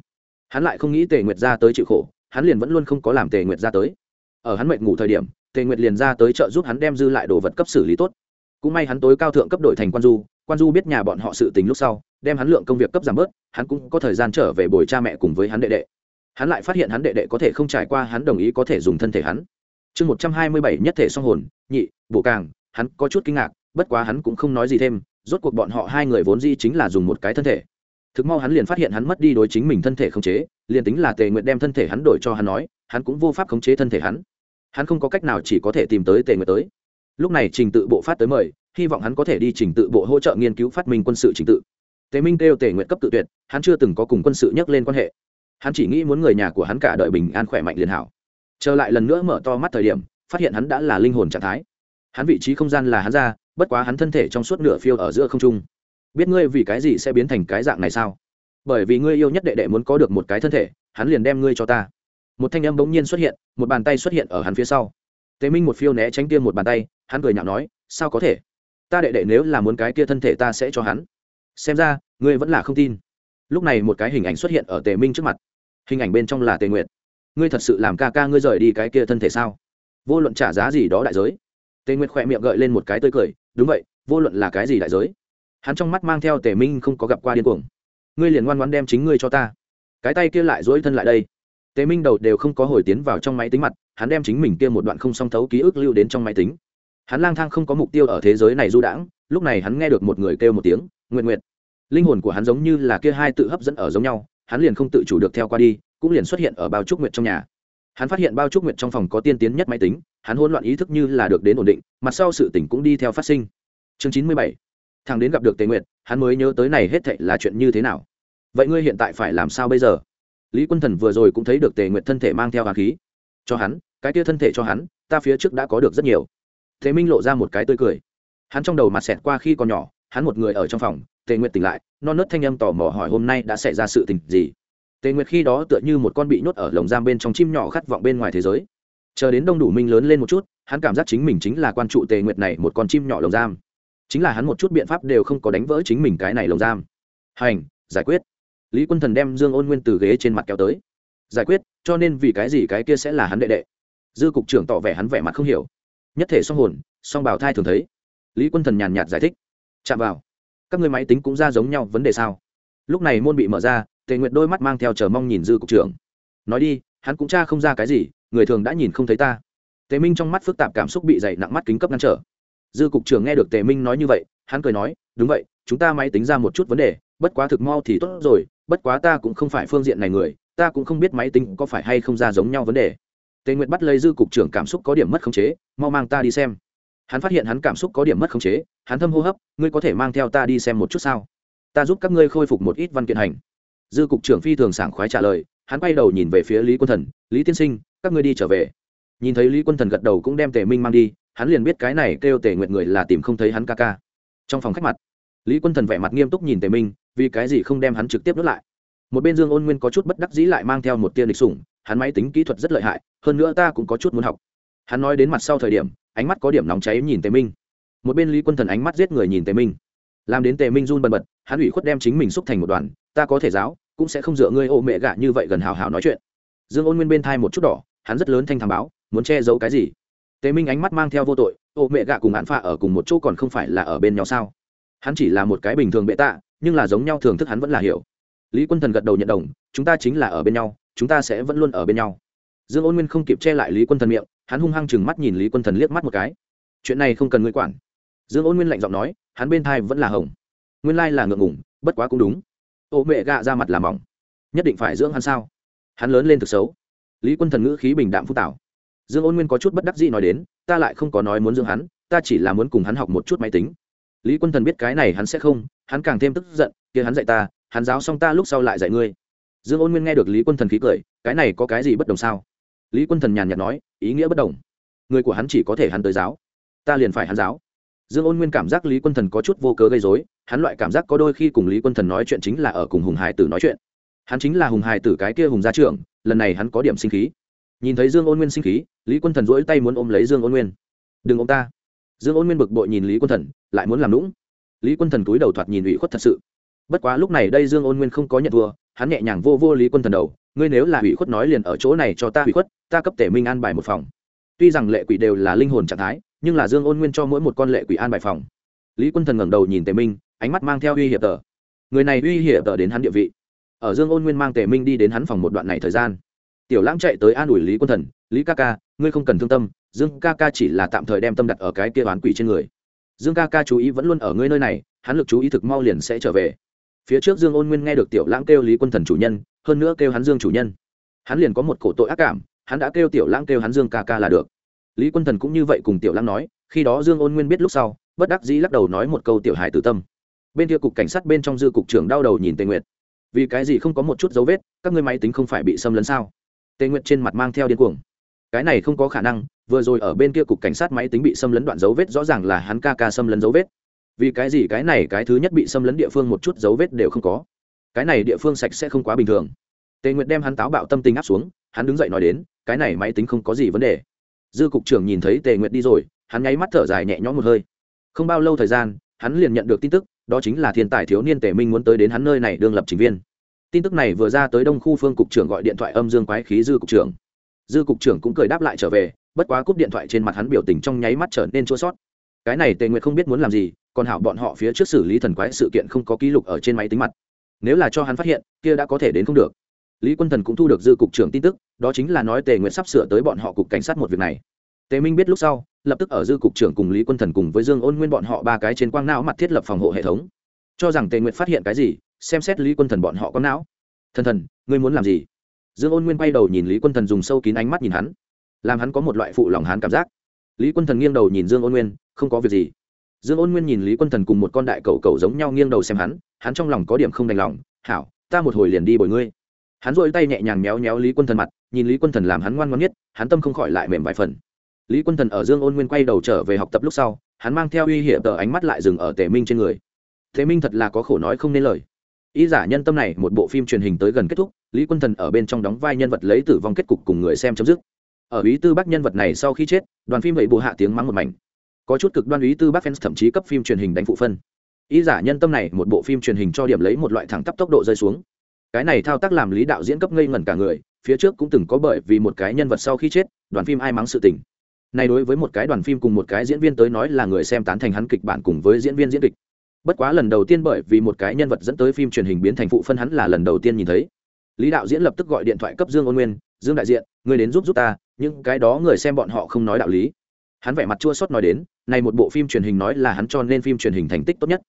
Hắn lại không nghĩ tề nguyệt ra tới chịu khổ, hắn liền vẫn luôn không có làm tề nguyệt ra tới. Ở hắn mệt ngủ thời điểm, tề nguyệt liền ra tới chợ giúp hắn đem dư lại đồ vật cấp xử lý tốt. Cũng may hắn tối cao thượng cấp đội thành quan du quan du biết nhà bọn họ sự tình lúc sau, đem hắn lượng công việc cấp giảm bớt, hắn cũng có thời gian trở về bồi cha mẹ cùng với hắn đệ đệ. Hắn lại phát hiện hắn đệ đệ có thể không trải qua, hắn đồng ý có thể dùng thân thể hắn chương một trăm hai mươi bảy nhất thể song hồn, nhị bộ càng, hắn có chút kinh ngạc, bất quá hắn cũng không nói gì thêm, rốt cuộc bọn họ hai người vốn di chính là dùng một cái thân thể. Thực mau hắn liền phát hiện hắn mất đi đối chính mình thân thể khống chế, liền tính là tề nguyện đem thân thể hắn đổi cho hắn nói, hắn cũng vô pháp khống chế thân thể hắn. Hắn không có cách nào chỉ có thể tìm tới tề nguyện tới. Lúc này trình tự bộ phát tới mời, hy vọng hắn có thể đi trình tự bộ hỗ trợ nghiên cứu phát minh quân sự trình tự. Tề minh kêu tề nguyện cấp tự tuyệt, hắn chưa từng có cùng quân sự nhắc lên quan hệ. Hắn chỉ nghĩ muốn người nhà của hắn cả đời bình an khỏe mạnh liền hảo trở lại lần nữa mở to mắt thời điểm, phát hiện hắn đã là linh hồn trạng thái. Hắn vị trí không gian là hắn ra, bất quá hắn thân thể trong suốt nửa phiêu ở giữa không trung. Biết ngươi vì cái gì sẽ biến thành cái dạng này sao? Bởi vì ngươi yêu nhất đệ đệ muốn có được một cái thân thể, hắn liền đem ngươi cho ta. Một thanh âm bỗng nhiên xuất hiện, một bàn tay xuất hiện ở hắn phía sau. Tế minh một phiêu né tránh tiêm một bàn tay, hắn cười nhạo nói, sao có thể? Ta đệ đệ nếu là muốn cái kia thân thể ta sẽ cho hắn. Xem ra, ngươi vẫn là không tin. Lúc này một cái hình ảnh xuất hiện ở tề minh trước mặt. Hình ảnh bên trong là tề nguyệt ngươi thật sự làm ca ca ngươi rời đi cái kia thân thể sao? Vô luận trả giá gì đó đại giới. Tề nguyệt khỏe miệng gợi lên một cái tươi cười, đúng vậy, vô luận là cái gì đại giới, hắn trong mắt mang theo tề minh không có gặp qua điên cuồng. Ngươi liền ngoan ngoan đem chính ngươi cho ta. Cái tay kia lại dỗi thân lại đây. Tề minh đầu đều không có hồi tiến vào trong máy tính mặt, hắn đem chính mình kia một đoạn không song thấu ký ức lưu đến trong máy tính. Hắn lang thang không có mục tiêu ở thế giới này du đãng, lúc này hắn nghe được một người kêu một tiếng nguyện nguyện linh hồn của hắn giống như là kia hai tự hấp dẫn ở giống nhau, hắn liền không tự chủ được theo qua đi cũng liền xuất hiện ở bao trúc nguyệt trong nhà. Hắn phát hiện bao trúc nguyệt trong phòng có tiên tiến nhất máy tính hắn hôn loạn ý thức như là được đến ổn định mặt sau sự tỉnh cũng đi theo phát sinh. Chương chín mươi bảy thằng đến gặp được tề nguyệt, hắn mới nhớ tới này hết thệ là chuyện như thế nào. Vậy ngươi hiện tại phải làm sao bây giờ? Lý quân thần vừa rồi cũng thấy được tề nguyệt thân thể mang theo hà khí. Cho hắn cái tia thân thể cho hắn ta phía trước đã có được rất nhiều. Thế minh lộ ra một cái tươi cười. Hắn trong đầu mặt xẹt qua khi còn nhỏ hắn một người ở trong phòng tề nguyệt tỉnh lại non nớt thanh âm tò mò hỏi hôm nay đã xảy ra sự tình gì tề nguyệt khi đó tựa như một con bị nhốt ở lồng giam bên trong chim nhỏ khát vọng bên ngoài thế giới. Chờ đến đông đủ minh lớn lên một chút, hắn cảm giác chính mình chính là quan trụ tề nguyệt này một con chim nhỏ lồng giam. Chính là hắn một chút biện pháp đều không có đánh vỡ chính mình cái này lồng giam. Hành, giải quyết. Lý quân thần đem dương ôn nguyên từ ghế trên mặt kéo tới. Giải quyết, cho nên vì cái gì cái kia sẽ là hắn đệ đệ? Dư cục trưởng tỏ vẻ hắn vẻ mặt không hiểu. Nhất thể song hồn, song bào thai thường thấy. Lý quân thần nhàn nhạt giải thích. Chạm vào. Các người máy tính cũng ra giống nhau vấn đề sao? Lúc này môn bị mở ra tề nguyệt đôi mắt mang theo chờ mong nhìn dư cục trưởng. Nói đi, hắn cũng cha không ra cái gì, người thường đã nhìn không thấy ta. Tề minh trong mắt phức tạp cảm xúc bị dày nặng mắt kính cấp ngăn trở. Dư cục trưởng nghe được tề minh nói như vậy, hắn cười nói, đúng vậy, chúng ta máy tính ra một chút vấn đề, bất quá thực mau thì tốt rồi, bất quá ta cũng không phải phương diện này người, ta cũng không biết máy tính có phải hay không ra giống nhau vấn đề. Tề nguyệt bắt lấy dư cục trưởng cảm xúc có điểm mất khống chế, mau mang ta đi xem. Hắn phát hiện hắn cảm xúc có điểm mất khống chế, hắn thâm hô hấp, ngươi có thể mang theo ta đi xem một chút sao? Ta giúp các ngươi khôi phục một ít văn kiện hành dư cục trưởng phi thường sảng khoái trả lời, hắn quay đầu nhìn về phía lý quân thần, lý tiên sinh, các ngươi đi trở về. Nhìn thấy lý quân thần gật đầu cũng đem tề minh mang đi, hắn liền biết cái này kêu tề nguyện người là tìm không thấy hắn ca ca. Trong phòng khách mặt, lý quân thần vẻ mặt nghiêm túc nhìn tề minh, vì cái gì không đem hắn trực tiếp nuốt lại? Một bên dương ôn nguyên có chút bất đắc dĩ lại mang theo một tiên lịch sủng, hắn máy tính kỹ thuật rất lợi hại, hơn nữa ta cũng có chút muốn học. Hắn nói đến mặt sau thời điểm, ánh mắt có điểm nóng cháy nhìn tề minh. Một bên lý quân thần ánh mắt giết người nhìn tề minh làm đến tề minh run bần bật, hắn ủy khuất đem chính mình xúc thành một đoàn, ta có thể giáo, cũng sẽ không dựa ngươi ô mẹ gạ như vậy gần hào hào nói chuyện. Dương ôn nguyên bên thai một chút đỏ, hắn rất lớn thanh thảm báo, muốn che giấu cái gì? Tề minh ánh mắt mang theo vô tội, ô mẹ gạ cùng hạn pha ở cùng một chỗ còn không phải là ở bên nhau sao? Hắn chỉ là một cái bình thường bệ tạ, nhưng là giống nhau thường thức hắn vẫn là hiểu. Lý quân thần gật đầu nhận đồng, chúng ta chính là ở bên nhau, chúng ta sẽ vẫn luôn ở bên nhau. Dương ôn nguyên không kịp che lại lý quân thần miệng, hắn hung hăng chừng mắt nhìn lý quân thần liếc mắt một cái. Chuyện này không cần ngươi quản dương ôn nguyên lạnh giọng nói, hắn bên thai vẫn là hồng. Nguyên lai là ngượng ngủng bất quá cũng đúng. Ô mẹ gạ ra mặt làm mỏng. Nhất định phải dưỡng hắn sao? Hắn lớn lên thực xấu. Lý quân thần ngữ khí bình đạm phúc tảo. Dương ôn nguyên có chút bất đắc dĩ nói đến, ta lại không có nói muốn dưỡng hắn, ta chỉ là muốn cùng hắn học một chút máy tính. Lý quân thần biết cái này hắn sẽ không, hắn càng thêm tức giận, kia hắn dạy ta, hắn giáo xong ta lúc sau lại dạy ngươi. Dương ôn nguyên nghe được lý quân thần khí cười, cái này có cái gì bất đồng sao? Lý quân thần nhàn nhạt nói, ý nghĩa bất đồng. Người của hắn chỉ có thể hắn tới giáo, ta liền phải hắn giáo dương ôn nguyên cảm giác lý quân thần có chút vô cớ gây dối hắn loại cảm giác có đôi khi cùng lý quân thần nói chuyện chính là ở cùng hùng hải tử nói chuyện. Hắn chính là hùng hải tử cái kia hùng gia trưởng, lần này hắn có điểm sinh khí. Nhìn thấy dương ôn nguyên sinh khí, lý quân thần dỗi tay muốn ôm lấy dương ôn nguyên. Đừng ôm ta. Dương ôn nguyên bực bội nhìn lý quân thần, lại muốn làm lũng lý quân thần túi đầu thoạt nhìn ủy khuất thật sự. Bất quá lúc này đây dương ôn nguyên không có nhận thua, hắn nhẹ nhàng vô vô lý quân thần đầu. Ngươi nếu là ủy khuất nói liền ở chỗ này cho ta ủy khuất, ta cấp tể minh an bài một phòng. Tuy rằng lệ quỷ đều là linh hồn trạng thái nhưng là dương ôn nguyên cho mỗi một con lệ quỷ an bài phòng. Lý quân thần ngẩng đầu nhìn tề minh, ánh mắt mang theo uy hiểm tờ. Người này uy hiểm tờ đến hắn địa vị. Ở dương ôn nguyên mang tề minh đi đến hắn phòng một đoạn này thời gian. Tiểu lãng chạy tới an ủi lý quân thần, lý ca ca, ngươi không cần thương tâm, dương ca ca chỉ là tạm thời đem tâm đặt ở cái kia oán quỷ trên người. Dương ca ca chú ý vẫn luôn ở ngươi nơi này, hắn lực chú ý thực mau liền sẽ trở về. Phía trước dương ôn nguyên nghe được tiểu lãng kêu lý quân thần chủ nhân, hơn nữa kêu hắn dương chủ nhân. Hắn liền có một cổ tội ác cảm, hắn đã kêu tiểu lãng kêu hắn dương ca ca là được lý quân thần cũng như vậy cùng tiểu lãng nói, khi đó dương ôn nguyên biết lúc sau, bất đắc dĩ lắc đầu nói một câu tiểu hài tử tâm. Bên kia cục cảnh sát bên trong dư cục trưởng đau đầu nhìn tề nguyệt. Vì cái gì không có một chút dấu vết, các ngươi máy tính không phải bị xâm lấn sao? Tề nguyệt trên mặt mang theo điên cuồng. Cái này không có khả năng, vừa rồi ở bên kia cục cảnh sát máy tính bị xâm lấn đoạn dấu vết rõ ràng là hắn ca ca xâm lấn dấu vết. Vì cái gì cái này cái thứ nhất bị xâm lấn địa phương một chút dấu vết đều không có? Cái này địa phương sạch sẽ không quá bình thường. Tề nguyệt đem hắn táo bạo tâm tình áp xuống, hắn đứng dậy nói đến, cái này máy tính không có gì vấn đề dư cục trưởng nhìn thấy tề nguyệt đi rồi, hắn nháy mắt thở dài nhẹ nhõm một hơi. Không bao lâu thời gian, hắn liền nhận được tin tức, đó chính là thiên tài thiếu niên tề minh muốn tới đến hắn nơi này đương lập trình viên. Tin tức này vừa ra tới đông khu phương cục trưởng gọi điện thoại âm dương quái khí dư cục trưởng. Dư cục trưởng cũng cười đáp lại trở về, bất quá cúp điện thoại trên mặt hắn biểu tình trong nháy mắt trở nên chua sót. Cái này tề nguyệt không biết muốn làm gì, còn hảo bọn họ phía trước xử lý thần quái sự kiện không có ký lục ở trên máy tính mặt. Nếu là cho hắn phát hiện, kia đã có thể đến không được lý quân thần cũng thu được dư cục trưởng tin tức, đó chính là nói tề nguyệt sắp sửa tới bọn họ cục cảnh sát một việc này. Tề minh biết lúc sau, lập tức ở dư cục trưởng cùng lý quân thần cùng với dương ôn nguyên bọn họ ba cái trên quang não mặt thiết lập phòng hộ hệ thống. Cho rằng tề nguyệt phát hiện cái gì, xem xét lý quân thần bọn họ có não. Thần thần, ngươi muốn làm gì? Dương ôn nguyên quay đầu nhìn lý quân thần dùng sâu kín ánh mắt nhìn hắn, làm hắn có một loại phụ lòng hắn cảm giác. Lý quân thần nghiêng đầu nhìn dương ôn nguyên, không có việc gì. Dương ôn nguyên nhìn lý quân thần cùng một con đại cầu cầu giống nhau nghiêng đầu xem hắn hắn trong lòng có điểm không đành lòng, hảo, ta một hồi liền đi bồi ngươi hắn dội tay nhẹ nhàng méo méo lý quân thần mặt, nhìn lý quân thần làm hắn ngoan ngoan nhất, hắn tâm không khỏi lại mềm vài phần. Lý quân thần ở dương ôn nguyên quay đầu trở về học tập lúc sau, hắn mang theo uy hiểm tờ ánh mắt lại dừng ở tề minh trên người. Tề minh thật là có khổ nói không nên lời. Ý giả nhân tâm này, một bộ phim truyền hình tới gần kết thúc, lý quân thần ở bên trong đóng vai nhân vật lấy tử vong kết cục cùng người xem chấm dứt. Ở ý tư bác nhân vật này sau khi chết, đoàn phim vậy bộ hạ tiếng mắng một mảnh. Có chút cực đoan ý tư bác fans thậm chí cấp phim truyền hình đánh phụ phân. Ý giả nhân tâm này, một bộ phim truyền hình cho điểm lấy một loại thẳng tắp tốc độ rơi xuống cái này thao tác làm lý đạo diễn cấp ngây ngẩn cả người, phía trước cũng từng có bởi vì một cái nhân vật sau khi chết, đoàn phim ai mắng sự tình. Này đối với một cái đoàn phim cùng một cái diễn viên tới nói là người xem tán thành hắn kịch bản cùng với diễn viên diễn kịch. Bất quá lần đầu tiên bởi vì một cái nhân vật dẫn tới phim truyền hình biến thành phụ phân hắn là lần đầu tiên nhìn thấy. Lý đạo diễn lập tức gọi điện thoại cấp dương ôn nguyên, dương đại diện, người đến giúp giúp ta nhưng cái đó người xem bọn họ không nói đạo lý. Hắn vẻ mặt chua xót nói đến, này một bộ phim truyền hình nói là hắn cho nên phim truyền hình thành tích tốt nhất.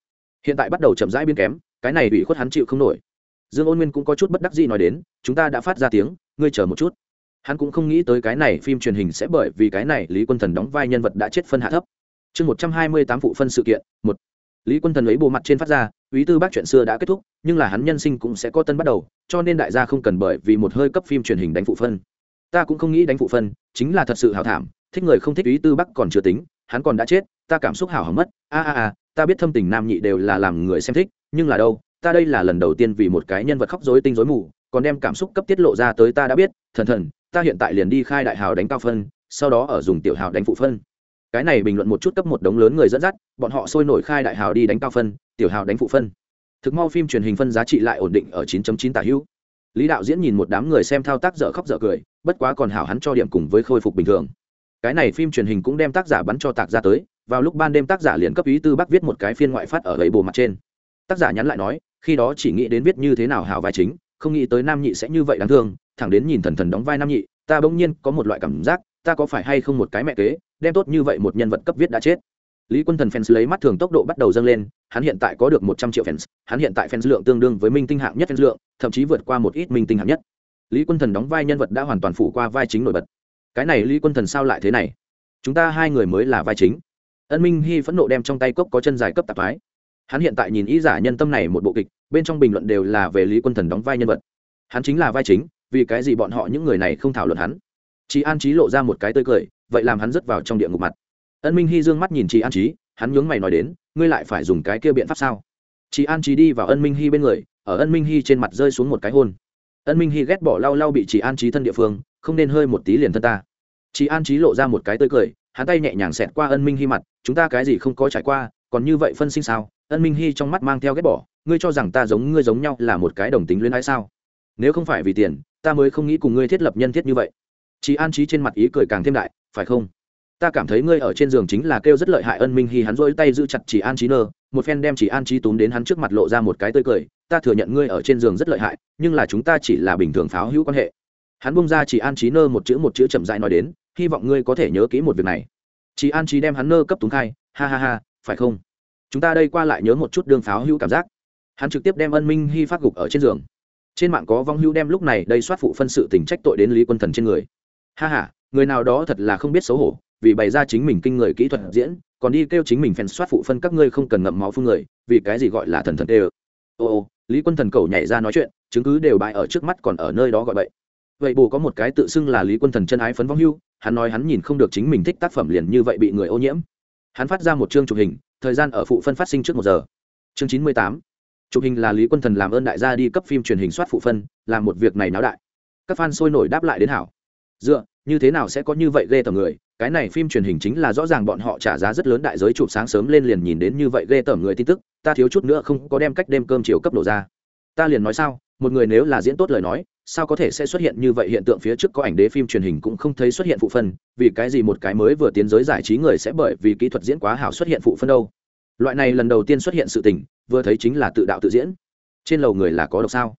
Hiện tại bắt đầu chậm rãi biến kém, cái này ủy khuất hắn chịu không nổi dương ôn nguyên cũng có chút bất đắc dĩ nói đến, chúng ta đã phát ra tiếng, ngươi chờ một chút. Hắn cũng không nghĩ tới cái này phim truyền hình sẽ bởi vì cái này lý quân thần đóng vai nhân vật đã chết phân hạ thấp. Chương một trăm hai mươi tám phụ phân sự kiện, một. Lý quân thần lấy bộ mặt trên phát ra ý tư bác chuyện xưa đã kết thúc, nhưng là hắn nhân sinh cũng sẽ có tân bắt đầu, cho nên đại gia không cần bởi vì một hơi cấp phim truyền hình đánh phụ phân. Ta cũng không nghĩ đánh phụ phân, chính là thật sự hào thảm, thích người không thích ý tư bắc còn chưa tính, hắn còn đã chết, ta cảm xúc hào hỏng mất, a a a, ta biết thâm tình nam nhị đều là làm người xem thích, nhưng là đâu ta đây là lần đầu tiên vì một cái nhân vật khóc dối tinh dối mù, còn đem cảm xúc cấp tiết lộ ra tới ta đã biết, thần thần, ta hiện tại liền đi khai đại hào đánh cao phân, sau đó ở dùng tiểu hào đánh phụ phân. Cái này bình luận một chút cấp một đống lớn người dẫn dắt, bọn họ sôi nổi khai đại hào đi đánh cao phân, tiểu hào đánh phụ phân. Thực mau phim truyền hình phân giá trị lại ổn định ở 9.9 tả hữu. Lý đạo diễn nhìn một đám người xem thao tác dở khóc dở cười, bất quá còn hảo hắn cho điểm cùng với khôi phục bình thường. Cái này phim truyền hình cũng đem tác giả bắn cho tạc ra tới, vào lúc ban đêm tác giả liền cấp ý tư bắc viết một cái phiên ngoại phát ở lấy bồ mặt trên. Tác giả nhắn lại nói khi đó chỉ nghĩ đến viết như thế nào hảo vai chính, không nghĩ tới nam nhị sẽ như vậy đáng thương, thẳng đến nhìn thần thần đóng vai nam nhị, ta bỗng nhiên có một loại cảm giác, ta có phải hay không một cái mẹ kế, đem tốt như vậy một nhân vật cấp viết đã chết. Lý quân thần fans lấy mắt thường tốc độ bắt đầu dâng lên, hắn hiện tại có được một trăm triệu fans, hắn hiện tại fans lượng tương đương với minh tinh hạng nhất fans lượng, thậm chí vượt qua một ít minh tinh hạng nhất. Lý quân thần đóng vai nhân vật đã hoàn toàn phủ qua vai chính nổi bật. Cái này lý quân thần sao lại thế này? Chúng ta hai người mới là vai chính. Ân minh hy phẫn nộ đem trong tay cốc có chân dài cấp tạp thái hắn hiện tại nhìn ý giả nhân tâm này một bộ kịch, bên trong bình luận đều là về lý quân thần đóng vai nhân vật. Hắn chính là vai chính, vì cái gì bọn họ những người này không thảo luận hắn? Chị an trí lộ ra một cái tươi cười, vậy làm hắn rớt vào trong địa ngục mặt. Ân minh hy dương mắt nhìn chị an trí hắn nhướng mày nói đến, ngươi lại phải dùng cái kia biện pháp sao? Chị an trí đi vào ân minh hy bên người, ở ân minh hy trên mặt rơi xuống một cái hôn. Ân minh hy ghét bỏ lau lau bị chị an trí thân địa phương, không nên hơi một tí liền thân ta. Chị an trí lộ ra một cái tươi cười, hắn tay nhẹ nhàng xẹt qua ân minh hy mặt, chúng ta cái gì không có trải qua còn như vậy phân sinh sao? Ân minh hy trong mắt mang theo ghét bỏ, ngươi cho rằng ta giống ngươi giống nhau là một cái đồng tính luyến ái sao? Nếu không phải vì tiền, ta mới không nghĩ cùng ngươi thiết lập nhân thiết như vậy. Chị an trí trên mặt ý cười càng thêm đại, phải không? Ta cảm thấy ngươi ở trên giường chính là kêu rất lợi hại ân minh hy hắn rỗi tay giữ chặt chị an trí nơ, một phen đem chị an trí túm đến hắn trước mặt lộ ra một cái tươi cười. Ta thừa nhận ngươi ở trên giường rất lợi hại, nhưng là chúng ta chỉ là bình thường pháo hữu quan hệ. Hắn bung ra chị an trí nơ một chữ một chữ chậm dãi nói đến, hy vọng ngươi có thể nhớ kỹ một việc này. Chị an trí đem hắn nơ cấp túng khai, ha ha ha phải không? Chúng ta đây qua lại nhớ một chút đường pháo hữu cảm giác. Hắn trực tiếp đem ân minh hy phát gục ở trên giường. Trên mạng có vong hữu đem lúc này đây soát phụ phân sự tình trách tội đến lý quân thần trên người. Ha ha, người nào đó thật là không biết xấu hổ, vì bày ra chính mình kinh người kỹ thuật diễn, còn đi kêu chính mình phèn soát phụ phân các ngươi không cần ngậm máu phun người, vì cái gì gọi là thần thần tê ơ. Ô ô, lý quân thần cầu nhảy ra nói chuyện, chứng cứ đều bại ở trước mắt còn ở nơi đó gọi vậy vậy bù có một cái tự xưng là lý quân thần chân ái phấn vong hưu hắn nói hắn nhìn không được chính mình thích tác phẩm liền như vậy bị người ô nhiễm hắn phát ra một chương chụp hình, thời gian ở phụ phân phát sinh trước một giờ. Chương chín mươi tám. Chụp hình là lý quân thần làm ơn đại gia đi cấp phim truyền hình soát phụ phân, làm một việc này náo đại. Các fan sôi nổi đáp lại đến hảo. Dựa, như thế nào sẽ có như vậy ghê tởm người? Cái này phim truyền hình chính là rõ ràng bọn họ trả giá rất lớn đại giới chụp sáng sớm lên liền nhìn đến như vậy ghê tởm người tin tức, ta thiếu chút nữa không có đem cách đêm cơm chiều cấp đổ ra. Ta liền nói sao, một người nếu là diễn tốt lời nói sao có thể sẽ xuất hiện như vậy? Hiện tượng phía trước có ảnh đế phim truyền hình cũng không thấy xuất hiện phụ phân. Vì cái gì một cái mới vừa tiến giới giải trí người sẽ bởi vì kỹ thuật diễn quá hảo xuất hiện phụ phân đâu? Loại này lần đầu tiên xuất hiện sự tình, vừa thấy chính là tự đạo tự diễn. Trên lầu người là có độc sao?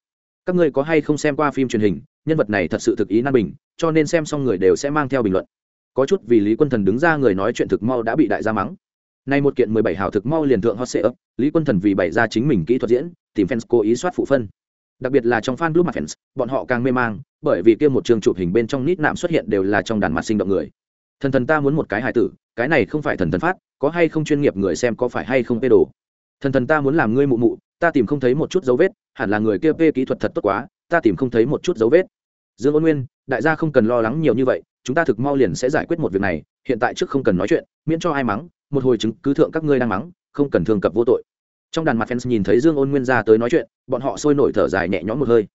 Các ngươi có hay không xem qua phim truyền hình? Nhân vật này thật sự thực ý nan bình, cho nên xem xong người đều sẽ mang theo bình luận. Có chút vì lý quân thần đứng ra người nói chuyện thực mau đã bị đại gia mắng. Nay một kiện mười bảy hào thực mau liền thượng hot sale lý quân thần vì bày ra chính mình kỹ thuật diễn, tìm fans cố ý soát phụ phân đặc biệt là trong fan club mặt fans, bọn họ càng mê mang, bởi vì kia một trường chụp hình bên trong nít nạm xuất hiện đều là trong đàn mặt sinh động người. Thần thần ta muốn một cái hài tử, cái này không phải thần thần phát, có hay không chuyên nghiệp người xem có phải hay không pê đồ? Thần thần ta muốn làm ngươi mụ mụ, ta tìm không thấy một chút dấu vết, hẳn là người kia pê kỹ thuật thật tốt quá, ta tìm không thấy một chút dấu vết. Dương ôn nguyên, đại gia không cần lo lắng nhiều như vậy, chúng ta thực mau liền sẽ giải quyết một việc này, hiện tại trước không cần nói chuyện, miễn cho ai mắng, một hồi chứng cứ thượng các ngươi đang mắng, không cần thương cập vô tội trong đàn mặt fans nhìn thấy dương ôn nguyên ra tới nói chuyện, bọn họ sôi nổi thở dài nhẹ nhõm một hơi.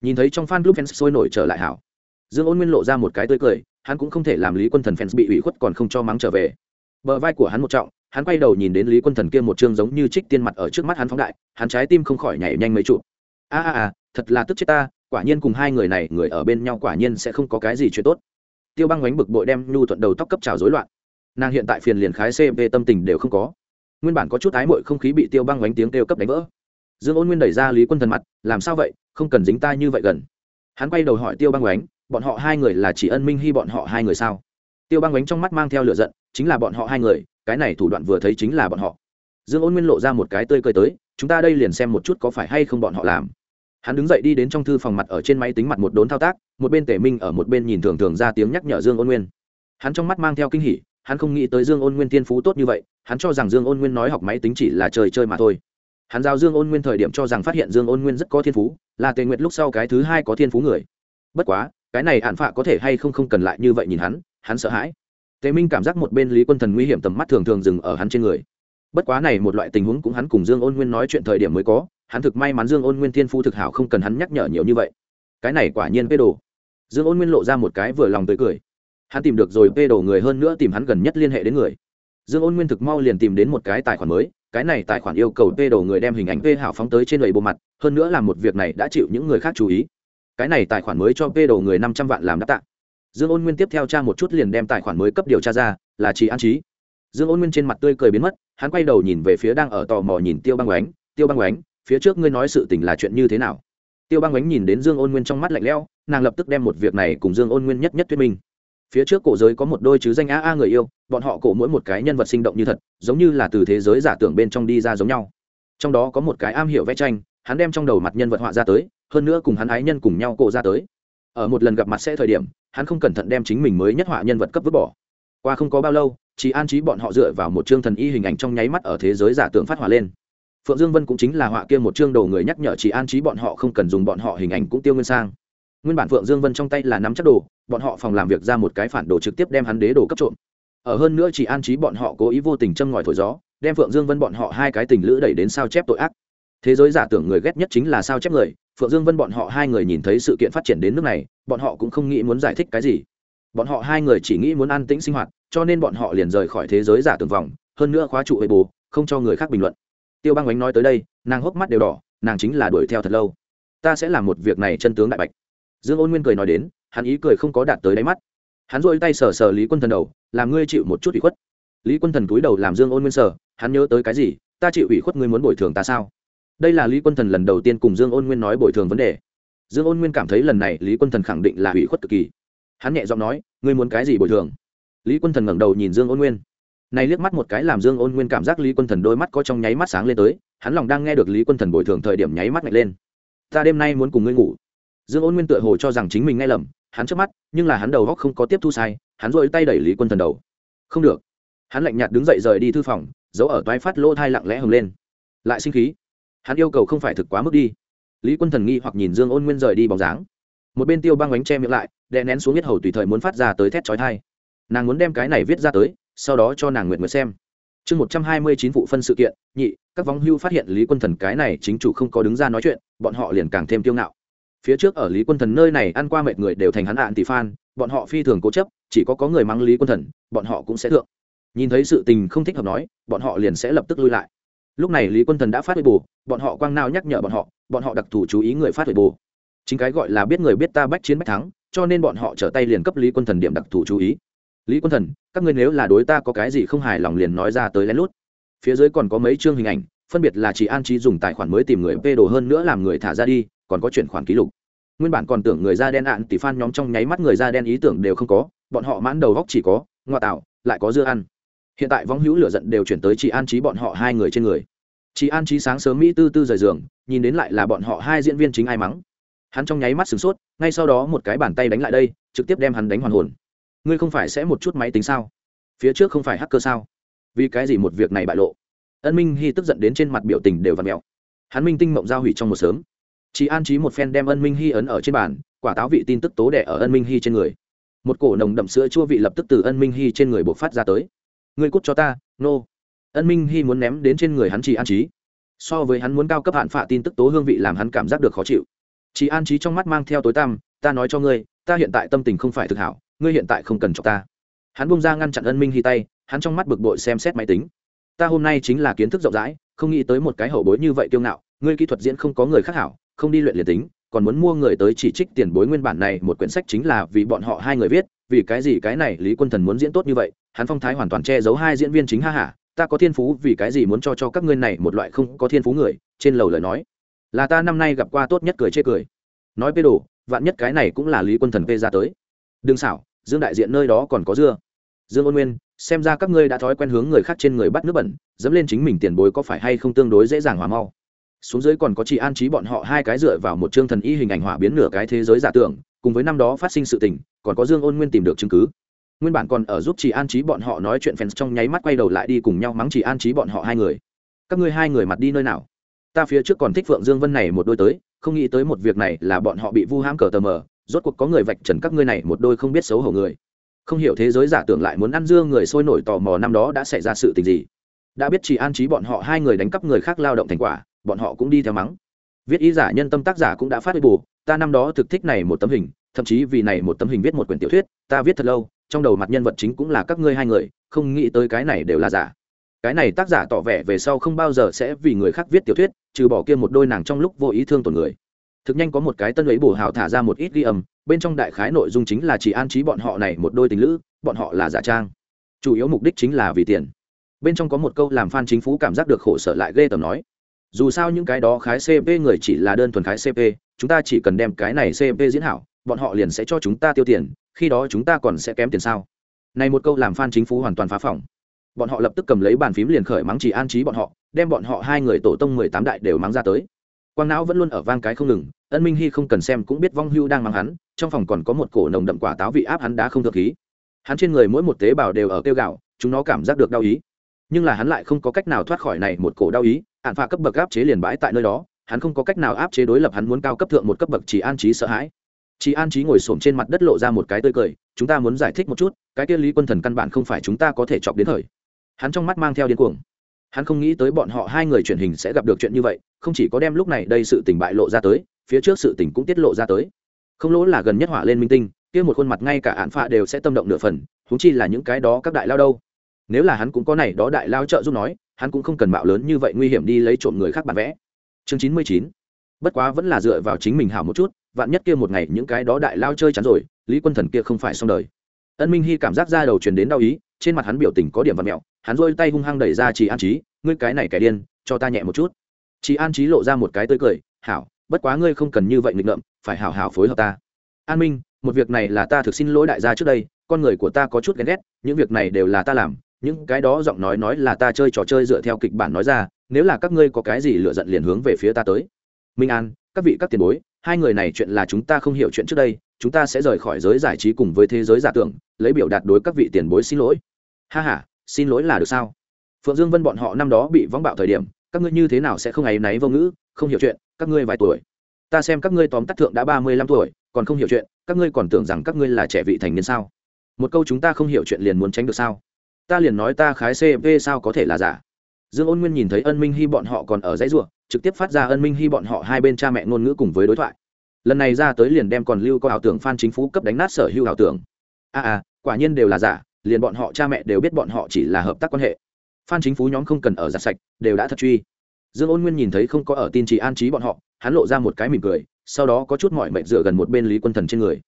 Nhìn thấy trong fan group fans sôi nổi trở lại hảo. Dương ôn nguyên lộ ra một cái tươi cười, hắn cũng không thể làm lý quân thần fans bị ủy khuất còn không cho mắng trở về. Bờ vai của hắn một trọng, hắn quay đầu nhìn đến lý quân thần kia một chương giống như trích tiên mặt ở trước mắt hắn phóng đại, hắn trái tim không khỏi nhảy nhanh mấy chụp a a a, thật là tức chết ta, quả nhiên cùng hai người này, người ở bên nhau quả nhiên sẽ không có cái gì chuyện tốt. Tiêu băng bánh bực bội đem nhu thuận đầu tóc cấp trào rối loạn. Nàng hiện tại phiền liền khái cv tâm tình đều không có nguyên bản có chút ái mội không khí bị tiêu băng bánh tiếng kêu cấp đánh vỡ. Dương ôn nguyên đẩy ra lý quân thần mặt, làm sao vậy? Không cần dính ta như vậy gần. Hắn quay đầu hỏi tiêu băng bánh bọn họ hai người là chỉ ân minh hy bọn họ hai người sao? Tiêu băng bánh trong mắt mang theo lửa giận, chính là bọn họ hai người, cái này thủ đoạn vừa thấy chính là bọn họ. Dương ôn nguyên lộ ra một cái tươi cười tới, chúng ta đây liền xem một chút có phải hay không bọn họ làm. Hắn đứng dậy đi đến trong thư phòng mặt ở trên máy tính mặt một đốn thao tác, một bên tể minh ở một bên nhìn thường thường ra tiếng nhắc nhở dương ôn nguyên. Hắn trong mắt mang theo kinh hỉ hắn không nghĩ tới dương ôn nguyên tiên phú tốt như vậy, hắn cho rằng dương ôn nguyên nói học máy tính chỉ là chơi chơi mà thôi. Hắn giao dương ôn nguyên thời điểm cho rằng phát hiện dương ôn nguyên rất có thiên phú, là tề nguyệt lúc sau cái thứ hai có thiên phú người. Bất quá, cái này hạn phạ có thể hay không không cần lại như vậy nhìn hắn hắn sợ hãi. Tề minh cảm giác một bên lý quân thần nguy hiểm tầm mắt thường thường dừng ở hắn trên người. Bất quá này một loại tình huống cũng hắn cùng dương ôn nguyên nói chuyện thời điểm mới có, hắn thực may mắn dương ôn nguyên thiên Phú thực hảo không cần hắn nhắc nhở nhiều như vậy. Cái này quả nhiên vê đồ. Dương ôn nguyên lộ ra một cái vừa lòng tới cười hắn tìm được rồi vê đồ người hơn nữa tìm hắn gần nhất liên hệ đến người. Dương ôn nguyên thực mau liền tìm đến một cái tài khoản mới, cái này tài khoản yêu cầu vê đồ người đem hình ảnh vê hảo phóng tới trên đầy bộ mặt, hơn nữa làm một việc này đã chịu những người khác chú ý. Cái này tài khoản mới cho vê đồ người năm trăm vạn làm đáp tạ. Dương ôn nguyên tiếp theo tra một chút liền đem tài khoản mới cấp điều tra ra, là chị an trí. Dương ôn nguyên trên mặt tươi cười biến mất, hắn quay đầu nhìn về phía đang ở tò mò nhìn tiêu băng oánh. Tiêu băng oánh, phía trước ngươi nói sự tình là chuyện như thế nào? Tiêu băng oánh nhìn đến dương ôn nguyên trong mắt lạnh lẽo, nàng lập tức đem một việc này cùng dương ôn nguyên nhất nhất thuyết minh phía trước cổ giới có một đôi chứ danh a a người yêu, bọn họ cổ mỗi một cái nhân vật sinh động như thật, giống như là từ thế giới giả tưởng bên trong đi ra giống nhau. Trong đó có một cái am hiểu vẽ tranh, hắn đem trong đầu mặt nhân vật họa ra tới, hơn nữa cùng hắn ái nhân cùng nhau cổ ra tới. Ở một lần gặp mặt sẽ thời điểm, hắn không cẩn thận đem chính mình mới nhất họa nhân vật cấp vứt bỏ. Qua không có bao lâu, chỉ an trí bọn họ dựa vào một chương thần y hình ảnh trong nháy mắt ở thế giới giả tưởng phát hỏa lên. Phượng dương vân cũng chính là họa kia một chương đầu người nhắc nhở chỉ an trí bọn họ không cần dùng bọn họ hình ảnh cũng tiêu nguyên sang. Nguyên bản phượng dương vân trong tay là nắm chắc đồ bọn họ phòng làm việc ra một cái phản đồ trực tiếp đem hắn đế đồ cấp trộm. Ở hơn nữa chỉ an trí bọn họ cố ý vô tình châm ngòi thổi gió, đem phượng dương vân bọn họ hai cái tình lữ đẩy đến sao chép tội ác. Thế giới giả tưởng người ghét nhất chính là sao chép người, phượng dương vân bọn họ hai người nhìn thấy sự kiện phát triển đến nước này, bọn họ cũng không nghĩ muốn giải thích cái gì. Bọn họ hai người chỉ nghĩ muốn an tĩnh sinh hoạt, cho nên bọn họ liền rời khỏi thế giới giả tưởng vòng, hơn nữa khóa trụ hệ bù không cho người khác bình luận. Tiêu băng ánh nói tới đây, nàng hốc mắt đều đỏ, nàng chính là đuổi theo thật lâu. Ta sẽ làm một việc này chân tướng đại bạch. Dương ôn nguyên cười nói đến hắn ý cười không có đạt tới đáy mắt. Hắn rỗi tay sờ sờ lý quân thần đầu, làm ngươi chịu một chút ủy khuất. Lý quân thần cúi đầu làm dương ôn nguyên sờ, hắn nhớ tới cái gì? Ta chịu ủy khuất ngươi muốn bồi thường ta sao? Đây là lý quân thần lần đầu tiên cùng dương ôn nguyên nói bồi thường vấn đề. Dương ôn nguyên cảm thấy lần này lý quân thần khẳng định là ủy khuất cực kỳ. Hắn nhẹ giọng nói, ngươi muốn cái gì bồi thường? Lý quân thần ngẩng đầu nhìn dương ôn nguyên. Này liếc mắt một cái làm dương ôn nguyên cảm giác lý quân thần đôi mắt có trong nháy mắt sáng lên tới, hắn lòng đang nghe được lý quân thần bồi thường thời điểm nháy mắt mạnh lên. Ta đêm nay muốn cùng ngươi ngủ. Dương ôn nguyên tựa hồ cho rằng chính mình nghe lầm hắn trước mắt, nhưng là hắn đầu góc không có tiếp thu sai, hắn rội tay đẩy lý quân thần đầu. Không được. Hắn lạnh nhạt đứng dậy rời đi thư phòng, giấu ở toái phát lỗ thai lặng lẽ hừng lên. Lại sinh khí. Hắn yêu cầu không phải thực quá mức đi. Lý quân thần nghi hoặc nhìn dương ôn nguyên rời đi bóng dáng. Một bên tiêu băng bánh che miệng lại, đè nén xuống biết hầu tùy thời muốn phát ra tới thét trói thai nàng muốn đem cái này viết ra tới, sau đó cho nàng nguyện nguyện xem. Chương một trăm hai mươi chín vụ phân sự kiện, nhị, các vong hưu phát hiện lý quân thần cái này chính chủ không có đứng ra nói chuyện, bọn họ liền càng thêm tiêu ngạo phía trước ở lý quân thần nơi này ăn qua mệt người đều thành hắn ạn tỷ phan bọn họ phi thường cố chấp, chỉ có có người mang lý quân thần, bọn họ cũng sẽ thượng. Nhìn thấy sự tình không thích hợp nói, bọn họ liền sẽ lập tức lui lại. Lúc này lý quân thần đã phát huy bù, bọn họ quang nao nhắc nhở bọn họ bọn họ đặc thù chú ý người phát huy bù. Chính cái gọi là biết người biết ta bách chiến bách thắng, cho nên bọn họ trở tay liền cấp lý quân thần điểm đặc thù chú ý. Lý quân thần, các ngươi nếu là đối ta có cái gì không hài lòng liền nói ra tới lén lút. Phía dưới còn có mấy chương hình ảnh phân biệt là chỉ an trí dùng tài khoản mới tìm người p đồ hơn nữa làm người thả ra đi, còn có chuyển khoản ký lục. Nguyên bản còn tưởng người da đen ạn tỷ phan nhóm trong nháy mắt người da đen ý tưởng đều không có, bọn họ mãn đầu góc chỉ có, ngoa tạo, lại có dưa ăn. Hiện tại vong hữu lửa giận đều chuyển tới chị an trí bọn họ hai người trên người. Chị an trí sáng sớm mỹ tư tư rời giường, nhìn đến lại là bọn họ hai diễn viên chính ai mắng. Hắn trong nháy mắt sửng sốt, ngay sau đó một cái bàn tay đánh lại đây, trực tiếp đem hắn đánh hoàn hồn. Ngươi không phải sẽ một chút máy tính sao? Phía trước không phải hacker sao? Vì cái gì một việc này bại lộ? Ân minh hy tức giận đến trên mặt biểu tình đều v ặ mẹo. Hắn minh tinh mộng giao hủy trong một sớm. Chị an trí một phen đem ân minh hy ấn ở trên bàn, quả táo vị tin tức tố đẻ ở ân minh hy trên người. Một cổ nồng đậm sữa chua vị lập tức từ ân minh hy trên người buộc phát ra tới. Ngươi cút cho ta, nô、no. ân minh hy muốn ném đến trên người hắn chị an trí. So với hắn muốn cao cấp hạn phạ tin tức tố hương vị làm hắn cảm giác được khó chịu. Chị an trí trong mắt mang theo tối tăm, ta nói cho ngươi, ta hiện tại tâm tình không phải thực hảo, ngươi hiện tại không cần cho ta. Hắn bung ra ngăn chặn ân minh hy tay, hắn trong mắt bực bội xem xét máy tính ta hôm nay chính là kiến thức rộng rãi, không nghĩ tới một cái hậu bối như vậy kiêu ngạo, ngươi kỹ thuật diễn không có người khác hảo, không đi luyện liền tính, còn muốn mua người tới chỉ trích tiền bối nguyên bản này, một quyển sách chính là vì bọn họ hai người viết, vì cái gì cái này lý quân thần muốn diễn tốt như vậy, hắn phong thái hoàn toàn che giấu hai diễn viên chính ha hả ta có thiên phú vì cái gì muốn cho cho các ngươi này một loại không có thiên phú người, trên lầu lời nói. Là ta năm nay gặp qua tốt nhất cười chê cười. Nói bê đồ vạn nhất cái này cũng là lý quân thần vê ra tới. Đừng xảo, dương đại diện nơi đó còn có dưa. Dương ôn nguyên xem ra các ngươi đã thói quen hướng người khác trên người bắt nước bẩn, dẫm lên chính mình tiền bối có phải hay không tương đối dễ dàng hòa mau. Xuống dưới còn có chị an trí bọn họ hai cái dựa vào một chương thần y hình ảnh hỏa biến nửa cái thế giới giả tưởng, cùng với năm đó phát sinh sự tình, còn có dương ôn nguyên tìm được chứng cứ. Nguyên bản còn ở giúp chị an trí bọn họ nói chuyện fans trong nháy mắt quay đầu lại đi cùng nhau mắng chị an trí bọn họ hai người. Các ngươi hai người mặt đi nơi nào? Ta phía trước còn thích phượng dương vân này một đôi tới, không nghĩ tới một việc này là bọn họ bị vu hãm cờ tờ mờ, rốt cuộc có người vạch trần các ngươi này một đôi không biết xấu hổ người không hiểu thế giới giả tưởng lại muốn ăn dưa người sôi nổi tò mò năm đó đã xảy ra sự tình gì. Đã biết chỉ an trí bọn họ hai người đánh cắp người khác lao động thành quả, bọn họ cũng đi theo mắng. Viết ý giả nhân tâm tác giả cũng đã phát bù, ta năm đó thực thích này một tấm hình, thậm chí vì này một tấm hình viết một quyển tiểu thuyết, ta viết thật lâu, trong đầu mặt nhân vật chính cũng là các ngươi hai người, không nghĩ tới cái này đều là giả. Cái này tác giả tỏ vẻ về sau không bao giờ sẽ vì người khác viết tiểu thuyết, trừ bỏ kia một đôi nàng trong lúc vô ý thương tổn người thực nhanh có một cái tân ấy bổ hào thả ra một ít ghi âm, bên trong đại khái nội dung chính là chỉ an trí bọn họ này một đôi tình lữ, bọn họ là giả trang. Chủ yếu mục đích chính là vì tiền. Bên trong có một câu làm phan chính phú cảm giác được khổ sở lại ghê tởm nói, dù sao những cái đó khái cp người chỉ là đơn thuần khái cp chúng ta chỉ cần đem cái này cp diễn hảo, bọn họ liền sẽ cho chúng ta tiêu tiền, khi đó chúng ta còn sẽ kém tiền sao? Này một câu làm phan chính phú hoàn toàn phá phỏng. Bọn họ lập tức cầm lấy bàn phím liền khởi mắng chỉ an trí bọn họ, đem bọn họ hai người tổ tông mười tám đại đều mắng ra tới quang não vẫn luôn ở vang cái không ngừng, ân minh hy không cần xem cũng biết vong hưu đang mang hắn, trong phòng còn có một cổ nồng đậm quả táo vị áp hắn đã không được khí. Hắn trên người mỗi một tế bào đều ở kêu gạo, chúng nó cảm giác được đau ý. Nhưng là hắn lại không có cách nào thoát khỏi này một cổ đau ý, hạn phạ cấp bậc áp chế liền bãi tại nơi đó, hắn không có cách nào áp chế đối lập hắn muốn cao cấp thượng một cấp bậc chỉ an trí sợ hãi. Chỉ an trí ngồi xổm trên mặt đất lộ ra một cái tươi cười, chúng ta muốn giải thích một chút, cái kia lý quân thần căn bản không phải chúng ta có thể chọc đến thời. Hắn trong mắt mang theo điên cuồng hắn không nghĩ tới bọn họ hai người truyền hình sẽ gặp được chuyện như vậy, không chỉ có đem lúc này đây sự tình bại lộ ra tới, phía trước sự tình cũng tiết lộ ra tới. Không lỗ là gần nhất hỏa lên minh tinh, kia một khuôn mặt ngay cả án phạ đều sẽ tâm động nửa phần, huống chi là những cái đó các đại lao đâu. Nếu là hắn cũng có này đó đại lao trợ giúp nói, hắn cũng không cần mạo lớn như vậy nguy hiểm đi lấy trộm người khác bản vẽ. Chương chín mươi chín. Bất quá vẫn là dựa vào chính mình hảo một chút, vạn nhất kia một ngày những cái đó đại lao chơi chắn rồi, lý quân thần kia không phải xong đời. Ân minh hy cảm giác ra đầu truyền đến đau ý, trên mặt hắn biểu tình có điểm vật mẹo hắn rôi tay hung hăng đẩy ra chị an trí ngươi cái này kẻ điên, cho ta nhẹ một chút. Chị an trí lộ ra một cái tươi cười, hảo, bất quá ngươi không cần như vậy nghịch ngợm, phải hảo hảo phối hợp ta. An minh, một việc này là ta thực xin lỗi đại gia trước đây, con người của ta có chút ghen ghét, những việc này đều là ta làm, những cái đó giọng nói nói là ta chơi trò chơi dựa theo kịch bản nói ra, nếu là các ngươi có cái gì lựa giận liền hướng về phía ta tới. Minh an, các vị các tiền bối, hai người này chuyện là chúng ta không hiểu chuyện trước đây, chúng ta sẽ rời khỏi giới giải trí cùng với thế giới giả tưởng, lấy biểu đạt đối các vị tiền bối xin lỗi. Ha h a xin lỗi là được sao? Phượng dương vân bọn họ năm đó bị vắng bạo thời điểm các ngươi như thế nào sẽ không áy náy vô ngữ không hiểu chuyện các ngươi vài tuổi. Ta xem các ngươi tóm tắt thượng đã ba mươi lăm tuổi còn không hiểu chuyện các ngươi còn tưởng rằng các ngươi là trẻ vị thành niên sao? Một câu chúng ta không hiểu chuyện liền muốn tránh được sao? Ta liền nói ta khái cv sao có thể là giả? Dương ôn nguyên nhìn thấy ân minh hy bọn họ còn ở dãy ruộng trực tiếp phát ra ân minh hy bọn họ hai bên cha mẹ ngôn ngữ cùng với đối thoại. Lần này ra tới liền đem còn lưu có ảo tưởng phan chính phủ cấp đánh nát sở hữu ảo tưởng. A à, à quả nhiên đều là giả liền bọn họ cha mẹ đều biết bọn họ chỉ là hợp tác quan hệ. Phan chính phú nhóm không cần ở giặt sạch, đều đã thật truy. Dương ôn nguyên nhìn thấy không có ở tin chỉ an trí bọn họ, hắn lộ ra một cái mỉm cười, sau đó có chút mọi mệnh dựa gần một bên lý quân thần trên người.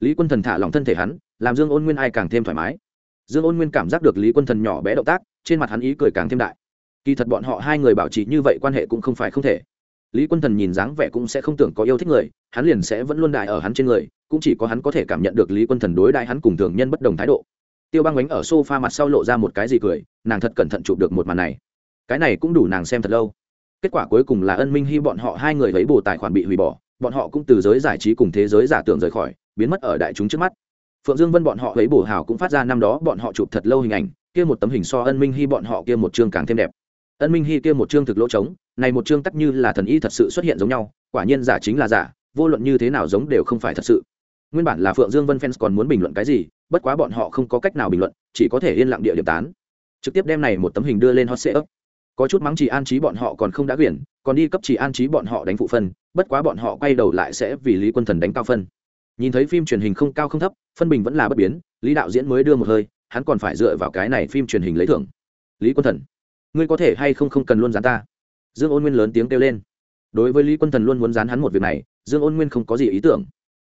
Lý quân thần thả lòng thân thể hắn, làm dương ôn nguyên ai càng thêm thoải mái. Dương ôn nguyên cảm giác được lý quân thần nhỏ bé động tác, trên mặt hắn ý cười càng thêm đại. Kỳ thật bọn họ hai người bảo trì như vậy quan hệ cũng không phải không thể. Lý quân thần nhìn dáng vẻ cũng sẽ không tưởng có yêu thích người, hắn liền sẽ vẫn luôn đại ở hắn trên người, cũng chỉ có hắn có thể cảm nhận được lý quân thần đối đại hắn cùng thường nhân bất đồng thái độ tiêu băng bánh ở s o f a mặt sau lộ ra một cái gì cười, nàng thật cẩn thận chụp được một màn này. Cái này cũng đủ nàng xem thật lâu. Kết quả cuối cùng là ân minh hy bọn họ hai người lấy bồ tài khoản bị hủy bỏ, bọn họ cũng từ giới giải trí cùng thế giới giả tưởng rời khỏi, biến mất ở đại chúng trước mắt. Phượng dương vân bọn họ lấy bồ hào cũng phát ra năm đó bọn họ chụp thật lâu hình ảnh, kia một tấm hình so ân minh hy bọn họ kia một chương càng thêm đẹp. Ân minh hy kia một chương thực lỗ trống, này một chương tắc như là thần y thật sự xuất hiện giống nhau, quả nhiên giả chính là giả, vô luận như thế nào giống đều không phải thật sự. Nguyên bản là phượng dương vân fans còn muốn bình luận cái gì bất quá bọn họ không có cách nào bình luận, chỉ có thể yên lặng địa điểm tán. Trực tiếp đem này một tấm hình đưa lên hot sệ ấp. Có chút mắng chỉ an trí bọn họ còn không đã quyển, còn đi cấp chỉ an trí bọn họ đánh phụ phân, bất quá bọn họ quay đầu lại sẽ vì lý quân thần đánh cao phân. Nhìn thấy phim truyền hình không cao không thấp, phân bình vẫn là bất biến, lý đạo diễn mới đưa một hơi, hắn còn phải dựa vào cái này phim truyền hình lấy thưởng. Lý quân thần, ngươi có thể hay không không cần luôn dán ta? Dương ôn nguyên lớn tiếng kêu lên. Đối với lý quân thần luôn muốn dán hắn một việc này, dương ôn nguyên không có gì ý tưởng.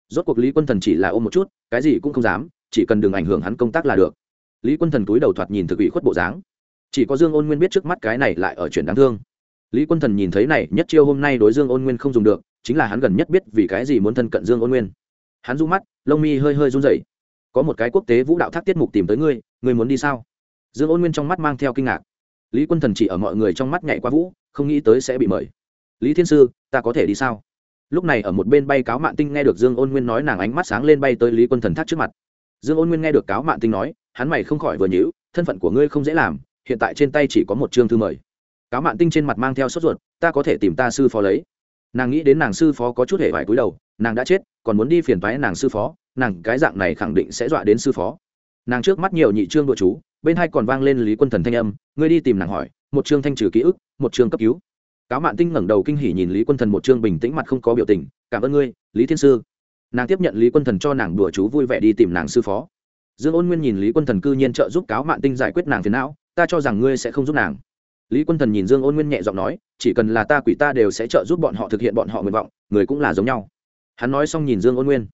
Rốt cuộc lý quân thần chỉ là ôm một chút, cái gì cũng không dám chỉ cần đừng ảnh hưởng hắn công tác là được. Lý quân thần túi đầu thoạt nhìn thực ủy khuất bộ dáng. Chỉ có dương ôn nguyên biết trước mắt cái này lại ở chuyện đáng thương. Lý quân thần nhìn thấy này, nhất chiêu hôm nay đối dương ôn nguyên không dùng được, chính là hắn gần nhất biết vì cái gì muốn thân cận dương ôn nguyên. Hắn rũ mắt, lông mi hơi hơi run rẩy. Có một cái quốc tế vũ đạo thác tiết mục tìm tới ngươi ngươi muốn đi sao? Dương ôn nguyên trong mắt mang theo kinh ngạc. Lý quân thần chỉ ở mọi người trong mắt nhảy qua vũ, không nghĩ tới sẽ bị mời. Lý thiên sư, ta có thể đi sao? Lúc này ở một bên bay cáo mạn tinh nghe được dương ôn nguyên nói nàng ánh mắt sáng lên bay tới lý quân thần thác trước mặt dương ôn nguyên nghe được cáo mạn tinh nói, hắn mày không khỏi vừa nhữ thân phận của ngươi không dễ làm, hiện tại trên tay chỉ có một chương thư mời. Cáo mạn tinh trên mặt mang theo sốt ruột, ta có thể tìm ta sư phó lấy. Nàng nghĩ đến nàng sư phó có chút hề vải cúi đầu, nàng đã chết, còn muốn đi phiền toái nàng sư phó, nàng cái dạng này khẳng định sẽ dọa đến sư phó. Nàng trước mắt nhiều nhị trương đội chú, bên hai còn vang lên lý quân thần thanh âm, ngươi đi tìm nàng hỏi, một chương thanh trừ ký ức, một chương cấp cứu. Cáo mạn tinh ngẩng đầu kinh hỉ nhìn lý quân thần một chương bình tĩnh mặt không có biểu tình, cảm ơn ngươi, lý thiên sư nàng tiếp nhận lý quân thần cho nàng đùa chú vui vẻ đi tìm nàng sư phó. Dương ôn nguyên nhìn lý quân thần cư nhiên trợ giúp cáo mạn tinh giải quyết nàng phiền não, ta cho rằng ngươi sẽ không giúp nàng. Lý quân thần nhìn dương ôn nguyên nhẹ giọng nói, chỉ cần là ta quỷ ta đều sẽ trợ giúp bọn họ thực hiện bọn họ nguyện vọng, người cũng là giống nhau. Hắn nói xong nhìn dương ôn nguyên.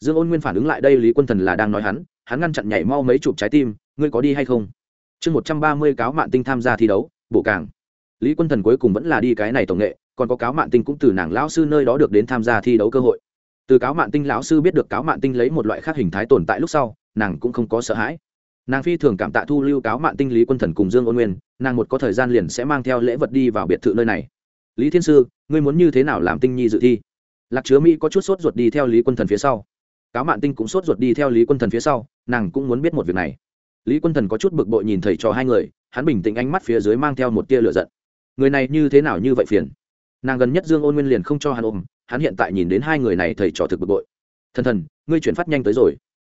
Dương ôn nguyên phản ứng lại đây, lý quân thần là đang nói hắn hắn ngăn chặn nhảy mau mấy chục trái tim, ngươi có đi hay không? Chương một trăm ba mươi cáo mạn tinh tham gia thi đấu, bổ càng. Lý quân thần cuối cùng vẫn là đi cái này tổng nghệ, còn có cáo mạn tinh cũng từ nàng lão sư nơi đó được đến tham gia thi đấu cơ hội từ cáo mạn tinh lão sư biết được cáo mạn tinh lấy một loại khác hình thái tồn tại lúc sau, nàng cũng không có sợ hãi. Nàng phi thường cảm tạ thu lưu cáo mạn tinh lý quân thần cùng dương ôn nguyên, nàng một có thời gian liền sẽ mang theo lễ vật đi vào biệt thự nơi này. Lý thiên sư, ngươi muốn như thế nào làm tinh nhi dự thi? Lạc chứa mỹ có chút sốt ruột đi theo lý quân thần phía sau. Cáo mạn tinh cũng sốt ruột đi theo lý quân thần phía sau, nàng cũng muốn biết một việc này. Lý quân thần có chút bực bội nhìn thầy trò hai người, hắn bình tĩnh ánh mắt phía dưới mang theo một tia lửa giận. Người này như thế nào như vậy phiền? Nàng gần nhất dương ôn nguyên liền không cho hắn ôm hắn hiện tại nhìn đến hai người này thầy trò thực bực bội. Thần thần, ngươi chuyển phát nhanh tới rồi.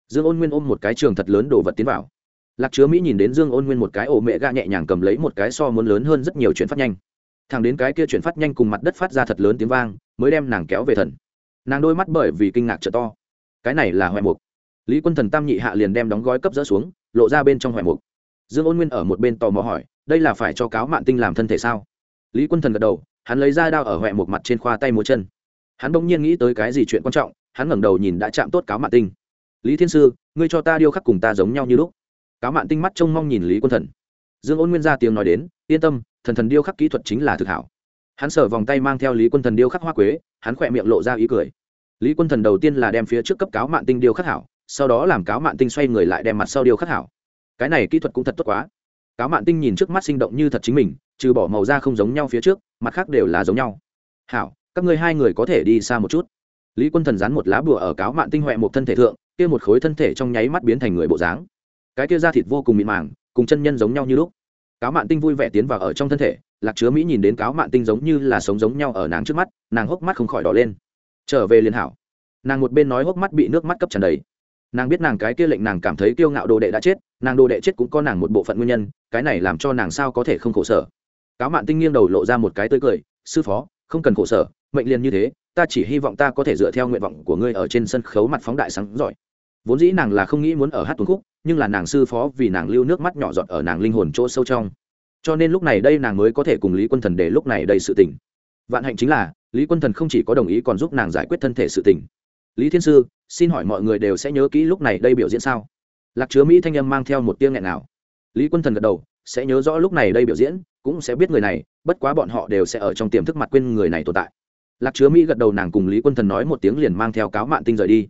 Dương ôn nguyên ôm một cái trường thật lớn đồ vật tiến vào. Lạc chứa mỹ nhìn đến dương ôn nguyên một cái ổ mẹ ga nhẹ nhàng cầm lấy một cái so muốn lớn hơn rất nhiều chuyển phát nhanh. Thằng đến cái kia chuyển phát nhanh cùng mặt đất phát ra thật lớn tiếng vang, mới đem nàng kéo về thần. Nàng đôi mắt bởi vì kinh ngạc trợ to. Cái này là hoại mục. Lý quân thần tam nhị hạ liền đem đóng gói cấp dỡ xuống, lộ ra bên trong hoại mục. Dương ôn nguyên ở một bên tò mò hỏi, đây là phải cho cáo mạn tinh làm thân thể sao? Lý quân thần gật đầu, hắn lấy ra đao ở hoại mục mặt trên khoa tay múa chân hắn bỗng nhiên nghĩ tới cái gì chuyện quan trọng, hắn ngẩng đầu nhìn đã chạm tốt cáo mạn tinh. Lý thiên sư, ngươi cho ta điêu khắc cùng ta giống nhau như lúc. Cáo mạn tinh mắt trông mong nhìn lý quân thần. Dương ôn nguyên ra tiếng nói đến, yên tâm, thần thần điêu khắc kỹ thuật chính là thực hảo. Hắn sở vòng tay mang theo lý quân thần điêu khắc hoa quế, hắn khỏe miệng lộ ra ý cười. Lý quân thần đầu tiên là đem phía trước cấp cáo mạn tinh điêu khắc hảo, sau đó làm cáo mạn tinh xoay người lại đem mặt sau điêu khắc hảo. Cái này kỹ thuật cũng thật tốt quá. Cáo mạn tinh nhìn trước mắt sinh động như thật chính mình, trừ bỏ màu da không giống nhau phía trước, mặt khác đều là giống nhau. Hảo các ngươi hai người có thể đi xa một chút. Lý quân thần dán một lá bùa ở cáo mạn tinh huệ một thân thể thượng, kia một khối thân thể trong nháy mắt biến thành người bộ dáng. Cái kia da thịt vô cùng mịn màng, cùng chân nhân giống nhau như lúc. Cáo mạn tinh vui vẻ tiến vào ở trong thân thể, lạc chứa mỹ nhìn đến cáo mạn tinh giống như là sống giống nhau ở nàng trước mắt, nàng hốc mắt không khỏi đỏ lên. Trở về liền hảo. Nàng một bên nói hốc mắt bị nước mắt cấp tràn đầy. Nàng biết nàng cái kia lệnh nàng cảm thấy kiêu ngạo đồ đệ đã chết, nàng đồ đệ chết cũng có nàng một bộ phận nguyên nhân, cái này làm cho nàng sao có thể không khổ sở. Cáo mạn tinh nghiêng đầu lộ ra một cái tươi cười, sư phó không cần khổ sở, mệnh liền như thế, ta chỉ hy vọng ta có thể dựa theo nguyện vọng của ngươi ở trên sân khấu mặt phóng đại sáng giỏi. Vốn dĩ nàng là không nghĩ muốn ở hát tuần khúc, nhưng là nàng sư phó vì nàng lưu nước mắt nhỏ giọt ở nàng linh hồn chỗ sâu trong. Cho nên lúc này đây nàng mới có thể cùng lý quân thần để lúc này đây sự tỉnh vạn hạnh chính là, lý quân thần không chỉ có đồng ý còn giúp nàng giải quyết thân thể sự tỉnh lý thiên sư, xin hỏi mọi người đều sẽ nhớ kỹ lúc này đây biểu diễn sao? Lạc chứa mỹ thanh âm mang theo một tiếng nghẹn nào lý quân thần gật đầu, sẽ nhớ rõ lúc này đây biểu diễn cũng sẽ biết người này, bất quá bọn họ đều sẽ ở trong tiềm thức mặt quên người này tồn tại. Lạc chứa mỹ gật đầu nàng cùng lý quân thần nói một tiếng liền mang theo cáo mạn tinh rời đi.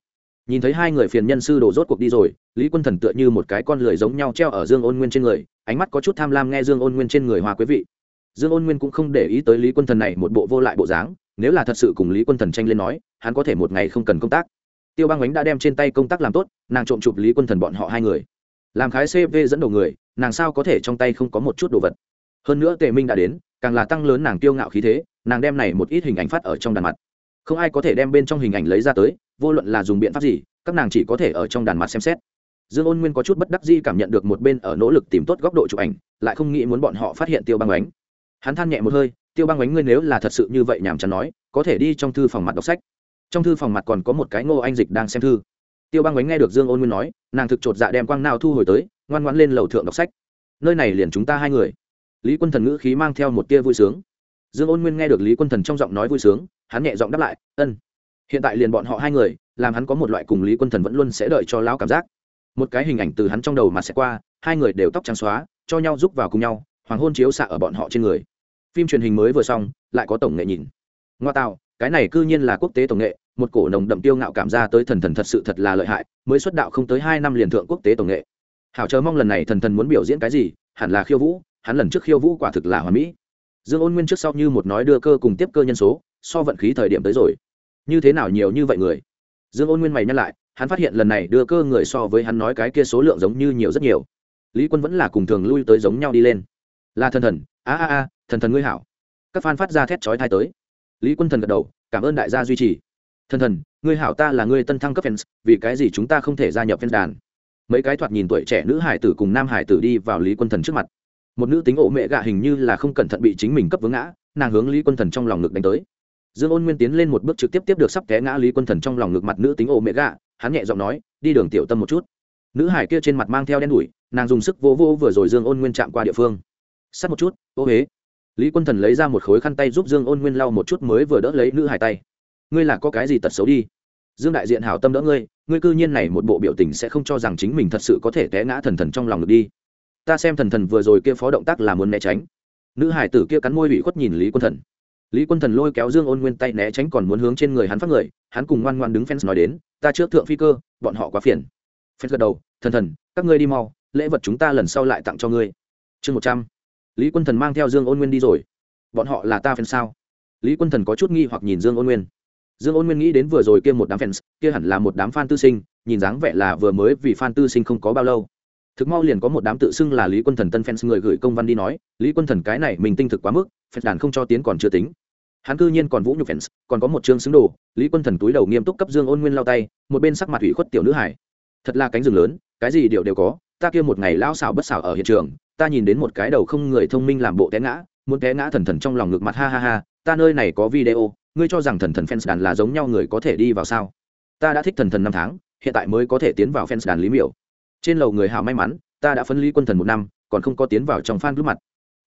Nhìn thấy hai người phiền nhân sư đổ rốt cuộc đi rồi, lý quân thần tựa như một cái con lười giống nhau treo ở dương ôn nguyên trên người, ánh mắt có chút tham lam nghe dương ôn nguyên trên người hoa quý vị. Dương ôn nguyên cũng không để ý tới lý quân thần này một bộ vô lại bộ dáng, nếu là thật sự cùng lý quân thần tranh lên nói, hắn có thể một ngày không cần công tác. Tiêu bang ánh đã đem trên tay công tác làm tốt, nàng trộm chụp lý quân thần bọn họ hai người. Làm khái cv dẫn đầu người, nàng sao có thể trong tay không có một chút đồ vật? Hơn nữa tề minh đã đến, càng là tăng lớn nàng tiêu ngạo khí thế, nàng đem này một ít hình ảnh phát ở trong đàn mặt. Không ai có thể đem bên trong hình ảnh lấy ra tới, vô luận là dùng biện pháp gì, các nàng chỉ có thể ở trong đàn mặt xem xét. Dương ôn nguyên có chút bất đắc di cảm nhận được một bên ở nỗ lực tìm tốt góc độ chụp ảnh, lại không nghĩ muốn bọn họ phát hiện tiêu băng ánh. Hắn than nhẹ một hơi, tiêu băng ánh ngươi nếu là thật sự như vậy nhàm chán nói, có thể đi trong thư phòng mặt đọc sách. Trong thư phòng mặt còn có một cái ngô anh dịch đang xem thư. Tiêu băng ánh nghe được dương ôn nguyên nói, nàng thực chột dạ đem quang nào thu hồi tới, ngoan ngoãn lên lầu thượng đọc sách. Nơi này liền chúng ta hai người lý quân thần ngữ khí mang theo một tia vui sướng. Dương ôn nguyên nghe được lý quân thần trong giọng nói vui sướng, hắn nhẹ giọng đáp lại, ân. Hiện tại liền bọn họ hai người, làm hắn có một loại cùng lý quân thần vẫn luôn sẽ đợi cho lão cảm giác. Một cái hình ảnh từ hắn trong đầu mà sẽ qua, hai người đều tóc trắng xóa, cho nhau giúp vào cùng nhau, hoàng hôn chiếu xạ ở bọn họ trên người. Phim truyền hình mới vừa xong, lại có tổng nghệ nhìn. Ngoa tạo, cái này cư nhiên là quốc tế tổng nghệ, một cổ nồng đậm tiêu ngạo cảm ra tới thần thần thật sự thật là lợi hại, mới xuất đạo không tới hai năm liền thượng quốc tế tổng nghệ. Hảo chờ mong lần này thần thần muốn biểu diễn cái gì, hẳn là khiêu vũ hắn lần trước khiêu vũ quả thực là hoàn mỹ. Dương ôn nguyên trước sau như một nói đưa cơ cùng tiếp cơ nhân số, so vận khí thời điểm tới rồi. Như thế nào nhiều như vậy người? Dương ôn nguyên mày nhắc lại, hắn phát hiện lần này đưa cơ người so với hắn nói cái kia số lượng giống như nhiều rất nhiều. Lý quân vẫn là cùng thường lui tới giống nhau đi lên. Là thần thần, a a a, thần thần ngươi hảo. Các fan phát ra thét chói thai tới. Lý quân thần gật đầu, cảm ơn đại gia duy trì. Thần thần, ngươi hảo ta là ngươi tân thăng cấp fans, vì cái gì chúng ta không thể gia nhập fans đàn? Mấy cái thoạt nhìn tuổi trẻ nữ hải tử cùng nam hải tử đi vào lý quân thần trước mặt một nữ tính ổ mẹ gạ hình như là không cẩn thận bị chính mình cấp vướng ngã, nàng hướng lý quân thần trong lòng ngực đánh tới. Dương ôn nguyên tiến lên một bước trực tiếp tiếp được sắp té ngã lý quân thần trong lòng ngực mặt nữ tính ổ mẹ gạ, hắn nhẹ giọng nói, đi đường tiểu tâm một chút. Nữ hải kia trên mặt mang theo đen đủi, nàng dùng sức vô vô vừa rồi dương ôn nguyên chạm qua địa phương. Sắt một chút, ô huế lý quân thần lấy ra một khối khăn tay giúp dương ôn nguyên lau một chút mới vừa đỡ lấy nữ hải tay. Ngươi là có cái gì tật xấu đi? Dương đại diện hảo tâm đỡ ngươi ngươi cư nhiên này một bộ biểu tình sẽ không cho rằng chính mình thật sự có thể té ngã thần thần trong lòng được đi ta xem thần thần vừa rồi kia phó động tác là muốn né tránh. Nữ hải tử kia cắn môi ủy khuất nhìn lý quân thần. Lý quân thần lôi kéo dương ôn nguyên tay né tránh còn muốn hướng trên người hắn phát người, hắn cùng ngoan ngoan đứng fans nói đến, ta trước thượng phi cơ, bọn họ quá phiền. Fans gật đầu, thần thần, các ngươi đi mau, lễ vật chúng ta lần sau lại tặng cho ngươi. Chương một trăm. Lý quân thần mang theo dương ôn nguyên đi rồi. Bọn họ là ta fans sao? Lý quân thần có chút nghi hoặc nhìn dương ôn nguyên. Dương ôn nguyên nghĩ đến vừa rồi kia một đám fans kia hẳn là một đám fan tư sinh, nhìn dáng vẻ là vừa mới vì fan tư sinh không có bao lâu thực mau liền có một đám tự xưng là lý quân thần tân fans người gửi công văn đi nói, lý quân thần cái này mình tinh thực quá mức, fans đàn không cho tiến còn chưa tính. Hắn cư nhiên còn vũ nhục fans, còn có một chương xứng đồ, lý quân thần túi đầu nghiêm túc cấp dương ôn nguyên lao tay, một bên sắc mặt ủy khuất tiểu nữ hải thật là cánh rừng lớn, cái gì đều đều có, ta kia một ngày lao xảo bất xảo ở hiện trường, ta nhìn đến một cái đầu không người thông minh làm bộ té ngã, muốn té ngã thần thần trong lòng ngực mặt ha ha ha, ta nơi này có video, ngươi cho rằng thần thần fans đàn là giống nhau người có thể đi vào sao? Ta đã thích thần thần năm tháng, hiện tại mới có thể tiến vào fans đàn lý miểu trên lầu người hào may mắn, ta đã phân lý quân thần một năm, còn không có tiến vào trong fan group mặt.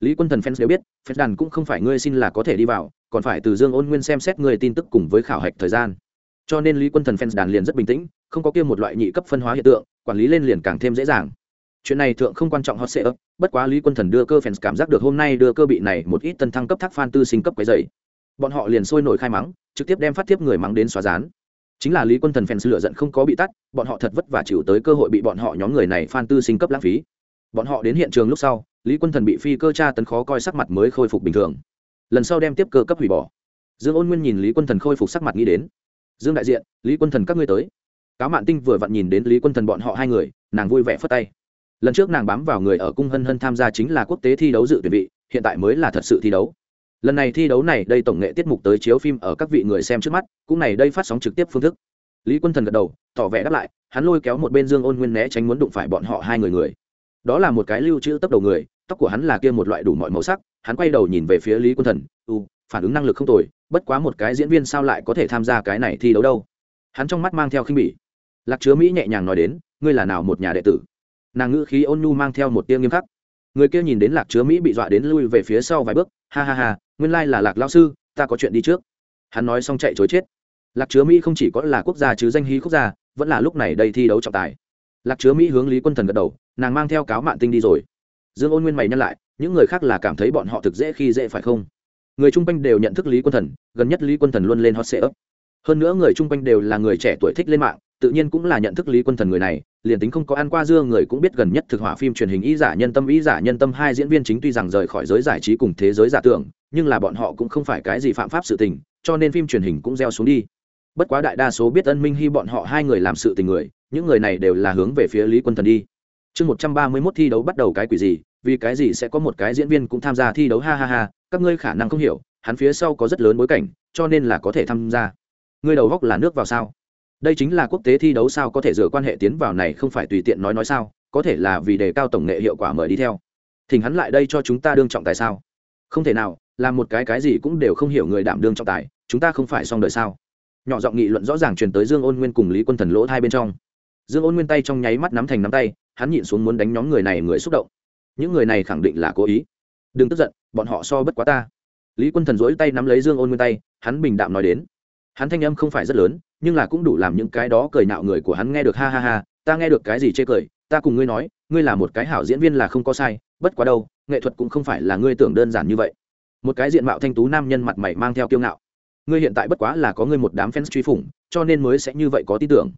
Lý quân thần fans đều biết, fans đàn cũng không phải ngươi xin là có thể đi vào, còn phải từ dương ôn nguyên xem xét người tin tức cùng với khảo hạch thời gian. Cho nên lý quân thần fans đàn liền rất bình tĩnh, không có kia một loại nhị cấp phân hóa hiện tượng, quản lý lên liền càng thêm dễ dàng. Chuyện này thượng không quan trọng hot sale bất quá lý quân thần đưa cơ fans cảm giác được hôm nay đưa cơ bị này một ít tân thăng cấp thác fan tư sinh cấp cái dày bọn họ liền sôi nổi khai mắng, trực tiếp đem phát tiếp người mắng đến xóa rán chính là lý quân thần fans lựa giận không có bị tắt, bọn họ thật vất vả chịu tới cơ hội bị bọn họ nhóm người này phan tư sinh cấp lãng phí. Bọn họ đến hiện trường lúc sau, lý quân thần bị phi cơ tra tấn khó coi sắc mặt mới khôi phục bình thường. Lần sau đem tiếp cơ cấp hủy bỏ. Dương ôn nguyên nhìn lý quân thần khôi phục sắc mặt nghĩ đến. Dương đại diện, lý quân thần các ngươi tới. Cáo mạn tinh vừa vặn nhìn đến lý quân thần bọn họ hai người, nàng vui vẻ phất tay. Lần trước nàng bám vào người ở cung hân hân tham gia chính là quốc tế thi đấu dự tuyển vị, hiện tại mới là thật sự thi đấu lần này thi đấu này, đây tổng nghệ tiết mục tới chiếu phim ở các vị người xem trước mắt, cũng này đây phát sóng trực tiếp phương thức. Lý quân thần gật đầu, tỏ vẻ đáp lại, hắn lôi kéo một bên dương ôn nguyên né tránh muốn đụng phải bọn họ hai người người. Đó là một cái lưu trữ tấp đầu người, tóc của hắn là kia một loại đủ mọi màu sắc, hắn quay đầu nhìn về phía lý quân thần, u, phản ứng năng lực không tồi, bất quá một cái diễn viên sao lại có thể tham gia cái này thi đấu đâu? Hắn trong mắt mang theo khinh bỉ. Lạc chứa mỹ nhẹ nhàng nói đến, ngươi là nào một nhà đệ tử? Nàng ngữ khí ôn nhu mang theo một tia nghiêm khắc. Người kia nhìn đến lạc chứa mỹ bị dọa đến lui về phía sau vài bước, ha ha ha nguyên lai là lạc lao sư, ta có chuyện đi trước. Hắn nói xong chạy chối chết. Lạc chứa mỹ không chỉ có là quốc gia chứ danh hí quốc gia, vẫn là lúc này đây thi đấu trọng tài. Lạc chứa mỹ hướng lý quân thần gật đầu, nàng mang theo cáo mạn tinh đi rồi. Dương ôn nguyên mày nhắc lại, những người khác là cảm thấy bọn họ thực dễ khi dễ phải không? Người chung quanh đều nhận thức lý quân thần, gần nhất lý quân thần luôn lên hot sệ ấp hơn nữa người chung quanh đều là người trẻ tuổi thích lên mạng, tự nhiên cũng là nhận thức lý quân thần người này, liền tính không có ăn qua dưa người cũng biết gần nhất thực hỏa phim truyền hình ý giả nhân tâm ý giả nhân tâm hai diễn viên chính tuy rằng rời khỏi giới giải trí cùng thế giới giả tưởng nhưng là bọn họ cũng không phải cái gì phạm pháp sự tình, cho nên phim truyền hình cũng gieo xuống đi. Bất quá đại đa số biết ân minh hy bọn họ hai người làm sự tình người, những người này đều là hướng về phía lý quân thần đi. Chương một trăm ba mươi mốt thi đấu bắt đầu cái quỷ gì, vì cái gì sẽ có một cái diễn viên cũng tham gia thi đấu, ha ha ha, các ngươi khả năng không hiểu, hắn phía sau có rất lớn bối cảnh, cho nên là có thể tham gia. Ngươi đầu góc là nước vào sao? Đây chính là quốc tế thi đấu sao có thể dựa quan hệ tiến vào này không phải tùy tiện nói nói sao, có thể là vì đề cao tổng nghệ hiệu quả mời đi theo. Thỉnh hắn lại đây cho chúng ta đương trọng tại sao? Không thể nào làm một cái cái gì cũng đều không hiểu người đảm đương trọng tài, chúng ta không phải xong đời sao? Nhỏ giọng nghị luận rõ ràng truyền tới dương ôn nguyên cùng lý quân thần lỗ hai bên trong. Dương ôn nguyên tay trong nháy mắt nắm thành nắm tay, hắn nhịn xuống muốn đánh nhóm người này người xúc động. Những người này khẳng định là cố ý. Đừng tức giận, bọn họ so bất quá ta. Lý quân thần dỗi tay nắm lấy dương ôn nguyên tay, hắn bình đạm nói đến. Hắn thanh âm không phải rất lớn, nhưng là cũng đủ làm những cái đó cười nạo người của hắn nghe được ha ha ha, ta nghe được cái gì chê cười, ta cùng ngươi nói, ngươi là một cái hảo diễn viên là không có sai, bất quá đâu, nghệ thuật cũng không phải là ngươi tưởng đơn giản như vậy một cái diện mạo thanh tú nam nhân mặt mày mang theo kiêu ngạo. Ngươi hiện tại bất quá là có ngươi một đám fans truy phủng, cho nên mới sẽ như vậy có tin tưởng.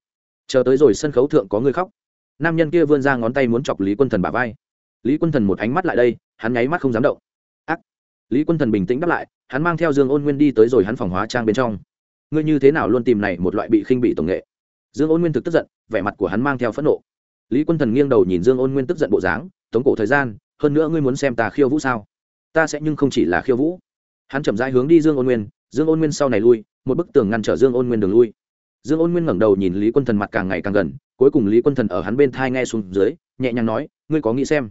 Chờ tới rồi sân khấu thượng có ngươi khóc. Nam nhân kia vươn ra ngón tay muốn chọc lý quân thần bà vai. Lý quân thần một ánh mắt lại đây, hắn nháy mắt không dám động. Ác! Lý quân thần bình tĩnh đáp lại, hắn mang theo dương ôn nguyên đi tới rồi hắn phòng hóa trang bên trong. Ngươi như thế nào luôn tìm này một loại bị khinh bị tổng nghệ? Dương ôn nguyên thực tức giận, vẻ mặt của hắn mang theo phẫn nộ. Lý quân thần nghiêng đầu nhìn dương ôn nguyên tức giận bộ dáng, tống cổ thời gian, hơn nữa ngươi muốn xem ta khiêu vũ sao? Ta sẽ nhưng không chỉ là khiêu vũ. Hắn chậm rãi hướng đi dương ôn nguyên dương ôn nguyên sau này lui một bức tường ngăn trở dương ôn nguyên đường lui. Dương ôn nguyên ngẩng đầu nhìn lý quân thần mặt càng ngày càng gần cuối cùng lý quân thần ở hắn bên thai nghe xuống dưới nhẹ nhàng nói ngươi có nghĩ xem?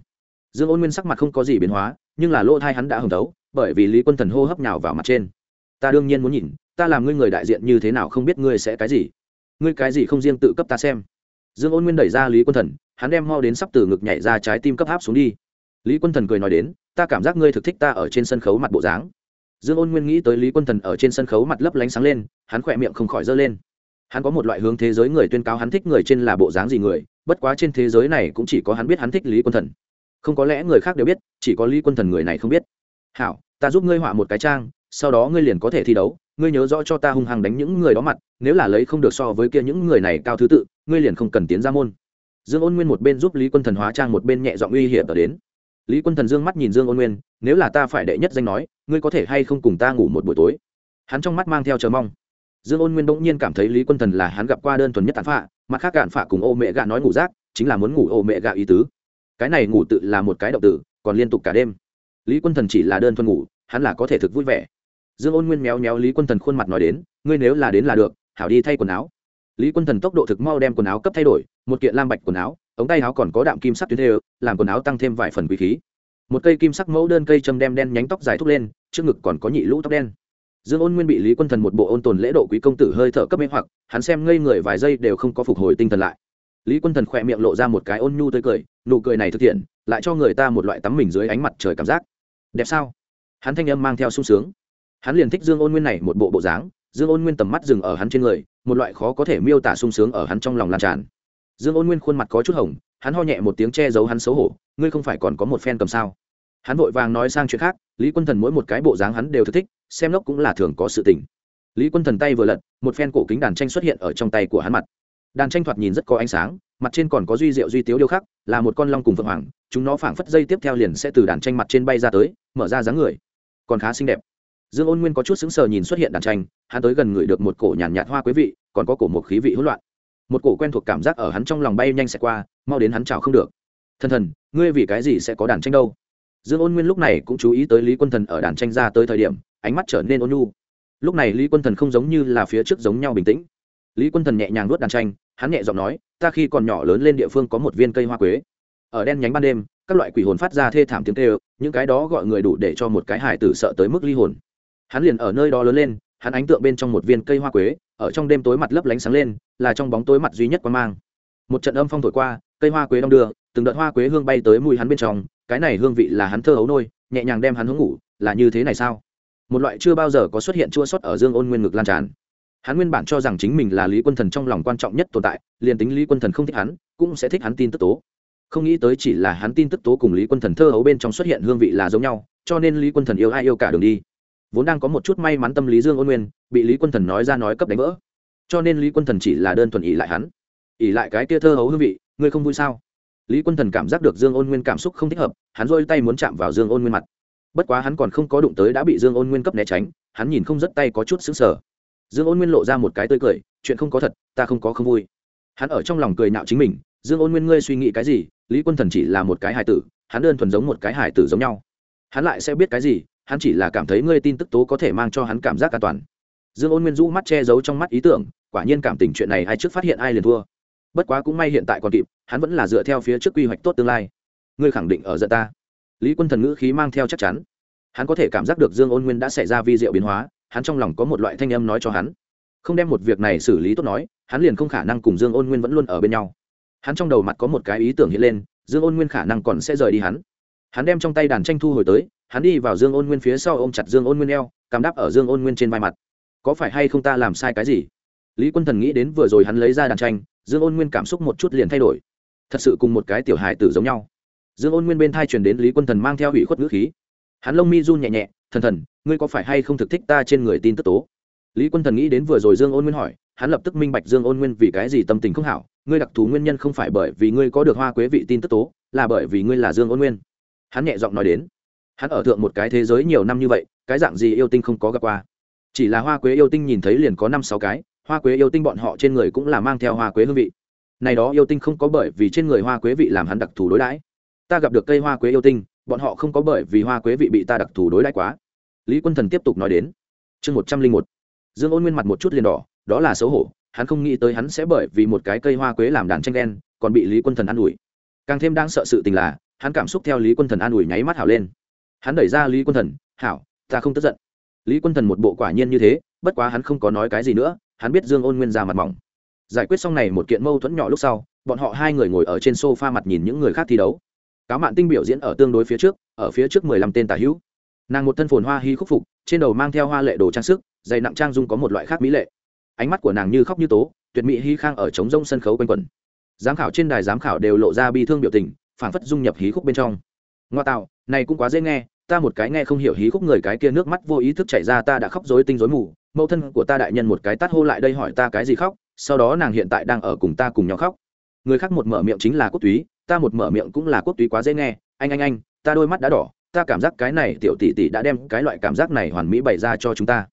Dương ôn nguyên sắc mặt không có gì biến hóa nhưng là lỗ thai hắn đã hồng tấu, bởi vì lý quân thần hô hấp nhào vào mặt trên. Ta đương nhiên muốn nhìn ta làm ngươi người đại diện như thế nào không biết ngươi sẽ cái gì. Ngươi cái gì không riêng tự cấp ta xem. Dương ôn nguyên đẩy ra lý quân thần hắn đem mau đến sắp từ ngực nhảy ra trái tim cấp áp xuống đi. Lý quân thần cười nói đến ta cảm giác ngươi thực thích ta ở trên sân khấu mặt bộ dáng. Dương ôn nguyên nghĩ tới lý quân thần ở trên sân khấu mặt lấp lánh sáng lên, hắn khỏe miệng không khỏi dơ lên. Hắn có một loại hướng thế giới người tuyên cáo hắn thích người trên là bộ dáng gì người, bất quá trên thế giới này cũng chỉ có hắn biết hắn thích lý quân thần. Không có lẽ người khác đều biết, chỉ có lý quân thần người này không biết. Hảo, ta giúp ngươi họa một cái trang, sau đó ngươi liền có thể thi đấu, ngươi nhớ rõ cho ta hung hăng đánh những người đó mặt, nếu là lấy không được so với kia những người này cao thứ tự, ngươi liền không cần tiến ra môn. Dương ôn nguyên một bên giúp lý quân thần hóa trang, một bên nhẹ giọng uy hiểm ở đến lý quân thần dương mắt nhìn dương ôn nguyên, nếu là ta phải đệ nhất danh nói, ngươi có thể hay không cùng ta ngủ một buổi tối? Hắn trong mắt mang theo chờ mong. Dương ôn nguyên bỗng nhiên cảm thấy lý quân thần là hắn gặp qua đơn thuần nhất tàn phạ mặt khác cạn phạ cùng ô mẹ gà nói ngủ rác, chính là muốn ngủ ô mẹ gà ý tứ. Cái này ngủ tự là một cái động tử, còn liên tục cả đêm. Lý quân thần chỉ là đơn thuần ngủ, hắn là có thể thực vui vẻ. Dương ôn nguyên méo méo lý quân thần khuôn mặt nói đến, ngươi nếu là đến là được, hảo đi thay quần áo. Lý quân thần tốc độ thực mau đem quần áo cấp thay đổi, một kiện lam bạch quần áo ống tay áo còn có đạm kim sắc tuyến đều làm quần áo tăng thêm vài phần quý khí. Một cây kim sắc mẫu đơn cây châm đem đen nhánh tóc dài thúc lên, trước ngực còn có nhị lũ tóc đen. Dương ôn nguyên bị lý quân thần một bộ ôn tồn lễ độ quý công tử hơi thở cấp mê hoặc, hắn xem ngây người vài giây đều không có phục hồi tinh thần lại. Lý quân thần khỏe miệng lộ ra một cái ôn nhu tươi cười, nụ cười này thực hiện, lại cho người ta một loại tắm mình dưới ánh mặt trời cảm giác. Đẹp sao? Hắn thanh âm mang theo sung sướng. Hắn liền thích dương ôn nguyên này một bộ bộ dáng, dương ôn nguyên tầm mắt dừng ở hắn trên người, một loại khó có thể miêu tả sung sướng ở hắn trong lòng lan tràn dương ôn nguyên khuôn mặt có chút hồng hắn ho nhẹ một tiếng che giấu hắn xấu hổ ngươi không phải còn có một phen cầm sao? Hắn vội vàng nói sang chuyện khác lý quân thần mỗi một cái bộ dáng hắn đều thích xem lốc cũng là thường có sự tình. Lý quân thần tay vừa lật một phen cổ kính đàn tranh xuất hiện ở trong tay của hắn mặt. Đàn tranh thoạt nhìn rất có ánh sáng mặt trên còn có duy diệu duy tiếu điêu khắc là một con long cùng phượng hoàng chúng nó phảng phất dây tiếp theo liền sẽ từ đàn tranh mặt trên bay ra tới mở ra dáng người. Còn khá xinh đẹp. Dương ôn nguyên có chút sững sờ nhìn xuất hiện đàn tranh hắn tới gần người được một cổ nhàn nhạt, hoa quý vị còn có cổ một khí vị hỗn loạn một cổ quen thuộc cảm giác ở hắn trong lòng bay nhanh sẽ qua, mau đến hắn chào không được. Thần thần, ngươi vì cái gì sẽ có đàn tranh đâu? Dương ôn nguyên lúc này cũng chú ý tới lý quân thần ở đàn tranh ra tới thời điểm, ánh mắt trở nên ôn nhu. Lúc này lý quân thần không giống như là phía trước giống nhau bình tĩnh. Lý quân thần nhẹ nhàng nuốt đàn tranh, hắn nhẹ giọng nói, ta khi còn nhỏ lớn lên địa phương có một viên cây hoa quế. Ở đen nhánh ban đêm, các loại quỷ hồn phát ra thê thảm tiếng tê những cái đó gọi người đủ để cho một cái hải tử sợ tới mức ly hồn. Hắn liền ở nơi đó lớn lên hắn ánh tượng bên trong một viên cây hoa quế, ở trong đêm tối mặt lấp lánh sáng lên, là trong bóng tối mặt duy nhất quan mang. Một trận âm phong thổi qua, cây hoa quế đong đưa, từng đợt hoa quế hương bay tới mùi hắn bên trong, cái này hương vị là hắn thơ ấu nôi, nhẹ nhàng đem hắn hướng ngủ, là như thế này sao? Một loại chưa bao giờ có xuất hiện chua sót ở dương ôn nguyên ngực lan tràn. Hắn nguyên bản cho rằng chính mình là lý quân thần trong lòng quan trọng nhất tồn tại, liền tính lý quân thần không thích hắn, cũng sẽ thích hắn tin tức tố. Không nghĩ tới chỉ là hắn tin tức tố cùng lý quân thần thơ ấu bên trong xuất hiện hương vị là giống nhau, cho nên lý quân thần yêu ai yêu cả đường đi vốn đang có một chút may mắn tâm lý dương ôn nguyên, bị lý quân thần nói ra nói cấp đánh vỡ. Cho nên lý quân thần chỉ là đơn thuần ỉ lại hắn. Ỉ lại cái tia thơ hấu hương vị, ngươi không vui sao? Lý quân thần cảm giác được dương ôn nguyên cảm xúc không thích hợp, hắn rôi tay muốn chạm vào dương ôn nguyên mặt. Bất quá hắn còn không có đụng tới đã bị dương ôn nguyên cấp né tránh, hắn nhìn không dứt tay có chút xứng sở dương ôn nguyên lộ ra một cái tươi cười, chuyện không có thật, ta không có không vui. Hắn ở trong lòng cười nạo chính mình, dương ôn nguyên ngươi suy nghĩ cái gì? Lý quân thần chỉ là một cái hài tử, hắn đơn thuần giống một cái hài tử giống nhau. Hắn lại sẽ biết cái gì? Hắn chỉ là cảm thấy ngươi tin tức tố có thể mang cho hắn cảm giác an toàn. Dương ôn nguyên rũ mắt che giấu trong mắt ý tưởng, quả nhiên cảm tình chuyện này ai trước phát hiện ai liền thua. Bất quá cũng may hiện tại còn kịp, hắn vẫn là dựa theo phía trước quy hoạch tốt tương lai. Ngươi khẳng định ở giận ta. Lý quân thần ngữ khí mang theo chắc chắn. Hắn có thể cảm giác được dương ôn nguyên đã xảy ra vi diệu biến hóa, hắn trong lòng có một loại thanh âm nói cho hắn. Không đem một việc này xử lý tốt nói, hắn liền không khả năng cùng dương ôn nguyên vẫn luôn ở bên nhau. Hắn trong đầu mặt có một cái ý tưởng hiện lên, dương ôn nguyên khả năng còn sẽ rời đi hắn. Hắn đem trong tay đàn tranh thu hồi tới hắn đi vào dương ôn nguyên phía sau ôm chặt dương ôn nguyên eo, cắm đắp ở dương ôn nguyên trên vai mặt. Có phải hay không ta làm sai cái gì? Lý quân thần nghĩ đến vừa rồi hắn lấy ra đàn tranh, dương ôn nguyên cảm xúc một chút liền thay đổi. Thật sự cùng một cái tiểu hài tử giống nhau. Dương ôn nguyên bên thai truyền đến lý quân thần mang theo hủy khuất ngữ khí. Hắn lông mi run nhẹ nhẹ, thần thần, ngươi có phải hay không thực thích ta trên người tin tức tố? Lý quân thần nghĩ đến vừa rồi dương ôn nguyên hỏi, hắn lập tức minh bạch dương ôn nguyên vì cái gì tâm tình không hảo, ngươi đặc thù nguyên nhân không phải bởi vì ngươi có được hoa quế vị tin tức tố, là bởi vì ngươi là dương ôn nguyên. Hắn nhẹ giọng nói đến hắn ở thượng một cái thế giới nhiều năm như vậy, cái dạng gì yêu tinh không có gặp qua. Chỉ là hoa quế yêu tinh nhìn thấy liền có năm sáu cái, hoa quế yêu tinh bọn họ trên người cũng là mang theo hoa quế hương vị. Này đó yêu tinh không có bởi vì trên người hoa quế vị làm hắn đặc thù đối đãi. Ta gặp được cây hoa quế yêu tinh, bọn họ không có bởi vì hoa quế vị bị ta đặc thù đối đãi quá. Lý quân thần tiếp tục nói đến. Chương một trăm linh một. Dương ôn nguyên mặt một chút liền đỏ, đó là xấu hổ, hắn không nghĩ tới hắn sẽ bởi vì một cái cây hoa quế làm đàn tranh đen, còn bị lý quân thần an ủi. Càng thêm đang sợ sự tình là, hắn cảm xúc theo lý quân thần an ủi nháy mắt hảo lên hắn đẩy ra lý quân thần, hảo, ta không tức giận. Lý quân thần một bộ quả nhiên như thế, bất quá hắn không có nói cái gì nữa, hắn biết dương ôn nguyên ra mặt mỏng. Giải quyết xong này một kiện mâu thuẫn nhỏ lúc sau, bọn họ hai người ngồi ở trên sofa mặt nhìn những người khác thi đấu. Cáo mạn tinh biểu diễn ở tương đối phía trước, ở phía trước mười lăm tên tả hữu. Nàng một thân phồn hoa hy khúc phục, trên đầu mang theo hoa lệ đồ trang sức dày nặng trang dung có một loại khác mỹ lệ. Ánh mắt của nàng như khóc như tố, tuyệt mỹ hy khang ở trống rông sân khấu quanh quẩn. Giám khảo trên đài giám khảo đều lộ ra bi thương biểu tình phản phất dung nhập hí khúc bên trong. Ngoa tạo này cũng quá dễ nghe, ta một cái nghe không hiểu hí khúc người cái kia nước mắt vô ý thức chảy ra ta đã khóc rối tinh rối mù, mẫu thân của ta đại nhân một cái tát hô lại đây hỏi ta cái gì khóc, sau đó nàng hiện tại đang ở cùng ta cùng nhau khóc. Người khác một mở miệng chính là quốc túy, ta một mở miệng cũng là quốc túy quá dễ nghe, anh anh anh, ta đôi mắt đã đỏ, ta cảm giác cái này tiểu tỷ tỷ đã đem cái loại cảm giác này hoàn mỹ bày ra cho chúng ta.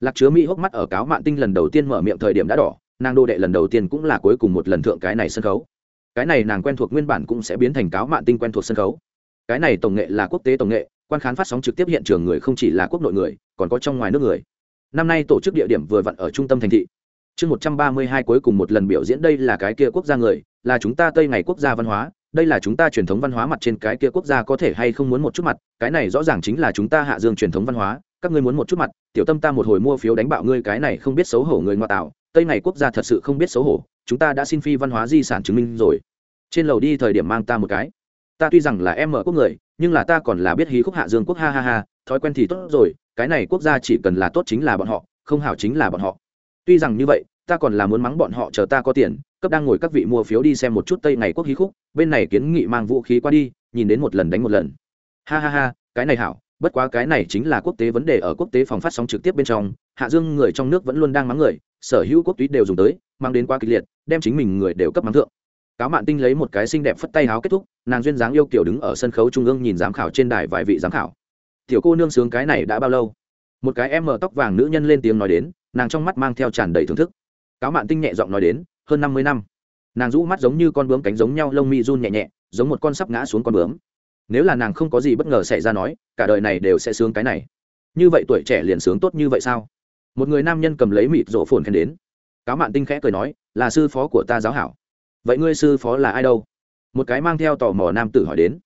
Lạc chứa mỹ hốc mắt ở cáo mạn tinh lần đầu tiên mở miệng thời điểm đã đỏ, nàng đô đệ lần đầu tiên cũng là cuối cùng một lần thượng cái này sân khấu. Cái này nàng quen thuộc nguyên bản cũng sẽ biến thành cáo mạn tinh quen thuộc sân khấu cái này tổng nghệ là quốc tế tổng nghệ, quan khán phát sóng trực tiếp hiện trường người không chỉ là quốc nội người, còn có trong ngoài nước người. Năm nay tổ chức địa điểm vừa vặn ở trung tâm thành thị. Chương một trăm ba mươi hai cuối cùng một lần biểu diễn đây là cái kia quốc gia người, là chúng ta tây ngày quốc gia văn hóa, đây là chúng ta truyền thống văn hóa mặt trên cái kia quốc gia có thể hay không muốn một chút mặt, cái này rõ ràng chính là chúng ta hạ dương truyền thống văn hóa, các ngươi muốn một chút mặt, tiểu tâm ta một hồi mua phiếu đánh bạo ngươi cái này không biết xấu hổ người ngoại tạo, tây ngày quốc gia thật sự không biết xấu hổ, chúng ta đã xin phi văn hóa di sản chứng minh rồi. Trên lầu đi thời điểm mang ta một cái ta tuy rằng là em ở quốc người, nhưng là ta còn là biết hí khúc hạ dương quốc, ha ha ha, thói quen thì tốt rồi, cái này quốc gia chỉ cần là tốt chính là bọn họ, không hảo chính là bọn họ. Tuy rằng như vậy, ta còn là muốn mắng bọn họ chờ ta có tiền, cấp đang ngồi các vị mua phiếu đi xem một chút tây ngày quốc hí khúc, bên này kiến nghị mang vũ khí qua đi, nhìn đến một lần đánh một lần. Ha ha ha, cái này hảo, bất quá cái này chính là quốc tế vấn đề ở quốc tế phòng phát sóng trực tiếp bên trong, hạ dương người trong nước vẫn luôn đang mắng người, sở hữu quốc túy đều dùng tới, mang đến quá kịch liệt, đem chính mình người đều cấp mắng thượng cáo mạn tinh lấy một cái xinh đẹp phất tay háo kết thúc, nàng duyên dáng yêu kiểu đứng ở sân khấu trung ương nhìn giám khảo trên đài vài vị giám khảo. Tiểu cô nương sướng cái này đã bao lâu? Một cái em mở tóc vàng nữ nhân lên tiếng nói đến, nàng trong mắt mang theo tràn đầy thưởng thức. Cáo mạn tinh nhẹ giọng nói đến, hơn năm mươi năm. Nàng rũ mắt giống như con bướm cánh giống nhau, lông mi run nhẹ nhẹ, giống một con sắp ngã xuống con bướm. Nếu là nàng không có gì bất ngờ xảy ra nói, cả đời này đều sẽ sướng cái này. Như vậy tuổi trẻ liền sướng tốt như vậy sao? Một người nam nhân cầm lấy mịt rổ phồn khen đến. Cáo mạn tinh khẽ cười nói, là sư phó của ta giáo hảo vậy ngươi sư phó là ai đâu? Một cái mang theo tò mò nam tử hỏi đến.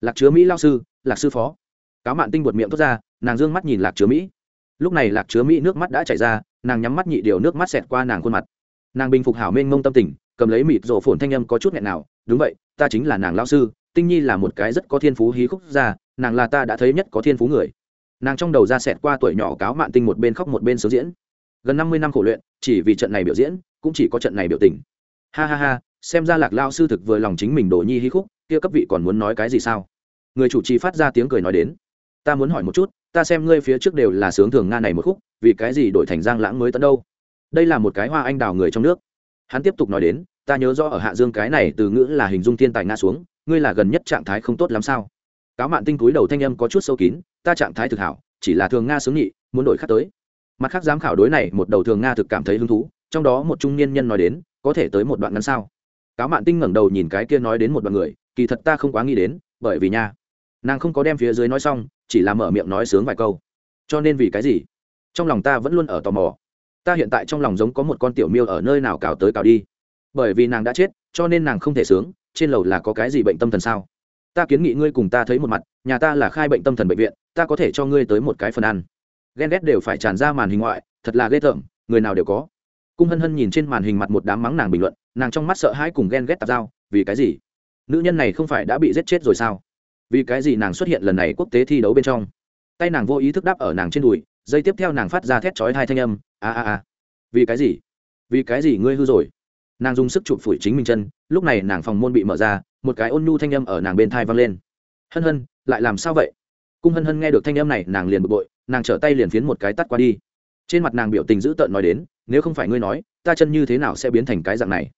Lạc chứa mỹ lao sư, lạc sư phó. Cáo mạn tinh buột miệng thốt ra, nàng d ư ơ n g mắt nhìn lạc chứa mỹ. Lúc này lạc chứa mỹ nước mắt đã chảy ra, nàng nhắm mắt nhị điều nước mắt xẹt qua nàng khuôn mặt. Nàng bình phục hảo mênh mông tâm tình, cầm lấy mịt rổ phồn thanh âm có chút nghẹn nào, đúng vậy, ta chính là nàng lao sư, tinh nhi là một cái rất có thiên phú hí khúc ra nàng là ta đã thấy nhất có thiên phú người. Nàng trong đầu ra xẹt qua tuổi nhỏ cáo mạn tinh một bên khóc một bên sướng diễn. Gần năm mươi năm khổ luyện, chỉ vì trận này biểu diễn, cũng chỉ có trận này biểu tình. Ha ha ha xem ra lạc lao sư thực vừa lòng chính mình đồ nhi hí khúc, kia cấp vị còn muốn nói cái gì sao? Người chủ trì phát ra tiếng cười nói đến. Ta muốn hỏi một chút, ta xem ngươi phía trước đều là sướng thường nga này một khúc, vì cái gì đổi thành giang lãng mới tận đâu? Đây là một cái hoa anh đào người trong nước. Hắn tiếp tục nói đến, ta nhớ rõ ở hạ dương cái này từ ngữ là hình dung thiên tài nga xuống, ngươi là gần nhất trạng thái không tốt lắm sao? Cáo mạn tinh túi đầu thanh âm có chút sâu kín, ta trạng thái thực hảo, chỉ là thường nga sướng nhị, muốn đổi khác tới. Mặt khác giám khảo đối này, một đầu thường nga thực cảm thấy hứng thú, trong đó một trung niên nhân nói đến, có thể tới một đoạn ngắn sao? Cáo mạn tinh ngẩng đầu nhìn cái kia nói đến một đoạn người, kỳ thật ta không quá nghĩ đến, bởi vì nha, nàng không có đem phía dưới nói xong, chỉ là mở miệng nói sướng vài câu. Cho nên vì cái gì? Trong lòng ta vẫn luôn ở tò mò. Ta hiện tại trong lòng giống có một con tiểu miêu ở nơi nào cào tới cào đi. Bởi vì nàng đã chết, cho nên nàng không thể sướng, trên lầu là có cái gì bệnh tâm thần sao? Ta kiến nghị ngươi cùng ta thấy một mặt, nhà ta là khai bệnh tâm thần bệnh viện, ta có thể cho ngươi tới một cái phần ăn. Ghen ghét đều phải tràn ra màn hình ngoại, thật là ghê tởm, người nào đều có. Cung hân hân nhìn trên màn hình mặt một đám mắng nàng bình luận nàng trong mắt sợ hãi cùng ghen ghét tạp dao, vì cái gì? Nữ nhân này không phải đã bị giết chết rồi sao? Vì cái gì nàng xuất hiện lần này quốc tế thi đấu bên trong? Tay nàng vô ý thức đáp ở nàng trên đùi dây tiếp theo nàng phát ra thét chói hai thanh âm, a a a. Vì cái gì? Vì cái gì ngươi hư rồi? Nàng dùng sức chụp phủi chính mình chân, lúc này nàng phòng môn bị mở ra, một cái ôn nhu thanh âm ở nàng bên thai vang lên. Hân hân, lại làm sao vậy? Cung hân hân nghe được thanh âm này, nàng liền bực bội, nàng trở tay liền phiến một cái tắt qua đi. Trên mặt nàng biểu tình dữ tợn nói đến, nếu không phải ngươi nói, ta chân như thế nào sẽ biến thành cái dạng này?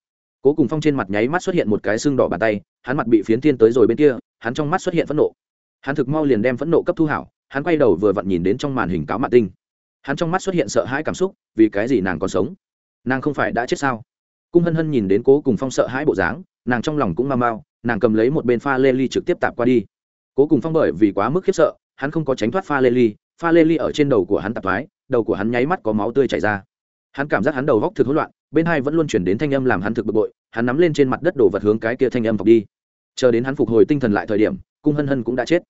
Cố cùng phong trên mặt nháy mắt xuất hiện một cái xương đỏ bàn tay, hắn mặt bị phiến thiên tới rồi bên kia, hắn trong mắt xuất hiện phẫn nộ. Hắn thực mau liền đem phẫn nộ cấp thu hảo, hắn quay đầu vừa vặn nhìn đến trong màn hình cáo mạ tinh. Hắn trong mắt xuất hiện sợ hãi cảm xúc, vì cái gì nàng còn sống? Nàng không phải đã chết sao? Cung hân hân nhìn đến cố cùng phong sợ hãi bộ dáng, nàng trong lòng cũng mau mau, nàng cầm lấy một bên pha lê ly trực tiếp tạp qua đi. Cố cùng phong bởi vì quá mức khiếp sợ, hắn không có tránh thoát pha lê ly, pha lê ly ở trên đầu của hắn tạp thoái, đầu của hắn nháy mắt có máu tươi chảy ra. Hắn cảm giác hắn đầu góc thực hỗn loạn bên hai vẫn luôn chuyển đến thanh âm làm hắn thực bực bội, hắn nắm lên trên mặt đất đổ vật hướng cái kia thanh âm vọc đi. Chờ đến hắn phục hồi tinh thần lại thời điểm, cung hân hân cũng đã chết.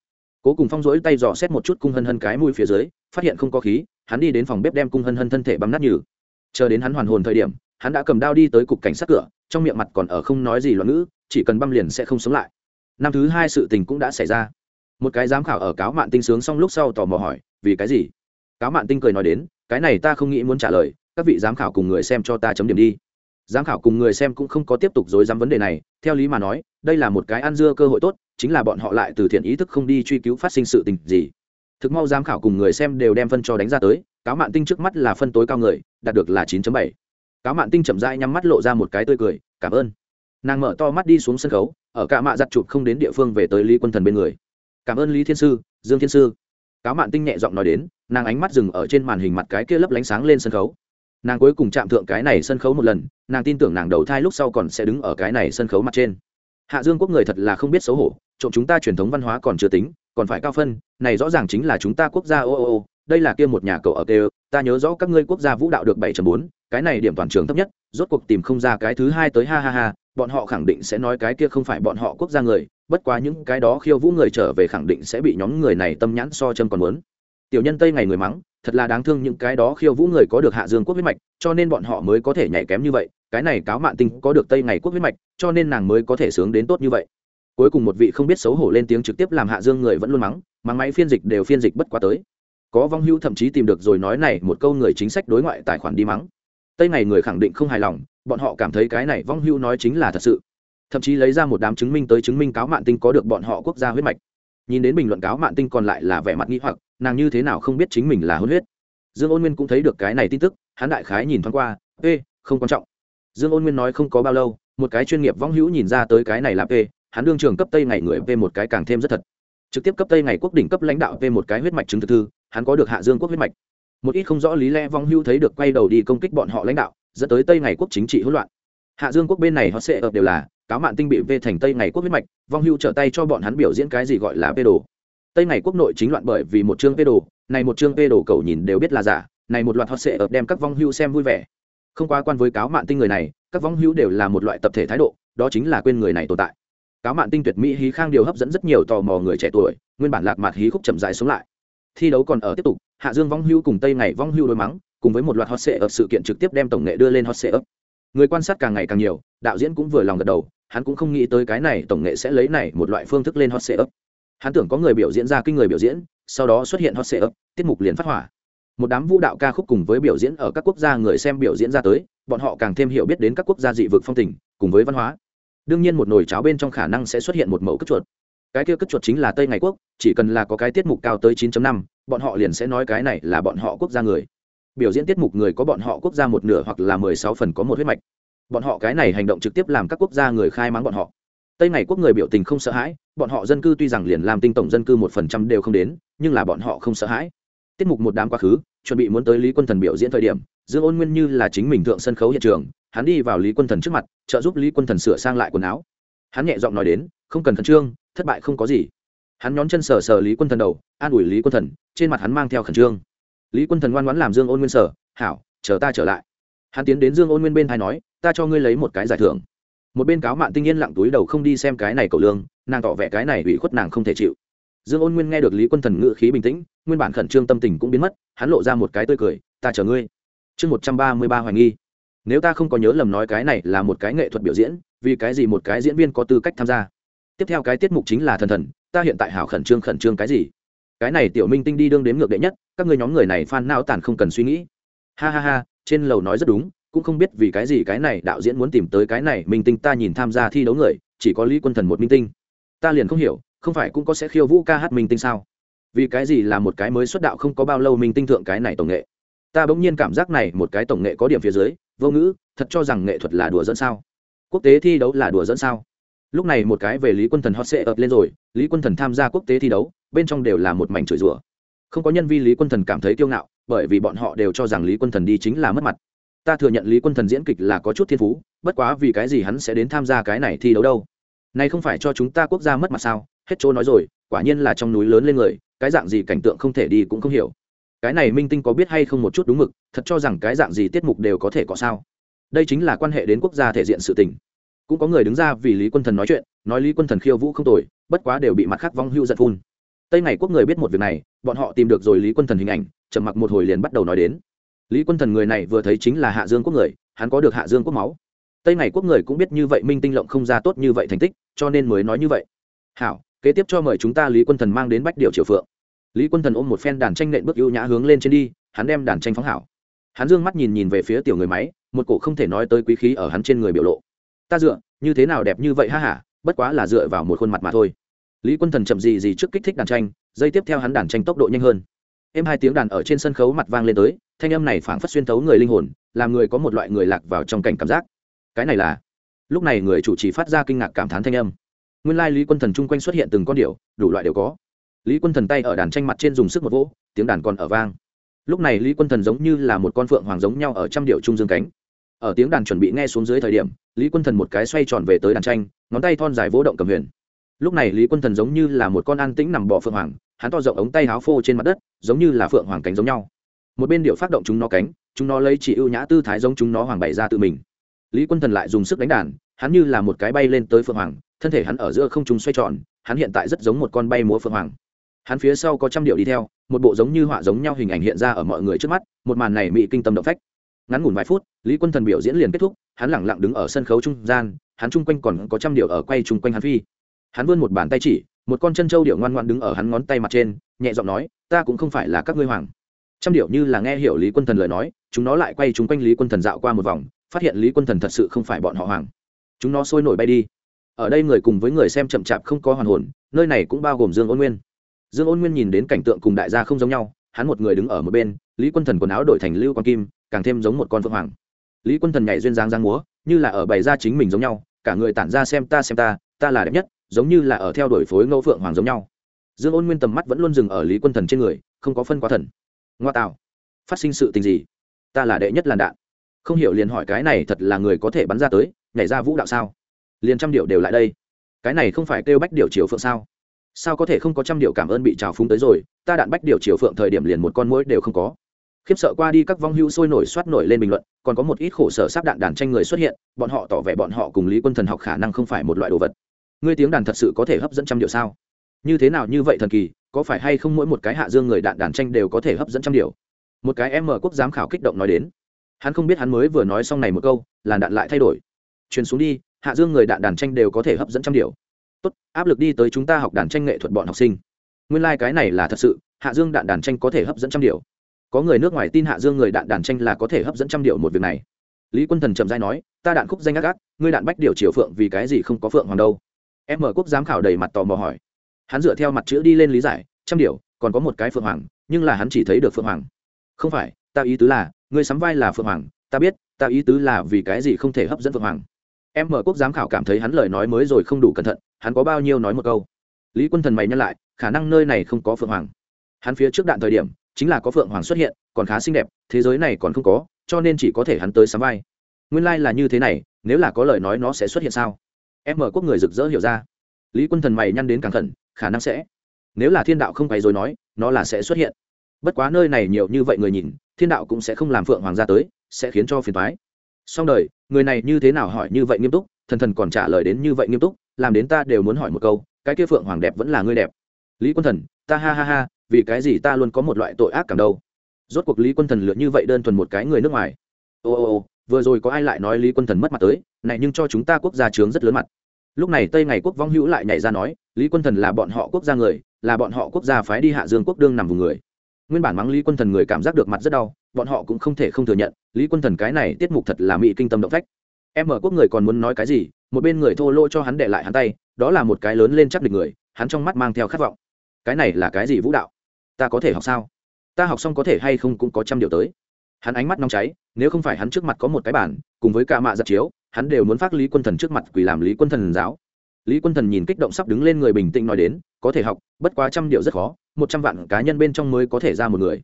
Cố cùng phong rỗi tay dò xét một chút cung hân hân cái mũi phía dưới, phát hiện không có khí, hắn đi đến phòng bếp đem cung hân hân thân thể băm nát nhừ. Chờ đến hắn hoàn hồn thời điểm, hắn đã cầm đao đi tới cục cảnh sát cửa, trong miệng mặt còn ở không nói gì loạn ngữ, chỉ cần băm liền sẽ không sống lại. Năm thứ hai sự tình cũng đã xảy ra. Một cái giám khảo ở cáo mạn tinh sướng xong lúc sau tò mò hỏi, vì cái gì? Cáo mạn tinh cười nói đến, cái này ta không nghĩ muốn trả lời các vị giám khảo cùng người xem cho ta chấm điểm đi. Giám khảo cùng người xem cũng không có tiếp tục dối dám vấn đề này, theo lý mà nói, đây là một cái ăn dưa cơ hội tốt, chính là bọn họ lại từ thiện ý thức không đi truy cứu phát sinh sự tình gì. Thực mau giám khảo cùng người xem đều đem phân cho đánh ra tới, cáo mạn tinh trước mắt là phân tối cao người, đạt được là 9 bảy. Cáo mạn tinh chậm rãi nhắm mắt lộ ra một cái tươi cười, cảm ơn. Nàng mở to mắt đi xuống sân khấu, ở cả mạ giặt chụp không đến địa phương về tới lý quân thần bên người. Cảm ơn lý thiên sư, dương thiên sư. Cáo mạn tinh nhẹ giọng nói đến, nàng ánh mắt dừng ở trên màn hình mặt cái kia lấp lánh sáng lên sân khấu nàng cuối cùng chạm thượng cái này sân khấu một lần, nàng tin tưởng nàng đầu thai lúc sau còn sẽ đứng ở cái này sân khấu mặt trên. Hạ dương quốc người thật là không biết xấu hổ, trộm chúng ta truyền thống văn hóa còn chưa tính, còn phải cao phân, này rõ ràng chính là chúng ta quốc gia ô ô ô, đây là kia một nhà cầu ở kêu, ta nhớ rõ các ngươi quốc gia vũ đạo được bảy bốn, cái này điểm toàn trường thấp nhất, rốt cuộc tìm không ra cái thứ hai tới ha ha ha, bọn họ khẳng định sẽ nói cái kia không phải bọn họ quốc gia người, bất quá những cái đó khiêu vũ người trở về khẳng định sẽ bị nhóm người này tâm nhãn so châm còn muốn. Tiểu nhân tây ngày người mắng thật là đáng thương những cái đó khiêu vũ người có được hạ dương quốc huyết mạch, cho nên bọn họ mới có thể nhảy kém như vậy, cái này cáo mạn tinh có được tây ngày quốc huyết mạch, cho nên nàng mới có thể sướng đến tốt như vậy. Cuối cùng một vị không biết xấu hổ lên tiếng trực tiếp làm hạ dương người vẫn luôn mắng mắng máy phiên dịch đều phiên dịch bất quá tới. Có vong hưu thậm chí tìm được rồi nói này một câu người chính sách đối ngoại tài khoản đi mắng. Tây ngày người khẳng định không hài lòng, bọn họ cảm thấy cái này vong hưu nói chính là thật sự. Thậm chí lấy ra một đám chứng minh tới chứng minh cáo mạn tinh có được bọn họ quốc gia huyết mạch nhìn đến bình luận cáo mạn tinh còn lại là vẻ mặt nghi hoặc, nàng như thế nào không biết chính mình là hôn huyết. Dương ôn nguyên cũng thấy được cái này tin tức, hắn đại khái nhìn thoáng qua, ê, không quan trọng. Dương ôn nguyên nói không có bao lâu, một cái chuyên nghiệp vong hữu nhìn ra tới cái này là p, hắn đương trường cấp tây ngày người p một cái càng thêm rất thật. Trực tiếp cấp tây ngày quốc đỉnh cấp lãnh đạo p một cái huyết mạch chứng thực thư, hắn có được hạ dương quốc huyết mạch. Một ít không rõ lý lẽ vong hữu thấy được quay đầu đi công kích bọn họ lãnh đạo, dẫn tới tây ngày quốc chính trị hỗn loạn. Hạ dương quốc bên này họ sẽ ập đều là cáo mạn tinh bị vê thành tây ngày quốc huyết mạch, vong hưu trở tay cho bọn hắn biểu diễn cái gì gọi là vê đồ tây ngày quốc nội chính loạn bởi vì một chương vê đồ này một chương vê đồ cầu nhìn đều biết là giả, này một loạt hot sệ ập đem các vong hưu xem vui vẻ. Không quá quan với cáo mạn tinh người này, các vong hưu đều là một loại tập thể thái độ, đó chính là quên người này tồn tại. Cáo mạn tinh tuyệt mỹ hí khang điều hấp dẫn rất nhiều tò mò người trẻ tuổi, nguyên bản lạc mạt hí khúc chậm dài xuống lại. Thi đấu còn ở tiếp tục, hạ dương vong hưu cùng tây ngày vong hưu đôi mắng, cùng với một loạt hot sệ ập sự kiện trực tiếp đem tổng nghệ đưa lên hot sệ ập người quan sát càng ngày càng nhiều đạo diễn cũng vừa lòng gật đầu hắn cũng không nghĩ tới cái này tổng nghệ sẽ lấy này một loại phương thức lên hot sệ ấp hắn tưởng có người biểu diễn ra kinh người biểu diễn sau đó xuất hiện hot sệ ấp tiết mục liền phát hỏa. Một đám vũ đạo ca khúc cùng với biểu diễn ở các quốc gia người xem biểu diễn ra tới bọn họ càng thêm hiểu biết đến các quốc gia dị vực phong tình cùng với văn hóa. Đương nhiên một nồi cháo bên trong khả năng sẽ xuất hiện một mẫu cất chuột. Cái kia cất chuột chính là tây ngày quốc chỉ cần là có cái tiết mục cao tới 9.5, bọn họ liền sẽ nói cái này là bọn họ quốc gia người biểu diễn tiết mục người có bọn họ quốc gia một nửa hoặc là mười sáu phần có một huyết mạch. Bọn họ cái này hành động trực tiếp làm các quốc gia người khai mắng bọn họ. Tây này quốc người biểu tình không sợ hãi, bọn họ dân cư tuy rằng liền làm tinh tổng dân cư một phần trăm đều không đến, nhưng là bọn họ không sợ hãi. Tiết mục một đám quá khứ, chuẩn bị muốn tới lý quân thần biểu diễn thời điểm, dương ôn nguyên như là chính mình thượng sân khấu hiện trường, hắn đi vào lý quân thần trước mặt, trợ giúp lý quân thần sửa sang lại quần áo. Hắn nhẹ giọng nói đến, không cần khẩn trương, thất bại không có gì. Hắn nhón chân sờ sờ lý quân thần đầu, an ủi lý quân thần, trên mặt hắn mang theo khẩn trương lý quân thần ngoan ngoãn làm dương ôn nguyên sở, hảo, chờ ta trở lại. Hắn tiến đến dương ôn nguyên bên thay nói, ta cho ngươi lấy một cái giải thưởng. Một bên cáo mạn tinh yên lặng túi đầu không đi xem cái này cầu lương, nàng tỏ vẻ cái này ủy khuất nàng không thể chịu. Dương ôn nguyên nghe được lý quân thần ngự khí bình tĩnh, nguyên bản khẩn trương tâm tình cũng biến mất, hắn lộ ra một cái tươi cười, ta chờ ngươi. Chương một trăm ba mươi ba hoài nghi. Nếu ta không có nhớ lầm nói cái này là một cái nghệ thuật biểu diễn, vì cái gì một cái diễn viên có tư cách tham gia? Tiếp theo cái tiết mục chính là thần thần, ta hiện tại hảo khẩn trương khẩn trương cái gì? Cái này tiểu minh tinh đi đương đến ngược đệ nhất, các người nhóm người này phan não tàn không cần suy nghĩ. Ha ha ha, trên lầu nói rất đúng, cũng không biết vì cái gì cái này đạo diễn muốn tìm tới cái này minh tinh ta nhìn tham gia thi đấu người, chỉ có lý quân thần một minh tinh. Ta liền không hiểu, không phải cũng có sẽ khiêu vũ ca hát minh tinh sao? Vì cái gì là một cái mới xuất đạo không có bao lâu minh tinh thượng cái này tổng nghệ? Ta bỗng nhiên cảm giác này một cái tổng nghệ có điểm phía dưới, vô ngữ, thật cho rằng nghệ thuật là đùa dẫn sao? Quốc tế thi đấu là đùa dẫn sao? Lúc này một cái về lý quân thần hot sẽ ập lên rồi, lý quân thần tham gia quốc tế thi đấu bên trong đều là một mảnh chửi rủa. Không có nhân vi lý quân thần cảm thấy kiêu ngạo, bởi vì bọn họ đều cho rằng lý quân thần đi chính là mất mặt. Ta thừa nhận lý quân thần diễn kịch là có chút thiên phú, bất quá vì cái gì hắn sẽ đến tham gia cái này thi đấu đâu? Này không phải cho chúng ta quốc gia mất mặt sao? Hết chỗ nói rồi, quả nhiên là trong núi lớn lên người, cái dạng gì cảnh tượng không thể đi cũng không hiểu. Cái này minh tinh có biết hay không một chút đúng mực, thật cho rằng cái dạng gì tiết mục đều có thể có sao? Đây chính là quan hệ đến quốc gia thể diện sự tình. Cũng có người đứng ra vì lý quân thần nói chuyện, nói lý quân thần khiêu vũ không tồi, bất quá đều bị mặt khác vong hưu giật phun tây ngày quốc người biết một việc này, bọn họ tìm được rồi lý quân thần hình ảnh, trầm mặc một hồi liền bắt đầu nói đến. Lý quân thần người này vừa thấy chính là hạ dương quốc người, hắn có được hạ dương quốc máu. Tây ngày quốc người cũng biết như vậy, minh tinh lộng không ra tốt như vậy thành tích, cho nên mới nói như vậy. Hảo, kế tiếp cho mời chúng ta lý quân thần mang đến bách điệu triều phượng. Lý quân thần ôm một phen đàn tranh nện bước ưu nhã hướng lên trên đi, hắn đem đàn tranh phóng hảo. Hắn dương mắt nhìn nhìn về phía tiểu người máy, một cổ không thể nói tới quý khí ở hắn trên người biểu lộ. Ta dựa, như thế nào đẹp như vậy ha hả bất quá là dựa vào một khuôn mặt mà thôi lý quân thần chậm gì gì trước kích thích đàn tranh dây tiếp theo hắn đàn tranh tốc độ nhanh hơn. Em hai tiếng đàn ở trên sân khấu mặt vang lên tới, thanh âm này phảng phất xuyên thấu người linh hồn, làm người có một loại người lạc vào trong cảnh cảm giác. Cái này là? Lúc này người chủ trì phát ra kinh ngạc cảm thán thanh âm. Nguyên lai lý quân thần chung quanh xuất hiện từng con điệu đủ loại đều có. Lý quân thần tay ở đàn tranh mặt trên dùng sức một vỗ, tiếng đàn còn ở vang. Lúc này lý quân thần giống như là một con phượng hoàng giống nhau ở trăm điệu trung dương cánh. Ở tiếng đàn chuẩn bị nghe xuống dưới thời điểm, lý quân thần một cái xoay tròn về tới đàn tranh, ngón tay thon dài vỗ động cầm huyền lúc này lý quân thần giống như là một con an tĩnh nằm bò phượng hoàng, hắn to rộng ống tay háo phô trên mặt đất, giống như là phượng hoàng cánh giống nhau. Một bên điệu phát động chúng nó cánh, chúng nó lấy chỉ ưu nhã tư thái giống chúng nó hoàng bày ra tự mình. Lý quân thần lại dùng sức đánh đàn, hắn như là một cái bay lên tới phượng hoàng, thân thể hắn ở giữa không trung xoay tròn, hắn hiện tại rất giống một con bay múa phượng hoàng. Hắn phía sau có trăm điệu đi theo, một bộ giống như họa giống nhau hình ảnh hiện ra ở mọi người trước mắt, một màn này mỹ kinh tâm động phách. Ngắn ngủn vài phút, lý quân thần biểu diễn liền kết thúc, hắn lẳng lặng đứng ở sân khấu trung gian, hắn chung quanh còn có trăm điệu ở quay chung quanh hắn phi hắn vươn một bàn tay chỉ, một con chân trâu điệu ngoan ngoan đứng ở hắn ngón tay mặt trên, nhẹ giọng nói, ta cũng không phải là các ngươi hoàng. Trăm điệu như là nghe hiểu lý quân thần lời nói, chúng nó lại quay chúng quanh lý quân thần dạo qua một vòng, phát hiện lý quân thần thật sự không phải bọn họ hoàng. Chúng nó sôi nổi bay đi. Ở đây người cùng với người xem chậm chạp không có hoàn hồn, nơi này cũng bao gồm dương ôn nguyên. Dương ôn nguyên nhìn đến cảnh tượng cùng đại gia không giống nhau, hắn một người đứng ở một bên, lý quân thần quần áo đổi thành lưu quan kim, càng thêm giống một con phượng hoàng. Lý quân thần nhảy duyên dáng giang múa, như là ở bày ra chính mình giống nhau, cả người tản ra xem ta xem ta ta là đẹp nhất giống như là ở theo đuổi phối ngẫu phượng hoàng giống nhau. Dương ôn nguyên tầm mắt vẫn luôn dừng ở lý quân thần trên người, không có phân quá thần. Ngoa tạo, phát sinh sự tình gì? Ta là đệ nhất làn đạn. Không hiểu liền hỏi cái này thật là người có thể bắn ra tới, nhảy ra vũ đạo sao? Liền trăm điệu đều lại đây. Cái này không phải kêu bách điệu triều phượng sao? Sao có thể không có trăm điệu cảm ơn bị trào phúng tới rồi, ta đạn bách điệu triều phượng thời điểm liền một con mũi đều không có. Khiếp sợ qua đi các vong hữu sôi nổi soát nổi lên bình luận, còn có một ít khổ sở sắp đạn đàn tranh người xuất hiện, bọn họ tỏ vẻ bọn họ cùng lý quân thần học khả năng không phải một loại đồ vật ngươi tiếng đàn thật sự có thể hấp dẫn trăm điệu sao? Như thế nào như vậy thần kỳ, có phải hay không mỗi một cái hạ dương người đạn đàn tranh đều có thể hấp dẫn trăm điều một cái em mở quốc giám khảo kích động nói đến. Hắn không biết hắn mới vừa nói xong này một câu, làn đạn lại thay đổi. Truyền xuống đi, hạ dương người đạn đàn tranh đều có thể hấp dẫn trăm điều tốt, áp lực đi tới chúng ta học đàn tranh nghệ thuật bọn học sinh. Nguyên lai、like、cái này là thật sự, hạ dương đạn đàn tranh có thể hấp dẫn trăm điều có người nước ngoài tin hạ dương người đạn đàn tranh là có thể hấp dẫn trăm điều một việc này. Lý quân thần trầm dai nói, ta đạn khúc danh ác ác, ngươi đạn bách điều triều phượng vì cái gì không có phượng hoàng đâu? Em mở quốc giám khảo đầy mặt tò mò hỏi. Hắn dựa theo mặt chữ đi lên lý giải, trăm điều, còn có một cái phượng hoàng, nhưng là hắn chỉ thấy được phượng hoàng. Không phải, ta ý tứ là, ngươi sắm vai là phượng hoàng, ta biết, ta ý tứ là vì cái gì không thể hấp dẫn phượng hoàng. Em mở quốc giám khảo cảm thấy hắn lời nói mới rồi không đủ cẩn thận, hắn có bao nhiêu nói một câu. Lý quân thần mày nhắc lại, khả năng nơi này không có phượng hoàng. Hắn phía trước đạn thời điểm, chính là có phượng hoàng xuất hiện, còn khá xinh đẹp, thế giới này còn không có, cho nên chỉ có thể hắn tới sắm vai. Nguyên lai、like、là như thế này, nếu là có lời nói nó sẽ xuất hiện sao? Em mở quốc người rực rỡ hiểu ra. Lý quân thần mày nhăn đến càng khẩn, khả năng sẽ. Nếu là thiên đạo không phải rồi nói, nó là sẽ xuất hiện. Bất quá nơi này nhiều như vậy người nhìn, thiên đạo cũng sẽ không làm phượng hoàng gia tới, sẽ khiến cho phiền thoái xong đời, người này như thế nào hỏi như vậy nghiêm túc, thần thần còn trả lời đến như vậy nghiêm túc, làm đến ta đều muốn hỏi một câu, cái kia phượng hoàng đẹp vẫn là ngươi đẹp. Lý quân thần, ta ha ha ha, vì cái gì ta luôn có một loại tội ác cảm đâu? Rốt cuộc lý quân thần lựa như vậy đơn thuần một cái người nước ngoài. Ô ô ô vừa rồi có ai lại nói lý quân thần mất mặt tới, này nhưng cho chúng ta quốc gia trướng rất lớn mặt. Lúc này tây ngày quốc vong hữu lại nhảy ra nói, lý quân thần là bọn họ quốc gia người, là bọn họ quốc gia phái đi hạ dương quốc đương nằm vùng người. Nguyên bản mắng lý quân thần người cảm giác được mặt rất đau, bọn họ cũng không thể không thừa nhận, lý quân thần cái này tiết mục thật là mỹ kinh tâm động phách. Em ở quốc người còn muốn nói cái gì, một bên người thô lỗ cho hắn để lại hắn tay, đó là một cái lớn lên chắc địch người, hắn trong mắt mang theo khát vọng. Cái này là cái gì vũ đạo? Ta có thể học sao? Ta học xong có thể hay không cũng có trăm điều tới. Hắn ánh mắt nóng cháy nếu không phải hắn trước mặt có một cái bản, cùng với ca mạ giật chiếu, hắn đều muốn phát lý quân thần trước mặt quỳ làm lý quân thần giáo. Lý quân thần nhìn kích động sắp đứng lên người bình tĩnh nói đến, có thể học, bất quá trăm điệu rất khó, một trăm vạn cá nhân bên trong mới có thể ra một người.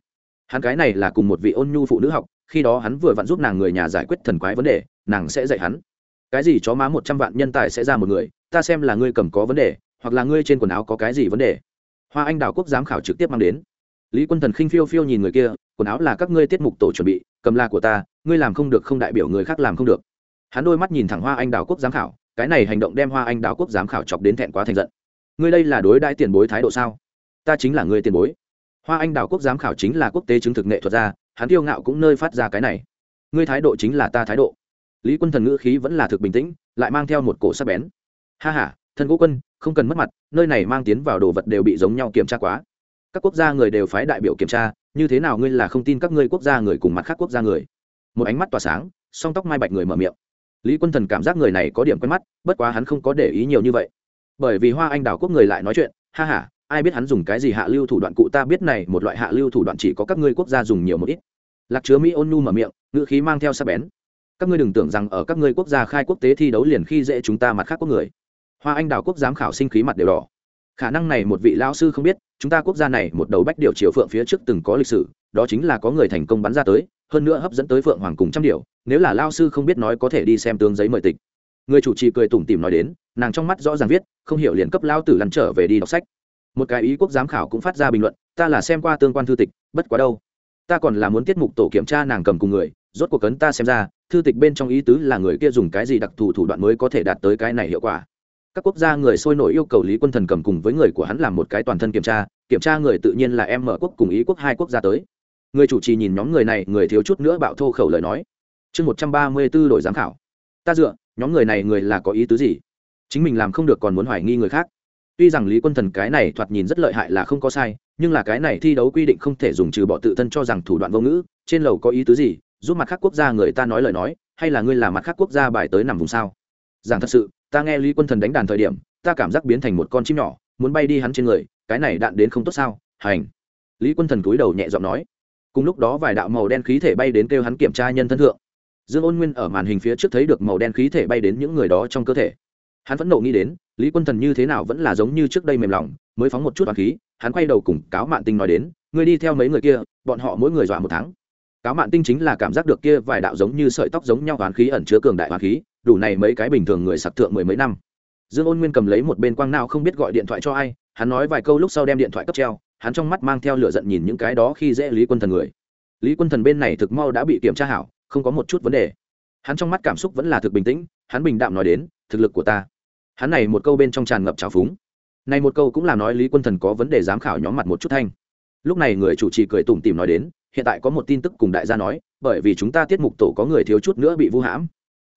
Hắn cái này là cùng một vị ôn nhu phụ nữ học, khi đó hắn vừa vặn giúp nàng người nhà giải quyết thần quái vấn đề, nàng sẽ dạy hắn. Cái gì chó má một trăm vạn nhân tài sẽ ra một người, ta xem là ngươi cầm có vấn đề, hoặc là ngươi trên quần áo có cái gì vấn đề. Hoa anh đào quốc giám khảo trực tiếp mang đến. Lý quân thần khinh phiêu phiêu nhìn người kia, quần áo là các ngươi tiết mục tổ chuẩn bị cầm là của ta, ngươi làm không được không đại biểu người khác làm không được. Hắn đôi mắt nhìn thẳng hoa anh đào quốc giám khảo, cái này hành động đem hoa anh đào quốc giám khảo chọc đến thẹn quá thành giận. Ngươi đây là đối đãi tiền bối thái độ sao? Ta chính là người tiền bối. Hoa anh đào quốc giám khảo chính là quốc tế chứng thực nghệ thuật gia, hắn tiêu ngạo cũng nơi phát ra cái này. Ngươi thái độ chính là ta thái độ. Lý quân thần ngữ khí vẫn là thực bình tĩnh, lại mang theo một cổ sắc bén. Ha h a thần quốc quân, không cần mất mặt, nơi này mang tiến vào đồ vật đều bị giống nhau kiểm tra quá. Các quốc gia người đều phái đại biểu kiểm tra như thế nào ngươi là không tin các ngươi quốc gia người cùng mặt khác quốc gia người? Một ánh mắt tỏa sáng, song tóc mai bạch người mở miệng. Lý quân thần cảm giác người này có điểm quen mắt, bất quá hắn không có để ý nhiều như vậy. Bởi vì hoa anh đào quốc người lại nói chuyện, ha h a ai biết hắn dùng cái gì hạ lưu thủ đoạn cụ ta biết này, một loại hạ lưu thủ đoạn chỉ có các ngươi quốc gia dùng nhiều một ít. Lạc chứa mỹ ôn nhu mở miệng, ngữ khí mang theo sắc bén. Các ngươi đừng tưởng rằng ở các ngươi quốc gia khai quốc tế thi đấu liền khi dễ chúng ta mặt khác quốc người. Hoa anh đào quốc giám khảo sinh khí mặt đều đỏ khả năng này một vị lao sư không biết, chúng ta quốc gia này một đầu bách điều triều phượng phía trước từng có lịch sử, đó chính là có người thành công bắn ra tới, hơn nữa hấp dẫn tới phượng hoàng cùng trăm điều. nếu là lao sư không biết nói có thể đi xem tướng giấy mời tịch. Người chủ trì cười tủm tìm nói đến, nàng trong mắt rõ ràng viết, không hiểu liền cấp lao tử lăn trở về đi đọc sách. Một cái ý quốc giám khảo cũng phát ra bình luận, ta là xem qua tương quan thư tịch, bất quá đâu. Ta còn là muốn tiết mục tổ kiểm tra nàng cầm cùng người, rốt cuộc cấn ta xem ra, thư tịch bên trong ý tứ là người kia dùng cái gì đặc thù thủ đoạn mới có thể đạt tới cái này hiệu quả các quốc gia người sôi nổi yêu cầu lý quân thần cầm cùng với người của hắn làm một cái toàn thân kiểm tra kiểm tra người tự nhiên là em mở quốc cùng ý quốc hai quốc gia tới. Người chủ trì nhìn nhóm người này, người thiếu chút nữa bạo thô khẩu lời nói. Chương một trăm ba mươi b ố đội giám khảo. Ta dựa, nhóm người này người là có ý tứ gì? Chính mình làm không được còn muốn hoài nghi người khác. Tuy rằng lý quân thần cái này thoạt nhìn rất lợi hại là không có sai, nhưng là cái này thi đấu quy định không thể dùng trừ bỏ tự thân cho rằng thủ đoạn vô ngữ, trên lầu có ý tứ gì? Giúp mặt khác quốc gia người ta nói lời nói, hay là ngươi là mặt khác quốc gia bài tới nằm vùng sao? Rằng thật sự ta nghe lý quân thần đánh đàn thời điểm, ta cảm giác biến thành một con chim nhỏ, muốn bay đi hắn trên người, cái này đạn đến không tốt sao? Hành. Lý quân thần cúi đầu nhẹ giọng nói. Cùng lúc đó vài đạo màu đen khí thể bay đến kêu hắn kiểm tra nhân thân thượng. Dương ôn nguyên ở màn hình phía trước thấy được màu đen khí thể bay đến những người đó trong cơ thể. Hắn vẫn nộ nghĩ đến, lý quân thần như thế nào vẫn là giống như trước đây mềm lòng, mới phóng một chút toàn khí, hắn quay đầu cùng cáo mạn tinh nói đến, ngươi đi theo mấy người kia, bọn họ mỗi người dọa một tháng. Cáo mạn tinh chính là cảm giác được kia vài đạo giống như sợi tóc giống nhau hoàn khí ẩn chứa cường đại hoàn khí đủ này mấy cái bình thường người sặc thượng mười mấy năm. Dương ôn nguyên cầm lấy một bên quang nào không biết gọi điện thoại cho ai, hắn nói vài câu lúc sau đem điện thoại cấp treo, hắn trong mắt mang theo lửa giận nhìn những cái đó khi dễ lý quân thần người. Lý quân thần bên này thực mau đã bị kiểm tra hảo, không có một chút vấn đề. Hắn trong mắt cảm xúc vẫn là thực bình tĩnh, hắn bình đạm nói đến, thực lực của ta. Hắn này một câu bên trong tràn ngập trào phúng. Này một câu cũng là nói lý quân thần có vấn đề giám khảo nhóm mặt một chút thanh. Lúc này người chủ trì cười tủm tìm nói đến, hiện tại có một tin tức cùng đại gia nói, bởi vì chúng ta tiết mục tổ có người thiếu chút nữa bị vu hãm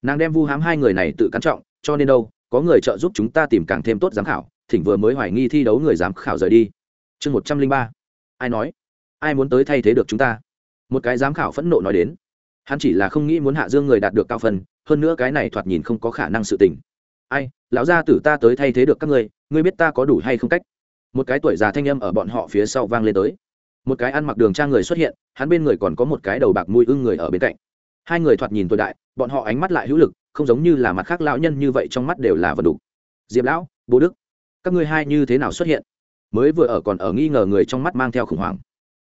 nàng đem vu hám hai người này tự cắn trọng, cho nên đâu, có người trợ giúp chúng ta tìm càng thêm tốt giám khảo, thỉnh vừa mới hoài nghi thi đấu người giám khảo rời đi. Chương một trăm linh ba. Ai nói? Ai muốn tới thay thế được chúng ta? Một cái giám khảo phẫn nộ nói đến. Hắn chỉ là không nghĩ muốn hạ dương người đạt được cao phần hơn nữa cái này thoạt nhìn không có khả năng sự tình. Ai, lão gia tử ta tới thay thế được các ngươi ngươi biết ta có đủ hay không cách? Một cái tuổi già thanh âm ở bọn họ phía sau vang lên tới. Một cái ăn mặc đường trang người xuất hiện, hắn bên người còn có một cái đầu bạc mùi ưng người ở bên cạnh hai người thoạt nhìn tuổi đại, bọn họ ánh mắt lại hữu lực, không giống như là mặt khác lão nhân như vậy trong mắt đều là vật đủ diệp lão, bố đức, các ngươi hai như thế nào xuất hiện? Mới vừa ở còn ở nghi ngờ người trong mắt mang theo khủng hoảng.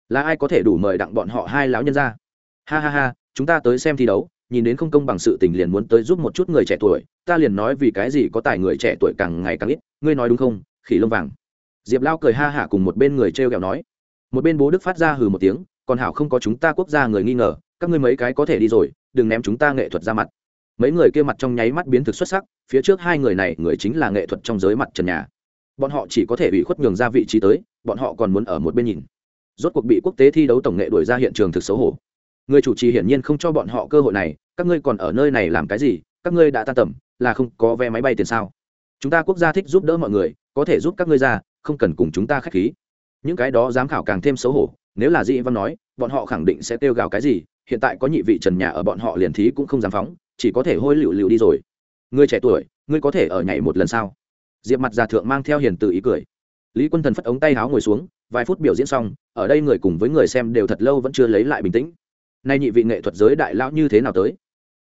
Là ai có thể đủ mời đặng bọn họ hai lão nhân ra? Ha ha ha, chúng ta tới xem thi đấu, nhìn đến không công bằng sự tình liền muốn tới giúp một chút người trẻ tuổi, ta liền nói vì cái gì có tài người trẻ tuổi càng ngày càng ít, ngươi nói đúng không? Khỉ lông vàng. Diệp lao cười ha hả cùng một bên người t r e o kẹo nói. Một bên bố đức phát ra hừ một tiếng, còn hảo không có chúng ta quốc gia người nghi ngờ các ngươi mấy cái có thể đi rồi, đừng ném chúng ta nghệ thuật ra mặt. Mấy người kia mặt trong nháy mắt biến thực xuất sắc, phía trước hai người này, người chính là nghệ thuật trong giới mặt trần nhà. Bọn họ chỉ có thể bị khuất nhường ra vị trí tới, bọn họ còn muốn ở một bên nhìn. Rốt cuộc bị quốc tế thi đấu tổng nghệ đuổi ra hiện trường thực xấu hổ. Người chủ trì hiển nhiên không cho bọn họ cơ hội này, các ngươi còn ở nơi này làm cái gì, các ngươi đã tan tầm, là không có vé máy bay tiền sao? Chúng ta quốc gia thích giúp đỡ mọi người, có thể giúp các ngươi ra, không cần cùng chúng ta k h á c h khí. Những cái đó giám khảo càng thêm xấu hổ, nếu là dĩ văn nói, bọn họ khẳng định sẽ kêu gào cái gì hiện tại có nhị vị trần nhà ở bọn họ liền thí cũng không dám phóng, chỉ có thể hôi lựu lựu đi rồi. Người trẻ tuổi, ngươi có thể ở nhảy một lần sao? Diệp mặt già thượng mang theo hiền từ ý cười. Lý quân thần phất ống tay háo ngồi xuống, vài phút biểu diễn xong, ở đây người cùng với người xem đều thật lâu vẫn chưa lấy lại bình tĩnh. Nay nhị vị nghệ thuật giới đại lão như thế nào tới?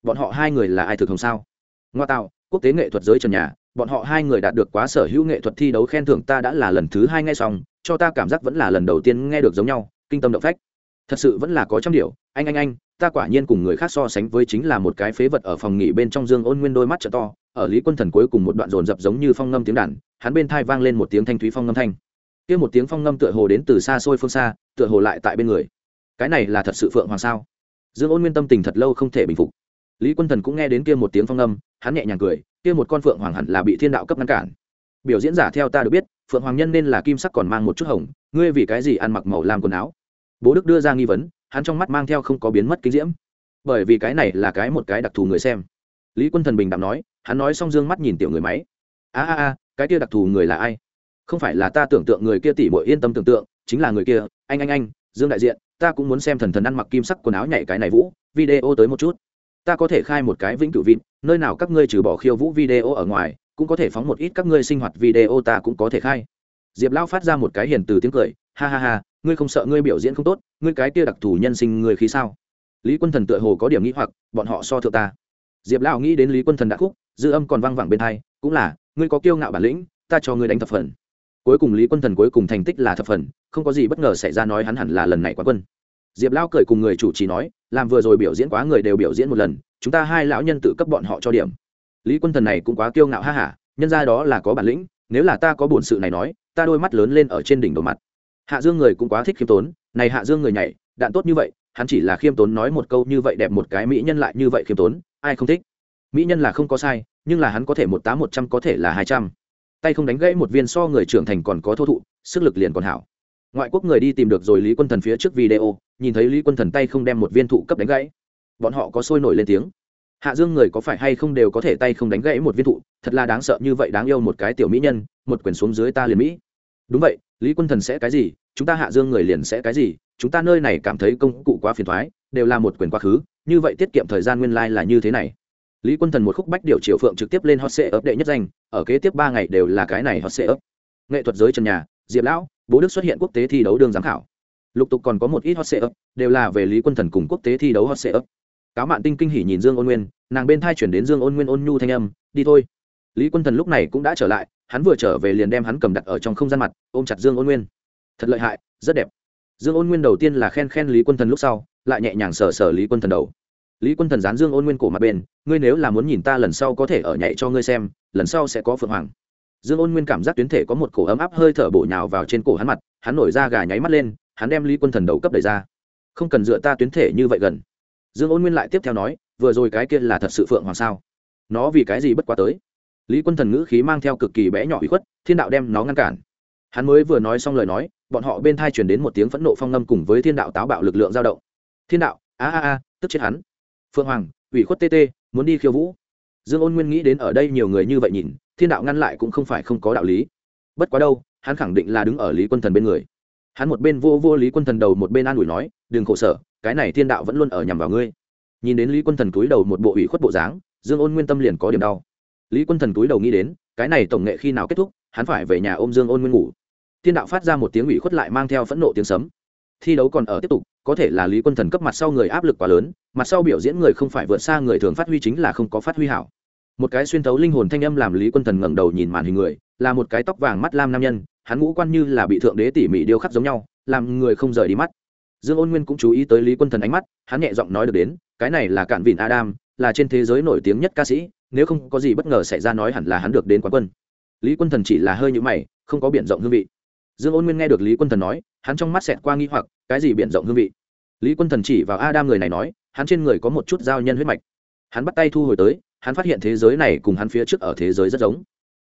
Bọn họ hai người là ai thực hồng sao? Ngoa tạo, quốc tế nghệ thuật giới trần nhà, bọn họ hai người đạt được quá sở hữu nghệ thuật thi đấu khen thưởng ta đã là lần thứ hai nghe xong, cho ta cảm giác vẫn là lần đầu tiên nghe được giống nhau, kinh tâm động phách thật sự vẫn là có trăm điều. Anh anh anh, ta quả nhiên cùng người khác so sánh với chính là một cái phế vật ở phòng nghỉ bên trong dương ôn nguyên đôi mắt t to, ở lý quân thần cuối cùng một đoạn dồn dập giống như phong ngâm tiếng đàn, hắn bên thai vang lên một tiếng thanh thúy phong ngâm thanh. Kia một tiếng phong ngâm tựa hồ đến từ xa xôi phương xa, tựa hồ lại tại bên người. Cái này là thật sự phượng hoàng sao? Dương ôn nguyên tâm tình thật lâu không thể bình phục. Lý quân thần cũng nghe đến kia một tiếng phong ngâm, hắn nhẹ nhàng cười, kia một con phượng hoàng hẳn là bị thiên đạo cấp ngăn cản. Biểu diễn giả theo ta được biết, phượng hoàng nhân nên là kim sắc còn mang một chút hồng, ngươi vì cái gì ăn mặc màu làm quần áo? Bố đức đưa ra nghi vấn, hắn trong mắt mang theo không có biến mất kinh diễm. Bởi vì cái này là cái một cái đặc thù người xem. Lý quân thần bình đạm nói, hắn nói xong dương mắt nhìn tiểu người máy. A a a, cái kia đặc thù người là ai? Không phải là ta tưởng tượng người kia tỉ mội yên tâm tưởng tượng, chính là người kia, anh anh anh, dương đại diện, ta cũng muốn xem thần thần ăn mặc kim sắc quần áo nhảy cái này vũ, video tới một chút. Ta có thể khai một cái vĩnh cửu vịn, nơi nào các ngươi trừ bỏ khiêu vũ video ở ngoài, cũng có thể phóng một ít các ngươi sinh hoạt video ta cũng có thể khai. Diệp lao phát ra một cái hiền từ tiếng cười ha ha ha, ngươi không sợ ngươi biểu diễn không tốt, ngươi cái kia đặc thù nhân sinh người khí sao? Lý quân thần tựa hồ có điểm nghĩ hoặc, bọn họ so thượng ta. Diệp lão nghĩ đến lý quân thần đã khúc, dư âm còn văng vẳng bên hai, cũng là, ngươi có kiêu ngạo bản lĩnh, ta cho ngươi đánh thập phần. Cuối cùng lý quân thần cuối cùng thành tích là thập phần, không có gì bất ngờ xảy ra nói hắn hẳn là lần này quá quân. Diệp lão cười cùng người chủ trì nói, làm vừa rồi biểu diễn quá người đều biểu diễn một lần, chúng ta hai lão nhân tự cấp bọn họ cho điểm. Lý quân thần này cũng quá kiêu ngạo ha hả nhân ra đó là có bản lĩnh, nếu là ta có bổn sự này nói, ta đôi mắt lớn lên ở trên đỉnh đầu mặt hạ dương người cũng quá thích khiêm tốn, này hạ dương người nhảy, đạn tốt như vậy, hắn chỉ là khiêm tốn nói một câu như vậy đẹp một cái mỹ nhân lại như vậy khiêm tốn, ai không thích? Mỹ nhân là không có sai, nhưng là hắn có thể một tám một trăm có thể là hai trăm. Tay không đánh gãy một viên so người trưởng thành còn có thô thụ, sức lực liền còn hảo. Ngoại quốc người đi tìm được rồi lý quân thần phía trước video, nhìn thấy lý quân thần tay không đem một viên thụ cấp đánh gãy. Bọn họ có sôi nổi lên tiếng. Hạ dương người có phải hay không đều có thể tay không đánh gãy một viên thụ, thật là đáng sợ như vậy đáng yêu một cái tiểu mỹ nhân, một quyền xuống dưới ta liền mỹ. Đúng vậy, lý quân thần sẽ cái gì chúng ta hạ dương người liền sẽ cái gì, chúng ta nơi này cảm thấy công cụ quá phiền thoái, đều là một quyền quá khứ, như vậy tiết kiệm thời gian nguyên lai、like、là như thế này. Lý quân thần một khúc bách điều triệu phượng trực tiếp lên hot sệ ấp đệ nhất danh, ở kế tiếp ba ngày đều là cái này hot sệ ấp nghệ thuật giới trần nhà, diệp lão, bố đức xuất hiện quốc tế thi đấu đường giám khảo. Lục tục còn có một ít hot sệ ấp đều là về lý quân thần cùng quốc tế thi đấu hot sệ ấp cáo mạn tinh kinh hỉ nhìn dương ôn nguyên, nàng bên thai chuyển đến dương ôn nguyên ôn nhu thanh âm, đi thôi. Lý quân thần lúc này cũng đã trở lại, hắn vừa trở về liền đem hắn cầm đặt ở trong không gian mặt, ôm chặt dương ôn nguyên thật lợi hại, rất đẹp. Dương ôn nguyên đầu tiên là khen khen lý quân thần lúc sau, lại nhẹ nhàng sờ sờ lý quân thần đầu. Lý quân thần gián dương ôn nguyên cổ mặt bên, ngươi nếu là muốn nhìn ta lần sau có thể ở nhảy cho ngươi xem, lần sau sẽ có phượng hoàng. Dương ôn nguyên cảm giác tuyến thể có một cổ ấm áp hơi thở bổ nhào vào trên cổ hắn mặt, hắn nổi ra gà nháy mắt lên, hắn đem lý quân thần đầu cấp đẩy ra. Không cần dựa ta tuyến thể như vậy gần. Dương ôn nguyên lại tiếp theo nói, vừa rồi cái kia là thật sự phượng hoàng sao? Nó vì cái gì bất quá tới? Lý quân thần ngữ khí mang theo cực kỳ bé nhỏ ủy khuất, thiên đạo đem nó ngăn cản. Hắn mới vừa nói xong lời nói bọn họ bên thai chuyển đến một tiếng phẫn nộ phong ngâm cùng với thiên đạo táo bạo lực lượng dao động. Thiên đạo, a a a, tức chết hắn. Phượng hoàng, ủy khuất tt muốn đi khiêu vũ. Dương ôn nguyên nghĩ đến ở đây nhiều người như vậy nhìn, thiên đạo ngăn lại cũng không phải không có đạo lý. Bất quá đâu, hắn khẳng định là đứng ở lý quân thần bên người. Hắn một bên vô vô lý quân thần đầu, một bên an ủi nói, đừng khổ sở, cái này thiên đạo vẫn luôn ở nhằm vào ngươi. Nhìn đến lý quân thần túi đầu một bộ ủy khuất bộ dáng, dương ôn nguyên tâm liền có điểm đau. Lý quân thần túi đầu nghĩ đến, cái này tổng nghệ khi nào kết thúc, hắn phải về nhà ôm dương ôn nguyên ngủ thiên đạo phát ra một tiếng ủy khuất lại mang theo phẫn nộ tiếng sấm. Thi đấu còn ở tiếp tục, có thể là lý quân thần cấp mặt sau người áp lực quá lớn, mặt sau biểu diễn người không phải vượt xa người thường phát huy chính là không có phát huy hảo. Một cái xuyên thấu linh hồn thanh âm làm lý quân thần ngẩng đầu nhìn màn hình người, là một cái tóc vàng mắt lam nam nhân, hắn ngũ quan như là bị thượng đế tỉ mỉ điêu khắc giống nhau, làm người không rời đi mắt. Dương ôn nguyên cũng chú ý tới lý quân thần ánh mắt, hắn nhẹ giọng nói được đến, cái này là cạn vịn adam, là trên thế giới nổi tiếng nhất ca sĩ, nếu không có gì bất ngờ xảy ra nói hẳn là hắn được đến quán quân. Lý quân thần chỉ là hơi nhũ mày, không có biển rộng hương vị dương ôn nguyên nghe được lý quân thần nói, hắn trong mắt xẹt qua nghi hoặc, cái gì biển rộng hương vị? Lý quân thần chỉ vào adam người này nói, hắn trên người có một chút giao nhân huyết mạch. Hắn bắt tay thu hồi tới, hắn phát hiện thế giới này cùng hắn phía trước ở thế giới rất giống.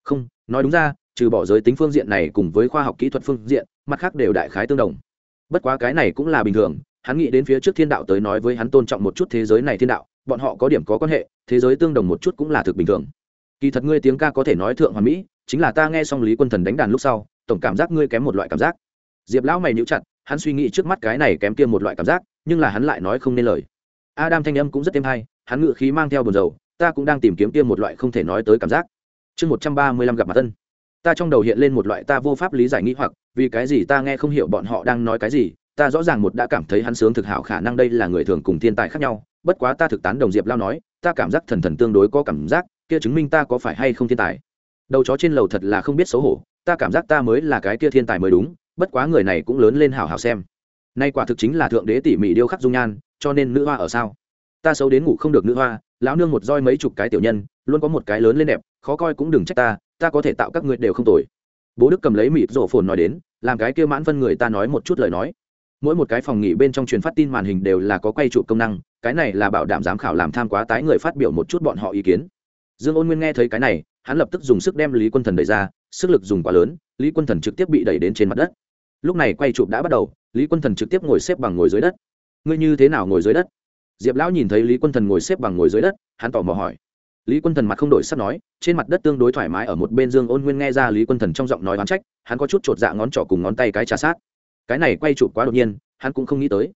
Không, nói đúng ra, trừ bỏ giới tính phương diện này cùng với khoa học kỹ thuật phương diện, mặt khác đều đại khái tương đồng. Bất quá cái này cũng là bình thường, hắn nghĩ đến phía trước thiên đạo tới nói với hắn tôn trọng một chút thế giới này thiên đạo, bọn họ có điểm có quan hệ, thế giới tương đồng một chút cũng là thực bình thường. Kỳ thật ngươi tiếng ca có thể nói thượng hoàn mỹ, chính là ta nghe xong lý quân thần đánh đàn lúc sau tổng cảm giác ngươi kém một loại cảm giác. Diệp lão mày níu chặt, hắn suy nghĩ trước mắt cái này kém kia một loại cảm giác, nhưng là hắn lại nói không nên lời. Adam thanh âm cũng rất êm hay, hắn ngự khí mang theo buồn dầu ta cũng đang tìm kiếm kia một loại không thể nói tới cảm giác. Chương một trăm ba mươi lăm gặp mặt thân. Ta trong đầu hiện lên một loại ta vô pháp lý giải nghĩ hoặc, vì cái gì ta nghe không hiểu bọn họ đang nói cái gì, ta rõ ràng một đã cảm thấy hắn sướng thực hảo khả năng đây là người thường cùng thiên tài khác nhau, bất quá ta thực tán đồng diệp lao nói, ta cảm giác thần thần tương đối có cảm giác, kia chứng minh ta có phải hay không thiên tài. Đầu chó trên lầu thật là không biết xấu hổ ta cảm giác ta mới là cái kia thiên tài mới đúng, bất quá người này cũng lớn lên hào hào xem. Nay quả thực chính là thượng đế tỉ mỉ điêu khắc dung nhan, cho nên nữ hoa ở sao? Ta xấu đến ngủ không được nữ hoa, lão nương một roi mấy chục cái tiểu nhân, luôn có một cái lớn lên đẹp, khó coi cũng đừng trách ta ta có thể tạo các ngươi đều không tồi. Bố đức cầm lấy mịt rổ phồn nói đến, làm cái kia mãn phân người ta nói một chút lời nói. Mỗi một cái phòng nghỉ bên trong truyền phát tin màn hình đều là có quay trụ công năng, cái này là bảo đảm giám khảo làm tham quá tái người phát biểu một chút bọn họ ý kiến. Dương ôn nguyên nghe thấy cái này hắn lập tức dùng sức đem lý quân thần đẩy ra, sức lực dùng quá lớn, lý quân thần trực tiếp bị đẩy đến trên mặt đất. Lúc này quay chụp đã bắt đầu, lý quân thần trực tiếp ngồi xếp bằng ngồi dưới đất. Ngươi như thế nào ngồi dưới đất? Diệp lão nhìn thấy lý quân thần ngồi xếp bằng ngồi dưới đất, hắn tỏ mò hỏi. Lý quân thần mặt không đổi sắp nói, trên mặt đất tương đối thoải mái ở một bên dương ôn nguyên nghe ra lý quân thần trong giọng nói oán trách, hắn có chút chột dạ ngón trỏ cùng ngón tay cái trà sát. Cái này quay chụp quá đột nhiên, hắn cũng không nghĩ tới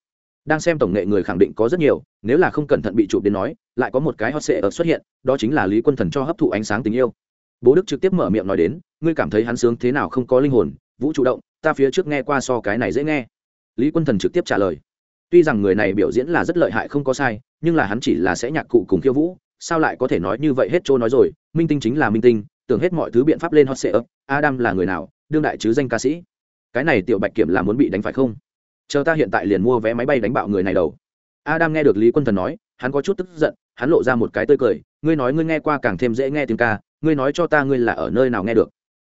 đang xem tổng nghệ người khẳng định có rất nhiều, nếu là không cẩn thận bị chụp đến nói, lại có một cái hot sệ ở xuất hiện, đó chính là lý quân thần cho hấp thụ ánh sáng tình yêu. Bố đức trực tiếp mở miệng nói đến, ngươi cảm thấy hắn sướng thế nào không có linh hồn, vũ trụ động, ta phía trước nghe qua so cái này dễ nghe. Lý quân thần trực tiếp trả lời, tuy rằng người này biểu diễn là rất lợi hại không có sai, nhưng là hắn chỉ là sẽ nhạc cụ cùng khiêu vũ, sao lại có thể nói như vậy hết trôi nói rồi? Minh tinh chính là minh tinh, tưởng hết mọi thứ biện pháp lên hot sệ ấp, adam là người nào, đương đại chứ danh ca sĩ? Cái này tiểu bạch kiểm là muốn bị đánh phải không? Chờ ta hiện tại liền mua vé máy bay đánh bạo người này đầu. Adam nghe được lý quân thần nói, hắn có chút tức giận, hắn lộ ra một cái tươi cười, ngươi nói ngươi nghe qua càng thêm dễ nghe tiếng ca, ngươi nói cho ta ngươi là ở nơi nào nghe được.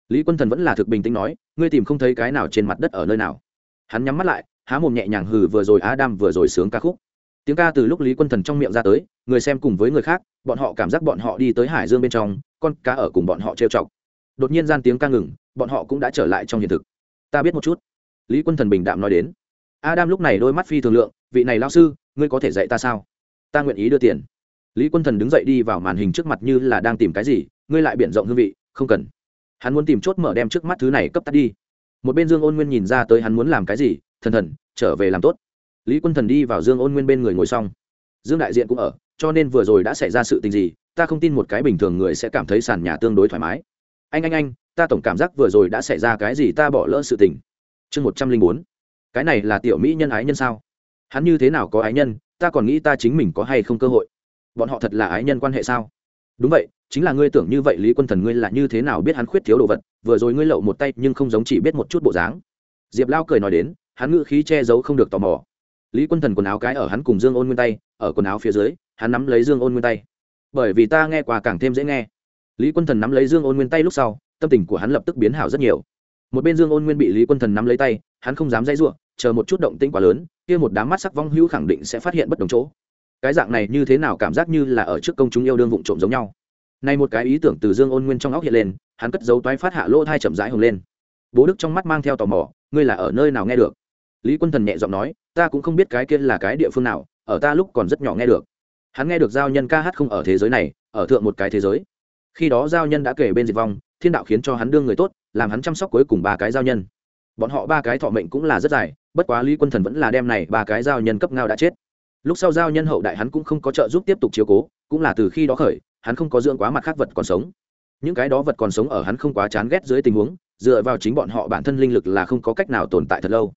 Lý quân thần vẫn là thực bình tĩnh nói, ngươi tìm không thấy cái nào trên mặt đất ở nơi nào. Hắn nhắm mắt lại, há mồm nhẹ nhàng hừ vừa rồi adam vừa rồi sướng ca khúc. Tiếng ca từ lúc lý quân thần trong miệng ra tới, người xem cùng với người khác, bọn họ cảm giác bọn họ đi tới hải dương bên trong, con cá ở cùng bọn họ trêu chọc. Đột nhiên gian tiếng ca ngừng, bọn họ cũng đã trở lại trong hiện thực. Ta biết một chút. Lý quân thần bình đạm nói đến adam lúc này đôi mắt phi thường lượng, vị này lao sư, ngươi có thể dạy ta sao? Ta nguyện ý đưa tiền. Lý quân thần đứng dậy đi vào màn hình trước mặt như là đang tìm cái gì, ngươi lại biện rộng hương vị, không cần. Hắn muốn tìm chốt mở đem trước mắt thứ này cấp tắt đi. Một bên dương ôn nguyên nhìn ra tới hắn muốn làm cái gì, thần thần, trở về làm tốt. Lý quân thần đi vào dương ôn nguyên bên người ngồi xong. Dương đại diện cũng ở, cho nên vừa rồi đã xảy ra sự tình gì, ta không tin một cái bình thường người sẽ cảm thấy sàn nhà tương đối thoải mái. Anh anh anh, ta tổng cảm giác vừa rồi đã xảy ra cái gì ta bỏ lỡ sự tình. Chương một trăm linh bốn cái này là tiểu mỹ nhân ái nhân sao? Hắn như thế nào có ái nhân? Ta còn nghĩ ta chính mình có hay không cơ hội. Bọn họ thật là ái nhân quan hệ sao? Đúng vậy, chính là ngươi tưởng như vậy, lý quân thần ngươi là như thế nào biết hắn khuyết thiếu đồ vật? Vừa rồi ngươi lậu một tay nhưng không giống chỉ biết một chút bộ dáng. Diệp lao cười nói đến, hắn ngự khí che giấu không được tò mò. Lý quân thần quần áo cái ở hắn cùng dương ôn nguyên tay, ở quần áo phía dưới, hắn nắm lấy dương ôn nguyên tay. Bởi vì ta nghe qua càng thêm dễ nghe. Lý quân thần nắm lấy dương ôn nguyên tay lúc sau, tâm tình của hắn lập tức biến hảo rất nhiều. Một bên dương ôn nguyên bị lý quân thần nắm lấy tay, hắn không dám dây r u ộ chờ một chút động tĩnh quá lớn, kia một đám mắt sắc vong hữu khẳng định sẽ phát hiện bất đồng chỗ. Cái dạng này như thế nào cảm giác như là ở trước công chúng yêu đương vụng trộm giống nhau. Nay một cái ý tưởng từ dương ôn nguyên trong óc hiện lên, hắn cất dấu toái phát hạ lỗ thai chậm rãi hồng lên. Bố đức trong mắt mang theo tò mò, ngươi là ở nơi nào nghe được? Lý quân thần nhẹ giọng nói, ta cũng không biết cái kia là cái địa phương nào, ở ta lúc còn rất nhỏ nghe được. Hắn nghe được giao nhân ca hát không ở thế giới này, ở thượng một cái thế giới. Khi đó giao nhân đã kể bên diệt vong, thiên đạo khiến cho hắn đương người tốt, làm hắn chăm sóc cuối cùng ba cái giao nhân bọn họ ba cái thọ mệnh cũng là rất dài, bất quá lý quân thần vẫn là đem này ba cái giao nhân cấp ngao đã chết. Lúc sau giao nhân hậu đại hắn cũng không có trợ giúp tiếp tục chiếu cố, cũng là từ khi đó khởi, hắn không có dưỡng quá mặt khác vật còn sống. Những cái đó vật còn sống ở hắn không quá chán ghét dưới tình huống, dựa vào chính bọn họ bản thân linh lực là không có cách nào tồn tại thật lâu.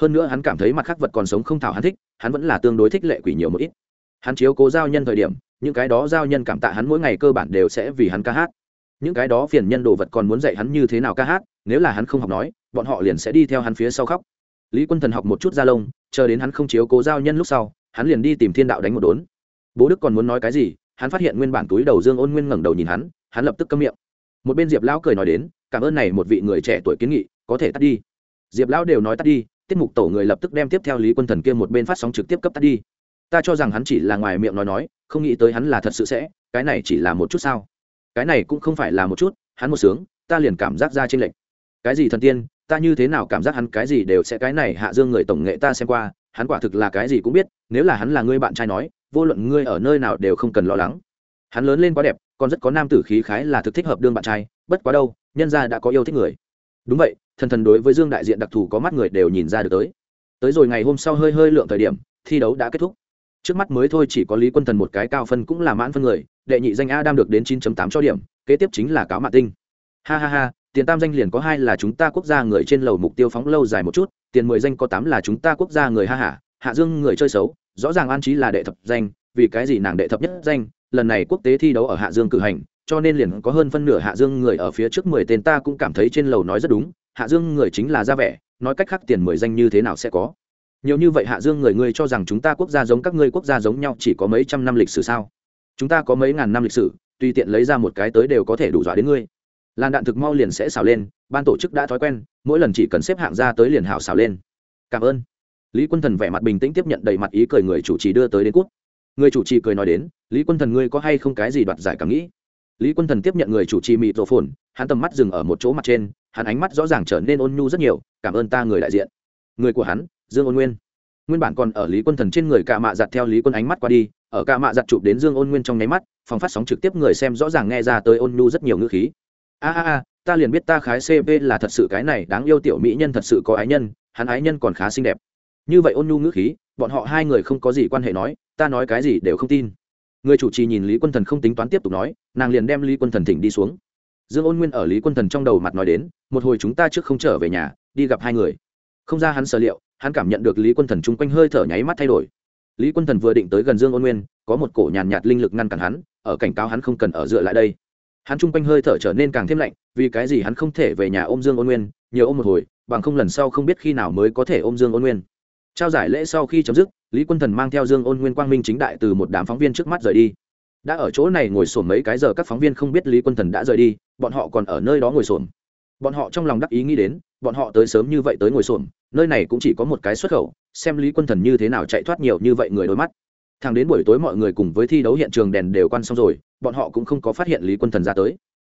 Hơn nữa hắn cảm thấy mặt khác vật còn sống không thảo hắn thích, hắn vẫn là tương đối thích lệ quỷ nhiều một ít. Hắn chiếu cố giao nhân thời điểm, những cái đó giao nhân cảm tạ hắn mỗi ngày cơ bản đều sẽ vì hắn ca hát những cái đó phiền nhân đồ vật còn muốn dạy hắn như thế nào ca hát, nếu là hắn không học nói, bọn họ liền sẽ đi theo hắn phía sau khóc. Lý quân thần học một chút da lông, chờ đến hắn không chiếu cố giao nhân lúc sau, hắn liền đi tìm thiên đạo đánh một đốn. Bố đức còn muốn nói cái gì, hắn phát hiện nguyên bản túi đầu dương ôn nguyên ngẩng đầu nhìn hắn hắn lập tức câm miệng. Một bên diệp lão cười nói đến, cảm ơn này một vị người trẻ tuổi kiến nghị, có thể tắt đi. Diệp lão đều nói tắt đi, tiết mục tổ người lập tức đem tiếp theo lý quân thần kia một bên phát sóng trực tiếp cấp tắt đi. Ta cho rằng hắn chỉ là ngoài miệng nói nói, không nghĩ tới hắn là thật sự sẽ, cái này chỉ là một chút sao cái này cũng không phải là một chút, hắn một sướng, ta liền cảm giác ra trên lệnh cái gì thần tiên, ta như thế nào cảm giác hắn, cái gì đều sẽ cái này hạ dương người tổng nghệ ta xem qua, hắn quả thực là cái gì cũng biết, nếu là hắn là ngươi bạn trai nói, vô luận ngươi ở nơi nào đều không cần lo lắng. Hắn lớn lên quá đẹp, còn rất có nam tử khí khái là thực thích hợp đương bạn trai, bất quá đâu, nhân ra đã có yêu thích người. Đúng vậy, thần thần đối với dương đại diện đặc thù có mắt người đều nhìn ra được tới. Tới rồi ngày hôm sau hơi hơi lượng thời điểm, thi đấu đã kết thúc trước mắt mới thôi chỉ có lý quân thần một cái cao phân cũng là mãn phân người, đệ nhị danh a đang được đến 9.8 cho điểm, kế tiếp chính là cáo mạ tinh. Ha ha ha, tiền tam danh liền có hai là chúng ta quốc gia người trên lầu mục tiêu phóng lâu dài một chút, tiền mười danh có tám là chúng ta quốc gia người ha hả hạ dương người chơi xấu, rõ ràng an trí là đệ thập danh, vì cái gì nàng đệ thập nhất danh, lần này quốc tế thi đấu ở hạ dương cử hành, cho nên liền có hơn phân nửa hạ dương người ở phía trước mười tên ta cũng cảm thấy trên lầu nói rất đúng, hạ dương người chính là ra vẻ, nói cách khác tiền mười danh như thế nào sẽ có nhiều như vậy hạ dương người ngươi cho rằng chúng ta quốc gia giống các ngươi quốc gia giống nhau chỉ có mấy trăm năm lịch sử sao? Chúng ta có mấy ngàn năm lịch sử, tùy tiện lấy ra một cái tới đều có thể đủ dọa đến ngươi. Làn đạn thực mau liền sẽ xào lên, ban tổ chức đã thói quen, mỗi lần chỉ cần xếp hạng ra tới liền hảo xào lên. Cảm ơn. Lý quân thần vẻ mặt bình tĩnh tiếp nhận đầy mặt ý cười người chủ trì đưa tới đến quốc người chủ trì cười nói đến, lý quân thần ngươi có hay không cái gì đoạt giải cảm nghĩ? Lý quân thần tiếp nhận người chủ trì mịt rổ phồn, hắn tầm mắt dừng ở một chỗ mặt trên, hắn ánh mắt rõ ràng trở nên ôn nhu rất nhiều, cảm ơn ta người đại diện. Người của hắn dương ôn nguyên. Nguyên bản còn ở lý quân thần trên người cạ mạ giặt theo lý quân ánh mắt qua đi, ở cạ mạ giặt chụp đến dương ôn nguyên trong nháy mắt phòng phát sóng trực tiếp người xem rõ ràng nghe ra tới ôn nhu rất nhiều ngữ khí. A a a, ta liền biết ta khái cp là thật sự cái này đáng yêu tiểu mỹ nhân thật sự có ái nhân, hắn ái nhân còn khá xinh đẹp. Như vậy ôn nhu ngữ khí, bọn họ hai người không có gì quan hệ nói, ta nói cái gì đều không tin. Người chủ trì nhìn lý quân thần không tính toán tiếp tục nói, nàng liền đem lý quân thần thỉnh đi xuống. Dương ôn nguyên ở lý quân thần trong đầu mặt nói đến, một hồi chúng ta trước không trở về nhà, đi gặp hai người. Không ra hắn sở liệu hắn cảm nhận được lý quân thần chung quanh hơi thở nháy mắt thay đổi. Lý quân thần vừa định tới gần dương ôn nguyên có một cổ nhàn nhạt, linh lực ngăn cản hắn ở cảnh cáo hắn không cần ở dựa lại đây. Hắn chung quanh hơi thở trở nên càng thêm lạnh vì cái gì hắn không thể về nhà ôm dương ôn nguyên nhiều ôm một hồi bằng không lần sau không biết khi nào mới có thể ôm dương ôn nguyên. Trao giải lễ sau khi chấm dứt lý quân thần mang theo dương ôn nguyên quang minh chính đại từ một đám phóng viên trước mắt rời đi. Đã ở chỗ này ngồi sổm mấy cái giờ các phóng viên không biết lý quân thần đã rời đi bọn họ còn ở nơi đó ngồi sổm bọn họ trong lòng đắc ý nghĩ đến bọn họ tới sớm như vậy tới ngồi sổm nơi này cũng chỉ có một cái xuất khẩu, xem lý quân thần như thế nào chạy thoát nhiều như vậy người đôi mắt. Thằng đến buổi tối mọi người cùng với thi đấu hiện trường đèn đều quan xong rồi, bọn họ cũng không có phát hiện lý quân thần ra tới.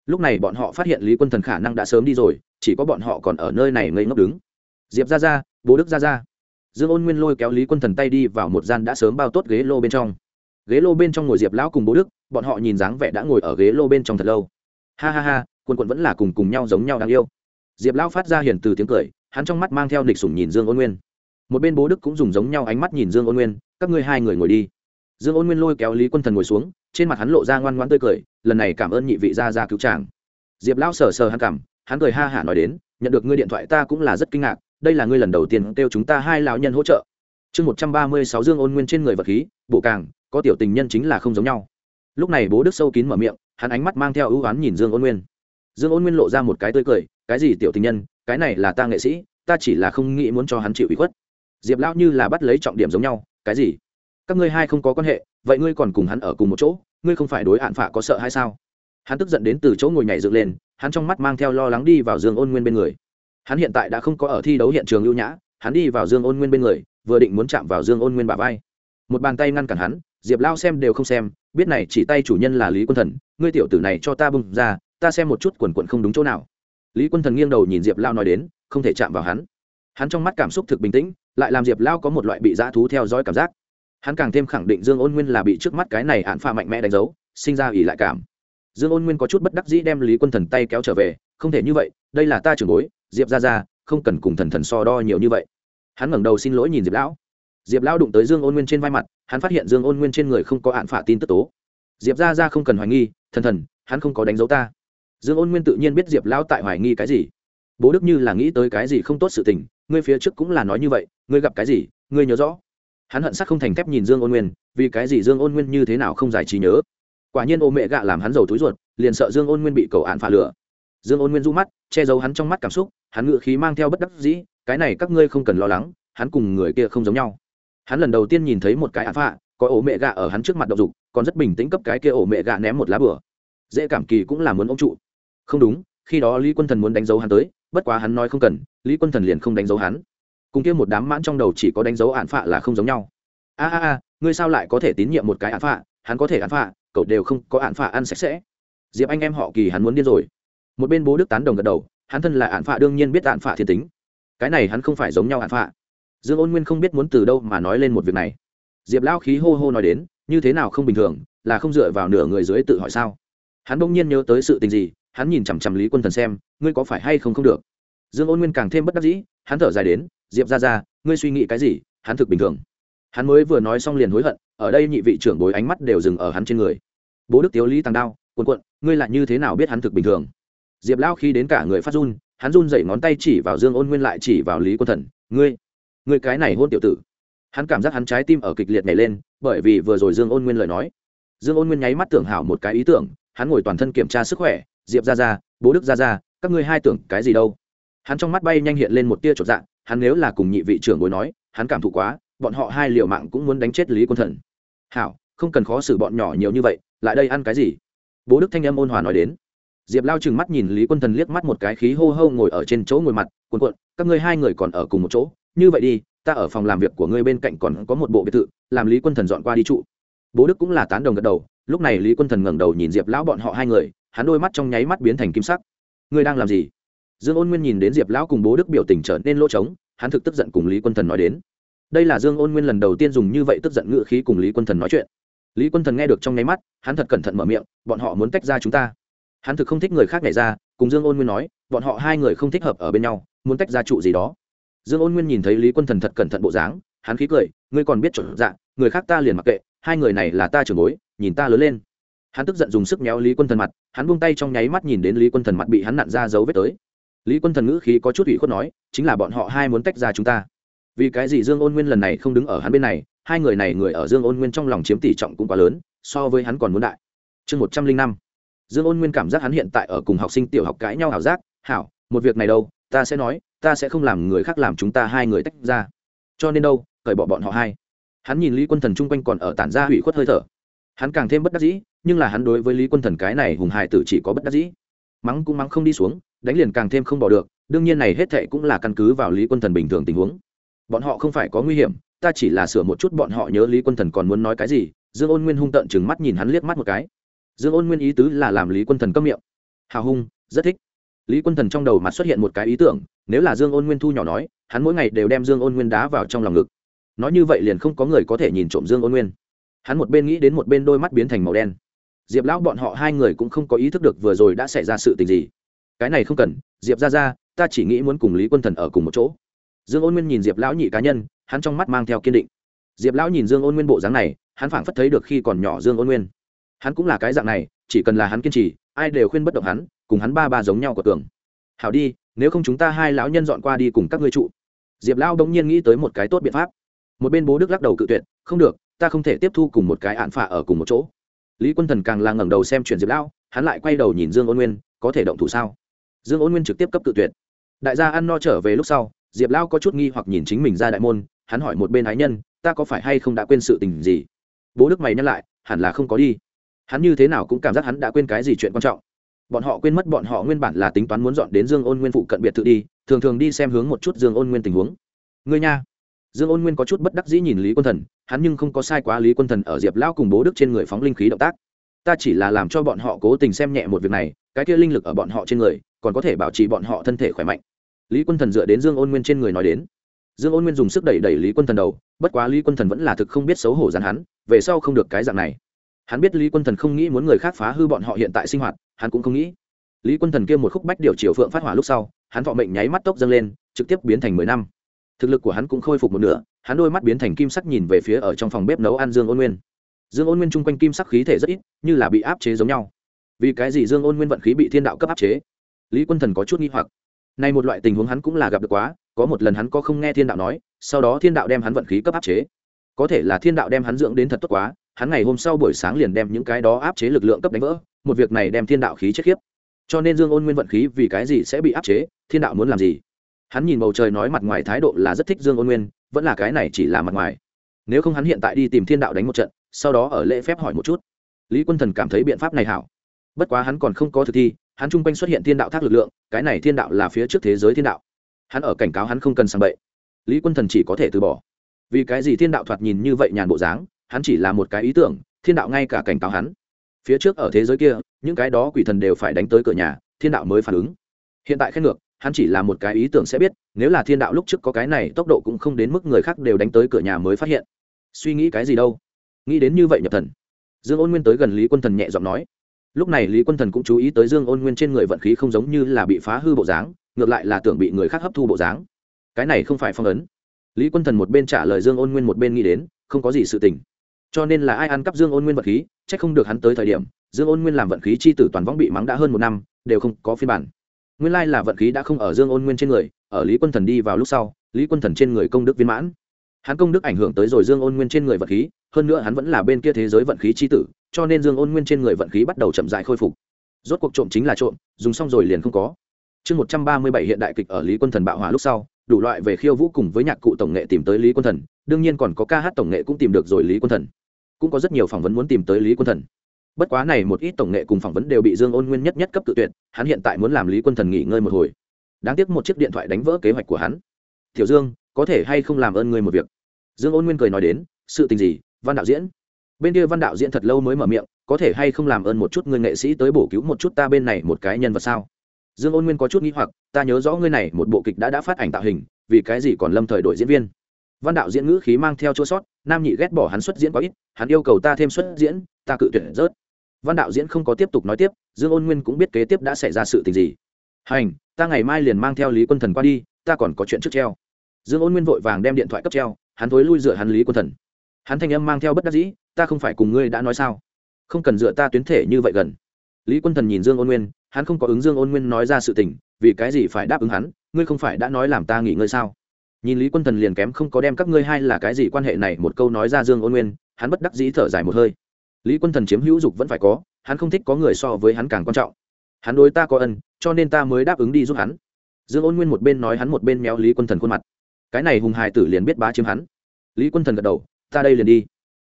Lúc này bọn họ phát hiện lý quân thần khả năng đã sớm đi rồi, chỉ có bọn họ còn ở nơi này ngây ngốc đứng. Diệp ra ra bố đức ra ra dương ôn nguyên lôi kéo lý quân thần tay đi vào một gian đã sớm bao tốt ghế lô bên trong. Ghế lô bên trong ngồi diệp lão cùng bố đức, bọn họ nhìn dáng vẻ đã ngồi ở ghế lô bên trong thật lâu. Ha ha ha quân quận vẫn là cùng cùng nhau giống nhau đáng yêu. Diệp lão phát ra hiền từ tiếng cười hắn trong mắt mang theo nịch sủng nhìn dương ôn nguyên. Một bên bố đức cũng dùng giống nhau ánh mắt nhìn dương ôn nguyên, các ngươi hai người ngồi đi. Dương ôn nguyên lôi kéo lý quân thần ngồi xuống, trên mặt hắn lộ ra ngoan ngoãn tươi cười, lần này cảm ơn nhị vị gia gia cứu chàng. diệp lão sờ sờ hắn cảm, hắn cười ha hả nói đến, nhận được ngươi điện thoại ta cũng là rất kinh ngạc, đây là ngươi lần đầu tiên kêu chúng ta hai lão nhân hỗ trợ. Chương một trăm ba mươi sáu dương ôn nguyên trên người vật khí, bộ càng, có tiểu tình nhân chính là không giống nhau. Lúc này bố đức sâu kín mở miệng, hắn ánh mắt mang theo ưu oán nhìn dương ôn nguyên. Dương ôn nguyên lộ ra một cái tươi cười cái gì tiểu tình nhân, cái này là ta nghệ sĩ, ta chỉ là không nghĩ muốn cho hắn chịu ủy khuất. Diệp lão như là bắt lấy trọng điểm giống nhau, cái gì? Các ngươi hai không có quan hệ, vậy ngươi còn cùng hắn ở cùng một chỗ, ngươi không phải đối hạn phạ có sợ hay sao? Hắn tức giận đến từ chỗ ngồi nhảy dựng lên, hắn trong mắt mang theo lo lắng đi vào giường ôn nguyên bên người. Hắn hiện tại đã không có ở thi đấu hiện trường ưu nhã, hắn đi vào dương ôn nguyên bên người, vừa định muốn chạm vào dương ôn nguyên bà vai. Một bàn tay ngăn cản hắn, diệp lao xem đều không xem, biết này chỉ tay chủ nhân là lý quân thần, ngươi tiểu tử này cho ta bưng ra, ta xem một chút quần quận không đúng chỗ nào lý quân thần nghiêng đầu nhìn diệp lao nói đến, không thể chạm vào hắn. Hắn trong mắt cảm xúc thực bình tĩnh, lại làm diệp lao có một loại bị dã thú theo dõi cảm giác. Hắn càng thêm khẳng định dương ôn nguyên là bị trước mắt cái này hạn pha mạnh mẽ đánh dấu, sinh ra ỉ lại cảm. Dương ôn nguyên có chút bất đắc dĩ đem lý quân thần tay kéo trở về, không thể như vậy, đây là ta trưởng bối, diệp ra ra không cần cùng thần thần so đo nhiều như vậy. Hắn ngẩng đầu xin lỗi nhìn diệp lão diệp lão đụng tới dương ôn nguyên trên vai mặt, hắn phát hiện dương ôn nguyên trên người không có hạn phả tin tức tố. Diệp ra ra không cần hoài nghi, thần thần, hắn không có đánh dấu ta dương ôn nguyên tự nhiên biết diệp lão tại hoài nghi cái gì. Bố đức như là nghĩ tới cái gì không tốt sự tình, ngươi phía trước cũng là nói như vậy, ngươi gặp cái gì, ngươi nhớ rõ. Hắn hận sắc không thành thép nhìn dương ôn nguyên, vì cái gì dương ôn nguyên như thế nào không giải trí nhớ. Quả nhiên ô mẹ gạ làm hắn giàu túi ruột, liền sợ dương ôn nguyên bị cầu ạn phá lửa. Dương ôn nguyên du mắt, che giấu hắn trong mắt cảm xúc, hắn ngự khí mang theo bất đắc dĩ, cái này các ngươi không cần lo lắng, hắn cùng người kia không giống nhau. Hắn lần đầu tiên nhìn thấy một cái ạn phạ, có ổ mẹ gạ ở hắn trước mặt đậu dục, còn rất bình tĩnh cấp cái kia ổ mẹ gạ ném một lá bửa dễ cảm kỳ cũng là muốn ông trụ không đúng, khi đó lý quân thần muốn đánh dấu hắn tới, bất quá hắn nói không cần, lý quân thần liền không đánh dấu hắn. Cùng kia một đám mãn trong đầu chỉ có đánh dấu ạn phạ là không giống nhau. A a a, ngươi sao lại có thể tín nhiệm một cái ạn phạ? Hắn có thể ạn phạ, cậu đều không có ạn phạ ăn sạch sẽ. Diệp anh em họ kỳ hắn muốn điên rồi. Một bên bố đức tán đồng gật đầu, hắn thân là ạn phạ đương nhiên biết ạn phạ thiên tính. Cái này hắn không phải giống nhau ạn phạ. Dương ôn nguyên không biết muốn từ đâu mà nói lên một việc này. Diệp lão khí hô hô nói đến, như thế nào không bình thường, là không dựa vào nửa người dưới tự hỏi sao? Hắn bỗng nhiên nhớ tới sự tình gì hắn nhìn chằm chằm lý quân thần xem, ngươi có phải hay không không được? Dương ôn nguyên càng thêm bất đắc dĩ, hắn thở dài đến, diệp ra ra, ngươi suy nghĩ cái gì? Hắn thực bình thường. Hắn mới vừa nói xong liền hối hận, ở đây nhị vị trưởng bối ánh mắt đều dừng ở hắn trên người. Bố đức tiếu lý tăng đao quần quận ngươi lại như thế nào biết hắn thực bình thường? Diệp lao khi đến cả người phát run, hắn run dậy ngón tay chỉ vào dương ôn nguyên lại chỉ vào lý quân thần, ngươi ngươi cái này hôn tiểu tử. Hắn cảm giác hắn trái tim ở kịch liệt nhảy lên, bởi vì vừa rồi dương ôn nguyên lời nói. Dương ôn nguyên nháy mắt tưởng hảo một cái ý tưởng, hắn ngồi toàn thân kiểm tra sức khỏe diệp ra ra, bố đức ra ra, các ngươi hai tưởng cái gì đâu. Hắn trong mắt bay nhanh hiện lên một tia chột dạng hắn nếu là cùng nhị vị trưởng bối nói, hắn cảm thụ quá, bọn họ hai liều mạng cũng muốn đánh chết lý quân thần. Hảo, không cần khó xử bọn nhỏ nhiều như vậy, lại đây ăn cái gì? Bố đức thanh âm ôn hòa nói đến. Diệp lao chừng mắt nhìn lý quân thần liếc mắt một cái khí hô hô ngồi ở trên chỗ ngồi mặt, cuộn cuộn, các ngươi hai người còn ở cùng một chỗ, như vậy đi, ta ở phòng làm việc của ngươi bên cạnh còn có một bộ biệt thự, làm lý quân thần dọn qua đi trụ. Bố đức cũng là tán đồng gật đầu, lúc này lý quân thần ngẩng đầu nhìn diệp lão bọn họ hai người hắn đôi mắt trong nháy mắt biến thành kim sắc. Ngươi đang làm gì? Dương ôn nguyên nhìn đến diệp lão cùng bố đức biểu tình trở nên lỗ trống, hắn thực tức giận cùng lý quân thần nói đến. Đây là dương ôn nguyên lần đầu tiên dùng như vậy tức giận ngự khí cùng lý quân thần nói chuyện. Lý quân thần nghe được trong nháy mắt, hắn thật cẩn thận mở miệng, bọn họ muốn tách ra chúng ta. Hắn thực không thích người khác nhảy ra, cùng dương ôn nguyên nói, bọn họ hai người không thích hợp ở bên nhau, muốn tách ra trụ gì đó. Dương ôn nguyên nhìn thấy lý quân thần thật cẩn thận bộ dáng, hắn khí cười, ngươi còn biết chuẩn dạng người khác ta liền mặc kệ, hai người này là ta trưởng bối, nhìn ta lớn lên hắn tức giận dùng sức méo lý quân thần mặt, hắn buông tay trong nháy mắt nhìn đến lý quân thần mặt bị hắn nặn ra dấu vết tới. Lý quân thần ngữ khí có chút ủy khuất nói, chính là bọn họ hai muốn tách ra chúng ta. Vì cái gì dương ôn nguyên lần này không đứng ở hắn bên này, hai người này người ở dương ôn nguyên trong lòng chiếm tỷ trọng cũng quá lớn, so với hắn còn muốn đại. Chương một trăm linh năm, dương ôn nguyên cảm giác hắn hiện tại ở cùng học sinh tiểu học cãi nhau ảo giác, hảo, một việc này đâu, ta sẽ nói, ta sẽ không làm người khác làm chúng ta hai người tách ra. Cho nên đâu, cởi bỏ bọn họ hai. Hắn nhìn lý quân thần chung quanh còn ở tản ra hủy khuất hơi thở. Hắn càng thêm bất đắc dĩ nhưng là hắn đối với lý quân thần cái này hùng hài tử chỉ có bất đắc dĩ. Mắng cũng mắng không đi xuống, đánh liền càng thêm không bỏ được, đương nhiên này hết thệ cũng là căn cứ vào lý quân thần bình thường tình huống. Bọn họ không phải có nguy hiểm, ta chỉ là sửa một chút bọn họ nhớ lý quân thần còn muốn nói cái gì, dương ôn nguyên hung tợn chừng mắt nhìn hắn liếc mắt một cái. Dương ôn nguyên ý tứ là làm lý quân thần câm miệng. Hào hung, rất thích. Lý quân thần trong đầu mặt xuất hiện một cái ý tưởng, nếu là dương ôn nguyên thu nhỏ nói, hắn mỗi ngày đều đem dương ôn nguyên đá vào trong lòng ngực. Nói như vậy liền không có người có thể nhìn trộm dương ôn nguyên. Hắn một bên nghĩ đến một bên đôi mắt biến thành màu đen diệp lão bọn họ hai người cũng không có ý thức được vừa rồi đã xảy ra sự tình gì. Cái này không cần, diệp ra ra, ta chỉ nghĩ muốn cùng lý quân thần ở cùng một chỗ. Dương ôn nguyên nhìn diệp lão nhị cá nhân, hắn trong mắt mang theo kiên định. Diệp lão nhìn dương ôn nguyên bộ dáng này, hắn phảng phất thấy được khi còn nhỏ dương ôn nguyên. Hắn cũng là cái dạng này, chỉ cần là hắn kiên trì, ai đều khuyên bất động hắn, cùng hắn ba ba giống nhau của tường. Hảo đi, nếu không chúng ta hai lão nhân dọn qua đi cùng các ngươi trụ. Diệp lão đống nhiên nghĩ tới một cái tốt biện pháp. Một bên bố đức lắc đầu cự tuyệt, không được, ta không thể tiếp thu cùng một cái án phả ở cùng một chỗ lý quân thần càng là ngẩng đầu xem chuyện diệp lão, hắn lại quay đầu nhìn dương ôn nguyên, có thể động thủ sao? Dương ôn nguyên trực tiếp cấp tự tuyệt. Đại gia ăn no trở về lúc sau, diệp lão có chút nghi hoặc nhìn chính mình ra đại môn, hắn hỏi một bên ái nhân, ta có phải hay không đã quên sự tình gì? Bố đức mày nhắc lại, hẳn là không có đi. Hắn như thế nào cũng cảm giác hắn đã quên cái gì chuyện quan trọng. Bọn họ quên mất bọn họ nguyên bản là tính toán muốn dọn đến dương ôn nguyên phụ cận biệt thự đi, thường thường đi xem hướng một chút dương ôn nguyên tình huống. Ngươi nha dương ôn nguyên có chút bất đắc dĩ nhìn lý quân thần, hắn nhưng không có sai quá lý quân thần ở diệp lão cùng bố đức trên người phóng linh khí động tác. Ta chỉ là làm cho bọn họ cố tình xem nhẹ một việc này, cái kia linh lực ở bọn họ trên người, còn có thể bảo trì bọn họ thân thể khỏe mạnh. Lý quân thần dựa đến dương ôn nguyên trên người nói đến. Dương ôn nguyên dùng sức đẩy đẩy lý quân thần đầu, bất quá lý quân thần vẫn là thực không biết xấu hổ dán hắn, về sau không được cái dạng này. Hắn biết lý quân thần không nghĩ muốn người khác phá hư bọn họ hiện tại sinh hoạt, hắn cũng không nghĩ. Lý quân thần kia một khúc bách điều chiều phượng phát hỏa lúc sau, hắn thọ mệnh nháy mắt tốc dâng lên, trực tiếp biến thành mười năm thực lực của hắn cũng khôi phục một nửa, hắn đôi mắt biến thành kim sắc nhìn về phía ở trong phòng bếp nấu ăn dương ôn nguyên. Dương ôn nguyên chung quanh kim sắc khí thể rất ít, như là bị áp chế giống nhau. Vì cái gì dương ôn nguyên vận khí bị thiên đạo cấp áp chế? Lý quân thần có chút nghi hoặc. Nay một loại tình huống hắn cũng là gặp được quá, có một lần hắn có không nghe thiên đạo nói, sau đó thiên đạo đem hắn vận khí cấp áp chế. Có thể là thiên đạo đem hắn dưỡng đến thật tốt quá, hắn ngày hôm sau buổi sáng liền đem những cái đó áp chế lực lượng cấp đánh vỡ, một việc này đem thiên đạo khí chết khiếp. Cho nên dương ôn nguyên vận khí vì cái gì sẽ bị áp chế, thiên đạo muốn làm gì? Hắn nhìn bầu trời nói mặt ngoài thái độ là rất thích dương ôn nguyên, vẫn là cái này chỉ là mặt ngoài. Nếu không hắn hiện tại đi tìm thiên đạo đánh một trận, sau đó ở lễ phép hỏi một chút. Lý quân thần cảm thấy biện pháp này hảo. Bất quá hắn còn không có thực thi, hắn chung quanh xuất hiện thiên đạo thác lực lượng, cái này thiên đạo là phía trước thế giới thiên đạo. Hắn ở cảnh cáo hắn không cần sang bậy. Lý quân thần chỉ có thể từ bỏ. Vì cái gì thiên đạo thoạt nhìn như vậy nhàn bộ dáng, hắn chỉ là một cái ý tưởng, thiên đạo ngay cả cảnh cáo hắn. Phía trước ở thế giới kia, những cái đó quỷ thần đều phải đánh tới cửa nhà, thiên đạo mới phản ứng. Hiện tại khen ngược hắn chỉ là một cái ý tưởng sẽ biết, nếu là thiên đạo lúc trước có cái này, tốc độ cũng không đến mức người khác đều đánh tới cửa nhà mới phát hiện. Suy nghĩ cái gì đâu? Nghĩ đến như vậy nhập thần. Dương ôn nguyên tới gần lý quân thần nhẹ giọng nói. Lúc này lý quân thần cũng chú ý tới dương ôn nguyên trên người vận khí không giống như là bị phá hư bộ dáng, ngược lại là tưởng bị người khác hấp thu bộ dáng. Cái này không phải phong ấn. Lý quân thần một bên trả lời dương ôn nguyên, một bên nghĩ đến, không có gì sự tình. Cho nên là ai ăn cắp dương ôn nguyên vận khí c h ắ c không được hắn tới thời điểm, dương ôn nguyên làm vận khí c h i tử toàn võng bị mắng đã hơn một năm, đều không có phiên bản nguyên lai là vận khí đã không ở dương ôn nguyên trên người, ở lý quân thần đi vào lúc sau, lý quân thần trên người công đức viên mãn. Hắn công đức ảnh hưởng tới rồi dương ôn nguyên trên người vận khí, hơn nữa hắn vẫn là bên kia thế giới vận khí c h i tử, cho nên dương ôn nguyên trên người vận khí bắt đầu chậm dại khôi phục. Rốt cuộc trộm chính là trộm, dùng xong rồi liền không có. Chương một trăm ba mươi bảy hiện đại kịch ở lý quân thần bạo hỏa lúc sau, đủ loại về khiêu vũ cùng với nhạc cụ tổng nghệ tìm tới lý quân thần, đương nhiên còn có ca hát tổng nghệ cũng tìm được rồi lý quân thần. Cũng có rất nhiều phỏng vấn muốn tìm tới lý quân thần bất quá này một ít tổng nghệ cùng phỏng vấn đều bị dương ôn nguyên nhất nhất cấp tự tuyệt, hắn hiện tại muốn làm lý quân thần nghỉ ngơi một hồi. Đáng tiếc một chiếc điện thoại đánh vỡ kế hoạch của hắn. Tiểu dương, có thể hay không làm ơn ngươi một việc? Dương ôn nguyên cười nói đến, sự tình gì? Văn đạo diễn. Bên kia văn đạo diễn thật lâu mới mở miệng, có thể hay không làm ơn một chút người nghệ sĩ tới bổ cứu một chút ta bên này một cái nhân vật sao? Dương ôn nguyên có chút nghĩ hoặc, ta nhớ rõ ngươi này, một bộ kịch đã đã phát ảnh tạo hình, vì cái gì còn lâm thời đổi diễn viên? Văn đạo diễn ngữ khí mang theo chỗ sót, nam nhị ghét bỏ hắn xuất diễn quá ít, hắn yêu cầu ta thêm xuất diễn, ta cự tuyển rớt văn đạo diễn không có tiếp tục nói tiếp, dương ôn nguyên cũng biết kế tiếp đã xảy ra sự tình gì. Hành, ta ngày mai liền mang theo lý quân thần qua đi, ta còn có chuyện trước treo. Dương ôn nguyên vội vàng đem điện thoại cấp treo, hắn thối lui dựa hắn lý quân thần. Hắn thanh âm mang theo bất đắc dĩ, ta không phải cùng ngươi đã nói sao? Không cần dựa ta tuyến thể như vậy gần. Lý quân thần nhìn dương ôn nguyên, hắn không có ứng dương ôn nguyên nói ra sự tình, vì cái gì phải đáp ứng hắn? Ngươi không phải đã nói làm ta nghỉ ngơi sao? Nhìn lý quân thần liền kém không có đem các ngươi hai là cái gì quan hệ này một câu nói ra dương ôn nguyên, hắn bất đắc dĩ thở dài một hơi lý quân thần chiếm hữu dục vẫn phải có, hắn không thích có người so với hắn càng quan trọng. Hắn đối ta có ân, cho nên ta mới đáp ứng đi giúp hắn. Dương ôn nguyên một bên nói hắn một bên méo lý quân thần khuôn mặt. Cái này hùng hài tử liền biết bá chiếm hắn. Lý quân thần gật đầu, ta đây liền đi.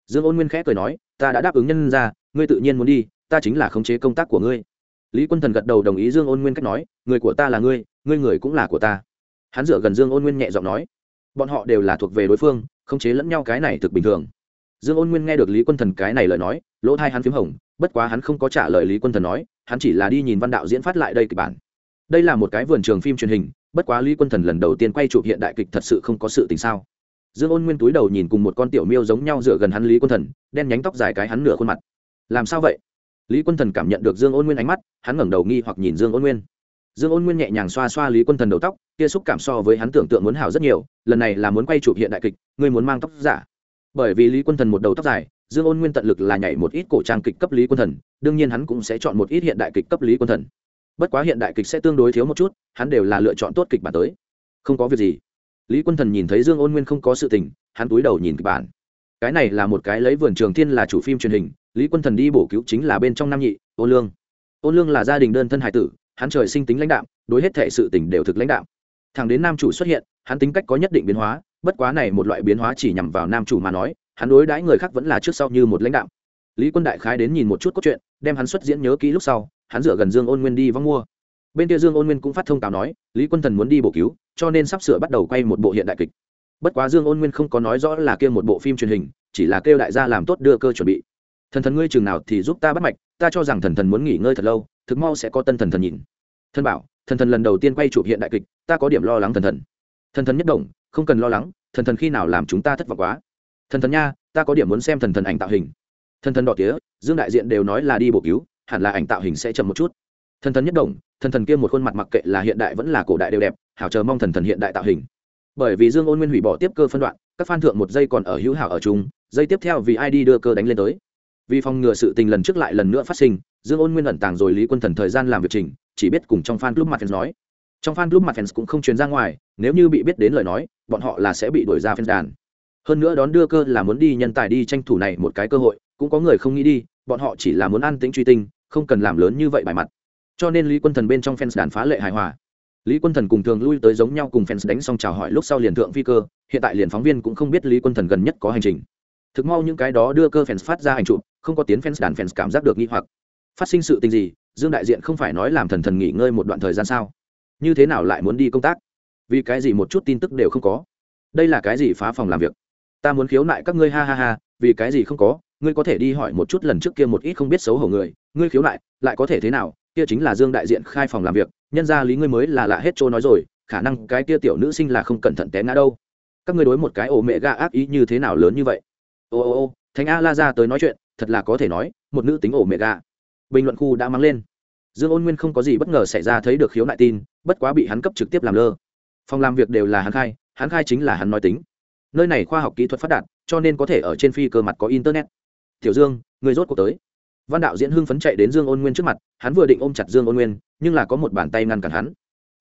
Dương ôn nguyên khẽ cười nói, ta đã đáp ứng nhân ra, ngươi tự nhiên muốn đi, ta chính là khống chế công tác của ngươi. Lý quân thần gật đầu đồng ý dương ôn nguyên cách nói, người của ta là ngươi ngươi người cũng là của ta. Hắn dựa gần dương ôn nguyên nhẹ giọng nói, bọn họ đều là thuộc về đối phương, khống chế lẫn nhau cái này thực bình thường dương ôn nguyên nghe được lý quân thần cái này lời nói, lỗ thai hắn p h í m hồng, bất quá hắn không có trả lời lý quân thần nói, hắn chỉ là đi nhìn văn đạo diễn phát lại đây kịch bản. Đây là một cái vườn trường phim truyền hình, bất quá lý quân thần lần đầu tiên quay chụp hiện đại kịch thật sự không có sự tình sao. Dương ôn nguyên túi đầu nhìn cùng một con tiểu miêu giống nhau dựa gần hắn lý quân thần, đen nhánh tóc dài cái hắn nửa khuôn mặt. Làm sao vậy? Lý quân thần cảm nhận được dương ôn nguyên ánh mắt, hắn ngẩng đầu nghi hoặc nhìn dương ôn nguyên. Dương ôn nguyên nhẹ nhàng xoa xoa lý quân thần đầu tóc kia xúc cảm so với hắn tưởng tượng muốn hảo rất nhiều, lần này là muốn quay chụp hiện đại kịch, ngươi muốn mang tóc giả bởi vì lý quân thần một đầu tóc dài, dương ôn nguyên tận lực là nhảy một ít cổ trang kịch cấp lý quân thần, đương nhiên hắn cũng sẽ chọn một ít hiện đại kịch cấp lý quân thần. Bất quá hiện đại kịch sẽ tương đối thiếu một chút, hắn đều là lựa chọn tốt kịch bản tới. Không có việc gì. Lý quân thần nhìn thấy dương ôn nguyên không có sự tình, hắn túi đầu nhìn kịch bản. Cái này là một cái lấy vườn trường thiên là chủ phim truyền hình, lý quân thần đi bổ cứu chính là bên trong nam nhị ôn lương. Ôn lương là gia đình đơn thân hải tử, hắn trời sinh tính lãnh đạo đối hết thệ sự tình đều thực lãnh đạo thẳng đến nam chủ xuất hiện, hắn tính cách có nhất định biến hóa bất quá này một loại biến hóa chỉ nhằm vào nam chủ mà nói, hắn đối đãi người khác vẫn là trước sau như một lãnh đạo. Lý quân đại khái đến nhìn một chút cốt truyện, đem hắn xuất diễn nhớ kỹ lúc sau, hắn dựa gần dương ôn nguyên đi vắng mua. Bên kia dương ôn nguyên cũng phát thông cáo nói, lý quân thần muốn đi bổ cứu, cho nên sắp sửa bắt đầu quay một bộ hiện đại kịch. Bất quá dương ôn nguyên không có nói rõ là kia một bộ phim truyền hình, chỉ là kêu đại gia làm tốt đưa cơ chuẩn bị. Thần thần ngươi chừng nào thì giúp ta bắt mạch, ta cho rằng thần thần muốn nghỉ ngơi thật lâu, thực mau sẽ có tân thần thần nhìn. Thân bảo, thần thần lần đầu tiên quay chụp hiện đại kịch, ta có điểm lo lắng thần thần thần thần nhất động, không cần lo lắng, thần thần khi nào làm chúng ta thất vọng quá. Thần thần nha, ta có điểm muốn xem thần thần ảnh tạo hình. Thần thần đỏ tía, dương đại diện đều nói là đi bổ cứu, hẳn là ảnh tạo hình sẽ chậm một chút. Thần thần nhất động, thần thần kia một khuôn mặt mặc kệ là hiện đại vẫn là cổ đại đều đẹp, hảo chờ mong thần thần hiện đại tạo hình. Bởi vì dương ôn nguyên hủy bỏ tiếp cơ phân đoạn, các phan thượng một giây còn ở hữu hảo ở chung, giây tiếp theo vì ai đi đưa cơ đánh lên tới. Vì phòng ngừa sự tình lần trước lại lần nữa phát sinh, dương ôn nguyên ẩn tàng rồi lý quân thần thời gian làm việc trình, chỉ biết cùng trong fan club mặt fans nói. Trong fan club mặt fans cũng không truyền ra ngoài nếu như bị biết đến lời nói, bọn họ là sẽ bị đuổi ra fans đàn. Hơn nữa đón đưa cơ là muốn đi nhân tài đi tranh thủ này một cái cơ hội, cũng có người không nghĩ đi, bọn họ chỉ là muốn ăn tính truy tinh, không cần làm lớn như vậy bài mặt. Cho nên lý quân thần bên trong fans đàn phá lệ hài hòa. Lý quân thần cùng thường lui tới giống nhau cùng fans đánh xong chào hỏi lúc sau liền thượng phi cơ, hiện tại liền phóng viên cũng không biết lý quân thần gần nhất có hành trình. Thực mau những cái đó đưa cơ fans phát ra hành chụp, không có tiếng fans đàn fans cảm giác được nghi hoặc. Phát sinh sự tình gì, dương đại diện không phải nói làm thần thần nghỉ ngơi một đoạn thời gian sao? Như thế nào lại muốn đi công tác? Vì cái gì một chút tin tức đều không có? Đây là cái gì phá phòng làm việc? Ta muốn khiếu nại các ngươi, ha ha ha, vì cái gì không có? Ngươi có thể đi hỏi một chút lần trước kia một ít không biết xấu hổ người, ngươi khiếu nại, lại có thể thế nào? Kia chính là dương đại diện khai phòng làm việc, nhân ra lý ngươi mới là lạ hết chỗ nói rồi, khả năng cái kia tiểu nữ sinh là không cẩn thận té ngã đâu. Các ngươi đối một cái ổ mẹ ga ác ý như thế nào lớn như vậy? Ô ô ô, thánh a la ra tới nói chuyện, thật là có thể nói, một nữ tính ổ mẹ ga bình luận khu đã mang lên. Dương ôn nguyên không có gì bất ngờ xảy ra thấy được khiếu nại tin, bất quá bị hắn cấp trực tiếp làm lơ phòng làm việc đều là hắn khai hắn khai chính là hắn nói tính. Nơi này khoa học kỹ thuật phát đạt, cho nên có thể ở trên phi cơ mặt có internet. Tiểu dương, người rốt cuộc tới. Văn đạo diễn hưng phấn chạy đến dương ôn nguyên trước mặt, hắn vừa định ôm chặt dương ôn nguyên, nhưng là có một bàn tay ngăn cản hắn.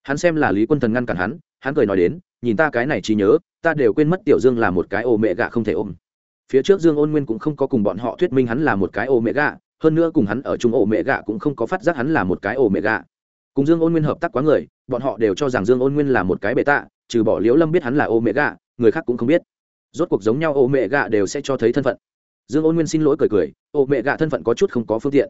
Hắn xem là lý quân thần ngăn cản hắn hắn cười nói đến, nhìn ta cái này trí nhớ, ta đều quên mất tiểu dương là một cái ô mẹ gạ không thể ôm. Phía trước dương ôn nguyên cũng không có cùng bọn họ thuyết minh hắn là một cái ô mẹ gạ hơn nữa cùng hắn ở chung ô mẹ gạ cũng không có phát giác hắn là một cái ô mẹ gạ cùng dương ôn nguyên hợp tác quá người bọn họ đều cho rằng dương ôn nguyên là một cái bệ tạ, trừ bỏ liễu lâm biết hắn là ô mẹ gạ người khác cũng không biết. Rốt cuộc giống nhau ô mẹ gạ đều sẽ cho thấy thân phận. Dương ôn nguyên xin lỗi cười cười ô mẹ gạ thân phận có chút không có phương tiện.